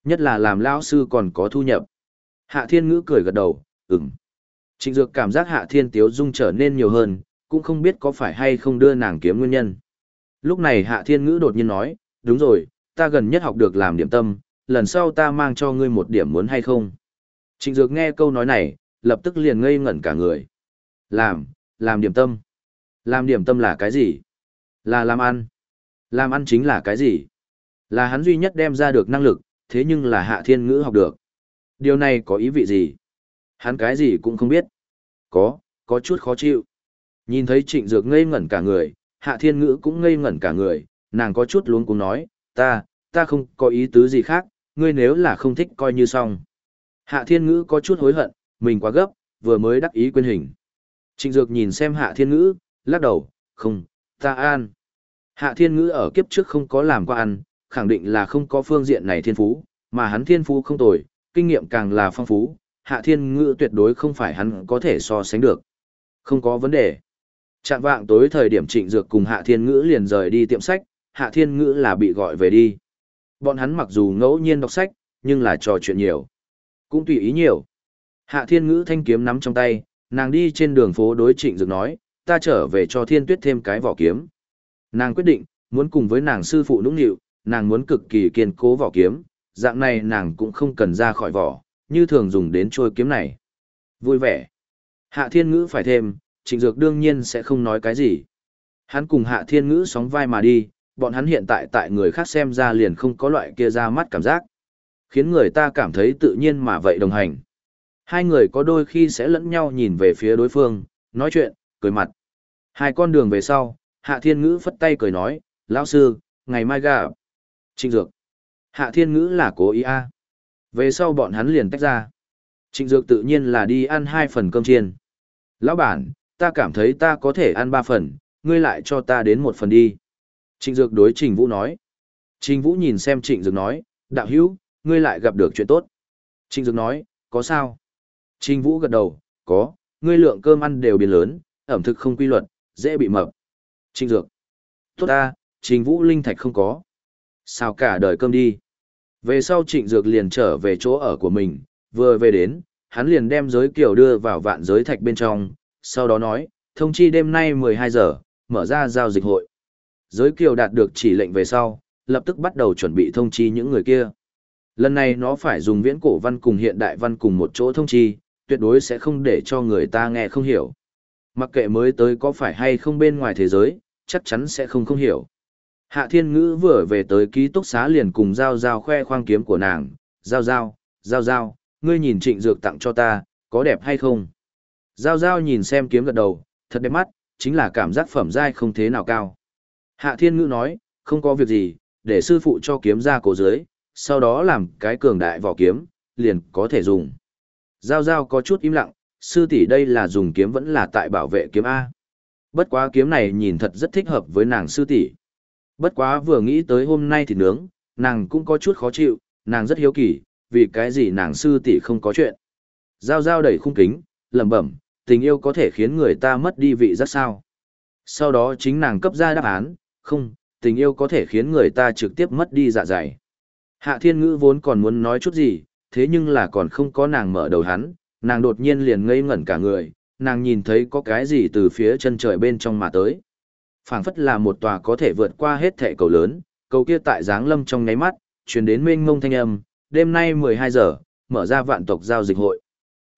Speaker 1: Nhất là làm lão sư còn có thu nhập. Hạ Thiên Ngữ cười gật đầu, ừm. Trịnh Dược cảm giác Hạ Thiên Tiếu Dung trở nên nhiều hơn, cũng không biết có phải hay không đưa nàng kiếm nguyên nhân. Lúc này Hạ Thiên Ngữ đột nhiên nói, đúng rồi, ta gần nhất học được làm điểm tâm, lần sau ta mang cho ngươi một điểm muốn hay không. Trịnh Dược nghe câu nói này, lập tức liền ngây ngẩn cả người. Làm, làm điểm tâm. Làm điểm tâm là cái gì? Là làm ăn. Làm ăn chính là cái gì? Là hắn duy nhất đem ra được năng lực, thế nhưng là Hạ Thiên Ngữ học được. Điều này có ý vị gì? Hắn cái gì cũng không biết. Có, có chút khó chịu. Nhìn thấy trịnh dược ngây ngẩn cả người, hạ thiên ngữ cũng ngây ngẩn cả người, nàng có chút luống cuống nói, ta, ta không có ý tứ gì khác, ngươi nếu là không thích coi như xong. Hạ thiên ngữ có chút hối hận, mình quá gấp, vừa mới đắc ý quên hình. Trịnh dược nhìn xem hạ thiên ngữ, lắc đầu, không, ta an. Hạ thiên ngữ ở kiếp trước không có làm qua ăn, khẳng định là không có phương diện này thiên phú, mà hắn thiên phú không tồi, kinh nghiệm càng là phong phú, hạ thiên ngữ tuyệt đối không phải hắn có thể so sánh được. Không có vấn đề. Trạng vạng tối thời điểm trịnh dược cùng Hạ Thiên Ngữ liền rời đi tiệm sách, Hạ Thiên Ngữ là bị gọi về đi. Bọn hắn mặc dù ngẫu nhiên đọc sách, nhưng là trò chuyện nhiều. Cũng tùy ý nhiều. Hạ Thiên Ngữ thanh kiếm nắm trong tay, nàng đi trên đường phố đối trịnh dược nói, ta trở về cho Thiên Tuyết thêm cái vỏ kiếm. Nàng quyết định, muốn cùng với nàng sư phụ nũng nịu, nàng muốn cực kỳ kiên cố vỏ kiếm, dạng này nàng cũng không cần ra khỏi vỏ, như thường dùng đến trôi kiếm này. Vui vẻ. Hạ Thiên Ngữ phải thêm, trịnh dược đương nhiên sẽ không nói cái gì. Hắn cùng hạ thiên ngữ sóng vai mà đi, bọn hắn hiện tại tại người khác xem ra liền không có loại kia ra mắt cảm giác. Khiến người ta cảm thấy tự nhiên mà vậy đồng hành. Hai người có đôi khi sẽ lẫn nhau nhìn về phía đối phương, nói chuyện, cười mặt. Hai con đường về sau, hạ thiên ngữ phất tay cười nói, lão sư, ngày mai gặp. Trịnh dược. Hạ thiên ngữ là cố ý a. Về sau bọn hắn liền tách ra. Trịnh dược tự nhiên là đi ăn hai phần cơm chiên. Lão bản, ta cảm thấy ta có thể ăn ba phần, ngươi lại cho ta đến một phần đi. Trịnh Dược đối Trình Vũ nói. Trình Vũ nhìn xem Trịnh Dược nói, đạo hữu, ngươi lại gặp được chuyện tốt. Trịnh Dược nói, có sao? Trình Vũ gật đầu, có, ngươi lượng cơm ăn đều biến lớn, ẩm thực không quy luật, dễ bị mập. Trịnh Dược. Tốt ta, Trình Vũ linh thạch không có. Sao cả đời cơm đi. Về sau Trịnh Dược liền trở về chỗ ở của mình, vừa về đến, hắn liền đem giới kiều đưa vào vạn giới thạch bên trong, sau đó nói, thông chi đêm nay 12 giờ, mở ra giao dịch hội. Giới kiều đạt được chỉ lệnh về sau, lập tức bắt đầu chuẩn bị thông chi những người kia. Lần này nó phải dùng viễn cổ văn cùng hiện đại văn cùng một chỗ thông chi, tuyệt đối sẽ không để cho người ta nghe không hiểu. Mặc kệ mới tới có phải hay không bên ngoài thế giới, chắc chắn sẽ không không hiểu. Hạ Thiên Ngữ vừa về tới ký túc xá liền cùng Giao Giao khoe khoang kiếm của nàng. Giao Giao, Giao Giao, ngươi nhìn trịnh dược tặng cho ta, có đẹp hay không? Giao giao nhìn xem kiếm gật đầu, thật đẹp mắt, chính là cảm giác phẩm giai không thế nào cao. Hạ thiên ngữ nói, không có việc gì, để sư phụ cho kiếm ra cổ dưới, sau đó làm cái cường đại vỏ kiếm, liền có thể dùng. Giao giao có chút im lặng, sư tỷ đây là dùng kiếm vẫn là tại bảo vệ kiếm A. Bất quá kiếm này nhìn thật rất thích hợp với nàng sư tỷ. Bất quá vừa nghĩ tới hôm nay thì nướng, nàng cũng có chút khó chịu, nàng rất hiếu kỳ, vì cái gì nàng sư tỷ không có chuyện. Giao giao đẩy khung kính, lẩm bẩm, tình yêu có thể khiến người ta mất đi vị giác sao. Sau đó chính nàng cấp ra đáp án, không, tình yêu có thể khiến người ta trực tiếp mất đi dạ dày. Hạ thiên ngữ vốn còn muốn nói chút gì, thế nhưng là còn không có nàng mở đầu hắn, nàng đột nhiên liền ngây ngẩn cả người, nàng nhìn thấy có cái gì từ phía chân trời bên trong mà tới phảng phất là một tòa có thể vượt qua hết thệ cầu lớn, cầu kia tại dáng lâm trong nháy mắt, truyền đến mênh mông thanh âm, đêm nay 12 giờ, mở ra vạn tộc giao dịch hội.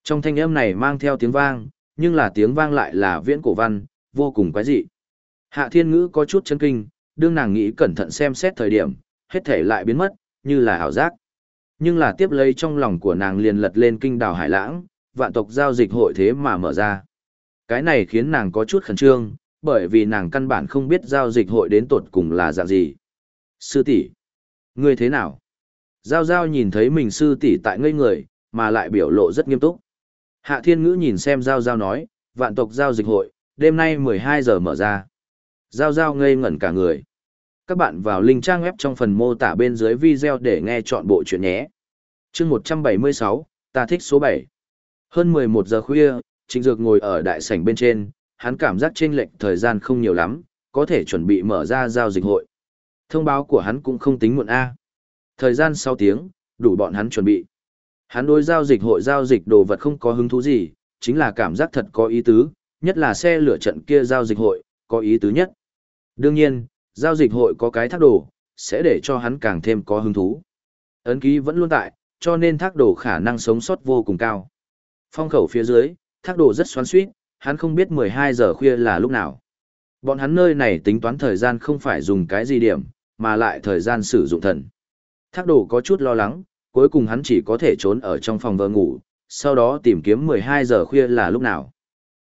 Speaker 1: Trong thanh âm này mang theo tiếng vang, nhưng là tiếng vang lại là viễn cổ văn, vô cùng quái dị. Hạ thiên ngữ có chút chấn kinh, đương nàng nghĩ cẩn thận xem xét thời điểm, hết thể lại biến mất, như là ảo giác. Nhưng là tiếp lấy trong lòng của nàng liền lật lên kinh đảo hải lãng, vạn tộc giao dịch hội thế mà mở ra. Cái này khiến nàng có chút khẩn trương, bởi vì nàng căn bản không biết giao dịch hội đến tột cùng là dạng gì. Sư tỷ, ngươi thế nào? Giao giao nhìn thấy mình sư tỷ tại ngây người, mà lại biểu lộ rất nghiêm túc. Hạ thiên ngữ nhìn xem giao giao nói, vạn tộc giao dịch hội, đêm nay 12 giờ mở ra. Giao giao ngây ngẩn cả người. Các bạn vào link trang web trong phần mô tả bên dưới video để nghe chọn bộ chuyện nhé. chương 176, ta thích số 7. Hơn 11 giờ khuya, Trịnh Dược ngồi ở đại sảnh bên trên, hắn cảm giác chênh lệch thời gian không nhiều lắm, có thể chuẩn bị mở ra giao dịch hội. Thông báo của hắn cũng không tính muộn A. Thời gian sau tiếng, đủ bọn hắn chuẩn bị. Hắn đối giao dịch hội giao dịch đồ vật không có hứng thú gì, chính là cảm giác thật có ý tứ, nhất là xe lửa trận kia giao dịch hội, có ý tứ nhất. Đương nhiên, giao dịch hội có cái thác đồ, sẽ để cho hắn càng thêm có hứng thú. Ấn ký vẫn luôn tại, cho nên thác đồ khả năng sống sót vô cùng cao. Phong khẩu phía dưới, thác đồ rất xoắn suýt, hắn không biết 12 giờ khuya là lúc nào. Bọn hắn nơi này tính toán thời gian không phải dùng cái gì điểm, mà lại thời gian sử dụng thần. Thác đồ có chút lo lắng, cuối cùng hắn chỉ có thể trốn ở trong phòng vợ ngủ, sau đó tìm kiếm 12 giờ khuya là lúc nào.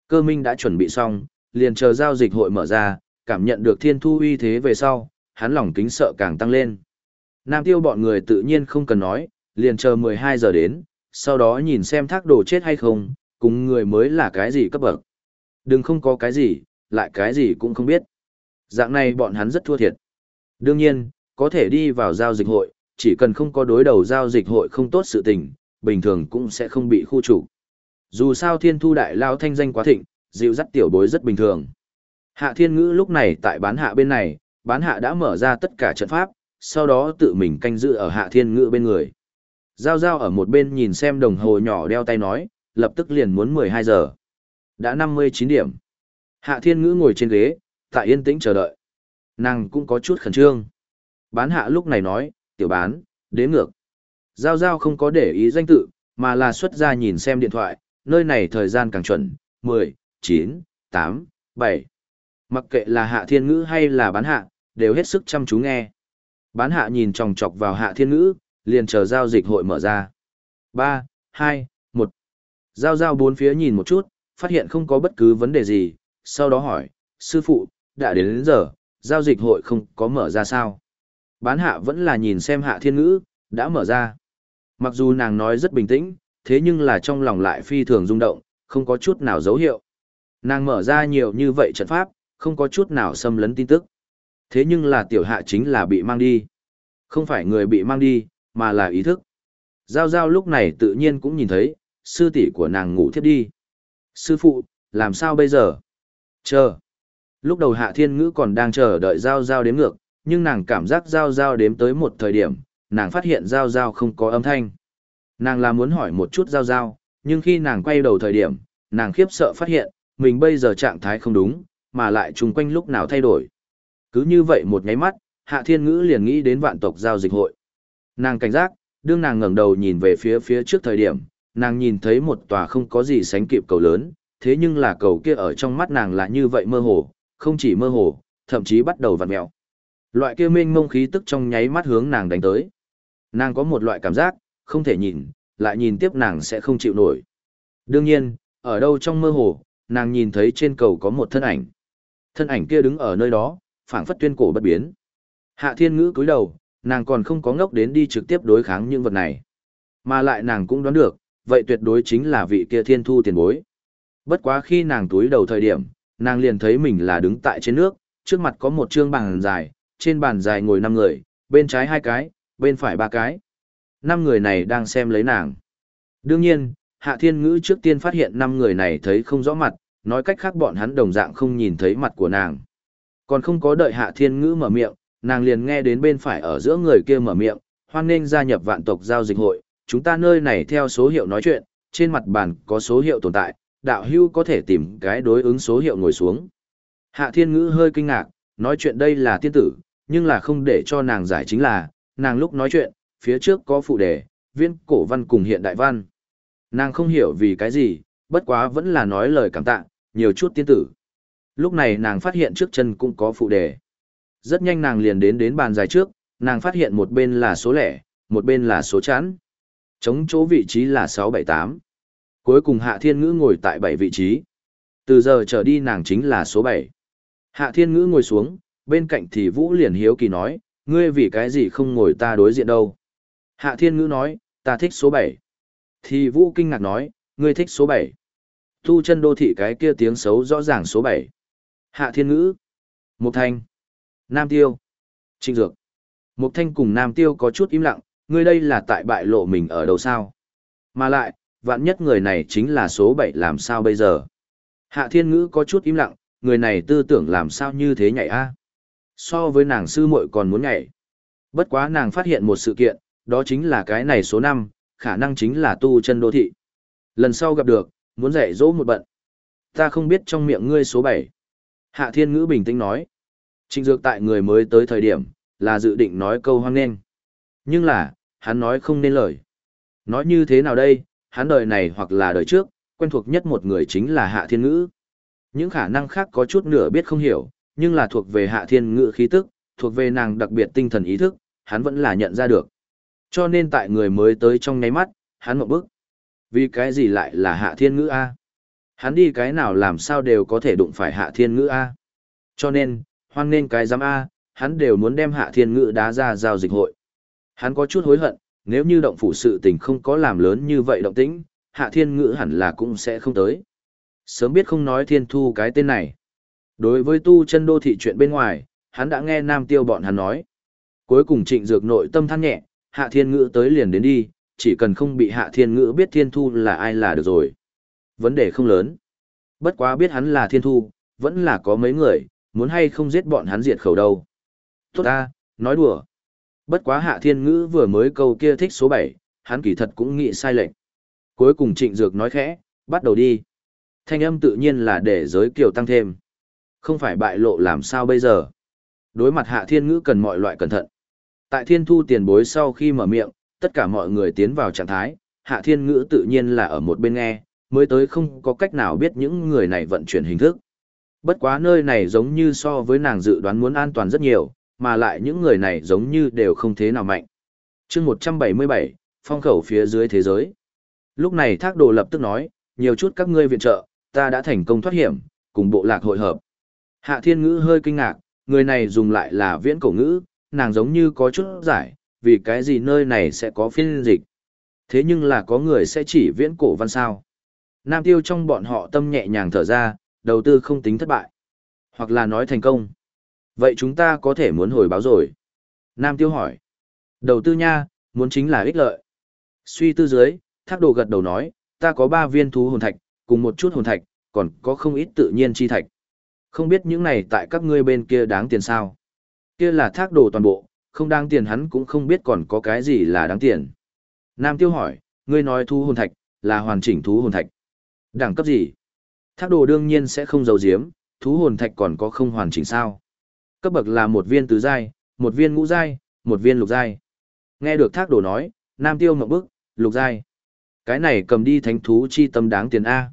Speaker 1: Cơ minh đã chuẩn bị xong, liền chờ giao dịch hội mở ra, cảm nhận được thiên thu uy thế về sau, hắn lòng kính sợ càng tăng lên. Nam tiêu bọn người tự nhiên không cần nói, liền chờ 12 giờ đến, sau đó nhìn xem thác đồ chết hay không, cùng người mới là cái gì cấp bậc. Đừng không có cái gì, lại cái gì cũng không biết. Dạng này bọn hắn rất thua thiệt. Đương nhiên, có thể đi vào giao dịch hội, chỉ cần không có đối đầu giao dịch hội không tốt sự tình, bình thường cũng sẽ không bị khu chủ. Dù sao thiên thu đại lao thanh danh quá thịnh, dịu dắt tiểu bối rất bình thường. Hạ thiên ngữ lúc này tại bán hạ bên này, bán hạ đã mở ra tất cả trận pháp, sau đó tự mình canh giữ ở hạ thiên ngữ bên người. Giao giao ở một bên nhìn xem đồng hồ nhỏ đeo tay nói, lập tức liền muốn 12 giờ. Đã 59 điểm. Hạ thiên ngữ ngồi trên ghế, tại yên tĩnh chờ đợi. Nàng cũng có chút khẩn trương. Bán hạ lúc này nói, tiểu bán, đến ngược. Giao giao không có để ý danh tự, mà là xuất ra nhìn xem điện thoại, nơi này thời gian càng chuẩn, 10, 9, 8, 7. Mặc kệ là hạ thiên ngữ hay là bán hạ, đều hết sức chăm chú nghe. Bán hạ nhìn chòng chọc vào hạ thiên ngữ, liền chờ giao dịch hội mở ra. 3, 2, Giao giao bốn phía nhìn một chút, phát hiện không có bất cứ vấn đề gì, sau đó hỏi, sư phụ, đã đến đến giờ, giao dịch hội không có mở ra sao? Bán hạ vẫn là nhìn xem hạ thiên ngữ, đã mở ra. Mặc dù nàng nói rất bình tĩnh, thế nhưng là trong lòng lại phi thường rung động, không có chút nào dấu hiệu. Nàng mở ra nhiều như vậy trận pháp, không có chút nào xâm lấn tin tức. Thế nhưng là tiểu hạ chính là bị mang đi. Không phải người bị mang đi, mà là ý thức. Giao giao lúc này tự nhiên cũng nhìn thấy, sư tỷ của nàng ngủ thiếp đi. Sư phụ, làm sao bây giờ? Chờ. Lúc đầu hạ thiên ngữ còn đang chờ đợi giao giao đếm ngược, nhưng nàng cảm giác giao giao đếm tới một thời điểm, nàng phát hiện giao giao không có âm thanh. Nàng là muốn hỏi một chút giao giao, nhưng khi nàng quay đầu thời điểm, nàng khiếp sợ phát hiện, mình bây giờ trạng thái không đúng, mà lại chung quanh lúc nào thay đổi. Cứ như vậy một nháy mắt, Hạ Thiên Ngữ liền nghĩ đến vạn tộc giao dịch hội. Nàng cảnh giác, đương nàng ngẩng đầu nhìn về phía phía trước thời điểm, nàng nhìn thấy một tòa không có gì sánh kịp cầu lớn, thế nhưng là cầu kia ở trong mắt nàng là như vậy mơ hồ, không chỉ mơ hồ, thậm chí bắt đầu vặn mèo. Loại kia mênh mông khí tức trong nháy mắt hướng nàng đánh tới. Nàng có một loại cảm giác, không thể nhìn, lại nhìn tiếp nàng sẽ không chịu nổi. Đương nhiên, ở đâu trong mơ hồ, nàng nhìn thấy trên cầu có một thân ảnh. Thân ảnh kia đứng ở nơi đó, phảng phất tuyên cổ bất biến. Hạ thiên ngữ cúi đầu, nàng còn không có ngốc đến đi trực tiếp đối kháng những vật này. Mà lại nàng cũng đoán được, vậy tuyệt đối chính là vị kia thiên thu tiền bối. Bất quá khi nàng túi đầu thời điểm, nàng liền thấy mình là đứng tại trên nước, trước mặt có một trương bàn dài, trên bàn dài ngồi năm người, bên trái hai cái, bên phải ba cái. Năm người này đang xem lấy nàng. Đương nhiên, Hạ Thiên Ngữ trước tiên phát hiện năm người này thấy không rõ mặt, nói cách khác bọn hắn đồng dạng không nhìn thấy mặt của nàng. Còn không có đợi Hạ Thiên Ngữ mở miệng, nàng liền nghe đến bên phải ở giữa người kia mở miệng, hoan nghênh gia nhập vạn tộc giao dịch hội, chúng ta nơi này theo số hiệu nói chuyện, trên mặt bàn có số hiệu tồn tại, đạo hưu có thể tìm cái đối ứng số hiệu ngồi xuống. Hạ Thiên Ngữ hơi kinh ngạc, nói chuyện đây là tiên tử, nhưng là không để cho nàng giải chính là, nàng lúc nói chuyện, phía trước có phụ đề, viên cổ văn cùng hiện đại văn. Nàng không hiểu vì cái gì, bất quá vẫn là nói lời cảm tạ, nhiều chút tiên tử. Lúc này nàng phát hiện trước chân cũng có phụ đề. Rất nhanh nàng liền đến đến bàn dài trước, nàng phát hiện một bên là số lẻ, một bên là số chẵn. Chống chỗ vị trí là 678. Cuối cùng Hạ Thiên Ngữ ngồi tại 7 vị trí. Từ giờ trở đi nàng chính là số 7. Hạ Thiên Ngữ ngồi xuống, bên cạnh thì Vũ liền hiếu kỳ nói, ngươi vì cái gì không ngồi ta đối diện đâu. Hạ Thiên Ngữ nói, ta thích số 7. Thì Vũ kinh ngạc nói, ngươi thích số 7. Thu chân đô thị cái kia tiếng xấu rõ ràng số 7. Hạ Thiên Ngữ. Mục Thanh. Nam Tiêu. Trinh Dược. Mục Thanh cùng Nam Tiêu có chút im lặng, ngươi đây là tại bại lộ mình ở đâu sao? Mà lại, vạn nhất người này chính là số 7 làm sao bây giờ? Hạ Thiên Ngữ có chút im lặng, người này tư tưởng làm sao như thế nhảy a? So với nàng sư muội còn muốn nhảy. Bất quá nàng phát hiện một sự kiện, đó chính là cái này số 5, khả năng chính là tu chân đô thị. Lần sau gặp được, muốn dạy dỗ một bận. Ta không biết trong miệng ngươi số 7. Hạ Thiên Ngữ bình tĩnh nói. Trịnh Dược tại người mới tới thời điểm, là dự định nói câu hoang nên. Nhưng là, hắn nói không nên lời. Nói như thế nào đây, hắn đời này hoặc là đời trước, quen thuộc nhất một người chính là Hạ Thiên Ngữ. Những khả năng khác có chút nửa biết không hiểu, nhưng là thuộc về Hạ Thiên Ngữ khí tức, thuộc về nàng đặc biệt tinh thần ý thức, hắn vẫn là nhận ra được. Cho nên tại người mới tới trong nháy mắt, hắn một bước. Vì cái gì lại là Hạ Thiên Ngữ A? Hắn đi cái nào làm sao đều có thể đụng phải Hạ Thiên Ngữ A. Cho nên, hoan nên cái giám A, hắn đều muốn đem Hạ Thiên Ngữ đá ra giao dịch hội. Hắn có chút hối hận, nếu như động phủ sự tình không có làm lớn như vậy động tĩnh, Hạ Thiên Ngữ hẳn là cũng sẽ không tới. Sớm biết không nói Thiên Thu cái tên này. Đối với tu chân đô thị chuyện bên ngoài, hắn đã nghe Nam Tiêu bọn hắn nói. Cuối cùng trịnh dược nội tâm than nhẹ, Hạ Thiên Ngữ tới liền đến đi, chỉ cần không bị Hạ Thiên Ngữ biết Thiên Thu là ai là được rồi. Vấn đề không lớn. Bất quá biết hắn là Thiên Thu, vẫn là có mấy người, muốn hay không giết bọn hắn diệt khẩu đâu. Tốt ta, nói đùa. Bất quá Hạ Thiên Ngữ vừa mới câu kia thích số 7, hắn kỳ thật cũng nghĩ sai lệch. Cuối cùng Trịnh Dược nói khẽ, bắt đầu đi. Thanh âm tự nhiên là để giới kiều tăng thêm. Không phải bại lộ làm sao bây giờ. Đối mặt Hạ Thiên Ngữ cần mọi loại cẩn thận. Tại Thiên Thu tiền bối sau khi mở miệng, tất cả mọi người tiến vào trạng thái, Hạ Thiên Ngữ tự nhiên là ở một bên nghe, mới tới không có cách nào biết những người này vận chuyển hình thức. Bất quá nơi này giống như so với nàng dự đoán muốn an toàn rất nhiều, mà lại những người này giống như đều không thế nào mạnh. chương 177, phong khẩu phía dưới thế giới. Lúc này thác đồ lập tức nói, nhiều chút các ngươi viện trợ, ta đã thành công thoát hiểm, cùng bộ lạc hội hợp. Hạ thiên ngữ hơi kinh ngạc, người này dùng lại là viễn cổ ngữ, nàng giống như có chút giải, vì cái gì nơi này sẽ có phiên dịch. Thế nhưng là có người sẽ chỉ viễn cổ văn sao. Nam tiêu trong bọn họ tâm nhẹ nhàng thở ra, đầu tư không tính thất bại. Hoặc là nói thành công. Vậy chúng ta có thể muốn hồi báo rồi. Nam tiêu hỏi. Đầu tư nha, muốn chính là ích lợi. Suy tư dưới, thác đồ gật đầu nói, ta có ba viên thú hồn thạch, cùng một chút hồn thạch, còn có không ít tự nhiên chi thạch. Không biết những này tại các ngươi bên kia đáng tiền sao? Kia là thác đồ toàn bộ, không đáng tiền hắn cũng không biết còn có cái gì là đáng tiền. Nam tiêu hỏi, ngươi nói thú hồn thạch, là hoàn chỉnh thú hồn thạch. Đẳng cấp gì? Thác đồ đương nhiên sẽ không giấu giếm, thú hồn thạch còn có không hoàn chỉnh sao? Cấp bậc là một viên tứ giai, một viên ngũ giai, một viên lục giai. Nghe được thác đồ nói, Nam tiêu ngậm bức, lục giai. Cái này cầm đi thánh thú chi tâm đáng tiền A.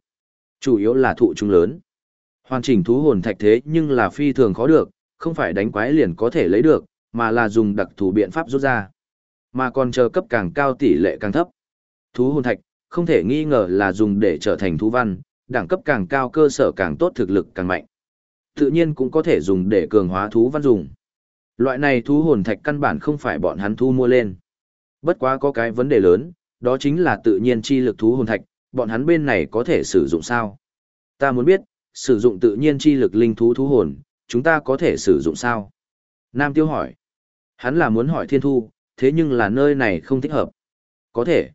Speaker 1: Chủ yếu là thụ chúng lớn. Hoàn chỉnh thú hồn thạch thế nhưng là phi thường khó được, không phải đánh quái liền có thể lấy được, mà là dùng đặc thù biện pháp rút ra. Mà còn chờ cấp càng cao tỷ lệ càng thấp. Thú hồn thạch, không thể nghi ngờ là dùng để trở thành thú văn, đẳng cấp càng cao cơ sở càng tốt thực lực càng mạnh. Tự nhiên cũng có thể dùng để cường hóa thú văn dùng. Loại này thú hồn thạch căn bản không phải bọn hắn thu mua lên. Bất quá có cái vấn đề lớn, đó chính là tự nhiên chi lực thú hồn thạch, bọn hắn bên này có thể sử dụng sao? Ta muốn biết, sử dụng tự nhiên chi lực linh thú thú hồn, chúng ta có thể sử dụng sao? Nam Tiêu hỏi. Hắn là muốn hỏi Thiên Thu, thế nhưng là nơi này không thích hợp. Có thể.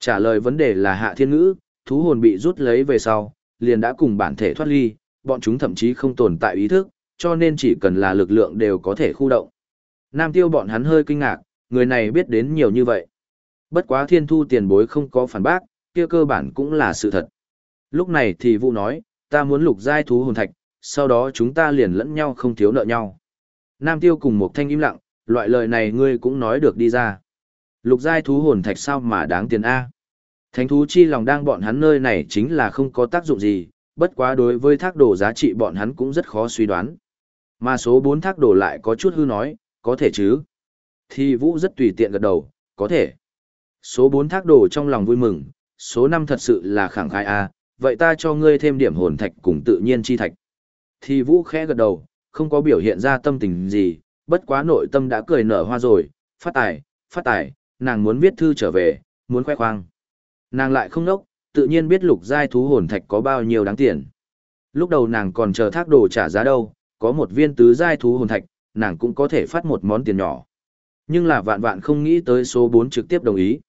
Speaker 1: Trả lời vấn đề là Hạ Thiên Ngữ, thú hồn bị rút lấy về sau, liền đã cùng bản thể thoát ly, bọn chúng thậm chí không tồn tại ý thức, cho nên chỉ cần là lực lượng đều có thể khu động. Nam tiêu bọn hắn hơi kinh ngạc, người này biết đến nhiều như vậy. Bất quá thiên thu tiền bối không có phản bác, kia cơ bản cũng là sự thật. Lúc này thì Vũ nói, ta muốn lục giai thú hồn thạch, sau đó chúng ta liền lẫn nhau không thiếu nợ nhau. Nam tiêu cùng một thanh im lặng, loại lời này ngươi cũng nói được đi ra. Lục giai thú hồn thạch sao mà đáng tiền A. Thánh thú chi lòng đang bọn hắn nơi này chính là không có tác dụng gì, bất quá đối với thác đồ giá trị bọn hắn cũng rất khó suy đoán. Mà số 4 thác đồ lại có chút hư nói, có thể chứ. Thì Vũ rất tùy tiện gật đầu, có thể. Số 4 thác đồ trong lòng vui mừng, số 5 thật sự là khẳng khai a, à, vậy ta cho ngươi thêm điểm hồn thạch cùng tự nhiên chi thạch. Thì Vũ khẽ gật đầu, không có biểu hiện ra tâm tình gì, bất quá nội tâm đã cười nở hoa rồi, phát tài, phát tài, nàng muốn viết thư trở về, muốn khoe khoang. Nàng lại không nốc, tự nhiên biết lục giai thú hồn thạch có bao nhiêu đáng tiền. Lúc đầu nàng còn chờ thác đồ trả giá đâu, có một viên tứ giai thú hồn thạch, nàng cũng có thể phát một món tiền nhỏ. Nhưng là vạn vạn không nghĩ tới số 4 trực tiếp đồng ý.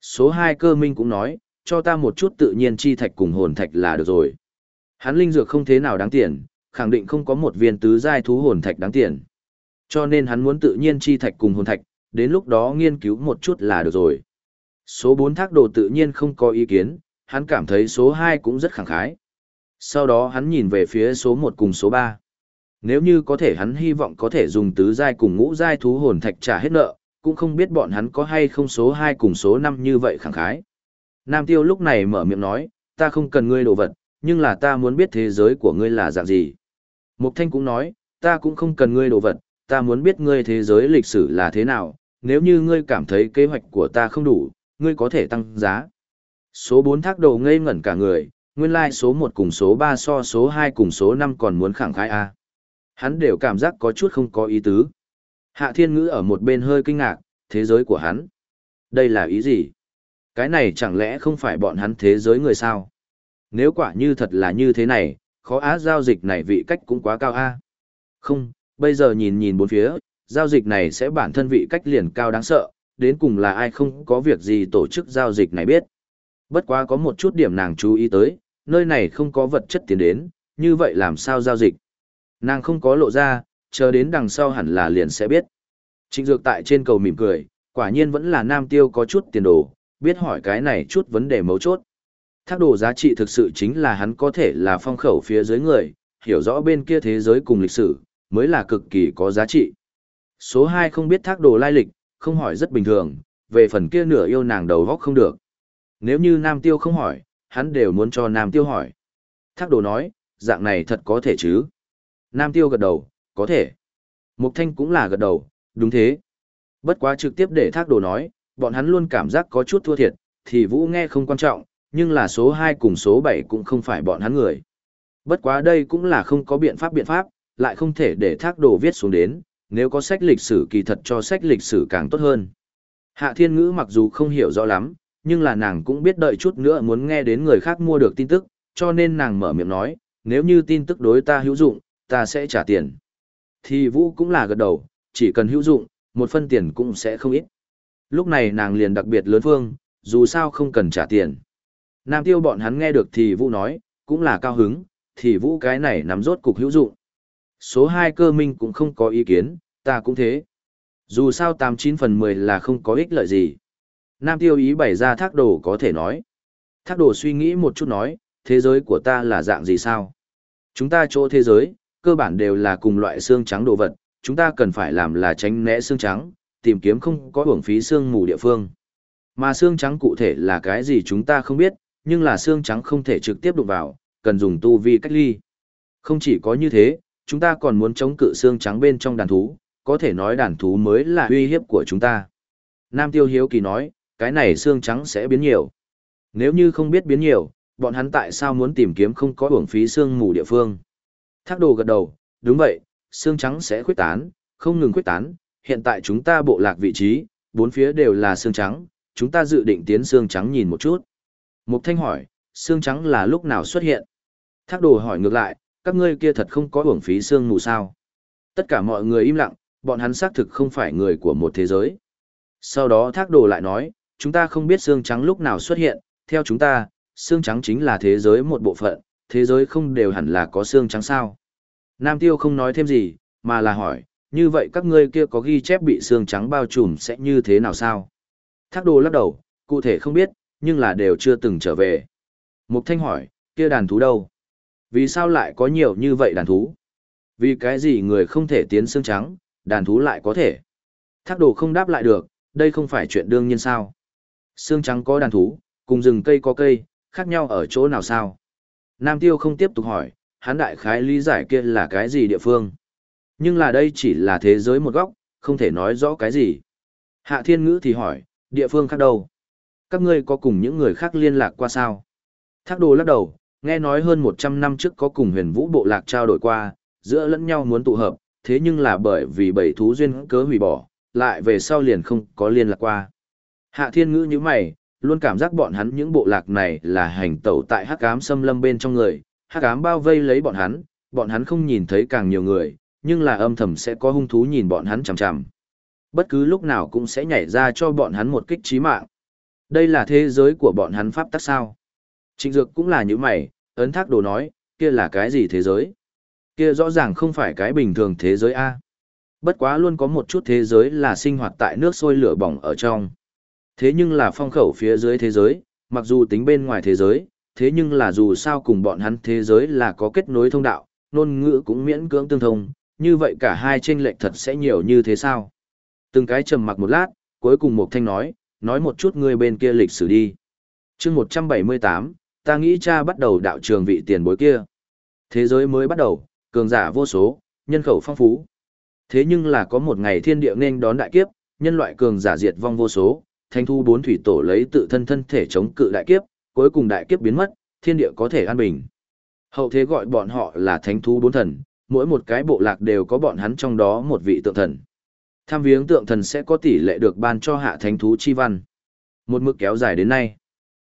Speaker 1: Số 2 cơ minh cũng nói, cho ta một chút tự nhiên chi thạch cùng hồn thạch là được rồi. Hắn linh dược không thế nào đáng tiền, khẳng định không có một viên tứ giai thú hồn thạch đáng tiền. Cho nên hắn muốn tự nhiên chi thạch cùng hồn thạch, đến lúc đó nghiên cứu một chút là được rồi. Số 4 thác đồ tự nhiên không có ý kiến, hắn cảm thấy số 2 cũng rất khẳng khái. Sau đó hắn nhìn về phía số 1 cùng số 3. Nếu như có thể hắn hy vọng có thể dùng tứ giai cùng ngũ giai thú hồn thạch trả hết nợ, cũng không biết bọn hắn có hay không số 2 cùng số 5 như vậy khẳng khái. Nam Tiêu lúc này mở miệng nói, ta không cần ngươi đồ vật, nhưng là ta muốn biết thế giới của ngươi là dạng gì. Mục Thanh cũng nói, ta cũng không cần ngươi đồ vật, ta muốn biết ngươi thế giới lịch sử là thế nào, nếu như ngươi cảm thấy kế hoạch của ta không đủ, ngươi có thể tăng giá. Số 4 thác đồ ngây ngẩn cả người, nguyên lai like số 1 cùng số 3 so số 2 cùng số 5 còn muốn khẳng khái A. Hắn đều cảm giác có chút không có ý tứ. Hạ thiên ngữ ở một bên hơi kinh ngạc, thế giới của hắn. Đây là ý gì? Cái này chẳng lẽ không phải bọn hắn thế giới người sao? Nếu quả như thật là như thế này, khó á giao dịch này vị cách cũng quá cao a. Không, bây giờ nhìn nhìn bốn phía, giao dịch này sẽ bản thân vị cách liền cao đáng sợ, đến cùng là ai không có việc gì tổ chức giao dịch này biết. Bất quá có một chút điểm nàng chú ý tới, nơi này không có vật chất tiền đến, như vậy làm sao giao dịch. Nàng không có lộ ra, chờ đến đằng sau hẳn là liền sẽ biết. Trịnh Dược tại trên cầu mỉm cười, quả nhiên vẫn là nam tiêu có chút tiền đồ, biết hỏi cái này chút vấn đề mấu chốt. Thác đồ giá trị thực sự chính là hắn có thể là phong khẩu phía dưới người, hiểu rõ bên kia thế giới cùng lịch sử, mới là cực kỳ có giá trị. Số 2 không biết thác đồ lai lịch, không hỏi rất bình thường, về phần kia nửa yêu nàng đầu góc không được. Nếu như Nam Tiêu không hỏi, hắn đều muốn cho Nam Tiêu hỏi. Thác đồ nói, dạng này thật có thể chứ. Nam Tiêu gật đầu, có thể. Mục Thanh cũng là gật đầu, đúng thế. Bất quá trực tiếp để thác đồ nói, bọn hắn luôn cảm giác có chút thua thiệt, thì Vũ nghe không quan trọng, nhưng là số 2 cùng số 7 cũng không phải bọn hắn người. Bất quá đây cũng là không có biện pháp biện pháp, lại không thể để thác đồ viết xuống đến, nếu có sách lịch sử kỳ thật cho sách lịch sử càng tốt hơn. Hạ Thiên Ngữ mặc dù không hiểu rõ lắm, nhưng là nàng cũng biết đợi chút nữa muốn nghe đến người khác mua được tin tức, cho nên nàng mở miệng nói, nếu như tin tức đối ta hữu dụng, ta sẽ trả tiền. Thì Vũ cũng là gật đầu, chỉ cần hữu dụng, một phân tiền cũng sẽ không ít. Lúc này nàng liền đặc biệt lớn phương, dù sao không cần trả tiền. Nam tiêu bọn hắn nghe được thì Vũ nói, cũng là cao hứng, thì Vũ cái này nắm rốt cục hữu dụng. Số 2 cơ minh cũng không có ý kiến, ta cũng thế. Dù sao 89 phần 10 là không có ích lợi gì. Nam tiêu ý bày ra thác đồ có thể nói. Thác đồ suy nghĩ một chút nói, thế giới của ta là dạng gì sao? Chúng ta chỗ thế giới, cơ bản đều là cùng loại xương trắng đồ vật, chúng ta cần phải làm là tránh né xương trắng, tìm kiếm không có hưởng phí xương mù địa phương. Mà xương trắng cụ thể là cái gì chúng ta không biết, nhưng là xương trắng không thể trực tiếp đụng vào, cần dùng tu vi cách ly. Không chỉ có như thế, chúng ta còn muốn chống cự xương trắng bên trong đàn thú, có thể nói đàn thú mới là uy hiếp của chúng ta. Nam Tiêu Hiếu Kỳ nói, cái này xương trắng sẽ biến nhiều. Nếu như không biết biến nhiều, bọn hắn tại sao muốn tìm kiếm không có uổng phí xương mù địa phương? Thác đồ gật đầu, đúng vậy, xương trắng sẽ khuyết tán, không ngừng khuyết tán, hiện tại chúng ta bộ lạc vị trí, bốn phía đều là xương trắng, chúng ta dự định tiến xương trắng nhìn một chút. Mục Thanh hỏi, xương trắng là lúc nào xuất hiện? Thác đồ hỏi ngược lại, các ngươi kia thật không có uổng phí xương mù sao? Tất cả mọi người im lặng, bọn hắn xác thực không phải người của một thế giới. Sau đó thác đồ lại nói, chúng ta không biết xương trắng lúc nào xuất hiện, theo chúng ta, xương trắng chính là thế giới một bộ phận, thế giới không đều hẳn là có xương trắng sao. Nam Tiêu không nói thêm gì, mà là hỏi, như vậy các ngươi kia có ghi chép bị xương trắng bao trùm sẽ như thế nào sao? Thác đồ lắc đầu, cụ thể không biết, nhưng là đều chưa từng trở về. Mục Thanh hỏi, kia đàn thú đâu? Vì sao lại có nhiều như vậy đàn thú? Vì cái gì người không thể tiến xương trắng, đàn thú lại có thể? Thác đồ không đáp lại được, đây không phải chuyện đương nhiên sao? Xương trắng có đàn thú, cùng rừng cây có cây, khác nhau ở chỗ nào sao? Nam Tiêu không tiếp tục hỏi, hắn đại khái lý giải kia là cái gì địa phương. Nhưng là đây chỉ là thế giới một góc, không thể nói rõ cái gì. Hạ Thiên Ngữ thì hỏi, địa phương khác đâu? Các ngươi có cùng những người khác liên lạc qua sao? Thác đồ lắc đầu, nghe nói hơn 100 năm trước có cùng huyền vũ bộ lạc trao đổi qua, giữa lẫn nhau muốn tụ hợp, thế nhưng là bởi vì bảy thú duyên cớ hủy bỏ, lại về sau liền không có liên lạc qua. Hạ Thiên Ngữ như mày, luôn cảm giác bọn hắn những bộ lạc này là hành tẩu tại hắc ám xâm lâm bên trong người, hắc ám bao vây lấy bọn hắn, bọn hắn không nhìn thấy càng nhiều người, nhưng là âm thầm sẽ có hung thú nhìn bọn hắn chằm chằm. Bất cứ lúc nào cũng sẽ nhảy ra cho bọn hắn một kích chí mạng. Đây là thế giới của bọn hắn pháp tắc sao? Trịnh Dược cũng là như mày, ấn thác đồ nói, kia là cái gì thế giới? Kia rõ ràng không phải cái bình thường thế giới A. Bất quá luôn có một chút thế giới là sinh hoạt tại nước sôi lửa bỏng ở trong. Thế nhưng là phong khẩu phía dưới thế giới, mặc dù tính bên ngoài thế giới, thế nhưng là dù sao cùng bọn hắn thế giới là có kết nối thông đạo, ngôn ngữ cũng miễn cưỡng tương thông, như vậy cả hai tranh lệch thật sẽ nhiều như thế sao? Từng cái trầm mặc một lát, cuối cùng một thanh nói, nói một chút người bên kia lịch sử đi. chương 178, ta nghĩ cha bắt đầu đạo trường vị tiền bối kia. Thế giới mới bắt đầu, cường giả vô số, nhân khẩu phong phú. Thế nhưng là có một ngày thiên địa nên đón đại kiếp, nhân loại cường giả diệt vong vô số, thanh thu bốn thủy tổ lấy tự thân thân thể chống cự đại kiếp, cuối cùng đại kiếp biến mất, thiên địa có thể an bình. Hậu thế gọi bọn họ là thánh thú bốn thần, mỗi một cái bộ lạc đều có bọn hắn trong đó một vị tượng thần. Tham viếng tượng thần sẽ có tỷ lệ được ban cho hạ thánh thú chi văn. Một mức kéo dài đến nay.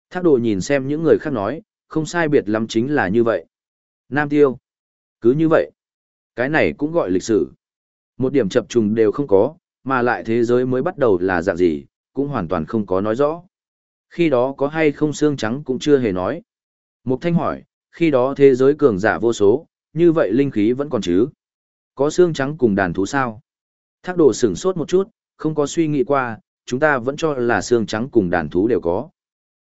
Speaker 1: Thác đồ nhìn xem những người khác nói, không sai biệt lắm chính là như vậy. Nam tiêu. Cứ như vậy. Cái này cũng gọi lịch sử. Một điểm chập trùng đều không có, mà lại thế giới mới bắt đầu là dạng gì, cũng hoàn toàn không có nói rõ. Khi đó có hay không xương trắng cũng chưa hề nói. Mục Thanh hỏi, khi đó thế giới cường giả vô số, như vậy linh khí vẫn còn chứ? Có xương trắng cùng đàn thú sao? Thác đồ sửng sốt một chút, không có suy nghĩ qua, chúng ta vẫn cho là xương trắng cùng đàn thú đều có.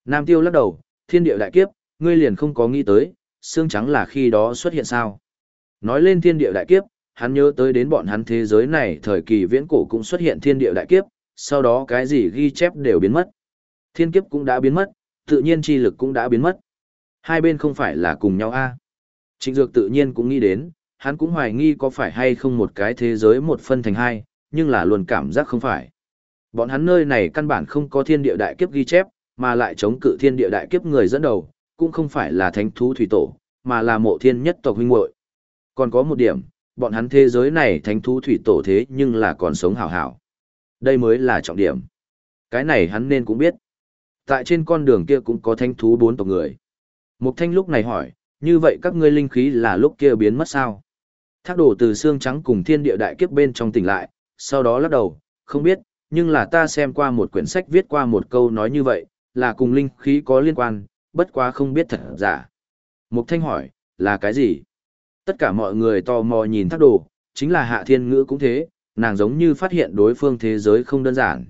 Speaker 1: Nam tiêu lắc đầu, thiên địa đại kiếp, ngươi liền không có nghĩ tới, xương trắng là khi đó xuất hiện sao? Nói lên thiên địa đại kiếp, hắn nhớ tới đến bọn hắn thế giới này thời kỳ viễn cổ cũng xuất hiện thiên địa đại kiếp, sau đó cái gì ghi chép đều biến mất. Thiên kiếp cũng đã biến mất, tự nhiên chi lực cũng đã biến mất. Hai bên không phải là cùng nhau a à? Trịnh Dược tự nhiên cũng nghĩ đến, hắn cũng hoài nghi có phải hay không một cái thế giới một phân thành hai, nhưng là luôn cảm giác không phải. Bọn hắn nơi này căn bản không có thiên địa đại kiếp ghi chép, mà lại chống cự thiên địa đại kiếp người dẫn đầu, cũng không phải là thánh thú thủy tổ, mà là mộ thiên nhất tộc huynh muội. Còn có một điểm, bọn hắn thế giới này thánh thú thủy tổ thế nhưng là còn sống hảo hảo. Đây mới là trọng điểm. Cái này hắn nên cũng biết. Tại trên con đường kia cũng có thanh thú bốn tộc người. Mục thanh lúc này hỏi, như vậy các ngươi linh khí là lúc kia biến mất sao? Thác đổ từ xương trắng cùng thiên địa đại kiếp bên trong tỉnh lại, sau đó lắc đầu, không biết, nhưng là ta xem qua một quyển sách viết qua một câu nói như vậy, là cùng linh khí có liên quan, bất quá không biết thật giả. Mục thanh hỏi, là cái gì? Tất cả mọi người tò mò nhìn thác đồ, chính là hạ thiên ngữ cũng thế, nàng giống như phát hiện đối phương thế giới không đơn giản.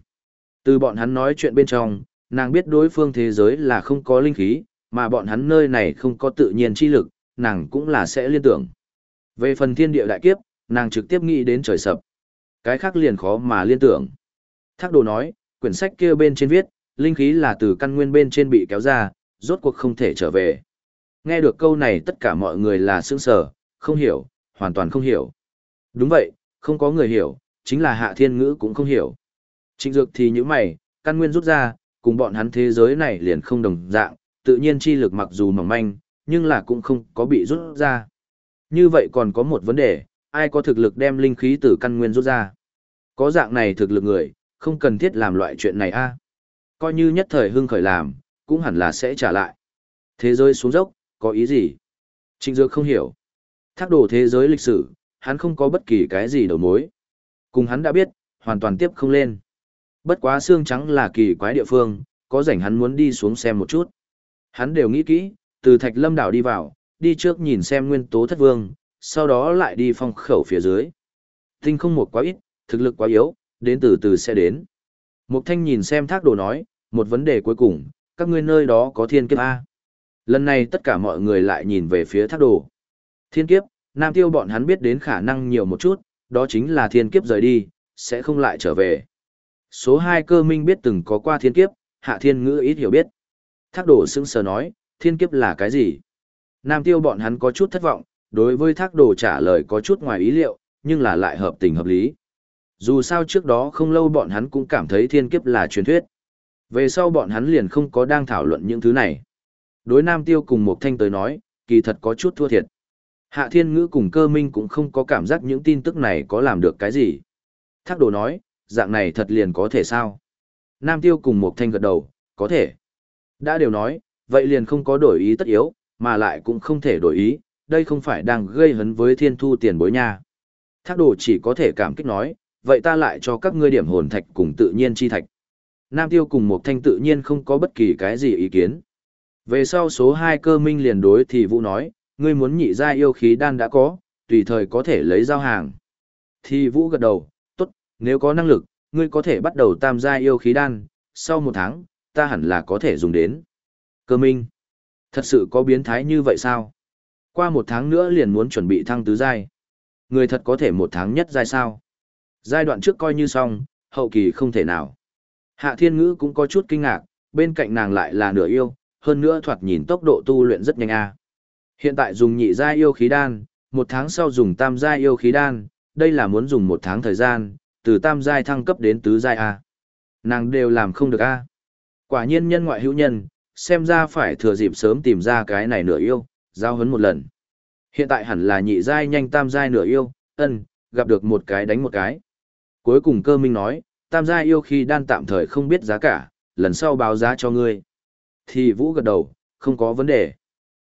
Speaker 1: Từ bọn hắn nói chuyện bên trong, nàng biết đối phương thế giới là không có linh khí, mà bọn hắn nơi này không có tự nhiên chi lực, nàng cũng là sẽ liên tưởng. Về phần thiên địa đại kiếp, nàng trực tiếp nghĩ đến trời sập. Cái khác liền khó mà liên tưởng. Thác đồ nói, quyển sách kia bên trên viết, linh khí là từ căn nguyên bên trên bị kéo ra, rốt cuộc không thể trở về. Nghe được câu này tất cả mọi người là sững sờ, không hiểu, hoàn toàn không hiểu. Đúng vậy, không có người hiểu, chính là hạ thiên ngữ cũng không hiểu. Trịnh dược thì những mày, căn nguyên rút ra, cùng bọn hắn thế giới này liền không đồng dạng, tự nhiên chi lực mặc dù mỏng manh, nhưng là cũng không có bị rút ra. Như vậy còn có một vấn đề, ai có thực lực đem linh khí từ căn nguyên rút ra? Có dạng này thực lực người, không cần thiết làm loại chuyện này a. À? Coi như nhất thời hưng khởi làm, cũng hẳn là sẽ trả lại. Thế giới xuống dốc, có ý gì? Trịnh Dược không hiểu. Thác đồ thế giới lịch sử, hắn không có bất kỳ cái gì đầu mối. Cùng hắn đã biết, hoàn toàn tiếp không lên. Bất quá xương trắng là kỳ quái địa phương, có rảnh hắn muốn đi xuống xem một chút. Hắn đều nghĩ kỹ, từ Thạch Lâm đảo đi vào, đi trước nhìn xem nguyên tố thất vương, sau đó lại đi phong khẩu phía dưới. Tinh không một quá ít, thực lực quá yếu, đến từ từ sẽ đến. Mục Thanh nhìn xem thác đồ nói, một vấn đề cuối cùng, các ngươi nơi đó có thiên kiếp A. Lần này tất cả mọi người lại nhìn về phía thác đồ. Thiên kiếp, Nam Tiêu bọn hắn biết đến khả năng nhiều một chút, đó chính là thiên kiếp rời đi, sẽ không lại trở về. Số 2 cơ minh biết từng có qua thiên kiếp, hạ thiên ngữ ít hiểu biết. Thác đồ sững sờ nói, thiên kiếp là cái gì? Nam Tiêu bọn hắn có chút thất vọng, đối với thác đồ trả lời có chút ngoài ý liệu, nhưng là lại hợp tình hợp lý. Dù sao trước đó không lâu bọn hắn cũng cảm thấy thiên kiếp là truyền thuyết. Về sau bọn hắn liền không có đang thảo luận những thứ này. Đối Nam Tiêu cùng một thanh tới nói, kỳ thật có chút thua thiệt. Hạ Thiên Ngữ cùng cơ minh cũng không có cảm giác những tin tức này có làm được cái gì. Thác đồ nói, dạng này thật liền có thể sao? Nam Tiêu cùng một thanh gật đầu, có thể. Đã đều nói, vậy liền không có đổi ý tất yếu, mà lại cũng không thể đổi ý, đây không phải đang gây hấn với thiên thu tiền bối nha. Thác đồ chỉ có thể cảm kích nói, vậy ta lại cho các ngươi điểm hồn thạch cùng tự nhiên chi thạch. Nam Tiêu cùng một thanh tự nhiên không có bất kỳ cái gì ý kiến. Về sau số 2 cơ minh liền đối thì Vũ nói, ngươi muốn nhị giai yêu khí đan đã có, tùy thời có thể lấy giao hàng. Thì Vũ gật đầu, tốt, nếu có năng lực, ngươi có thể bắt đầu tam giai yêu khí đan, sau một tháng, ta hẳn là có thể dùng đến. Cơ minh, thật sự có biến thái như vậy sao? Qua một tháng nữa liền muốn chuẩn bị thăng tứ giai. Người thật có thể một tháng nhất giai sao? Giai đoạn trước coi như xong, hậu kỳ không thể nào. Hạ thiên ngữ cũng có chút kinh ngạc, bên cạnh nàng lại là nửa yêu, hơn nữa thoạt nhìn tốc độ tu luyện rất nhanh a. Hiện tại dùng nhị giai yêu khí đan, một tháng sau dùng tam giai yêu khí đan, đây là muốn dùng một tháng thời gian, từ tam giai thăng cấp đến tứ giai a. Nàng đều làm không được a. Quả nhiên nhân ngoại hữu nhân, xem ra phải thừa dịp sớm tìm ra cái này nửa yêu, giao hấn một lần. Hiện tại hẳn là nhị giai nhanh tam giai nửa yêu, ân, gặp được một cái đánh một cái. Cuối cùng cơ minh nói, tam giai yêu khi đan tạm thời không biết giá cả, lần sau báo giá cho ngươi. Thì Vũ gật đầu, không có vấn đề.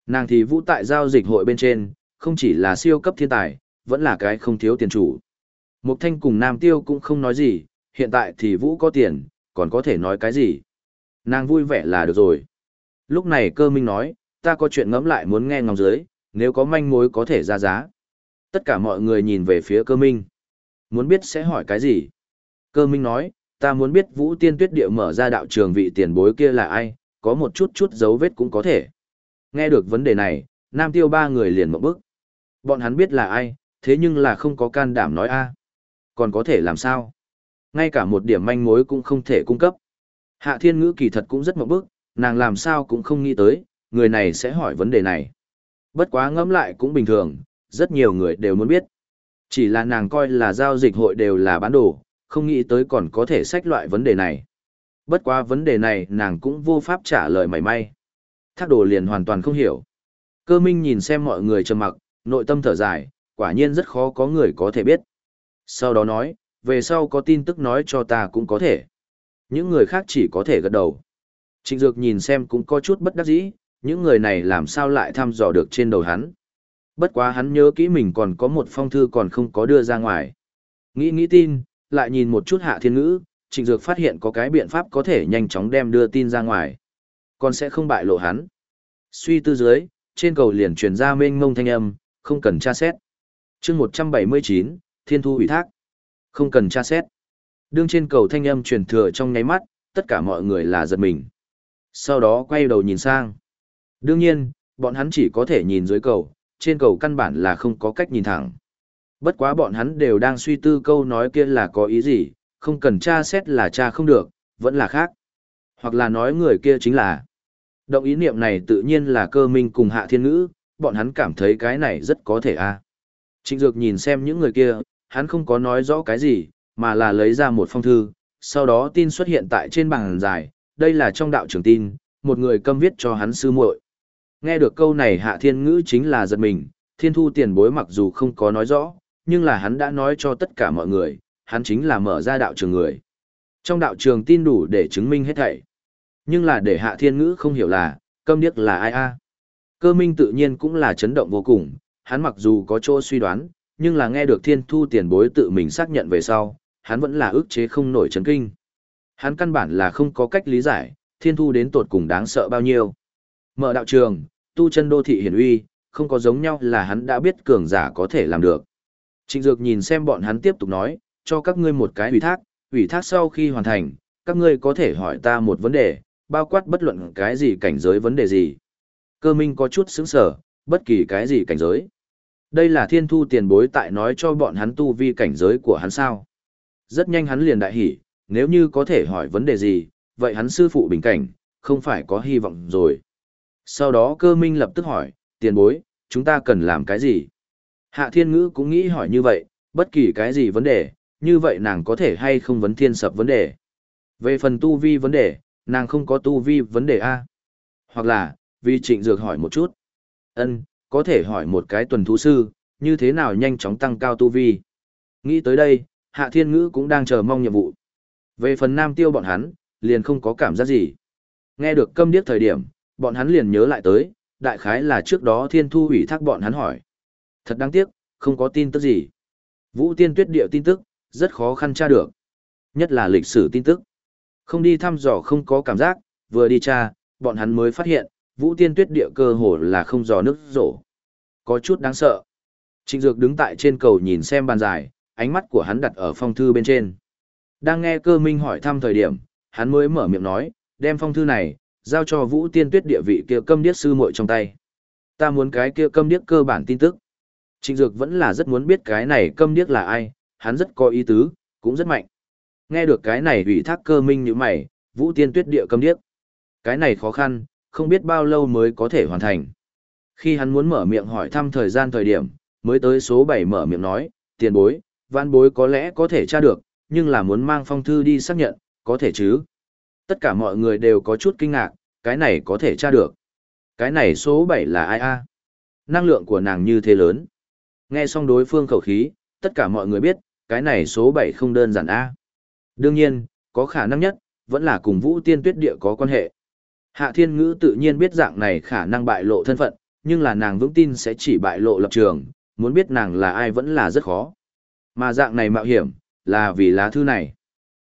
Speaker 1: Nàng thì Vũ tại giao dịch hội bên trên, không chỉ là siêu cấp thiên tài, vẫn là cái không thiếu tiền chủ. Mục Thanh cùng Nam Tiêu cũng không nói gì, hiện tại thì Vũ có tiền, còn có thể nói cái gì. Nàng vui vẻ là được rồi. Lúc này cơ minh nói, ta có chuyện ngẫm lại muốn nghe ngóng dưới, nếu có manh mối có thể ra giá. Tất cả mọi người nhìn về phía cơ minh. Muốn biết sẽ hỏi cái gì? Cơ minh nói, ta muốn biết vũ tiên tuyết địa mở ra đạo trường vị tiền bối kia là ai, có một chút chút dấu vết cũng có thể. Nghe được vấn đề này, nam tiêu ba người liền mộng bước. Bọn hắn biết là ai, thế nhưng là không có can đảm nói a Còn có thể làm sao? Ngay cả một điểm manh mối cũng không thể cung cấp. Hạ thiên ngữ kỳ thật cũng rất mộng bước, nàng làm sao cũng không nghĩ tới, người này sẽ hỏi vấn đề này. Bất quá ngẫm lại cũng bình thường, rất nhiều người đều muốn biết. Chỉ là nàng coi là giao dịch hội đều là bán đồ, không nghĩ tới còn có thể sách loại vấn đề này. Bất quá vấn đề này nàng cũng vô pháp trả lời mảy may. Thác đồ liền hoàn toàn không hiểu. Cơ minh nhìn xem mọi người trầm mặc, nội tâm thở dài, quả nhiên rất khó có người có thể biết. Sau đó nói, về sau có tin tức nói cho ta cũng có thể. Những người khác chỉ có thể gật đầu. Trịnh Dược nhìn xem cũng có chút bất đắc dĩ, những người này làm sao lại thăm dò được trên đầu hắn. Bất quá hắn nhớ kỹ mình còn có một phong thư còn không có đưa ra ngoài. Nghĩ nghĩ tin, lại nhìn một chút hạ thiên ngữ, trịnh dược phát hiện có cái biện pháp có thể nhanh chóng đem đưa tin ra ngoài. Còn sẽ không bại lộ hắn. Suy tư dưới, trên cầu liền truyền ra mênh mông thanh âm, không cần tra xét. chương 179, Thiên Thu ủy thác. Không cần tra xét. Đương trên cầu thanh âm truyền thừa trong nháy mắt, tất cả mọi người là giật mình. Sau đó quay đầu nhìn sang. Đương nhiên, bọn hắn chỉ có thể nhìn dưới cầu, trên cầu căn bản là không có cách nhìn thẳng. Bất quá bọn hắn đều đang suy tư câu nói kia là có ý gì, không cần tra xét là tra không được, vẫn là khác. Hoặc là nói người kia chính là. Động ý niệm này tự nhiên là cơ minh cùng hạ thiên ngữ, bọn hắn cảm thấy cái này rất có thể a. À. Trịnh Dược nhìn xem những người kia, hắn không có nói rõ cái gì, mà là lấy ra một phong thư, sau đó tin xuất hiện tại trên bảng dài, đây là trong đạo trường tin, một người câm viết cho hắn sư muội. Nghe được câu này hạ thiên ngữ chính là giật mình, thiên thu tiền bối mặc dù không có nói rõ, nhưng là hắn đã nói cho tất cả mọi người, hắn chính là mở ra đạo trường người. Trong đạo trường tin đủ để chứng minh hết thảy. Nhưng là để hạ thiên ngữ không hiểu là, câm điếc là ai a Cơ minh tự nhiên cũng là chấn động vô cùng, hắn mặc dù có chỗ suy đoán, nhưng là nghe được thiên thu tiền bối tự mình xác nhận về sau, hắn vẫn là ức chế không nổi chấn kinh. Hắn căn bản là không có cách lý giải, thiên thu đến tột cùng đáng sợ bao nhiêu. Mở đạo trường, tu chân đô thị hiển uy, không có giống nhau là hắn đã biết cường giả có thể làm được. Trịnh Dược nhìn xem bọn hắn tiếp tục nói, cho các ngươi một cái ủy thác, ủy thác sau khi hoàn thành, các ngươi có thể hỏi ta một vấn đề, bao quát bất luận cái gì cảnh giới vấn đề gì. Cơ minh có chút sững sở, bất kỳ cái gì cảnh giới. Đây là thiên thu tiền bối tại nói cho bọn hắn tu vi cảnh giới của hắn sao. Rất nhanh hắn liền đại hỉ, nếu như có thể hỏi vấn đề gì, vậy hắn sư phụ bình cảnh, không phải có hy vọng rồi. Sau đó cơ minh lập tức hỏi, tiền bối, chúng ta cần làm cái gì? Hạ thiên ngữ cũng nghĩ hỏi như vậy, bất kỳ cái gì vấn đề, như vậy nàng có thể hay không vấn thiên sập vấn đề. Về phần tu vi vấn đề, nàng không có tu vi vấn đề A. Hoặc là, vì trịnh dược hỏi một chút. ân có thể hỏi một cái tuần thú sư, như thế nào nhanh chóng tăng cao tu vi. Nghĩ tới đây, hạ thiên ngữ cũng đang chờ mong nhiệm vụ. Về phần nam tiêu bọn hắn, liền không có cảm giác gì. Nghe được câm điếc thời điểm, bọn hắn liền nhớ lại tới, đại khái là trước đó thiên thu ủy thác bọn hắn hỏi. Thật đáng tiếc, không có tin tức gì. Vũ tiên tuyết địa tin tức, rất khó khăn tra được. Nhất là lịch sử tin tức. Không đi thăm dò không có cảm giác, vừa đi tra, bọn hắn mới phát hiện, vũ tiên tuyết địa cơ hồ là không dò nước rổ. Có chút đáng sợ. Trịnh Dược đứng tại trên cầu nhìn xem bàn dài, ánh mắt của hắn đặt ở phong thư bên trên. Đang nghe cơ minh hỏi thăm thời điểm, hắn mới mở miệng nói, đem phong thư này, giao cho vũ tiên tuyết địa vị kia câm điếc sư muội trong tay. Ta muốn cái kia câm điếc cơ bản tin tức. Trịnh Dược vẫn là rất muốn biết cái này câm điếc là ai, hắn rất có ý tứ, cũng rất mạnh. Nghe được cái này ủy thác cơ minh như mày, vũ tiên tuyết địa câm điếc. Cái này khó khăn, không biết bao lâu mới có thể hoàn thành. Khi hắn muốn mở miệng hỏi thăm thời gian thời điểm, mới tới số 7 mở miệng nói, tiền bối, vãn bối có lẽ có thể tra được, nhưng là muốn mang phong thư đi xác nhận, có thể chứ. Tất cả mọi người đều có chút kinh ngạc, cái này có thể tra được. Cái này số 7 là ai a? Năng lượng của nàng như thế lớn. Nghe xong đối phương khẩu khí, tất cả mọi người biết, cái này số 7 không đơn giản a. Đương nhiên, có khả năng nhất, vẫn là cùng Vũ Tiên Tuyết Địa có quan hệ. Hạ Thiên Ngữ tự nhiên biết dạng này khả năng bại lộ thân phận, nhưng là nàng vững tin sẽ chỉ bại lộ lập trường, muốn biết nàng là ai vẫn là rất khó. Mà dạng này mạo hiểm, là vì lá thư này.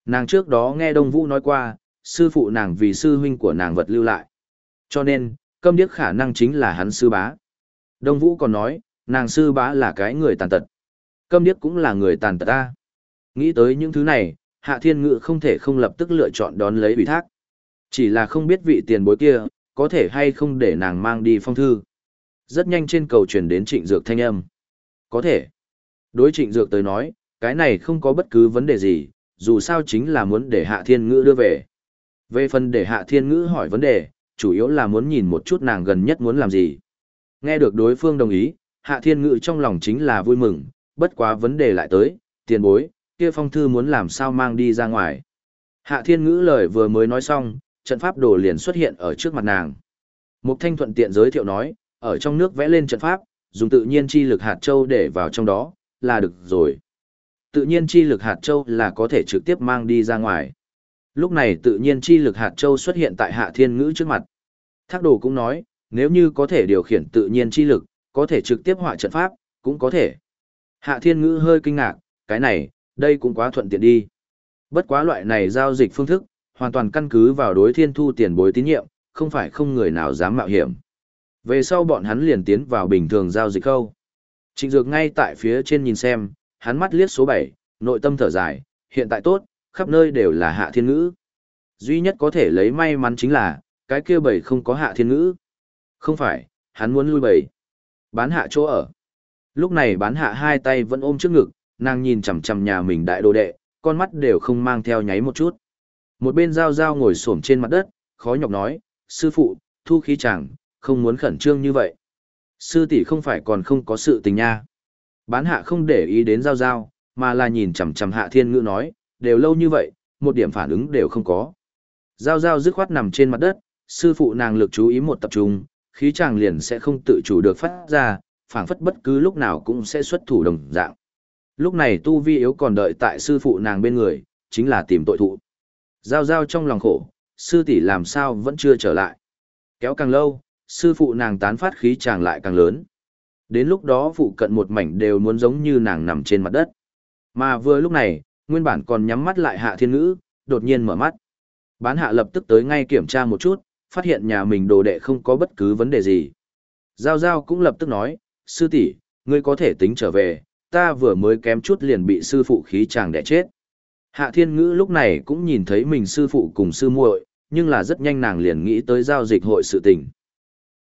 Speaker 1: Nàng trước đó nghe Đông Vũ nói qua, sư phụ nàng vì sư huynh của nàng vật lưu lại. Cho nên, câm điếc khả năng chính là hắn sư bá. Đông Vũ còn nói, nàng sư bá là cái người tàn tật. Câm điếc cũng là người tàn tật ta. Nghĩ tới những thứ này, Hạ Thiên Ngự không thể không lập tức lựa chọn đón lấy ủy thác. Chỉ là không biết vị tiền bối kia, có thể hay không để nàng mang đi phong thư. Rất nhanh trên cầu truyền đến trịnh dược thanh âm. Có thể. Đối trịnh dược tới nói, cái này không có bất cứ vấn đề gì, dù sao chính là muốn để Hạ Thiên Ngữ đưa về. Về phần để Hạ Thiên Ngữ hỏi vấn đề, chủ yếu là muốn nhìn một chút nàng gần nhất muốn làm gì. Nghe được đối phương đồng ý, Hạ Thiên Ngữ trong lòng chính là vui mừng, bất quá vấn đề lại tới, tiền bối, kia phong thư muốn làm sao mang đi ra ngoài. Hạ Thiên Ngữ lời vừa mới nói xong, trận pháp đồ liền xuất hiện ở trước mặt nàng. Mục Thanh thuận tiện giới thiệu nói, ở trong nước vẽ lên trận pháp, dùng tự nhiên chi lực hạt châu để vào trong đó, là được rồi. Tự nhiên chi lực hạt châu là có thể trực tiếp mang đi ra ngoài. Lúc này tự nhiên chi lực hạt châu xuất hiện tại Hạ Thiên Ngữ trước mặt. Thác đồ cũng nói, nếu như có thể điều khiển tự nhiên chi lực, có thể trực tiếp họa trận pháp, cũng có thể. Hạ Thiên Ngữ hơi kinh ngạc, cái này, đây cũng quá thuận tiện đi. Bất quá loại này giao dịch phương thức, hoàn toàn căn cứ vào đối thiên thu tiền bối tín nhiệm, không phải không người nào dám mạo hiểm. Về sau bọn hắn liền tiến vào bình thường giao dịch khâu. Trịnh Dược ngay tại phía trên nhìn xem, hắn mắt liếc số 7, nội tâm thở dài, hiện tại tốt, khắp nơi đều là hạ thiên ngữ. Duy nhất có thể lấy may mắn chính là, cái kia bảy không có hạ thiên ngữ. Không phải, hắn muốn lui bảy. Bán hạ chỗ ở. Lúc này bán hạ hai tay vẫn ôm trước ngực, nàng nhìn chằm chằm nhà mình đại đồ đệ, con mắt đều không mang theo nháy một chút. Một bên giao giao ngồi xổm trên mặt đất, khó nhọc nói, sư phụ, thu khí chẳng, không muốn khẩn trương như vậy. Sư tỷ không phải còn không có sự tình nha. Bán hạ không để ý đến giao giao, mà là nhìn chằm chằm hạ thiên ngữ nói, đều lâu như vậy, một điểm phản ứng đều không có. Giao giao dứt khoát nằm trên mặt đất, sư phụ nàng lực chú ý một tập trung, khí chàng liền sẽ không tự chủ được phát ra, phảng phất bất cứ lúc nào cũng sẽ xuất thủ đồng dạng. Lúc này tu vi yếu còn đợi tại sư phụ nàng bên người, chính là tìm tội thụ. Giao giao trong lòng khổ, sư tỷ làm sao vẫn chưa trở lại. Kéo càng lâu, sư phụ nàng tán phát khí chàng lại càng lớn. Đến lúc đó phụ cận một mảnh đều muốn giống như nàng nằm trên mặt đất. Mà vừa lúc này, nguyên bản còn nhắm mắt lại hạ thiên ngữ, đột nhiên mở mắt. Bán hạ lập tức tới ngay kiểm tra một chút, phát hiện nhà mình đồ đệ không có bất cứ vấn đề gì. Giao Giao cũng lập tức nói, sư tỷ, ngươi có thể tính trở về, ta vừa mới kém chút liền bị sư phụ khí chàng đẻ chết. Hạ Thiên Ngữ lúc này cũng nhìn thấy mình sư phụ cùng sư muội, nhưng là rất nhanh nàng liền nghĩ tới giao dịch hội sự tình.